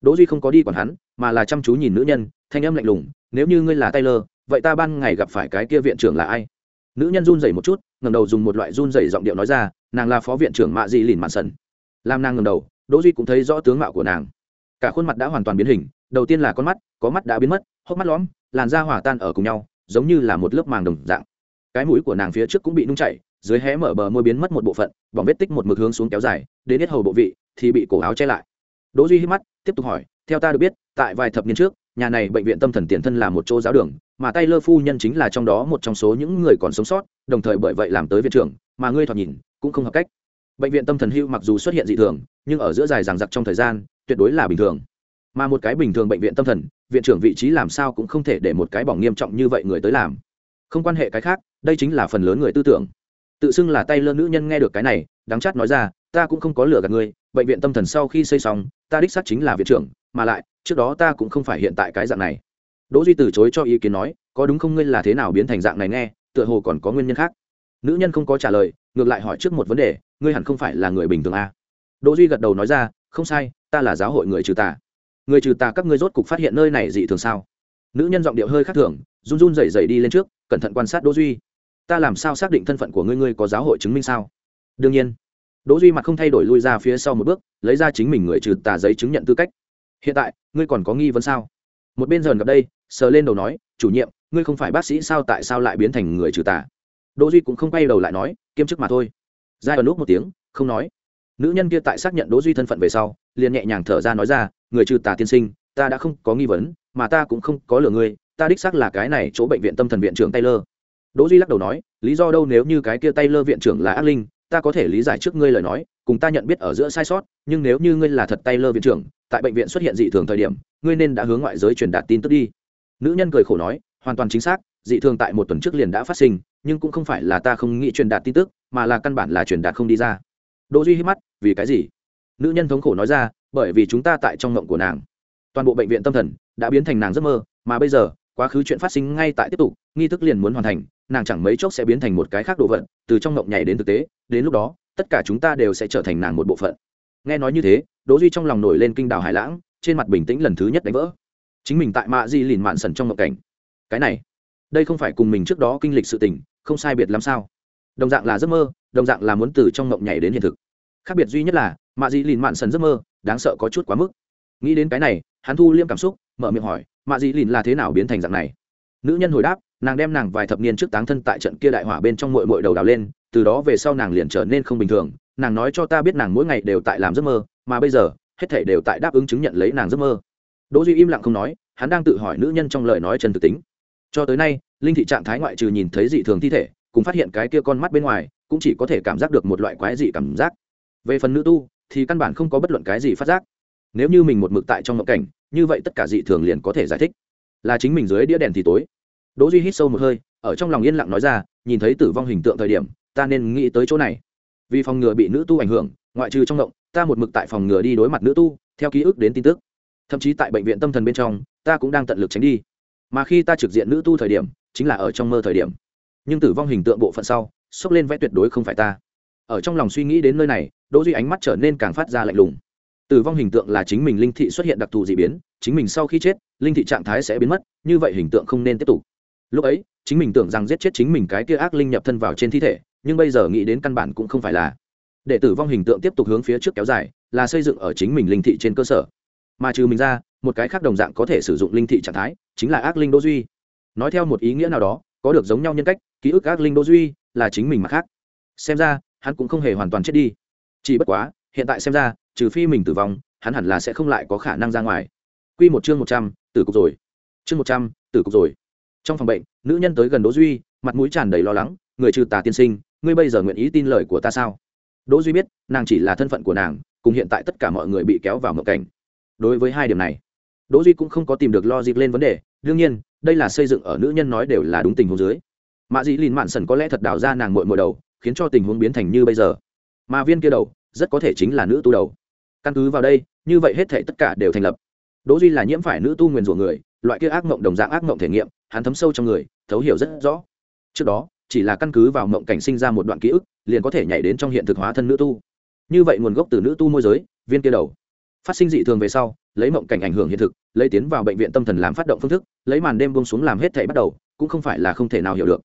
Đỗ duy không có đi quản hắn mà là chăm chú nhìn nữ nhân thanh âm lạnh lùng nếu như ngươi là taylor vậy ta ban ngày gặp phải cái kia viện trưởng là ai? Nữ nhân run rẩy một chút ngẩng đầu dùng một loại run rẩy giọng điệu nói ra nàng là phó viện trưởng mạ dị lìn mạn sần. Làm nàng ngẩng đầu đỗ duy cũng thấy rõ tướng mạo của nàng. Cả khuôn mặt đã hoàn toàn biến hình đầu tiên là con mắt có mắt đã biến mất hốc mắt lõm làn da hòa tan ở cùng nhau, giống như là một lớp màng đồng dạng. Cái mũi của nàng phía trước cũng bị nung chảy, dưới hé mở bờ môi biến mất một bộ phận bỏng vết tích một mực hướng xuống kéo dài, đến hết hầu bộ vị thì bị cổ áo che lại. Đỗ duy hít mắt, tiếp tục hỏi, theo ta được biết, tại vài thập niên trước, nhà này bệnh viện tâm thần tiền thân là một chỗ giáo đường, mà tay lơ phu nhân chính là trong đó một trong số những người còn sống sót, đồng thời bởi vậy làm tới viện trưởng, mà ngươi thoạt nhìn cũng không hợp cách. Bệnh viện tâm thần hưu mặc dù xuất hiện dị thường, nhưng ở giữa dài ràng giặc trong thời gian, tuyệt đối là bình thường mà một cái bình thường bệnh viện tâm thần, viện trưởng vị trí làm sao cũng không thể để một cái bỏng nghiêm trọng như vậy người tới làm. Không quan hệ cái khác, đây chính là phần lớn người tư tưởng. Tự xưng là tay lơ nữ nhân nghe được cái này đáng chát nói ra, ta cũng không có lừa gạt ngươi, bệnh viện tâm thần sau khi xây xong, ta đích xác chính là viện trưởng, mà lại, trước đó ta cũng không phải hiện tại cái dạng này. Đỗ duy từ chối cho ý kiến nói, có đúng không ngươi là thế nào biến thành dạng này nghe, tựa hồ còn có nguyên nhân khác? Nữ nhân không có trả lời, ngược lại hỏi trước một vấn đề, ngươi hẳn không phải là người bình thường à? đỗ duy gật đầu nói ra, không sai, ta là giáo hội người trừ tà người trừ tà các ngươi rốt cục phát hiện nơi này dị thường sao? Nữ nhân giọng điệu hơi khác thường, run run rẩy rẩy đi lên trước, cẩn thận quan sát đỗ duy. Ta làm sao xác định thân phận của ngươi ngươi có giáo hội chứng minh sao? Đương nhiên. Đỗ duy mặt không thay đổi lui ra phía sau một bước, lấy ra chính mình người trừ tà giấy chứng nhận tư cách. Hiện tại, ngươi còn có nghi vấn sao? Một bên dần gặp đây, sờ lên đầu nói, chủ nhiệm, ngươi không phải bác sĩ sao, tại sao lại biến thành người trừ tà? Đỗ duy cũng không quay đầu lại nói, kiêm chức mà thôi. Giai ẩn lúc một tiếng, không nói. Nữ nhân kia tại xác nhận đỗ duy thân phận về sau, liền nhẹ nhàng thở ra nói ra người trừ tà tiên sinh, ta đã không có nghi vấn, mà ta cũng không có lừa ngươi, ta đích xác là cái này chỗ bệnh viện tâm thần viện trưởng taylor. Đỗ duy lắc đầu nói, lý do đâu nếu như cái kia taylor viện trưởng là ác linh, ta có thể lý giải trước ngươi lời nói, cùng ta nhận biết ở giữa sai sót, nhưng nếu như ngươi là thật taylor viện trưởng, tại bệnh viện xuất hiện dị thường thời điểm, ngươi nên đã hướng ngoại giới truyền đạt tin tức đi. Nữ nhân cười khổ nói, hoàn toàn chính xác, dị thường tại một tuần trước liền đã phát sinh, nhưng cũng không phải là ta không nghĩ truyền đạt tin tức, mà là căn bản là truyền đạt không đi ra. Đỗ duy hít mắt, vì cái gì? Nữ nhân thống khổ nói ra, bởi vì chúng ta tại trong ngộng của nàng. Toàn bộ bệnh viện tâm thần đã biến thành nàng giấc mơ, mà bây giờ, quá khứ chuyện phát sinh ngay tại tiếp tục, nghi thức liền muốn hoàn thành, nàng chẳng mấy chốc sẽ biến thành một cái khác đồ vật, từ trong ngộng nhảy đến thực tế, đến lúc đó, tất cả chúng ta đều sẽ trở thành nàng một bộ phận. Nghe nói như thế, đỗ duy trong lòng nổi lên kinh đào hải lãng, trên mặt bình tĩnh lần thứ nhất đánh vỡ. Chính mình tại mạ di lìn mạn sần trong ngộng cảnh. Cái này, đây không phải cùng mình trước đó kinh lịch sự tình, không sai biệt lắm sao? Đồng dạng là giấc mơ, đồng dạng là muốn từ trong ngộng nhảy đến hiện thực khác biệt duy nhất là, mạ Dị lìn mạn sần giấc mơ, đáng sợ có chút quá mức. Nghĩ đến cái này, hắn thu liêm cảm xúc, mở miệng hỏi, mạ Dị lìn là thế nào biến thành dạng này? Nữ nhân hồi đáp, nàng đem nàng vài thập niên trước táng thân tại trận kia đại hỏa bên trong mội mội đầu đào lên, từ đó về sau nàng liền trở nên không bình thường. Nàng nói cho ta biết nàng mỗi ngày đều tại làm giấc mơ, mà bây giờ, hết thể đều tại đáp ứng chứng nhận lấy nàng giấc mơ. Đỗ duy im lặng không nói, hắn đang tự hỏi nữ nhân trong lời nói chân thực tính. Cho tới nay, linh thị trạng thái ngoại trừ nhìn thấy dị thường thi thể, cùng phát hiện cái kia con mắt bên ngoài, cũng chỉ có thể cảm giác được một loại quái dị cảm giác về phần nữ tu, thì căn bản không có bất luận cái gì phát giác. Nếu như mình một mực tại trong ngộ cảnh, như vậy tất cả dị thường liền có thể giải thích. Là chính mình dưới đĩa đèn thì tối. Đỗ duy hít sâu một hơi, ở trong lòng yên lặng nói ra, nhìn thấy tử vong hình tượng thời điểm, ta nên nghĩ tới chỗ này. Vì phòng ngừa bị nữ tu ảnh hưởng, ngoại trừ trong ngộng, ta một mực tại phòng ngừa đi đối mặt nữ tu, theo ký ức đến tin tức. Thậm chí tại bệnh viện tâm thần bên trong, ta cũng đang tận lực tránh đi. Mà khi ta trực diện nữ tu thời điểm, chính là ở trong mơ thời điểm. Nhưng tử vong hình tượng bộ phận sau, xốc lên vẽ tuyệt đối không phải ta ở trong lòng suy nghĩ đến nơi này, đỗ duy ánh mắt trở nên càng phát ra lạnh lùng. Tử vong hình tượng là chính mình linh thị xuất hiện đặc thù dị biến, chính mình sau khi chết, linh thị trạng thái sẽ biến mất, như vậy hình tượng không nên tiếp tục. Lúc ấy, chính mình tưởng rằng giết chết chính mình cái kia ác linh nhập thân vào trên thi thể, nhưng bây giờ nghĩ đến căn bản cũng không phải là. Để tử vong hình tượng tiếp tục hướng phía trước kéo dài, là xây dựng ở chính mình linh thị trên cơ sở. Mà trừ mình ra, một cái khác đồng dạng có thể sử dụng linh thị trạng thái, chính là ác linh đô duy. Nói theo một ý nghĩa nào đó, có được giống nhau nhân cách, ký ức ác linh đô duy là chính mình mà khác. Xem ra hắn cũng không hề hoàn toàn chết đi. Chỉ bất quá, hiện tại xem ra, trừ phi mình tử vong, hắn hẳn là sẽ không lại có khả năng ra ngoài. Quy một chương một trăm, tử cục rồi. Chương một trăm, tử cục rồi. Trong phòng bệnh, nữ nhân tới gần đỗ duy, mặt mũi tràn đầy lo lắng, người trừ tà tiên sinh, ngươi bây giờ nguyện ý tin lời của ta sao? Đỗ duy biết, nàng chỉ là thân phận của nàng, cùng hiện tại tất cả mọi người bị kéo vào mộng cảnh. Đối với hai điểm này, đỗ duy cũng không có tìm được lo dịp lên vấn đề. Đương nhiên, đây là xây dựng ở nữ nhân nói đều là đúng tình huống dưới. Mạ dĩ lìn mạn sần có lẽ thật đào ra nàng muội muội đầu khiến cho tình huống biến thành như bây giờ. Mà viên kia đầu, rất có thể chính là nữ tu đầu. Căn cứ vào đây, như vậy hết thể tất cả đều thành lập. Đỗ duy là nhiễm phải nữ tu nguyền rủa người, loại kia ác mộng đồng dạng ác mộng thể nghiệm, hắn thấm sâu trong người, thấu hiểu rất rõ. Trước đó, chỉ là căn cứ vào mộng cảnh sinh ra một đoạn ký ức, liền có thể nhảy đến trong hiện thực hóa thân nữ tu. Như vậy nguồn gốc từ nữ tu môi giới, viên kia đầu. Phát sinh dị thường về sau, lấy mộng cảnh ảnh hưởng hiện thực, lấy tiến vào bệnh viện tâm thần làm phát động phương thức, lấy màn đêm buông xuống làm hết thể bắt đầu, cũng không phải là không thể nào hiểu được.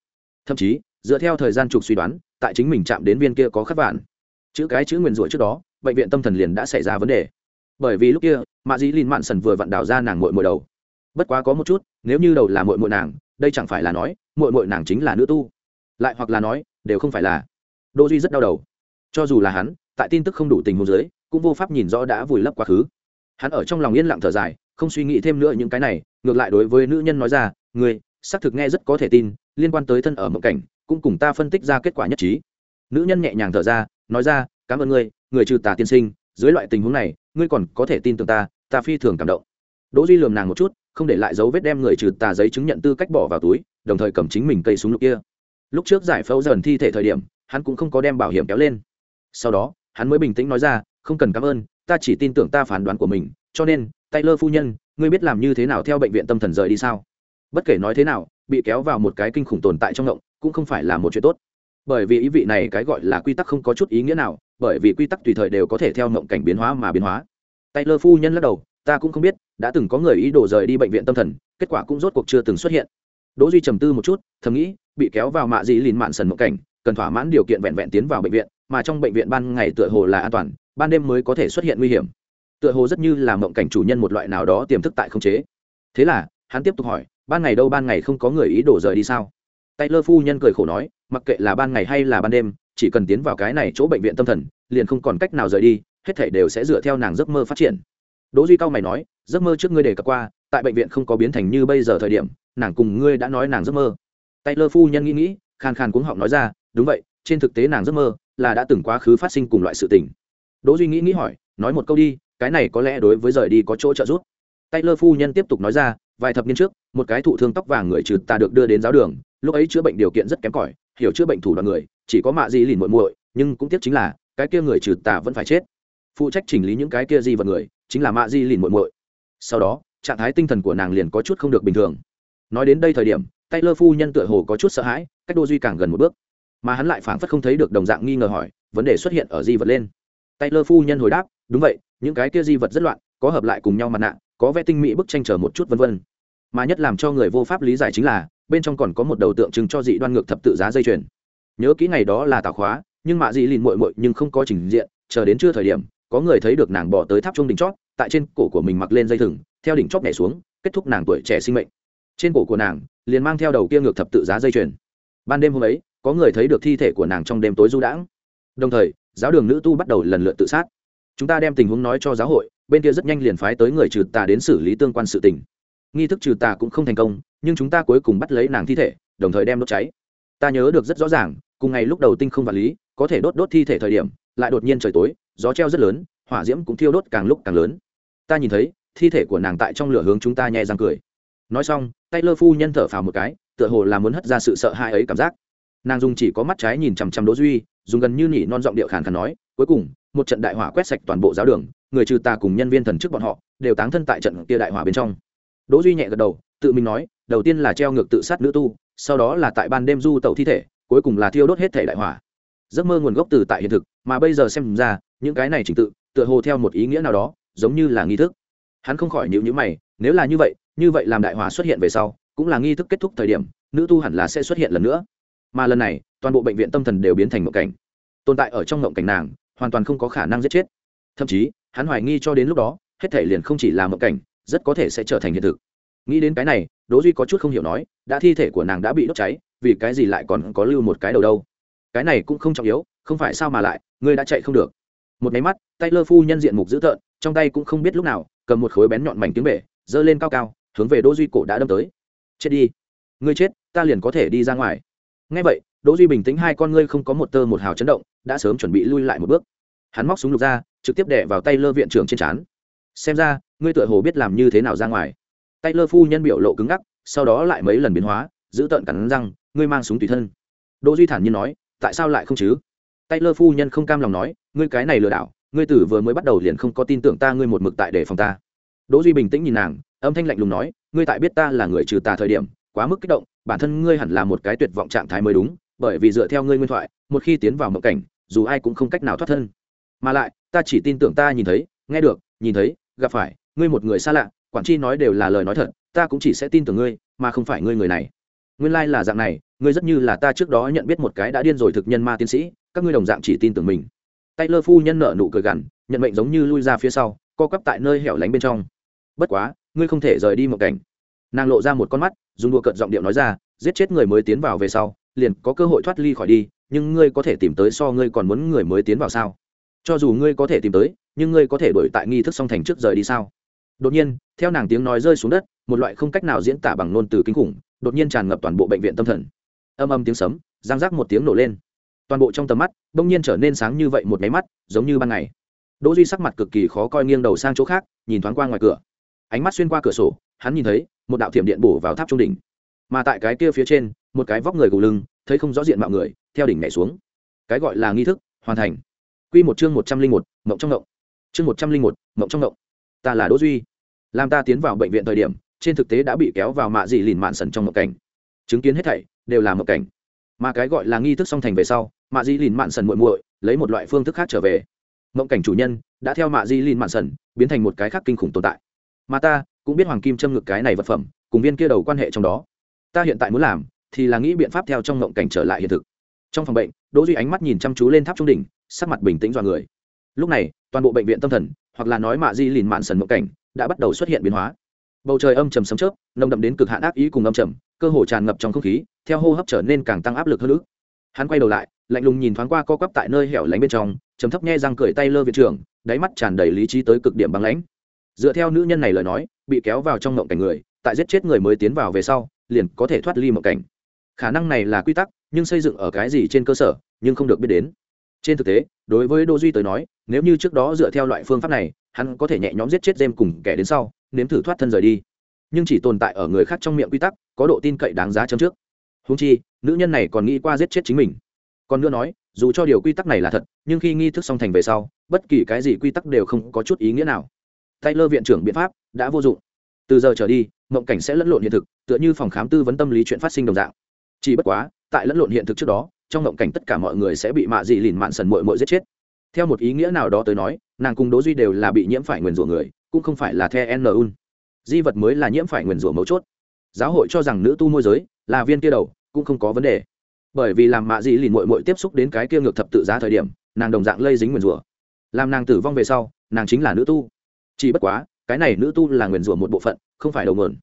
Thậm chí, dựa theo thời gian trục suy đoán tại chính mình chạm đến viên kia có khắc vạn. Chữ cái chữ nguyền rủa trước đó, bệnh viện tâm thần liền đã xảy ra vấn đề. Bởi vì lúc kia mạ dĩ lìn mạn sần vừa vặn đào ra nàng mội mội đầu. Bất quá có một chút, nếu như đầu là mội mội nàng, đây chẳng phải là nói mội mội nàng chính là nữ tu. Lại hoặc là nói, đều không phải là. Đô duy rất đau đầu. Cho dù là hắn, tại tin tức không đủ tình huống dưới, cũng vô pháp nhìn rõ đã vùi lấp quá khứ. Hắn ở trong lòng yên lặng thở dài, không suy nghĩ thêm nữa những cái này, ngược lại đối với nữ nhân nói ra người xác thực nghe rất có thể tin, liên quan tới thân ở mộng cảnh cũng cùng ta phân tích ra kết quả nhất trí. Nữ nhân nhẹ nhàng thở ra, nói ra, cảm ơn ngươi, người trừ tà tiên sinh, dưới loại tình huống này, ngươi còn có thể tin tưởng ta ta phi thường cảm động. Đỗ duy lườm nàng một chút, không để lại dấu vết đem người trừ tà giấy chứng nhận tư cách bỏ vào túi, đồng thời cầm chính mình cây súng lục kia. Lúc trước giải phẫu dần thi thể thời điểm, hắn cũng không có đem bảo hiểm kéo lên. Sau đó, hắn mới bình tĩnh nói ra, không cần cảm ơn, ta chỉ tin tưởng ta phán đoán của mình, cho nên, taylor phu nhân, ngươi biết làm như thế nào theo bệnh viện tâm thần rời đi sao? Bất kể nói thế nào, bị kéo vào một cái kinh khủng tồn tại trong ngộng cũng không phải là một chuyện tốt. Bởi vì ý vị này cái gọi là quy tắc không có chút ý nghĩa nào, bởi vì quy tắc tùy thời đều có thể theo ngộng cảnh biến hóa mà biến hóa. Tay lơ phu nhân lắc đầu, ta cũng không biết, đã từng có người ý đồ rời đi bệnh viện tâm thần, kết quả cũng rốt cuộc chưa từng xuất hiện. Đỗ duy trầm tư một chút, thầm nghĩ, bị kéo vào mạ dị lìn mạn sần mộng cảnh, cần thỏa mãn điều kiện vẹn vẹn tiến vào bệnh viện, mà trong bệnh viện ban ngày tựa hồ là an toàn, ban đêm mới có thể xuất hiện nguy hiểm. Tựa hồ rất như là mộng cảnh chủ nhân một loại nào đó tiềm thức tại không chế. Thế là, hắn tiếp tục hỏi, ban ngày đâu, ban ngày không có người ý đồ rời đi sao? Taylor phu nhân cười khổ nói, mặc kệ là ban ngày hay là ban đêm, chỉ cần tiến vào cái này chỗ bệnh viện tâm thần, liền không còn cách nào rời đi, hết thảy đều sẽ dựa theo nàng giấc mơ phát triển. Đỗ duy cao mày nói, giấc mơ trước ngươi đề cập qua, tại bệnh viện không có biến thành như bây giờ thời điểm, nàng cùng ngươi đã nói nàng giấc mơ. Taylor phu nhân nghĩ nghĩ, khàn khàn cuống họng nói ra, đúng vậy, trên thực tế nàng giấc mơ là đã từng quá khứ phát sinh cùng loại sự tình. Đỗ duy nghĩ nghĩ hỏi, nói một câu đi, cái này có lẽ đối với rời đi có chỗ trợ giúp. Taylor phu nhân tiếp tục nói ra, vài thập niên trước, một cái thụ thương tóc vàng người trừ ta được đưa đến giáo đường lúc ấy chữa bệnh điều kiện rất kém cỏi, hiểu chữa bệnh thủ đoàn người, chỉ có mạ di lìn muội muội, nhưng cũng tiếc chính là, cái kia người trừ tà vẫn phải chết. Phụ trách chỉnh lý những cái kia di vật người, chính là mạ di lìn muội muội. Sau đó, trạng thái tinh thần của nàng liền có chút không được bình thường. Nói đến đây thời điểm tay lơ phu nhân tựa hồ có chút sợ hãi, cách đô duy càng gần một bước. Mà hắn lại phảng phất không thấy được đồng dạng nghi ngờ hỏi, vấn đề xuất hiện ở di vật lên. Tay lơ phu nhân hồi đáp, đúng vậy, những cái kia di vật rất loạn, có hợp lại cùng nhau mặt nạ, có vẽ tinh mỹ bức tranh chờ một chút vân vân. Mà nhất làm cho người vô pháp lý giải chính là bên trong còn có một đầu tượng trưng cho dị đoan ngược thập tự giá dây chuyền. Nhớ kỹ ngày đó là tào khóa, nhưng mạ dị lìn muội muội nhưng không có trình diện, chờ đến trưa thời điểm, có người thấy được nàng bỏ tới tháp trung đỉnh chót, tại trên cổ của mình mặc lên dây thừng, theo đỉnh chót nhảy xuống, kết thúc nàng tuổi trẻ sinh mệnh. Trên cổ của nàng, liền mang theo đầu kia ngược thập tự giá dây chuyền. Ban đêm hôm ấy, có người thấy được thi thể của nàng trong đêm tối du đãng. Đồng thời, giáo đường nữ tu bắt đầu lần lượt tự sát. Chúng ta đem tình huống nói cho giáo hội, bên kia rất nhanh liền phái tới người trừ tà đến xử lý tương quan sự tình. Nghi thức trừ tà cũng không thành công nhưng chúng ta cuối cùng bắt lấy nàng thi thể, đồng thời đem đốt cháy. Ta nhớ được rất rõ ràng, cùng ngày lúc đầu tinh không vật lý, có thể đốt đốt thi thể thời điểm, lại đột nhiên trời tối, gió treo rất lớn, hỏa diễm cũng thiêu đốt càng lúc càng lớn. Ta nhìn thấy, thi thể của nàng tại trong lửa hướng chúng ta nhẹ răng cười. Nói xong tay lơ phu nhân thở phào một cái, tựa hồ là muốn hất ra sự sợ hãi ấy cảm giác. Nàng dùng chỉ có mắt trái nhìn chằm chằm đỗ duy, dùng gần như nỉ non giọng điệu khàn khàn nói, cuối cùng, một trận đại hỏa quét sạch toàn bộ giáo đường, người trừ ta cùng nhân viên thần chức bọn họ, đều táng thân tại trận kia đại hỏa bên trong. Đỗ duy nhẹ gật đầu, tự mình nói đầu tiên là treo ngược tự sát nữ tu, sau đó là tại ban đêm du tẩu thi thể, cuối cùng là thiêu đốt hết thể đại hỏa. Giấc mơ nguồn gốc từ tại hiện thực, mà bây giờ xem ra, những cái này trình tự, tựa hồ theo một ý nghĩa nào đó, giống như là nghi thức. Hắn không khỏi nhịu nhữ mày, nếu là như vậy như vậy làm đại hỏa xuất hiện về sau, cũng là nghi thức kết thúc thời điểm, nữ tu hẳn là sẽ xuất hiện lần nữa. Mà lần này, toàn bộ bệnh viện tâm thần đều biến thành mộng cảnh. Tồn tại ở trong mộng cảnh nàng, hoàn toàn không có khả năng giết chết. Thậm chí, hắn hoài nghi cho đến lúc đó, hết thể liền không chỉ là mộng cảnh, rất có thể sẽ trở thành hiện thực nghĩ đến cái này, đỗ duy có chút không hiểu nói, đã thi thể của nàng đã bị đốt cháy, vì cái gì lại còn có lưu một cái đầu đâu? Cái này cũng không trọng yếu, không phải sao mà lại, ngươi đã chạy không được. Một máy mắt tay lơ phu nhân diện mục dữ tợn, trong tay cũng không biết lúc nào, cầm một khối bén nhọn mảnh tiếng bể, giơ lên cao cao, hướng về đỗ duy cổ đã đâm tới. Chết đi. Ngươi chết, ta liền có thể đi ra ngoài. Nghe vậy, đỗ duy bình tĩnh hai con ngươi không có một tơ một hào chấn động, đã sớm chuẩn bị lui lại một bước. Hắn móc súng lục ra, trực tiếp đè vào tay lơ viện trưởng trên chán. xem ra, ngươi tựa hồ biết làm như thế nào ra ngoài tay lơ phu nhân biểu lộ cứng ngắc, sau đó lại mấy lần biến hóa, giữ tợn cắn răng, ngươi mang súng tùy thân. Đỗ duy thản nhiên nói, tại sao lại không chứ? Tay lơ phu nhân không cam lòng nói, ngươi cái này lừa đảo, ngươi tử vừa mới bắt đầu liền không có tin tưởng ta, ngươi một mực tại để phòng ta. Đỗ duy bình tĩnh nhìn nàng, âm thanh lạnh lùng nói, ngươi tại biết ta là người trừ tà thời điểm, quá mức kích động, bản thân ngươi hẳn là một cái tuyệt vọng trạng thái mới đúng, bởi vì dựa theo ngươi nguyên thoại, một khi tiến vào mộng cảnh, dù ai cũng không cách nào thoát thân. Mà lại, ta chỉ tin tưởng ta nhìn thấy, nghe được, nhìn thấy, gặp phải, ngươi một người xa lạ quản tri nói đều là lời nói thật, ta cũng chỉ sẽ tin tưởng ngươi, mà không phải ngươi người này. Nguyên lai、like、là dạng này, ngươi rất như là ta trước đó nhận biết một cái đã điên rồi thực nhân ma tiến sĩ, các ngươi đồng dạng chỉ tin tưởng mình. Tay lơ phu nhân nợ nụ cười gằn, nhận mệnh giống như lui ra phía sau, co cắp tại nơi hẻo lánh bên trong. Bất quá, ngươi không thể rời đi một cảnh. Nàng lộ ra một con mắt, dùng đua cận giọng điệu nói ra, giết chết người mới tiến vào về sau, liền có cơ hội thoát ly khỏi đi, nhưng ngươi có thể tìm tới so ngươi còn muốn người mới tiến vào sao? Cho dù ngươi có thể tìm tới, nhưng ngươi có thể đổi tại nghi thức song thành trước rời đi sao? Đột nhiên, theo nàng tiếng nói rơi xuống đất, một loại không cách nào diễn tả bằng ngôn từ kinh khủng, đột nhiên tràn ngập toàn bộ bệnh viện tâm thần. Âm âm tiếng sấm giang rác một tiếng nổ lên. Toàn bộ trong tầm mắt, bỗng nhiên trở nên sáng như vậy một máy mắt, giống như ban ngày. Đỗ duy sắc mặt cực kỳ khó coi nghiêng đầu sang chỗ khác, nhìn thoáng qua ngoài cửa. Ánh mắt xuyên qua cửa sổ, hắn nhìn thấy một đạo thiểm điện bổ vào tháp trung đỉnh. Mà tại cái kia phía trên, một cái vóc người gù lưng, thấy không rõ diện mạo người, theo đỉnh nhảy xuống. Cái gọi là nghi thức, hoàn thành. Quy một chương một trăm linh một, mộng trong mộng. Chương một trăm linh một, mộng trong mộng ta là đỗ duy. Làm ta tiến vào bệnh viện thời điểm, trên thực tế đã bị kéo vào mạ dị lìn mạn sần trong một cảnh. Chứng kiến hết thảy, đều là một cảnh. Mà cái gọi là nghi thức song thành về sau, mạ dị lìn mạn sần muội muội lấy một loại phương thức khác trở về. Mộng cảnh chủ nhân đã theo mạ dị lìn mạn sần biến thành một cái khác kinh khủng tồn tại. Mà ta cũng biết hoàng kim châm ngực cái này vật phẩm, cùng viên kia đầu quan hệ trong đó. Ta hiện tại muốn làm thì là nghĩ biện pháp theo trong mộng cảnh trở lại hiện thực. Trong phòng bệnh, đỗ duy ánh mắt nhìn chăm chú lên tháp trung đỉnh, sắc mặt bình tĩnh dọa người. Lúc này toàn bộ bệnh viện tâm thần, hoặc là nói mạ di lìn mạn sần mộng cảnh, đã bắt đầu xuất hiện biến hóa. Bầu trời âm trầm sấm chớp, nồng đậm đến cực hạn ác ý cùng âm trầm, cơ hồ tràn ngập trong không khí, theo hô hấp trở nên càng tăng áp lực hơn nữa. Hắn quay đầu lại, lạnh lùng nhìn thoáng qua co quắp tại nơi hẻo lánh bên trong, trầm thấp nghe răng cười tay lơ viện trưởng, đáy mắt tràn đầy lý trí tới cực điểm băng lãnh. Dựa theo nữ nhân này lời nói, bị kéo vào trong mộng cảnh người, tại giết chết người mới tiến vào về sau, liền có thể thoát ly mộng cảnh. Khả năng này là quy tắc, nhưng xây dựng ở cái gì trên cơ sở, nhưng không được biết đến trên thực tế, đối với đô duy tới nói, nếu như trước đó dựa theo loại phương pháp này, hắn có thể nhẹ nhõm giết chết jem cùng kẻ đến sau, nếm thử thoát thân rời đi. Nhưng chỉ tồn tại ở người khác trong miệng quy tắc, có độ tin cậy đáng giá chấm trước. Húng chi, nữ nhân này còn nghĩ qua giết chết chính mình. Còn nữa nói, dù cho điều quy tắc này là thật, nhưng khi nghi thức song thành về sau, bất kỳ cái gì quy tắc đều không có chút ý nghĩa nào. Tay lơ viện trưởng biện pháp đã vô dụng. Từ giờ trở đi, mộng cảnh sẽ lẫn lộn hiện thực, tựa như phòng khám tư vấn tâm lý chuyện phát sinh đồng dạng. Chỉ bất quá tại lẫn lộn hiện thực trước đó, trong ngộng cảnh tất cả mọi người sẽ bị mạ dị lìn mạn sần mội mội giết chết. Theo một ý nghĩa nào đó tới nói, nàng cùng đỗ duy đều là bị nhiễm phải nguyền rủa người, cũng không phải là the n un di vật mới là nhiễm phải nguyền rủa mấu chốt. Giáo hội cho rằng nữ tu môi giới là viên kia đầu, cũng không có vấn đề. Bởi vì làm mạ dị lìn mội mội tiếp xúc đến cái kia ngược thập tự giá thời điểm, nàng đồng dạng lây dính nguyền rủa. Làm nàng tử vong về sau, nàng chính là nữ tu. Chỉ bất quá, cái này nữ tu là nguyền rủa một bộ phận, không phải đầu nguồn.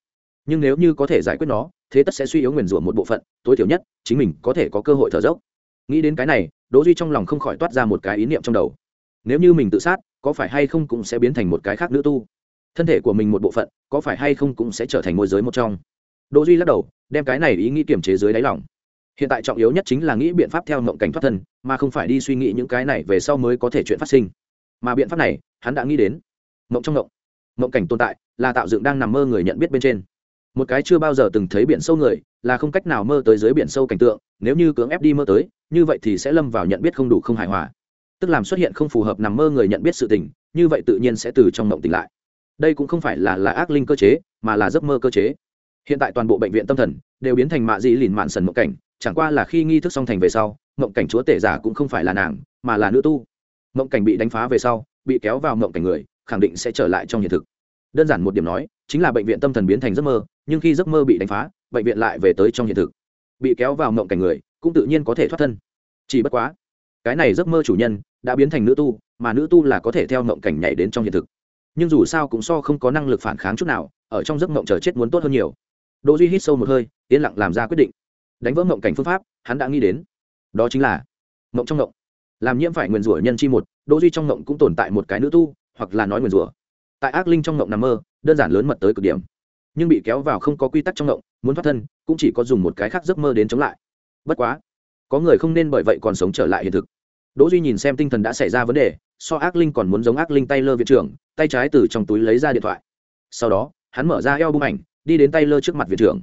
Nhưng nếu như có thể giải quyết nó thế tất sẽ suy yếu nguyền rủa một bộ phận, tối thiểu nhất, chính mình có thể có cơ hội thở dốc. Nghĩ đến cái này, đỗ duy trong lòng không khỏi toát ra một cái ý niệm trong đầu. Nếu như mình tự sát, có phải hay không cũng sẽ biến thành một cái khác nữ tu? Thân thể của mình một bộ phận, có phải hay không cũng sẽ trở thành môi giới một trong? Đỗ duy lắc đầu, đem cái này ý nghĩ kiềm chế dưới đáy lòng. Hiện tại trọng yếu nhất chính là nghĩ biện pháp theo mộng cảnh thoát thân, mà không phải đi suy nghĩ những cái này về sau mới có thể chuyện phát sinh. Mà biện pháp này, hắn đã nghĩ đến. Mộng trong mộng mộng cảnh tồn tại là tạo dựng đang nằm mơ người nhận biết bên trên một cái chưa bao giờ từng thấy biển sâu người, là không cách nào mơ tới dưới biển sâu cảnh tượng, nếu như cưỡng ép đi mơ tới, như vậy thì sẽ lâm vào nhận biết không đủ không hài hòa. Tức làm xuất hiện không phù hợp nằm mơ người nhận biết sự tình, như vậy tự nhiên sẽ từ trong mộng tỉnh lại. Đây cũng không phải là là ác linh cơ chế, mà là giấc mơ cơ chế. Hiện tại toàn bộ bệnh viện tâm thần đều biến thành mạ dị lìn mạn sần mộng cảnh, chẳng qua là khi nghi thức song thành về sau, mộng cảnh chúa tể giả cũng không phải là nàng, mà là nữ tu. Mộng cảnh bị đánh phá về sau, bị kéo vào mộng cảnh người, khẳng định sẽ trở lại trong hiện thực. Đơn giản một điểm nói, chính là bệnh viện tâm thần biến thành giấc mơ nhưng khi giấc mơ bị đánh phá, bệnh viện lại về tới trong hiện thực. Bị kéo vào mộng cảnh người, cũng tự nhiên có thể thoát thân. Chỉ bất quá, cái này giấc mơ chủ nhân đã biến thành nữ tu, mà nữ tu là có thể theo mộng cảnh nhảy đến trong hiện thực. Nhưng dù sao cũng so không có năng lực phản kháng chút nào, ở trong giấc mộng chờ chết muốn tốt hơn nhiều. Đỗ duy hít sâu một hơi, yên lặng làm ra quyết định. Đánh vỡ mộng cảnh phương pháp, hắn đã nghĩ đến. Đó chính là mộng trong mộng. Làm nhiễm phải nguyền rủa nhân chi một, đỗ duy trong mộng cũng tồn tại một cái nữ tu, hoặc là nói nguyền rủa. Tại ác linh trong mộng nằm mơ, đơn giản lớn mật tới cực điểm nhưng bị kéo vào không có quy tắc trong động muốn thoát thân, cũng chỉ có dùng một cái khác giấc mơ đến chống lại. Bất quá, có người không nên bởi vậy còn sống trở lại hiện thực. Đỗ duy nhìn xem tinh thần đã xảy ra vấn đề, so ác linh còn muốn giống ác linh tay lơ viện trưởng, tay trái từ trong túi lấy ra điện thoại. Sau đó, hắn mở ra eo bung ảnh, đi đến tay lơ trước mặt viện trưởng.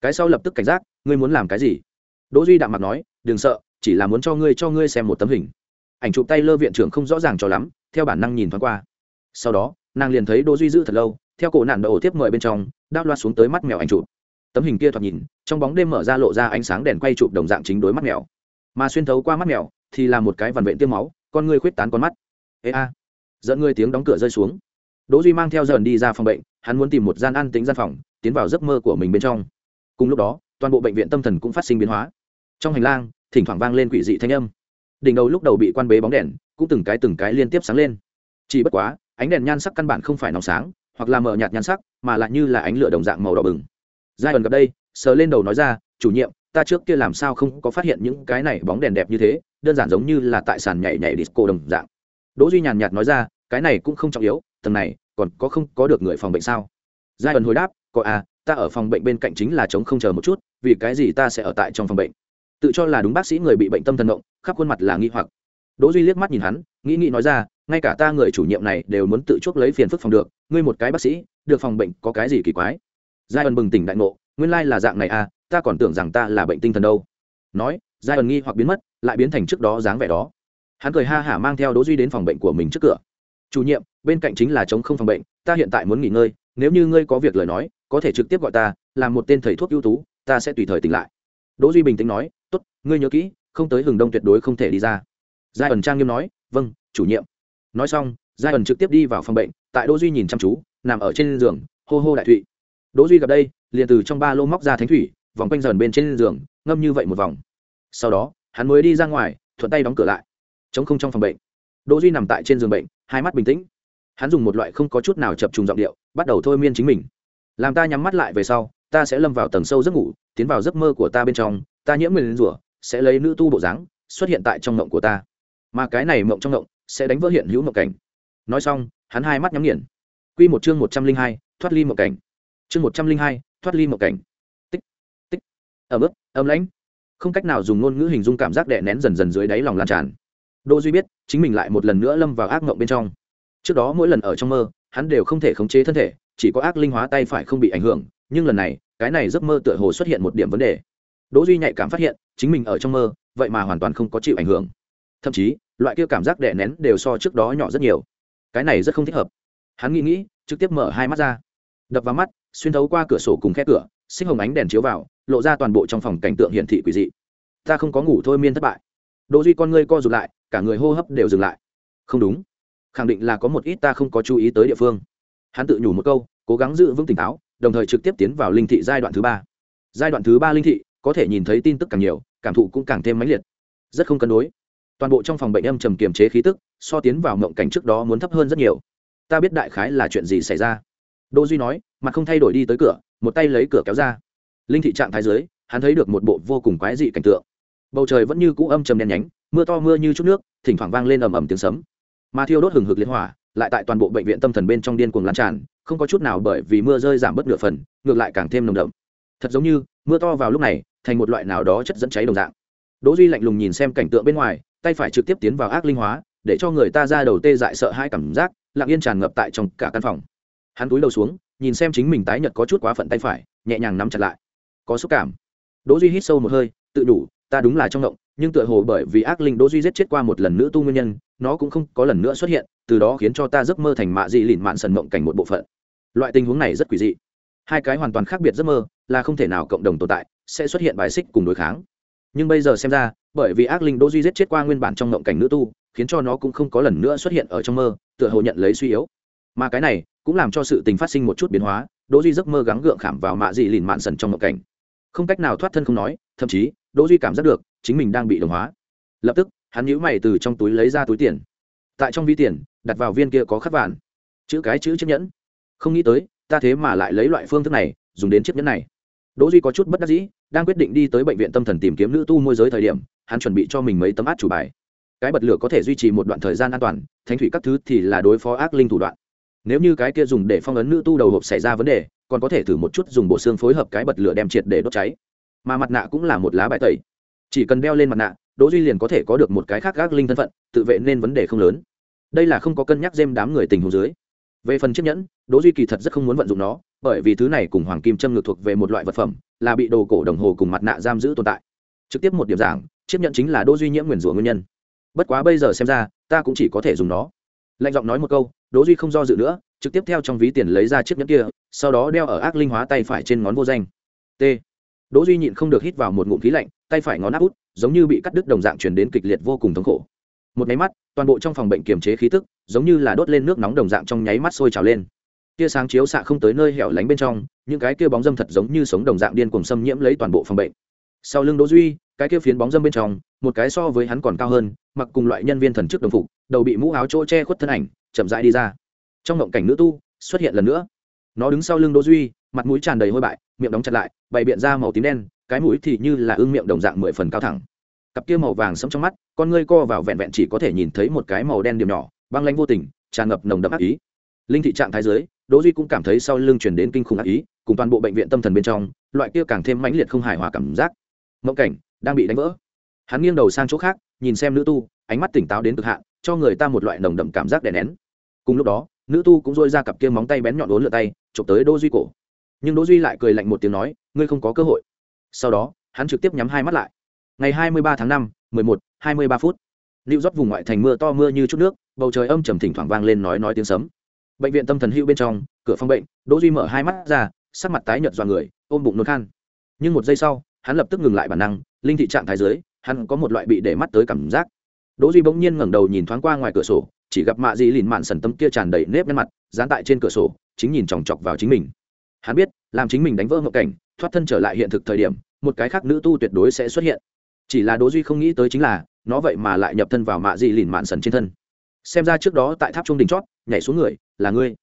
Cái sau lập tức cảnh giác, ngươi muốn làm cái gì? Đỗ duy đạm mặt nói, đừng sợ, chỉ là muốn cho ngươi cho ngươi xem một tấm hình. Ảnh chụp tay lơ viện trưởng không rõ ràng cho lắm, theo bản năng nhìn thoáng qua. Sau đó, nàng liền thấy đỗ duy giữ thật lâu theo cổ nạn đậu tiếp mời bên trong, đao loa xuống tới mắt mèo ảnh chụp. Tấm hình kia thoạt nhìn, trong bóng đêm mở ra lộ ra ánh sáng đèn quay chụp đồng dạng chính đối mắt mèo. Mà xuyên thấu qua mắt mèo, thì là một cái vằn vện tiêm máu, con ngươi khuyết tán con mắt. Ê a. Dẫn ngươi tiếng đóng cửa rơi xuống. Đỗ duy mang theo dần đi ra phòng bệnh, hắn muốn tìm một gian an tĩnh gian phòng, tiến vào giấc mơ của mình bên trong. Cùng lúc đó, toàn bộ bệnh viện tâm thần cũng phát sinh biến hóa. Trong hành lang, thỉnh thoảng vang lên quỷ dị thanh âm. Đỉnh đầu lúc đầu bị quan bế bóng đèn, cũng từng cái từng cái liên tiếp sáng lên. Chỉ bất quá, ánh đèn nhan sắc căn bản không phải nóng sáng hoặc là mờ nhạt nhan sắc, mà lại như là ánh lửa đồng dạng màu đỏ bừng. Giai ẩn gặp đây, sờ lên đầu nói ra, chủ nhiệm, ta trước kia làm sao không có phát hiện những cái này bóng đèn đẹp như thế, đơn giản giống như là tại sàn nhảy nhảy disco đồng dạng. Đỗ duy nhàn nhạt nói ra, cái này cũng không trọng yếu, tầng này, còn có không có được người phòng bệnh sao? Giai ẩn hồi đáp, có à ta ở phòng bệnh bên cạnh chính là chống không chờ một chút, vì cái gì ta sẽ ở tại trong phòng bệnh? Tự cho là đúng bác sĩ người bị bệnh tâm thần động, khắp khuôn mặt là nghi hoặc. Đỗ duy liếc mắt nhìn hắn, nghĩ nghĩ nói ra, ngay cả ta người chủ nhiệm này đều muốn tự chuốc lấy phiền phức phòng được ngươi một cái bác sĩ, được phòng bệnh có cái gì kỳ quái? Giai ẩn bừng tỉnh đại ngộ, nguyên lai là dạng này à ta còn tưởng rằng ta là bệnh tinh thần đâu. Nói giai ẩn nghi hoặc biến mất, lại biến thành trước đó dáng vẻ đó. Hắn cười ha hả mang theo đỗ duy đến phòng bệnh của mình trước cửa. Chủ nhiệm, bên cạnh chính là chống không phòng bệnh, ta hiện tại muốn nghỉ ngơi, nếu như ngươi có việc lời nói, có thể trực tiếp gọi ta, làm một tên thầy thuốc ưu tú, ta sẽ tùy thời tỉnh lại. Đỗ duy bình tĩnh nói, tốt, ngươi nhớ kỹ, không tới hừng đông tuyệt đối không thể đi ra. Giai ẩn trang nghiêm nói vâng chủ nhiệm. Nói xong giai ẩn trực tiếp đi vào phòng bệnh, tại đỗ duy nhìn chăm chú, nằm ở trên giường, hô hô đại thụy. Đỗ duy gặp đây, liền từ trong ba lô móc ra thánh thủy, vòng quanh dần bên trên giường, ngâm như vậy một vòng. Sau đó, hắn mới đi ra ngoài, thuận tay đóng cửa lại. Chống không trong phòng bệnh, đỗ duy nằm tại trên giường bệnh, hai mắt bình tĩnh. Hắn dùng một loại không có chút nào chập trùng giọng điệu, bắt đầu thôi miên chính mình. Làm ta nhắm mắt lại về sau, ta sẽ lâm vào tầng sâu giấc ngủ, tiến vào giấc mơ của ta bên trong, ta nhiễm nguyền rủa, sẽ lấy nữ tu bộ dáng xuất hiện tại trong ngộng của ta. Mà cái này mộng trong ngộng sẽ đánh vỡ hiện hữu ngộng cảnh nói xong, hắn hai mắt nhắm nghiền. Quy một chương một trăm linh hai, thoát ly mộng cảnh. Chương một trăm linh hai, thoát ly mộng cảnh. Tích tích. Ẩm ướp ấm lãnh. Không cách nào dùng ngôn ngữ hình dung cảm giác đè nén dần dần dưới đáy lòng lan tràn. Đỗ duy biết, chính mình lại một lần nữa lâm vào ác mộng bên trong. Trước đó mỗi lần ở trong mơ, hắn đều không thể khống chế thân thể, chỉ có ác linh hóa tay phải không bị ảnh hưởng, nhưng lần này, cái này giấc mơ tựa hồ xuất hiện một điểm vấn đề. Đỗ duy nhạy cảm phát hiện, chính mình ở trong mơ, vậy mà hoàn toàn không có chịu ảnh hưởng. Thậm chí, loại kia cảm giác đè nén đều so trước đó nhỏ rất nhiều cái này rất không thích hợp. Hắn nghĩ nghĩ, trực tiếp mở hai mắt ra. Đập vào mắt, xuyên thấu qua cửa sổ cùng khe cửa sinh hồng ánh đèn chiếu vào, lộ ra toàn bộ trong phòng cảnh tượng hiển thị quỷ dị. Ta không có ngủ thôi miên thất bại. Đỗ duy con ngươi co rụt lại, cả người hô hấp đều dừng lại. Không đúng. Khẳng định là có một ít ta không có chú ý tới địa phương. Hắn tự nhủ một câu, cố gắng giữ vững tỉnh táo, đồng thời trực tiếp tiến vào linh thị giai đoạn thứ ba. Giai đoạn thứ ba linh thị, có thể nhìn thấy tin tức càng nhiều, cảm thụ cũng càng thêm mãnh liệt. Rất không cân đối toàn bộ trong phòng bệnh âm trầm kiềm chế khí tức, so tiến vào mộng cảnh trước đó muốn thấp hơn rất nhiều. Ta biết đại khái là chuyện gì xảy ra. Đỗ duy nói, mặt không thay đổi đi tới cửa, một tay lấy cửa kéo ra. Linh thị trạng thái dưới, hắn thấy được một bộ vô cùng quái dị cảnh tượng. Bầu trời vẫn như cũ âm trầm đen nhánh, mưa to mưa như chút nước, thỉnh thoảng vang lên ầm ầm tiếng sấm. Mà thiêu đốt hừng hực liên hỏa lại tại toàn bộ bệnh viện tâm thần bên trong điên cuồng lan tràn, không có chút nào bởi vì mưa rơi giảm bớt nửa phần, ngược lại càng thêm nồng đậm. Thật giống như, mưa to vào lúc này, thành một loại nào đó chất dẫn cháy đồng dạng. Đỗ duy lạnh lùng nhìn xem cảnh tượng bên ngoài tay phải trực tiếp tiến vào ác linh hóa, để cho người ta ra đầu tê dại sợ hai cảm giác, lặng yên tràn ngập tại trong cả căn phòng. Hắn cúi đầu xuống, nhìn xem chính mình tái nhợt có chút quá phận tay phải, nhẹ nhàng nắm chặt lại. Có xúc cảm. Đỗ duy hít sâu một hơi, tự đủ, ta đúng là trong động, nhưng tựa hồ bởi vì ác linh đỗ duy giết chết qua một lần nữa tu nguyên nhân, nó cũng không có lần nữa xuất hiện, từ đó khiến cho ta giấc mơ thành mạ dị lìn mạn sần mộng cảnh một bộ phận. Loại tình huống này rất quỷ dị. Hai cái hoàn toàn khác biệt giấc mơ, là không thể nào cộng đồng tồn tại, sẽ xuất hiện bài xích cùng đối kháng. Nhưng bây giờ xem ra bởi vì ác linh đỗ duy giết chết qua nguyên bản trong ngộng cảnh nữ tu, khiến cho nó cũng không có lần nữa xuất hiện ở trong mơ, tựa hồ nhận lấy suy yếu. Mà cái này cũng làm cho sự tình phát sinh một chút biến hóa, đỗ duy giấc mơ gắng gượng khảm vào mạ dị lìn mạn sần trong ngộng cảnh. Không cách nào thoát thân không nói, thậm chí, đỗ duy cảm giác được chính mình đang bị đồng hóa. Lập tức, hắn nhíu mày từ trong túi lấy ra túi tiền. Tại trong ví tiền, đặt vào viên kia có khắc vạn. Chữ cái chữ chiếc nhẫn. Không nghĩ tới, ta thế mà lại lấy loại phương thức này, dùng đến chiếc nhẫn này. Đỗ duy có chút bất đắc dĩ đang quyết định đi tới bệnh viện tâm thần tìm kiếm nữ tu môi giới thời điểm, hắn chuẩn bị cho mình mấy tấm át chủ bài. Cái bật lửa có thể duy trì một đoạn thời gian an toàn, thánh thủy các thứ thì là đối phó ác linh thủ đoạn. Nếu như cái kia dùng để phong ấn nữ tu đầu hộp xảy ra vấn đề, còn có thể thử một chút dùng bộ xương phối hợp cái bật lửa đem triệt để đốt cháy. Mà mặt nạ cũng là một lá bài tẩy. Chỉ cần đeo lên mặt nạ, đỗ duy liền có thể có được một cái khác gác linh thân phận, tự vệ nên vấn đề không lớn. Đây là không có cân nhắc dêm đám người tình huống dưới về phần chiếc nhẫn, đỗ duy kỳ thật rất không muốn vận dụng nó, bởi vì thứ này cùng hoàng kim châm ngược thuộc về một loại vật phẩm, là bị đồ cổ đồng hồ cùng mặt nạ giam giữ tồn tại. Trực tiếp một điểm giảng, chiếc nhẫn chính là đỗ duy nhiễm nguyền rủa nguyên nhân. Bất quá bây giờ xem ra, ta cũng chỉ có thể dùng nó. Lạnh giọng nói một câu, đỗ duy không do dự nữa, trực tiếp theo trong ví tiền lấy ra chiếc nhẫn kia, sau đó đeo ở ác linh hóa tay phải trên ngón vô danh. T. Đỗ duy nhịn không được hít vào một ngụm khí lạnh, tay phải ngón áp út, giống như bị cắt đứt đồng dạng truyền đến kịch liệt vô cùng thống khổ một nháy mắt, toàn bộ trong phòng bệnh kiềm chế khí tức, giống như là đốt lên nước nóng đồng dạng trong nháy mắt sôi trào lên. Tia sáng chiếu xạ không tới nơi hẻo lánh bên trong, những cái kia bóng dâm thật giống như sống đồng dạng điên cuồng xâm nhiễm lấy toàn bộ phòng bệnh. Sau lưng đỗ duy, cái kia phiến bóng dâm bên trong, một cái so với hắn còn cao hơn, mặc cùng loại nhân viên thần chức đồng phục, đầu bị mũ áo chỗ che khuất thân ảnh, chậm rãi đi ra. Trong ngộng cảnh nữ tu, xuất hiện lần nữa. Nó đứng sau lưng đỗ duy, mặt mũi tràn đầy hôi bại, miệng đóng chặt lại, bày biện ra màu tím đen, cái mũi thì như là ương miệng đồng dạng mười phần cao thẳng cặp kia màu vàng sẫm trong mắt, con ngươi co vào vẹn vẹn chỉ có thể nhìn thấy một cái màu đen điểm nhỏ, băng lãnh vô tình, tràn ngập nồng đậm ác ý. Linh thị trạng thái dưới, đỗ duy cũng cảm thấy sau lưng truyền đến kinh khủng ác ý, cùng toàn bộ bệnh viện tâm thần bên trong, loại kia càng thêm mãnh liệt không hài hòa cảm giác. Mộng cảnh, đang bị đánh vỡ. Hắn nghiêng đầu sang chỗ khác, nhìn xem nữ tu, ánh mắt tỉnh táo đến cực hạn, cho người ta một loại nồng đậm cảm giác đè nén. Cùng lúc đó, nữ tu cũng dôi ra cặp kia móng tay bén nhọn đốn lượt tay, chụp tới đỗ duy cổ. Nhưng đỗ duy lại cười lạnh một tiếng nói, ngươi không có cơ hội. Sau đó, hắn trực tiếp nhắm hai mắt lại ngày 23 tháng 5, 11, 23 phút. Lưu rót vùng ngoại thành mưa to mưa như chút nước bầu trời âm trầm thỉnh thoảng vang lên nói nói tiếng sấm. Bệnh viện tâm thần hữu bên trong cửa phòng bệnh đỗ duy mở hai mắt ra sắc mặt tái nhợt dọa người ôm bụng nôn khan. Nhưng một giây sau hắn lập tức ngừng lại bản năng linh thị trạng thái dưới hắn có một loại bị để mắt tới cảm giác. Đỗ duy bỗng nhiên ngẩng đầu nhìn thoáng qua ngoài cửa sổ chỉ gặp mạ dị lìn mạn sần tâm kia tràn đầy nếp nhăn mặt dán tại trên cửa sổ chính nhìn chòng chọc vào chính mình. Hắn biết làm chính mình đánh vỡ ngộ cảnh thoát thân trở lại hiện thực thời điểm một cái khác nữ tu tuyệt đối sẽ xuất hiện chỉ là đỗ duy không nghĩ tới chính là, nó vậy mà lại nhập thân vào mạ dị lìn mạn sần trên thân. Xem ra trước đó tại tháp trung đỉnh chót, nhảy xuống người, là ngươi.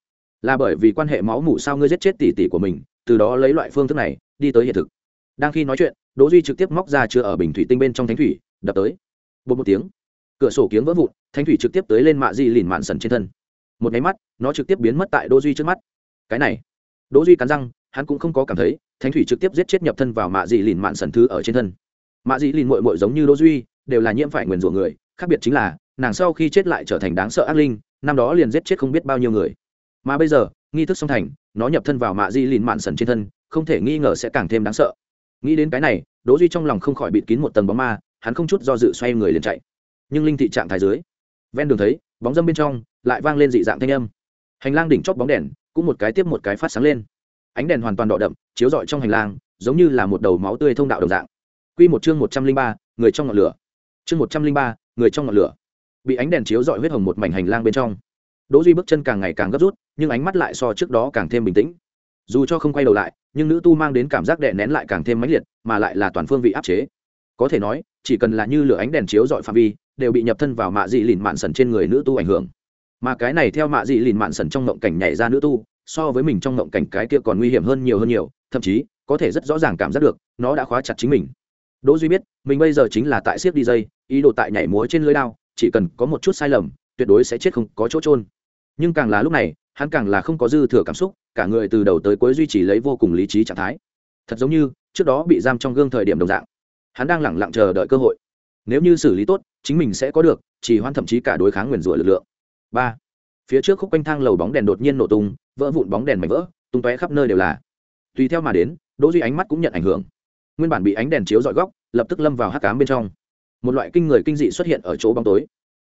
Là bởi vì quan hệ máu mủ sao ngươi giết chết tỷ tỷ của mình, từ đó lấy loại phương thức này, đi tới hiện thực. Đang khi nói chuyện, đỗ duy trực tiếp móc ra chưa ở bình thủy tinh bên trong thánh thủy, đập tới. Bột một tiếng, cửa sổ kiếng vỡ vụn, thánh thủy trực tiếp tới lên mạ di lìn mạn sần trên thân. Một máy mắt, nó trực tiếp biến mất tại đỗ duy trước mắt. Cái này, đỗ duy cắn răng, hắn cũng không có cảm thấy, thánh thủy trực tiếp giết chết nhập thân vào mạ di lìn mạn sần thứ ở trên thân mạ di lìn mội mội giống như đỗ duy, đều là nhiễm phải nguyền rủa người, khác biệt chính là, nàng sau khi chết lại trở thành đáng sợ ác linh, năm đó liền giết chết không biết bao nhiêu người. Mà bây giờ, nghi thức song thành, nó nhập thân vào mạ di lìn mạn sần trên thân, không thể nghi ngờ sẽ càng thêm đáng sợ. Nghĩ đến cái này, đỗ duy trong lòng không khỏi bịt kín một tầng bóng ma, hắn không chút do dự xoay người liền chạy. Nhưng linh thị trạng thái dưới, ven đường thấy, bóng dâm bên trong, lại vang lên dị dạng thanh âm. Hành lang đỉnh chót bóng đèn, cũng một cái tiếp một cái phát sáng lên. Ánh đèn hoàn toàn đỏ đậm, chiếu rọi trong hành lang, giống như là một đầu máu tươi thông đạo đồng dạng quy một chương một trăm linh ba, người trong ngọn lửa. Chương một trăm linh ba, người trong ngọn lửa. Bị ánh đèn chiếu rọi huyết hồng một mảnh hành lang bên trong. Đỗ duy bước chân càng ngày càng gấp rút, nhưng ánh mắt lại so trước đó càng thêm bình tĩnh. Dù cho không quay đầu lại, nhưng nữ tu mang đến cảm giác đè nén lại càng thêm mãnh liệt, mà lại là toàn phương vị áp chế. Có thể nói, chỉ cần là như lửa ánh đèn chiếu rọi phạm vi, đều bị nhập thân vào mạ dị lìn mạn sần trên người nữ tu ảnh hưởng. Mà cái này theo mạ dị lìn mạn sần trong ngộng cảnh nhảy ra nữ tu, so với mình trong ngộng cảnh cái kia còn nguy hiểm hơn nhiều hơn nhiều, thậm chí có thể rất rõ ràng cảm giác được, nó đã khóa chặt chính mình đỗ duy biết, mình bây giờ chính là tại siếc đi dây ý đồ tại nhảy múa trên lưới đao, chỉ cần có một chút sai lầm, tuyệt đối sẽ chết không có chỗ trôn nhưng càng là lúc này, hắn càng là không có dư thừa cảm xúc, cả người từ đầu tới cuối duy trì lấy vô cùng lý trí trạng thái. Thật giống như, trước đó bị giam trong gương thời điểm đồng dạng. Hắn đang lẳng lặng chờ đợi cơ hội. Nếu như xử lý tốt, chính mình sẽ có được, chỉ hoan thậm chí cả đối kháng nguyền rủa lực lượng. Ba, phía trước khúc quanh thang lầu bóng đèn đột nhiên nổ tung, vỡ vụn bóng đèn mảnh vỡ, tung tóe khắp nơi đều là. Tùy theo mà đến, đỗ duy ánh mắt cũng nhận ảnh hưởng. Nguyên bản bị ánh đèn chiếu dọi góc lập tức lâm vào hắc cám bên trong. Một loại kinh người kinh dị xuất hiện ở chỗ bóng tối.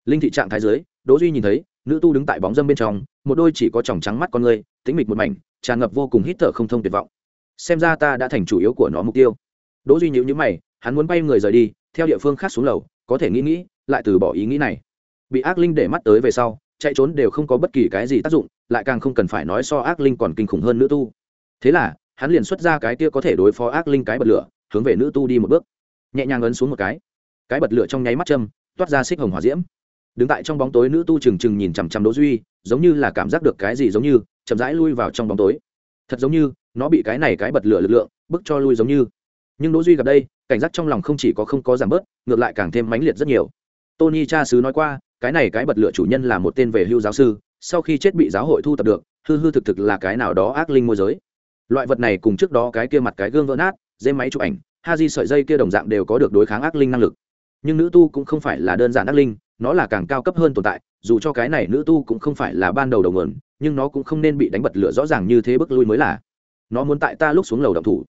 Linh thị trạng thái dưới, đỗ duy nhìn thấy, nữ tu đứng tại bóng dâm bên trong, một đôi chỉ có tròng trắng mắt con người, tĩnh mịch một mảnh, tràn ngập vô cùng hít thở không thông tuyệt vọng. Xem ra ta đã thành chủ yếu của nó mục tiêu. Đỗ duy nhíu nhíu mày, hắn muốn bay người rời đi, theo địa phương khác xuống lầu, có thể nghĩ nghĩ, lại từ bỏ ý nghĩ này. Bị ác linh để mắt tới về sau, chạy trốn đều không có bất kỳ cái gì tác dụng, lại càng không cần phải nói so ác linh còn kinh khủng hơn nữ tu. Thế là, hắn liền xuất ra cái kia có thể đối phó ác linh cái bật lửa, hướng về nữ tu đi một bước nhẹ nhàng ấn xuống một cái. Cái bật lửa trong nháy mắt châm, toát ra xích hồng hỏa diễm. Đứng tại trong bóng tối nữ tu trừng trừng nhìn chằm chằm đỗ duy, giống như là cảm giác được cái gì giống như, chậm rãi lui vào trong bóng tối. Thật giống như, nó bị cái này cái bật lửa lực lượng, bức cho lui giống như. Nhưng đỗ duy gặp đây, cảnh giác trong lòng không chỉ có không có giảm bớt, ngược lại càng thêm mãnh liệt rất nhiều. Tony cha sứ nói qua, cái này cái bật lửa chủ nhân là một tên về hưu giáo sư, sau khi chết bị giáo hội thu tập được, hư hư thực thực là cái nào đó ác linh môi giới. Loại vật này cùng trước đó cái kia mặt cái gương vỡ nát dây máy chụp ảnh ha di sợi dây kia đồng dạng đều có được đối kháng ác linh năng lực. Nhưng nữ tu cũng không phải là đơn giản ác linh, nó là càng cao cấp hơn tồn tại, dù cho cái này nữ tu cũng không phải là ban đầu đầu nguồn, nhưng nó cũng không nên bị đánh bật lửa rõ ràng như thế bước lui mới là. Nó muốn tại ta lúc xuống lầu động thủ.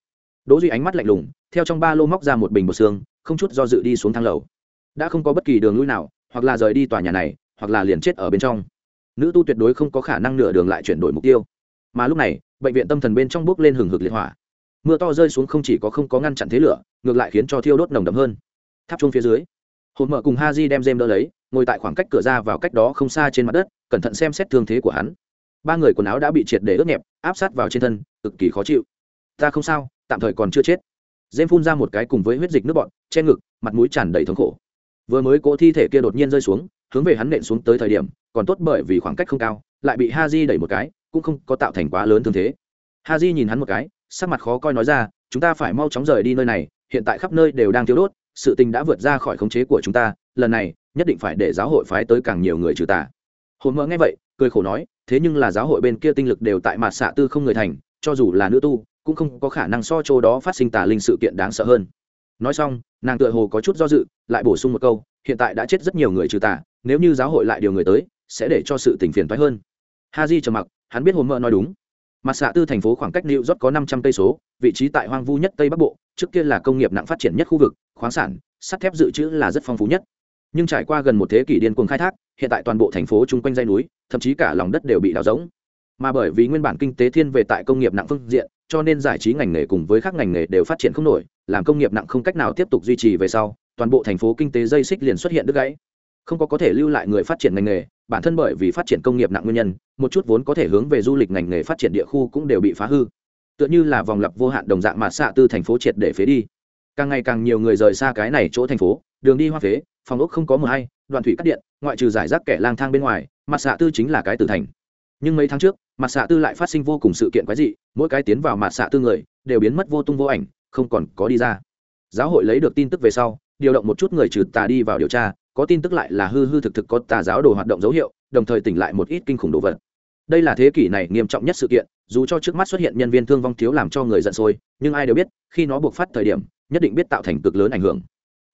Đỗ duy ánh mắt lạnh lùng, theo trong ba lô móc ra một bình bột xương, không chút do dự đi xuống thang lầu. Đã không có bất kỳ đường lui nào, hoặc là rời đi tòa nhà này, hoặc là liền chết ở bên trong. Nữ tu tuyệt đối không có khả năng nửa đường lại chuyển đổi mục tiêu. Mà lúc này, bệnh viện tâm thần bên trong bước lên hừng hực liệt hỏa mưa to rơi xuống không chỉ có không có ngăn chặn thế lửa, ngược lại khiến cho thiêu đốt nồng đậm hơn. Tháp chuông phía dưới, hồn mở cùng ha di đem dêm đỡ lấy, ngồi tại khoảng cách cửa ra vào cách đó không xa trên mặt đất, cẩn thận xem xét thương thế của hắn. Ba người quần áo đã bị triệt để ướt nhẹp, áp sát vào trên thân, cực kỳ khó chịu. Ta không sao, tạm thời còn chưa chết. Dêm phun ra một cái cùng với huyết dịch nước bọn che ngực, mặt mũi tràn đầy thống khổ. Vừa mới cỗ thi thể kia đột nhiên rơi xuống, hướng về hắn nện xuống tới thời điểm, còn tốt bởi vì khoảng cách không cao, lại bị ha di đẩy một cái, cũng không có tạo thành quá lớn thương thế. Ha di nhìn hắn một cái sắc mặt khó coi nói ra, chúng ta phải mau chóng rời đi nơi này, hiện tại khắp nơi đều đang thiếu đốt, sự tình đã vượt ra khỏi khống chế của chúng ta, lần này, nhất định phải để giáo hội phái tới càng nhiều người trừ tà. Hồn mỡ nghe vậy, cười khổ nói, thế nhưng là giáo hội bên kia tinh lực đều tại mặt xạ tư không người thành, cho dù là nữ tu, cũng không có khả năng so chỗ đó phát sinh tà linh sự kiện đáng sợ hơn. Nói xong, nàng tựa hồ có chút do dự, lại bổ sung một câu, hiện tại đã chết rất nhiều người trừ tà, nếu như giáo hội lại điều người tới, sẽ để cho sự tình phiền toái hơn. Ha di trầm mặc, hắn biết hồn mỡ nói đúng mặt xạ tư thành phố khoảng cách new york có năm trăm cây số, vị trí tại hoang vu nhất tây bắc bộ, trước kia là công nghiệp nặng phát triển nhất khu vực, khoáng sản, sắt thép dự trữ là rất phong phú nhất. Nhưng trải qua gần một thế kỷ điên cuồng khai thác, hiện tại toàn bộ thành phố chung quanh dây núi, thậm chí cả lòng đất đều bị đào rỗng. Mà bởi vì nguyên bản kinh tế thiên về tại công nghiệp nặng phương diện, cho nên giải trí ngành nghề cùng với các ngành nghề đều phát triển không nổi, làm công nghiệp nặng không cách nào tiếp tục duy trì về sau, toàn bộ thành phố kinh tế dây xích liền xuất hiện đứt gãy. Không có có thể lưu lại người phát triển ngành nghề bản thân bởi vì phát triển công nghiệp nặng nguyên nhân, một chút vốn có thể hướng về du lịch ngành nghề phát triển địa khu cũng đều bị phá hư. Tựa như là vòng lặp vô hạn đồng dạng mà xạ tư thành phố triệt để phế đi. Càng ngày càng nhiều người rời xa cái này chỗ thành phố, đường đi hoa phế, phòng ốc không có mờ hay, đoạn thủy cắt điện, ngoại trừ giải rác kẻ lang thang bên ngoài mặt xạ tư chính là cái tử thành. Nhưng mấy tháng trước mặt xạ tư lại phát sinh vô cùng sự kiện quái dị, mỗi cái tiến vào mặt xạ tư người, đều biến mất vô tung vô ảnh, không còn có đi ra. Giáo hội lấy được tin tức về sau, điều động một chút người trừ tà đi vào điều tra có tin tức lại là hư hư thực thực có tà giáo đồ hoạt động dấu hiệu, đồng thời tỉnh lại một ít kinh khủng đồ vật. Đây là thế kỷ này nghiêm trọng nhất sự kiện, dù cho trước mắt xuất hiện nhân viên thương vong thiếu làm cho người giận sôi, nhưng ai đều biết, khi nó buộc phát thời điểm, nhất định biết tạo thành cực lớn ảnh hưởng.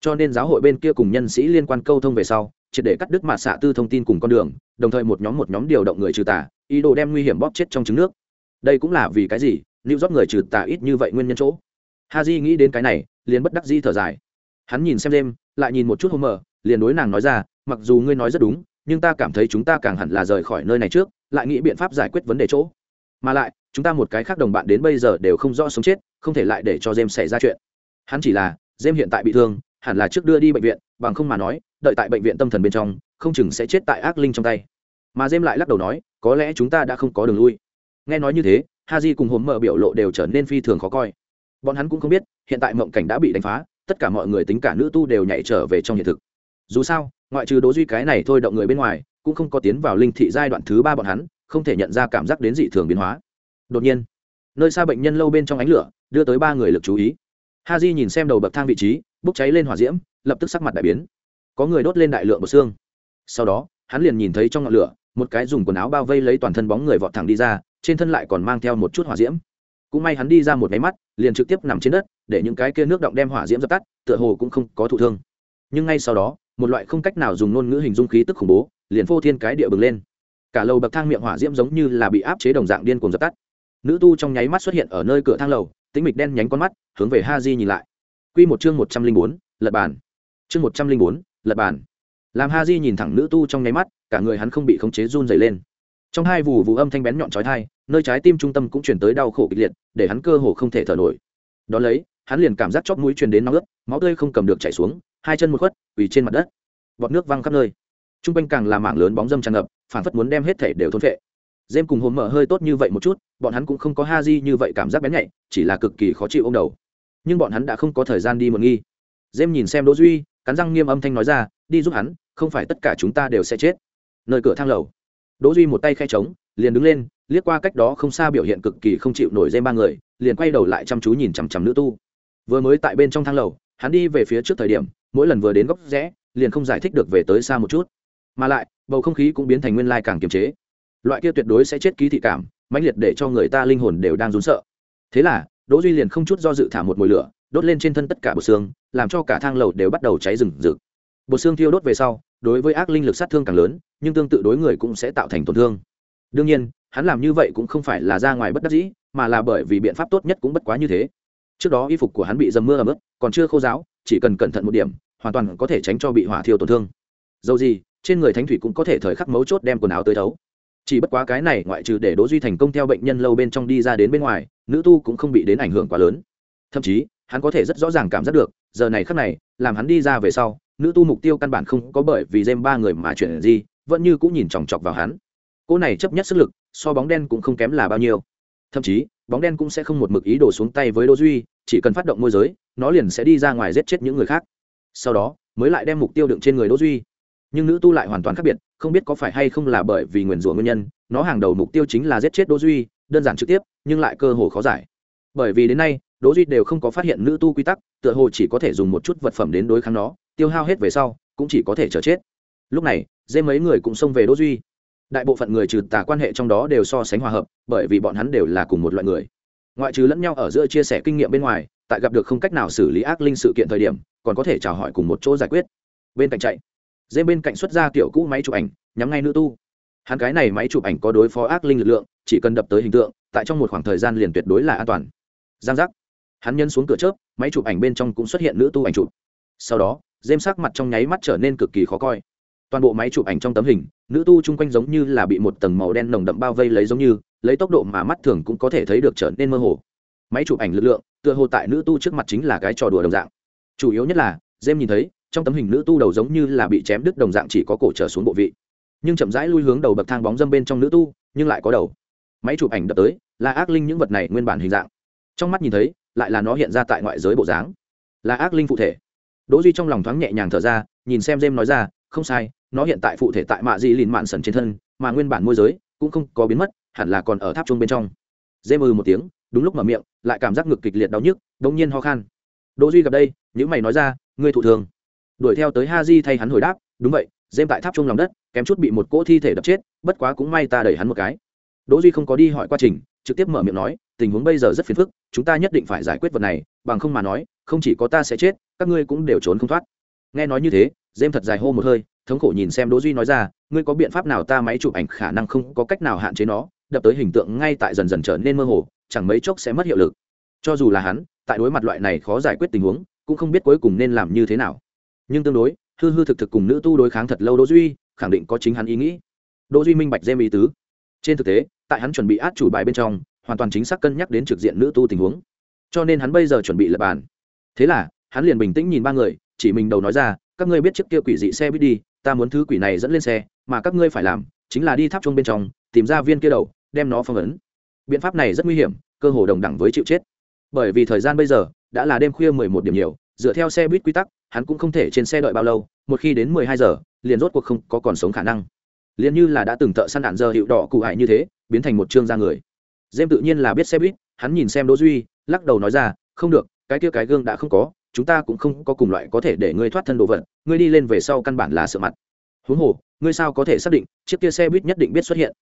Cho nên giáo hội bên kia cùng nhân sĩ liên quan câu thông về sau, triệt để cắt đứt mạ xạ tư thông tin cùng con đường, đồng thời một nhóm một nhóm điều động người trừ tà, ý đồ đem nguy hiểm bóp chết trong trứng nước. Đây cũng là vì cái gì? Lưu rót người trừ tà ít như vậy nguyên nhân chỗ. Ha di nghĩ đến cái này, liền bất đắc di thở dài. Hắn nhìn xem đêm, lại nhìn một chút hôm mờ liền đối nàng nói ra, mặc dù ngươi nói rất đúng, nhưng ta cảm thấy chúng ta càng hẳn là rời khỏi nơi này trước, lại nghĩ biện pháp giải quyết vấn đề chỗ. Mà lại, chúng ta một cái khác đồng bạn đến bây giờ đều không rõ sống chết, không thể lại để cho jem xảy ra chuyện. Hắn chỉ là jem hiện tại bị thương, hẳn là trước đưa đi bệnh viện, bằng không mà nói, đợi tại bệnh viện tâm thần bên trong, không chừng sẽ chết tại ác linh trong tay. Mà jem lại lắc đầu nói, có lẽ chúng ta đã không có đường lui. Nghe nói như thế ha j cùng hồn mở biểu lộ đều trở nên phi thường khó coi. Bọn hắn cũng không biết, hiện tại mộng cảnh đã bị đánh phá, tất cả mọi người tính cả nữ tu đều nhảy trở về trong hiện thực dù sao, ngoại trừ đố duy cái này thôi động người bên ngoài, cũng không có tiến vào linh thị giai đoạn thứ ba bọn hắn, không thể nhận ra cảm giác đến dị thường biến hóa. Đột nhiên, nơi xa bệnh nhân lâu bên trong ánh lửa, đưa tới ba người lực chú ý. Ha j nhìn xem đầu bậc thang vị trí, bốc cháy lên hỏa diễm, lập tức sắc mặt đại biến. Có người đốt lên đại lượng bột xương. Sau đó, hắn liền nhìn thấy trong ngọn lửa, một cái dùng quần áo bao vây lấy toàn thân bóng người vọt thẳng đi ra, trên thân lại còn mang theo một chút hỏa diễm. Cũng may hắn đi ra một máy mắt, liền trực tiếp nằm trên đất, để những cái kia nước động đem hỏa diễm dập tắt, tựa hồ cũng không có thụ thương. Nhưng ngay sau đó một loại không cách nào dùng ngôn ngữ hình dung khí tức khủng bố, liền phô thiên cái địa bừng lên. Cả lầu bậc thang miệng hỏa diễm giống như là bị áp chế đồng dạng điên cuồng dập tắt. Nữ tu trong nháy mắt xuất hiện ở nơi cửa thang lầu tính mịch đen nhánh con mắt, hướng về ha di nhìn lại. Q một chương một trăm linh bốn, lật bàn. Chương một trăm linh bốn, lật bàn. Làm ha di nhìn thẳng nữ tu trong nháy mắt, cả người hắn không bị khống chế run dày lên. Trong hai vụ vụ âm thanh bén nhọn trói thai nơi trái tim trung tâm cũng chuyển tới đau khổ kịch liệt, để hắn cơ hồ không thể thở nổi. Đ ó lấy, hắn liền cảm giác chóp mũi truyền đến nóng ướt, máu tươi không cầm được chảy xuống hai chân một khuất, quỳ trên mặt đất. Bọt nước văng khắp nơi. T r u n g quanh càng là mảng lớn bóng dâm tràn ngập, phản phất muốn đem hết thể đều thôn vệ dêm cùng hồn mở hơi tốt như vậy một chút, bọn hắn cũng không có ha di như vậy cảm giác bén nhạy, chỉ là cực kỳ khó chịu ô m đầu. Nhưng bọn hắn đã không có thời gian đi một nghi. Dêm nhìn xem đỗ duy, cắn răng nghiêm âm thanh nói ra, đi giúp hắn, không phải tất cả chúng ta đều sẽ chết. Nơi cửa thang lầu. Đỗ duy một tay khe trống, liền đứng lên, liếc qua cách đó không xa biểu hiện cực kỳ không chịu nổi dêm ba người, liền quay đầu lại chăm chú nhìn chằm chằm nữ tu. Vừa mới tại bên trong thang lầu, hắn đi về phía trước thời điểm mỗi lần vừa đến góc rẽ, liền không giải thích được về tới xa một chút. Mà lại, bầu không khí cũng biến thành nguyên lai càng kiềm chế. Loại kia tuyệt đối sẽ chết ký thị cảm, mãnh liệt để cho người ta linh hồn đều đang rún sợ. Thế là, đỗ duy liền không chút do dự thả một mồi lửa, đốt lên trên thân tất cả bột xương, làm cho cả thang lầu đều bắt đầu cháy rừng rực. Bột xương thiêu đốt về sau, đối với ác linh lực sát thương càng lớn, nhưng tương tự đối người cũng sẽ tạo thành tổn thương. Đương nhiên, hắn làm như vậy cũng không phải là ra ngoài bất đắc dĩ, mà là bởi vì biện pháp tốt nhất cũng bất quá như thế. Trước đó y phục của hắn bị dầm mưa ẩm ướt, còn chưa khô giáo chỉ cần cẩn thận một điểm hoàn toàn có thể tránh cho bị hỏa thiêu tổn thương. Dầu gì, trên người thánh thủy cũng có thể thời khắc mấu chốt đem quần áo tới thấu. Chỉ bất quá cái này ngoại trừ để đỗ duy thành công theo bệnh nhân lâu bên trong đi ra đến bên ngoài, nữ tu cũng không bị đến ảnh hưởng quá lớn. Thậm chí, hắn có thể rất rõ ràng cảm giác được, giờ này khắc này, làm hắn đi ra về sau, nữ tu mục tiêu căn bản không có bởi vì dêm ba người mà chuyển gì, vẫn như cũng nhìn chòng chọc vào hắn. Cô này chấp nhất sức lực, so bóng đen cũng không kém là bao nhiêu. Thậm chí, bóng đen cũng sẽ không một mực ý đồ xuống tay với đỗ duy, chỉ cần phát động môi giới, nó liền sẽ đi ra ngoài giết chết những người khác sau đó mới lại đem mục tiêu đựng trên người đỗ duy nhưng nữ tu lại hoàn toàn khác biệt không biết có phải hay không là bởi vì nguyền rủa nguyên nhân nó hàng đầu mục tiêu chính là giết chết đỗ duy đơn giản trực tiếp nhưng lại cơ hồ khó giải bởi vì đến nay đỗ duy đều không có phát hiện nữ tu quy tắc tựa hồ chỉ có thể dùng một chút vật phẩm đến đối kháng nó tiêu hao hết về sau cũng chỉ có thể chờ chết lúc này dê mấy người cũng xông về đỗ duy đại bộ phận người trừ tà quan hệ trong đó đều so sánh hòa hợp bởi vì bọn hắn đều là cùng một loại người ngoại trừ lẫn nhau ở giữa chia sẻ kinh nghiệm bên ngoài tại gặp được không cách nào xử lý ác linh sự kiện thời điểm, còn có thể chào hỏi cùng một chỗ giải quyết. Bên cạnh chạy dê bên cạnh xuất ra kiểu cũ máy chụp ảnh, nhắm ngay nữ tu. Hắn cái này máy chụp ảnh có đối phó ác linh lực lượng, chỉ cần đập tới hình tượng, tại trong một khoảng thời gian liền tuyệt đối là an toàn. Giang giác. Hắn nhân xuống cửa chớp, máy chụp ảnh bên trong cũng xuất hiện nữ tu ảnh chụp. Sau đó dêm sắc mặt trong nháy mắt trở nên cực kỳ khó coi. Toàn bộ máy chụp ảnh trong tấm hình, nữ tu chung quanh giống như là bị một tầng màu đen nồng đậm bao vây lấy giống như, lấy tốc độ mà mắt thường cũng có thể thấy được trở nên mơ hồ. Máy chụp ảnh lực lượng tựa hồ tại nữ tu trước mặt chính là cái trò đùa đồng dạng. Chủ yếu nhất là jem nhìn thấy, trong tấm hình nữ tu đầu giống như là bị chém đứt đồng dạng chỉ có cổ trở xuống bộ vị. Nhưng chậm rãi lui hướng đầu bậc thang bóng dâm bên trong nữ tu, nhưng lại có đầu. Máy chụp ảnh đập tới, là ác linh những vật này nguyên bản hình dạng. Trong mắt nhìn thấy, lại là nó hiện ra tại ngoại giới bộ dáng. Là ác linh phụ thể. Đỗ duy trong lòng thoáng nhẹ nhàng thở ra, nhìn xem jem nói ra, không sai, nó hiện tại phụ thể tại mạ di lìn mạn sần trên thân, mà nguyên bản môi giới cũng không có biến mất, hẳn là còn ở tháp trung bên trong. Jem ư ừ một tiếng đúng lúc mở miệng, lại cảm giác ngực kịch liệt đau nhức đống nhiên ho khan. Đỗ duy gặp đây những mày nói ra, ngươi thụ thường. Đuổi theo tới ha di thay hắn hồi đáp, đúng vậy dêm tại tháp trung lòng đất, kém chút bị một cỗ thi thể đập chết, bất quá cũng may ta đẩy hắn một cái. Đỗ duy không có đi hỏi quá trình, trực tiếp mở miệng nói, tình huống bây giờ rất phiền phức, chúng ta nhất định phải giải quyết vật này, bằng không mà nói, không chỉ có ta sẽ chết, các ngươi cũng đều trốn không thoát. Nghe nói như thế dêm thật dài hô một hơi, thống khổ nhìn xem đỗ duy nói ra, ngươi có biện pháp nào ta máy chụp ảnh khả năng không có cách nào hạn chế nó, đập tới hình tượng ngay tại dần dần trở nên mơ hồ chẳng mấy chốc sẽ mất hiệu lực. Cho dù là hắn, tại đối mặt loại này khó giải quyết tình huống, cũng không biết cuối cùng nên làm như thế nào. Nhưng tương đối, hư hư thực thực cùng nữ tu đối kháng thật lâu đỗ duy, khẳng định có chính hắn ý nghĩ. Đỗ duy minh bạch dêm ý tứ. Trên thực tế, tại hắn chuẩn bị át chủ bài bên trong, hoàn toàn chính xác cân nhắc đến trực diện nữ tu tình huống. Cho nên hắn bây giờ chuẩn bị lập bàn. Thế là, hắn liền bình tĩnh nhìn ba người, chỉ mình đầu nói ra, các ngươi biết trước kia quỷ dị xe biết đi, ta muốn thứ quỷ này dẫn lên xe, mà các ngươi phải làm chính là đi tháp chuông bên trong, tìm ra viên kia đầu, đem nó phong ấn biện pháp này rất nguy hiểm, cơ hồ đồng đẳng với chịu chết. Bởi vì thời gian bây giờ đã là đêm khuya mười một điểm nhiều, dựa theo xe buýt quy tắc, hắn cũng không thể trên xe đợi bao lâu, một khi đến mười hai giờ, liền rốt cuộc không có còn sống khả năng. Liền như là đã từng thợ săn đạn giờ hiệu đỏ cụ hại như thế, biến thành một chương ra người. Dêm tự nhiên là biết xe buýt, hắn nhìn xem đỗ duy, lắc đầu nói ra, không được, cái kia cái gương đã không có, chúng ta cũng không có cùng loại có thể để ngươi thoát thân đồ vật, ngươi đi lên về sau căn bản là sợ mặt. Huống hồ, ngươi sao có thể xác định chiếc kia xe buýt nhất định biết xuất hiện?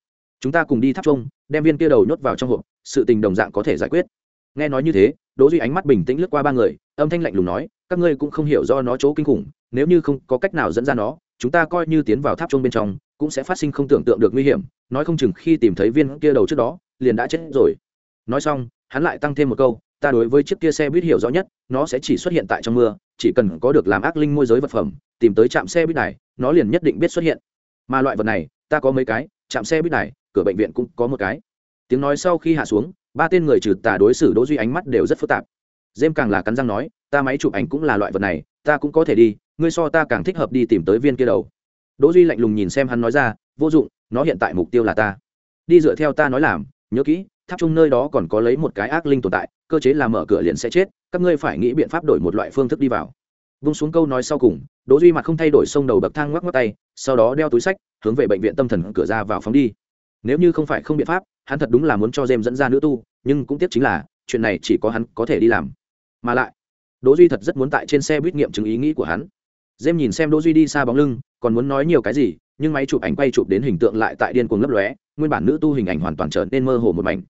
Chúng ta cùng đi tháp trông đem viên kia đầu nhốt vào trong hộp, sự tình đồng dạng có thể giải quyết. Nghe nói như thế, đỗ duy ánh mắt bình tĩnh lướt qua ba người, âm thanh lạnh lùng nói, các ngươi cũng không hiểu do nó chỗ kinh khủng, nếu như không có cách nào dẫn ra nó, chúng ta coi như tiến vào tháp trông bên trong, cũng sẽ phát sinh không tưởng tượng được nguy hiểm, nói không chừng khi tìm thấy viên kia đầu trước đó, liền đã chết rồi. Nói xong, hắn lại tăng thêm một câu, ta đối với chiếc kia xe buýt hiểu rõ nhất, nó sẽ chỉ xuất hiện tại trong mưa, chỉ cần có được làm ác linh môi giới vật phẩm, tìm tới trạm xe buýt này, nó liền nhất định biết xuất hiện. Mà loại vật này, ta có mấy cái trạm xe buýt này, cửa bệnh viện cũng có một cái. Tiếng nói sau khi hạ xuống, ba tên người trừ tà đối xử đỗ duy ánh mắt đều rất phức tạp. Dêm càng là cắn răng nói, ta máy chụp ảnh cũng là loại vật này, ta cũng có thể đi, ngươi so ta càng thích hợp đi tìm tới viên kia đầu. Đỗ duy lạnh lùng nhìn xem hắn nói ra, vô dụng, nó hiện tại mục tiêu là ta. Đi dựa theo ta nói làm, nhớ kỹ, tháp chung nơi đó còn có lấy một cái ác linh tồn tại, cơ chế là mở cửa liền sẽ chết, các ngươi phải nghĩ biện pháp đổi một loại phương thức đi vào vung xuống câu nói sau cùng, đỗ duy mặt không thay đổi xông đầu bậc thang ngoắc ngoắc tay, sau đó đeo túi sách, hướng về bệnh viện tâm thần cửa ra vào phóng đi. Nếu như không phải không biện pháp, hắn thật đúng là muốn cho dêm dẫn ra nữ tu, nhưng cũng tiếc chính là, chuyện này chỉ có hắn có thể đi làm. Mà lại, đỗ duy thật rất muốn tại trên xe buýt nghiệm chứng ý nghĩ của hắn. Dêm nhìn xem đỗ duy đi xa bóng lưng, còn muốn nói nhiều cái gì, nhưng máy chụp ảnh quay chụp đến hình tượng lại tại điên cuồng lấp lóe, nguyên bản nữ tu hình ảnh hoàn toàn trở nên mơ hồ một mảnh.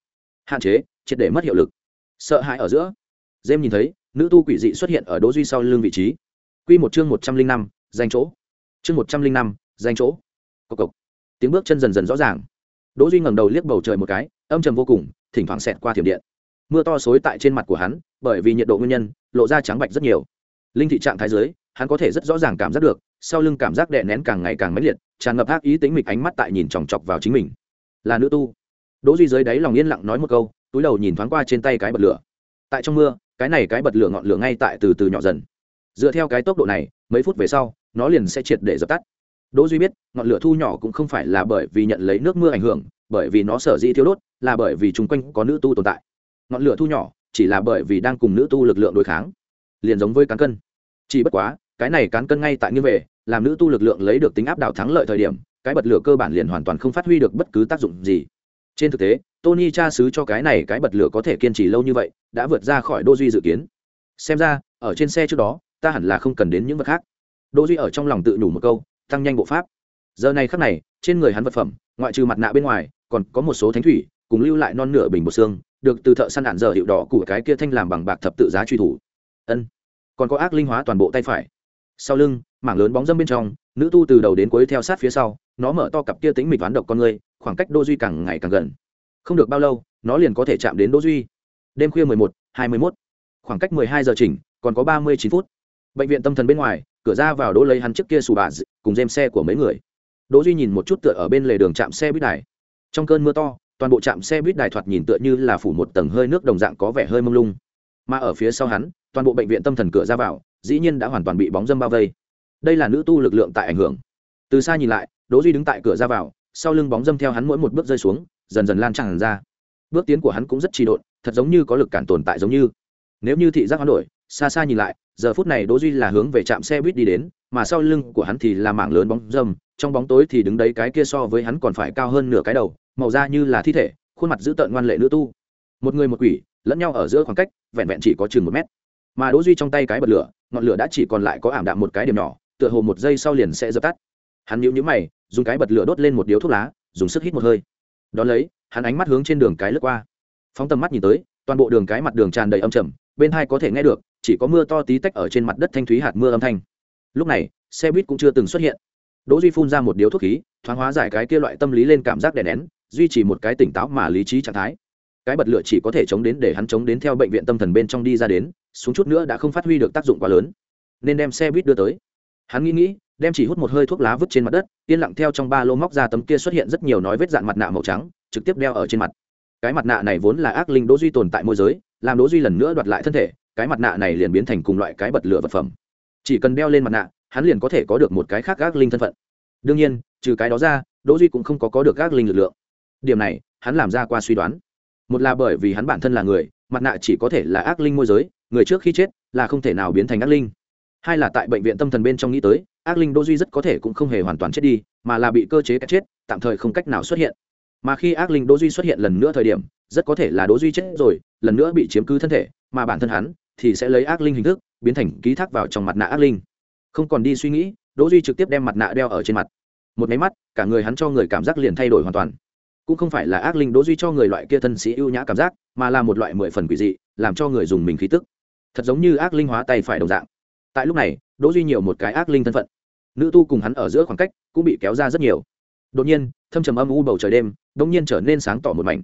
Hạn chế, triệt để mất hiệu lực. Sợ hãi ở giữa dêm nhìn thấy nữ tu quỷ dị xuất hiện ở đỗ duy sau lưng vị trí. Quy một chương một trăm linh năm, danh chỗ. Chương một trăm linh năm, danh chỗ. Cộc cộc. Tiếng bước chân dần dần rõ ràng. Đỗ duy ngẩng đầu liếc bầu trời một cái, âm trầm vô cùng, thỉnh thoảng xẹt qua thiểm điện. Mưa to xối tại trên mặt của hắn, bởi vì nhiệt độ nguyên nhân, lộ ra trắng bạch rất nhiều. Linh thị trạng thái dưới, hắn có thể rất rõ ràng cảm giác được, sau lưng cảm giác đè nén càng ngày càng mãnh liệt, tràn ngập ác ý tính mịch ánh mắt tại nhìn chòng chọc vào chính mình. Là nữ tu. Đỗ duy dưới đáy lòng yên lặng nói một câu, túi đầu nhìn thoáng qua trên tay cái bật lửa. Tại trong mưa cái này cái bật lửa ngọn lửa ngay tại từ từ nhỏ dần. Dựa theo cái tốc độ này, mấy phút về sau, nó liền sẽ triệt để dập tắt. Đỗ duy biết, ngọn lửa thu nhỏ cũng không phải là bởi vì nhận lấy nước mưa ảnh hưởng, bởi vì nó sở dĩ thiếu đốt, là bởi vì chung quanh có nữ tu tồn tại. Ngọn lửa thu nhỏ, chỉ là bởi vì đang cùng nữ tu lực lượng đối kháng. Liền giống với cán cân. Chỉ bất quá, cái này cán cân ngay tại như về, làm nữ tu lực lượng lấy được tính áp đảo thắng lợi thời điểm, cái bật lửa cơ bản liền hoàn toàn không phát huy được bất cứ tác dụng gì. Trên thực tế tony cha xứ cho cái này cái bật lửa có thể kiên trì lâu như vậy, đã vượt ra khỏi đô duy dự kiến. Xem ra, ở trên xe trước đó, ta hẳn là không cần đến những vật khác. Đô duy ở trong lòng tự nhủ một câu, tăng nhanh bộ pháp. Giờ này khắc này, trên người hắn vật phẩm, ngoại trừ mặt nạ bên ngoài, còn có một số thánh thủy, cùng lưu lại non nửa bình bột xương, được từ thợ săn đạn giờ hiệu đỏ của cái kia thanh làm bằng bạc thập tự giá truy thủ. Ân. Còn có ác linh hóa toàn bộ tay phải. Sau lưng, mảng lớn bóng dâm bên trong, nữ tu từ đầu đến cuối theo sát phía sau, nó mở to cặp kia tính mịch toán độc con người, khoảng cách đô duy càng ngày càng gần không được bao lâu, nó liền có thể chạm đến Đỗ duy. Đêm khuya mười một, hai mươi mốt. Khoảng cách mười hai giờ chỉnh, còn có ba mươi chín phút. Bệnh viện tâm thần bên ngoài, cửa ra vào đỗ lấy hắn trước kia xù bà cùng dêm xe của mấy người. Đỗ duy nhìn một chút tựa ở bên lề đường chạm xe buýt đài. trong cơn mưa to, toàn bộ trạm xe buýt đài thoạt nhìn tựa như là phủ một tầng hơi nước đồng dạng có vẻ hơi mông lung. Mà ở phía sau hắn, toàn bộ bệnh viện tâm thần cửa ra vào, dĩ nhiên đã hoàn toàn bị bóng dâm bao vây. Đây là nữ tu lực lượng tại ảnh hưởng. Từ xa nhìn lại, đỗ duy đứng tại cửa ra vào, sau lưng bóng dâm theo hắn mỗi một bước rơi xuống dần dần lan tràn ra. Bước tiến của hắn cũng rất trì độn, thật giống như có lực cản tồn tại giống như. Nếu như thị giác hoán đổi, xa xa nhìn lại, giờ phút này đỗ duy là hướng về trạm xe buýt đi đến, mà sau lưng của hắn thì là mảng lớn bóng dâm, trong bóng tối thì đứng đấy cái kia so với hắn còn phải cao hơn nửa cái đầu, màu da như là thi thể, khuôn mặt dữ tợn ngoan lệ nữ tu. Một người một quỷ, lẫn nhau ở giữa khoảng cách, vẹn vẹn chỉ có chừng một mét. Mà đỗ duy trong tay cái bật lửa, ngọn lửa đã chỉ còn lại có ảm đạm một cái điểm nhỏ, tựa hồ một giây sau liền sẽ dập tắt. Hắn nhíu nhíu mày, dùng cái bật lửa đốt lên một điếu thuốc lá, dùng sức hít một hơi đón lấy, hắn ánh mắt hướng trên đường cái lướt qua. Phóng tầm mắt nhìn tới, toàn bộ đường cái mặt đường tràn đầy âm trầm, bên hai có thể nghe được, chỉ có mưa to tí tách ở trên mặt đất thanh thúy hạt mưa âm thanh. Lúc này, xe buýt cũng chưa từng xuất hiện. Đỗ duy phun ra một điếu thuốc khí, thoáng hóa giải cái kia loại tâm lý lên cảm giác đè nén, duy trì một cái tỉnh táo mà lý trí trạng thái. Cái bật lửa chỉ có thể chống đến để hắn chống đến theo bệnh viện tâm thần bên trong đi ra đến, xuống chút nữa đã không phát huy được tác dụng quá lớn. Nên đem xe buýt đưa tới. Hắn nghĩ nghĩ đem chỉ hút một hơi thuốc lá vứt trên mặt đất, yên lặng theo trong ba lô móc ra tấm kia xuất hiện rất nhiều nói vết dạn mặt nạ màu trắng, trực tiếp đeo ở trên mặt. Cái mặt nạ này vốn là ác linh đỗ duy tồn tại môi giới, làm đỗ duy lần nữa đoạt lại thân thể, cái mặt nạ này liền biến thành cùng loại cái bật lửa vật phẩm. Chỉ cần đeo lên mặt nạ, hắn liền có thể có được một cái khác ác linh thân phận. Đương nhiên, trừ cái đó ra, đỗ duy cũng không có có được ác linh lực lượng. Điểm này, hắn làm ra qua suy đoán. Một là bởi vì hắn bản thân là người, mặt nạ chỉ có thể là ác linh môi giới, người trước khi chết là không thể nào biến thành ác linh. Hai là tại bệnh viện tâm thần bên trong nghĩ tới ác linh đỗ duy rất có thể cũng không hề hoàn toàn chết đi, mà là bị cơ chế cách chết, tạm thời không cách nào xuất hiện. Mà khi ác linh đỗ duy xuất hiện lần nữa thời điểm, rất có thể là đỗ duy chết rồi, lần nữa bị chiếm cứ thân thể, mà bản thân hắn thì sẽ lấy ác linh hình thức biến thành ký thác vào trong mặt nạ ác linh. Không còn đi suy nghĩ đỗ duy trực tiếp đem mặt nạ đeo ở trên mặt. Một máy mắt, cả người hắn cho người cảm giác liền thay đổi hoàn toàn. Cũng không phải là ác linh đỗ duy cho người loại kia thân sĩ ưu nhã cảm giác, mà là một loại mười phần quỷ dị, làm cho người dùng mình khí tức. Thật giống như ác linh hóa tay phải đồng dạng. Tại lúc này đỗ duy nhiều một cái ác linh thân phận. Nữ tu cùng hắn ở giữa khoảng cách cũng bị kéo ra rất nhiều. Đột nhiên, thâm trầm âm u bầu trời đêm đột nhiên trở nên sáng tỏ một mảnh.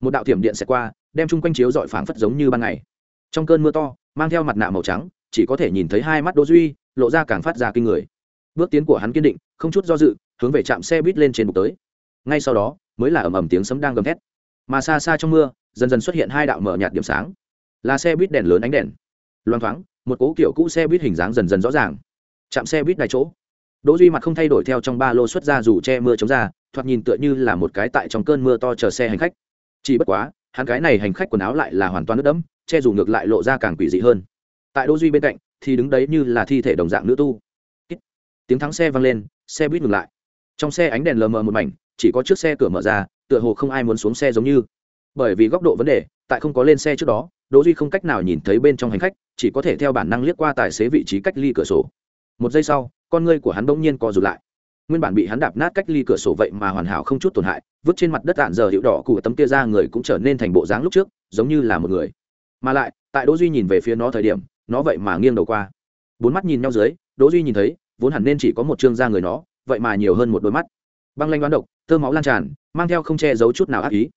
Một đạo thiểm điện sẽ qua, đem chung quanh chiếu dọi phảng phất giống như ban ngày. Trong cơn mưa to, mang theo mặt nạ màu trắng, chỉ có thể nhìn thấy hai mắt đỗ duy, lộ ra càng phát ra kinh người. Bước tiến của hắn kiên định, không chút do dự, hướng về trạm xe buýt lên trên bục tới. Ngay sau đó, mới là ầm ầm tiếng sấm đang gầm thét. Mà xa xa trong mưa, dần dần xuất hiện hai đạo mở nhạt điểm sáng. Là xe buýt đèn lớn ánh đèn. Loang thoáng một cố kiểu cũ xe buýt hình dáng dần dần rõ ràng. Chạm xe buýt đài chỗ. Đỗ duy mặt không thay đổi theo trong ba lô xuất ra dù che mưa chống ra, thoạt nhìn tựa như là một cái tại trong cơn mưa to chờ xe hành khách. Chỉ bất quá, hắn cái này hành khách quần áo lại là hoàn toàn nước đẫm, che dù ngược lại lộ ra càng quỷ dị hơn. Tại đỗ duy bên cạnh, thì đứng đấy như là thi thể đồng dạng nữ tu. Tiếng thắng xe vang lên, xe buýt ngừng lại. Trong xe ánh đèn lờ mờ một mảnh, chỉ có chiếc xe cửa mở ra, tựa hồ không ai muốn xuống xe giống như. Bởi vì góc độ vấn đề, tại không có lên xe trước đó, đỗ duy không cách nào nhìn thấy bên trong hành khách chỉ có thể theo bản năng liếc qua tài xế vị trí cách ly cửa sổ. Một giây sau, con ngươi của hắn bỗng nhiên co rụt lại. Nguyên bản bị hắn đạp nát cách ly cửa sổ vậy mà hoàn hảo không chút tổn hại, vứt trên mặt đất tạn giờ hiệu đỏ của tấm kia ra người cũng trở nên thành bộ dáng lúc trước, giống như là một người. Mà lại, tại đỗ duy nhìn về phía nó thời điểm, nó vậy mà nghiêng đầu qua. Bốn mắt nhìn nhau dưới, đỗ duy nhìn thấy, vốn hẳn nên chỉ có một trương da người nó, vậy mà nhiều hơn một đôi mắt. Băng lanh đoán độc thơ máu lan tràn, mang theo không che giấu chút nào ác ý.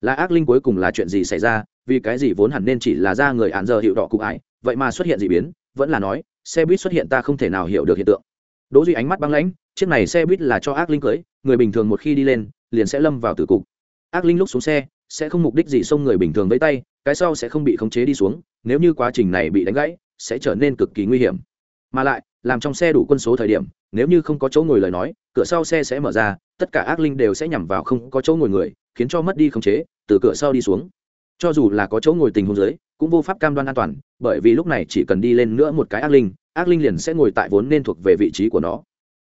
Là ác linh cuối cùng là chuyện gì xảy ra, vì cái gì vốn hẳn nên chỉ là da người ạn giờ hiệu đỏ cụ ải vậy mà xuất hiện d ị biến, vẫn là nói, xe buýt xuất hiện ta không thể nào hiểu được hiện tượng. Đỗ duy ánh mắt băng lãnh, chiếc này xe buýt là cho ác linh cưới, người bình thường một khi đi lên, liền sẽ lâm vào tử cục. Ác linh lúc xuống xe, sẽ không mục đích gì xông người bình thường với tay, cái sau sẽ không bị khống chế đi xuống, nếu như quá trình này bị đánh gãy, sẽ trở nên cực kỳ nguy hiểm. Mà lại, làm trong xe đủ quân số thời điểm, nếu như không có chỗ ngồi lời nói, cửa sau xe sẽ mở ra, tất cả ác linh đều sẽ nhằm vào không có chỗ ngồi người, khiến cho mất đi khống chế, từ cửa sau đi xuống cho dù là có chỗ ngồi tình huống dưới, cũng vô pháp cam đoan an toàn, bởi vì lúc này chỉ cần đi lên nữa một cái ác linh ác linh liền sẽ ngồi tại vốn nên thuộc về vị trí của nó.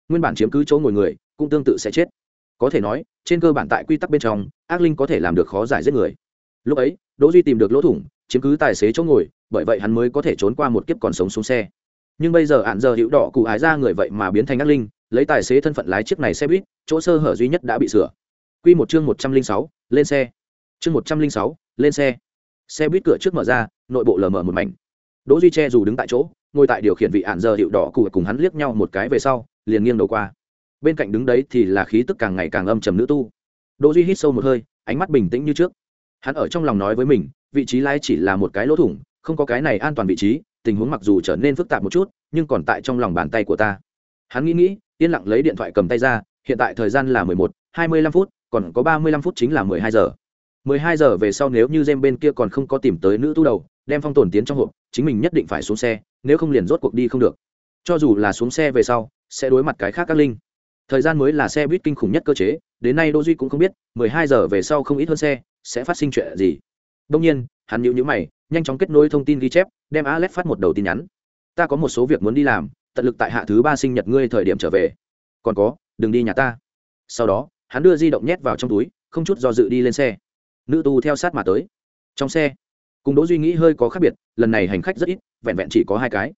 Nguyên bản chiếm cứ chỗ ngồi người, cũng tương tự sẽ chết. Có thể nói, trên cơ bản tại quy tắc bên trong, ác linh có thể làm được khó giải giết người. Lúc ấy, đỗ duy tìm được lỗ thủng, chiếm cứ tài xế chỗ ngồi, bởi vậy hắn mới có thể trốn qua một kiếp còn sống xuống xe. Nhưng bây giờ ạn giờ hữu đỏ cụ ái ra người vậy mà biến thành ác linh, lấy tài xế thân phận lái chiếc này xe buýt, chỗ sơ hở duy nhất đã bị sửa. Quy một chương một trăm linh sáu, lên xe. Chương một trăm linh sáu lên xe. Xe buýt cửa trước mở ra, nội bộ lờ mờ một mảnh. Đỗ duy che dù đứng tại chỗ, ngồi tại điều khiển vị ản giờ hiệu đỏ cụ cùng hắn liếc nhau một cái về sau, liền nghiêng đầu qua. Bên cạnh đứng đấy thì là khí tức càng ngày càng âm trầm nữ tu. Đỗ duy hít sâu một hơi, ánh mắt bình tĩnh như trước. Hắn ở trong lòng nói với mình, vị trí lái chỉ là một cái lỗ thủng, không có cái này an toàn vị trí, tình huống mặc dù trở nên phức tạp một chút, nhưng còn tại trong lòng bàn tay của ta. Hắn nghĩ nghĩ, yên lặng lấy điện thoại cầm tay ra, hiện tại thời gian là mười một, hai mươi lăm phút, còn có ba mươi lăm phút chính là mười hai giờ. 12 giờ về sau nếu như Gem bên kia còn không có tìm tới nữ tu đầu, đem phong tồn tiến trong hộp, chính mình nhất định phải xuống xe, nếu không liền rốt cuộc đi không được. Cho dù là xuống xe về sau, sẽ đối mặt cái khác các linh. Thời gian mới là xe buýt kinh khủng nhất cơ chế, đến nay Đỗ Duy cũng không biết, 12 giờ về sau không ít hơn xe, sẽ phát sinh chuyện gì. Đương nhiên, hắn nhíu nhíu mày, nhanh chóng kết nối thông tin ghi chép, đem Alex phát một đầu tin nhắn. Ta có một số việc muốn đi làm, tận lực tại hạ thứ ba sinh nhật ngươi thời điểm trở về. Còn có, đừng đi nhà ta. Sau đó, hắn đưa di động nhét vào trong túi, không chút do dự đi lên xe nữ tu theo sát mà tới. Trong xe, cùng đỗ duy nghĩ hơi có khác biệt, lần này hành khách rất ít, vẹn vẹn chỉ có hai cái.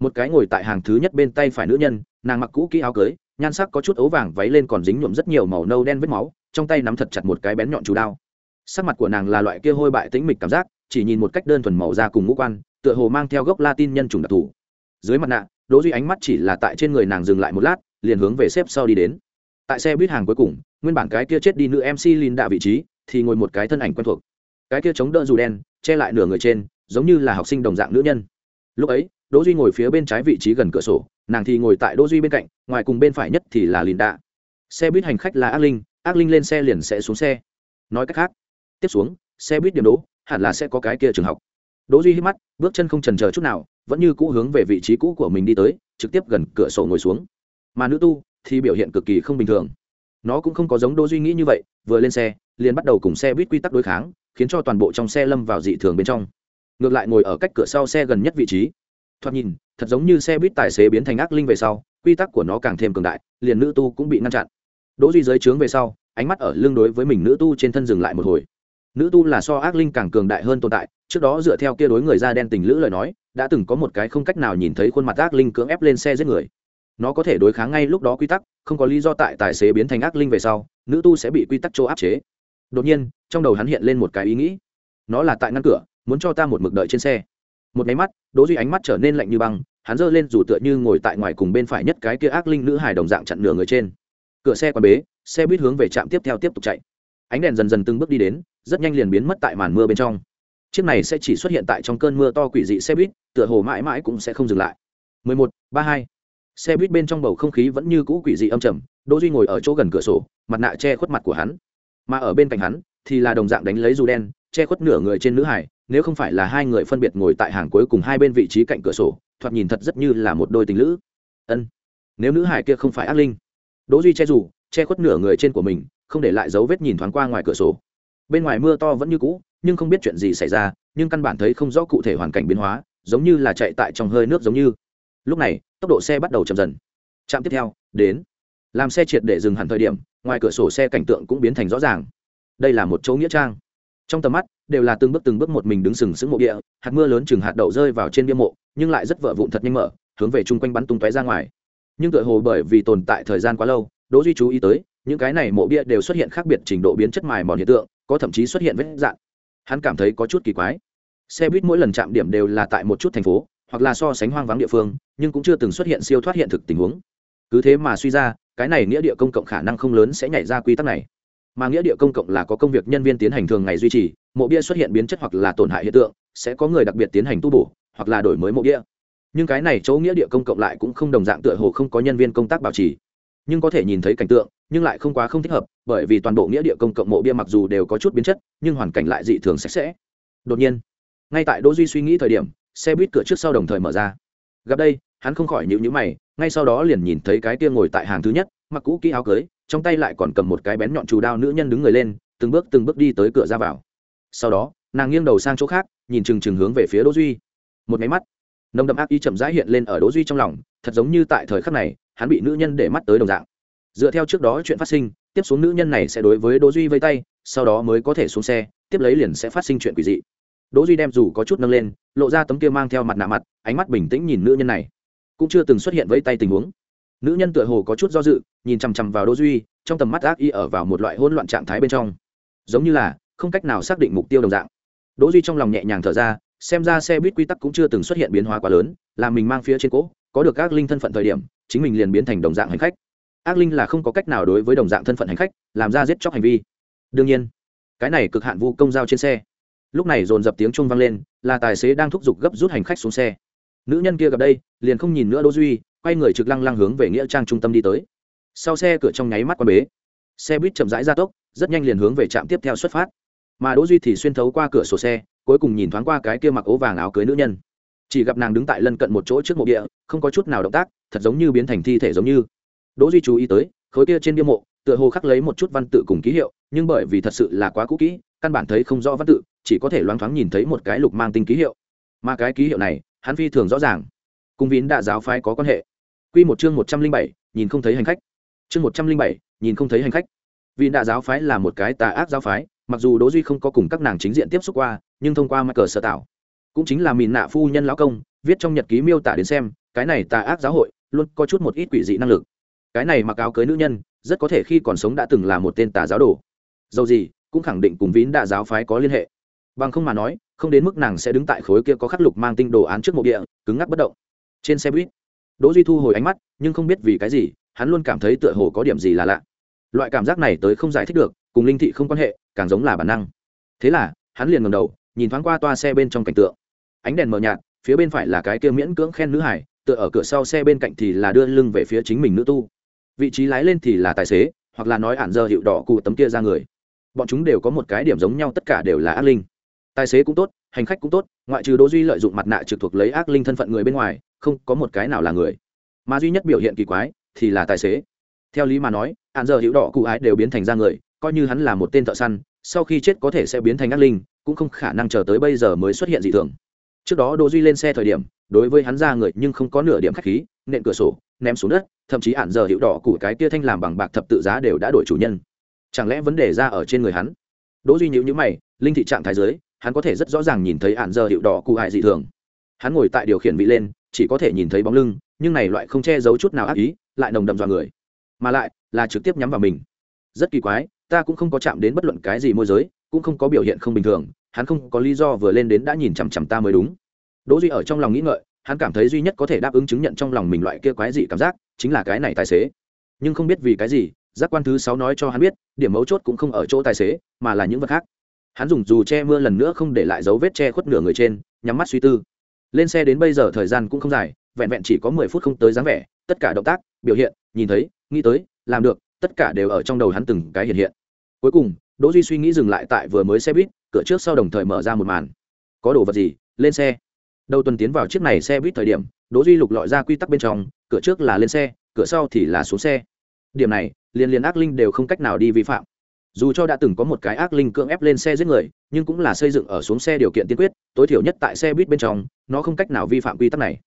Một cái ngồi tại hàng thứ nhất bên tay phải nữ nhân, nàng mặc cũ kỹ áo cưới, nhan sắc có chút ấu vàng váy lên còn dính nhuộm rất nhiều màu nâu đen vết máu, trong tay nắm thật chặt một cái bén nhọn chủ đao. Sắc mặt của nàng là loại kia hôi bại tĩnh mịch cảm giác, chỉ nhìn một cách đơn thuần màu da cùng ngũ quan, tựa hồ mang theo gốc latin nhân chủng đặc thù. Dưới mặt nạ, đỗ duy ánh mắt chỉ là tại trên người nàng dừng lại một lát, liền hướng về xếp sau đi đến. Tại xe buýt hàng cuối cùng, nguyên bản cái kia chết đi nữ mc lin đạ vị trí thì ngồi một cái thân ảnh quen thuộc. Cái kia chống đỡ dù đen, che lại nửa người trên, giống như là học sinh đồng dạng nữ nhân. Lúc ấy, đỗ duy ngồi phía bên trái vị trí gần cửa sổ, nàng thì ngồi tại đỗ duy bên cạnh, ngoài cùng bên phải nhất thì là lìn đạ. Xe buýt hành khách là ác linh ác linh lên xe liền sẽ xuống xe. Nói cách khác, tiếp xuống, xe buýt điểm đỗ, hẳn là sẽ có cái kia trường học. Đỗ duy hít mắt, bước chân không chần chờ chút nào, vẫn như cũ hướng về vị trí cũ của mình đi tới, trực tiếp gần cửa sổ ngồi xuống. Mà nữ tu thì biểu hiện cực kỳ không bình thường. Nó cũng không có giống đỗ duy nghĩ như vậy, vừa lên xe liền bắt đầu cùng xe buýt quy tắc đối kháng, khiến cho toàn bộ trong xe lâm vào dị thường bên trong. Ngược lại ngồi ở cách cửa sau xe gần nhất vị trí. Thoạt nhìn, thật giống như xe buýt tài xế biến thành ác linh về sau, quy tắc của nó càng thêm cường đại, liền nữ tu cũng bị ngăn chặn. Đỗ duy giới trướng về sau, ánh mắt ở lưng đối với mình nữ tu trên thân dừng lại một hồi. Nữ tu là so ác linh càng cường đại hơn tồn tại, trước đó dựa theo kia đối người da đen tình lữ lời nói, đã từng có một cái không cách nào nhìn thấy khuôn mặt ác linh cưỡng ép lên xe giết người. Nó có thể đối kháng ngay lúc đó quy tắc, không có lý do tại tài xế biến thành ác linh về sau, nữ tu sẽ bị quy tắc chỗ áp chế đột nhiên trong đầu hắn hiện lên một cái ý nghĩ. Nó là tại ngăn cửa muốn cho ta một mực đợi trên xe. Một máy mắt đỗ duy ánh mắt trở nên lạnh như băng hắn giơ lên dù tựa như ngồi tại ngoài cùng bên phải nhất cái kia ác linh nữ hài đồng dạng chặn nửa người trên. Cửa xe quan bế xe buýt hướng về trạm tiếp theo tiếp tục chạy. Ánh đèn dần dần từng bước đi đến rất nhanh liền biến mất tại màn mưa bên trong. Chiếc này sẽ chỉ xuất hiện tại trong cơn mưa to quỷ dị xe buýt tựa hồ mãi mãi cũng sẽ không dừng lại. 11, 32. xe buýt bên trong bầu không khí vẫn như cũ quỷ dị âm trầm đỗ duy ngồi ở chỗ gần cửa sổ mặt nạ che khuất mặt của hắn mà ở bên cạnh hắn thì là đồng dạng đánh lấy dù đen, che khuất nửa người trên nữ hải, nếu không phải là hai người phân biệt ngồi tại hàng cuối cùng hai bên vị trí cạnh cửa sổ, thoạt nhìn thật rất như là một đôi tình lữ. Ân, nếu nữ hải kia không phải ác linh, đỗ duy che dù, che khuất nửa người trên của mình, không để lại dấu vết nhìn thoáng qua ngoài cửa sổ. Bên ngoài mưa to vẫn như cũ, nhưng không biết chuyện gì xảy ra, nhưng căn bản thấy không rõ cụ thể hoàn cảnh biến hóa, giống như là chạy tại trong hơi nước giống như. Lúc này, tốc độ xe bắt đầu chậm dần. Trạm tiếp theo, đến làm xe triệt để dừng hẳn thời điểm, ngoài cửa sổ xe cảnh tượng cũng biến thành rõ ràng. Đây là một chỗ nghĩa trang. Trong tầm mắt, đều là từng bước từng bước một mình đứng sừng sững mộ địa, hạt mưa lớn chừng hạt đậu rơi vào trên bia mộ, nhưng lại rất vợ vụn thật nhanh mở, hướng về chung quanh bắn tung tóe ra ngoài. Nhưng tựa hồ bởi vì tồn tại thời gian quá lâu, đỗ duy chú ý tới, những cái này mộ bia đều xuất hiện khác biệt trình độ biến chất mài mòn hiện tượng, có thậm chí xuất hiện vết dạn hắn cảm thấy có chút kỳ quái. Xe buýt mỗi lần chạm điểm đều là tại một chút thành phố, hoặc là so sánh hoang vắng địa phương, nhưng cũng chưa từng xuất hiện siêu thoát hiện thực tình huống. Cứ thế mà suy ra cái này nghĩa địa công cộng khả năng không lớn sẽ nhảy ra quy tắc này. Mà nghĩa địa công cộng là có công việc nhân viên tiến hành thường ngày duy trì, mộ bia xuất hiện biến chất hoặc là tổn hại hiện tượng, sẽ có người đặc biệt tiến hành tu bổ, hoặc là đổi mới mộ bia. Nhưng cái này chỗ nghĩa địa công cộng lại cũng không đồng dạng tựa hồ không có nhân viên công tác bảo trì. Nhưng có thể nhìn thấy cảnh tượng, nhưng lại không quá không thích hợp, bởi vì toàn bộ nghĩa địa công cộng mộ bia mặc dù đều có chút biến chất, nhưng hoàn cảnh lại dị thường sạch sẽ. Đột nhiên, ngay tại đỗ duy suy nghĩ thời điểm, xe buýt cửa trước sau đồng thời mở ra. Gặp đây hắn không khỏi nhịu nhữ mày, ngay sau đó liền nhìn thấy cái kia ngồi tại hàng thứ nhất, mặc cũ kỹ áo cưới, trong tay lại còn cầm một cái bén nhọn trù đao nữ nhân đứng người lên, từng bước từng bước đi tới cửa ra vào. Sau đó, nàng nghiêng đầu sang chỗ khác, nhìn chừng chừng hướng về phía đỗ duy. Một máy mắt, nồng đậm ác ý chậm rãi hiện lên ở đỗ duy trong lòng, thật giống như tại thời khắc này, hắn bị nữ nhân để mắt tới đồng dạng. Dựa theo trước đó chuyện phát sinh, tiếp xuống nữ nhân này sẽ đối với đỗ duy vây tay, sau đó mới có thể xuống xe, tiếp lấy liền sẽ phát sinh chuyện quỷ dị. Đỗ duy đem dù có chút nâng lên, lộ ra tấm kia mang theo mặt nạ mặt, ánh mắt bình tĩnh nhìn nữ nhân này cũng chưa từng xuất hiện vây tay tình huống. Nữ nhân tựa hồ có chút do dự, nhìn chằm chằm vào đỗ duy, trong tầm mắt ác y ở vào một loại hỗn loạn trạng thái bên trong. Giống như là, không cách nào xác định mục tiêu đồng dạng. Đỗ duy trong lòng nhẹ nhàng thở ra, xem ra xe buýt quy tắc cũng chưa từng xuất hiện biến hóa quá lớn làm mình mang phía trên cỗ, có được ác linh thân phận thời điểm, chính mình liền biến thành đồng dạng hành khách. Ác linh là không có cách nào đối với đồng dạng thân phận hành khách, làm ra giết chóc hành vi. Đương nhiên, cái này cực hạn vu công giao trên xe. Lúc này dồn dập tiếng chuông vang lên, là tài xế đang thúc giục gấp rút hành khách xuống xe nữ nhân kia gặp đây, liền không nhìn nữa đỗ duy, quay người trực lăng lăng hướng về nghĩa trang trung tâm đi tới. Sau xe cửa trong nháy mắt quan bế. Xe buýt chậm rãi ra tốc, rất nhanh liền hướng về trạm tiếp theo xuất phát. Mà đỗ duy thì xuyên thấu qua cửa sổ xe, cuối cùng nhìn thoáng qua cái kia mặc ố vàng áo cưới nữ nhân. Chỉ gặp nàng đứng tại lân cận một chỗ trước mộ địa, không có chút nào động tác, thật giống như biến thành thi thể giống như. Đỗ duy chú ý tới, khối kia trên bia mộ, tựa hồ khắc lấy một chút văn tự cùng ký hiệu, nhưng bởi vì thật sự là quá cũ kỹ, căn bản thấy không rõ văn tự, chỉ có thể loáng thoáng nhìn thấy một cái lục mang tinh ký hiệu. Mà cái ký hiệu này hắn phi thường rõ ràng. Cùng vín đạ giáo phái có quan hệ. Quy một chương một trăm linh bảy, nhìn không thấy hành khách. Chương một trăm linh bảy, nhìn không thấy hành khách. Vín đạ giáo phái là một cái tà ác giáo phái, mặc dù đỗ duy không có cùng các nàng chính diện tiếp xúc qua, nhưng thông qua cờ sở tạo cũng chính là mìn nạ phu nhân lão công, viết trong nhật ký miêu tả đến xem, cái này tà ác giáo hội luôn có chút một ít quỷ dị năng lực. Cái này mặc áo cưới nữ nhân, rất có thể khi còn sống đã từng là một tên tà giáo đồ. Dầu gì, cũng khẳng định cùng vín đạ giáo phái có liên hệ. Bằng không mà nói không đến mức nàng sẽ đứng tại khối kia có khắc lục mang tinh đồ án trước mộ địa, cứng ngắc bất động. Trên xe buýt, đỗ duy thu hồi ánh mắt, nhưng không biết vì cái gì, hắn luôn cảm thấy tựa hồ có điểm gì là lạ. Loại cảm giác này tới không giải thích được, cùng linh thị không quan hệ, càng giống là bản năng. Thế là, hắn liền ngẩng đầu, nhìn thoáng qua toa xe bên trong cảnh tượng. Ánh đèn mờ nhạt, phía bên phải là cái kia miễn cưỡng khen nữ hải, tựa ở cửa sau xe bên cạnh thì là đưa lưng về phía chính mình nữ tu. Vị trí lái lên thì là tài xế, hoặc là nói ản giờ hiệu đỏ cụ tấm kia ra người. Bọn chúng đều có một cái điểm giống nhau, tất cả đều là ác linh tài xế cũng tốt, hành khách cũng tốt, ngoại trừ đỗ duy lợi dụng mặt nạ trực thuộc lấy ác linh thân phận người bên ngoài, không có một cái nào là người. Mà duy nhất biểu hiện kỳ quái thì là tài xế. Theo lý mà nói, hạn giờ hữu đỏ cụ ái đều biến thành ra người, coi như hắn là một tên thợ săn, sau khi chết có thể sẽ biến thành ác linh, cũng không khả năng chờ tới bây giờ mới xuất hiện dị thường. Trước đó đỗ duy lên xe thời điểm, đối với hắn ra người nhưng không có nửa điểm khách khí, nện cửa sổ, ném xuống đất, thậm chí hạn giờ hiệu đỏ cụ cái kia thanh làm bằng bạc thập tự giá đều đã đổi chủ nhân. Chẳng lẽ vấn đề ra ở trên người hắn? Đỗ duy nhíu nhíu mày, linh thị trạng thái dưới hắn có thể rất rõ ràng nhìn thấy ạn giờ hiệu đỏ cụ hại dị thường. Hắn ngồi tại điều khiển vị lên, chỉ có thể nhìn thấy bóng lưng, nhưng này loại không che giấu chút nào ác ý, lại nồng đậm dọa người. Mà lại, là trực tiếp nhắm vào mình. Rất kỳ quái, ta cũng không có chạm đến bất luận cái gì môi giới, cũng không có biểu hiện không bình thường, hắn không có lý do vừa lên đến đã nhìn chằm chằm ta mới đúng. Đỗ duy ở trong lòng nghĩ ngợi, hắn cảm thấy duy nhất có thể đáp ứng chứng nhận trong lòng mình loại kia quái dị cảm giác, chính là cái này tài xế. Nhưng không biết vì cái gì, giác quan thứ sáu nói cho hắn biết, điểm mấu chốt cũng không ở chỗ tài xế, mà là những vật khác hắn dùng dù che mưa lần nữa không để lại dấu vết che khuất nửa người trên, nhắm mắt suy tư. Lên xe đến bây giờ thời gian cũng không dài, vẹn vẹn chỉ có mười phút không tới dáng vẻ, tất cả động tác, biểu hiện, nhìn thấy, nghĩ tới, làm được, tất cả đều ở trong đầu hắn từng cái hiện hiện. Cuối cùng, đỗ duy suy nghĩ dừng lại tại vừa mới xe buýt, cửa trước sau đồng thời mở ra một màn. Có đồ vật gì? Lên xe. Đầu tuần tiến vào chiếc này xe buýt thời điểm, đỗ duy lục lọi ra quy tắc bên trong, cửa trước là lên xe, cửa sau thì là xuống xe. Điểm này liên liên ác linh đều không cách nào đi vi phạm dù cho đã từng có một cái ác linh cưỡng ép lên xe giết người, nhưng cũng là xây dựng ở xuống xe điều kiện tiên quyết, tối thiểu nhất tại xe buýt bên trong, nó không cách nào vi phạm quy tắc này.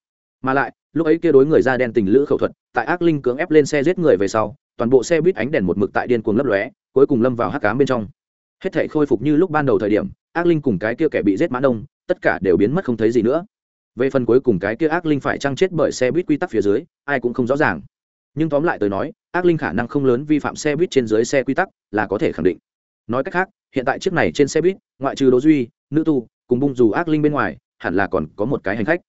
Mà lại, lúc ấy kia đối người da đen tình lữ khẩu thuật, tại ác linh cưỡng ép lên xe giết người về sau, toàn bộ xe buýt ánh đèn một mực tại điên cuồng lấp lóe, cuối cùng lâm vào hắc cám bên trong. Hết thể khôi phục như lúc ban đầu thời điểm, ác linh cùng cái kia kẻ bị giết mã đông tất cả đều biến mất không thấy gì nữa. Về phần cuối cùng cái kia ác linh phải trăng chết bởi xe buýt quy tắc phía dưới, ai cũng không rõ ràng nhưng tóm lại tới nói, ác linh khả năng không lớn vi phạm xe buýt trên dưới xe quy tắc là có thể khẳng định. Nói cách khác, hiện tại chiếc này trên xe buýt, ngoại trừ đỗ duy, nữ tu, cùng bung dù ác linh bên ngoài, hẳn là còn có một cái hành khách.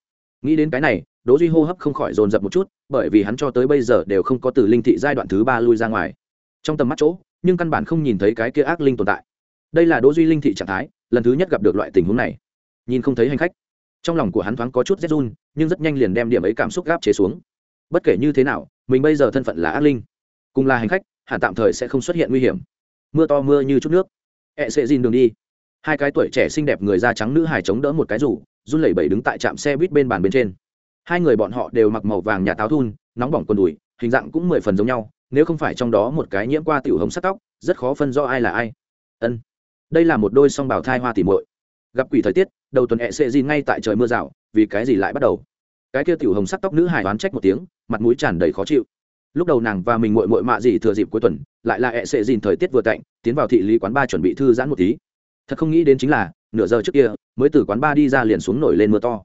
Nghĩ đến cái này, đỗ duy hô hấp không khỏi dồn dập một chút, bởi vì hắn cho tới bây giờ đều không có từ linh thị giai đoạn thứ ba lui ra ngoài. Trong tầm mắt chỗ, nhưng căn bản không nhìn thấy cái kia ác linh tồn tại. Đây là đỗ duy linh thị trạng thái, lần thứ nhất gặp được loại tình huống này. Nhìn không thấy hành khách. Trong lòng của hắn thoáng có chút rét run, nhưng rất nhanh liền đem điểm ấy cảm xúc gáp chế xuống bất kể như thế nào, mình bây giờ thân phận là ác linh. Cùng là hành khách, hẳn tạm thời sẽ không xuất hiện nguy hiểm. Mưa to mưa như chút nước. Ẹ sẽ dìn đường đi. Hai cái tuổi trẻ xinh đẹp người da trắng nữ hài chống đỡ một cái rủ, run lẩy bẩy đứng tại trạm xe buýt bên bàn bên trên. Hai người bọn họ đều mặc màu vàng nhà táo thun, nóng bỏng quần đùi, hình dạng cũng mười phần giống nhau, nếu không phải trong đó một cái nhiễm qua tiểu hồng sắc tóc, rất khó phân rõ ai là ai. Ân. Đây là một đôi song bảo thai hoa tỉ muội. Gặp quỷ thời tiết, đầu tuần ẹ sẽ dìn ngay tại trời mưa rào, vì cái gì lại bắt đầu? Cái kia tiểu hồng sắc tóc nữ hài đoán trách một tiếng mặt mũi tràn đầy khó chịu. Lúc đầu nàng và mình mội mội mạ gì thừa dịp cuối tuần, lại là hẹ sệ dìn thời tiết vừa cạnh tiến vào thị lý quán ba chuẩn bị thư giãn một tí. Thật không nghĩ đến chính là, nửa giờ trước kia, mới từ quán ba đi ra liền xuống nổi lên mưa to.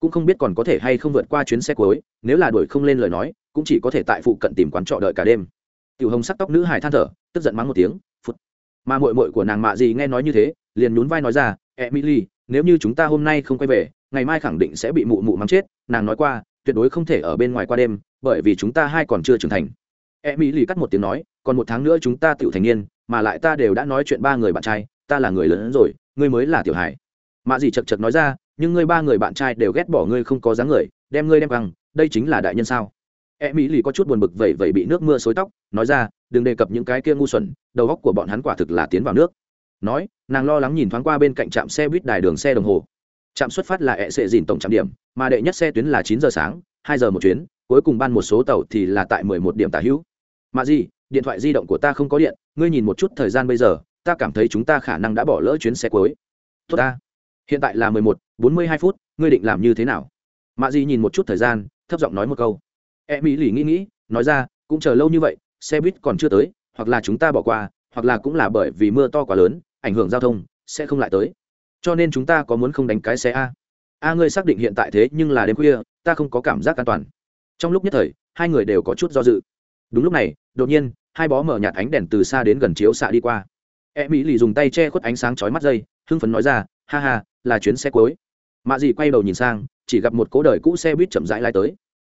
Cũng không biết còn có thể hay không vượt qua chuyến xe cuối, nếu là đuổi không lên lời nói, cũng chỉ có thể tại phụ cận tìm quán trọ đợi cả đêm. Tiểu hồng sắc tóc nữ hài than thở, tức giận mắng một tiếng phút mà mội mội của nàng mạ gì nghe nói như thế, liền nhún vai nói ra, emily, nếu như chúng ta hôm nay không quay về, ngày mai khẳng định sẽ bị mụ mụ mắng chết. Nàng nói qua tuyệt đối không thể ở bên ngoài qua đêm, bởi vì chúng ta hai còn chưa trưởng thành. E mỹ lì cắt một tiếng nói, còn một tháng nữa chúng ta tự thành niên, mà lại ta đều đã nói chuyện ba người bạn trai, ta là người lớn hơn rồi, ngươi mới là tiểu hải mạ dì chật chật nói ra, nhưng ngươi ba người bạn trai đều ghét bỏ ngươi không có dáng người, đem ngươi đem căng đây chính là đại nhân sao? E mỹ lì có chút buồn bực vậy vậy bị nước mưa xối tóc, nói ra, đừng đề cập những cái kia ngu xuẩn, đầu góc của bọn hắn quả thực là tiến vào nước. Nói, nàng lo lắng nhìn thoáng qua bên cạnh trạm xe buýt đài đường xe đồng hồ trạm xuất phát là hệ sệ dìn tổng trạm điểm, mà đệ nhất xe tuyến là chín giờ sáng, hai giờ một chuyến, cuối cùng ban một số tàu thì là tại mười một điểm tả hữu. Mà gì, điện thoại di động của ta không có điện, ngươi nhìn một chút thời gian bây giờ, ta cảm thấy chúng ta khả năng đã bỏ lỡ chuyến xe cuối. Tốt ta. Hiện tại là mười một, bốn mươi hai phút, ngươi định làm như thế nào? Mạ di nhìn một chút thời gian, thấp giọng nói một câu. E mỹ lì nghĩ nghĩ, nói ra, cũng chờ lâu như vậy, xe buýt còn chưa tới, hoặc là chúng ta bỏ qua, hoặc là cũng là bởi vì mưa to quá lớn, ảnh hưởng giao thông, sẽ không lại tới cho nên chúng ta có muốn không đánh cái xe a? A ngươi xác định hiện tại thế nhưng là đêm khuya, ta không có cảm giác an toàn. Trong lúc nhất thời, hai người đều có chút do dự. Đúng lúc này, đột nhiên, hai bó mở nhạt ánh đèn từ xa đến gần chiếu xạ đi qua. E mỹ lì dùng tay che khuất ánh sáng chói mắt dây, hưng phấn nói ra, ha ha, là chuyến xe cuối. Mạ dì quay đầu nhìn sang, chỉ gặp một cố đời cũ xe buýt chậm rãi lai tới.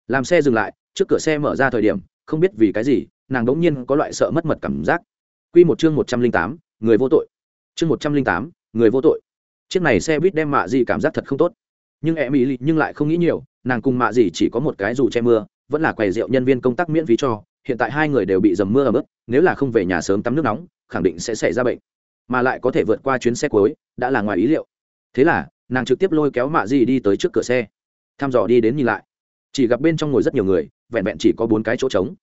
Làm xe dừng lại, trước cửa xe mở ra thời điểm, không biết vì cái gì, nàng đ ỗ n g nhiên có loại sợ mất mật cảm giác. Q một chương một trăm linh tám, người vô tội. Chương một trăm linh tám, người vô tội chiếc này xe buýt đem mạ gì cảm giác thật không tốt. Nhưng em mỹ lì nhưng lại không nghĩ nhiều, nàng cùng mạ gì chỉ có một cái dù che mưa, vẫn là quầy rượu nhân viên công tác miễn phí cho, hiện tại hai người đều bị dầm mưa ở mức nếu là không về nhà sớm tắm nước nóng, khẳng định sẽ xảy ra bệnh. Mà lại có thể vượt qua chuyến xe cuối, đã là ngoài ý liệu. Thế là, nàng trực tiếp lôi kéo mạ gì đi tới trước cửa xe. Thăm dò đi đến nhìn lại. Chỉ gặp bên trong ngồi rất nhiều người, vẹn vẹn chỉ có bốn cái chỗ trống.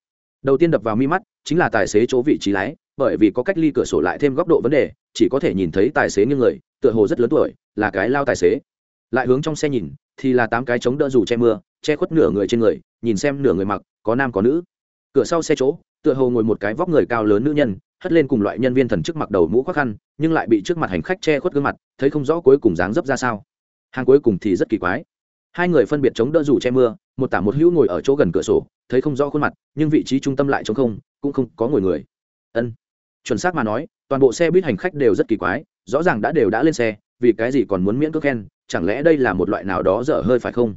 Đầu tiên đập vào mi mắt, chính là tài xế chỗ vị trí lái, bởi vì có cách ly cửa sổ lại thêm góc độ vấn đề, chỉ có thể nhìn thấy tài xế như người tựa hồ rất lớn tuổi, là cái lao tài xế. Lại hướng trong xe nhìn, thì là tám cái chống đỡ dù che mưa, che khuất nửa người trên người, nhìn xem nửa người mặc, có nam có nữ. Cửa sau xe chỗ, tựa hồ ngồi một cái vóc người cao lớn nữ nhân, hất lên cùng loại nhân viên thần chức mặc đầu mũ khoác khăn, nhưng lại bị trước mặt hành khách che khuất gương mặt, thấy không rõ cuối cùng dáng dấp ra sao. Hàng cuối cùng thì rất kỳ quái. Hai người phân biệt chống đỡ dù che mưa, một tả một hữu ngồi ở chỗ gần cửa sổ, thấy không rõ khuôn mặt, nhưng vị trí trung tâm lại chống không, cũng không có ngồi người. Ân. Chuẩn xác mà nói, toàn bộ xe buýt hành khách đều rất kỳ quái rõ ràng đã đều đã lên xe, vì cái gì còn muốn miễn cước khen, chẳng lẽ đây là một loại nào đó dở hơi phải không?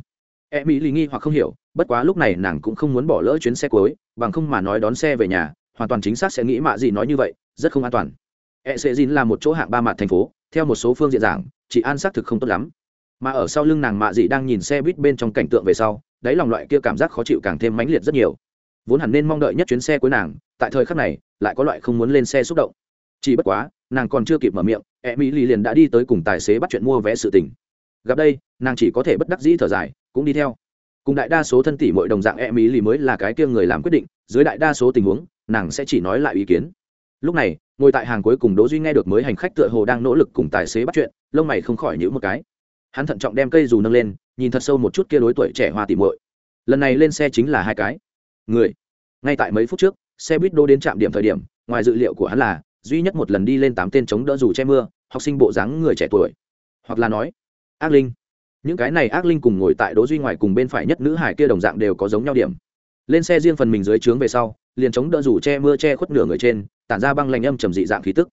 E mỹ lý nghi hoặc không hiểu, bất quá lúc này nàng cũng không muốn bỏ lỡ chuyến xe cuối, bằng không mà nói đón xe về nhà, hoàn toàn chính xác sẽ nghĩ mạ gì nói như vậy, rất không an toàn. E sẽ dín là một chỗ hạng ba mặt thành phố, theo một số phương diện giảng, chị an xác thực không tốt lắm. Mà ở sau lưng nàng mạ dị đang nhìn xe buýt bên trong cảnh tượng về sau, đáy lòng loại kia cảm giác khó chịu càng thêm mãnh liệt rất nhiều. Vốn hẳn nên mong đợi nhất chuyến xe cuối nàng, tại thời khắc này, lại có loại không muốn lên xe xúc động. Chỉ bất quá nàng còn chưa kịp mở miệng e mỹ lì liền đã đi tới cùng tài xế bắt chuyện mua vé sự tình. Gặp đây, nàng chỉ có thể bất đắc dĩ thở dài, cũng đi theo. Cùng đại đa số thân tỷ mọi đồng dạng e mỹ lì mới là cái kia người làm quyết định, dưới đại đa số tình huống, nàng sẽ chỉ nói lại ý kiến. Lúc này, ngồi tại hàng cuối cùng đỗ duy nghe được mới hành khách tựa hồ đang nỗ lực cùng tài xế bắt chuyện, lông mày không khỏi nhíu một cái. Hắn thận trọng đem cây dù nâng lên, nhìn thật sâu một chút kia đối tuổi trẻ hoa tỉ muội. Lần này lên xe chính là hai cái. Người. Ngay tại mấy phút trước, xe buýt đô đến trạm điểm thời điểm, ngoài dự liệu của hắn là duy nhất một lần đi lên tám tên chống đỡ dù che mưa, học sinh bộ dáng người trẻ tuổi. Hoặc là nói, ác linh. Những cái này ác linh cùng ngồi tại đỗ duy ngoài cùng bên phải nhất nữ hải kia đồng dạng đều có giống nhau điểm. Lên xe riêng phần mình dưới trướng về sau, liền chống đỡ rủ che mưa che khuất nửa người trên, tản ra băng lạnh âm trầm dị dạng khí tức.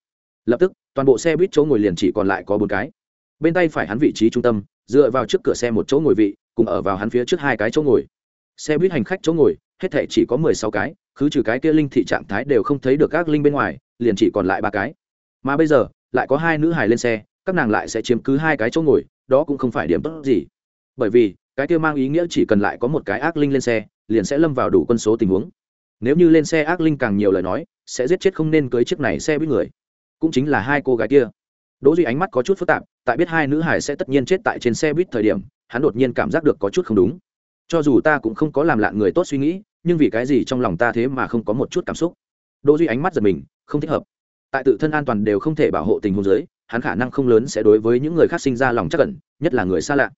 Lập tức, toàn bộ xe buýt chỗ ngồi liền chỉ còn lại có bốn cái. Bên tay phải hắn vị trí trung tâm, dựa vào trước cửa xe một chỗ ngồi vị, cùng ở vào hắn phía trước hai cái chỗ ngồi. Xe buýt hành khách chỗ ngồi, hết thể chỉ có mười sáu cái cứ trừ cái kia linh thị trạng thái đều không thấy được các linh bên ngoài liền chỉ còn lại ba cái. Mà bây giờ, lại có hai nữ hài lên xe, các nàng lại sẽ chiếm cứ hai cái chỗ ngồi, đó cũng không phải điểm tốt gì. Bởi vì, cái kia mang ý nghĩa chỉ cần lại có một cái ác linh lên xe, liền sẽ lâm vào đủ quân số tình huống. Nếu như lên xe ác linh càng nhiều lời nói, sẽ giết chết không nên cưới chiếc này xe buýt người. Cũng chính là hai cô gái kia. Đỗ duy ánh mắt có chút phức tạp, tại biết hai nữ hải sẽ tất nhiên chết tại trên xe buýt thời điểm, hắn đột nhiên cảm giác được có chút không đúng. Cho dù ta cũng không có làm lạn người tốt suy nghĩ, nhưng vì cái gì trong lòng ta thế mà không có một chút cảm xúc? Đỗ duy ánh mắt giật mình không thích hợp. Tại tự thân an toàn đều không thể bảo hộ tình huống dưới, hắn khả năng không lớn sẽ đối với những người khác sinh ra lòng chắc cẩn nhất là người xa lạ.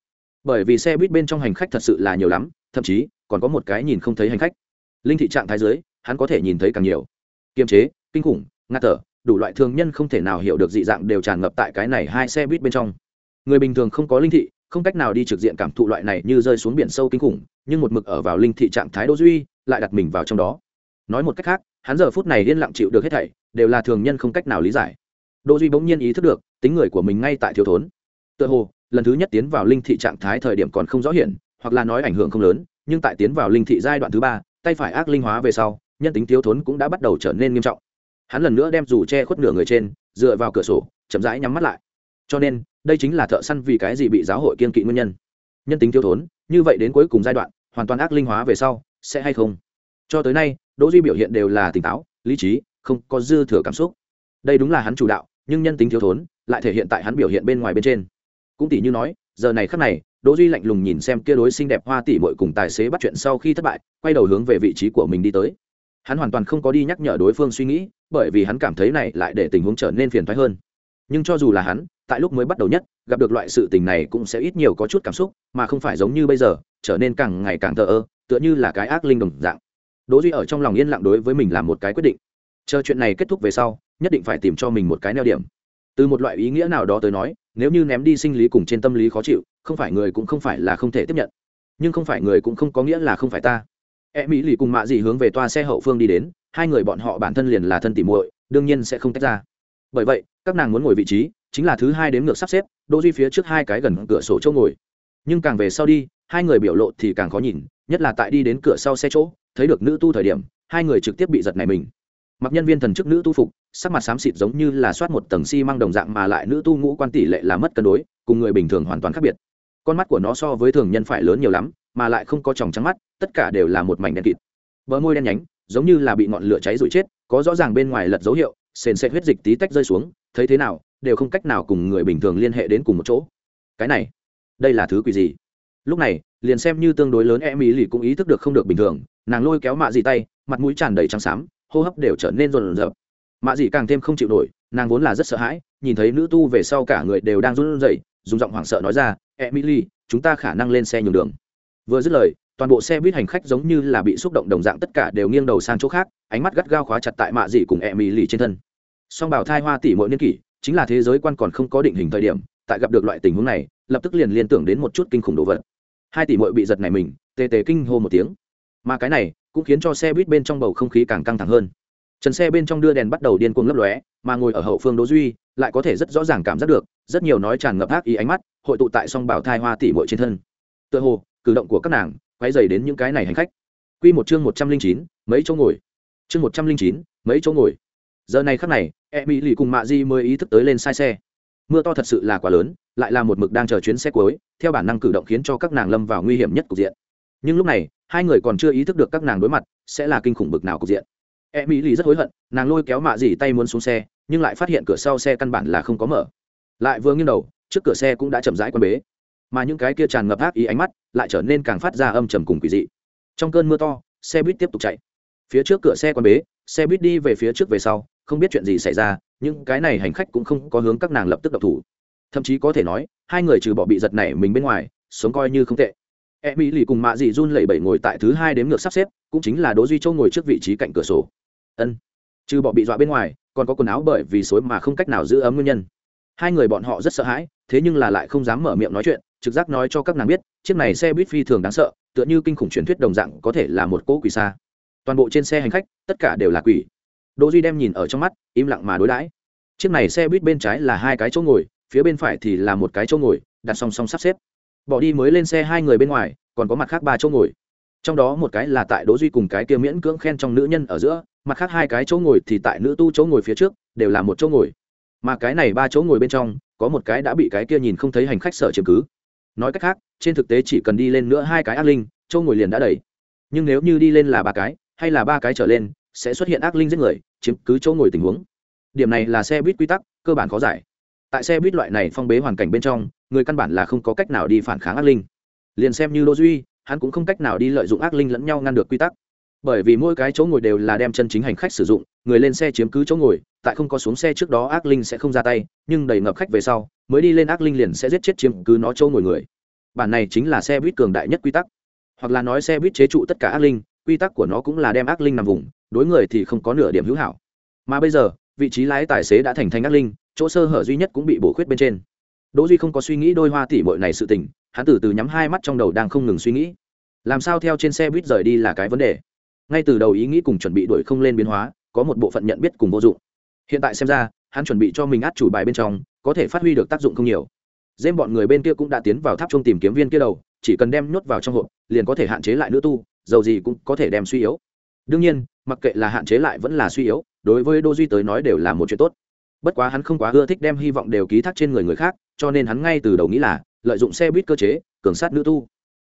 Bởi vì xe buýt bên trong hành khách thật sự là nhiều lắm, thậm chí, còn có một cái nhìn không thấy hành khách. Linh thị trạng thái dưới, hắn có thể nhìn thấy càng nhiều. Kiềm chế, kinh khủng, ngạt thở, đủ loại thương nhân không thể nào hiểu được dị dạng đều tràn ngập tại cái này hai xe buýt bên trong. Người bình thường không có linh thị, không cách nào đi trực diện cảm thụ loại này như rơi xuống biển sâu kinh khủng, nhưng một mực ở vào linh thị trạng thái đô duy, lại đặt mình vào trong đó. Nói một cách khác hắn giờ phút này yên lặng chịu được hết thảy, đều là thường nhân không cách nào lý giải. Đỗ duy bỗng nhiên ý thức được, tính người của mình ngay tại thiếu thốn. Tựa hồ, lần thứ nhất tiến vào linh thị trạng thái thời điểm còn không rõ hiển, hoặc là nói ảnh hưởng không lớn, nhưng tại tiến vào linh thị giai đoạn thứ ba, tay phải ác linh hóa về sau, nhân tính thiếu thốn cũng đã bắt đầu trở nên nghiêm trọng. Hắn lần nữa đem dù che khuất nửa người trên, dựa vào cửa sổ, chậm rãi nhắm mắt lại. Cho nên, đây chính là thợ săn vì cái gì bị giáo hội kiên kỵ nguyên nhân. Nhân tính thiếu thốn, như vậy đến cuối cùng giai đoạn, hoàn toàn ác linh hóa về sau, sẽ hay không? Cho tới nay, đỗ duy biểu hiện đều là tỉnh táo, lý trí, không có dư thừa cảm xúc. Đây đúng là hắn chủ đạo, nhưng nhân tính thiếu thốn, lại thể hiện tại hắn biểu hiện bên ngoài bên trên. Cũng tỷ như nói, giờ này khắc này, đỗ duy lạnh lùng nhìn xem kia đối xinh đẹp hoa tỷ muội cùng tài xế bắt chuyện sau khi thất bại, quay đầu hướng về vị trí của mình đi tới. Hắn hoàn toàn không có đi nhắc nhở đối phương suy nghĩ, bởi vì hắn cảm thấy này lại để tình huống trở nên phiền toái hơn. Nhưng cho dù là hắn, tại lúc mới bắt đầu nhất, gặp được loại sự tình này cũng sẽ ít nhiều có chút cảm xúc, mà không phải giống như bây giờ, trở nên càng ngày càng thờ ơ, tựa như là cái ác linh đồng dạng đỗ duy ở trong lòng yên lặng đối với mình làm một cái quyết định. Chờ chuyện này kết thúc về sau, nhất định phải tìm cho mình một cái neo điểm. Từ một loại ý nghĩa nào đó tới nói, nếu như ném đi sinh lý cùng trên tâm lý khó chịu, không phải người cũng không phải là không thể tiếp nhận. Nhưng không phải người cũng không có nghĩa là không phải ta. E mỹ lì cùng mạ dị hướng về toa xe hậu phương đi đến, hai người bọn họ bản thân liền là thân tỉ muội, đương nhiên sẽ không tách ra. Bởi vậy, các nàng muốn ngồi vị trí, chính là thứ hai đến ngược sắp xếp, đỗ duy phía trước hai cái gần cửa sổ chỗ ngồi. Nhưng càng về sau đi, hai người biểu lộ thì càng khó nhìn, nhất là tại đi đến cửa sau xe chỗ thấy được nữ tu thời điểm, hai người trực tiếp bị giật này mình. Mặc nhân viên thần chức nữ tu phục, sắc mặt xám xịt giống như là soát một tầng xi đồng dạng mà lại nữ tu ngũ quan tỷ lệ là mất cân đối, cùng người bình thường hoàn toàn khác biệt. Con mắt của nó so với thường nhân phải lớn nhiều lắm, mà lại không có tròng trắng mắt, tất cả đều là một mảnh đen kịt. Bờ môi đen nhánh, giống như là bị ngọn lửa cháy rụi chết, có rõ ràng bên ngoài lật dấu hiệu, sền sệt huyết dịch tí tách rơi xuống, thấy thế nào, đều không cách nào cùng người bình thường liên hệ đến cùng một chỗ. Cái này, đây là thứ quỷ gì? Lúc này liền xem như tương đối lớn em ý lì cũng ý thức được không được bình thường, nàng lôi kéo mạ dì tay, mặt mũi tràn đầy trắng xám, hô hấp đều trở nên rộn rợp. Mạ dì càng thêm không chịu nổi, nàng vốn là rất sợ hãi, nhìn thấy nữ tu về sau cả người đều đang run rẩy, dùng giọng hoảng sợ nói ra emily chúng ta khả năng lên xe nhường đường. Vừa dứt lời, toàn bộ xe buýt hành khách giống như là bị xúc động đồng dạng tất cả đều nghiêng đầu sang chỗ khác, ánh mắt gắt gao khóa chặt tại mạ dì cùng emily trên thân. Song bảo thai hoa tỷ mỗi niên kỷ, chính là thế giới quan còn không có định hình thời điểm, tại gặp được loại tình huống này, lập tức liền liên tưởng đến một chút kinh khủng đồ vật hai tỷ muội bị giật này mình, tê tê kinh hô một tiếng. Mà cái này cũng khiến cho xe buýt bên trong bầu không khí càng căng thẳng hơn. Trần xe bên trong đưa đèn bắt đầu điên cuồng lấp lóe, mà ngồi ở hậu phương đỗ duy lại có thể rất rõ ràng cảm giác được rất nhiều nói tràn ngập ác ý ánh mắt hội tụ tại song bảo thai hoa tỷ muội trên thân. Tựa hồ, cử động của các nàng quay dày đến những cái này hành khách. Quy một chương một trăm linh chín, mấy chỗ ngồi? Chương một trăm linh chín, mấy chỗ ngồi? Giờ này khắc này e mỹ lì cùng mạ di mới ý thức tới lên sai xe mưa to thật sự là quá lớn, lại là một mực đang chờ chuyến xe cuối, theo bản năng cử động khiến cho các nàng lâm vào nguy hiểm nhất cục diện. Nhưng lúc này, hai người còn chưa ý thức được các nàng đối mặt, sẽ là kinh khủng bực nào cục diện. E mỹ lì rất hối hận, nàng lôi kéo mạ dì tay muốn xuống xe, nhưng lại phát hiện cửa sau xe căn bản là không có mở. Lại vừa nghiêng đầu, trước cửa xe cũng đã chậm rãi quan bế. Mà những cái kia tràn ngập ác ý ánh mắt lại trở nên càng phát ra âm trầm cùng quỷ dị. Trong cơn mưa to, xe buýt tiếp tục chạy. Phía trước cửa xe quan bế, xe buýt đi về phía trước về sau, không biết chuyện gì xảy ra những cái này hành khách cũng không có hướng các nàng lập tức độc thủ. Thậm chí có thể nói, hai người trừ bỏ bị giật này mình bên ngoài, sống coi như không tệ. E mỹ lì cùng mạ dị run lẩy bẩy ngồi tại thứ hai đếm ngược sắp xếp, cũng chính là đỗ duy châu ngồi trước vị trí cạnh cửa sổ. Ân. Trừ bỏ bị dọa bên ngoài, còn có quần áo bởi vì xối mà không cách nào giữ ấm nguyên nhân. Hai người bọn họ rất sợ hãi, thế nhưng là lại không dám mở miệng nói chuyện, trực giác nói cho các nàng biết, chiếc này xe buýt phi thường đáng sợ, tựa như kinh khủng truyền thuyết đồng dạng có thể là một cỗ quỷ xa. Toàn bộ trên xe hành khách, tất cả đều là quỷ đỗ duy đem nhìn ở trong mắt, im lặng mà đối đãi. Chiếc này xe buýt bên trái là hai cái chỗ ngồi, phía bên phải thì là một cái chỗ ngồi, đặt song song sắp xếp. Bỏ đi mới lên xe hai người bên ngoài, còn có mặt khác ba chỗ ngồi. Trong đó một cái là tại đỗ duy cùng cái kia miễn cưỡng khen trong nữ nhân ở giữa, mặt khác hai cái chỗ ngồi thì tại nữ tu chỗ ngồi phía trước, đều là một chỗ ngồi. Mà cái này ba chỗ ngồi bên trong, có một cái đã bị cái kia nhìn không thấy hành khách sợ chiếm cứ. Nói cách khác, trên thực tế chỉ cần đi lên nữa hai cái ác linh, chỗ ngồi liền đã đầy. Nhưng nếu như đi lên là ba cái, hay là ba cái trở lên, sẽ xuất hiện ác linh giết người chiếm cứ chỗ ngồi tình huống. Điểm này là xe buýt quy tắc, cơ bản khó giải. Tại xe buýt loại này phong bế hoàn cảnh bên trong, người căn bản là không có cách nào đi phản kháng ác linh. Liền xem như lô duy, hắn cũng không cách nào đi lợi dụng ác linh lẫn nhau ngăn được quy tắc. Bởi vì mỗi cái chỗ ngồi đều là đem chân chính hành khách sử dụng, người lên xe chiếm cứ chỗ ngồi, tại không có xuống xe trước đó ác linh sẽ không ra tay, nhưng đầy ngập khách về sau, mới đi lên ác linh liền sẽ giết chết chiếm cứ nó chỗ ngồi người. Bản này chính là xe buýt cường đại nhất quy tắc. Hoặc là nói xe buýt chế trụ tất cả ác linh, quy tắc của nó cũng là đem ác linh nằm vùng đối người thì không có nửa điểm hữu hảo. Mà bây giờ, vị trí lái tài xế đã thành thành ác linh, chỗ sơ hở duy nhất cũng bị bổ khuyết bên trên. Đỗ duy không có suy nghĩ đôi hoa tỷ bội này sự tình, hắn từ từ nhắm hai mắt trong đầu đang không ngừng suy nghĩ. Làm sao theo trên xe buýt rời đi là cái vấn đề. Ngay từ đầu ý nghĩ cùng chuẩn bị đuổi không lên biến hóa, có một bộ phận nhận biết cùng vô dụng. Hiện tại xem ra, hắn chuẩn bị cho mình át chủ bài bên trong, có thể phát huy được tác dụng không nhiều. Dêm bọn người bên kia cũng đã tiến vào tháp trung tìm kiếm viên kia đầu, chỉ cần đem nhốt vào trong hộp, liền có thể hạn chế lại nữ tu, dầu gì cũng có thể đem suy yếu. Đương nhiên mặc kệ là hạn chế lại vẫn là suy yếu, đối với đô duy tới nói đều là một chuyện tốt. Bất quá hắn không quá ưa thích đem hy vọng đều ký thác trên người người khác, cho nên hắn ngay từ đầu nghĩ là lợi dụng xe buýt cơ chế, cường sát nữ tu.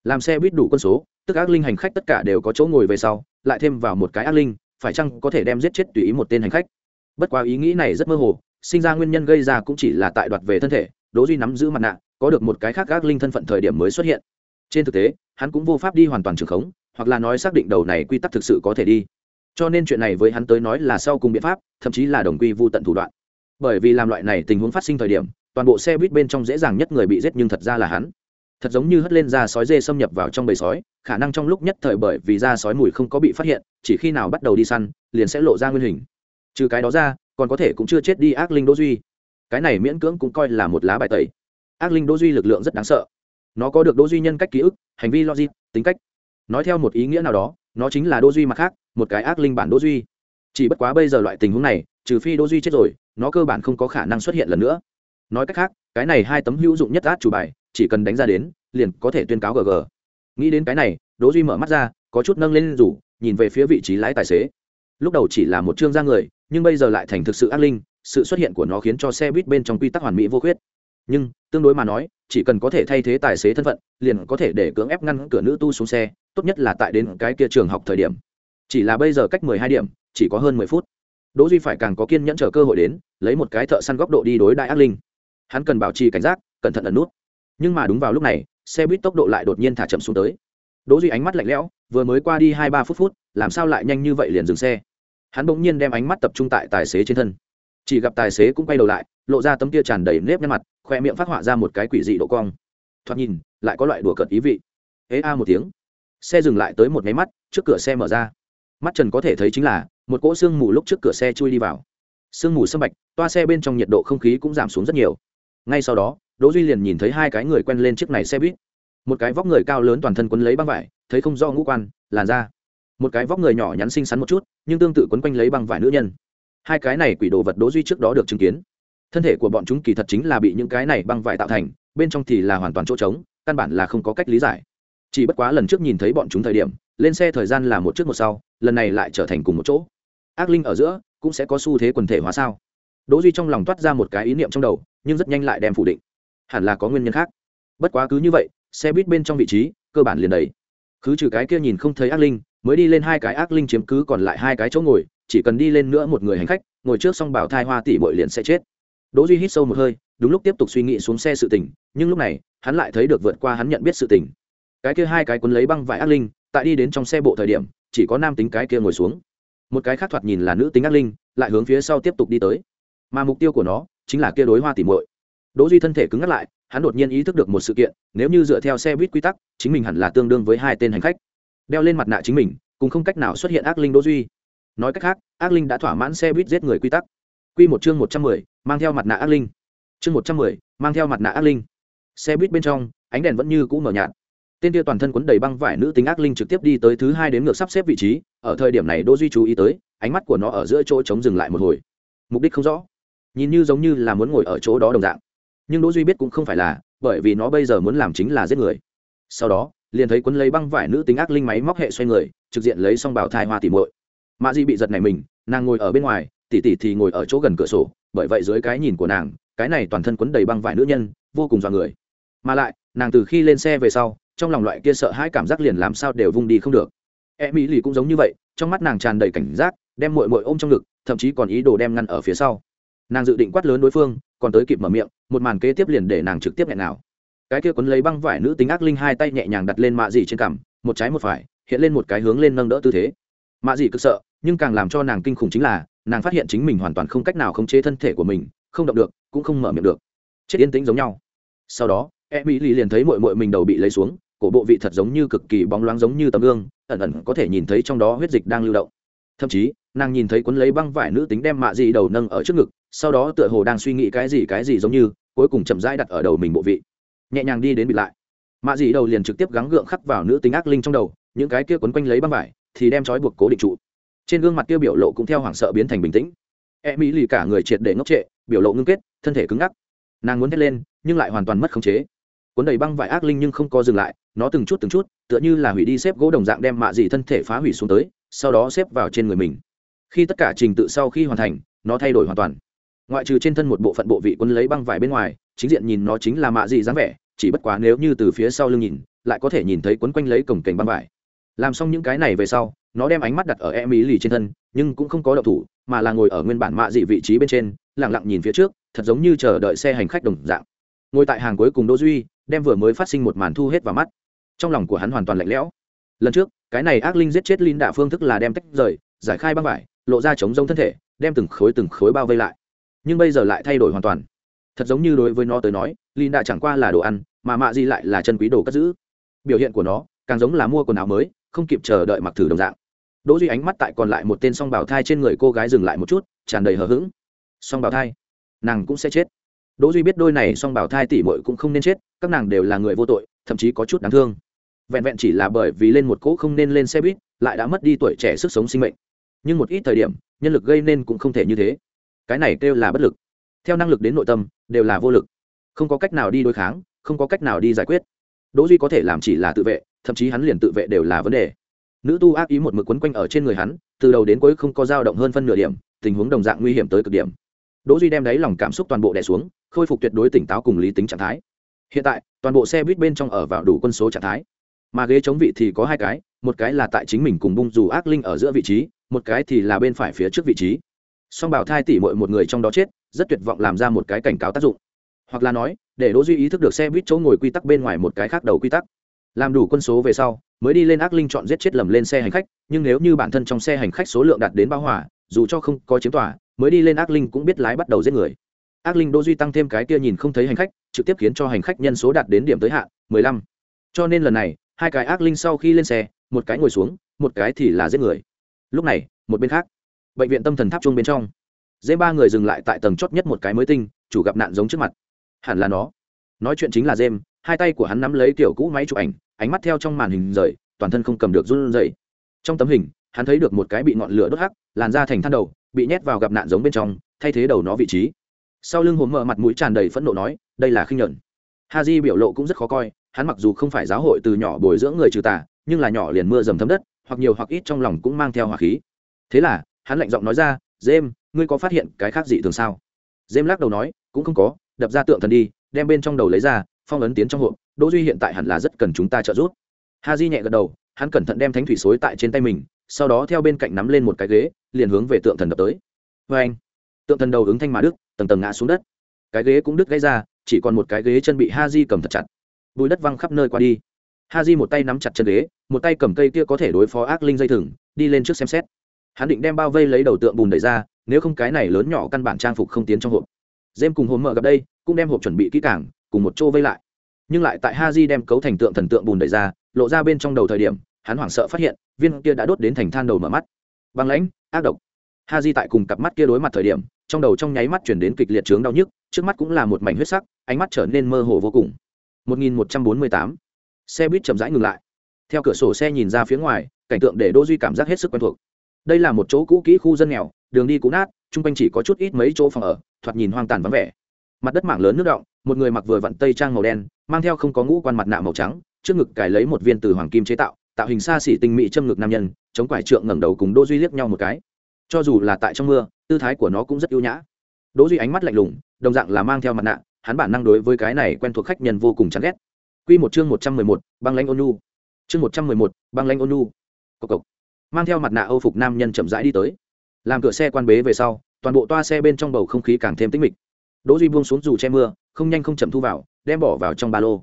Làm xe buýt đủ quân số, tức ác linh hành khách tất cả đều có chỗ ngồi về sau, lại thêm vào một cái ác linh, phải chăng có thể đem giết chết tùy ý một tên hành khách? Bất quá ý nghĩ này rất mơ hồ, sinh ra nguyên nhân gây ra cũng chỉ là tại đoạt về thân thể đỗ duy nắm giữ mặt nạ, có được một cái khác ác linh thân phận thời điểm mới xuất hiện. Trên thực tế, hắn cũng vô pháp đi hoàn toàn trường khống, hoặc là nói xác định đầu này quy tắc thực sự có thể đi cho nên chuyện này với hắn tới nói là sau cùng biện pháp, thậm chí là đồng quy vô tận thủ đoạn. Bởi vì làm loại này tình huống phát sinh thời điểm, toàn bộ xe buýt bên trong dễ dàng nhất người bị giết nhưng thật ra là hắn. Thật giống như hất lên da sói dê xâm nhập vào trong bầy sói, khả năng trong lúc nhất thời bởi vì da sói mùi không có bị phát hiện, chỉ khi nào bắt đầu đi săn, liền sẽ lộ ra nguyên hình. Trừ cái đó ra, còn có thể cũng chưa chết đi ác linh đỗ duy. Cái này miễn cưỡng cũng coi là một lá bài tẩy. Ác linh đỗ duy lực lượng rất đáng sợ. Nó có được đỗ duy nhân cách ký ức, hành vi logic, tính cách. Nói theo một ý nghĩa nào đó, nó chính là đỗ duy mặt khác một cái ác linh bản đỗ duy. Chỉ bất quá bây giờ loại tình huống này, trừ phi đỗ duy chết rồi, nó cơ bản không có khả năng xuất hiện lần nữa. Nói cách khác, cái này hai tấm hữu dụng nhất át chủ bài, chỉ cần đánh ra đến, liền có thể tuyên cáo gg nghĩ đến cái này đỗ duy mở mắt ra, có chút nâng lên rủ, nhìn về phía vị trí lái tài xế. Lúc đầu chỉ là một trương ra người, nhưng bây giờ lại thành thực sự ác linh, sự xuất hiện của nó khiến cho xe buýt bên trong quy tắc hoàn mỹ vô khuyết. Nhưng, tương đối mà nói, chỉ cần có thể thay thế tài xế thân phận, liền có thể để cưỡng ép ngăn cửa nữ tu xuống xe, tốt nhất là tại đến cái kia trường học thời điểm chỉ là bây giờ cách mười hai điểm, chỉ có hơn mười phút. Đỗ duy phải càng có kiên nhẫn chờ cơ hội đến, lấy một cái thợ săn góc độ đi đối đại ác linh. Hắn cần bảo trì cảnh giác, cẩn thận ẩn nút. Nhưng mà đúng vào lúc này, xe buýt tốc độ lại đột nhiên thả chậm xuống tới. Đỗ duy ánh mắt lạnh lẽo, vừa mới qua đi hai ba phút phút, làm sao lại nhanh như vậy liền dừng xe? Hắn bỗng nhiên đem ánh mắt tập trung tại tài xế trên thân. Chỉ gặp tài xế cũng quay đầu lại, lộ ra tấm kia tràn đầy nếp nhăn mặt, khoe miệng phát họa ra một cái quỷ dị độ cong. Thoạt nhìn, lại có loại đùa cợt ý vị. Ế a một tiếng. Xe dừng lại tới một máy mắt, trước cửa xe mở ra mắt trần có thể thấy chính là, một cỗ sương mù lúc trước cửa xe chui đi vào. Sương mù sâm bạch, toa xe bên trong nhiệt độ không khí cũng giảm xuống rất nhiều. Ngay sau đó, đỗ duy liền nhìn thấy hai cái người quen lên chiếc này xe buýt. Một cái vóc người cao lớn toàn thân quấn lấy băng vải, thấy không do ngũ quan, làn da. Một cái vóc người nhỏ nhắn xinh xắn một chút, nhưng tương tự quấn quanh lấy băng vải nữ nhân. Hai cái này quỷ đồ vật đỗ duy trước đó được chứng kiến. Thân thể của bọn chúng kỳ thật chính là bị những cái này băng vải tạo thành, bên trong thì là hoàn toàn chỗ trống, căn bản là không có cách lý giải chỉ bất quá lần trước nhìn thấy bọn chúng thời điểm, lên xe thời gian là một trước một sau, lần này lại trở thành cùng một chỗ. Ác linh ở giữa, cũng sẽ có xu thế quần thể hóa sao? Đỗ duy trong lòng toát ra một cái ý niệm trong đầu, nhưng rất nhanh lại đem phủ định. Hẳn là có nguyên nhân khác. Bất quá cứ như vậy, xe buýt bên trong vị trí, cơ bản liền đầy. Cứ trừ cái kia nhìn không thấy ác linh, mới đi lên hai cái ác linh chiếm cứ còn lại hai cái chỗ ngồi, chỉ cần đi lên nữa một người hành khách, ngồi trước xong bảo thai hoa tỷ bội liền sẽ chết. Đỗ duy hít sâu một hơi, đúng lúc tiếp tục suy nghĩ xuống xe sự tình, nhưng lúc này, hắn lại thấy được vượt qua hắn nhận biết sự tình cái kia hai cái cuốn lấy băng vải ác linh tại đi đến trong xe bộ thời điểm chỉ có nam tính cái kia ngồi xuống. Một cái khác thoạt nhìn là nữ tính ác linh lại hướng phía sau tiếp tục đi tới. Mà mục tiêu của nó chính là kia đối hoa tỉ muội. Đỗ duy thân thể cứng ngắt lại hắn đột nhiên ý thức được một sự kiện nếu như dựa theo xe buýt quy tắc chính mình hẳn là tương đương với hai tên hành khách. Đeo lên mặt nạ chính mình cũng không cách nào xuất hiện ác linh đỗ duy. Nói cách khác ác linh đã thỏa mãn xe buýt giết người quy tắc. Quy một chương một trăm mười, mang theo mặt nạ ác linh. Chương một trăm mười, mang theo mặt nạ ác linh. Xe buýt bên trong ánh đèn vẫn như cũ mở nhạt tên kia toàn thân quấn đầy băng vải nữ tính ác linh trực tiếp đi tới thứ hai đến ngược sắp xếp vị trí, ở thời điểm này đỗ duy chú ý tới, ánh mắt của nó ở giữa chỗ trống dừng lại một hồi. Mục đích không rõ, nhìn như giống như là muốn ngồi ở chỗ đó đồng dạng. Nhưng đỗ duy biết cũng không phải là, bởi vì nó bây giờ muốn làm chính là giết người. Sau đó, liền thấy quấn lấy băng vải nữ tính ác linh máy móc hệ xoay người, trực diện lấy xong bảo thai hoa tỉ muội. Mạ di bị giật này mình, nàng ngồi ở bên ngoài tỷ tỷ thì ngồi ở chỗ gần cửa sổ, bởi vậy dưới cái nhìn của nàng, cái này toàn thân quấn đầy băng vải nữ nhân, vô cùng dọa người. Mà lại, nàng từ khi lên xe về sau trong lòng loại kia sợ hãi cảm giác liền làm sao đều vung đi không được. E mỹ lì cũng giống như vậy, trong mắt nàng tràn đầy cảnh giác, đem mội mội ôm trong ngực, thậm chí còn ý đồ đem ngăn ở phía sau. Nàng dự định quát lớn đối phương, còn tới kịp mở miệng, một màn kế tiếp liền để nàng trực tiếp nghẹn nào. Cái kia quấn lấy băng vải nữ tính ác linh hai tay nhẹ nhàng đặt lên mạ dì trên cằm, một trái một phải, hiện lên một cái hướng lên nâng đỡ tư thế. Mạ dì cực sợ, nhưng càng làm cho nàng kinh khủng chính là, nàng phát hiện chính mình hoàn toàn không cách nào khống chế thân thể của mình, không động được, cũng không mở miệng được. Chết yên tĩnh giống nhau. Sau đó e mỹ lì liền thấy mội mội mình đầu bị lấy xuống, cổ bộ vị thật giống như cực kỳ bóng loáng giống như tấm gương, ẩn ẩn có thể nhìn thấy trong đó huyết dịch đang lưu động. Thậm chí, nàng nhìn thấy cuốn lấy băng vải nữ tính đem mạ dị đầu nâng ở trước ngực, sau đó tựa hồ đang suy nghĩ cái gì cái gì giống như, cuối cùng chậm rãi đặt ở đầu mình bộ vị. Nhẹ nhàng đi đến bị lại. Mạ dị đầu liền trực tiếp gắng gượng khắc vào nữ tính ác linh trong đầu, những cái kia quấn quanh lấy băng vải, thì đem trói buộc cố định trụ. Trên gương mặt kia biểu lộ cũng theo hoảng sợ biến thành bình tĩnh. E mỹ lì cả người triệt để ngốc trệ, biểu lộ ngưng kết, thân thể cứng ngắc. Nàng muốn thét lên, nhưng lại hoàn toàn mất khống chế cuốn đầy băng vải ác linh nhưng không có dừng lại, nó từng chút từng chút, tựa như là hủy đi xếp gỗ đồng dạng đem mạ dị thân thể phá hủy xuống tới, sau đó xếp vào trên người mình. Khi tất cả trình tự sau khi hoàn thành, nó thay đổi hoàn toàn. Ngoại trừ trên thân một bộ phận bộ vị quân lấy băng vải bên ngoài, chính diện nhìn nó chính là mạ dị dáng vẻ, chỉ bất quá nếu như từ phía sau lưng nhìn, lại có thể nhìn thấy quấn quanh lấy cổng kềnh băng vải. Làm xong những cái này về sau, nó đem ánh mắt đặt ở em ý lì trên thân, nhưng cũng không có độc thủ, mà là ngồi ở nguyên bản mạ dị vị trí bên trên lẳng lặng nhìn phía trước, thật giống như chờ đợi xe hành khách đồng dạng. Ngồi tại hàng cuối cùng đỗ duy đem vừa mới phát sinh một màn thu hết vào mắt. Trong lòng của hắn hoàn toàn lạnh lẽo. Lần trước, cái này ác linh giết chết linh đạ phương thức là đem tách rời, giải khai băng vải, lộ ra chống rông thân thể, đem từng khối từng khối bao vây lại. Nhưng bây giờ lại thay đổi hoàn toàn. Thật giống như đối với nó tới nói, linh đạ chẳng qua là đồ ăn, mà mạ di lại là chân quý đồ cất giữ. Biểu hiện của nó, càng giống là mua quần áo mới, không kịp chờ đợi mặc thử đồng dạng. Đỗ duy ánh mắt tại còn lại một tên song bảo thai trên người cô gái dừng lại một chút, tràn đầy hờ hững. Song bảo thai, nàng cũng sẽ chết đỗ duy biết đôi này song bảo thai tỷ muội cũng không nên chết, các nàng đều là người vô tội, thậm chí có chút đáng thương. Vẹn vẹn chỉ là bởi vì lên một cỗ không nên lên xe buýt, lại đã mất đi tuổi trẻ sức sống sinh mệnh. Nhưng một ít thời điểm, nhân lực gây nên cũng không thể như thế. Cái này kêu là bất lực. Theo năng lực đến nội tâm, đều là vô lực. Không có cách nào đi đối kháng, không có cách nào đi giải quyết. Đỗ duy có thể làm chỉ là tự vệ, thậm chí hắn liền tự vệ đều là vấn đề. Nữ tu ác ý một mực quấn quanh ở trên người hắn, từ đầu đến cuối không có dao động hơn phân nửa điểm, tình huống đồng dạng nguy hiểm tới cực điểm. Đỗ duy đem đáy lòng cảm xúc toàn bộ đè xuống khôi phục tuyệt đối tỉnh táo cùng lý tính trạng thái. Hiện tại, toàn bộ xe buýt bên trong ở vào đủ quân số trạng thái. Mà ghế chống vị thì có hai cái, một cái là tại chính mình cùng bung dù ác linh ở giữa vị trí, một cái thì là bên phải phía trước vị trí. Song bảo thai tỷ muội một người trong đó chết, rất tuyệt vọng làm ra một cái cảnh cáo tác dụng. Hoặc là nói, để đỗ duy ý thức được xe buýt chỗ ngồi quy tắc bên ngoài một cái khác đầu quy tắc. Làm đủ quân số về sau, mới đi lên ác linh chọn giết chết lầm lên xe hành khách, nhưng nếu như bản thân trong xe hành khách số lượng đạt đến bao hỏa dù cho không có chiếm tỏa mới đi lên ác linh cũng biết lái bắt đầu giết người ác linh đô duy tăng thêm cái kia nhìn không thấy hành khách, trực tiếp khiến cho hành khách nhân số đạt đến điểm tới hạn mười lăm. Cho nên lần này, hai cái ác linh sau khi lên xe, một cái ngồi xuống, một cái thì là giết người. Lúc này, một bên khác, bệnh viện tâm thần tháp chuông bên trong. Dê ba người dừng lại tại tầng chót nhất một cái mới tinh, chủ gặp nạn giống trước mặt. Hẳn là nó. Nói chuyện chính là dêm, hai tay của hắn nắm lấy kiểu cũ máy chụp ảnh, ánh mắt theo trong màn hình rời, toàn thân không cầm được run rẩy. Trong tấm hình, hắn thấy được một cái bị ngọn lửa đốt hắc, làn da thành than đầu, bị nhét vào gặp nạn giống bên trong, thay thế đầu nó vị trí sau lưng hồn mở mặt mũi tràn đầy phẫn nộ nói, đây là khinh nhẫn ha di biểu lộ cũng rất khó coi, hắn mặc dù không phải giáo hội từ nhỏ bồi dưỡng người trừ tà, nhưng là nhỏ liền mưa dầm thấm đất, hoặc nhiều hoặc ít trong lòng cũng mang theo hỏa khí. Thế là, hắn lạnh giọng nói ra jem ngươi có phát hiện cái khác gì thường sao? Jem lắc đầu nói, cũng không có, đập ra tượng thần đi, đem bên trong đầu lấy ra, phong ấn tiến trong hộp, đỗ duy hiện tại hẳn là rất cần chúng ta trợ giúp. Ha di nhẹ gật đầu, hắn cẩn thận đem thánh thủy xối tại trên tay mình, sau đó theo bên cạnh nắm lên một cái ghế, liền hướng về tượng thần đập tới. Với anh tượng thần đầu ứng thanh mà đức tầng tầng ngã xuống đất. Cái ghế cũng đứt gãy ra, chỉ còn một cái ghế chân bị ha di cầm thật chặt. Bùi đất văng khắp nơi qua đi. Ha di một tay nắm chặt chân ghế, một tay cầm cây kia có thể đối phó ác linh dây thừng, đi lên trước xem xét. Hắn định đem bao vây lấy đầu tượng bùn đẩy ra, nếu không cái này lớn nhỏ căn bản trang phục không tiến trong hộp. Dêm cùng hồn mợ gặp đây, cũng đem hộp chuẩn bị kỹ càng, cùng một chỗ vây lại. Nhưng lại tại ha di đem cấu thành tượng thần tượng bùn đẩy ra, lộ ra bên trong đầu thời điểm, hắn hoảng sợ phát hiện, viên kia đã đốt đến thành than đầu mở mắt. Băng lãnh, ác độc ha di tại cùng cặp mắt kia đối mặt thời điểm, trong đầu trong nháy mắt chuyển đến kịch liệt trướng đau nhức, trước mắt cũng là một mảnh huyết sắc, ánh mắt trở nên mơ hồ vô cùng. 1148 xe buýt chậm rãi ngừng lại. Theo cửa sổ xe nhìn ra phía ngoài, cảnh tượng để đô duy cảm giác hết sức quen thuộc. Đây là một chỗ cũ kỹ khu dân nghèo, đường đi cũ nát trung quanh chỉ có chút ít mấy chỗ phòng ở, thoạt nhìn hoang tàn vắng vẻ. Mặt đất mảng lớn nước động, một người mặc vừa vặn tây trang màu đen, mang theo không có ngũ quan mặt nạ màu trắng, trước ngực cài lấy một viên từ hoàng kim chế tạo tạo hình xa xỉ tinh mỹ châm ngực nam nhân, chống quải trượng ngẩng đầu cùng đô duy liếc nhau một cái cho dù là tại trong mưa tư thái của nó cũng rất ưu nhã. Đỗ duy ánh mắt lạnh lùng đồng dạng là mang theo mặt nạ hắn bản năng đối với cái này quen thuộc khách nhân vô cùng chán ghét. Quy một chương một trăm mười một, băng lãnh ôn nhu. Chương một trăm mười một, băng lãnh ôn nhu. Cộc cộc. Mang theo mặt nạ âu phục nam nhân chậm rãi đi tới. Làm cửa xe quan bế về sau toàn bộ toa xe bên trong bầu không khí càng thêm tĩnh mịch. Đỗ duy buông xuống dù che mưa không nhanh không chậm thu vào đem bỏ vào trong ba lô.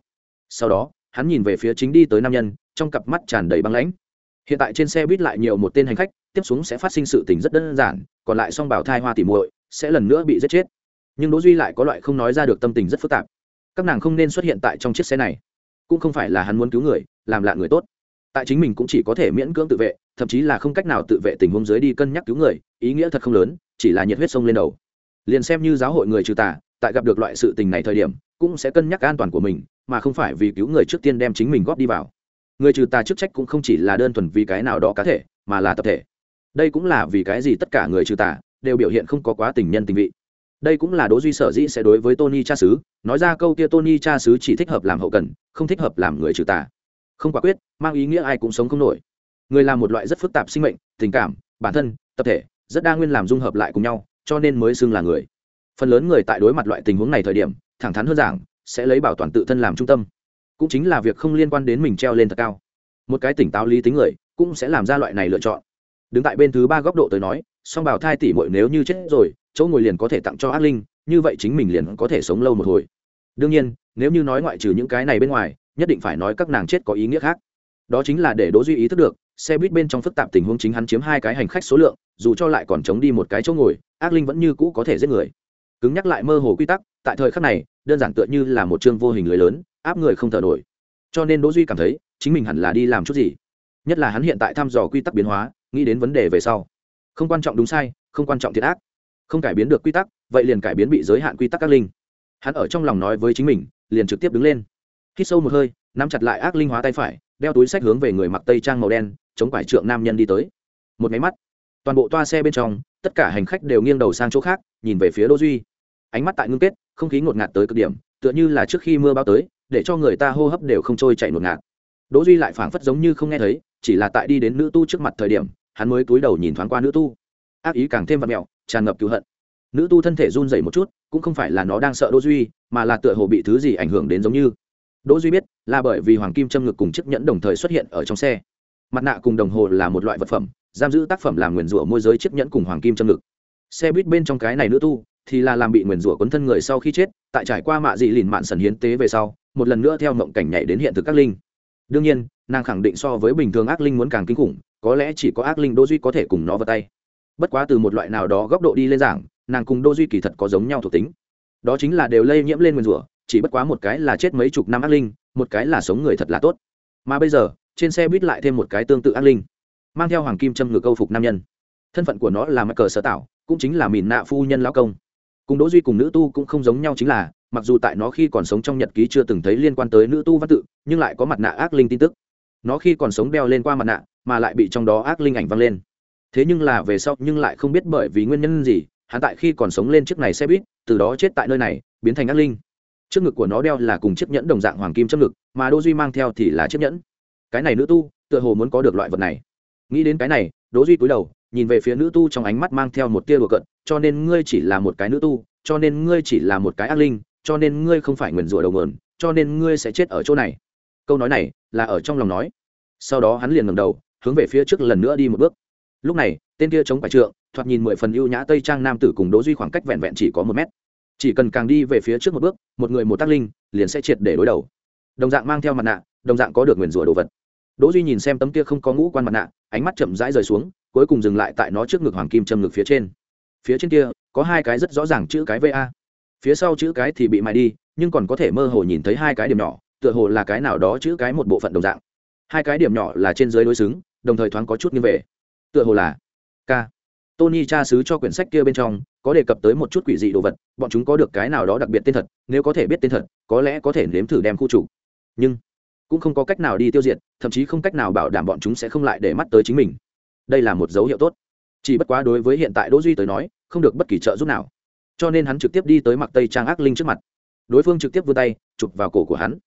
Sau đó hắn nhìn về phía chính đi tới nam nhân trong cặp mắt tràn đầy băng lãnh hiện tại trên xe buýt lại nhiều một tên hành khách, tiếp xuống sẽ phát sinh sự tình rất đơn giản, còn lại song bảo thai hoa tỉ muội sẽ lần nữa bị giết chết. Nhưng đỗ duy lại có loại không nói ra được tâm tình rất phức tạp. Các nàng không nên xuất hiện tại trong chiếc xe này. Cũng không phải là hắn muốn cứu người, làm lạ người tốt. Tại chính mình cũng chỉ có thể miễn cưỡng tự vệ, thậm chí là không cách nào tự vệ tình huống dưới đi cân nhắc cứu người, ý nghĩa thật không lớn, chỉ là nhiệt huyết sông lên đầu. Liền xem như giáo hội người trừ tà, tại gặp được loại sự tình này thời điểm, cũng sẽ cân nhắc an toàn của mình, mà không phải vì cứu người trước tiên đem chính mình góp đi vào người trừ tà chức trách cũng không chỉ là đơn thuần vì cái nào đó cá thể, mà là tập thể. Đây cũng là vì cái gì tất cả người trừ tà đều biểu hiện không có quá tình nhân tình vị. Đây cũng là đố duy sở dĩ sẽ đối với tony cha sứ, nói ra câu kia tony cha sứ chỉ thích hợp làm hậu cần, không thích hợp làm người trừ tà không quả quyết, mang ý nghĩa ai cũng sống không nổi. Người là một loại rất phức tạp sinh mệnh, tình cảm, bản thân, tập thể, rất đa nguyên làm dung hợp lại cùng nhau, cho nên mới xưng là người. Phần lớn người tại đối mặt loại tình huống này thời điểm, thẳng thắn hơn giảng, sẽ lấy bảo toàn tự thân làm trung tâm cũng chính là việc không liên quan đến mình treo lên thật cao. Một cái tỉnh táo lý tính người cũng sẽ làm ra loại này lựa chọn. Đứng tại bên thứ ba góc độ tới nói, song bảo thai tỷ muội nếu như chết rồi, chỗ ngồi liền có thể tặng cho ác linh, như vậy chính mình liền có thể sống lâu một hồi. Đương nhiên, nếu như nói ngoại trừ những cái này bên ngoài, nhất định phải nói các nàng chết có ý nghĩa khác. Đó chính là để đỗ duy ý thức được, xe buýt bên trong phức tạp tình huống chính hắn chiếm hai cái hành khách số lượng, dù cho lại còn chống đi một cái chỗ ngồi, ác linh vẫn như cũ có thể giết người. Cứng nhắc lại mơ hồ quy tắc, tại thời khắc này, đơn giản tựa như là một chương vô hình lưới lớn áp người không thở nổi. Cho nên đỗ duy cảm thấy, chính mình hẳn là đi làm chút gì. Nhất là hắn hiện tại thăm dò quy tắc biến hóa, nghĩ đến vấn đề về sau. Không quan trọng đúng sai, không quan trọng thiệt ác. Không cải biến được quy tắc, vậy liền cải biến bị giới hạn quy tắc các linh. Hắn ở trong lòng nói với chính mình, liền trực tiếp đứng lên. Hít sâu một hơi, nắm chặt lại ác linh hóa tay phải, đeo túi sách hướng về người mặc tây trang màu đen, chống quải trượng nam nhân đi tới. Một máy mắt, toàn bộ toa xe bên trong, tất cả hành khách đều nghiêng đầu sang chỗ khác, nhìn về phía đỗ duy. Ánh mắt tại ngưng kết, không khí ngột ngạt tới cực điểm, tựa như là trước khi mưa bao tới để cho người ta hô hấp đều không trôi chảy ngột ngạt. Đỗ duy lại phảng phất giống như không nghe thấy, chỉ là tại đi đến nữ tu trước mặt thời điểm, hắn mới cúi đầu nhìn thoáng qua nữ tu. Ác ý càng thêm vặt mẹo, tràn ngập cứu hận. Nữ tu thân thể run rẩy một chút, cũng không phải là nó đang sợ đỗ duy, mà là tựa hồ bị thứ gì ảnh hưởng đến giống như. Đỗ duy biết, là bởi vì hoàng kim châm ngực cùng chiếc nhẫn đồng thời xuất hiện ở trong xe. Mặt nạ cùng đồng hồ là một loại vật phẩm, giam giữ tác phẩm làm nguyền rủa môi giới chiếc nhẫn cùng hoàng kim châm ngực. Xe buýt bên trong cái này nữ tu, thì là làm bị nguyền rủa cuốn thân người sau khi chết, tại trải qua mạ dị lìn mạn sần hiến tế về sau một lần nữa theo mộng cảnh nhảy đến hiện thực các linh. Đương nhiên, nàng khẳng định so với bình thường ác linh muốn càng kinh khủng, có lẽ chỉ có ác linh Đô duy có thể cùng nó vào tay. Bất quá từ một loại nào đó góc độ đi lên giảng, nàng cùng Đô duy kỳ thật có giống nhau thuộc tính. Đó chính là đều lây nhiễm lên nguyên rủa, chỉ bất quá một cái là chết mấy chục năm ác linh, một cái là sống người thật là tốt. Mà bây giờ, trên xe buýt lại thêm một cái tương tự ác linh, mang theo hoàng kim châm ngược câu phục nam nhân. Thân phận của nó là mắc cờ sở tạo cũng chính là mìn nạ phu nhân lão công. Cùng đỗ duy cùng nữ tu cũng không giống nhau chính là mặc dù tại nó khi còn sống trong nhật ký chưa từng thấy liên quan tới nữ tu văn tự, nhưng lại có mặt nạ ác linh tin tức. Nó khi còn sống đeo lên qua mặt nạ, mà lại bị trong đó ác linh ảnh văng lên. Thế nhưng là về sau, nhưng lại không biết bởi vì nguyên nhân gì, hắn tại khi còn sống lên chiếc này xe buýt, từ đó chết tại nơi này, biến thành ác linh. Trước ngực của nó đeo là cùng chiếc nhẫn đồng dạng hoàng kim châm ngực, mà đỗ duy mang theo thì là chiếc nhẫn. Cái này nữ tu, tựa hồ muốn có được loại vật này. Nghĩ đến cái này đỗ duy cúi đầu, nhìn về phía nữ tu trong ánh mắt mang theo một tia đùa cận cho nên ngươi chỉ là một cái nữ tu, cho nên ngươi chỉ là một cái ác linh cho nên ngươi không phải nguyền rủa đầu mườn cho nên ngươi sẽ chết ở chỗ này. Câu nói này là ở trong lòng nói. Sau đó hắn liền ngẩng đầu, hướng về phía trước lần nữa đi một bước. Lúc này, tên kia chống phải trượng, thoạt nhìn mười phần ưu nhã tây trang nam tử cùng đỗ duy khoảng cách vẹn vẹn chỉ có một mét. Chỉ cần càng đi về phía trước một bước, một người một tác linh, liền sẽ triệt để đối đầu. Đồng dạng mang theo mặt nạ, đồng dạng có được nguyền rủa đồ vật. Đỗ duy nhìn xem tấm kia không có ngũ quan mặt nạ, ánh mắt chậm rãi rời xuống, cuối cùng dừng lại tại nó trước ngực hoàng kim châm ngực phía trên. Phía trên kia, có hai cái rất rõ ràng chữ cái va phía sau chữ cái thì bị mài đi, nhưng còn có thể mơ hồ nhìn thấy hai cái điểm nhỏ, tựa hồ là cái nào đó chữ cái một bộ phận đồng dạng. Hai cái điểm nhỏ là trên dưới đối xứng, đồng thời thoáng có chút như về. Tựa hồ là k. Tony tra xứ cho quyển sách kia bên trong, có đề cập tới một chút quỷ dị đồ vật, bọn chúng có được cái nào đó đặc biệt tên thật, nếu có thể biết tên thật, có lẽ có thể nếm thử đem khu chủ. Nhưng, cũng không có cách nào đi tiêu diệt, thậm chí không cách nào bảo đảm bọn chúng sẽ không lại để mắt tới chính mình. Đây là một dấu hiệu tốt. Chỉ bất quá đối với hiện tại đỗ duy tới nói, không được bất kỳ trợ giúp nào cho nên hắn trực tiếp đi tới mặc tây trang ác linh trước mặt. Đối phương trực tiếp vươn tay chụp vào cổ của hắn.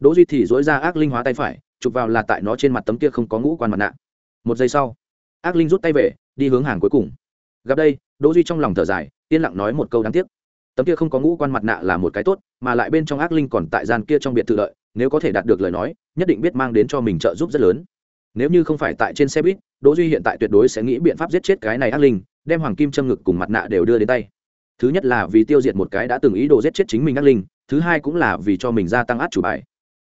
Đỗ duy thì dối ra ác linh hóa tay phải chụp vào là tại nó trên mặt tấm kia không có ngũ quan mặt nạ. Một giây sau ác linh rút tay về đi hướng hàng cuối cùng. Gặp đây đỗ duy trong lòng thở dài yên lặng nói một câu đáng tiếc. Tấm kia không có ngũ quan mặt nạ là một cái tốt mà lại bên trong ác linh còn tại gian kia trong biệt thự lợi, nếu có thể đạt được lời nói nhất định biết mang đến cho mình trợ giúp rất lớn. Nếu như không phải tại trên xe buýt đỗ duy hiện tại tuyệt đối sẽ nghĩ biện pháp giết chết cái này ác linh đem hoàng kim châm ngực cùng mặt nạ đều đưa đến tay thứ nhất là vì tiêu diệt một cái đã từng ý đồ giết chết chính mình ác linh, thứ hai cũng là vì cho mình gia tăng át chủ bài.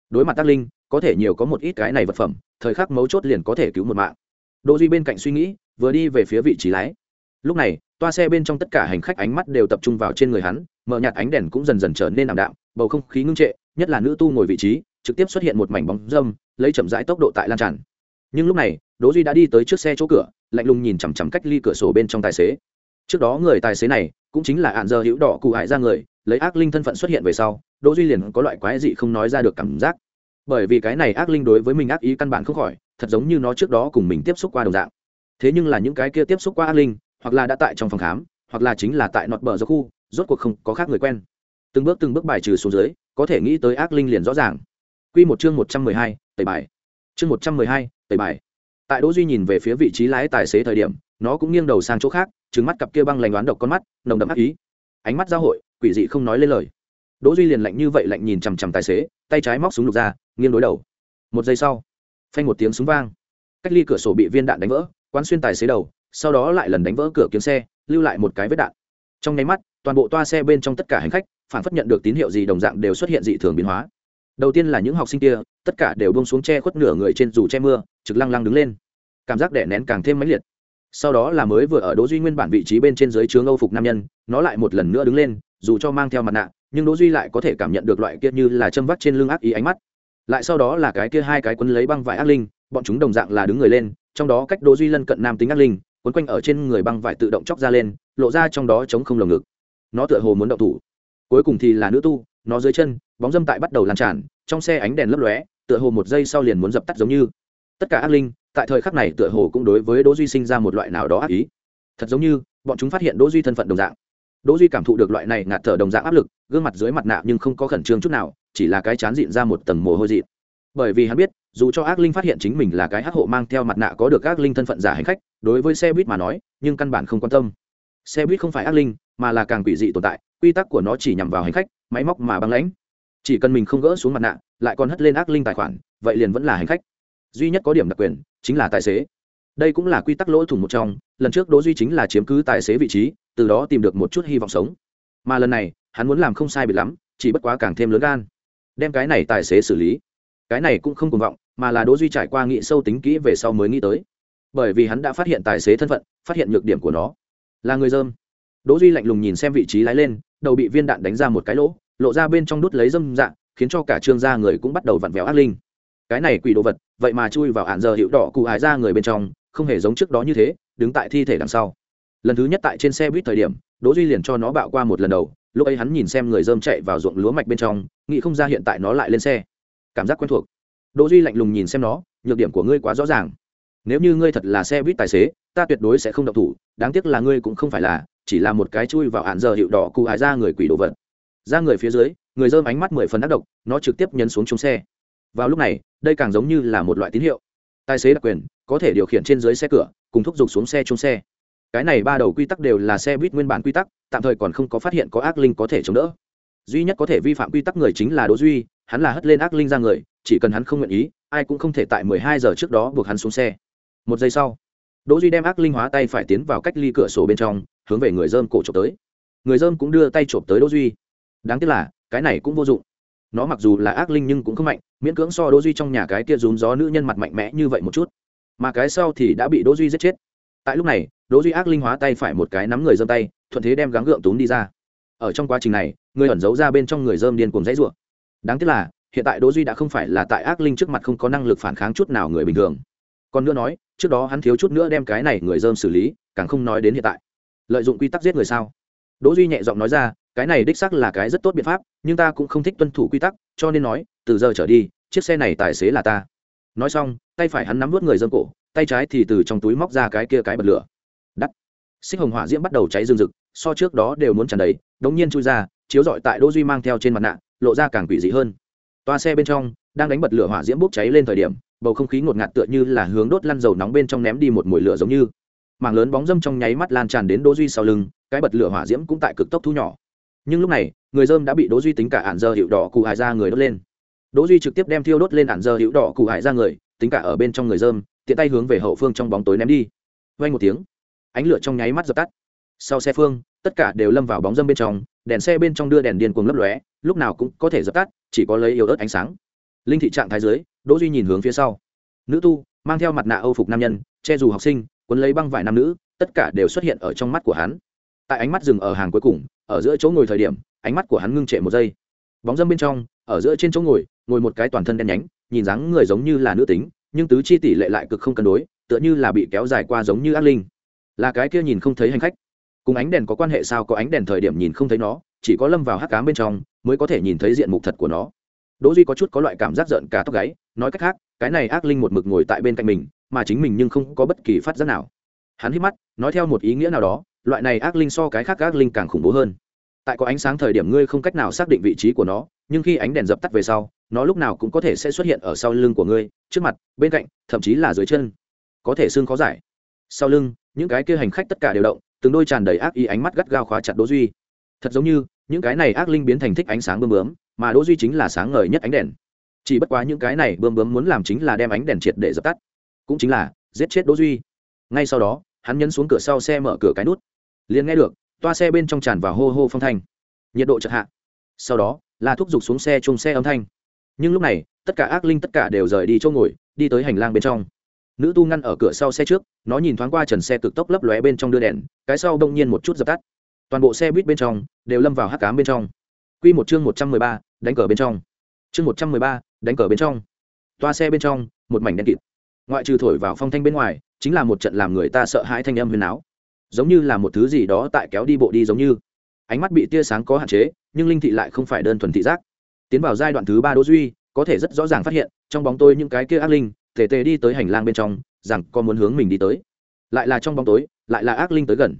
Đối mặt ác linh, có thể nhiều có một ít cái này vật phẩm, thời khắc mấu chốt liền có thể cứu một mạng. Đỗ duy bên cạnh suy nghĩ, vừa đi về phía vị trí lái. Lúc này, toa xe bên trong tất cả hành khách ánh mắt đều tập trung vào trên người hắn, mở nhạt ánh đèn cũng dần dần trở nên ảm đạm, bầu không khí ngưng trệ, nhất là nữ tu ngồi vị trí, trực tiếp xuất hiện một mảnh bóng dâm, lấy chậm rãi tốc độ tại lan tràn. Nhưng lúc này, đỗ duy đã đi tới trước xe chỗ cửa, lạnh lùng nhìn chằm chằm cách ly cửa sổ bên trong tài xế trước đó người tài xế này cũng chính là ạn giờ hữu đỏ cụ hại ra người lấy ác linh thân phận xuất hiện về sau đỗ duy liền có loại quái dị không nói ra được cảm giác. Bởi vì cái này ác linh đối với mình ác ý căn bản không khỏi thật giống như nó trước đó cùng mình tiếp xúc qua đồng dạng. Thế nhưng là những cái kia tiếp xúc qua ác linh hoặc là đã tại trong phòng khám hoặc là chính là tại nọt bờ do khu rốt cuộc không có khác người quen. Từng bước từng bước bài trừ xuống dưới có thể nghĩ tới ác linh liền rõ ràng. Quy một chương một trăm mười hai, tẩy bài. Chương một trăm mười hai, tẩy bài. Tại đỗ duy nhìn về phía vị trí lái tài xế thời điểm nó cũng nghiêng đầu sang chỗ khác trừng mắt cặp kia băng lành đoán độc con mắt, nồng đậm ác ý. Ánh mắt giao hội, quỷ dị không nói lên lời. Đỗ duy liền lạnh như vậy lạnh nhìn chằm chằm tài xế, tay trái móc súng lục ra, nghiêng đối đầu. Một giây sau, phanh một tiếng súng vang. Cách ly cửa sổ bị viên đạn đánh vỡ, quán xuyên tài xế đầu, sau đó lại lần đánh vỡ cửa kiếm xe, lưu lại một cái vết đạn. Trong nháy mắt, toàn bộ toa xe bên trong tất cả hành khách, phản phất nhận được tín hiệu gì đồng dạng đều xuất hiện dị thường biến hóa. Đầu tiên là những học sinh kia, tất cả đều bông xuống che khuất nửa người trên dù che mưa, trực lăng lăng đứng lên. Cảm giác đẻ nén càng thêm mãnh liệt sau đó là mới vừa ở đỗ duy nguyên bản vị trí bên trên dưới trướng âu phục nam nhân, nó lại một lần nữa đứng lên, dù cho mang theo mặt nạ, nhưng đỗ duy lại có thể cảm nhận được loại kia như là châm vắt trên lưng ác ý ánh mắt. Lại sau đó là cái kia hai cái quấn lấy băng vải ác linh, bọn chúng đồng dạng là đứng người lên, trong đó cách đỗ duy lân cận nam tính ác linh, quấn quanh ở trên người băng vải tự động chóc ra lên, lộ ra trong đó chống không lồng ngực. Nó tựa hồ muốn động thủ. Cuối cùng thì là nữ tu, nó dưới chân, bóng dâm tại bắt đầu lan tràn, trong xe ánh đèn lấp lóe, tựa hồ một giây sau liền muốn dập tắt giống như. Tất cả ác linh tại thời khắc này tựa hồ cũng đối với đỗ duy sinh ra một loại nào đó ác ý. Thật giống như, bọn chúng phát hiện đỗ duy thân phận đồng dạng. Đỗ duy cảm thụ được loại này ngạt thở đồng dạng áp lực, gương mặt dưới mặt nạ nhưng không có khẩn trương chút nào, chỉ là cái chán dịn ra một tầng mồ hôi dị bởi vì hắn biết, dù cho ác linh phát hiện chính mình là cái hắc hộ mang theo mặt nạ có được ác linh thân phận giả hành khách, đối với xe buýt mà nói, nhưng căn bản không quan tâm. Xe buýt không phải ác linh, mà là càng quỷ dị tồn tại, quy tắc của nó chỉ nhằm vào hành khách, máy móc mà băng lãnh. Chỉ cần mình không gỡ xuống mặt nạ, lại còn hất lên ác linh tài khoản, vậy liền vẫn là hành khách duy nhất có điểm đặc quyền chính là tài xế. Đây cũng là quy tắc lỗ thủng một trong, lần trước đỗ duy chính là chiếm cứ tài xế vị trí, từ đó tìm được một chút hy vọng sống. Mà lần này, hắn muốn làm không sai biệt lắm, chỉ bất quá càng thêm lớn gan. Đem cái này tài xế xử lý. Cái này cũng không cuồng vọng, mà là đỗ duy trải qua nghị sâu tính kỹ về sau mới nghĩ tới. Bởi vì hắn đã phát hiện tài xế thân phận, phát hiện nhược điểm của nó. Là người dơm đỗ duy lạnh lùng nhìn xem vị trí lái lên, đầu bị viên đạn đánh ra một cái lỗ, lộ ra bên trong đút lấy dâm dạng, khiến cho cả trương gia người cũng bắt đầu vặn vẹo ác linh cái này quỷ đồ vật, vậy mà chui vào hạn giờ hiệu đỏ cụ hải ra người bên trong, không hề giống trước đó như thế, đứng tại thi thể đằng sau. Lần thứ nhất tại trên xe buýt thời điểm, đỗ duy liền cho nó bạo qua một lần đầu, lúc ấy hắn nhìn xem người dơm chạy vào ruộng lúa mạch bên trong, nghĩ không ra hiện tại nó lại lên xe. Cảm giác quen thuộc. Đỗ duy lạnh lùng nhìn xem nó, nhược điểm của ngươi quá rõ ràng. Nếu như ngươi thật là xe buýt tài xế, ta tuyệt đối sẽ không động thủ, đáng tiếc là ngươi cũng không phải là, chỉ là một cái chui vào hạn giờ hiệu đỏ cụ hải ra người quỷ đồ vật. Ra người phía dưới, người dơm ánh mắt mười phần ác độc, nó trực tiếp nhấn xuống chống xe vào lúc này, đây càng giống như là một loại tín hiệu. Tài xế đặc quyền có thể điều khiển trên dưới xe cửa, cùng thúc giục xuống xe chung xe. Cái này ba đầu quy tắc đều là xe buýt nguyên bản quy tắc, tạm thời còn không có phát hiện có ác linh có thể chống đỡ. Duy nhất có thể vi phạm quy tắc người chính là đỗ duy, hắn là hất lên ác linh ra người, chỉ cần hắn không nguyện ý, ai cũng không thể tại mười hai giờ trước đó buộc hắn xuống xe. Một giây sau, đỗ duy đem ác linh hóa tay phải tiến vào cách ly cửa sổ bên trong, hướng về người dơm cổ chụp tới. Người dơm cũng đưa tay chụp tới đỗ duy. Đáng tiếc là, cái này cũng vô dụng nó mặc dù là ác linh nhưng cũng không mạnh, miễn cưỡng so đỗ duy trong nhà cái kia rún gió nữ nhân mặt mạnh mẽ như vậy một chút. Mà cái sau thì đã bị đỗ duy giết chết. Tại lúc này, đỗ duy ác linh hóa tay phải một cái nắm người dơm tay, thuận thế đem gắng gượng túm đi ra. Ở trong quá trình này, người ẩn giấu ra bên trong người dơm điên cuồng dãy rủa. Đáng tiếc là, hiện tại đỗ duy đã không phải là tại ác linh trước mặt không có năng lực phản kháng chút nào người bình thường. Còn nữa nói, trước đó hắn thiếu chút nữa đem cái này người dơm xử lý, càng không nói đến hiện tại. Lợi dụng quy tắc giết người sao? Đỗ duy nhẹ giọng nói ra cái này đích xác là cái rất tốt biện pháp, nhưng ta cũng không thích tuân thủ quy tắc, cho nên nói, từ giờ trở đi, chiếc xe này tài xế là ta. Nói xong, tay phải hắn nắm vớt người dơm cổ, tay trái thì từ trong túi móc ra cái kia cái bật lửa. Đắt. Xích hồng hỏa diễm bắt đầu cháy rừng rực, so trước đó đều muốn tràn đầy, đống nhiên chui ra, chiếu rọi tại đỗ duy mang theo trên mặt nạ, lộ ra càng quỷ dị hơn. Toa xe bên trong, đang đánh bật lửa hỏa diễm bốc cháy lên thời điểm, bầu không khí ngột ngạt tựa như là hướng đốt lăn dầu nóng bên trong ném đi một mùi lửa giống như. Mảng lớn bóng dâm trong nháy mắt lan tràn đến đỗ duy sau lưng, cái bật lửa hỏa diễm cũng tại cực tốc thu nhỏ nhưng lúc này, người dơm đã bị đỗ duy tính cả ản giờ hiệu đỏ cụ hải ra người đốt lên. Đỗ duy trực tiếp đem thiêu đốt lên ản giờ hiệu đỏ cụ hải ra người, tính cả ở bên trong người dơm, tiện tay hướng về hậu phương trong bóng tối ném đi. Vang một tiếng, ánh lửa trong nháy mắt dập tắt. Sau xe phương, tất cả đều lâm vào bóng dâm bên trong, đèn xe bên trong đưa đèn điên cuồng lấp lóe, lúc nào cũng có thể dập tắt, chỉ có lấy yếu ớt ánh sáng. Linh thị trạng thái dưới, đỗ duy nhìn hướng phía sau. Nữ tu, mang theo mặt nạ âu phục nam nhân, che dù học sinh cuốn lấy băng vải nam nữ, tất cả đều xuất hiện ở trong mắt của hắn tại ánh mắt dừng ở hàng cuối cùng, ở giữa chỗ ngồi thời điểm, ánh mắt của hắn ngưng trệ một giây. Bóng dâm bên trong, ở giữa trên chỗ ngồi ngồi một cái toàn thân đen nhánh, nhìn dáng người giống như là nữ tính, nhưng tứ chi tỷ lệ lại cực không cân đối, tựa như là bị kéo dài qua giống như ác linh. Là cái kia nhìn không thấy hành khách. Cùng ánh đèn có quan hệ sao có ánh đèn thời điểm nhìn không thấy nó, chỉ có lâm vào hắc cám bên trong, mới có thể nhìn thấy diện mục thật của nó. Đỗ duy có chút có loại cảm giác giận cả tóc gáy, nói cách khác, cái này ác linh một mực ngồi tại bên cạnh mình, mà chính mình nhưng không có bất kỳ phát giác nào. Hắn hít mắt, nói theo một ý nghĩa nào đó loại này ác linh so cái khác ác linh càng khủng bố hơn. Tại có ánh sáng thời điểm ngươi không cách nào xác định vị trí của nó, nhưng khi ánh đèn dập tắt về sau, nó lúc nào cũng có thể sẽ xuất hiện ở sau lưng của ngươi, trước mặt, bên cạnh, thậm chí là dưới chân. Có thể xương khó giải. Sau lưng, những cái kia hành khách tất cả đều động, từng đôi tràn đầy ác ý ánh mắt gắt gao khóa chặt đỗ duy. Thật giống như, những cái này ác linh biến thành thích ánh sáng bơm bướm, mà đỗ duy chính là sáng ngời nhất ánh đèn. Chỉ bất quá những cái này bơm bướm muốn làm chính là đem ánh đèn triệt để dập tắt. Cũng chính là, giết chết đỗ duy. Ngay sau đó, hắn nhấn xuống cửa sau xe mở cửa cái nút liền nghe được, toa xe bên trong tràn vào hô hô phong thanh. Nhiệt độ chợt hạ. Sau đó là thúc giục xuống xe chung xe âm thanh. Nhưng lúc này, tất cả ác linh tất cả đều rời đi chỗ ngồi, đi tới hành lang bên trong. Nữ tu ngăn ở cửa sau xe trước, nó nhìn thoáng qua trần xe cực tốc lấp lóe bên trong đưa đèn, cái sau đông nhiên một chút dập tắt. Toàn bộ xe buýt bên trong đều lâm vào hắc cám bên trong. Q một chương một trăm mười ba, đánh cờ bên trong. Chương một trăm mười ba, đánh cờ bên trong. Toa xe bên trong, một mảnh đen kịt. Ngoại trừ thổi vào phong thanh bên ngoài, chính là một trận làm người ta sợ hãi thanh âm huyền áo giống như là một thứ gì đó tại kéo đi bộ đi giống như. Ánh mắt bị tia sáng có hạn chế, nhưng linh thị lại không phải đơn thuần thị giác. Tiến vào giai đoạn thứ ba đỗ duy, có thể rất rõ ràng phát hiện, trong bóng tối những cái kia ác linh, tề tề đi tới hành lang bên trong, rằng có muốn hướng mình đi tới. Lại là trong bóng tối, lại là ác linh tới gần.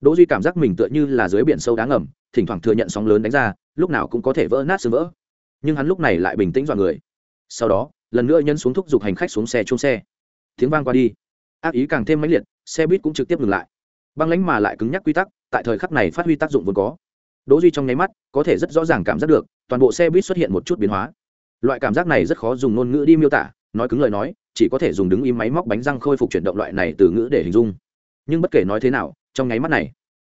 Đỗ duy cảm giác mình tựa như là dưới biển sâu đáng ngầm, thỉnh thoảng thừa nhận sóng lớn đánh ra, lúc nào cũng có thể vỡ nát sương vỡ. Nhưng hắn lúc này lại bình tĩnh dọa người. Sau đó, lần nữa nhân xuống thúc giục hành khách xuống xe chung xe. Tiếng vang qua đi. Ác ý càng thêm mãnh liệt, xe buýt cũng trực tiếp ngừng lại băng lãnh mà lại cứng nhắc quy tắc, tại thời khắc này phát huy tác dụng vốn có. Đỗ duy trong nháy mắt, có thể rất rõ ràng cảm giác được, toàn bộ xe buýt xuất hiện một chút biến hóa. Loại cảm giác này rất khó dùng ngôn ngữ đi miêu tả, nói cứng lời nói, chỉ có thể dùng đứng im máy móc bánh răng khôi phục chuyển động loại này từ ngữ để hình dung. Nhưng bất kể nói thế nào, trong nháy mắt này,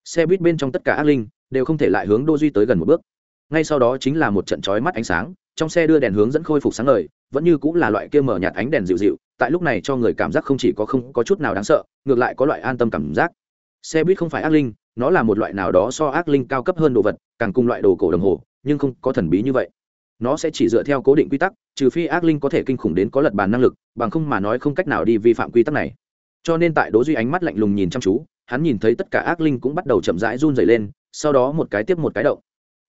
xe buýt bên trong tất cả ác linh đều không thể lại hướng đô duy tới gần một bước. Ngay sau đó chính là một trận chói mắt ánh sáng, trong xe đưa đèn hướng dẫn khôi phục sáng lời vẫn như cũng là loại kia mở nhạt ánh đèn dịu dịu, tại lúc này cho người cảm giác không chỉ có không có chút nào đáng sợ, ngược lại có loại an tâm cảm giác xe buýt không phải ác linh, nó là một loại nào đó so ác linh cao cấp hơn đồ vật, càng cùng loại đồ cổ đồng hồ, nhưng không có thần bí như vậy. Nó sẽ chỉ dựa theo cố định quy tắc, trừ phi ác linh có thể kinh khủng đến có lật bàn năng lực, bằng không mà nói không cách nào đi vi phạm quy tắc này. Cho nên tại đố duy ánh mắt lạnh lùng nhìn chăm chú, hắn nhìn thấy tất cả ác linh cũng bắt đầu chậm rãi run dày lên, sau đó một cái tiếp một cái động.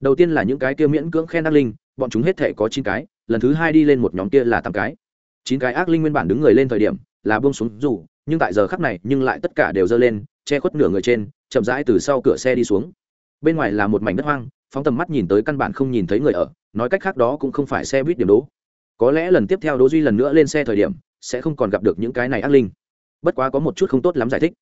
Đầu tiên là những cái kia miễn cưỡng khen ác linh, bọn chúng hết thể có chín cái, lần thứ hai đi lên một nhóm kia là tám cái. Chín cái ác linh nguyên bản đứng người lên thời điểm là bông xuống dù, nhưng tại giờ khắc này, nhưng lại tất cả đều dơ lên che khuất nửa người trên, chậm rãi từ sau cửa xe đi xuống. Bên ngoài là một mảnh đất hoang, phóng tầm mắt nhìn tới căn bản không nhìn thấy người ở, nói cách khác đó cũng không phải xe buýt điểm đố có lẽ lần tiếp theo đỗ duy lần nữa lên xe thời điểm, sẽ không còn gặp được những cái này ác linh. Bất quá có một chút không tốt lắm giải thích.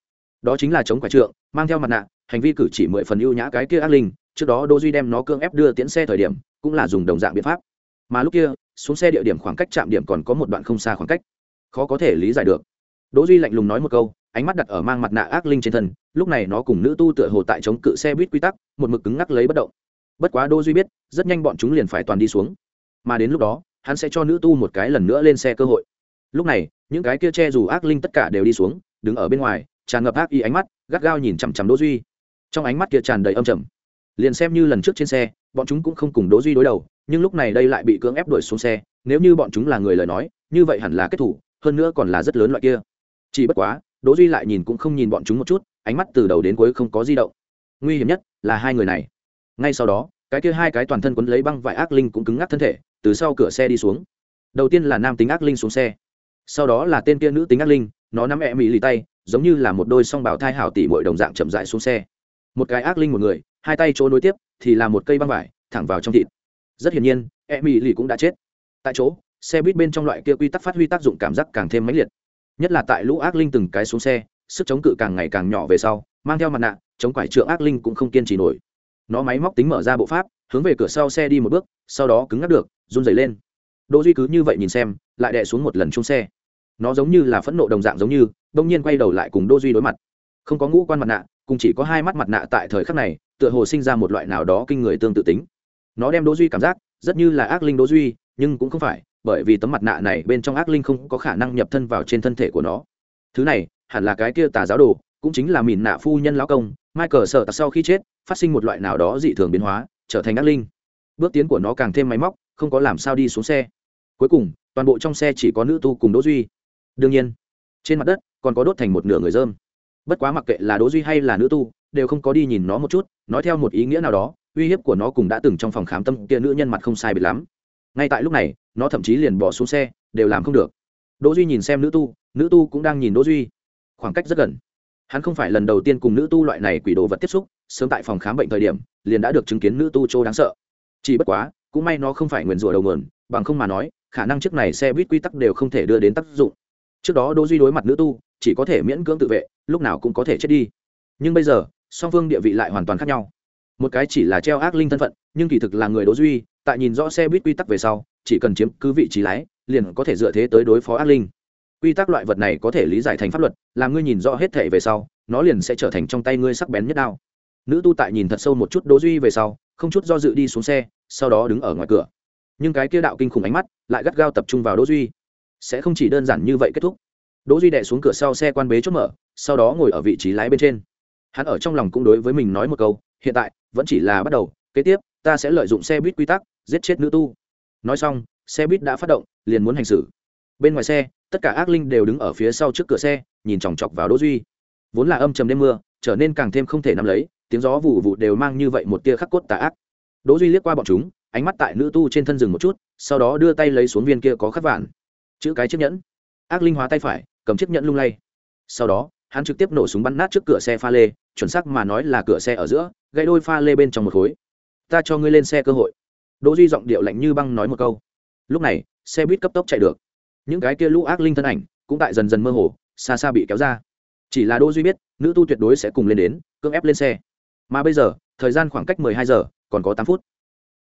Đó chính là chống quả trượng, mang theo mặt nạ, hành vi cử chỉ mười phần ưu nhã cái kia ác linh, trước đó đỗ duy đem nó cưỡng ép đưa tiễn xe thời điểm, cũng là dùng đồng dạng biện pháp. Mà lúc kia, xuống xe địa điểm khoảng cách chạm điểm còn có một đoạn không xa khoảng cách. Khó có thể lý giải được. Đỗ duy lạnh lùng nói một câu ánh mắt đặt ở mang mặt nạ ác linh trên thân, lúc này nó cùng nữ tu tựa hồ tại chống cự xe buýt quy tắc, một mực cứng ngắc lấy bất động. Bất quá Đô duy biết, rất nhanh bọn chúng liền phải toàn đi xuống. Mà đến lúc đó, hắn sẽ cho nữ tu một cái lần nữa lên xe cơ hội. Lúc này, những cái kia che dù ác linh tất cả đều đi xuống, đứng ở bên ngoài, tràn ngập ác y ánh mắt, gắt gao nhìn chằm chằm đỗ duy. Trong ánh mắt kia tràn đầy âm trầm. Liền xem như lần trước trên xe, bọn chúng cũng không cùng đỗ duy đối đầu, nhưng lúc này đây lại bị cưỡng ép đuổi xuống xe. Nếu như bọn chúng là người lời nói, như vậy hẳn là kết thủ, hơn nữa còn là rất lớn loại kia. Chỉ bất quá đỗ duy lại nhìn cũng không nhìn bọn chúng một chút, ánh mắt từ đầu đến cuối không có di động. Nguy hiểm nhất là hai người này. Ngay sau đó, cái kia hai cái toàn thân quấn lấy băng vải ác linh cũng cứng ngắc thân thể, từ sau cửa xe đi xuống. Đầu tiên là nam tính ác linh xuống xe, sau đó là tên kia nữ tính ác linh, nó nắm e mỹ lì tay, giống như là một đôi song bảo thai hảo tỷ muội đồng dạng chậm rãi xuống xe. Một cái ác linh một người, hai tay chỗ nối tiếp, thì là một cây băng vải, thẳng vào trong thịt. Rất hiển nhiên e mỹ lì cũng đã chết. Tại chỗ, xe buýt bên trong loại kia quy tắc phát huy tác dụng cảm giác càng thêm mãnh liệt nhất là tại lũ ác linh từng cái xuống xe, sức chống cự càng ngày càng nhỏ về sau, mang theo mặt nạ, chống quải trượng ác linh cũng không kiên trì nổi. Nó máy móc tính mở ra bộ pháp, hướng về cửa sau xe đi một bước, sau đó cứng ngắc được, run dày lên. Đỗ duy cứ như vậy nhìn xem, lại đè xuống một lần chung xe. Nó giống như là phẫn nộ đồng dạng giống như đông nhiên quay đầu lại cùng đỗ duy đối mặt. Không có ngũ quan mặt nạ, cùng chỉ có hai mắt mặt nạ tại thời khắc này, tựa hồ sinh ra một loại nào đó kinh người tương tự tính. Nó đem đỗ duy cảm giác, rất như là ác linh đỗ duy, nhưng cũng không phải bởi vì tấm mặt nạ này bên trong ác linh không có khả năng nhập thân vào trên thân thể của nó. Thứ này, hẳn là cái kia tà giáo đồ, cũng chính là mìn nạ phu nhân lão công, michael sợ tặc sau khi chết, phát sinh một loại nào đó dị thường biến hóa, trở thành ác linh. Bước tiến của nó càng thêm máy móc, không có làm sao đi xuống xe. Cuối cùng, toàn bộ trong xe chỉ có nữ tu cùng đỗ duy. Đương nhiên, trên mặt đất còn có đốt thành một nửa người dơm. Bất quá mặc kệ là đỗ duy hay là nữ tu, đều không có đi nhìn nó một chút, nói theo một ý nghĩa nào đó, uy hiếp của nó cùng đã từng trong phòng khám tâm kia nữ nhân mặt không sai biệt lắm ngay tại lúc này, nó thậm chí liền bỏ xuống xe, đều làm không được. Đỗ duy nhìn xem nữ tu nữ tu cũng đang nhìn đỗ duy. Khoảng cách rất gần. Hắn không phải lần đầu tiên cùng nữ tu loại này quỷ đồ vật tiếp xúc, sớm tại phòng khám bệnh thời điểm, liền đã được chứng kiến nữ tu châu đáng sợ. Chỉ bất quá, cũng may nó không phải nguyền rủa đầu nguồn bằng không mà nói, khả năng chiếc này xe buýt quy tắc đều không thể đưa đến tác dụng. Trước đó đỗ duy đối mặt nữ tu, chỉ có thể miễn cưỡng tự vệ, lúc nào cũng có thể chết đi. Nhưng bây giờ, song phương địa vị lại hoàn toàn khác nhau. Một cái chỉ là treo ác linh thân phận, nhưng kỳ thực là người đỗ duy tại nhìn rõ xe buýt quy tắc về sau, chỉ cần chiếm cứ vị trí lái, liền có thể dựa thế tới đối phó ác linh. Quy tắc loại vật này có thể lý giải thành pháp luật, làm ngươi nhìn rõ hết thể về sau, nó liền sẽ trở thành trong tay ngươi sắc bén nhất đao. Nữ tu tại nhìn thật sâu một chút đỗ duy về sau, không chút do dự đi xuống xe, sau đó đứng ở ngoài cửa. Nhưng cái kia đạo kinh khủng ánh mắt lại gắt gao tập trung vào đỗ duy. Sẽ không chỉ đơn giản như vậy kết thúc. Đỗ duy đè xuống cửa sau xe quan bế chốt mở, sau đó ngồi ở vị trí lái bên trên. Hắn ở trong lòng cũng đối với mình nói một câu, hiện tại, vẫn chỉ là bắt đầu, kế tiếp, ta sẽ lợi dụng xe buýt quy tắc giết chết nữ tu. Nói xong, xe buýt đã phát động, liền muốn hành xử. Bên ngoài xe, tất cả ác linh đều đứng ở phía sau trước cửa xe, nhìn chòng chọc vào đỗ duy. Vốn là âm trầm đêm mưa, trở nên càng thêm không thể nắm lấy, tiếng gió vụ vụ đều mang như vậy một tia khắc cốt tà ác. Đỗ duy liếc qua bọn chúng, ánh mắt tại nữ tu trên thân rừng một chút, sau đó đưa tay lấy xuống viên kia có khắc vạn. Chữ cái chiếc nhẫn. Ác linh hóa tay phải, cầm chiếc nhẫn lung lay. Sau đó, hắn trực tiếp nổ súng bắn nát trước cửa xe pha lê, chuẩn xác mà nói là cửa xe ở giữa gây đôi pha lê bên trong một khối. Ta cho ngươi lên xe cơ hội đỗ duy giọng điệu lạnh như băng nói một câu. Lúc này, xe buýt cấp tốc chạy được. Những cái kia lũ ác linh thân ảnh cũng tại dần dần mơ hồ, xa xa bị kéo ra. Chỉ là đỗ duy biết, nữ tu tuyệt đối sẽ cùng lên đến, cưỡng ép lên xe. Mà bây giờ, thời gian khoảng cách mười hai giờ, còn có tám phút.